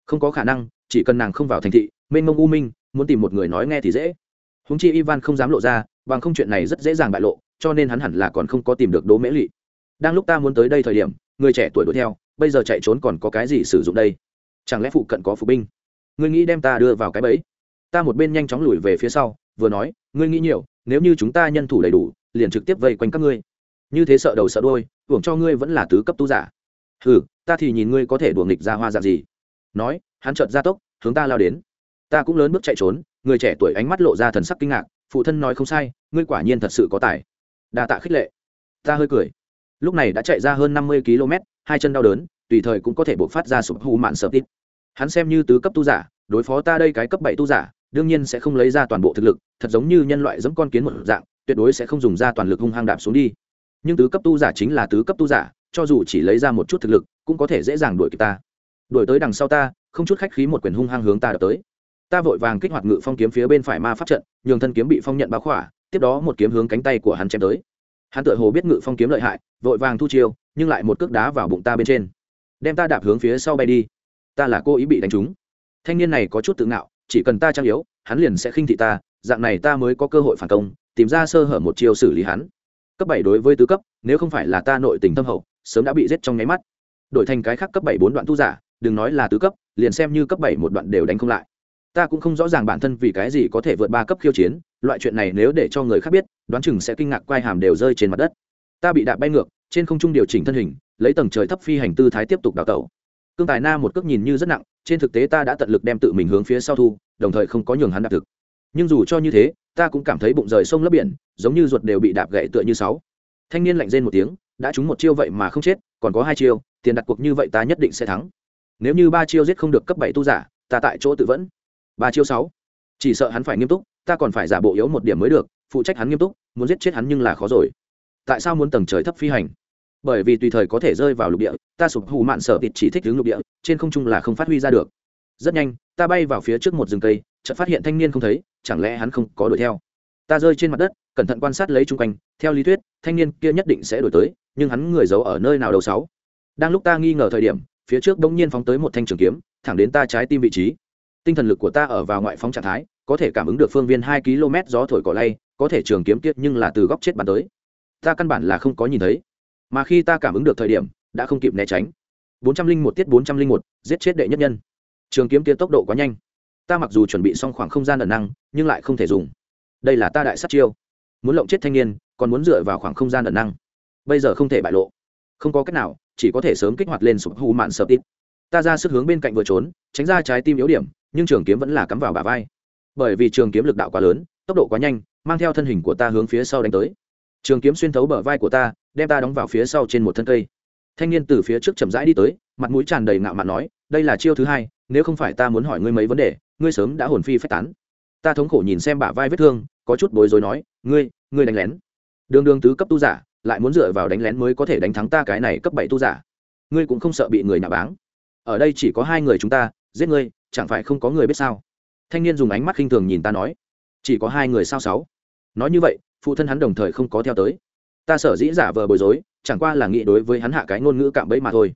Không có khả năng, chỉ cần nàng không vào thành thị, mênh mông u minh, muốn tìm một người nói nghe thì dễ húng chi ivan không dám lộ ra, bằng không chuyện này rất dễ dàng bại lộ, cho nên hắn hẳn là còn không có tìm được đố mễ lỵ đang lúc ta muốn tới đây thời điểm, người trẻ tuổi đuổi theo, bây giờ chạy trốn còn có cái gì sử dụng đây? Chẳng lẽ phụ cận có phụ binh? Ngươi nghĩ đem ta đưa vào cái bẫy? Ta một bên nhanh chóng lùi về phía sau, vừa nói, ngươi nghĩ nhiều, nếu như chúng ta nhân thủ đầy đủ, liền trực tiếp vây quanh các ngươi. Như thế sợ đầu sợ đôi hưởng cho ngươi vẫn là tứ cấp tu giả. Ừ ta thì nhìn ngươi có thể đùa nghịch ra hoa dạng gì. Nói, hắn chợt ra tốc, hướng ta lao đến. Ta cũng lớn bước chạy trốn người trẻ tuổi ánh mắt lộ ra thần sắc kinh ngạc, phụ thân nói không sai, ngươi quả nhiên thật sự có tài. Đa tạ khích lệ. Ta hơi cười. Lúc này đã chạy ra hơn năm mươi km, hai chân đau đớn, tùy thời cũng có thể buộc phát ra sụp hù mạn sợ tít. Hắn xem như tứ cấp tu giả, đối phó ta đây cái cấp bảy tu giả, đương nhiên sẽ không lấy ra toàn bộ thực lực, thật giống như nhân loại giống con kiến một dạng, tuyệt đối sẽ không dùng ra toàn lực hung hăng đạp xuống đi. Nhưng tứ cấp tu giả chính là tứ cấp tu giả, cho dù chỉ lấy ra một chút thực lực, cũng có thể dễ dàng đuổi kịp ta. Đuổi tới đằng sau ta, không chút khách khí một quyền hung hăng hướng ta đập tới ta vội vàng kích hoạt ngự phong kiếm phía bên phải ma pháp trận, nhường thân kiếm bị phong nhận báo khỏa, tiếp đó một kiếm hướng cánh tay của hắn chém tới. Hắn tự hồ biết ngự phong kiếm lợi hại, vội vàng thu chiêu, nhưng lại một cước đá vào bụng ta bên trên. Đem ta đạp hướng phía sau bay đi. Ta là cô ý bị đánh trúng. Thanh niên này có chút tự ngạo, chỉ cần ta trang yếu, hắn liền sẽ khinh thị ta, dạng này ta mới có cơ hội phản công, tìm ra sơ hở một chiêu xử lý hắn. Cấp bảy đối với tứ cấp, nếu không phải là ta nội tình tâm hậu, sớm đã bị giết trong nháy mắt. Đổi thành cái khác cấp bảy bốn đoạn tu giả, đừng nói là tứ cấp, liền xem như cấp bảy một đoạn đều đánh không lại ta cũng không rõ ràng bản thân vì cái gì có thể vượt ba cấp khiêu chiến, loại chuyện này nếu để cho người khác biết, đoán chừng sẽ kinh ngạc quai hàm đều rơi trên mặt đất. Ta bị đạp bay ngược, trên không trung điều chỉnh thân hình, lấy tầng trời thấp phi hành tư thái tiếp tục đào tẩu. Cương tài na một cước nhìn như rất nặng, trên thực tế ta đã tận lực đem tự mình hướng phía sau thu, đồng thời không có nhường hắn đạp thực. Nhưng dù cho như thế, ta cũng cảm thấy bụng rời sông lấp biển, giống như ruột đều bị đạp gậy tựa như sáu. Thanh niên lạnh rên một tiếng, đã trúng một chiêu vậy mà không chết, còn có hai chiêu, tiền đặt cuộc như vậy ta nhất định sẽ thắng. Nếu như ba chiêu giết không được cấp bảy tu giả, ta tại chỗ tự vẫn ba chiêu sáu. Chỉ sợ hắn phải nghiêm túc, ta còn phải giả bộ yếu một điểm mới được, phụ trách hắn nghiêm túc, muốn giết chết hắn nhưng là khó rồi. Tại sao muốn tầng trời thấp phi hành? Bởi vì tùy thời có thể rơi vào lục địa, ta sụp hù mạn sở thịt chỉ thích hướng lục địa, trên không trung là không phát huy ra được. Rất nhanh, ta bay vào phía trước một rừng cây, chợt phát hiện thanh niên không thấy, chẳng lẽ hắn không có đuổi theo? Ta rơi trên mặt đất, cẩn thận quan sát lấy chung quanh, theo lý thuyết, thanh niên kia nhất định sẽ đuổi tới, nhưng hắn người giấu ở nơi nào đầu sáu? Đang lúc ta nghi ngờ thời điểm, phía trước bỗng nhiên phóng tới một thanh trường kiếm, thẳng đến ta trái tim vị trí tinh thần lực của ta ở vào ngoại phóng trạng thái, có thể cảm ứng được phương viên hai km gió thổi cỏ lay, có thể trường kiếm tiết nhưng là từ góc chết bắn tới. Ta căn bản là không có nhìn thấy. Mà khi ta cảm ứng được thời điểm, đã không kịp né tránh. bốn trăm linh một tiết bốn trăm linh một, giết chết đệ nhất nhân. Trường kiếm tiết tốc độ quá nhanh. Ta mặc dù chuẩn bị xong khoảng không gian ẩn năng, nhưng lại không thể dùng. Đây là ta đại sát chiêu. Muốn lộng chết thanh niên, còn muốn dựa vào khoảng không gian ẩn năng. Bây giờ không thể bại lộ. Không có cách nào, chỉ có thể sớm kích hoạt lên sụp hù mạn sợp tít. Ta ra sức hướng bên cạnh vừa trốn, tránh ra trái tim yếu điểm nhưng trường kiếm vẫn là cắm vào bả vai. Bởi vì trường kiếm lực đạo quá lớn, tốc độ quá nhanh, mang theo thân hình của ta hướng phía sau đánh tới. Trường kiếm xuyên thấu bờ vai của ta, đem ta đóng vào phía sau trên một thân cây. Thanh niên từ phía trước chậm rãi đi tới, mặt mũi tràn đầy ngạo mạn nói, đây là chiêu thứ hai, nếu không phải ta muốn hỏi ngươi mấy vấn đề, ngươi sớm đã hồn phi phách tán. Ta thống khổ nhìn xem bả vai vết thương, có chút bối rối nói, ngươi ngươi đánh lén. Đường đường tứ cấp tu giả, lại muốn dựa vào đánh lén mới có thể đánh thắng ta cái này cấp bảy tu giả. Ngươi cũng không sợ bị người nạ báng. Ở đây chỉ có hai người chúng ta, giết ngươi chẳng phải không có người biết sao? Thanh niên dùng ánh mắt khinh thường nhìn ta nói, chỉ có hai người sao sáu? Nói như vậy, phụ thân hắn đồng thời không có theo tới. Ta sở dĩ giả vờ bối rối, chẳng qua là nghĩ đối với hắn hạ cái ngôn ngữ cạm bẫy mà thôi.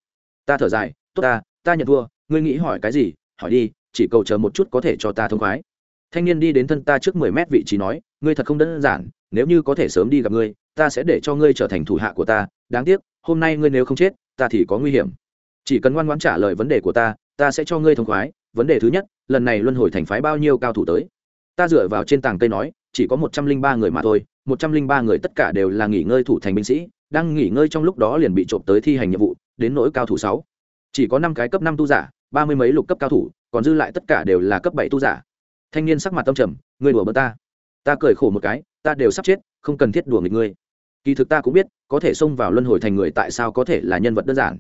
Ta thở dài, tốt ta ta nhận thua, ngươi nghĩ hỏi cái gì, hỏi đi, chỉ cầu chờ một chút có thể cho ta thông khoái. Thanh niên đi đến thân ta trước mười mét vị trí nói, ngươi thật không đơn giản, nếu như có thể sớm đi gặp ngươi, ta sẽ để cho ngươi trở thành thủ hạ của ta. Đáng tiếc, hôm nay ngươi nếu không chết, ta thì có nguy hiểm. Chỉ cần ngoan ngoãn trả lời vấn đề của ta ta sẽ cho ngươi thông khoái vấn đề thứ nhất, lần này luân hồi thành phái bao nhiêu cao thủ tới? Ta dựa vào trên tàng cây nói, chỉ có một trăm linh ba người mà thôi, một trăm linh ba người tất cả đều là nghỉ ngơi thủ thành binh sĩ, đang nghỉ ngơi trong lúc đó liền bị trộm tới thi hành nhiệm vụ, đến nỗi cao thủ sáu. Chỉ có năm cái cấp năm tu giả, ba mươi mấy lục cấp cao thủ, còn dư lại tất cả đều là cấp bảy tu giả. Thanh niên sắc mặt tâm trầm người đùa bơ ta. Ta cười khổ một cái, ta đều sắp chết, không cần thiết đùa nghịch ngươi. Kỳ thực ta cũng biết, có thể xông vào luân hồi thành người tại sao có thể là nhân vật đơn giản.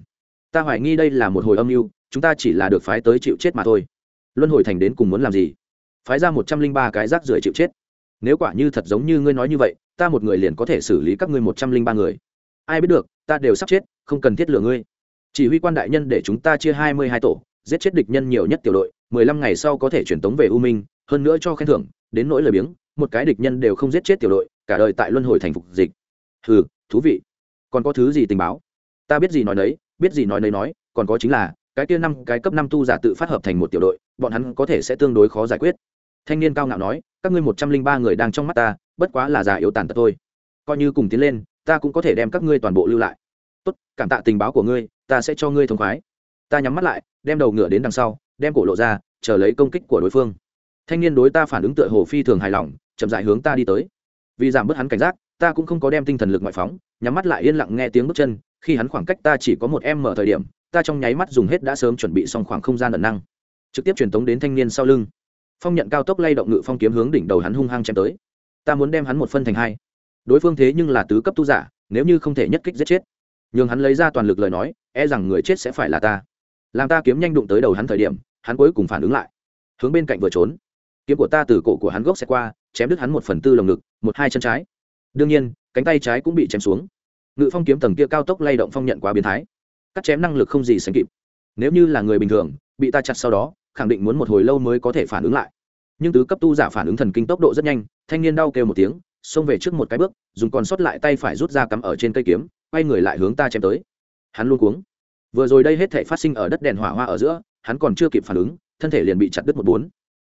Ta hoài nghi đây là một hồi âm mưu chúng ta chỉ là được phái tới chịu chết mà thôi. Luân hồi thành đến cùng muốn làm gì? Phái ra một trăm linh ba cái rác rưởi chịu chết. Nếu quả như thật giống như ngươi nói như vậy, ta một người liền có thể xử lý các ngươi một trăm linh ba người. Ai biết được, ta đều sắp chết, không cần thiết lừa ngươi. Chỉ huy quan đại nhân để chúng ta chia hai mươi hai tổ, giết chết địch nhân nhiều nhất tiểu đội, mười lăm ngày sau có thể truyền tống về u minh, hơn nữa cho khen thưởng, đến nỗi lời biếng, một cái địch nhân đều không giết chết tiểu đội, cả đời tại luân hồi thành phục dịch. Hừ, thú vị. Còn có thứ gì tình báo? Ta biết gì nói đấy biết gì nói nấy nói, còn có chính là cái kia năm cái cấp năm tu giả tự phát hợp thành một tiểu đội, bọn hắn có thể sẽ tương đối khó giải quyết. Thanh niên cao ngạo nói, các ngươi một trăm linh ba người đang trong mắt ta, bất quá là già yếu tàn tật thôi. Coi như cùng tiến lên, ta cũng có thể đem các ngươi toàn bộ lưu lại. Tốt, cảm tạ tình báo của ngươi, ta sẽ cho ngươi thông khoái. Ta nhắm mắt lại, đem đầu ngựa đến đằng sau, đem cổ lộ ra, chờ lấy công kích của đối phương. Thanh niên đối ta phản ứng tựa hồ phi thường hài lòng, chậm dại hướng ta đi tới. Vì giảm bớt hắn cảnh giác, ta cũng không có đem tinh thần lực ngoại phóng, nhắm mắt lại yên lặng nghe tiếng bước chân, khi hắn khoảng cách ta chỉ có một em mở thời điểm ta trong nháy mắt dùng hết đã sớm chuẩn bị xong khoảng không gian ẩn năng. Trực tiếp truyền tống đến thanh niên sau lưng. Phong nhận cao tốc lay động ngự phong kiếm hướng đỉnh đầu hắn hung hăng chém tới. Ta muốn đem hắn một phân thành hai. Đối phương thế nhưng là tứ cấp tu giả, nếu như không thể nhất kích giết chết. Nhường hắn lấy ra toàn lực lời nói e rằng người chết sẽ phải là ta. Làm ta kiếm nhanh đụng tới đầu hắn thời điểm, hắn cuối cùng phản ứng lại. Hướng bên cạnh vừa trốn. Kiếm của ta từ cổ của hắn gốc xe qua, chém đứt hắn một phần tư lồng ngực, một hai chân trái. Đương nhiên, cánh tay trái cũng bị chém xuống. Ngự phong kiếm tầng kia cao tốc lay động phong nhận quá biến thái cắt chém năng lực không gì sánh kịp. Nếu như là người bình thường, bị ta chặt sau đó, khẳng định muốn một hồi lâu mới có thể phản ứng lại. Nhưng tứ cấp tu giả phản ứng thần kinh tốc độ rất nhanh, thanh niên đau kêu một tiếng, xông về trước một cái bước, dùng còn sót lại tay phải rút ra cắm ở trên cây kiếm, quay người lại hướng ta chém tới. Hắn luôn cuống. Vừa rồi đây hết thể phát sinh ở đất đèn hỏa hoa ở giữa, hắn còn chưa kịp phản ứng, thân thể liền bị chặt đứt một bốn.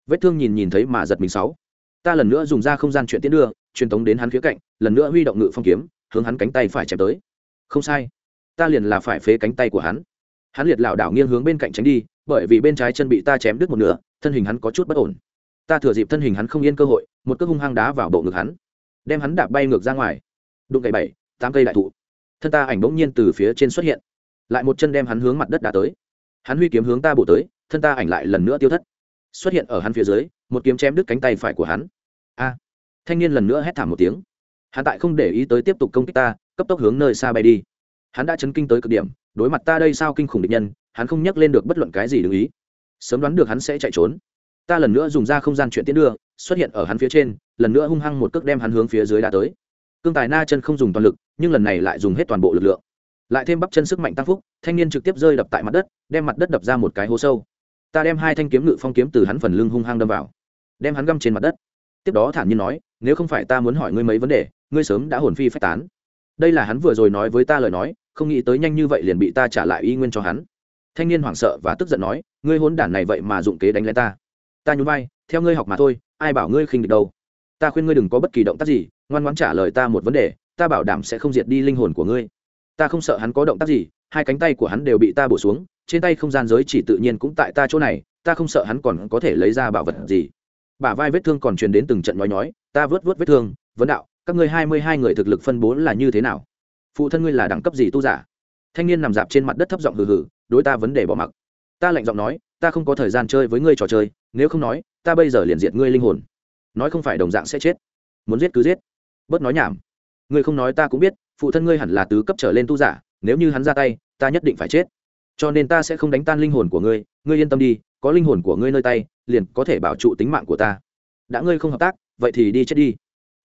Vết thương nhìn nhìn thấy mà giật mình sáu. Ta lần nữa dùng ra không gian chuyện tiến đưa, truyền tống đến hắn phía cạnh, lần nữa huy động ngự phong kiếm, hướng hắn cánh tay phải chém tới. Không sai ta liền là phải phế cánh tay của hắn. Hắn liệt lảo đảo nghiêng hướng bên cạnh tránh đi, bởi vì bên trái chân bị ta chém đứt một nửa, thân hình hắn có chút bất ổn. Ta thừa dịp thân hình hắn không yên cơ hội, một cước hung hăng đá vào bộ ngực hắn, đem hắn đạp bay ngược ra ngoài. Đụng gậy bảy, tám cây đại thụ. Thân ta ảnh bỗng nhiên từ phía trên xuất hiện, lại một chân đem hắn hướng mặt đất đá tới. Hắn huy kiếm hướng ta bổ tới, thân ta ảnh lại lần nữa tiêu thất. Xuất hiện ở hắn phía dưới, một kiếm chém đứt cánh tay phải của hắn. A! Thanh niên lần nữa hét thảm một tiếng. Hắn tại không để ý tới tiếp tục công kích ta, cấp tốc hướng nơi xa bay đi hắn đã chấn kinh tới cực điểm, đối mặt ta đây sao kinh khủng địch nhân, hắn không nhắc lên được bất luận cái gì đừng ý. Sớm đoán được hắn sẽ chạy trốn. Ta lần nữa dùng ra không gian chuyện tiến đưa, xuất hiện ở hắn phía trên, lần nữa hung hăng một cước đem hắn hướng phía dưới đã tới. Cương tài na chân không dùng toàn lực, nhưng lần này lại dùng hết toàn bộ lực lượng. Lại thêm bắp chân sức mạnh tăng phúc, thanh niên trực tiếp rơi đập tại mặt đất, đem mặt đất đập ra một cái hố sâu. Ta đem hai thanh kiếm ngự phong kiếm từ hắn phần lưng hung hăng đâm vào, đem hắn găm trên mặt đất. Tiếp đó thản nhiên nói, nếu không phải ta muốn hỏi ngươi mấy vấn đề, ngươi sớm đã hồn phi phách tán đây là hắn vừa rồi nói với ta lời nói, không nghĩ tới nhanh như vậy liền bị ta trả lại y nguyên cho hắn. Thanh niên hoảng sợ và tức giận nói, ngươi hôn đản này vậy mà dụng kế đánh lên ta. Ta nhún vai, theo ngươi học mà thôi, ai bảo ngươi khinh địch đâu. Ta khuyên ngươi đừng có bất kỳ động tác gì, ngoan ngoãn trả lời ta một vấn đề, ta bảo đảm sẽ không diệt đi linh hồn của ngươi. Ta không sợ hắn có động tác gì, hai cánh tay của hắn đều bị ta bổ xuống, trên tay không gian giới chỉ tự nhiên cũng tại ta chỗ này, ta không sợ hắn còn có thể lấy ra bảo vật gì. Bả vai vết thương còn truyền đến từng trận nói nhói, ta vớt vớt vết thương, vấn đạo các ngươi hai mươi hai người thực lực phân bố là như thế nào? Phụ thân ngươi là đẳng cấp gì tu giả? Thanh niên nằm dạp trên mặt đất thấp giọng hừ hừ, đối ta vấn đề bỏ mặc. Ta lạnh giọng nói, ta không có thời gian chơi với ngươi trò chơi, nếu không nói, ta bây giờ liền diệt ngươi linh hồn. Nói không phải đồng dạng sẽ chết. Muốn giết cứ giết. Bớt nói nhảm. Ngươi không nói ta cũng biết, phụ thân ngươi hẳn là tứ cấp trở lên tu giả, nếu như hắn ra tay, ta nhất định phải chết. Cho nên ta sẽ không đánh tan linh hồn của ngươi ngươi yên tâm đi, có linh hồn của ngươi nơi tay, liền có thể bảo trụ tính mạng của ta. Đã ngươi không hợp tác, vậy thì đi chết đi.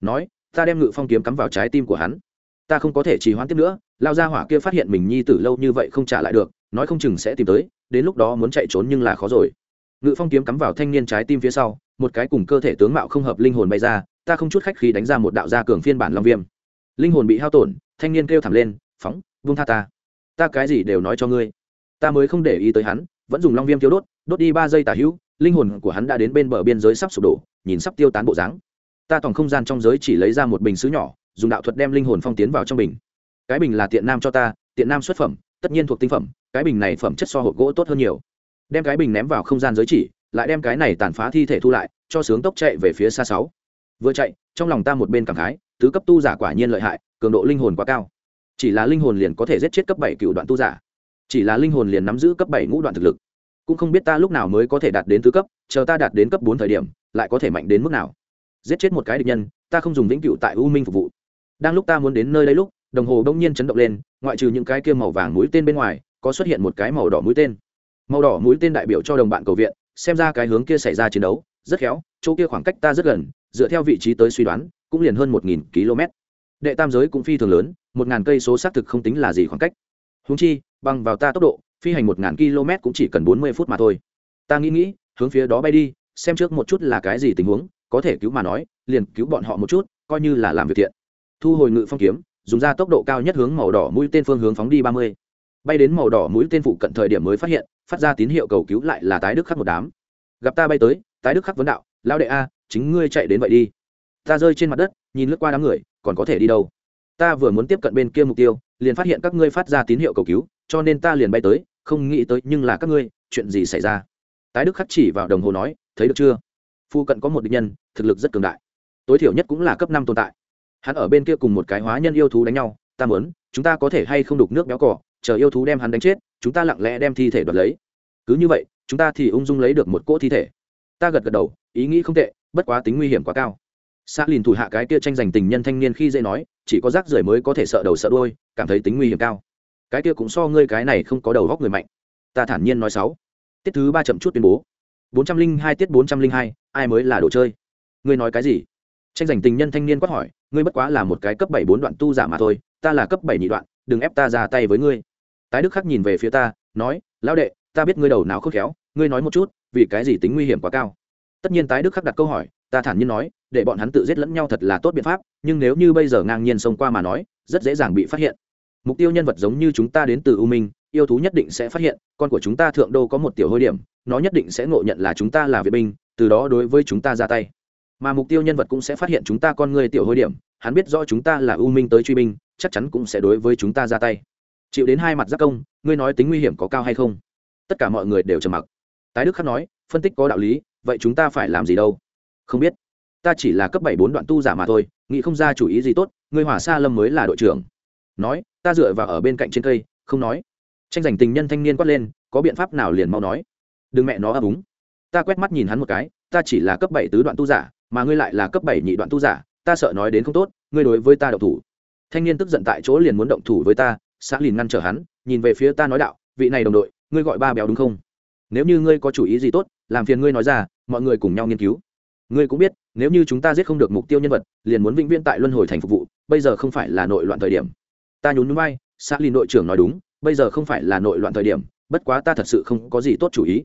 Nói ta đem ngự phong kiếm cắm vào trái tim của hắn. Ta không có thể trì hoãn tiếp nữa, lao ra hỏa kia phát hiện mình nhi tử lâu như vậy không trả lại được, nói không chừng sẽ tìm tới, đến lúc đó muốn chạy trốn nhưng là khó rồi. Ngự phong kiếm cắm vào thanh niên trái tim phía sau, một cái cùng cơ thể tướng mạo không hợp linh hồn bay ra, ta không chút khách khí đánh ra một đạo gia cường phiên bản long viêm. Linh hồn bị hao tổn, thanh niên kêu thảm lên, phóng vung tha ta. Ta cái gì đều nói cho ngươi. Ta mới không để ý tới hắn, vẫn dùng long viêm tiêu đốt đốt đi ba giây tả hữu, linh hồn của hắn đã đến bên bờ biên giới sắp sụp đổ, nhìn sắp tiêu tán bộ dáng ta toàn không gian trong giới chỉ lấy ra một bình xứ nhỏ, dùng đạo thuật đem linh hồn phong tiến vào trong bình. Cái bình là tiện nam cho ta, tiện nam xuất phẩm, tất nhiên thuộc tinh phẩm, cái bình này phẩm chất so hộp gỗ tốt hơn nhiều. Đem cái bình ném vào không gian giới chỉ, lại đem cái này tàn phá thi thể thu lại, cho sướng tốc chạy về phía xa sáu. Vừa chạy, trong lòng ta một bên cảm khái, tứ cấp tu giả quả nhiên lợi hại, cường độ linh hồn quá cao. Chỉ là linh hồn liền có thể giết chết cấp bảy cựu đoạn tu giả. Chỉ là linh hồn liền nắm giữ cấp bảy ngũ đoạn thực lực. Cũng không biết ta lúc nào mới có thể đạt đến tứ cấp, chờ ta đạt đến cấp bốn thời điểm, lại có thể mạnh đến mức nào giết chết một cái địch nhân, ta không dùng vĩnh cửu tại u minh phục vụ. Đang lúc ta muốn đến nơi đây lúc, đồng hồ đông nhiên chấn động lên, ngoại trừ những cái kia màu vàng mũi tên bên ngoài, có xuất hiện một cái màu đỏ mũi tên. Màu đỏ mũi tên đại biểu cho đồng bạn cầu viện, xem ra cái hướng kia xảy ra chiến đấu, rất khéo, chỗ kia khoảng cách ta rất gần, dựa theo vị trí tới suy đoán, cũng liền hơn một nghìn km. Đệ tam giới cũng phi thường lớn, một ngàn cây số xác thực không tính là gì khoảng cách. Húng chi, bằng vào ta tốc độ, phi hành một ngàn km cũng chỉ cần bốn mươi phút mà thôi. Ta nghĩ nghĩ, hướng phía đó bay đi, xem trước một chút là cái gì tình huống có thể cứu mà nói, liền cứu bọn họ một chút, coi như là làm việc thiện. Thu hồi ngự phong kiếm, dùng ra tốc độ cao nhất hướng màu đỏ mũi tên phương hướng phóng đi ba mươi. Bay đến màu đỏ mũi tên phụ cận thời điểm mới phát hiện, phát ra tín hiệu cầu cứu lại là tái đức khắc một đám. Gặp ta bay tới, tái đức khắc vấn đạo, lão đệ a, chính ngươi chạy đến vậy đi. Ta rơi trên mặt đất, nhìn lướt qua đám người, còn có thể đi đâu? Ta vừa muốn tiếp cận bên kia mục tiêu, liền phát hiện các ngươi phát ra tín hiệu cầu cứu, cho nên ta liền bay tới, không nghĩ tới nhưng là các ngươi, chuyện gì xảy ra? Tái đức khắc chỉ vào đồng hồ nói, thấy được chưa? Phu cận có một địch nhân, thực lực rất cường đại. Tối thiểu nhất cũng là cấp năm tồn tại. Hắn ở bên kia cùng một cái hóa nhân yêu thú đánh nhau, ta muốn, chúng ta có thể hay không đục nước béo cỏ, chờ yêu thú đem hắn đánh chết, chúng ta lặng lẽ đem thi thể đoạt lấy. Cứ như vậy, chúng ta thì ung dung lấy được một cỗ thi thể. Ta gật gật đầu, ý nghĩ không tệ, bất quá tính nguy hiểm quá cao. Xa lìn thủ hạ cái kia tranh giành tình nhân thanh niên khi dễ nói, chỉ có rác rưởi mới có thể sợ đầu sợ đôi cảm thấy tính nguy hiểm cao. Cái kia cũng so ngươi cái này không có đầu góc người mạnh. Ta thản nhiên nói sáu. Tiết thứ ba chậm chút tuyên bố bốn trăm linh hai tiết bốn trăm linh hai, ai mới là đồ chơi? Ngươi nói cái gì? Tranh giành tình nhân thanh niên quát hỏi, ngươi bất quá là một cái cấp bảy bốn đoạn tu giả mà thôi, ta là cấp bảy nhị đoạn, đừng ép ta ra tay với ngươi. Tái đức khắc nhìn về phía ta, nói, lão đệ, ta biết ngươi đầu nào khôn khéo, ngươi nói một chút, vì cái gì tính nguy hiểm quá cao? Tất nhiên tái đức khắc đặt câu hỏi, ta thản nhiên nói, để bọn hắn tự giết lẫn nhau thật là tốt biện pháp, nhưng nếu như bây giờ ngang nhiên xông qua mà nói, rất dễ dàng bị phát hiện. Mục tiêu nhân vật giống như chúng ta đến từ u minh yêu thú nhất định sẽ phát hiện, con của chúng ta thượng đô có một tiểu hôi điểm, nó nhất định sẽ ngộ nhận là chúng ta là vệ binh, từ đó đối với chúng ta ra tay. Mà mục tiêu nhân vật cũng sẽ phát hiện chúng ta con người tiểu hôi điểm, hắn biết rõ chúng ta là ưu minh tới truy binh, chắc chắn cũng sẽ đối với chúng ta ra tay. Chịu đến hai mặt giác công, ngươi nói tính nguy hiểm có cao hay không? Tất cả mọi người đều trầm mặc. Tái đức khắc nói, phân tích có đạo lý, vậy chúng ta phải làm gì đâu? Không biết. Ta chỉ là cấp bảy bốn đoạn tu giả mà thôi, nghĩ không ra chủ ý gì tốt, ngươi hỏa sa lâm mới là đội trưởng. Nói, ta dựa vào ở bên cạnh trên cây, không nói tranh giành tình nhân thanh niên quát lên, có biện pháp nào liền mau nói. Đừng mẹ nó ấp úng. Ta quét mắt nhìn hắn một cái, ta chỉ là cấp bảy tứ đoạn tu giả, mà ngươi lại là cấp bảy nhị đoạn tu giả, ta sợ nói đến không tốt, ngươi đối với ta động thủ. Thanh niên tức giận tại chỗ liền muốn động thủ với ta, xã lìn ngăn trở hắn, nhìn về phía ta nói đạo, vị này đồng đội, ngươi gọi ba béo đúng không? Nếu như ngươi có chủ ý gì tốt, làm phiền ngươi nói ra, mọi người cùng nhau nghiên cứu. Ngươi cũng biết, nếu như chúng ta giết không được mục tiêu nhân vật, liền muốn vĩnh viễn tại luân hồi thành phục vụ, bây giờ không phải là nội loạn thời điểm. Ta nhún núi bay, xã lìn đội trưởng nói đúng bây giờ không phải là nội loạn thời điểm, bất quá ta thật sự không có gì tốt chủ ý.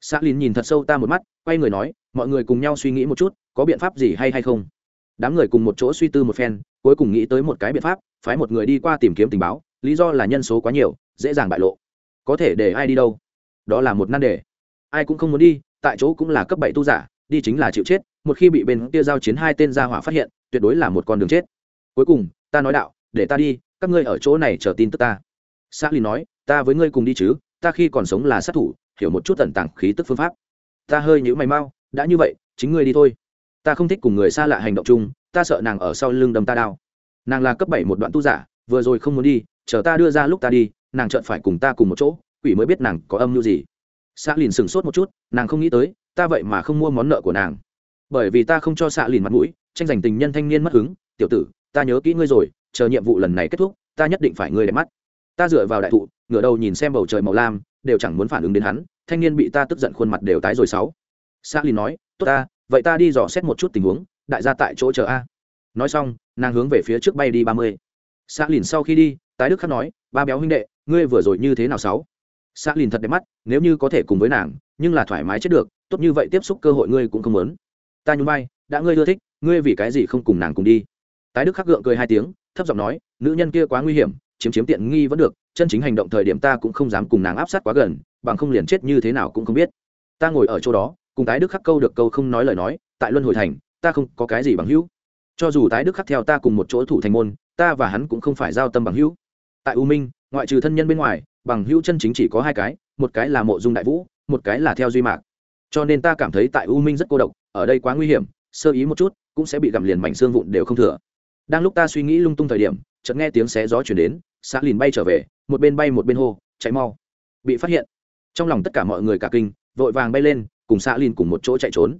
Xã lìn nhìn thật sâu ta một mắt, quay người nói, mọi người cùng nhau suy nghĩ một chút, có biện pháp gì hay hay không? Đám người cùng một chỗ suy tư một phen, cuối cùng nghĩ tới một cái biện pháp, phái một người đi qua tìm kiếm tình báo, lý do là nhân số quá nhiều, dễ dàng bại lộ. Có thể để ai đi đâu? Đó là một nan đề. Ai cũng không muốn đi, tại chỗ cũng là cấp bảy tu giả, đi chính là chịu chết, một khi bị bên kia giao chiến hai tên gia hỏa phát hiện, tuyệt đối là một con đường chết. Cuối cùng, ta nói đạo, để ta đi, các ngươi ở chỗ này chờ tin tức ta xã lì nói, ta với ngươi cùng đi chứ, ta khi còn sống là sát thủ, hiểu một chút tận tảng khí tức phương pháp. Ta hơi nhữ mày mau, đã như vậy, chính ngươi đi thôi. Ta không thích cùng người xa lạ hành động chung, ta sợ nàng ở sau lưng đâm ta đao nàng là cấp bảy một đoạn tu giả, vừa rồi không muốn đi, chờ ta đưa ra lúc ta đi, nàng chợt phải cùng ta cùng một chỗ, quỷ mới biết nàng có âm mưu gì. Xạ lìn sừng sốt một chút, nàng không nghĩ tới, ta vậy mà không mua món nợ của nàng. Bởi vì ta không cho xạ lìn mặt mũi, tranh giành tình nhân thanh niên mất hứng. Tiểu tử, ta nhớ kỹ ngươi rồi, chờ nhiệm vụ lần này kết thúc, ta nhất định phải ngươi đẹp mắt ta dựa vào đại thụ, ngửa đầu nhìn xem bầu trời màu lam, đều chẳng muốn phản ứng đến hắn, thanh niên bị ta tức giận khuôn mặt đều tái rồi sáu. Sa lìn nói, tốt ta, vậy ta đi dò xét một chút tình huống, đại gia tại chỗ chờ a. Nói xong, nàng hướng về phía trước bay đi ba mươi. Sa lìn sau khi đi, tái đức khắc nói, ba béo huynh đệ, ngươi vừa rồi như thế nào sáu? Sa lìn thật đẹp mắt, nếu như có thể cùng với nàng, nhưng là thoải mái chết được, tốt như vậy tiếp xúc cơ hội ngươi cũng không muốn. Ta nhún vai, đã ngươi ưa thích, ngươi vì cái gì không cùng nàng cùng đi? Tái đức khắc gượng cười hai tiếng, thấp giọng nói, nữ nhân kia quá nguy hiểm, chiếm chiếm tiện nghi vẫn được chân chính hành động thời điểm ta cũng không dám cùng nàng áp sát quá gần, bằng không liền chết như thế nào cũng không biết. Ta ngồi ở chỗ đó, cùng tái đức khắc câu được câu không nói lời nói, tại luân hồi thành, ta không có cái gì bằng hữu. Cho dù tái đức khắc theo ta cùng một chỗ thủ thành môn, ta và hắn cũng không phải giao tâm bằng hữu. Tại u minh, ngoại trừ thân nhân bên ngoài, bằng hữu chân chính chỉ có hai cái, một cái là mộ dung đại vũ, một cái là theo duy mạc. Cho nên ta cảm thấy tại u minh rất cô độc, ở đây quá nguy hiểm, sơ ý một chút, cũng sẽ bị gặm liền mảnh xương vụn đều không thừa. Đang lúc ta suy nghĩ lung tung thời điểm, chợt nghe tiếng xé gió chuyển đến xã lìn bay trở về một bên bay một bên hô, chạy mau. Bị phát hiện, trong lòng tất cả mọi người cả kinh, vội vàng bay lên, cùng xạ lìn cùng một chỗ chạy trốn.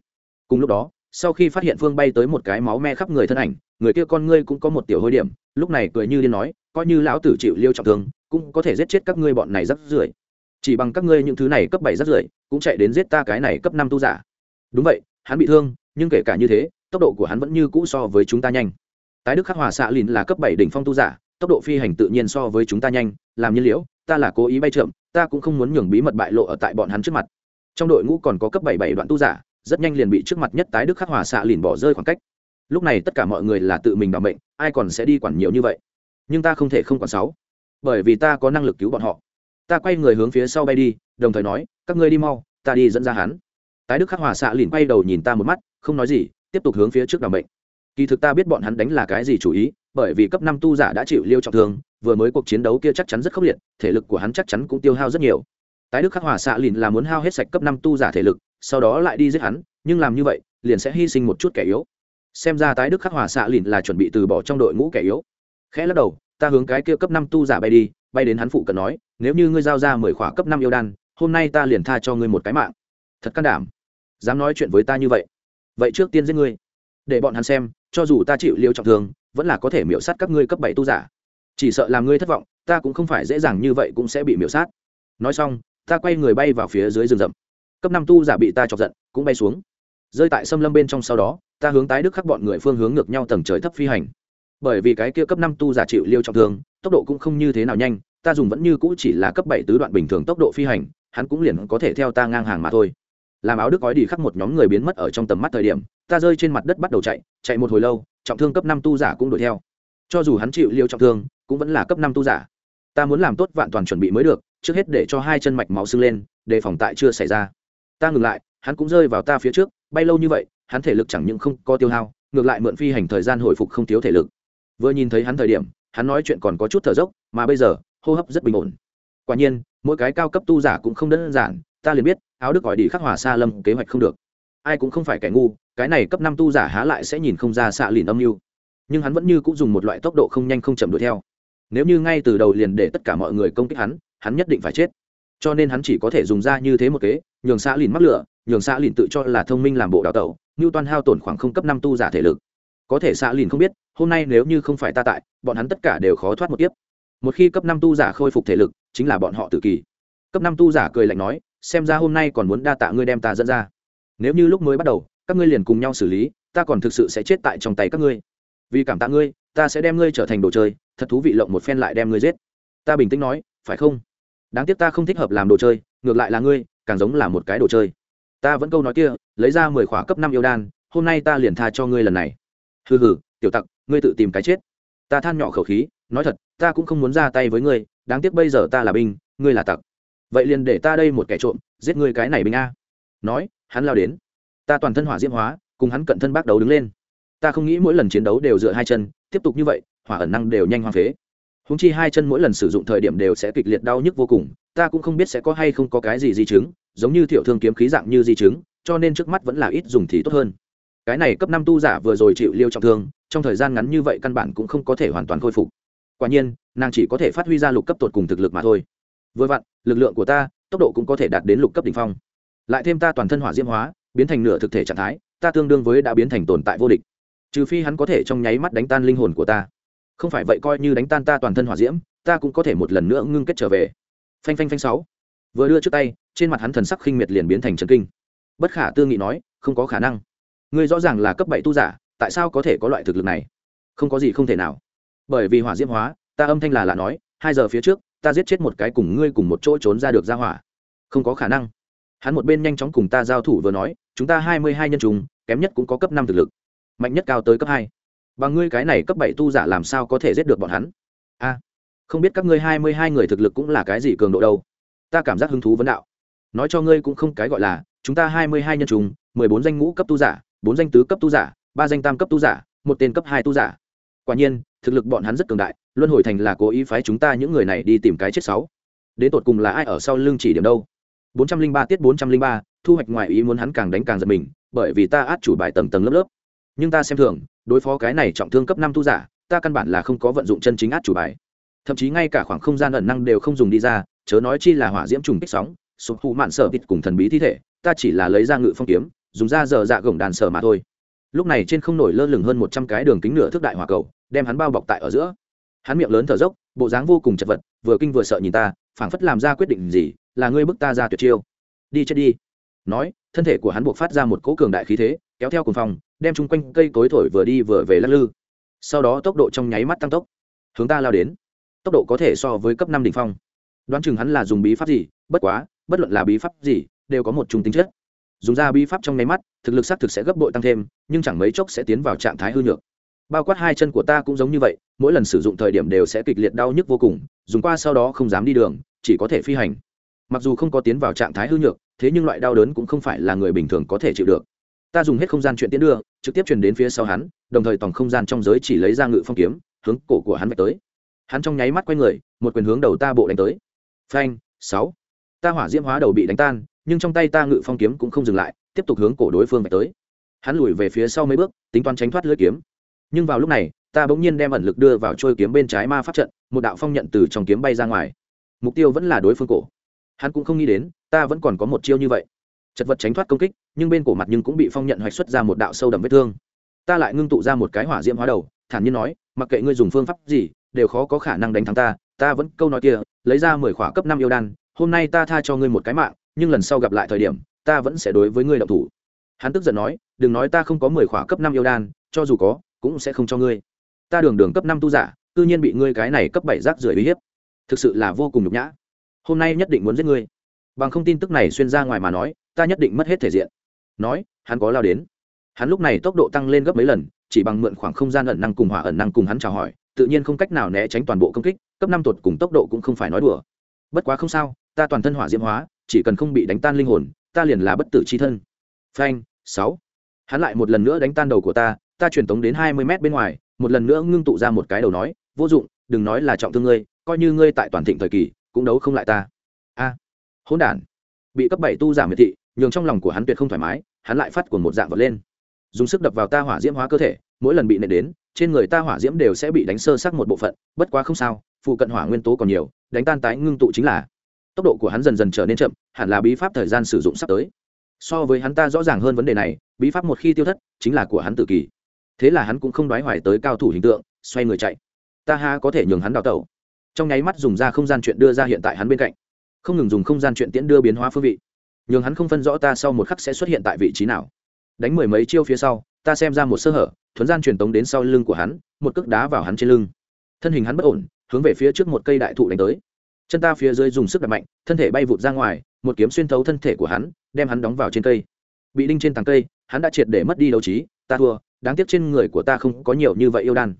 Cùng lúc đó, sau khi phát hiện phương bay tới một cái máu me khắp người thân ảnh, người kia con ngươi cũng có một tiểu hôi điểm, lúc này cười như điên nói, coi như lão tử chịu liêu trọng thương, cũng có thể giết chết các ngươi bọn này rất rưởi. Chỉ bằng các ngươi những thứ này cấp bảy rất rưởi, cũng chạy đến giết ta cái này cấp năm tu giả. Đúng vậy, hắn bị thương, nhưng kể cả như thế, tốc độ của hắn vẫn như cũ so với chúng ta nhanh. Tái đức khắc hòa xạ lìn là cấp bảy đỉnh phong tu giả tốc độ phi hành tự nhiên so với chúng ta nhanh, làm nhiên liễu, ta là cố ý bay chậm, ta cũng không muốn nhường bí mật bại lộ ở tại bọn hắn trước mặt. Trong đội ngũ còn có cấp bảy bảy đoạn tu giả, rất nhanh liền bị trước mặt nhất tái đức khắc hòa xạ lìn bỏ rơi khoảng cách. Lúc này tất cả mọi người là tự mình bảo mệnh, ai còn sẽ đi quản nhiều như vậy? Nhưng ta không thể không quản sáu. Bởi vì ta có năng lực cứu bọn họ. Ta quay người hướng phía sau bay đi, đồng thời nói, các ngươi đi mau, ta đi dẫn ra hắn. Tái đức khắc hòa xạ lìn quay đầu nhìn ta một mắt, không nói gì, tiếp tục hướng phía trước đảm mệnh kỳ thực ta biết bọn hắn đánh là cái gì chủ ý, bởi vì cấp năm tu giả đã chịu liêu trọng thương, vừa mới cuộc chiến đấu kia chắc chắn rất khốc liệt, thể lực của hắn chắc chắn cũng tiêu hao rất nhiều. Tái đức khắc hòa xạ lìn là muốn hao hết sạch cấp năm tu giả thể lực, sau đó lại đi giết hắn, nhưng làm như vậy, liền sẽ hy sinh một chút kẻ yếu. Xem ra tái đức khắc hòa xạ lìn là chuẩn bị từ bỏ trong đội ngũ kẻ yếu. Khẽ lắc đầu, ta hướng cái kia cấp năm tu giả bay đi, bay đến hắn phụ cận nói, nếu như ngươi giao ra mười khỏa cấp năm yêu đan, hôm nay ta liền tha cho ngươi một cái mạng. Thật can đảm. Dám nói chuyện với ta như vậy. Vậy trước tiên giết ngươi. Để bọn hắn xem cho dù ta chịu liêu trọng thương, vẫn là có thể miễu sát các ngươi cấp bảy tu giả. Chỉ sợ làm ngươi thất vọng, ta cũng không phải dễ dàng như vậy cũng sẽ bị miễu sát. Nói xong, ta quay người bay vào phía dưới rừng rậm. Cấp năm tu giả bị ta chọc giận, cũng bay xuống. Rơi tại xâm lâm bên trong sau đó, ta hướng tái đức khắc bọn người phương hướng ngược nhau tầng trời thấp phi hành. Bởi vì cái kia cấp năm tu giả chịu liêu trọng thương, tốc độ cũng không như thế nào nhanh, ta dùng vẫn như cũ chỉ là cấp bảy tứ đoạn bình thường tốc độ phi hành, hắn cũng liền có thể theo ta ngang hàng mà thôi làm áo đức gói đi khắc một nhóm người biến mất ở trong tầm mắt thời điểm, ta rơi trên mặt đất bắt đầu chạy chạy một hồi lâu, trọng thương cấp năm tu giả cũng đuổi theo. Cho dù hắn chịu liêu trọng thương, cũng vẫn là cấp năm tu giả. Ta muốn làm tốt vạn toàn chuẩn bị mới được, trước hết để cho hai chân mạch máu sưng lên, đề phòng tại chưa xảy ra. Ta ngừng lại, hắn cũng rơi vào ta phía trước, bay lâu như vậy, hắn thể lực chẳng những không có tiêu hao, ngược lại mượn phi hành thời gian hồi phục không thiếu thể lực. Vừa nhìn thấy hắn thời điểm, hắn nói chuyện còn có chút thở dốc, mà bây giờ, hô hấp rất bình ổn. Quả nhiên, mỗi cái cao cấp tu giả cũng không đơn giản ta liền biết, áo đức gọi đi khắc hòa xa lâm, kế hoạch không được. Ai cũng không phải kẻ ngu, cái này cấp năm tu giả há lại sẽ nhìn không ra xạ lìn âm mưu. Nhưng hắn vẫn như cũng dùng một loại tốc độ không nhanh không chậm đuổi theo. Nếu như ngay từ đầu liền để tất cả mọi người công kích hắn hắn nhất định phải chết. Cho nên hắn chỉ có thể dùng ra như thế một kế, nhường xã lìn mắc lửa, nhường xã lìn tự cho là thông minh làm bộ đào tẩu như toàn hao tổn khoảng không cấp năm tu giả thể lực. Có thể xã lìn không biết, hôm nay nếu như không phải ta tại, bọn hắn tất cả đều khó thoát một tiếp một khi cấp năm tu giả khôi phục thể lực, chính là bọn họ tự kỳ. Cấp năm tu giả cười lạnh nói xem ra hôm nay còn muốn đa tạ ngươi đem ta dẫn ra. Nếu như lúc mới bắt đầu, các ngươi liền cùng nhau xử lý, ta còn thực sự sẽ chết tại trong tay các ngươi. Vì cảm tạ ngươi, ta sẽ đem ngươi trở thành đồ chơi, thật thú vị lộng một phen lại đem ngươi giết. Ta bình tĩnh nói, phải không? Đáng tiếc ta không thích hợp làm đồ chơi, ngược lại là ngươi, càng giống là một cái đồ chơi. Ta vẫn câu nói kia, lấy ra mười khóa cấp năm yêu đan, hôm nay ta liền tha cho ngươi lần này. Hừ hừ, tiểu tặc, ngươi tự tìm cái chết. Ta than nhỏ khẩu khí, nói thật, ta cũng không muốn ra tay với ngươi, đáng tiếc bây giờ ta là binh, ngươi là tặc vậy liền để ta đây một kẻ trộm, giết ngươi cái này binh a. Nói, hắn lao đến. Ta toàn thân hỏa diễm hóa, cùng hắn cận thân bác đấu đứng lên. Ta không nghĩ mỗi lần chiến đấu đều dựa hai chân, tiếp tục như vậy, hỏa ẩn năng đều nhanh hoang phế. Húng chi hai chân mỗi lần sử dụng thời điểm đều sẽ kịch liệt đau nhức vô cùng, ta cũng không biết sẽ có hay không có cái gì di chứng, giống như thiểu thương kiếm khí dạng như di chứng, cho nên trước mắt vẫn là ít dùng thì tốt hơn. Cái này cấp năm tu giả vừa rồi chịu liêu trọng thương, trong thời gian ngắn như vậy căn bản cũng không có thể hoàn toàn khôi phục. Quả nhiên, nàng chỉ có thể phát huy ra lục cấp tột cùng thực lực mà thôi vừa vặn, lực lượng của ta, tốc độ cũng có thể đạt đến lục cấp đ ỉ n h phong. Lại thêm ta toàn thân hỏa diễm hóa, biến thành nửa thực thể trạng thái, ta tương đương với đã biến thành tồn tại vô địch. Trừ phi hắn có thể trong nháy mắt đánh tan linh hồn của ta. Không phải vậy coi như đánh tan ta toàn thân hỏa diễm, ta cũng có thể một lần nữa ngưng kết trở về. Phanh phanh phanh sáu. Vừa đưa trước tay, trên mặt hắn thần sắc khinh miệt liền biến thành trần kinh. Bất khả tư nghị nói, không có khả năng. Ngươi rõ ràng là cấp bảy tu giả, tại sao có thể có loại thực lực này? Không có gì không thể nào. Bởi vì hỏa diễm hóa, ta âm thanh là là nói, hai giờ phía trước ta giết chết một cái cùng ngươi cùng một chỗ trốn ra được ra hỏa. Không có khả năng. Hắn một bên nhanh chóng cùng ta giao thủ vừa nói, chúng ta hai mươi hai nhân trùng, kém nhất cũng có cấp năm thực lực. Mạnh nhất cao tới cấp hai. Và ngươi cái này cấp bảy tu giả làm sao có thể giết được bọn hắn? A, không biết các ngươi hai mươi hai người thực lực cũng là cái gì cường độ đâu. Ta cảm giác hứng thú vấn đạo. Nói cho ngươi cũng không cái gọi là, chúng ta hai mươi hai nhân trùng, mười bốn danh ngũ cấp tu giả, bốn danh tứ cấp tu giả, ba danh tam cấp tu giả, một tên cấp hai tu giả. Quả nhiên thực lực bọn hắn rất cường đại, luân hồi thành là cố ý phái chúng ta những người này đi tìm cái chết sáu. Đến tột cùng là ai ở sau lưng chỉ điểm đâu? Bốn trăm linh ba tiết bốn trăm linh ba, thu hoạch ngoài ý muốn hắn càng đánh càng giật mình, bởi vì ta át chủ bài tầng tầng lớp lớp. Nhưng ta xem thường, đối phó cái này trọng thương cấp năm tu giả, ta căn bản là không có vận dụng chân chính át chủ bài. Thậm chí ngay cả khoảng không gian ẩn năng đều không dùng đi ra, chớ nói chi là hỏa diễm trùng kích sóng, sụp hụ mạn sở vịt cùng thần bí thi thể, ta chỉ là lấy ra ngự phong kiếm, dùng ra giờ dạ gồng đàn sở mà thôi lúc này trên không nổi lơ lửng hơn một trăm cái đường kính nửa thước đại hỏa cầu, đem hắn bao bọc tại ở giữa. Hắn miệng lớn thở dốc, bộ dáng vô cùng chật vật, vừa kinh vừa sợ nhìn ta, phảng phất làm ra quyết định gì, là ngươi bức ta ra tuyệt chiêu. Đi chết đi. Nói, thân thể của hắn buộc phát ra một cỗ cường đại khí thế, kéo theo cùng phòng đem chung quanh cây cối thổi vừa đi vừa về lắc lư. Sau đó tốc độ trong nháy mắt tăng tốc. Hướng ta lao đến. Tốc độ có thể so với cấp năm đ ỉ n h phong. Đoán chừng hắn là dùng bí pháp gì, bất quá, bất luận là bí pháp gì, đều có một chung tính chất. Dùng ra bí pháp trong nháy mắt thực lực xác thực sẽ gấp bội tăng thêm, nhưng chẳng mấy chốc sẽ tiến vào trạng thái hư nhược. Bao quát hai chân của ta cũng giống như vậy, mỗi lần sử dụng thời điểm đều sẽ kịch liệt đau nhức vô cùng, dùng qua sau đó không dám đi đường, chỉ có thể phi hành. Mặc dù không có tiến vào trạng thái hư nhược, thế nhưng loại đau đớn cũng không phải là người bình thường có thể chịu được. Ta dùng hết không gian chuyện tiến đưa, trực tiếp truyền đến phía sau hắn, đồng thời toàn không gian trong giới chỉ lấy ra ngự phong kiếm, hướng cổ của hắn vạch tới. Hắn trong nháy mắt quay người, một quyền hướng đầu ta bộ đánh tới. Phanh, sáu. Ta hỏa diễm hóa đầu bị đánh tan, nhưng trong tay ta ngự phong kiếm cũng không dừng lại tiếp tục hướng cổ đối phương vạch tới. Hắn lùi về phía sau mấy bước, tính toán tránh thoát lưỡi kiếm. Nhưng vào lúc này, ta bỗng nhiên đem ẩn lực đưa vào trôi kiếm bên trái ma pháp trận, một đạo phong nhận từ trong kiếm bay ra ngoài. Mục tiêu vẫn là đối phương cổ. Hắn cũng không nghĩ đến, ta vẫn còn có một chiêu như vậy. Chật vật tránh thoát công kích, nhưng bên cổ mặt nhưng cũng bị phong nhận hoạch xuất ra một đạo sâu đậm vết thương. Ta lại ngưng tụ ra một cái hỏa diễm hóa đầu, thản nhiên nói, mặc kệ ngươi dùng phương pháp gì, đều khó có khả năng đánh thắng ta ta vẫn câu nói kia, lấy ra mười khỏa cấp năm yêu đan, hôm nay ta tha cho ngươi một cái mạng, nhưng lần sau gặp lại thời điểm ta vẫn sẽ đối với ngươi động thủ. Hắn tức giận nói, đừng nói ta không có mười khỏa cấp năm yêu đan, cho dù có, cũng sẽ không cho ngươi. Ta đường đường cấp năm tu giả tự nhiên bị ngươi cái này cấp bảy rác rưởi uy hiếp. Thực sự là vô cùng nhục nhã. Hôm nay nhất định muốn giết ngươi. Bằng không tin tức này xuyên ra ngoài mà nói, ta nhất định mất hết thể diện. Nói, hắn có lao đến. Hắn lúc này tốc độ tăng lên gấp mấy lần, chỉ bằng mượn khoảng không gian ẩn năng cùng hỏa ẩn năng cùng hắn chào hỏi, tự nhiên không cách nào né tránh toàn bộ công kích, cấp năm tuột cùng tốc độ cũng không phải nói đùa. Bất quá không sao, ta toàn thân hỏa diễm hóa, chỉ cần không bị đánh tan linh hồn ta liền là bất tử c h i thân. Phanh, sáu. Hắn lại một lần nữa đánh tan đầu của ta ta truyền tống đến hai mươi mét bên ngoài, một lần nữa ngưng tụ ra một cái đầu nói, vô dụng, đừng nói là trọng thương ngươi, coi như ngươi tại toàn thịnh thời kỳ, cũng đấu không lại ta. A. Hỗn đản. Bị cấp bảy tu giảm miệt thị, nhường trong lòng của hắn tuyệt không thoải mái, hắn lại phát cuồng một dạng vật lên. Dùng sức đập vào ta hỏa diễm hóa cơ thể, mỗi lần bị nện đến, trên người ta hỏa diễm đều sẽ bị đánh sơ sắc một bộ phận, bất quá không sao, phụ cận hỏa nguyên tố còn nhiều, đánh tan tái ngưng tụ chính là tốc độ của hắn dần dần trở nên chậm, hẳn là bí pháp thời gian sử dụng sắp tới. So với hắn ta rõ ràng hơn vấn đề này, bí pháp một khi tiêu thất, chính là của hắn tự kỷ thế là hắn cũng không đoái hoài tới cao thủ hình tượng, xoay người chạy. Ta ha có thể nhường hắn đào tẩu. Trong nháy mắt dùng ra không gian chuyện đưa ra hiện tại hắn bên cạnh. Không ngừng dùng không gian chuyện tiễn đưa biến hóa phương vị. Nhường hắn không phân rõ ta sau một khắc sẽ xuất hiện tại vị trí nào. Đánh mười mấy chiêu phía sau, ta xem ra một sơ hở, thuấn gian truyền tống đến sau lưng của hắn, một cước đá vào hắn trên lưng. Thân hình hắn bất ổn, hướng về phía trước một cây đại thụ đánh tới chân ta phía dưới dùng sức đập mạnh, thân thể bay vụt ra ngoài, một kiếm xuyên thấu thân thể của hắn, đem hắn đóng vào trên cây. Bị đinh trên tàng cây, hắn đã triệt để mất đi đấu trí, ta thua, đáng tiếc trên người của ta không có nhiều như vậy yêu đan.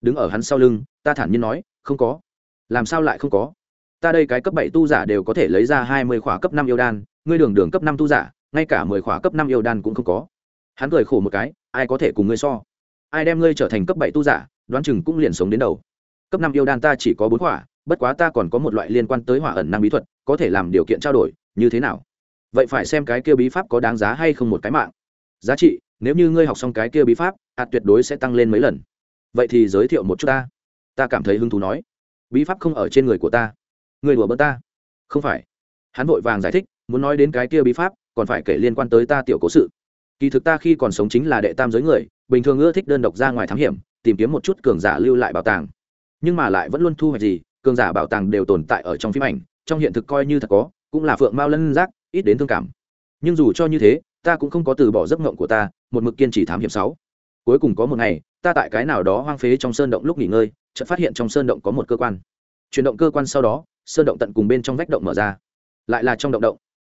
Đứng ở hắn sau lưng, ta thản nhiên nói, không có. Làm sao lại không có? Ta đây cái cấp bảy tu giả đều có thể lấy ra hai mươi khỏa cấp năm yêu đan, ngươi đường đường cấp năm tu giả, ngay cả mười khỏa cấp năm yêu đan cũng không có. Hắn cười khổ một cái, ai có thể cùng ngươi so? Ai đem ngươi trở thành cấp bảy tu giả, đoán chừng cũng liền sống đến đầu. Cấp năm yêu đan ta chỉ có bốn khỏa bất quá ta còn có một loại liên quan tới hỏa ẩn năng bí thuật, có thể làm điều kiện trao đổi, như thế nào? Vậy phải xem cái kia bí pháp có đáng giá hay không một cái mạng. Giá trị, nếu như ngươi học xong cái kia bí pháp, hạt tuyệt đối sẽ tăng lên mấy lần. Vậy thì giới thiệu một chút ta. Ta cảm thấy hứng thú nói. Bí pháp không ở trên người của ta. Người đùa bỡ ta. Không phải. Hắn vội vàng giải thích, muốn nói đến cái kia bí pháp, còn phải kể liên quan tới ta tiểu cố sự. Kỳ thực ta khi còn sống chính là đệ tam giới người, bình thường ưa thích đơn độc ra ngoài thám hiểm, tìm kiếm một chút cường giả lưu lại bảo tàng. Nhưng mà lại vẫn luôn thu hoạch gì cường giả bảo tàng đều tồn tại ở trong phim ảnh, trong hiện thực coi như thật có, cũng là phượng mao lân giác, ít đến thương cảm. Nhưng dù cho như thế, ta cũng không có từ bỏ giấc ngộng của ta, một mực kiên trì thám hiểm sáu. Cuối cùng có một ngày, ta tại cái nào đó hoang phế trong sơn động lúc nghỉ ngơi, chợt phát hiện trong sơn động có một cơ quan. Chuyển động cơ quan sau đó, sơn động tận cùng bên trong vách động mở ra. Lại là trong động động.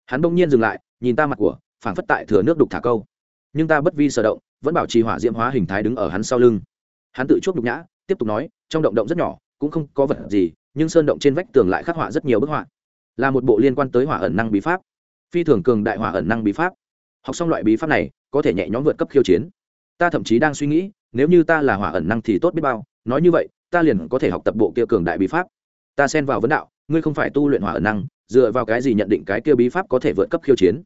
Hắn bỗng nhiên dừng lại, nhìn ta mặt của, phảng phất tại thừa nước đục thả câu. Nhưng ta bất vi sở động, vẫn bảo trì hỏa diễm hóa hình thái đứng ở hắn sau lưng. Hắn tự chuốc nhục nhã, tiếp tục nói, trong động động rất nhỏ cũng không có vật gì, nhưng sơn động trên vách tường lại khắc họa rất nhiều bức họa. Là một bộ liên quan tới hỏa ẩn năng bí pháp. Phi thường cường đại hỏa ẩn năng bí pháp. Học xong loại bí pháp này, có thể nhẹ nhõm vượt cấp khiêu chiến. Ta thậm chí đang suy nghĩ, nếu như ta là hỏa ẩn năng thì tốt biết bao. Nói như vậy, ta liền có thể học tập bộ kia cường đại bí pháp. Ta xen vào vấn đạo, ngươi không phải tu luyện hỏa ẩn năng, dựa vào cái gì nhận định cái kia bí pháp có thể vượt cấp khiêu chiến?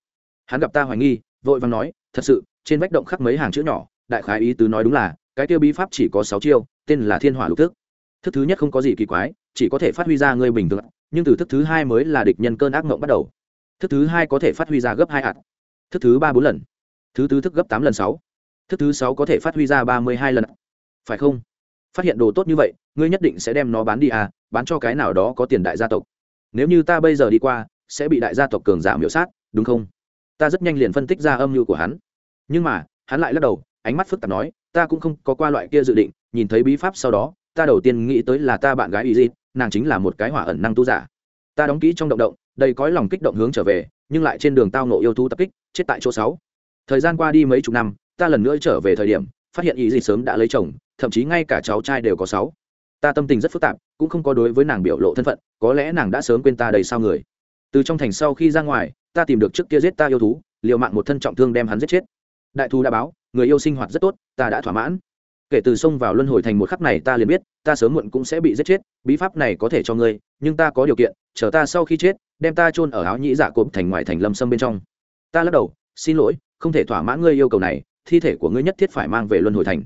Hắn gặp ta hoài nghi, vội vàng nói, thật sự, trên vách động khắc mấy hàng chữ nhỏ, đại khái ý tứ nói đúng là, cái kia bí pháp chỉ có sáu chiêu, tên là thiên hỏa lục thức thức thứ nhất không có gì kỳ quái, chỉ có thể phát huy ra ngươi bình thường nhưng từ thức thứ hai mới là địch nhân cơn ác mộng bắt đầu. Thức thứ hai có thể phát huy ra gấp hai hạt thức thứ ba bốn lần. Thứ tứ thức gấp tám lần sáu. Thức thứ sáu có thể phát huy ra ba mươi hai lần phải không? Phát hiện đồ tốt như vậy, ngươi nhất định sẽ đem nó bán đi à bán cho cái nào đó có tiền đại gia tộc. Nếu như ta bây giờ đi qua, sẽ bị đại gia tộc cường giả miểu sát, đúng không? Ta rất nhanh liền phân tích ra âm mưu của hắn. Nhưng mà, hắn lại lắc đầu, ánh mắt phức tạp nói, ta cũng không có qua loại kia dự định, nhìn thấy bí pháp sau đó ta đầu tiên nghĩ tới là ta bạn gái y di nàng chính là một cái hỏa ẩn năng tu giả. Ta đóng kỹ trong động động, đầy cõi lòng kích động hướng trở về, nhưng lại trên đường tao nộ yêu thú tập kích, chết tại chỗ sáu. Thời gian qua đi mấy chục năm, ta lần nữa trở về thời điểm, phát hiện y di sớm đã lấy chồng, thậm chí ngay cả cháu trai đều có sáu. Ta tâm tình rất phức tạp, cũng không có đối với nàng biểu lộ thân phận, có lẽ nàng đã sớm quên ta đầy sao người. Từ trong thành sau khi ra ngoài, ta tìm được trước kia giết ta yêu thú, liều mạng một thân trọng thương đem hắn giết chết. Đại thu đã báo, người yêu sinh hoạt rất tốt, ta đã thỏa mãn kể từ xông vào luân hồi thành một khắc này ta liền biết, ta sớm muộn cũng sẽ bị giết chết, bí pháp này có thể cho ngươi, nhưng ta có điều kiện, chờ ta sau khi chết, đem ta chôn ở áo nhĩ dạ cộp thành ngoài thành lâm sâm bên trong. Ta lắc đầu, xin lỗi, không thể thỏa mãn ngươi yêu cầu này, thi thể của ngươi nhất thiết phải mang về luân hồi thành.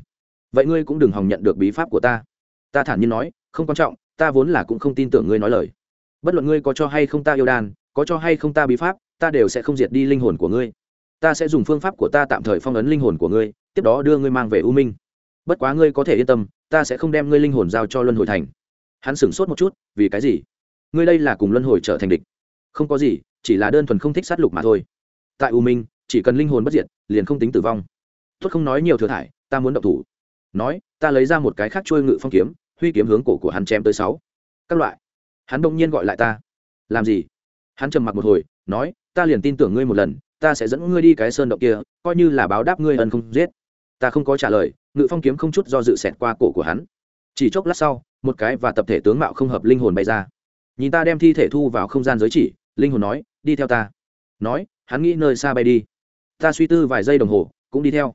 Vậy ngươi cũng đừng hòng nhận được bí pháp của ta. Ta thản nhiên nói, không quan trọng, ta vốn là cũng không tin tưởng ngươi nói lời. Bất luận ngươi có cho hay không ta yêu đan, có cho hay không ta bí pháp, ta đều sẽ không diệt đi linh hồn của ngươi. Ta sẽ dùng phương pháp của ta tạm thời phong ấn linh hồn của ngươi, tiếp đó đưa ngươi mang về u minh bất quá ngươi có thể yên tâm, ta sẽ không đem ngươi linh hồn giao cho luân hồi thành. Hắn sửng sốt một chút, vì cái gì? Ngươi đây là cùng luân hồi trở thành địch. Không có gì, chỉ là đơn thuần không thích sát lục mà thôi. Tại u minh, chỉ cần linh hồn bất diệt, liền không tính tử vong. Tuất không nói nhiều thừa thải, ta muốn động thủ. Nói, ta lấy ra một cái khác trôi ngự phong kiếm, huy kiếm hướng cổ của hắn chém tới sáu. Các loại. Hắn đông nhiên gọi lại ta. Làm gì? Hắn trầm mặc một hồi, nói, ta liền tin tưởng ngươi một lần, ta sẽ dẫn ngươi đi cái sơn động kia, coi như là báo đáp ngươi ân không giết ta không có trả lời, ngự phong kiếm không chút do dự xẹt qua cổ của hắn. Chỉ chốc lát sau, một cái và tập thể tướng mạo không hợp linh hồn bay ra. Nhìn ta đem thi thể thu vào không gian giới chỉ, linh hồn nói, đi theo ta. Nói, hắn nghĩ nơi xa bay đi. Ta suy tư vài giây đồng hồ, cũng đi theo.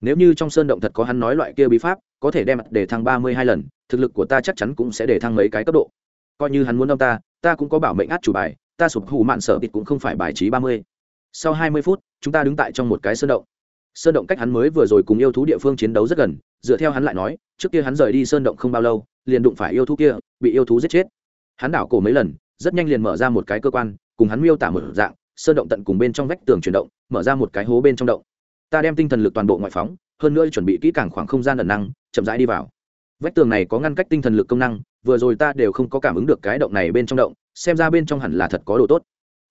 Nếu như trong sơn động thật có hắn nói loại kia bí pháp, có thể đem để thăng ba mươi hai lần, thực lực của ta chắc chắn cũng sẽ để thăng mấy cái cấp độ. Coi như hắn muốn đ ta ta cũng có bảo mệnh át chủ bài, ta sụp hủ mạn sở tịt cũng không phải bài trí ba mươi. Sau hai mươi phút, chúng ta đứng tại trong một cái sơn động sơn động cách hắn mới vừa rồi cùng yêu thú địa phương chiến đấu rất gần, dựa theo hắn lại nói, trước kia hắn rời đi sơn động không bao lâu, liền đụng phải yêu thú kia, bị yêu thú giết chết. Hắn đảo cổ mấy lần, rất nhanh liền mở ra một cái cơ quan, cùng hắn miêu tả một dạng, sơn động tận cùng bên trong vách tường chuyển động, mở ra một cái hố bên trong động. Ta đem tinh thần lực toàn bộ ngoại phóng, hơn nữa chuẩn bị kỹ càng khoảng không gian ẩn năng, chậm rãi đi vào. Vách tường này có ngăn cách tinh thần lực công năng, vừa rồi ta đều không có cảm ứng được cái động này bên trong động, xem ra bên trong hẳn là thật có đồ tốt.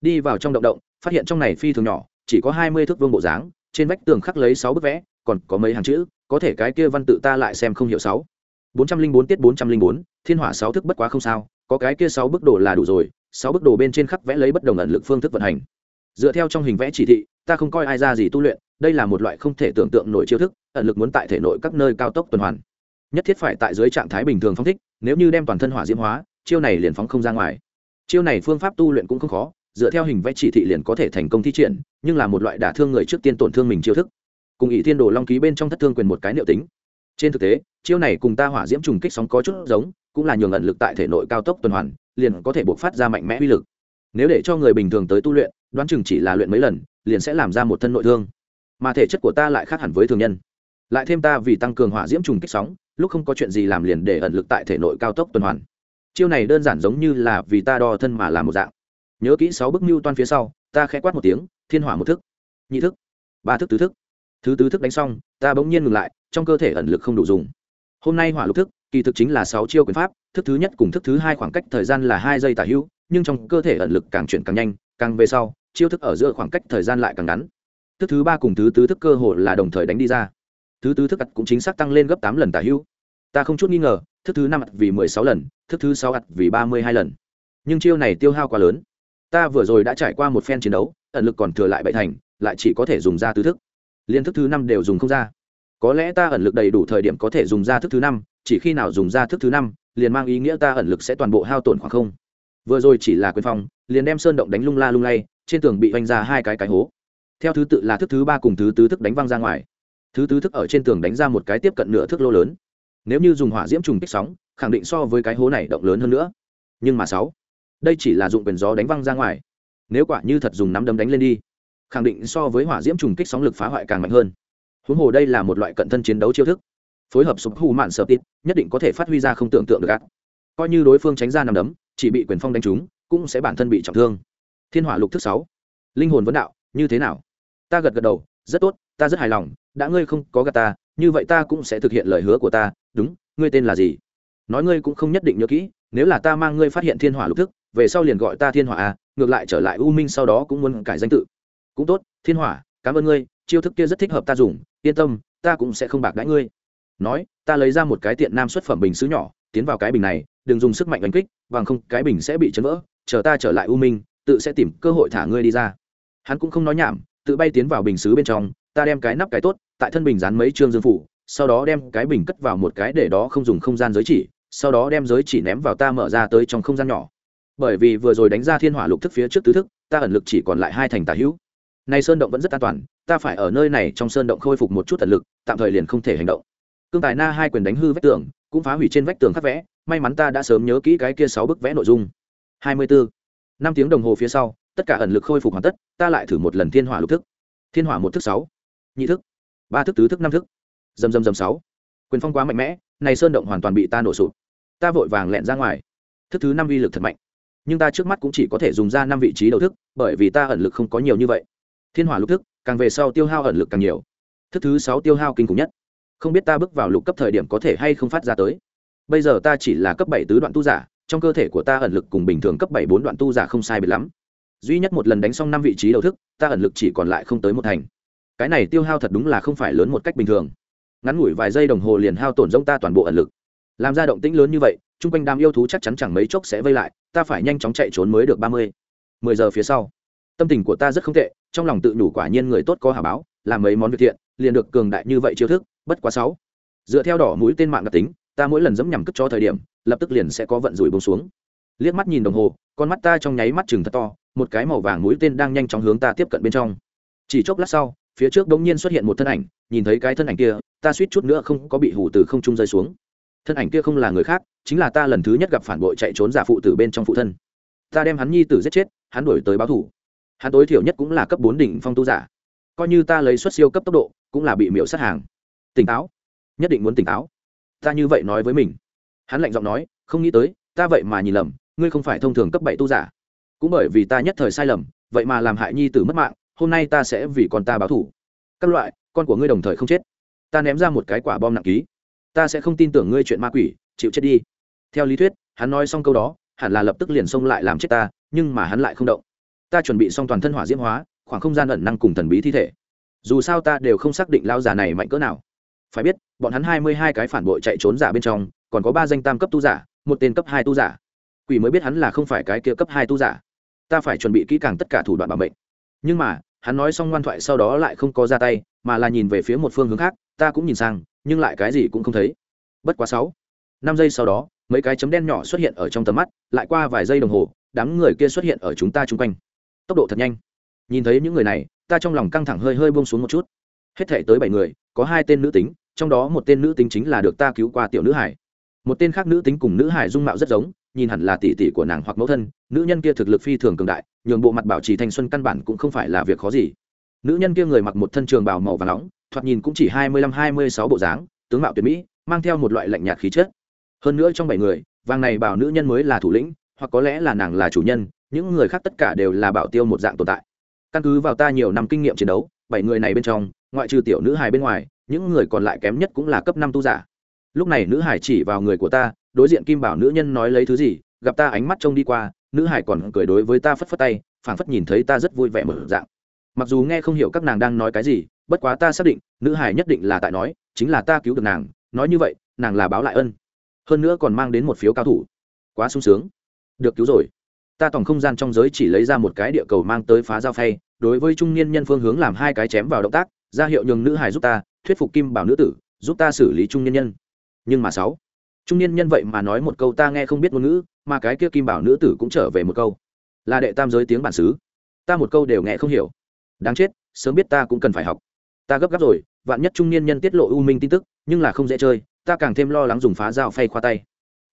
Đi vào trong động động, phát hiện trong này phi thường nhỏ, chỉ có hai mươi thước vương bộ dáng trên vách tường khắc lấy sáu bức vẽ, còn có mấy hàng chữ, có thể cái kia văn tự ta lại xem không hiểu sáu. bốn trăm linh bốn tiết bốn trăm linh bốn, thiên hỏa sáu thức bất quá không sao, có cái kia sáu bức đồ là đủ rồi, sáu bức đồ bên trên khắc vẽ lấy bất đồng ẩn lực phương thức vận hành. Dựa theo trong hình vẽ chỉ thị, ta không coi ai ra gì tu luyện, đây là một loại không thể tưởng tượng nổi chiêu thức, ẩn lực muốn tại thể nội các nơi cao tốc tuần hoàn. Nhất thiết phải tại dưới trạng thái bình thường phóng thích, nếu như đem toàn thân hỏa diễm hóa, chiêu này liền phóng không ra ngoài. Chiêu này phương pháp tu luyện cũng không khó dựa theo hình vẽ chỉ thị liền có thể thành công thi triển, nhưng là một loại đả thương người trước tiên tổn thương mình chiêu thức. Cùng ỷ thiên đồ long ký bên trong thất thương quyền một cái niệu tính. Trên thực tế, chiêu này cùng ta hỏa diễm trùng kích sóng có chút giống, cũng là nhường ẩn lực tại thể nội cao tốc tuần hoàn, liền có thể buộc phát ra mạnh mẽ uy lực. Nếu để cho người bình thường tới tu luyện, đoán chừng chỉ là luyện mấy lần, liền sẽ làm ra một thân nội thương. Mà thể chất của ta lại khác hẳn với thường nhân. Lại thêm ta vì tăng cường hỏa diễm trùng kích sóng, lúc không có chuyện gì làm liền để ẩn lực tại thể nội cao tốc tuần hoàn. Chiêu này đơn giản giống như là vì ta đo thân mà làm một dạng nhớ kỹ sáu bức mưu toan phía sau, ta khẽ quát một tiếng, thiên hỏa một thức, nhị thức, ba thức tứ thức. Thứ tứ thức đánh xong, ta bỗng nhiên ngừng lại, trong cơ thể ẩn lực không đủ dùng. Hôm nay hỏa lục thức, kỳ thực chính là sáu chiêu quyền pháp, thức thứ nhất cùng thức thứ hai khoảng cách thời gian là hai giây tả hữu, nhưng trong cơ thể ẩn lực càng chuyển càng nhanh, càng về sau, chiêu thức ở giữa khoảng cách thời gian lại càng ngắn. Thức thứ ba cùng thứ tứ thức cơ hội là đồng thời đánh đi ra. Thứ tứ thức ặt cũng chính xác tăng lên gấp tám lần tả hữu. Ta không chút nghi ngờ, thức thứ năm ặt vì mười sáu lần, thức thứ sáu ặt vì ba mươi hai lần. Nhưng chiêu này tiêu hao quá lớn ta vừa rồi đã trải qua một phen chiến đấu, ẩn lực còn thừa lại bậy thành, lại chỉ có thể dùng ra tứ thức. Liên thức thứ năm đều dùng không ra. Có lẽ ta ẩn lực đầy đủ thời điểm có thể dùng ra thức thứ năm, chỉ khi nào dùng ra thức thứ năm, liền mang ý nghĩa ta ẩn lực sẽ toàn bộ hao tổn khoảng không. Vừa rồi chỉ là quyền phong, liền đem sơn động đánh lung la lung lay, trên tường bị vanh ra hai cái cái hố. Theo thứ tự là thức thứ ba cùng thứ tứ thức đánh văng ra ngoài. Thứ tứ thức ở trên tường đánh ra một cái tiếp cận nửa thước lô lớn. Nếu như dùng hỏa diễm trùng kích sóng, khẳng định so với cái hố này động lớn hơn nữa. Nhưng mà sáu đây chỉ là dụng quyền gió đánh văng ra ngoài. Nếu quả như thật dùng nắm đấm đánh lên đi, khẳng định so với hỏa diễm trùng kích sóng lực phá hoại càng mạnh hơn. Huống hồ đây là một loại cận thân chiến đấu chiêu thức. Phối hợp sụp hù mạn sợ tít nhất định có thể phát huy ra không tưởng tượng được ác coi như đối phương tránh ra nằm đấm, chỉ bị quyền phong đánh trúng, cũng sẽ bản thân bị trọng thương. Thiên hỏa lục thức sáu. Linh hồn vấn đạo, như thế nào? Ta gật gật đầu, rất tốt, ta rất hài lòng, đã ngươi không có gạt ta, như vậy ta cũng sẽ thực hiện lời hứa của ta, đúng, ngươi tên là gì? Nói ngươi cũng không nhất định nhớ kỹ, nếu là ta mang ngươi phát hiện thiên hỏa lục thức về sau liền gọi ta thiên hỏa à ngược lại trở lại u minh sau đó cũng muốn cải danh tự. Cũng tốt, thiên hỏa, cảm ơn ngươi, chiêu thức kia rất thích hợp ta dùng, yên tâm, ta cũng sẽ không bạc đãi ngươi. Nói, ta lấy ra một cái tiện nam xuất phẩm bình xứ nhỏ, tiến vào cái bình này, đừng dùng sức mạnh đánh kích, bằng không cái bình sẽ bị chấn vỡ, chờ ta trở lại u minh, tự sẽ tìm cơ hội thả ngươi đi ra. Hắn cũng không nói nhảm, tự bay tiến vào bình xứ bên trong, ta đem cái nắp cái tốt, tại thân bình dán mấy chương dương phủ, sau đó đem cái bình cất vào một cái để đó không dùng không gian giới chỉ, sau đó đem giới chỉ ném vào ta mở ra tới trong không gian nhỏ bởi vì vừa rồi đánh ra thiên hỏa lục thức phía trước tứ thức, ta ẩn lực chỉ còn lại hai thành tà hữu. Nay sơn động vẫn rất an toàn, ta phải ở nơi này trong sơn động khôi phục một chút ẩn lực, tạm thời liền không thể hành động. Cương tài na hai quyền đánh hư vách tường, cũng phá hủy trên vách tường khắc vẽ, may mắn ta đã sớm nhớ kỹ cái kia sáu bức vẽ nội dung. Hai mươi bốn năm tiếng đồng hồ phía sau, tất cả ẩn lực khôi phục hoàn tất, ta lại thử một lần thiên hỏa lục thức. Thiên hỏa một thức sáu. Nhị thức. Ba thức tứ thức năm thức. Dầm dầm dầm sáu. Quyền phong quá mạnh mẽ này sơn động hoàn toàn bị ta nổ sụp. Ta vội vàng lẹn ra ngoài. Thức thứ năm uy lực thật mạnh nhưng ta trước mắt cũng chỉ có thể dùng ra năm vị trí đầu thức, bởi vì ta ẩn lực không có nhiều như vậy. Thiên hỏa lục thức, càng về sau tiêu hao ẩn lực càng nhiều. Thức thứ sáu tiêu hao kinh khủng nhất. Không biết ta bước vào lục cấp thời điểm có thể hay không phát ra tới. Bây giờ ta chỉ là cấp bảy tứ đoạn tu giả, trong cơ thể của ta ẩn lực cùng bình thường cấp bảy bốn đoạn tu giả không sai biệt lắm. Duy nhất một lần đánh xong năm vị trí đầu thức, ta ẩn lực chỉ còn lại không tới một thành. Cái này tiêu hao thật đúng là không phải lớn một cách bình thường. Ngắn ngủi vài giây đồng hồ liền hao tổn rông ta toàn bộ ẩn lực. Làm ra động tĩnh lớn như vậy, chung quanh đám yêu thú chắc chắn chẳng mấy chốc sẽ vây lại ta phải nhanh chóng chạy trốn mới được ba mươi. Mười giờ phía sau, tâm tình của ta rất không tệ, trong lòng tự nhủ quả nhiên người tốt có hà báo, làm mấy món việc thiện, liền được cường đại như vậy chiêu thức, bất quá sáu. Dựa theo đỏ mũi tên mạng đặc tính, ta mỗi lần dẫm nhằm cất cho thời điểm, lập tức liền sẽ có vận rủi bông xuống. Liếc mắt nhìn đồng hồ, con mắt ta trong nháy mắt chừng thật to, một cái màu vàng mũi tên đang nhanh chóng hướng ta tiếp cận bên trong. Chỉ chốc lát sau, phía trước đống nhiên xuất hiện một thân ảnh, nhìn thấy cái thân ảnh kia, ta suýt chút nữa không có bị hủ từ không trung rơi xuống thân ảnh kia không là người khác, chính là ta lần thứ nhất gặp phản bội chạy trốn giả phụ tử bên trong phụ thân. Ta đem hắn nhi tử giết chết, hắn đổi tới báo thủ hắn tối thiểu nhất cũng là cấp bốn đỉnh phong tu giả. Coi như ta lấy xuất siêu cấp tốc độ, cũng là bị miễu sát hàng. Tỉnh táo. Nhất định muốn tỉnh táo. Ta như vậy nói với mình. Hắn lạnh giọng nói, không nghĩ tới, ta vậy mà nhìn lầm, ngươi không phải thông thường cấp bảy tu giả. Cũng bởi vì ta nhất thời sai lầm, vậy mà làm hại nhi tử mất mạng, hôm nay ta sẽ vì con ta báo thủ các loại, con của ngươi đồng thời không chết. Ta ném ra một cái quả bom nặng ký ta sẽ không tin tưởng ngươi chuyện ma quỷ, chịu chết đi. Theo lý thuyết, hắn nói xong câu đó, hẳn là lập tức liền xông lại làm chết ta, nhưng mà hắn lại không động. Ta chuẩn bị xong toàn thân hỏa diễm hóa, khoảng không gian ẩn năng cùng thần bí thi thể. Dù sao ta đều không xác định lao giả này mạnh cỡ nào. Phải biết, bọn hắn hai mươi hai cái phản bội chạy trốn giả bên trong, còn có ba danh tam cấp tu giả, một tên cấp hai tu giả. Quỷ mới biết hắn là không phải cái kia cấp hai tu giả. Ta phải chuẩn bị kỹ càng tất cả thủ đoạn bảo mệnh. Nhưng mà, hắn nói xong ngoan thoại sau đó lại không có ra tay, mà là nhìn về phía một phương hướng khác, ta cũng nhìn sang nhưng lại cái gì cũng không thấy. Bất quá sáu, năm giây sau đó, mấy cái chấm đen nhỏ xuất hiện ở trong tầm mắt, lại qua vài giây đồng hồ, đám người kia xuất hiện ở chúng ta chung quanh. Tốc độ thật nhanh. Nhìn thấy những người này, ta trong lòng căng thẳng hơi hơi buông xuống một chút. Hết thể tới bảy người, có hai tên nữ tính, trong đó một tên nữ tính chính là được ta cứu qua tiểu nữ hải. Một tên khác nữ tính cùng nữ hải dung mạo rất giống, nhìn hẳn là tỷ tỷ của nàng hoặc mẫu thân, nữ nhân kia thực lực phi thường cường đại, nhường bộ mặt bảo trì thanh xuân căn bản cũng không phải là việc khó gì nữ nhân kia người mặc một thân trường bào màu và nóng, thoạt nhìn cũng chỉ hai mươi lăm, hai mươi sáu bộ dáng, tướng mạo tuyệt mỹ, mang theo một loại lạnh nhạt khí chất. Hơn nữa trong bảy người, vàng này bảo nữ nhân mới là thủ lĩnh, hoặc có lẽ là nàng là chủ nhân, những người khác tất cả đều là bảo tiêu một dạng tồn tại. Căn cứ vào ta nhiều năm kinh nghiệm chiến đấu, bảy người này bên trong, ngoại trừ tiểu nữ hài bên ngoài, những người còn lại kém nhất cũng là cấp năm tu giả. Lúc này nữ hải chỉ vào người của ta, đối diện kim bảo nữ nhân nói lấy thứ gì, gặp ta ánh mắt trông đi qua, nữ hải còn cười đối với ta phất phất tay, phảng phất nhìn thấy ta rất vui vẻ mở dạng mặc dù nghe không hiểu các nàng đang nói cái gì, bất quá ta xác định, nữ hải nhất định là tại nói, chính là ta cứu được nàng, nói như vậy, nàng là báo lại ân. Hơn nữa còn mang đến một phiếu cao thủ. Quá sung sướng. Được cứu rồi. Ta tổng không gian trong giới chỉ lấy ra một cái địa cầu mang tới phá dao phay, đối với trung niên nhân phương hướng làm hai cái chém vào động tác, ra hiệu nhường nữ hải giúp ta, thuyết phục kim bảo nữ tử, giúp ta xử lý trung niên nhân. Nhưng mà sáu, trung niên nhân vậy mà nói một câu ta nghe không biết ngôn ngữ, mà cái kia kim bảo nữ tử cũng trở về một câu. Là đệ tam giới tiếng bản xứ. Ta một câu đều nghe không hiểu đáng chết, sớm biết ta cũng cần phải học. Ta gấp gáp rồi, vạn nhất trung niên nhân tiết lộ u minh tin tức, nhưng là không dễ chơi, ta càng thêm lo lắng dùng phá dao phay khoa tay.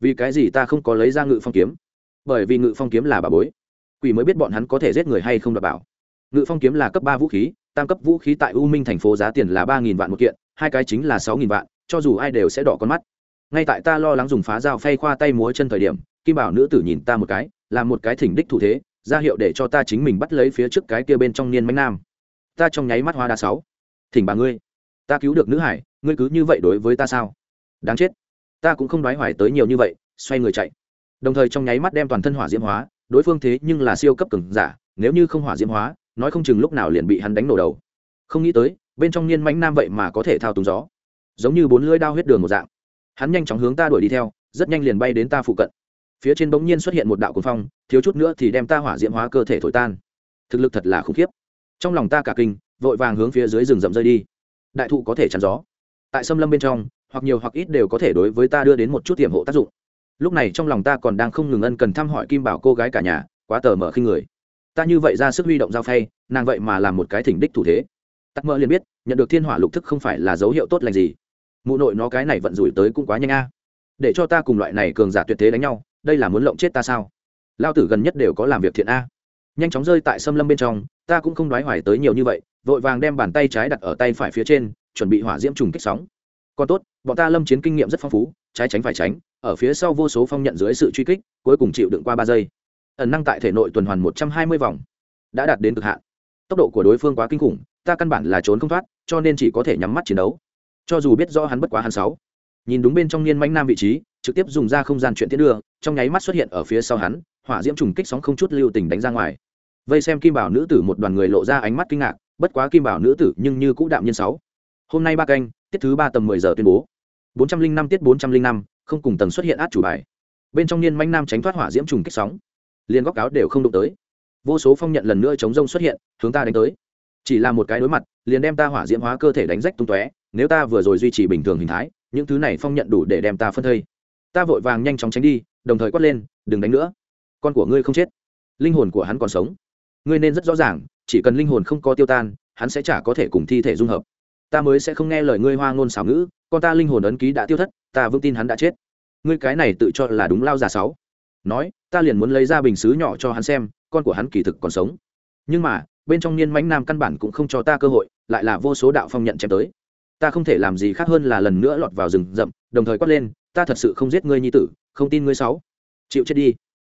Vì cái gì ta không có lấy ra ngự phong kiếm? Bởi vì ngự phong kiếm là bà bối. Quỷ mới biết bọn hắn có thể giết người hay không đảm bảo. Ngự phong kiếm là cấp ba vũ khí, tam cấp vũ khí tại u minh thành phố giá tiền là ba nghìn vạn một kiện, hai cái chính là sáu nghìn vạn, cho dù ai đều sẽ đỏ con mắt. Ngay tại ta lo lắng dùng phá dao phay khoa tay múa chân thời điểm, kim bảo nữ tử nhìn ta một cái làm một cái thỉnh đích thủ thế ra hiệu để cho ta chính mình bắt lấy phía trước cái kia bên trong niên mánh nam. Ta trong nháy mắt hoa đa sáu. Thỉnh bà ngươi, ta cứu được nữ hải, ngươi cứ như vậy đối với ta sao? Đáng chết. Ta cũng không đoái hoài tới nhiều như vậy, xoay người chạy. Đồng thời trong nháy mắt đem toàn thân hỏa diễm hóa, đối phương thế nhưng là siêu cấp cường giả, nếu như không hỏa diễm hóa, nói không chừng lúc nào liền bị hắn đánh nổ đầu. Không nghĩ tới, bên trong niên mánh nam vậy mà có thể thao túng gió. Giống như bốn lưỡi đao huyết đường một dạng. Hắn nhanh chóng hướng ta đuổi đi theo, rất nhanh liền bay đến ta phụ cận phía trên bỗng nhiên xuất hiện một đạo cuồng phong, thiếu chút nữa thì đem ta hỏa diễm hóa cơ thể thổi tan. Thực lực thật là khủng khiếp. Trong lòng ta cả kinh, vội vàng hướng phía dưới rừng rậm rơi đi. Đại thụ có thể chắn gió. Tại xâm lâm bên trong, hoặc nhiều hoặc ít đều có thể đối với ta đưa đến một chút tiềm hộ tác dụng. Lúc này trong lòng ta còn đang không ngừng ân cần thăm hỏi kim bảo cô gái cả nhà, quá tờ mở khi người. Ta như vậy ra sức huy động giao phay, nàng vậy mà làm một cái thỉnh đích thủ thế. Tắt mơ liền biết, nhận được thiên hỏa lục thức không phải là dấu hiệu tốt lành gì. Mụ nội nó cái này vận rủi tới cũng quá nhanh a. Để cho ta cùng loại này cường giả tuyệt thế đánh nhau đây là muốn lộng chết ta sao? Lao tử gần nhất đều có làm việc thiện a. Nhanh chóng rơi tại xâm lâm bên trong, ta cũng không đoái hoài tới nhiều như vậy, vội vàng đem bàn tay trái đặt ở tay phải phía trên, chuẩn bị hỏa diễm trùng kích sóng. Còn tốt, bọn ta lâm chiến kinh nghiệm rất phong phú, trái tránh phải tránh, ở phía sau vô số phong nhận dưới sự truy kích, cuối cùng chịu đựng qua ba giây. Ẩn năng tại thể nội tuần hoàn một trăm hai mươi vòng, đã đạt đến cực hạn. Tốc độ của đối phương quá kinh khủng, ta căn bản là trốn không thoát, cho nên chỉ có thể nhắm mắt chiến đấu. Cho dù biết rõ hắn bất quá hắn sáu nhìn đúng bên trong niên mãnh nam vị trí, trực tiếp dùng ra không gian chuyện tiến đưa, trong nháy mắt xuất hiện ở phía sau hắn, hỏa diễm trùng kích sóng không chút lưu tình đánh ra ngoài. Vây xem kim bảo nữ tử một đoàn người lộ ra ánh mắt kinh ngạc, bất quá kim bảo nữ tử nhưng như cũ đạm nhiên sáu. Hôm nay ba canh, tiết thứ ba tầm mười giờ tuyên bố. bốn trăm linh năm tiết bốn trăm linh năm, không cùng tầng xuất hiện át chủ bài. Bên trong niên manh nam tránh thoát hỏa diễm trùng kích sóng. Liền góc áo đều không đụng tới. Vô số phong nhận lần nữa chống rông xuất hiện, hướng ta đánh tới. Chỉ là một cái đối mặt, liền đem ta hỏa diễm hóa cơ thể đánh rách tung tóe, nếu ta vừa rồi duy trì bình thường hình thái những thứ này phong nhận đủ để đem ta phân thây. Ta vội vàng nhanh chóng tránh đi, đồng thời quát lên, đừng đánh nữa. Con của ngươi không chết. Linh hồn của hắn còn sống. Ngươi nên rất rõ ràng, chỉ cần linh hồn không có tiêu tan, hắn sẽ chả có thể cùng thi thể dung hợp. Ta mới sẽ không nghe lời ngươi hoa ngôn xảo ngữ, con ta linh hồn ấn ký đã tiêu thất, ta vững tin hắn đã chết. Ngươi cái này tự cho là đúng lao già sáu. Nói, ta liền muốn lấy ra bình xứ nhỏ cho hắn xem, con của hắn kỳ thực còn sống. Nhưng mà, bên trong niên mãnh nam căn bản cũng không cho ta cơ hội, lại là vô số đạo phong nhận chém tới ta không thể làm gì khác hơn là lần nữa lọt vào rừng rậm, đồng thời quát lên, ta thật sự không giết ngươi nhi tử, không tin ngươi sáu. Chịu chết đi.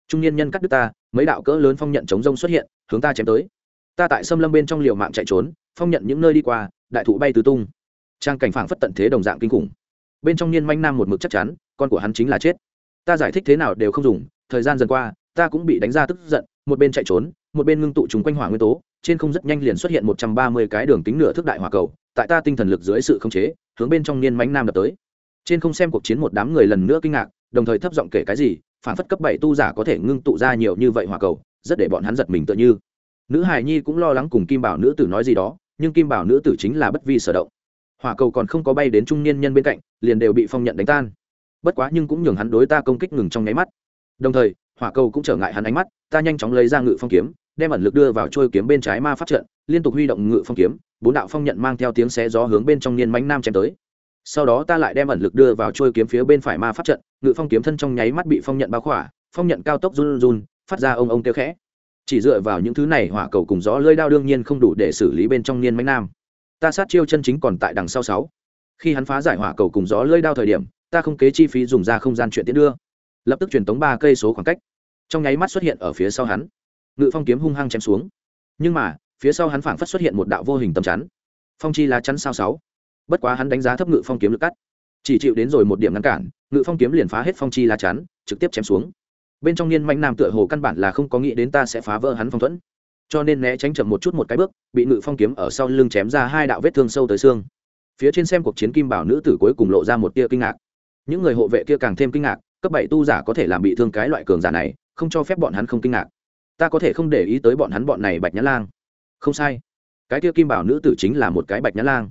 Trung niên nhân cắt đứt ta, mấy đạo cỡ lớn phong nhận chống rông xuất hiện, hướng ta chém tới. Ta tại xâm lâm bên trong liều mạng chạy trốn, phong nhận những nơi đi qua, đại thụ bay tứ tung. Trang cảnh phảng phất tận thế đồng dạng kinh khủng. Bên trong niên manh nam một mực chắc chắn, con của hắn chính là chết. Ta giải thích thế nào đều không dùng, thời gian dần qua, ta cũng bị đánh ra tức giận, một bên chạy trốn một bên ngưng tụ trùng quanh hỏa nguyên tố, trên không rất nhanh liền xuất hiện một trăm ba mươi cái đường kính nửa thước đại hỏa cầu, tại ta tinh thần lực dưới sự khống chế, hướng bên trong niên mánh nam đập tới. Trên không xem cuộc chiến một đám người lần nữa kinh ngạc, đồng thời thấp giọng kể cái gì, phản phất cấp bảy tu giả có thể ngưng tụ ra nhiều như vậy hỏa cầu, rất để bọn hắn giật mình tựa như. Nữ hài nhi cũng lo lắng cùng kim bảo nữ tử nói gì đó, nhưng kim bảo nữ tử chính là bất vi sở động. Hỏa cầu còn không có bay đến trung niên nhân bên cạnh, liền đều bị phong nhận đánh tan. Bất quá nhưng cũng nhường hắn đối ta công kích ngừng trong nháy mắt. Đồng thời, hỏa cầu cũng trở ngại hắn ánh mắt, ta nhanh chóng lấy ra ngự phong kiếm đem ẩn lực đưa vào trôi kiếm bên trái ma pháp trận, liên tục huy động ngự phong kiếm, bốn đạo phong nhận mang theo tiếng xé gió hướng bên trong niên mánh nam chém tới. Sau đó ta lại đem ẩn lực đưa vào trôi kiếm phía bên phải ma pháp trận, ngự phong kiếm thân trong nháy mắt bị phong nhận bao khỏa, phong nhận cao tốc run run, phát ra ông ông kêu khẽ. Chỉ dựa vào những thứ này hỏa cầu cùng gió lơi đao đương nhiên không đủ để xử lý bên trong niên mánh nam. Ta sát chiêu chân chính còn tại đằng sau sáu. Khi hắn phá giải hỏa cầu cùng gió lơi đao thời điểm, ta không kế chi phí dùng ra không gian chuyện tiến đưa. Lập tức truyền tống ba cây số khoảng cách. Trong nháy mắt xuất hiện ở phía sau hắn ngự phong kiếm hung hăng chém xuống. Nhưng mà, phía sau hắn phảng phất xuất hiện một đạo vô hình tầm chắn. Phong chi lá chắn sao sáu. Bất quá hắn đánh giá thấp ngự phong kiếm lực cắt. Chỉ chịu đến rồi một điểm ngăn cản, ngự phong kiếm liền phá hết phong chi lá chắn, trực tiếp chém xuống. Bên trong niên Mạnh nam tựa hồ căn bản là không có nghĩ đến ta sẽ phá vỡ hắn phong thuẫn. Cho nên né tránh chậm một chút một cái bước, bị ngự phong kiếm ở sau lưng chém ra hai đạo vết thương sâu tới xương. Phía trên xem cuộc chiến kim bảo nữ tử cuối cùng lộ ra một tia kinh ngạc. Những người hộ vệ kia càng thêm kinh ngạc, cấp bảy tu giả có thể làm bị thương cái loại cường giả này, không cho phép bọn hắn không kinh ngạc ta có thể không để ý tới bọn hắn bọn này bạch nhã lang. Không sai. Cái kia kim bảo nữ tử chính là một cái bạch nhã lang.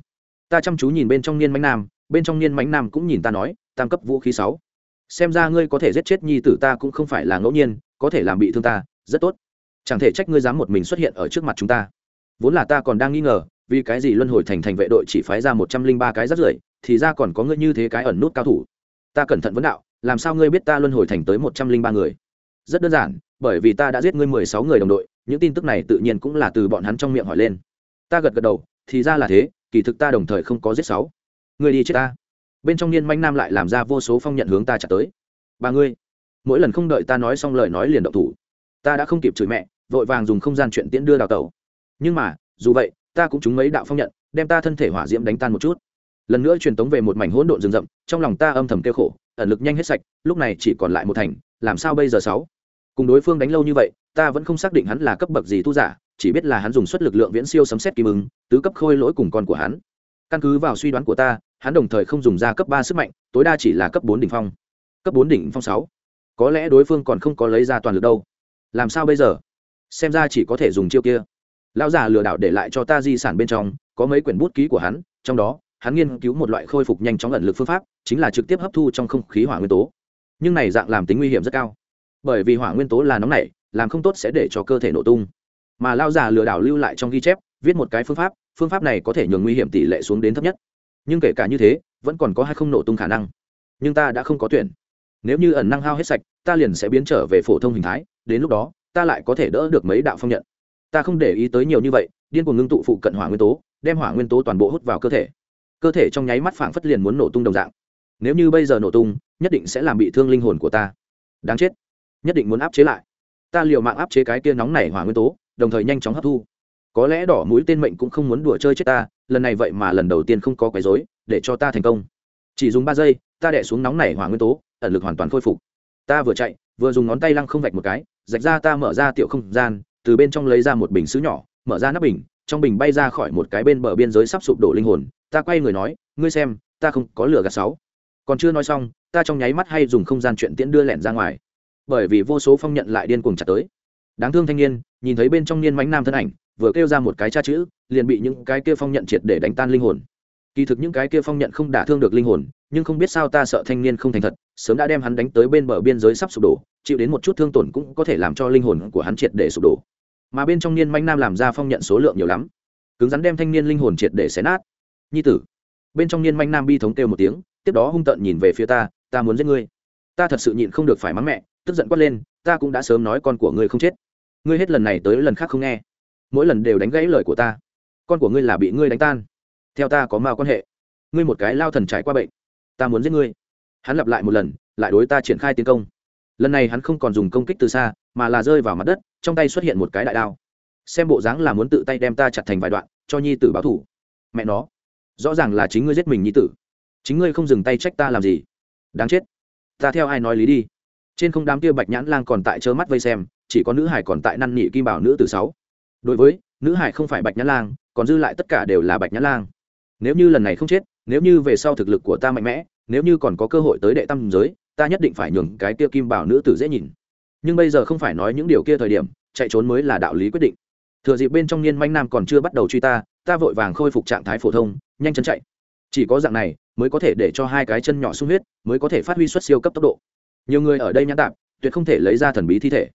Ta chăm chú nhìn bên trong niên mánh nam, bên trong niên mánh nam cũng nhìn ta nói, tam cấp vũ khí sáu. Xem ra ngươi có thể giết chết nhi tử ta cũng không phải là ngẫu nhiên, có thể làm bị thương ta, rất tốt. Chẳng thể trách ngươi dám một mình xuất hiện ở trước mặt chúng ta. Vốn là ta còn đang nghi ngờ, vì cái gì luân hồi thành thành vệ đội chỉ phái ra một trăm linh ba cái rất rưởi, thì ra còn có ngươi như thế cái ẩn nút cao thủ. Ta cẩn thận vấn đạo, làm sao ngươi biết ta luân hồi thành tới một trăm linh ba người? Rất đơn giản bởi vì ta đã giết ngươi mười sáu người đồng đội, những tin tức này tự nhiên cũng là từ bọn hắn trong miệng hỏi lên. Ta gật gật đầu, thì ra là thế, kỳ thực ta đồng thời không có giết sáu. Ngươi đi chết ta. Bên trong niên manh nam lại làm ra vô số phong nhận hướng ta trả tới. Ba ngươi, mỗi lần không đợi ta nói xong lời nói liền động thủ. Ta đã không kịp chửi mẹ, vội vàng dùng không gian chuyện tiễn đưa đào tẩu. Nhưng mà, dù vậy, ta cũng trúng mấy đạo phong nhận, đem ta thân thể hỏa diễm đánh tan một chút. Lần nữa truyền tống về một mảnh hỗn độn rừng rậm, trong lòng ta âm thầm kêu khổ, ẩn lực nhanh hết sạch, lúc này chỉ còn lại một thành, làm sao bây giờ sáu? Cùng đối phương đánh lâu như vậy, ta vẫn không xác định hắn là cấp bậc gì tu giả, chỉ biết là hắn dùng suất lực lượng viễn siêu sấm xét kim ứng, tứ cấp khôi lỗi cùng con của hắn. Căn cứ vào suy đoán của ta, hắn đồng thời không dùng ra cấp ba sức mạnh, tối đa chỉ là cấp bốn đỉnh phong. Cấp bốn đỉnh phong sáu. Có lẽ đối phương còn không có lấy ra toàn lực đâu. Làm sao bây giờ? Xem ra chỉ có thể dùng chiêu kia. Lão già lừa đảo để lại cho ta di sản bên trong, có mấy quyển bút ký của hắn, trong đó, hắn nghiên cứu một loại khôi phục nhanh chóng ẩn lực phương pháp, chính là trực tiếp hấp thu trong không khí hỏa nguyên tố. Nhưng này dạng làm tính nguy hiểm rất cao bởi vì hỏa nguyên tố là nóng nảy, làm không tốt sẽ để cho cơ thể nổ tung. Mà lao già lừa đảo lưu lại trong ghi chép, viết một cái phương pháp phương pháp này có thể nhường nguy hiểm tỷ lệ xuống đến thấp nhất. Nhưng kể cả như thế, vẫn còn có hay không nổ tung khả năng. Nhưng ta đã không có tuyển. Nếu như ẩn năng hao hết sạch, ta liền sẽ biến trở về phổ thông hình thái, đến lúc đó, ta lại có thể đỡ được mấy đạo phong nhận. Ta không để ý tới nhiều như vậy, điên cuồng ngưng tụ phụ cận hỏa nguyên tố, đem hỏa nguyên tố toàn bộ hút vào cơ thể. Cơ thể trong nháy mắt phảng phất liền muốn nổ tung đồng dạng. Nếu như bây giờ nổ tung, nhất định sẽ làm bị thương linh hồn của ta. Đáng chết nhất định muốn áp chế lại. Ta liều mạng áp chế cái kia nóng này hỏa nguyên tố, đồng thời nhanh chóng hấp thu. Có lẽ đỏ mũi tên mệnh cũng không muốn đùa chơi chết ta, lần này vậy mà lần đầu tiên không có quấy rối, để cho ta thành công. Chỉ dùng ba giây, ta đẻ xuống nóng này hỏa nguyên tố, ẩn lực hoàn toàn khôi phục. Ta vừa chạy, vừa dùng ngón tay lăng không vạch một cái, rạch ra ta mở ra tiểu không gian, từ bên trong lấy ra một bình xứ nhỏ, mở ra nắp bình, trong bình bay ra khỏi một cái bên bờ biên giới sắp sụp đổ linh hồn. Ta quay người nói, ngươi xem, ta không có lửa gạt sáu. Còn chưa nói xong, ta trong nháy mắt hay dùng không gian chuyện tiễn đưa lẻn ra ngoài bởi vì vô số phong nhận lại điên cuồng chặt tới. Đáng thương thanh niên, nhìn thấy bên trong niên mánh nam thân ảnh, vừa kêu ra một cái cha chữ, liền bị những cái kia phong nhận triệt để đánh tan linh hồn. Kỳ thực những cái kia phong nhận không đả thương được linh hồn, nhưng không biết sao ta sợ thanh niên không thành thật, sớm đã đem hắn đánh tới bên bờ biên giới sắp sụp đổ, chịu đến một chút thương tổn cũng có thể làm cho linh hồn của hắn triệt để sụp đổ. Mà bên trong niên manh nam làm ra phong nhận số lượng nhiều lắm. Cứng rắn đem thanh niên linh hồn triệt để xé nát. Nhi tử. Bên trong niên manh nam bi thống kêu một tiếng, tiếp đó hung tợn nhìn về phía ta ta muốn giết ngươi. Ta thật sự nhịn không được phải mắng mẹ tức giận quát lên, ta cũng đã sớm nói con của ngươi không chết. Ngươi hết lần này tới lần khác không nghe. Mỗi lần đều đánh gãy lời của ta. Con của ngươi là bị ngươi đánh tan. Theo ta có mao quan hệ. Ngươi một cái lao thần trải qua bệnh. Ta muốn giết ngươi. Hắn lặp lại một lần, lại đối ta triển khai tiến công. Lần này hắn không còn dùng công kích từ xa, mà là rơi vào mặt đất, trong tay xuất hiện một cái đại đao. Xem bộ dáng là muốn tự tay đem ta chặt thành vài đoạn, cho nhi tử báo thủ. Mẹ nó. Rõ ràng là chính ngươi giết mình nhi tử. Chính ngươi không dừng tay trách ta làm gì. Đáng chết. Ta theo ai nói lý đi? Trên không đám kia bạch nhãn lang còn tại trơ mắt vây xem, chỉ có nữ hải còn tại năn nỉ kim bảo nữ từ sáu. Đối với, nữ hải không phải bạch nhãn lang, còn dư lại tất cả đều là bạch nhãn lang. Nếu như lần này không chết, nếu như về sau thực lực của ta mạnh mẽ, nếu như còn có cơ hội tới đệ tam giới, ta nhất định phải nhường cái kia kim bảo nữ tử dễ nhìn. Nhưng bây giờ không phải nói những điều kia thời điểm, chạy trốn mới là đạo lý quyết định. Thừa dịp bên trong niên manh nam còn chưa bắt đầu truy ta ta vội vàng khôi phục trạng thái phổ thông, nhanh chân chạy. Chỉ có dạng này, mới có thể để cho hai cái chân nhỏ sung huyết, mới có thể phát huy suất siêu cấp tốc độ nhiều người ở đây nhãn tạp, tuyệt không thể lấy ra thần bí thi thể.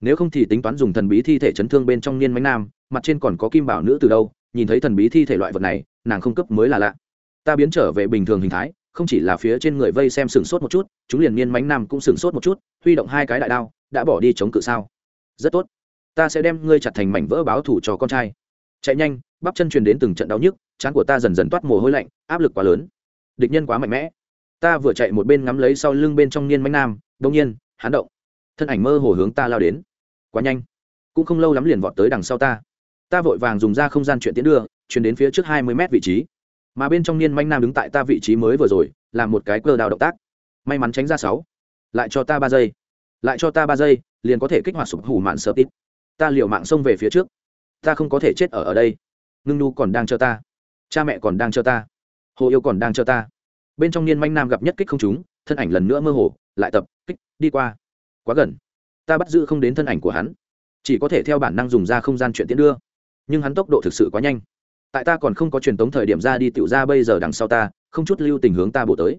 Nếu không thì tính toán dùng thần bí thi thể chấn thương bên trong niên mánh nam, mặt trên còn có kim bảo nữ từ đâu, nhìn thấy thần bí thi thể loại vật này, nàng không cấp mới là lạ. Ta biến trở về bình thường hình thái, không chỉ là phía trên người vây xem sừng sốt một chút, chúng liền niên mánh nam cũng sừng sốt một chút, huy động hai cái đại đao, đã bỏ đi chống cự sao? Rất tốt. Ta sẽ đem ngươi chặt thành mảnh vỡ báo thủ cho con trai. Chạy nhanh, bắp chân truyền đến từng trận đau nhức, trán của ta dần dần toát mồ hôi lạnh, áp lực quá lớn. Địch nhân quá mạnh mẽ ta vừa chạy một bên ngắm lấy sau lưng bên trong niên mánh nam đông nhiên hán động. Thân ảnh mơ hồ hướng ta lao đến. Quá nhanh. Cũng không lâu lắm liền vọt tới đằng sau ta. Ta vội vàng dùng ra không gian chuyện tiến đưa, chuyển đến phía trước hai mươi mét vị trí. Mà bên trong niên manh nam đứng tại ta vị trí mới vừa rồi làm một cái cơ đào động tác. May mắn tránh ra sáu. Lại cho ta ba giây. Lại cho ta ba giây, liền có thể kích hoạt sụp hủ mạn sợ tít. Ta liều mạng xông về phía trước. Ta không có thể chết ở ở đây. Ngưng nu còn đang chờ ta. Cha mẹ còn đang chờ ta. Hồ yêu còn đang chờ ta bên trong niên manh nam gặp nhất kích không chúng thân ảnh lần nữa mơ hồ, lại tập, kích, đi qua. Quá gần. Ta bắt giữ không đến thân ảnh của hắn. Chỉ có thể theo bản năng dùng ra không gian chuyện tiến đưa. Nhưng hắn tốc độ thực sự quá nhanh. Tại ta còn không có truyền tống thời điểm ra đi tựu ra bây giờ đằng sau ta, không chút lưu tình hướng ta bổ tới.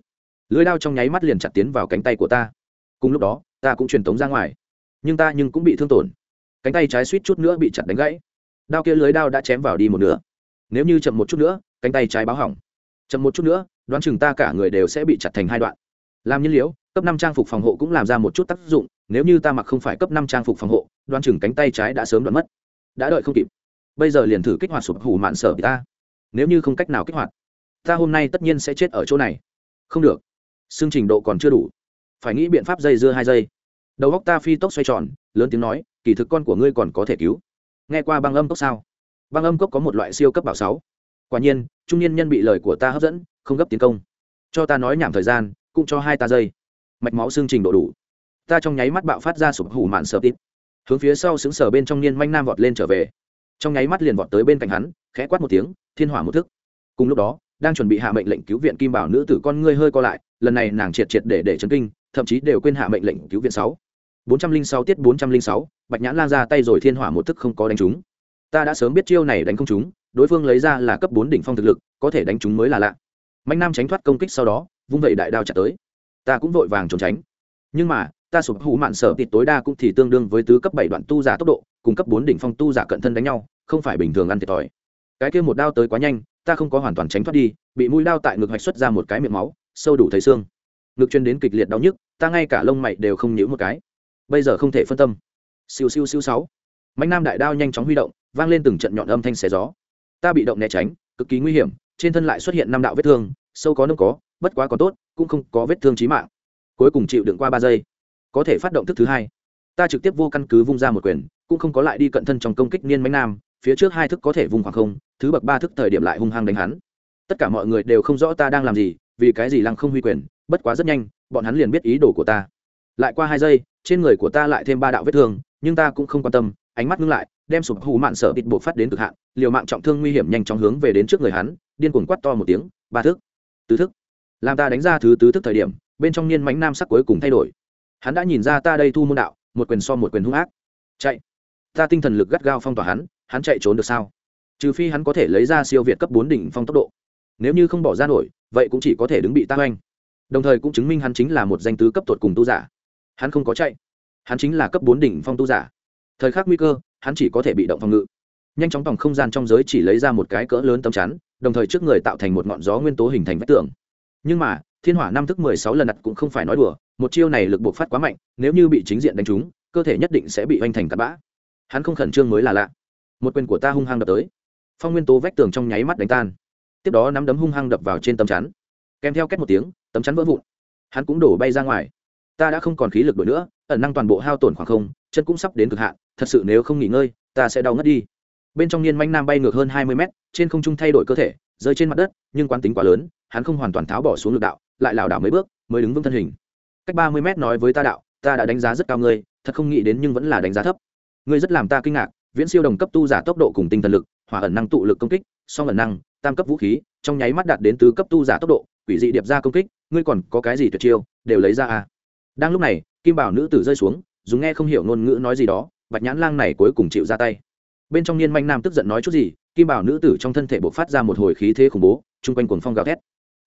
Lưới đao trong nháy mắt liền chặt tiến vào cánh tay của ta. Cùng lúc đó, ta cũng truyền tống ra ngoài. Nhưng ta nhưng cũng bị thương tổn. Cánh tay trái suýt chút nữa bị chặt đánh gãy. Đao kia lưới đao đã chém vào đi một nửa. Nếu như chậm một chút nữa, cánh tay trái báo hỏng. Chậm một chút nữa đoán chừng ta cả người đều sẽ bị chặt thành hai đoạn. Làm nhiên liễu, cấp năm trang phục phòng hộ cũng làm ra một chút tác dụng, nếu như ta mặc không phải cấp năm trang phục phòng hộ, đoán chừng cánh tay trái đã sớm đoạn mất. Đã đợi không kịp. Bây giờ liền thử kích hoạt sụp hủ mạn sở ta. Nếu như không cách nào kích hoạt, ta hôm nay tất nhiên sẽ chết ở chỗ này. Không được. Xương trình độ còn chưa đủ. Phải nghĩ biện pháp dây dưa hai giây. Đầu góc ta phi tốc xoay tròn, lớn tiếng nói, kỳ thực con của ngươi còn có thể cứu. Nghe qua băng âm cốc sao? Băng âm cốc có một loại siêu cấp bảo sáu. Quả nhiên, trung niên nhân bị lời của ta hấp dẫn không gấp tiến công. Cho ta nói nhảm thời gian cũng cho hai ta giây. Mạch máu xương trình độ đủ. Ta trong nháy mắt bạo phát ra sụp hủ mạn sợ tít. Hướng phía sau xứng sở bên trong niên manh nam vọt lên trở về. Trong nháy mắt liền vọt tới bên cạnh hắn khẽ quát một tiếng thiên hỏa một thức. Cùng lúc đó đang chuẩn bị hạ mệnh lệnh cứu viện kim bảo nữ tử con ngươi hơi co lại lần này nàng triệt triệt để để chấn kinh thậm chí đều quên hạ mệnh lệnh cứu viện sáu. bốn trăm linh sáu tiết bốn trăm linh sáu bạch nhãn lan ra tay rồi thiên hỏa một thức không có đánh chúng, ta đã sớm biết chiêu này đánh không chúng, đối phương lấy ra là cấp bốn đỉnh phong thực lực có thể đánh chúng mới là lạ mạnh nam tránh thoát công kích sau đó, vung vẩy đại đao chặt tới. Ta cũng vội vàng trốn tránh. Nhưng mà, ta sụp hủ mạn sở tịt tối đa cũng thì tương đương với tứ cấp bảy đoạn tu giả tốc độ, cùng cấp bốn đỉnh phong tu giả cận thân đánh nhau, không phải bình thường ăn thiệt thòi. Cái kia một đao tới quá nhanh, ta không có hoàn toàn tránh thoát đi, bị mũi đao tại ngực hoạch xuất ra một cái miệng máu, sâu đủ thấy xương. Ngực chuyên đến kịch liệt đau nhức, ta ngay cả lông mày đều không nhíu một cái. Bây giờ không thể phân tâm. Siêu siêu siêu sáu. Mạnh nam đại đao nhanh chóng huy động, vang lên từng trận nhọn âm thanh xé gió. Ta bị động né tránh, cực kỳ nguy hiểm, trên thân lại xuất hiện năm đạo vết thương sâu có nông có, bất quá còn tốt, cũng không có vết thương chí mạng. Cuối cùng chịu đựng qua ba giây, có thể phát động thức thứ hai. Ta trực tiếp vô căn cứ vung ra một quyền, cũng không có lại đi cận thân trong công kích niên mánh nam, phía trước hai thức có thể vùng khoảng không, thứ bậc ba thức thời điểm lại hung hăng đánh hắn. Tất cả mọi người đều không rõ ta đang làm gì, vì cái gì lăng không huy quyền, bất quá rất nhanh, bọn hắn liền biết ý đồ của ta. Lại qua hai giây, trên người của ta lại thêm ba đạo vết thương, nhưng ta cũng không quan tâm, ánh mắt ngưng lại, đem sụp hù mạn sở bịt bộ phát đến cực hạn, liều mạng trọng thương nguy hiểm nhanh chóng hướng về đến trước người hắn, điên cuồng quát to một tiếng, ba thức tứ thức. Làm ta đánh ra thứ tứ thức thời điểm, bên trong niên mánh nam sắc cuối cùng thay đổi. Hắn đã nhìn ra ta đây thu môn đạo, một quyền so một quyền hung ác. Chạy. Ta tinh thần lực gắt gao phong tỏa hắn hắn chạy trốn được sao? Trừ phi hắn có thể lấy ra siêu việt cấp bốn đỉnh phong tốc độ. Nếu như không bỏ ra nổi, vậy cũng chỉ có thể đứng bị ta oanh đồng thời cũng chứng minh hắn chính là một danh tứ cấp tột cùng tu giả. Hắn không có chạy. Hắn chính là cấp bốn đỉnh phong tu giả. Thời khắc nguy cơ, hắn chỉ có thể bị động phòng ngự nhanh chóng tòng không gian trong giới chỉ lấy ra một cái cỡ lớn tấm chắn, đồng thời trước người tạo thành một ngọn gió nguyên tố hình thành vách tường. Nhưng mà, thiên hỏa năm thức mười sáu lần đặt cũng không phải nói đùa, một chiêu này lực buộc phát quá mạnh, nếu như bị chính diện đánh trúng, cơ thể nhất định sẽ bị hoành thành tạt bã. Hắn không khẩn trương mới là lạ. Một quyền của ta hung hăng đập tới. Phong nguyên tố vách tường trong nháy mắt đánh tan. Tiếp đó nắm đấm hung hăng đập vào trên tấm chắn. Kèm theo két một tiếng, tấm chắn vỡ vụn. Hắn cũng đổ bay ra ngoài. Ta đã không còn khí lực đổi nữa, ẩn năng toàn bộ hao tổn khoảng không, chân cũng sắp đến cực hạn, thật sự nếu không nghỉ ngơi, ta sẽ đau ngất đi bên trong niên manh nam bay ngược hơn hai mươi mét, trên không trung thay đổi cơ thể, rơi trên mặt đất, nhưng quán tính quá lớn, hắn không hoàn toàn tháo bỏ xuống lực đạo, lại lảo đảo mấy bước, mới đứng vững thân hình. Cách ba mươi mét nói với ta đạo, ta đã đánh giá rất cao ngươi, thật không nghĩ đến nhưng vẫn là đánh giá thấp. Ngươi rất làm ta kinh ngạc, viễn siêu đồng cấp tu giả tốc độ cùng tinh thần lực hỏa ẩn năng tụ lực công kích, song ẩn năng, tam cấp vũ khí, trong nháy mắt đạt đến tứ cấp tu giả tốc độ, quỷ dị điệp ra công kích, ngươi còn có cái gì tuyệt chiêu, đều lấy ra à? Đang lúc này, kim bảo nữ tử rơi xuống, dùng nghe không hiểu ngôn ngữ nói gì đó, bạch nhãn lang này cuối cùng chịu ra tay bên trong niên manh nam tức giận nói chút gì, kim bảo nữ tử trong thân thể bộc phát ra một hồi khí thế khủng bố, chung quanh cuồng phong gào thét.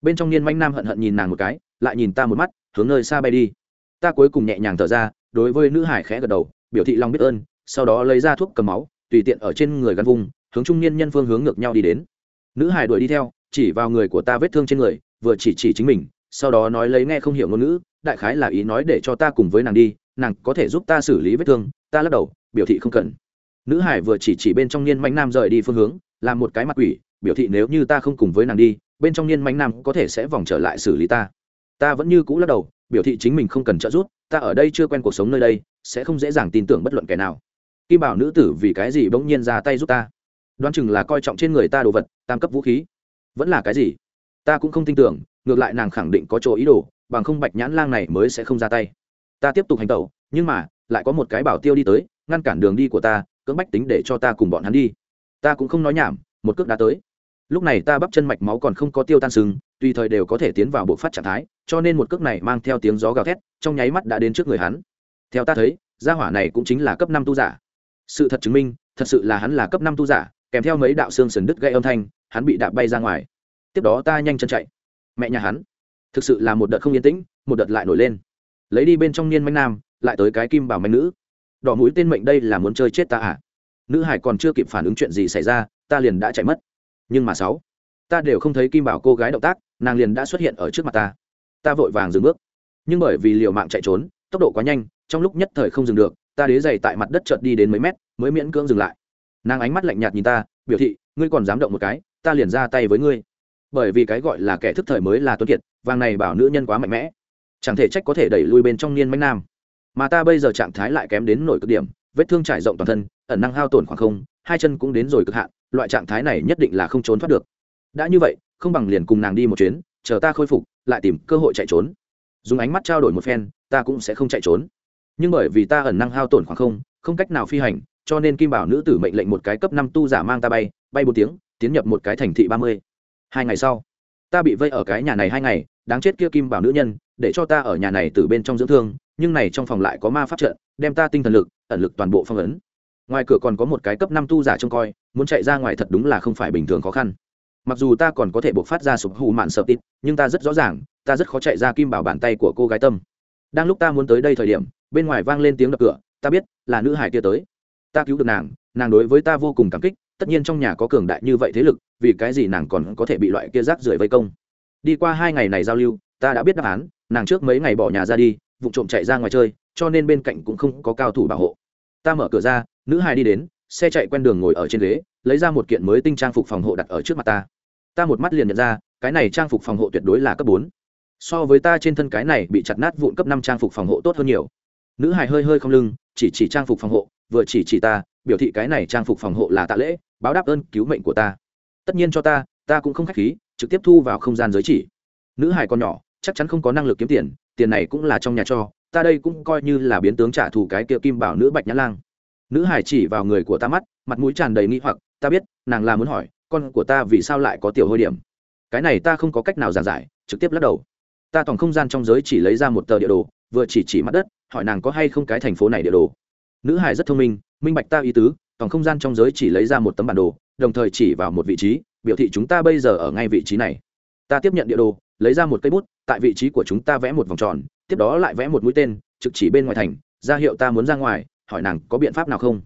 Bên trong niên manh nam hận hận nhìn nàng một cái, lại nhìn ta một mắt, hướng nơi xa bay đi. Ta cuối cùng nhẹ nhàng thở ra, đối với nữ hải khẽ gật đầu, biểu thị lòng biết ơn, sau đó lấy ra thuốc cầm máu, tùy tiện ở trên người gắn vùng, hướng trung niên nhân phương hướng ngược nhau đi đến. Nữ hải đuổi đi theo, chỉ vào người của ta vết thương trên người, vừa chỉ chỉ chính mình, sau đó nói lấy nghe không hiểu ngôn ngữ, đại khái là ý nói để cho ta cùng với nàng đi, nàng có thể giúp ta xử lý vết thương, ta lắc đầu, biểu thị không cần nữ hải vừa chỉ chỉ bên trong niên manh nam rời đi phương hướng, làm một cái mặt quỷ, biểu thị nếu như ta không cùng với nàng đi, bên trong niên manh nam có thể sẽ vòng trở lại xử lý ta. Ta vẫn như cũ lắc đầu, biểu thị chính mình không cần trợ giúp, ta ở đây chưa quen cuộc sống nơi đây, sẽ không dễ dàng tin tưởng bất luận kẻ nào. Kim bảo nữ tử vì cái gì bỗng nhiên ra tay giúp ta? Đoán chừng là coi trọng trên người ta đồ vật, tam cấp vũ khí. Vẫn là cái gì? Ta cũng không tin tưởng, ngược lại nàng khẳng định có chỗ ý đồ, bằng không bạch nhãn lang này mới sẽ không ra tay. Ta tiếp tục hành tẩu, nhưng mà, lại có một cái bảo tiêu đi tới, ngăn cản đường đi của ta cưỡng bách tính để cho ta cùng bọn hắn đi. Ta cũng không nói nhảm, một cước đã tới. Lúc này ta bắp chân mạch máu còn không có tiêu tan sừng, tùy thời đều có thể tiến vào bộ phát trạng thái, cho nên một cước này mang theo tiếng gió gào thét, trong nháy mắt đã đến trước người hắn. Theo ta thấy, gia hỏa này cũng chính là cấp năm tu giả. Sự thật chứng minh, thật sự là hắn là cấp năm tu giả, kèm theo mấy đạo xương sần đứt gây âm thanh, hắn bị đạp bay ra ngoài. Tiếp đó ta nhanh chân chạy. Mẹ nhà hắn. Thực sự là một đợt không yên tĩnh, một đợt lại nổi lên. Lấy đi bên trong niên manh nam, lại tới cái kim bảo manh nữ đỏ mũi tên mệnh đây là muốn chơi chết ta à? Nữ hải còn chưa kịp phản ứng chuyện gì xảy ra, ta liền đã chạy mất. Nhưng mà sáu, ta đều không thấy kim bảo cô gái động tác, nàng liền đã xuất hiện ở trước mặt ta. Ta vội vàng dừng bước. Nhưng bởi vì liều mạng chạy trốn, tốc độ quá nhanh, trong lúc nhất thời không dừng được, ta đế dày tại mặt đất chợt đi đến mấy mét, mới miễn cưỡng dừng lại. Nàng ánh mắt lạnh nhạt nhìn ta, biểu thị, ngươi còn dám động một cái, ta liền ra tay với ngươi. Bởi vì cái gọi là kẻ thức thời mới là tuấn kiệt, vàng này bảo nữ nhân quá mạnh mẽ, chẳng thể trách có thể đẩy lui bên trong niên mánh nam mà ta bây giờ trạng thái lại kém đến nổi cực điểm, vết thương trải rộng toàn thân, ẩn năng hao tổn khoảng không, hai chân cũng đến rồi cực hạn, loại trạng thái này nhất định là không trốn thoát được. Đã như vậy, không bằng liền cùng nàng đi một chuyến, chờ ta khôi phục, lại tìm cơ hội chạy trốn. Dùng ánh mắt trao đổi một phen, ta cũng sẽ không chạy trốn. Nhưng bởi vì ta ẩn năng hao tổn khoảng không không cách nào phi hành, cho nên kim bảo nữ tử mệnh lệnh một cái cấp năm tu giả mang ta bay bay bốn tiếng, tiến nhập một cái thành thị ba mươi. Hai ngày sau, ta bị vây ở cái nhà này hai ngày, đáng chết kia kim bảo nữ nhân, để cho ta ở nhà này từ bên trong dưỡng thương nhưng này trong phòng lại có ma pháp trận, đem ta tinh thần lực, ẩn lực toàn bộ phong ấn. Ngoài cửa còn có một cái cấp năm tu giả trông coi, muốn chạy ra ngoài thật đúng là không phải bình thường khó khăn. Mặc dù ta còn có thể buộc phát ra sụp hù mạn sợ tít nhưng ta rất rõ ràng, ta rất khó chạy ra kim bảo bàn tay của cô gái tâm. Đang lúc ta muốn tới đây thời điểm, bên ngoài vang lên tiếng đập cửa, ta biết, là nữ hải kia tới. Ta cứu được nàng nàng đối với ta vô cùng cảm kích, tất nhiên trong nhà có cường đại như vậy thế lực, vì cái gì nàng còn có thể bị loại kia rác rưởi vây công? Đi qua hai ngày này giao lưu, ta đã biết đáp án, nàng trước mấy ngày bỏ nhà ra đi vụ trộm chạy ra ngoài chơi, cho nên bên cạnh cũng không có cao thủ bảo hộ. Ta mở cửa ra, nữ hài đi đến, xe chạy quen đường ngồi ở trên ghế, lấy ra một kiện mới tinh trang phục phòng hộ đặt ở trước mặt ta. Ta một mắt liền nhận ra, cái này trang phục phòng hộ tuyệt đối là cấp bốn. So với ta trên thân cái này bị chặt nát vụn cấp năm trang phục phòng hộ tốt hơn nhiều. Nữ hài hơi hơi không lưng, chỉ chỉ trang phục phòng hộ, vừa chỉ chỉ ta, biểu thị cái này trang phục phòng hộ là tạ lễ, báo đáp ơn cứu mệnh của ta. Tất nhiên cho ta ta cũng không k h á c h khí, trực tiếp thu vào không gian giới chỉ. Nữ hài còn nhỏ, chắc chắn không có năng lực kiếm tiền tiền này cũng là trong nhà cho, ta đây cũng coi như là biến tướng trả thù cái kia kim bảo nữ bạch nhã lang. Nữ hải chỉ vào người của ta mắt, mặt mũi tràn đầy nghĩ hoặc, ta biết, nàng là muốn hỏi, con của ta vì sao lại có tiểu hôi điểm? Cái này ta không có cách nào giảng giải, trực tiếp lắc đầu. Ta tổng không gian trong giới chỉ lấy ra một tờ địa đồ, vừa chỉ chỉ mặt đất, hỏi nàng có hay không cái thành phố này địa đồ. Nữ hải rất thông minh minh bạch ta ý tứ, tổng không gian trong giới chỉ lấy ra một tấm bản đồ, đồng thời chỉ vào một vị trí, biểu thị chúng ta bây giờ ở ngay vị trí này. Ta tiếp nhận địa đồ lấy ra một cây bút, tại vị trí của chúng ta vẽ một vòng tròn, tiếp đó lại vẽ một mũi tên, trực chỉ bên ngoài thành, ra hiệu ta muốn ra ngoài, hỏi nàng có biện pháp nào không?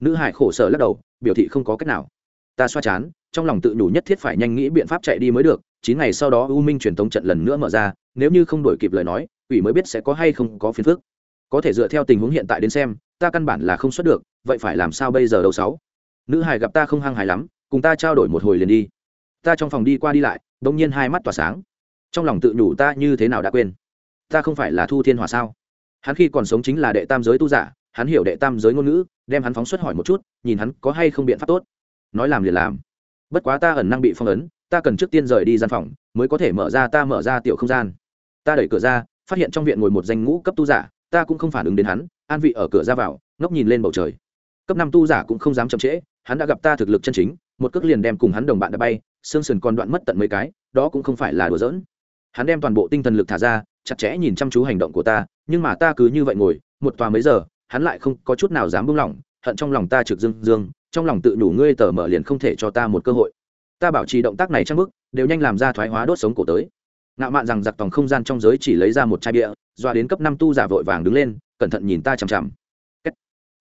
Nữ hải khổ sở lắc đầu, biểu thị không có cách nào. Ta xoa chán, trong lòng tự nhủ nhất thiết phải nhanh nghĩ biện pháp chạy đi mới được, chín ngày sau đó u minh truyền thống trận lần nữa mở ra, nếu như không đổi kịp lời nói, ủy mới biết sẽ có hay không có phiền phức. Có thể dựa theo tình huống hiện tại đến xem, ta căn bản là không xuất được, vậy phải làm sao bây giờ đầu sáu? Nữ hải gặp ta không hăng hài lắm, cùng ta trao đổi một hồi liền đi. Ta trong phòng đi qua đi lại đ ỗ n g nhiên hai mắt tỏa sáng trong lòng tự nhủ ta như thế nào đã quên. Ta không phải là thu thiên hòa sao? Hắn khi còn sống chính là đệ tam giới tu giả, hắn hiểu đệ tam giới ngôn ngữ, đem hắn phóng xuất hỏi một chút, nhìn hắn có hay không biện pháp tốt. Nói làm liền làm. Bất quá ta ẩn năng bị phong ấn, ta cần trước tiên rời đi gian phòng, mới có thể mở ra ta mở ra tiểu không gian. Ta đẩy cửa ra, phát hiện trong viện ngồi một danh ngũ cấp tu giả, ta cũng không phản ứng đến hắn, an vị ở cửa ra vào, ngốc nhìn lên bầu trời. Cấp năm tu giả cũng không dám chậm trễ, hắn đã gặp ta thực lực chân chính, một cước liền đem cùng hắn đồng bạn đã bay, xương sườn còn đoạn mất tận mấy cái, đó cũng không phải là đùa giỡn hắn đem toàn bộ tinh thần lực thả ra, chặt chẽ nhìn chăm chú hành động của ta, nhưng mà ta cứ như vậy ngồi, một tòa mấy giờ, hắn lại không có chút nào dám buông lỏng, hận trong lòng ta trực dương dương, trong lòng tự đủ ngươi tờ mở liền không thể cho ta một cơ hội. Ta bảo trì động tác này trang bức đều nhanh làm ra thoái hóa đốt sống cổ tới. Ngạo mạn rằng giặc tòng không gian trong giới chỉ lấy ra một chai bia, doa đến cấp năm tu giả vội vàng đứng lên, cẩn thận nhìn ta chằm chằm.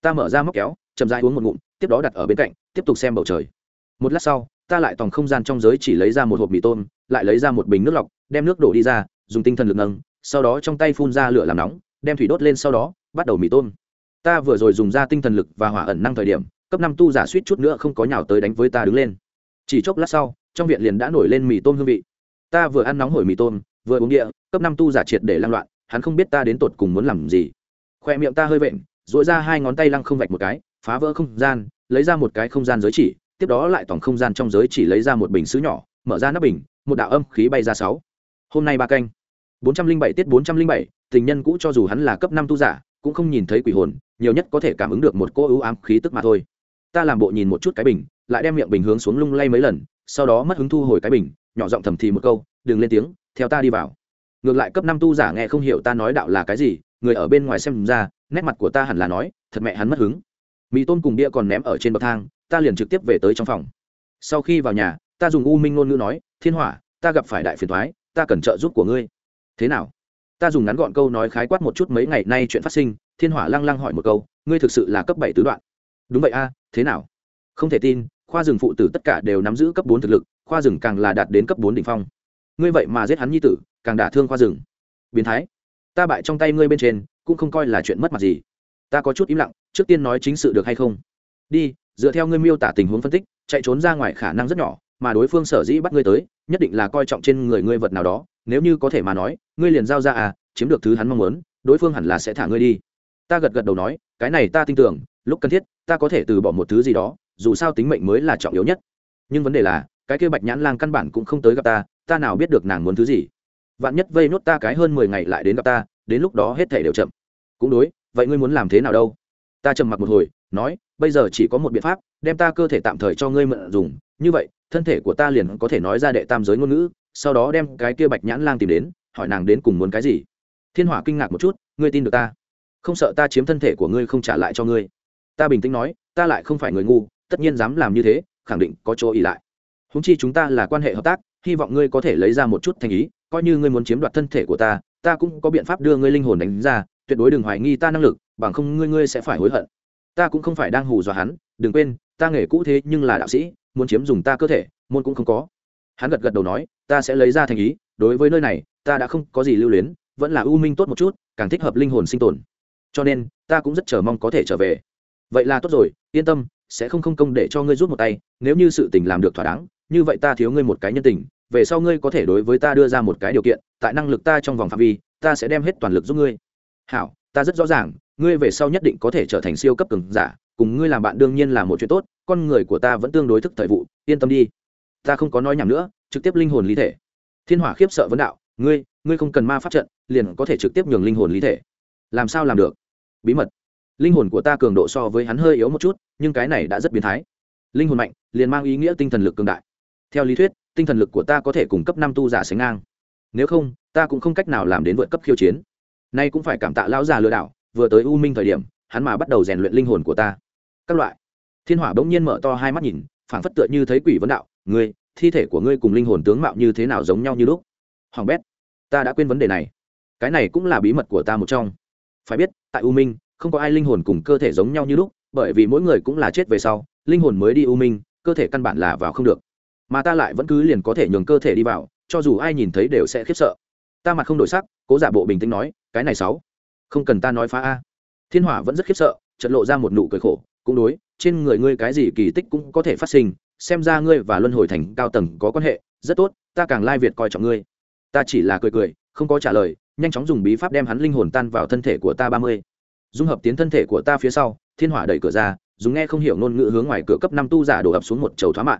Ta mở ra móc kéo, chậm rãi uống một ngụm, tiếp đó đặt ở bên cạnh, tiếp tục xem bầu trời. Một lát sau ta lại tòng không gian trong giới chỉ lấy ra một hộp mì tôm, lại lấy ra một bình nước lọc, đem nước đổ đi ra, dùng tinh thần lực nâng, sau đó trong tay phun ra lửa làm nóng, đem thủy đốt lên sau đó, bắt đầu mì tôm. Ta vừa rồi dùng ra tinh thần lực và hỏa ẩn năng thời điểm, cấp năm tu giả suýt chút nữa không có nhào tới đánh với ta đứng lên. Chỉ chốc lát sau, trong viện liền đã nổi lên mì tôm hương vị. Ta vừa ăn nóng hổi mì tôm, vừa uống địa, cấp năm tu giả triệt để lan loạn, hắn không biết ta đến tột cùng muốn làm gì. Khoe miệng ta hơi vện dội ra hai ngón tay lăng không vạch một cái, phá vỡ không gian, lấy ra một cái không gian giới chỉ tiếp đó lại tổng không gian trong giới chỉ lấy ra một bình sứ nhỏ, mở ra nắp bình, một đạo âm khí bay ra sáu. Hôm nay ba canh. bốn trăm linh bảy tiết bốn trăm linh bảy, tình nhân cũ cho dù hắn là cấp năm tu giả, cũng không nhìn thấy quỷ hồn, nhiều nhất có thể cảm ứng được một cô ưu ám khí tức mà thôi. Ta làm bộ nhìn một chút cái bình, lại đem miệng bình hướng xuống lung lay mấy lần, sau đó mất hứng thu hồi cái bình, nhỏ giọng thầm thì một câu, đừng lên tiếng, theo ta đi vào. Ngược lại cấp năm tu giả nghe không hiểu ta nói đạo là cái gì, người ở bên ngoài xem ra, nét mặt của ta hẳn là nói, thật mẹ hắn mất hứng. Mì tôm cùng bia còn ném ở trên bậc thang ta liền trực tiếp về tới trong phòng. Sau khi vào nhà, ta dùng u minh ngôn ngữ nói, thiên hỏa, ta gặp phải đại phiền thoái ta cần trợ giúp của ngươi. Thế nào? Ta dùng ngắn gọn câu nói khái quát một chút mấy ngày nay chuyện phát sinh, thiên hỏa lăng lăng hỏi một câu, ngươi thực sự là cấp bảy tứ đoạn. Đúng vậy a, thế nào? Không thể tin, khoa rừng phụ tử tất cả đều nắm giữ cấp bốn thực lực, khoa rừng càng là đạt đến cấp bốn đ ỉ n h phong. Ngươi vậy mà giết hắn nhi tử, càng đả thương khoa rừng. Biến thái. Ta bại trong tay ngươi bên trên, cũng không coi là chuyện mất mặt gì. Ta có chút im lặng, trước tiên nói chính sự được hay không? Đi dựa theo ngươi miêu tả tình huống phân tích, chạy trốn ra ngoài khả năng rất nhỏ, mà đối phương sở dĩ bắt ngươi tới, nhất định là coi trọng trên người ngươi vật nào đó, nếu như có thể mà nói, ngươi liền giao ra à chiếm được thứ hắn mong muốn, đối phương hẳn là sẽ thả ngươi đi. Ta gật gật đầu nói, cái này ta tin tưởng, lúc cần thiết, ta có thể từ bỏ một thứ gì đó, dù sao tính mệnh mới là trọng yếu nhất. Nhưng vấn đề là, cái kia bạch nhãn lang căn bản cũng không tới gặp ta ta nào biết được nàng muốn thứ gì. Vạn nhất vây nốt ta cái hơn mười ngày lại đến gặp ta, đến lúc đó hết thể đều chậm. Cũng đối, vậy ngươi muốn làm thế nào đâu? Ta trầm mặc một hồi, nói bây giờ chỉ có một biện pháp, đem ta cơ thể tạm thời cho ngươi mượn dùng. Như vậy, thân thể của ta liền có thể nói ra đệ tam giới ngôn ngữ, sau đó đem cái kia bạch nhãn lang tìm đến, hỏi nàng đến cùng muốn cái gì. Thiên hỏa kinh ngạc một chút, ngươi tin được ta? Không sợ ta chiếm thân thể của ngươi không trả lại cho ngươi. Ta bình tĩnh nói, ta lại không phải người ngu, tất nhiên dám làm như thế, khẳng định có chỗ ỉ lại. Húng chi chúng ta là quan hệ hợp tác, hy vọng ngươi có thể lấy ra một chút thành ý, coi như ngươi muốn chiếm đoạt thân thể của ta ta cũng có biện pháp đưa ngươi linh hồn đánh ra, tuyệt đối đừng hoài nghi ta năng lực, bằng không ngươi ngươi sẽ phải hối hận ta cũng không phải đang hù dọa hắn, đừng quên, ta nghề cũ thế nhưng là đạo sĩ, muốn chiếm dùng ta cơ thể, môn cũng không có. Hắn gật gật đầu nói, ta sẽ lấy ra thành ý, đối với nơi này, ta đã không có gì lưu luyến, vẫn là ưu minh tốt một chút, càng thích hợp linh hồn sinh tồn. Cho nên, ta cũng rất chờ mong có thể trở về. Vậy là tốt rồi, yên tâm, sẽ không không công để cho ngươi rút một tay, nếu như sự tình làm được thỏa đáng, như vậy ta thiếu ngươi một cái nhân tình, về sau ngươi có thể đối với ta đưa ra một cái điều kiện, tại năng lực ta trong vòng phạm vi, ta sẽ đem hết toàn lực giúp ngươi. Hảo, ta rất rõ ràng ngươi về sau nhất định có thể trở thành siêu cấp cường giả, cùng ngươi làm bạn đương nhiên là một chuyện tốt, con người của ta vẫn tương đối thức thời vụ, yên tâm đi. Ta không có nói nhảm nữa, trực tiếp linh hồn lý thể. Thiên hỏa khiếp sợ vấn đạo, ngươi ngươi không cần ma pháp trận, liền có thể trực tiếp nhường linh hồn lý thể. Làm sao làm được? Bí mật. Linh hồn của ta cường độ so với hắn hơi yếu một chút, nhưng cái này đã rất biến thái. Linh hồn mạnh, liền mang ý nghĩa tinh thần lực cường đại. Theo lý thuyết, tinh thần lực của ta có thể cung cấp năm tu giả sánh ngang. Nếu không, ta cũng không cách nào làm đến vượt cấp khiêu chiến. Nay cũng phải cảm tạ lão già lừa đảo vừa tới u minh thời điểm, hắn mà bắt đầu rèn luyện linh hồn của ta. Các loại. Thiên hỏa bỗng nhiên mở to hai mắt nhìn, phảng phất tựa như thấy quỷ vấn đạo, ngươi, thi thể của ngươi cùng linh hồn tướng mạo như thế nào giống nhau như lúc? Hoàng bét, ta đã quên vấn đề này. Cái này cũng là bí mật của ta một trong. Phải biết, tại u minh, không có ai linh hồn cùng cơ thể giống nhau như lúc, bởi vì mỗi người cũng là chết về sau, linh hồn mới đi u minh, cơ thể căn bản là vào không được. Mà ta lại vẫn cứ liền có thể nhường cơ thể đi vào, cho dù ai nhìn thấy đều sẽ khiếp sợ. Ta mặt không đổi sắc, cố giả bộ bình tĩnh nói, cái này sáu không cần ta nói phá a. Thiên hỏa vẫn rất khiếp sợ trận lộ ra một nụ cười khổ, cũng đối, trên người ngươi cái gì kỳ tích cũng có thể phát sinh, xem ra ngươi và luân hồi thành cao tầng có quan hệ, rất tốt, ta càng lai việt coi trọng ngươi. Ta chỉ là cười cười, không có trả lời, nhanh chóng dùng bí pháp đem hắn linh hồn tan vào thân thể của ta ba mươi. Dung hợp tiến thân thể của ta phía sau, thiên hỏa đẩy cửa ra, dùng nghe không hiểu ngôn ngữ hướng ngoài cửa cấp năm tu giả đổ ập xuống một chầu thoá mạng.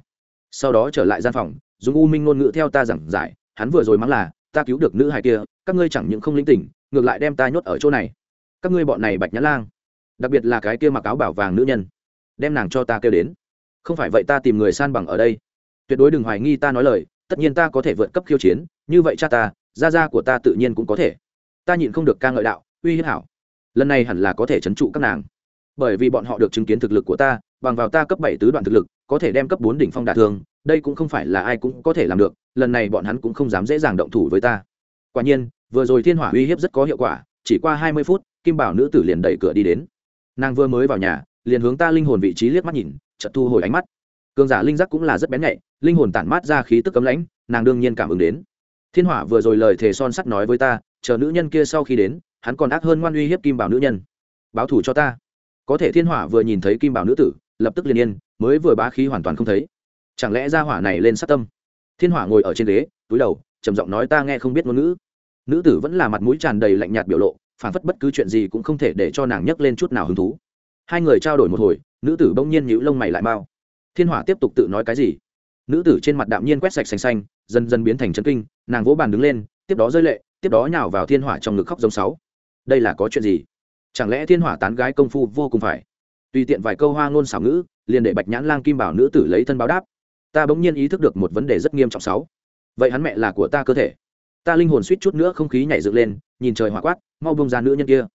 Sau đó trở lại gian phòng, dùng u minh ngôn ngữ theo ta giảng giải, hắn vừa rồi mắng là ta cứu được nữ hài kia, các ngươi chẳng những không linh tỉnh ngược lại đem ta nhốt ở chỗ này. Các ngươi bọn này bạch nhã lang, đặc biệt là cái kia mặc áo bảo vàng nữ nhân, đem nàng cho ta kêu đến. Không phải vậy ta tìm người san bằng ở đây. Tuyệt đối đừng hoài nghi ta nói lời, tất nhiên ta có thể vượt cấp khiêu chiến, như vậy cha ta, gia gia của ta tự nhiên cũng có thể. Ta nhịn không được ca ngợi đạo, uy hiếp hảo. Lần này hẳn là có thể trấn trụ các nàng. Bởi vì bọn họ được chứng kiến thực lực của ta, bằng vào ta cấp bảy tứ đoạn thực lực, có thể đem cấp bốn đỉnh phong đả thương đây cũng không phải là ai cũng có thể làm được, lần này bọn hắn cũng không dám dễ dàng động thủ với ta. Quả nhiên, vừa rồi thiên hỏa uy hiếp rất có hiệu quả, chỉ qua hai mươi phút, kim bảo nữ tử liền đẩy cửa đi đến. Nàng vừa mới vào nhà, liền hướng ta linh hồn vị trí liếc mắt nhìn, chợt thu hồi ánh mắt. Cường giả linh giác cũng là rất bén nhạy, linh hồn tản mát ra khí tức cấm lãnh, nàng đương nhiên cảm ứng đến. Thiên hỏa vừa rồi lời thề son sắt nói với ta, chờ nữ nhân kia sau khi đến, hắn còn ác hơn ngoan uy hiếp kim bảo nữ nhân. Báo thủ cho ta. Có thể thiên hỏa vừa nhìn thấy kim bảo nữ tử, lập tức liền yên, mới vừa bá khí hoàn toàn không thấy chẳng lẽ ra hỏa này lên sát tâm? Thiên hỏa ngồi ở trên ghế, túi đầu, trầm giọng nói ta nghe không biết ngôn ngữ. Nữ tử vẫn là mặt mũi tràn đầy lạnh nhạt biểu lộ, phản phất bất cứ chuyện gì cũng không thể để cho nàng nhấc lên chút nào hứng thú. Hai người trao đổi một hồi, nữ tử bỗng nhiên nhíu lông mày lại mau. Thiên hỏa tiếp tục tự nói cái gì? Nữ tử trên mặt đạm nhiên quét sạch xanh xanh, dần dần biến thành chân kinh, nàng vỗ bàn đứng lên, tiếp đó rơi lệ, tiếp đó nhào vào thiên hỏa trong ngực khóc giống sáu. Đây là có chuyện gì? Chẳng lẽ thiên hỏa tán gái công phu vô cùng phải? Tùy tiện vài câu hoa ngôn xảo ngữ, liền để bạch nhãn lang kim bảo nữ tử lấy thân báo đáp ta bỗng nhiên ý thức được một vấn đề rất nghiêm trọng sáu. Vậy hắn mẹ là của ta cơ thể. Ta linh hồn suýt chút nữa không khí nhảy dựng lên, nhìn trời hỏa quát, mau bông ra nữ nhân kia.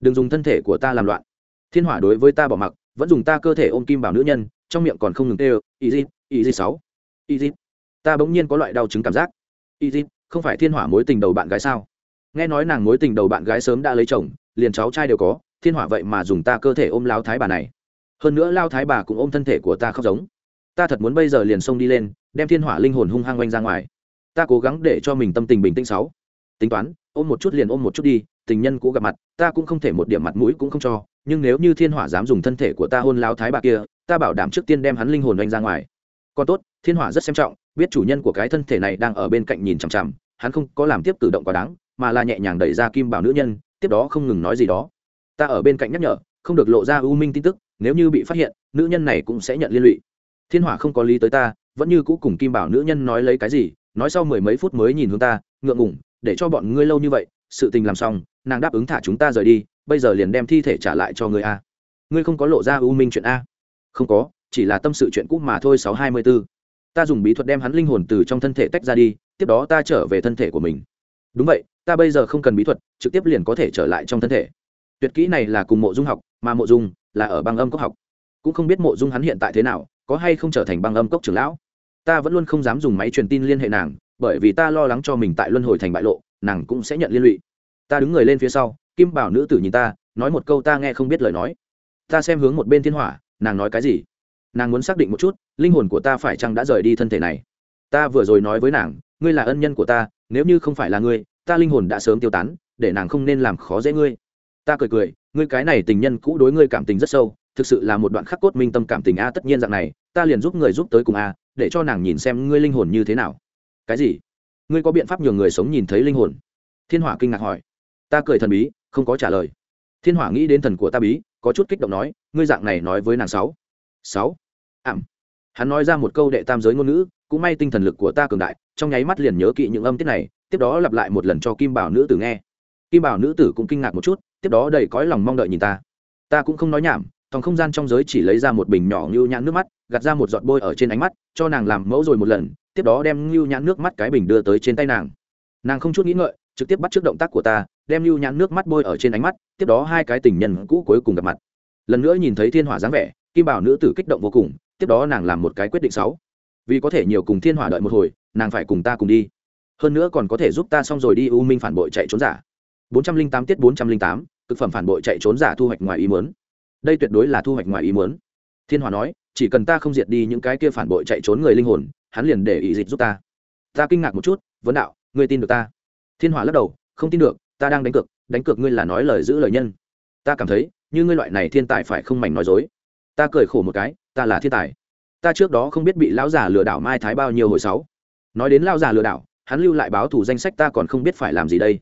Đừng dùng thân thể của ta làm loạn. Thiên hỏa đối với ta bỏ mặc, vẫn dùng ta cơ thể ôm kim bảo nữ nhân, trong miệng còn không ngừng tê ý gì ý gì sáu ý gì ta bỗng nhiên có loại đau chứng cảm giác. Ý gì không phải thiên hỏa mối tình đầu bạn gái sao? Nghe nói nàng mối tình đầu bạn gái sớm đã lấy chồng, liền cháu trai đều có, thiên hỏa vậy mà dùng ta cơ thể ôm lao thái bà này. Hơn nữa lao thái bà cũng ôm thân thể của ta khóc giống ta thật muốn bây giờ liền xông đi lên, đem thiên hỏa linh hồn hung hăng oanh ra ngoài. Ta cố gắng để cho mình tâm tình bình tĩnh sáu. Tính toán, ôm một chút liền ôm một chút đi, tình nhân cũ gặp mặt, ta cũng không thể một điểm mặt mũi cũng không cho, nhưng nếu như thiên hỏa dám dùng thân thể của ta hôn lao thái bà kia, ta bảo đảm trước tiên đem hắn linh hồn oanh ra ngoài. Còn tốt, thiên hỏa rất xem trọng, biết chủ nhân của cái thân thể này đang ở bên cạnh nhìn chằm chằm, hắn không có làm tiếp cử động quá đáng, mà là nhẹ nhàng đẩy ra kim bảo nữ nhân, tiếp đó không ngừng nói gì đó. Ta ở bên cạnh nhắc nhở, không được lộ ra ưu minh tin tức, nếu như bị phát hiện, nữ nhân này cũng sẽ nhận liên lụy thiên hỏa không có lý tới ta, vẫn như cũ cùng kim bảo nữ nhân nói lấy cái gì, nói sau mười mấy phút mới nhìn hướng ta, ngượng ngủng để cho bọn ngươi lâu như vậy, sự tình làm xong, nàng đáp ứng thả chúng ta rời đi, bây giờ liền đem thi thể trả lại cho ngươi a. Ngươi không có lộ ra ưu minh chuyện a? Không có, chỉ là tâm sự chuyện cũ mà thôi, sáu hai mươi b ố ta dùng bí thuật đem hắn linh hồn từ trong thân thể tách ra đi, tiếp đó ta trở về thân thể của mình. Đúng vậy, ta bây giờ không cần bí thuật, trực tiếp liền có thể trở lại trong thân thể. Tuyệt kỹ này là cùng mộ dung học, mà mộ dung là ở băng âm cốc học. Cũng không biết mộ dung hắn hiện tại thế nào có hay không trở thành băng âm cốc trưởng lão? Ta vẫn luôn không dám dùng máy truyền tin liên hệ nàng, bởi vì ta lo lắng cho mình tại luân hồi thành bại lộ, nàng cũng sẽ nhận liên lụy. Ta đứng người lên phía sau, kim bảo nữ tử nhìn ta, nói một câu ta nghe không biết lời nói. Ta xem hướng một bên thiên hỏa, nàng nói cái gì? Nàng muốn xác định một chút, linh hồn của ta phải chăng đã rời đi thân thể này? Ta vừa rồi nói với nàng, ngươi là ân nhân của ta, nếu như không phải là ngươi, ta linh hồn đã sớm tiêu tán, để nàng không nên làm khó dễ ngươi. Ta cười cười, ngươi cái này tình nhân cũ đối ngươi cảm tình rất sâu thực sự là một đoạn khắc cốt minh tâm cảm tình a, tất nhiên dạng này, ta liền giúp người giúp tới cùng a, để cho nàng nhìn xem ngươi linh hồn như thế nào. Cái gì? Ngươi có biện pháp nhường người sống nhìn thấy linh hồn? Thiên hỏa kinh ngạc hỏi. Ta cười thần bí, không có trả lời. Thiên hỏa nghĩ đến thần của ta bí, có chút kích động nói, ngươi dạng này nói với nàng sáu. Sáu? Ảm. Hắn nói ra một câu đệ tam giới ngôn ngữ, cũng may tinh thần lực của ta cường đại, trong nháy mắt liền nhớ kỹ những âm tiết này, tiếp đó lặp lại một lần cho kim bảo nữ tử nghe. Kim bảo nữ tử cũng kinh ngạc một chút, tiếp đó đầy cõi lòng mong đợi nhìn ta. Ta cũng không nói nhảm thòng không gian trong giới chỉ lấy ra một bình nhỏ như nhãn nước mắt, gạt ra một giọt bôi ở trên ánh mắt, cho nàng làm mẫu rồi một lần, tiếp đó đem như nhãn nước mắt cái bình đưa tới trên tay nàng. Nàng không chút nghĩ ngợi, trực tiếp bắt trước động tác của ta, đem lưu nhãn nước mắt bôi ở trên ánh mắt, tiếp đó hai cái tình nhân cũ cuối cùng gặp mặt. Lần nữa nhìn thấy thiên hỏa dáng vẻ, kim bảo nữ tử kích động vô cùng, tiếp đó nàng làm một cái quyết định sáu vì có thể nhiều cùng thiên hỏa đợi một hồi, nàng phải cùng ta cùng đi. Hơn nữa còn có thể giúp ta xong rồi đi u minh phản bội chạy trốn giả. Bốn trăm linh tám tiết bốn trăm linh tám phẩm phản bội chạy trốn giả thu hoạch ngoài ý muốn đây tuyệt đối là thu hoạch ngoài ý muốn. Thiên hòa nói, chỉ cần ta không diệt đi những cái kia phản bội chạy trốn người linh hồn, hắn liền để ý dịch giúp ta. Ta kinh ngạc một chút, vấn đạo, ngươi tin được ta? Thiên hòa lắc đầu, không tin được, ta đang đánh cược đánh cược ngươi là nói lời giữ lời nhân. Ta cảm thấy, như ngươi loại này thiên tài phải không mảnh nói dối. Ta cười khổ một cái, ta là thiên tài. Ta trước đó không biết bị lão già lừa đảo mai thái bao nhiêu hồi sáu. Nói đến lão già lừa đảo, hắn lưu lại báo thù danh sách ta còn không biết phải làm gì đây.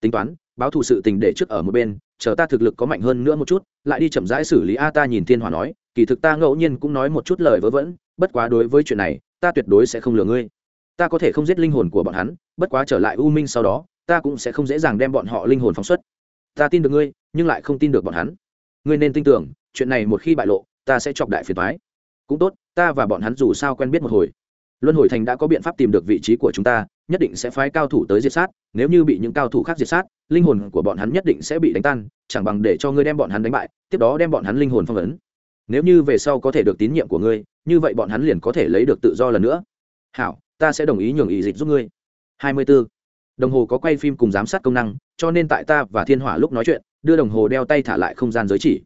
Tính toán, báo thù sự tình để trước ở một bên chờ ta thực lực có mạnh hơn nữa một chút, lại đi chậm rãi xử lý a ta nhìn thiên hòa nói, kỳ thực ta ngẫu nhiên cũng nói một chút lời vớ vẩn, bất quá đối với chuyện này, ta tuyệt đối sẽ không lừa ngươi. Ta có thể không giết linh hồn của bọn hắn, bất quá trở lại u minh sau đó, ta cũng sẽ không dễ dàng đem bọn họ linh hồn phóng xuất. Ta tin được ngươi, nhưng lại không tin được bọn hắn. Ngươi nên tin tưởng, chuyện này một khi bại lộ, ta sẽ chọc đại phiền thoái cũng tốt, ta và bọn hắn dù sao quen biết một hồi. Luân hồi thành đã có biện pháp tìm được vị trí của chúng ta, nhất định sẽ phái cao thủ tới diệt sát, nếu như bị những cao thủ khác diệt sát linh hồn của bọn hắn nhất định sẽ bị đánh tan, chẳng bằng để cho ngươi đem bọn hắn đánh bại, tiếp đó đem bọn hắn linh hồn phong ấn. Nếu như về sau có thể được tín nhiệm của ngươi, như vậy bọn hắn liền có thể lấy được tự do lần nữa. Hảo, ta sẽ đồng ý nhường ý dịch giúp ngươi. Hai mươi 24. đồng hồ có quay phim cùng giám sát công năng, cho nên tại ta và thiên hỏa lúc nói chuyện, đưa đồng hồ đeo tay thả lại không gian giới chỉ.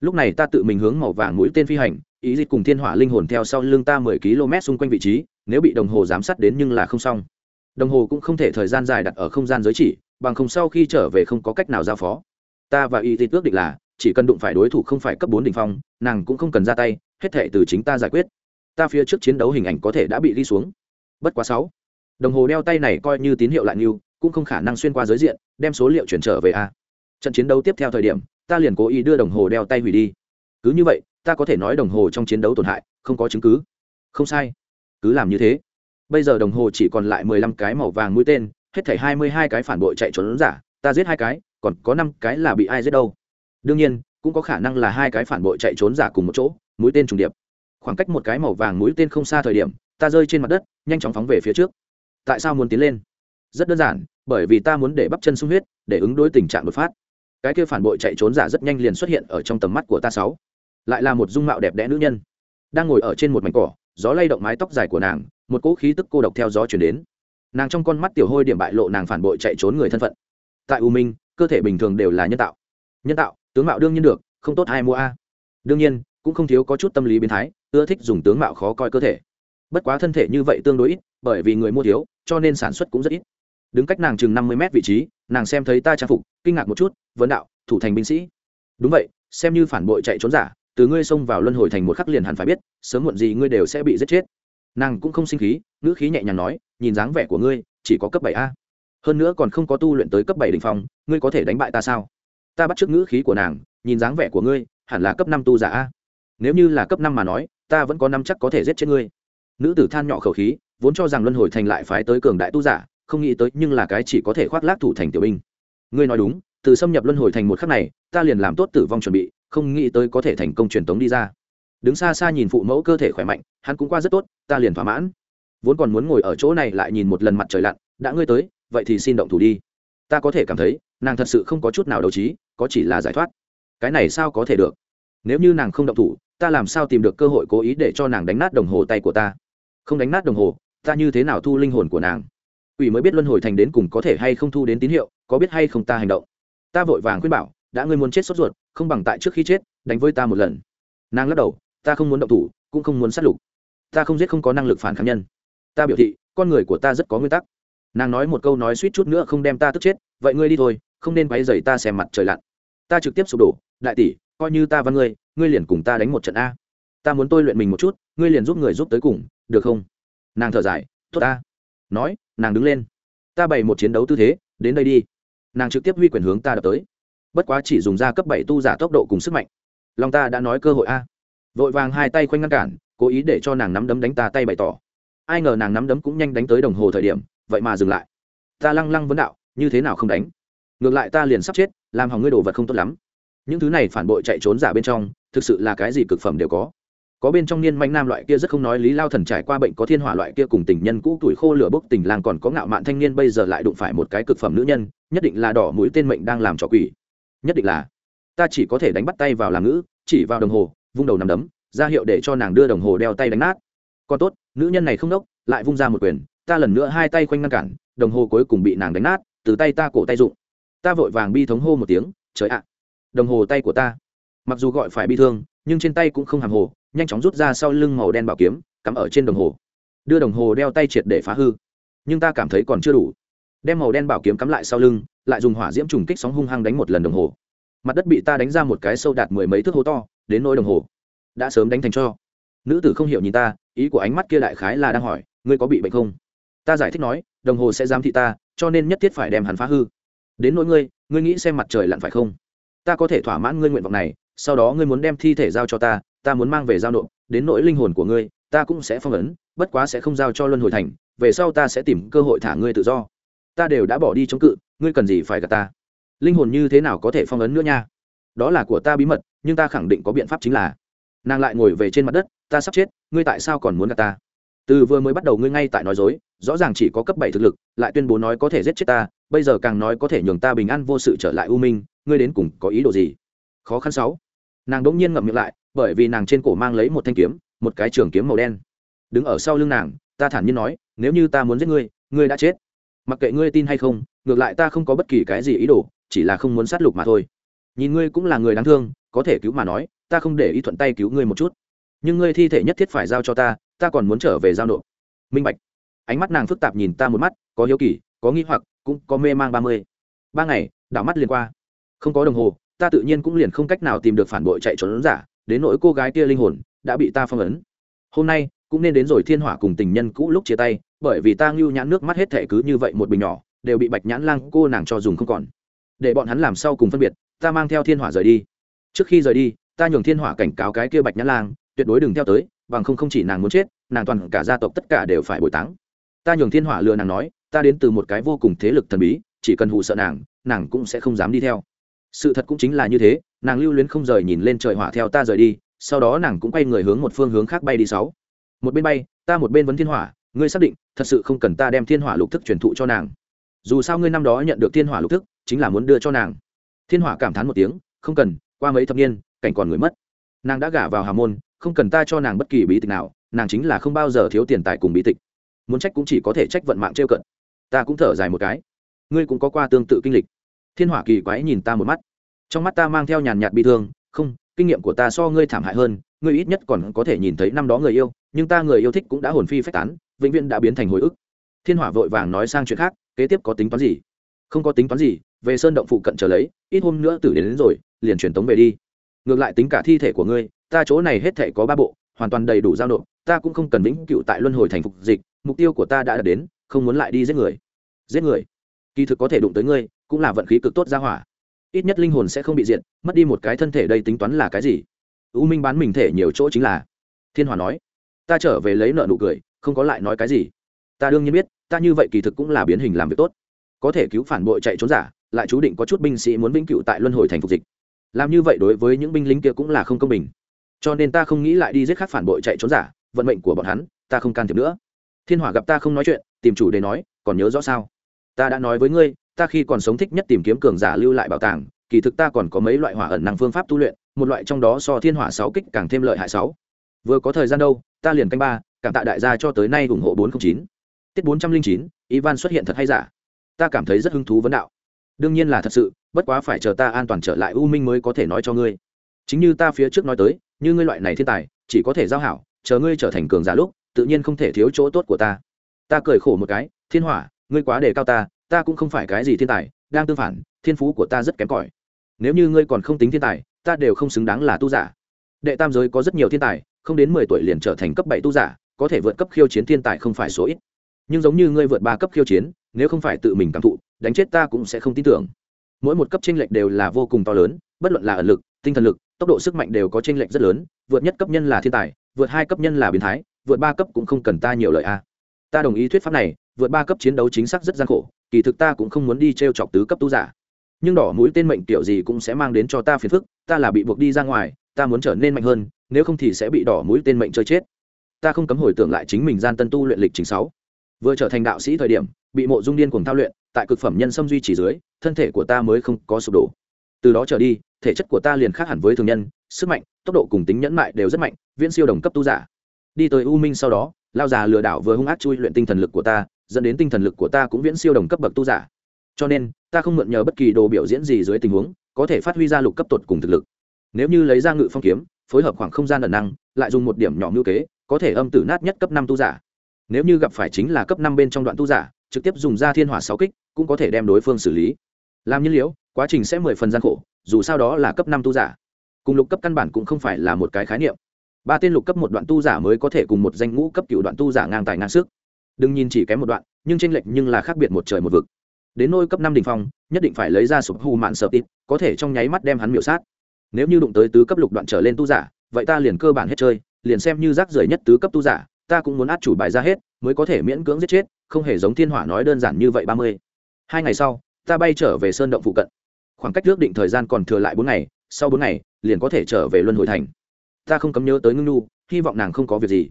Lúc này ta tự mình hướng màu vàng mũi tên phi hành ý dịch cùng thiên hỏa linh hồn theo sau lưng ta mười km xung quanh vị trí, nếu bị đồng hồ giám sát đến nhưng là không xong. Đồng hồ cũng không thể thời gian dài đặt ở không gian giới chỉ bằng không sau khi trở về không có cách nào giao phó. Ta và y dịch ước định là, chỉ cần đụng phải đối thủ không phải cấp bốn đ ỉ n h phong, nàng cũng không cần ra tay, hết thể từ chính ta giải quyết. Ta phía trước chiến đấu hình ảnh có thể đã bị đi xuống. Bất quá sáu. Đồng hồ đeo tay này coi như tín hiệu lại như, cũng không khả năng xuyên qua giới diện, đem số liệu chuyển trở về a. Trận chiến đấu tiếp theo thời điểm, ta liền cố ý đưa đồng hồ đeo tay hủy đi. Cứ như vậy, ta có thể nói đồng hồ trong chiến đấu tổn hại, không có chứng cứ. Không sai. Cứ làm như thế. Bây giờ đồng hồ chỉ còn lại mười lăm cái màu vàng mũi tên hết thảy hai mươi hai cái phản bội chạy trốn giả, ta giết hai cái, còn có năm cái là bị ai giết đâu? Đương nhiên, cũng có khả năng là hai cái phản bội chạy trốn giả cùng một chỗ, mũi tên trùng điệp. Khoảng cách một cái màu vàng mũi tên không xa thời điểm, ta rơi trên mặt đất, nhanh chóng phóng về phía trước. Tại sao muốn tiến lên? Rất đơn giản, bởi vì ta muốn để bắp chân sung huyết, để ứng đối tình trạng đột phát. Cái kia phản bội chạy trốn giả rất nhanh liền xuất hiện ở trong tầm mắt của ta sáu. Lại là một dung mạo đẹp đẽ nữ nhân. Đang ngồi ở trên một mảnh cỏ, gió lay động mái tóc dài của nàng, một cỗ khí tức cô độc theo gió chuyển đến nàng trong con mắt tiểu hôi điểm bại lộ nàng phản bội chạy trốn người thân phận. Tại u minh, cơ thể bình thường đều là nhân tạo. Nhân tạo, tướng mạo đương nhiên được, không tốt ai mua a. Đương nhiên, cũng không thiếu có chút tâm lý biến thái, ưa thích dùng tướng mạo khó coi cơ thể. Bất quá thân thể như vậy tương đối ít, bởi vì người mua thiếu, cho nên sản xuất cũng rất ít. Đứng cách nàng chừng năm mươi mét vị trí, nàng xem thấy ta trang phục, kinh ngạc một chút, vấn đạo, thủ thành binh sĩ. Đúng vậy, xem như phản bội chạy trốn giả, từ ngươi xông vào luân hồi thành một khắc liền hẳn phải biết, sớm muộn gì ngươi đều sẽ bị giết chết nàng cũng không sinh khí, ngữ khí nhẹ nhàng nói, nhìn dáng vẻ của ngươi, chỉ có cấp bảy a. Hơn nữa còn không có tu luyện tới cấp bảy đình phong, ngươi có thể đánh bại ta sao? Ta bắt trước ngữ khí của nàng, nhìn dáng vẻ của ngươi, hẳn là cấp năm tu giả a. Nếu như là cấp năm mà nói, ta vẫn có năm chắc có thể giết chết ngươi. Nữ tử than nhỏ khẩu khí, vốn cho rằng luân hồi thành lại phái tới cường đại tu giả, không nghĩ tới nhưng là cái chỉ có thể khoác lác thủ thành tiểu binh. Ngươi nói đúng, từ xâm nhập luân hồi thành một khắc này, ta liền làm tốt tử vong chuẩn bị, không nghĩ tới có thể thành công truyền tống đi ra đứng xa xa nhìn phụ mẫu cơ thể khỏe mạnh, hắn cũng qua rất tốt, ta liền thỏa mãn. Vốn còn muốn ngồi ở chỗ này lại nhìn một lần mặt trời lặn, đã ngươi tới, vậy thì xin động thủ đi. Ta có thể cảm thấy, nàng thật sự không có chút nào đấu trí, có chỉ là giải thoát. Cái này sao có thể được? Nếu như nàng không động thủ, ta làm sao tìm được cơ hội cố ý để cho nàng đánh nát đồng hồ tay của ta? Không đánh nát đồng hồ, ta như thế nào thu linh hồn của nàng? Ủy mới biết luân hồi thành đến cùng có thể hay không thu đến tín hiệu, có biết hay không ta hành động? Ta vội vàng khuyên bảo, đã ngươi muốn chết sốt ruột, không bằng tại trước khi chết, đánh với ta một lần. Nàng lắc đầu ta không muốn động thủ, cũng không muốn sát lục. Ta không giết không có năng lực phản kháng nhân. Ta biểu thị, con người của ta rất có nguyên tắc. Nàng nói một câu nói suýt chút nữa không đem ta tức chết, vậy ngươi đi thôi, không nên quấy dày ta xem mặt trời lặn. Ta trực tiếp sụp đổ, đại tỷ, coi như ta văn ngươi ngươi liền cùng ta đánh một trận a. Ta muốn tôi luyện mình một chút, ngươi liền giúp người giúp tới cùng, được không? Nàng thở dài, tốt ta nói, nàng đứng lên. Ta bày một chiến đấu tư thế, đến đây đi. Nàng trực tiếp huy quyền hướng ta đập tới. Bất quá chỉ dùng ra cấp bảy tu giả tốc độ cùng sức mạnh. Lòng ta đã nói cơ hội a vội vàng hai tay khoanh ngăn cản, cố ý để cho nàng nắm đấm đánh ta tay bày tỏ. Ai ngờ nàng nắm đấm cũng nhanh đánh tới đồng hồ thời điểm, vậy mà dừng lại. Ta lăng lăng vấn đạo, như thế nào không đánh? Ngược lại ta liền sắp chết, làm hỏng ngươi đồ vật không tốt lắm. Những thứ này phản bội chạy trốn giả bên trong, thực sự là cái gì cực phẩm đều có. Có bên trong niên manh nam loại kia rất không nói lý lao thần trải qua bệnh có thiên hỏa loại kia cùng tình nhân cũ tuổi khô lửa bốc tình làng còn có ngạo mạn thanh niên bây giờ lại đụng phải một cái cực phẩm nữ nhân, nhất định là đỏ mũi tên mệnh đang làm trò quỷ. Nhất định là, ta chỉ có thể đánh bắt tay vào làm ngữ, chỉ vào đồng hồ vung đầu nằm đấm, ra hiệu để cho nàng đưa đồng hồ đeo tay đánh nát. Còn tốt, nữ nhân này không đốc, lại vung ra một quyền, ta lần nữa hai tay khoanh ngăn cản, đồng hồ cuối cùng bị nàng đánh nát, từ tay ta cổ tay rụng ta vội vàng bi thống hô một tiếng, trời ạ, đồng hồ tay của ta. Mặc dù gọi phải bi thương, nhưng trên tay cũng không hàm hồ, nhanh chóng rút ra sau lưng màu đen bảo kiếm, cắm ở trên đồng hồ. Đưa đồng hồ đeo tay triệt để phá hư. Nhưng ta cảm thấy còn chưa đủ. Đem màu đen bảo kiếm cắm lại sau lưng, lại dùng hỏa diễm trùng kích sóng hung hăng đánh một lần đồng hồ. Mặt đất bị ta đánh ra một cái sâu đạt mười mấy thước hố to đến nỗi đồng hồ. Đã sớm đánh thành cho. Nữ tử không hiểu nhìn ta, ý của ánh mắt kia đại khái là đang hỏi, ngươi có bị bệnh không? Ta giải thích nói, đồng hồ sẽ giám thị ta, cho nên nhất thiết phải đem hắn phá hư. Đến nỗi ngươi ngươi nghĩ xem mặt trời lặn phải không? Ta có thể thỏa mãn ngươi nguyện vọng này, sau đó ngươi muốn đem thi thể giao cho ta ta muốn mang về giao nộp, đến nỗi linh hồn của ngươi, ta cũng sẽ phong ấn, bất quá sẽ không giao cho luân hồi thành, về sau ta sẽ tìm cơ hội thả ngươi tự do. Ta đều đã bỏ đi chống cự, ngươi cần gì phải gặp ta? Linh hồn như thế nào có thể phong ấn nữa nha? Đó là của ta bí mật, nhưng ta khẳng định có biện pháp chính là, nàng lại ngồi về trên mặt đất, ta sắp chết, ngươi tại sao còn muốn gặp ta? Từ vừa mới bắt đầu ngươi ngay tại nói dối, rõ ràng chỉ có cấp bảy thực lực, lại tuyên bố nói có thể giết chết ta, bây giờ càng nói có thể nhường ta bình an vô sự trở lại u minh, ngươi đến cùng có ý đồ gì? Khó khăn sáu. Nàng đỗng nhiên ngậm miệng lại, bởi vì nàng trên cổ mang lấy một thanh kiếm, một cái trường kiếm màu đen. Đứng ở sau lưng nàng, ta thản nhiên nói, nếu như ta muốn giết ngươi ngươi đã chết. Mặc kệ ngươi tin hay không, ngược lại ta không có bất kỳ cái gì ý đồ, chỉ là không muốn sát lục mà thôi nhìn ngươi cũng là người đáng thương, có thể cứu mà nói, ta không để ý thuận tay cứu ngươi một chút. Nhưng ngươi thi thể nhất thiết phải giao cho ta ta còn muốn trở về giao nộp. Minh bạch. Ánh mắt nàng phức tạp nhìn ta một mắt, có hiếu kỳ, có nghi hoặc, cũng có mê mang ba mươi. Ba ngày, đảo mắt liền qua. Không có đồng hồ, ta tự nhiên cũng liền không cách nào tìm được phản bội chạy trốn giả, đến nỗi cô gái kia linh hồn, đã bị ta phong ấn. Hôm nay, cũng nên đến rồi thiên hỏa cùng tình nhân cũ lúc chia tay, bởi vì ta ngưu nhãn nước mắt hết thể cứ như vậy một bình nhỏ, đều bị bạch nhãn lang cô nàng cho dùng không còn. Để bọn hắn làm sao cùng phân biệt ta mang theo thiên hỏa rời đi. Trước khi rời đi, ta nhường thiên hỏa cảnh cáo cái kia bạch nhã lang, tuyệt đối đừng theo tới, bằng không không chỉ nàng muốn chết, nàng toàn cả gia tộc tất cả đều phải bồi táng. Ta nhường thiên hỏa lừa nàng nói, ta đến từ một cái vô cùng thế lực thần bí, chỉ cần hụ sợ nàng nàng cũng sẽ không dám đi theo. Sự thật cũng chính là như thế, nàng lưu luyến không rời nhìn lên trời hỏa theo ta rời đi, sau đó nàng cũng quay người hướng một phương hướng khác bay đi sáu. Một bên bay, ta một bên vấn thiên hỏa, ngươi xác định, thật sự không cần ta đem thiên hỏa lục thức truyền thụ cho nàng. Dù sao ngươi năm đó nhận được thiên hỏa lục thức, chính là muốn đưa cho nàng thiên hỏa cảm thán một tiếng, không cần, qua mấy thập niên, cảnh còn người mất. Nàng đã gả vào hà môn, không cần ta cho nàng bất kỳ bí tịch nào, nàng chính là không bao giờ thiếu tiền tài cùng bí tịch. Muốn trách cũng chỉ có thể trách vận mạng trêu cận. Ta cũng thở dài một cái. Ngươi cũng có qua tương tự kinh lịch. Thiên hỏa kỳ quái nhìn ta một mắt. Trong mắt ta mang theo nhàn nhạt bị thương, không, kinh nghiệm của ta so ngươi thảm hại hơn, ngươi ít nhất còn có thể nhìn thấy năm đó người yêu, nhưng ta người yêu thích cũng đã hồn phi phách tán, vĩnh viễn đã biến thành hồi ức. Thiên hỏa vội vàng nói sang chuyện khác, kế tiếp có tính toán gì? Không có tính toán gì về sơn động phụ cận trở lấy ít hôm nữa tử đến, đến rồi liền truyền tống về đi. Ngược lại tính cả thi thể của ngươi ta chỗ này hết thể có ba bộ hoàn toàn đầy đủ giao nộp ta cũng không cần vĩnh cựu tại luân hồi thành phục dịch mục tiêu của ta đã đạt đến không muốn lại đi giết người. Giết người? Kỳ thực có thể đụng tới ngươi cũng là vận khí cực tốt ra hỏa. Ít nhất linh hồn sẽ không bị diệt mất đi một cái thân thể đây tính toán là cái gì? U minh bán mình thể nhiều chỗ chính là. Thiên hòa nói. Ta trở về lấy nợ nụ cười không có lại nói cái gì. Ta đương nhiên biết ta như vậy kỳ thực cũng là biến hình làm việc tốt. Có thể cứu phản bội chạy trốn giả lại chú định có chút binh sĩ muốn vĩnh cựu tại luân hồi thành phục dịch. Làm như vậy đối với những binh lính kia cũng là không công bình. Cho nên ta không nghĩ lại đi giết khắc phản bội chạy trốn giả, vận mệnh của bọn hắn, ta không can thiệp nữa. Thiên hỏa gặp ta không nói chuyện, tìm chủ đề nói, còn nhớ rõ sao? Ta đã nói với ngươi, ta khi còn sống thích nhất tìm kiếm cường giả lưu lại bảo tàng, kỳ thực ta còn có mấy loại hỏa ẩn năng phương pháp tu luyện, một loại trong đó so thiên hỏa sáu kích càng thêm lợi hại sáu. Vừa có thời gian đâu, ta liền canh ba, cảm tạ đại gia cho tới nay ủng hộ bốn trăm linh chín. Tiết bốn trăm linh chín, ivan xuất hiện thật hay giả? Ta cảm thấy rất hứng thú vấn đạo đương nhiên là thật sự, bất quá phải chờ ta an toàn trở lại u minh mới có thể nói cho ngươi. Chính như ta phía trước nói tới, như ngươi loại này thiên tài, chỉ có thể giao hảo, chờ ngươi trở thành cường giả lúc, tự nhiên không thể thiếu chỗ tốt của ta. Ta cười khổ một cái, thiên hỏa, ngươi quá đề cao ta ta cũng không phải cái gì thiên tài, đang tương phản, thiên phú của ta rất kém cỏi. Nếu như ngươi còn không tính thiên tài, ta đều không xứng đáng là tu giả. Đệ tam giới có rất nhiều thiên tài, không đến mười tuổi liền trở thành cấp bảy tu giả, có thể vượt cấp khiêu chiến thiên tài không phải số ít nhưng giống như ngươi vượt ba cấp khiêu chiến, nếu không phải tự mình cảm thụ, đánh chết ta cũng sẽ không tin tưởng. Mỗi một cấp tranh lệch đều là vô cùng to lớn, bất luận là ẩn lực, tinh thần lực, tốc độ sức mạnh đều có tranh lệch rất lớn, vượt nhất cấp nhân là thiên tài, vượt hai cấp nhân là biến thái, vượt ba cấp cũng không cần ta nhiều lời a. Ta đồng ý thuyết pháp này, vượt ba cấp chiến đấu chính xác rất gian khổ, kỳ thực ta cũng không muốn đi t r e o chọc tứ cấp tu giả. Nhưng đỏ mũi tên mệnh kiểu gì cũng sẽ mang đến cho ta phiền phức, ta là bị buộc đi ra ngoài, ta muốn trở nên mạnh hơn, nếu không thì sẽ bị đỏ mũi tên mệnh chơi chết. Ta không cấm hồi tưởng lại chính mình gian tân tu luyện lịch trình sáu vừa trở thành đạo sĩ thời điểm, bị mộ dung điên cùng thao luyện, tại cực phẩm nhân xâm duy trì dưới, thân thể của ta mới không có sụp đổ. Từ đó trở đi, thể chất của ta liền khác hẳn với thường nhân, sức mạnh, tốc độ cùng tính nhẫn mại đều rất mạnh, viễn siêu đồng cấp tu giả. Đi tới u minh sau đó, lao già lừa đảo vừa hung ác chui luyện tinh thần lực của ta, dẫn đến tinh thần lực của ta cũng viễn siêu đồng cấp bậc tu giả. Cho nên, ta không mượn nhờ bất kỳ đồ biểu diễn gì dưới tình huống, có thể phát huy ra lục cấp tột cùng thực lực. Nếu như lấy ra ngự phong kiếm, phối hợp khoảng không gian ẩn năng, lại dùng một điểm nhỏ ngữ kế, có thể âm tử nát nhất cấp năm tu giả nếu như gặp phải chính là cấp năm bên trong đoạn tu giả, trực tiếp dùng ra thiên hỏa sáu kích, cũng có thể đem đối phương xử lý. Làm nhiên liễu, quá trình sẽ mười phần gian khổ, dù sao đó là cấp năm tu giả. Cùng lục cấp căn bản cũng không phải là một cái khái niệm. Ba tên lục cấp một đoạn tu giả mới có thể cùng một danh ngũ cấp cựu đoạn tu giả ngang tài ngang sức. Đừng nhìn chỉ kém một đoạn, nhưng tranh lệch nhưng là khác biệt một trời một vực. Đến nôi cấp năm đình phong, nhất định phải lấy ra sụp hù mạn sợ tít có thể trong nháy mắt đem hắn miểu sát. Nếu như đụng tới tứ cấp lục đoạn trở lên tu giả, vậy ta liền cơ bản hết chơi, liền xem như rác rưởi nhất tứ cấp tu giả ta cũng muốn át chủ bài ra hết, mới có thể miễn cưỡng giết chết, không hề giống thiên hỏa nói đơn giản như vậy ba mươi. Hai ngày sau, ta bay trở về sơn động phụ cận. Khoảng cách ước định thời gian còn thừa lại bốn ngày, sau bốn ngày, liền có thể trở về luân hồi thành. Ta không cấm nhớ tới ngưng nu hy vọng nàng không có việc gì.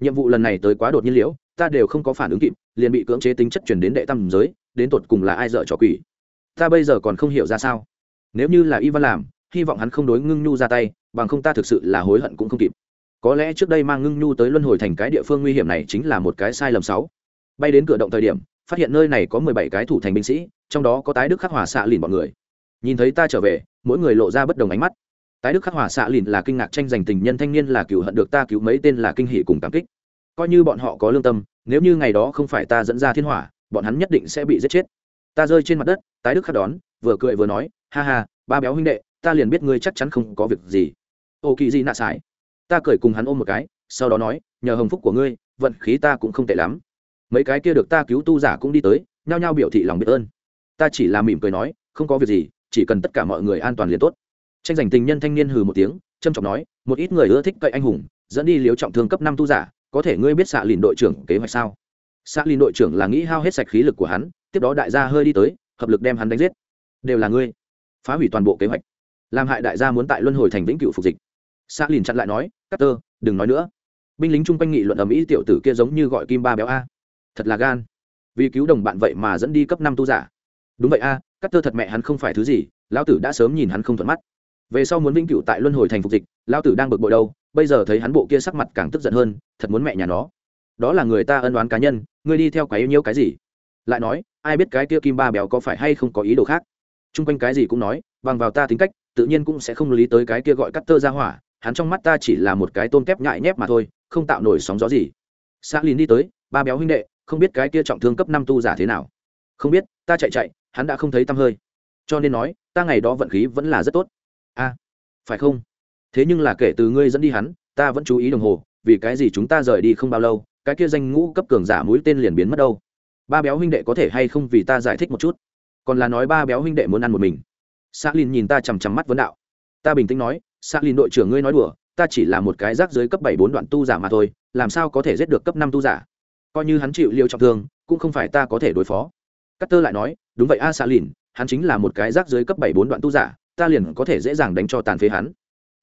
Nhiệm vụ lần này tới quá đột nhiên liễu, ta đều không có phản ứng kịp, liền bị cưỡng chế tính chất chuyển đến đệ tam giới, đến tột cùng là ai dợ trò quỷ. Ta bây giờ còn không hiểu ra sao. Nếu như là y văn làm, hy vọng hắn không đối ngưng nhu ra tay, bằng không ta thực sự là hối hận cũng không kịp có lẽ trước đây mang ngưng nhu tới luân hồi thành cái địa phương nguy hiểm này chính là một cái sai lầm sáu bay đến cửa động thời điểm, phát hiện nơi này có mười bảy cái thủ thành binh sĩ, trong đó có tái đức khắc hòa xạ lìn bọn người. Nhìn thấy ta trở về, mỗi người lộ ra bất đồng ánh mắt. Tái đức khắc hòa xạ lìn là kinh ngạc tranh giành tình nhân thanh niên là cựu hận được ta cứu mấy tên là kinh hỷ cùng cảm kích. Coi như bọn họ có lương tâm, nếu như ngày đó không phải ta dẫn ra thiên hỏa, bọn hắn nhất định sẽ bị giết chết. Ta rơi trên mặt đất, tái đức khắc đón, vừa cười vừa nói, ha ha, ba béo huynh đệ, ta liền biết ngươi chắc chắn không có việc gì. Ô kỳ gì nạ sải ta cười cùng hắn ôm một cái, sau đó nói, nhờ hồng phúc của ngươi, vận khí ta cũng không tệ lắm. Mấy cái kia được ta cứu tu giả cũng đi tới, nhao nhao biểu thị lòng biết ơn. Ta chỉ là mỉm cười nói, không có việc gì, chỉ cần tất cả mọi người an toàn liền tốt. Tranh giành tình nhân thanh niên hừ một tiếng trâm trọng nói, một ít người ưa thích cậy anh hùng, dẫn đi liếu trọng thương cấp năm tu giả, có thể ngươi biết xạ lìn đội trưởng kế hoạch sao? Xạ lìn đội trưởng là nghĩ hao hết sạch khí lực của hắn, tiếp đó đại gia hơi đi tới, hợp lực đem hắn đánh giết. Đều là ngươi. Phá hủy toàn bộ kế hoạch. Làm hại đại gia muốn tại luân hồi thành vĩnh cựu phục dịch xạ lìn chặn lại nói cắt tơ đừng nói nữa. Binh lính chung quanh nghị luận ầm ĩ tiểu tử kia giống như gọi kim ba béo a. Thật là gan. Vì cứu đồng bạn vậy mà dẫn đi cấp năm tu giả. Đúng vậy a cắt tơ thật mẹ hắn không phải thứ gì, lão tử đã sớm nhìn hắn không thuận mắt. Về sau muốn vĩnh cửu tại luân hồi thành phục dịch, lão tử đang bực bội đâu, bây giờ thấy hắn bộ kia sắc mặt càng tức giận hơn, thật muốn mẹ nhà nó. Đó là người ta ân đoán cá nhân, ngươi đi theo cái yêu nhiêu cái gì? Lại nói, ai biết cái kia kim ba béo có phải hay không có ý đồ khác? Chung quanh cái gì cũng nói, bằng vào ta tính cách, tự nhiên cũng sẽ không lý tới cái kia gọi cắt tơ ra hỏa hắn trong mắt ta chỉ là một cái tôm kép nhại nhép mà thôi, không tạo nổi sóng gió gì. Xã lìn đi tới, ba béo huynh đệ, không biết cái kia trọng thương cấp năm tu giả thế nào. Không biết, ta chạy chạy, hắn đã không thấy tăm hơi. Cho nên nói, ta ngày đó vận khí vẫn là rất tốt. A, phải không? Thế nhưng là kể từ ngươi dẫn đi hắn, ta vẫn chú ý đồng hồ, vì cái gì chúng ta rời đi không bao lâu, cái kia danh ngũ cấp cường giả mũi tên liền biến mất đâu? Ba béo huynh đệ có thể hay không vì ta giải thích một chút? Còn là nói ba béo huynh đệ muốn ăn một mình. S Linh nhìn ta chằm chằm mắt vấn đạo. Ta bình tĩnh nói s lìn đội trưởng ngươi nói đùa, ta chỉ là một cái rác dưới cấp bảy bốn đoạn tu giả mà thôi, làm sao có thể giết được cấp năm tu giả? Coi như hắn chịu liêu trọng thương, cũng không phải ta có thể đối phó. Cắt tơ lại nói, đúng vậy a xạ lìn, hắn chính là một cái rác dưới cấp bảy bốn đoạn tu giả, ta liền có thể dễ dàng đánh cho tàn phế hắn.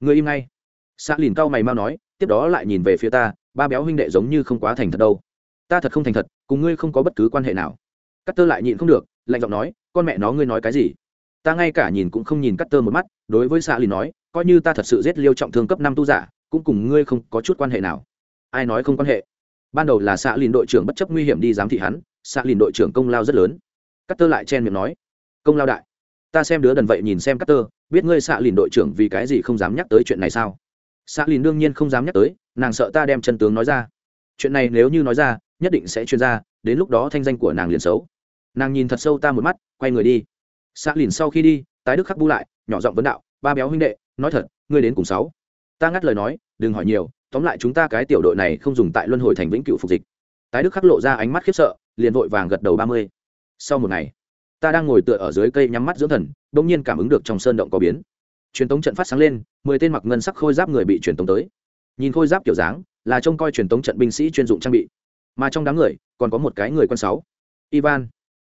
Người im ngay. Xạ lìn cao mày mau nói, tiếp đó lại nhìn về phía ta, ba béo huynh đệ giống như không quá thành thật đâu. Ta thật không thành thật, cùng ngươi không có bất cứ quan hệ nào. Cắt tơ lại nhịn không được, lạnh giọng nói, con mẹ nó ngươi nói cái gì? Ta ngay cả nhìn cũng không nhìn cắt tơ một mắt, đối với xạ lìn nói coi như ta thật sự giết liêu trọng thương cấp năm tu giả, cũng cùng ngươi không có chút quan hệ nào. Ai nói không quan hệ? Ban đầu là xạ lìn đội trưởng bất chấp nguy hiểm đi giám thị hắn xạ lìn đội trưởng công lao rất lớn. Cắt tơ lại chen miệng nói, công lao đại, ta xem đứa đần vậy nhìn xem cắt tơ biết ngươi xạ lìn đội trưởng vì cái gì không dám nhắc tới chuyện này sao? Xạ lìn đương nhiên không dám nhắc tới, nàng sợ ta đem chân tướng nói ra. Chuyện này nếu như nói ra, nhất định sẽ chuyên ra, đến lúc đó thanh danh của nàng liền xấu. Nàng nhìn thật sâu ta một mắt, quay người đi. Xạ lìn sau khi đi, tái đức khắc bu lại, nhỏ giọng vấn đạo, ba béo huynh đệ nói thật, ngươi đến cùng sáu. Ta ngắt lời nói, đừng hỏi nhiều, tóm lại chúng ta cái tiểu đội này không dùng tại luân hồi thành vĩnh cựu phục dịch. Tái đức khắc lộ ra ánh mắt khiếp sợ, liền vội vàng gật đầu ba mươi. Sau một ngày, ta đang ngồi tựa ở dưới cây nhắm mắt dưỡng thần đ ỗ n g nhiên cảm ứng được trong sơn động có biến. Truyền tống trận phát sáng lên, mười tên mặc ngân sắc khôi giáp người bị truyền tống tới. Nhìn khôi giáp kiểu dáng, là trông coi truyền tống trận binh sĩ chuyên dụng trang bị. Mà trong đám người, còn có một cái người quân sáu. Ivan,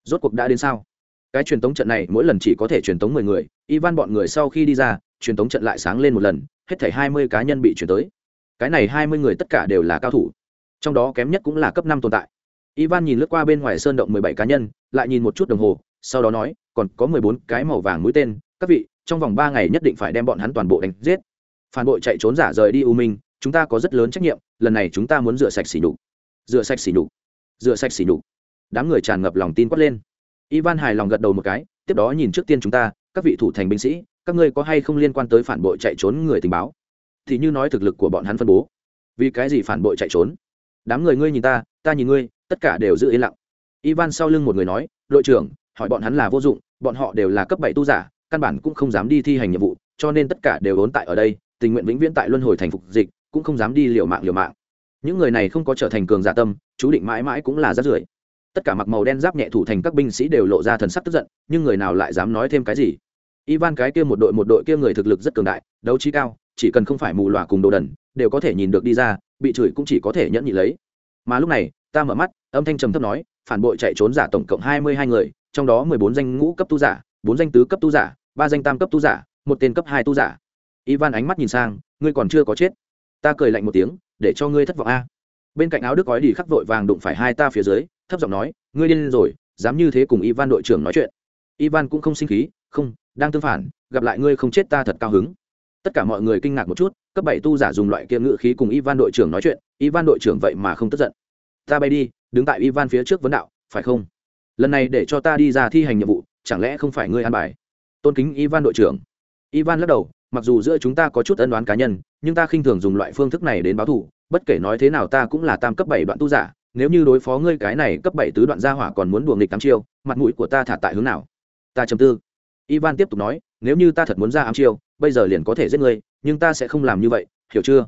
rốt cuộc đã đến sao? Cái truyền tống trận này mỗi lần chỉ có thể truyền tống mười người, ivan bọn người sau khi đi ra truyền tống trận lại sáng lên một lần, hết thảy hai mươi cá nhân bị chuyển tới. Cái này hai mươi người tất cả đều là cao thủ. Trong đó kém nhất cũng là cấp năm tồn tại. Ivan nhìn lướt qua bên ngoài sơn động mười bảy cá nhân, lại nhìn một chút đồng hồ, sau đó nói, còn có mười bốn cái màu vàng mũi tên, các vị, trong vòng ba ngày nhất định phải đem bọn hắn toàn bộ đánh giết. Phản bội chạy trốn giả rời đi u minh, chúng ta có rất lớn trách nhiệm, lần này chúng ta muốn rửa sạch xỉ nhục. Rửa sạch xỉ nhục. Rửa sạch xỉ nhục. Đám người tràn ngập lòng tin quát lên. Ivan hài lòng gật đầu một cái, tiếp đó nhìn trước tiên chúng ta, các vị thủ thành binh sĩ các ngươi có hay không liên quan tới phản bội chạy trốn người tình báo? Thì như nói thực lực của bọn hắn phân bố. Vì cái gì phản bội chạy trốn? Đám người ngươi nhìn ta ta nhìn ngươi, tất cả đều giữ yên lặng. Ivan sau lưng một người nói, đội trưởng, hỏi bọn hắn là vô dụng, bọn họ đều là cấp bảy tu giả, căn bản cũng không dám đi thi hành nhiệm vụ, cho nên tất cả đều ốn tại ở đây, tình nguyện vĩnh viễn tại luân hồi thành phục dịch, cũng không dám đi liều mạng liều mạng. Những người này không có trở thành cường giả tâm, chú định mãi mãi cũng là rát rưởi. Tất cả mặc màu đen giáp nhẹ thủ thành các binh sĩ đều lộ ra thần sắc tức giận, nhưng người nào lại dám nói thêm cái gì? Ivan cái kia một đội một đội kia người thực lực rất cường đại, đấu trí cao, chỉ cần không phải mù lòa cùng đồ đần, đều có thể nhìn được đi ra, bị chửi cũng chỉ có thể nhẫn nhịn lấy. Mà lúc này, ta mở mắt, âm thanh trầm thấp nói, phản bội chạy trốn giả tổng cộng hai mươi hai người, trong đó mười bốn danh ngũ cấp tu giả, bốn danh tứ cấp tu giả, ba danh tam cấp tu giả, một tên cấp hai tu giả. Ivan ánh mắt nhìn sang, ngươi còn chưa có chết. Ta cười lạnh một tiếng, để cho ngươi thất vọng a. Bên cạnh áo đức gói đi khắc vội vàng đụng phải hai ta phía dưới, thấp giọng nói, ngươi điên rồi, dám như thế cùng ivan đội trưởng nói chuyện. Ivan cũng không sinh khí, không đang tương phản, gặp lại ngươi không chết ta thật cao hứng. Tất cả mọi người kinh ngạc một chút, cấp bảy tu giả dùng loại kia ngữ khí cùng ivan đội trưởng nói chuyện, ivan đội trưởng vậy mà không tức giận. Ta bay đi, đứng tại ivan phía trước vấn đạo, phải không? Lần này để cho ta đi ra thi hành nhiệm vụ, chẳng lẽ không phải ngươi an bài? Tôn kính ivan đội trưởng. Ivan lắc đầu, mặc dù giữa chúng ta có chút ân đoán cá nhân, nhưng ta khinh thường dùng loại phương thức này đến báo thù, bất kể nói thế nào ta cũng là tam cấp bảy đoạn tu giả, nếu như đối phó ngươi cái này cấp bảy tứ đoạn gia hỏa còn muốn đùa nghịch tám chiêu, mặt mũi của ta thả tại hướng nào? Ta chầm tư ivan tiếp tục nói, nếu như ta thật muốn ra ám chiêu, bây giờ liền có thể giết ngươi, nhưng ta sẽ không làm như vậy, hiểu chưa?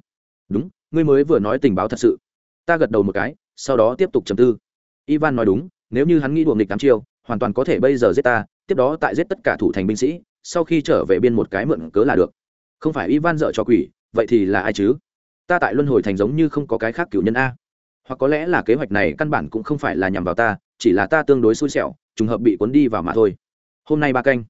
Đúng, ngươi mới vừa nói tình báo thật sự. Ta gật đầu một cái, sau đó tiếp tục chầm tư. Ivan nói đúng, nếu như hắn nghĩ đùa nghịch ám chiêu, hoàn toàn có thể bây giờ giết ta, tiếp đó tại giết tất cả thủ thành binh sĩ, sau khi trở về biên một cái mượn cớ là được. Không phải ivan dợ cho quỷ, vậy thì là ai chứ? Ta tại luân hồi thành giống như không có cái khác cựu nhân a. Hoặc có lẽ là kế hoạch này căn bản cũng không phải là nhằm vào ta, chỉ là ta tương đối xui xẻo, trùng hợp bị cuốn đi vào mà thôi. Hôm nay ba canh.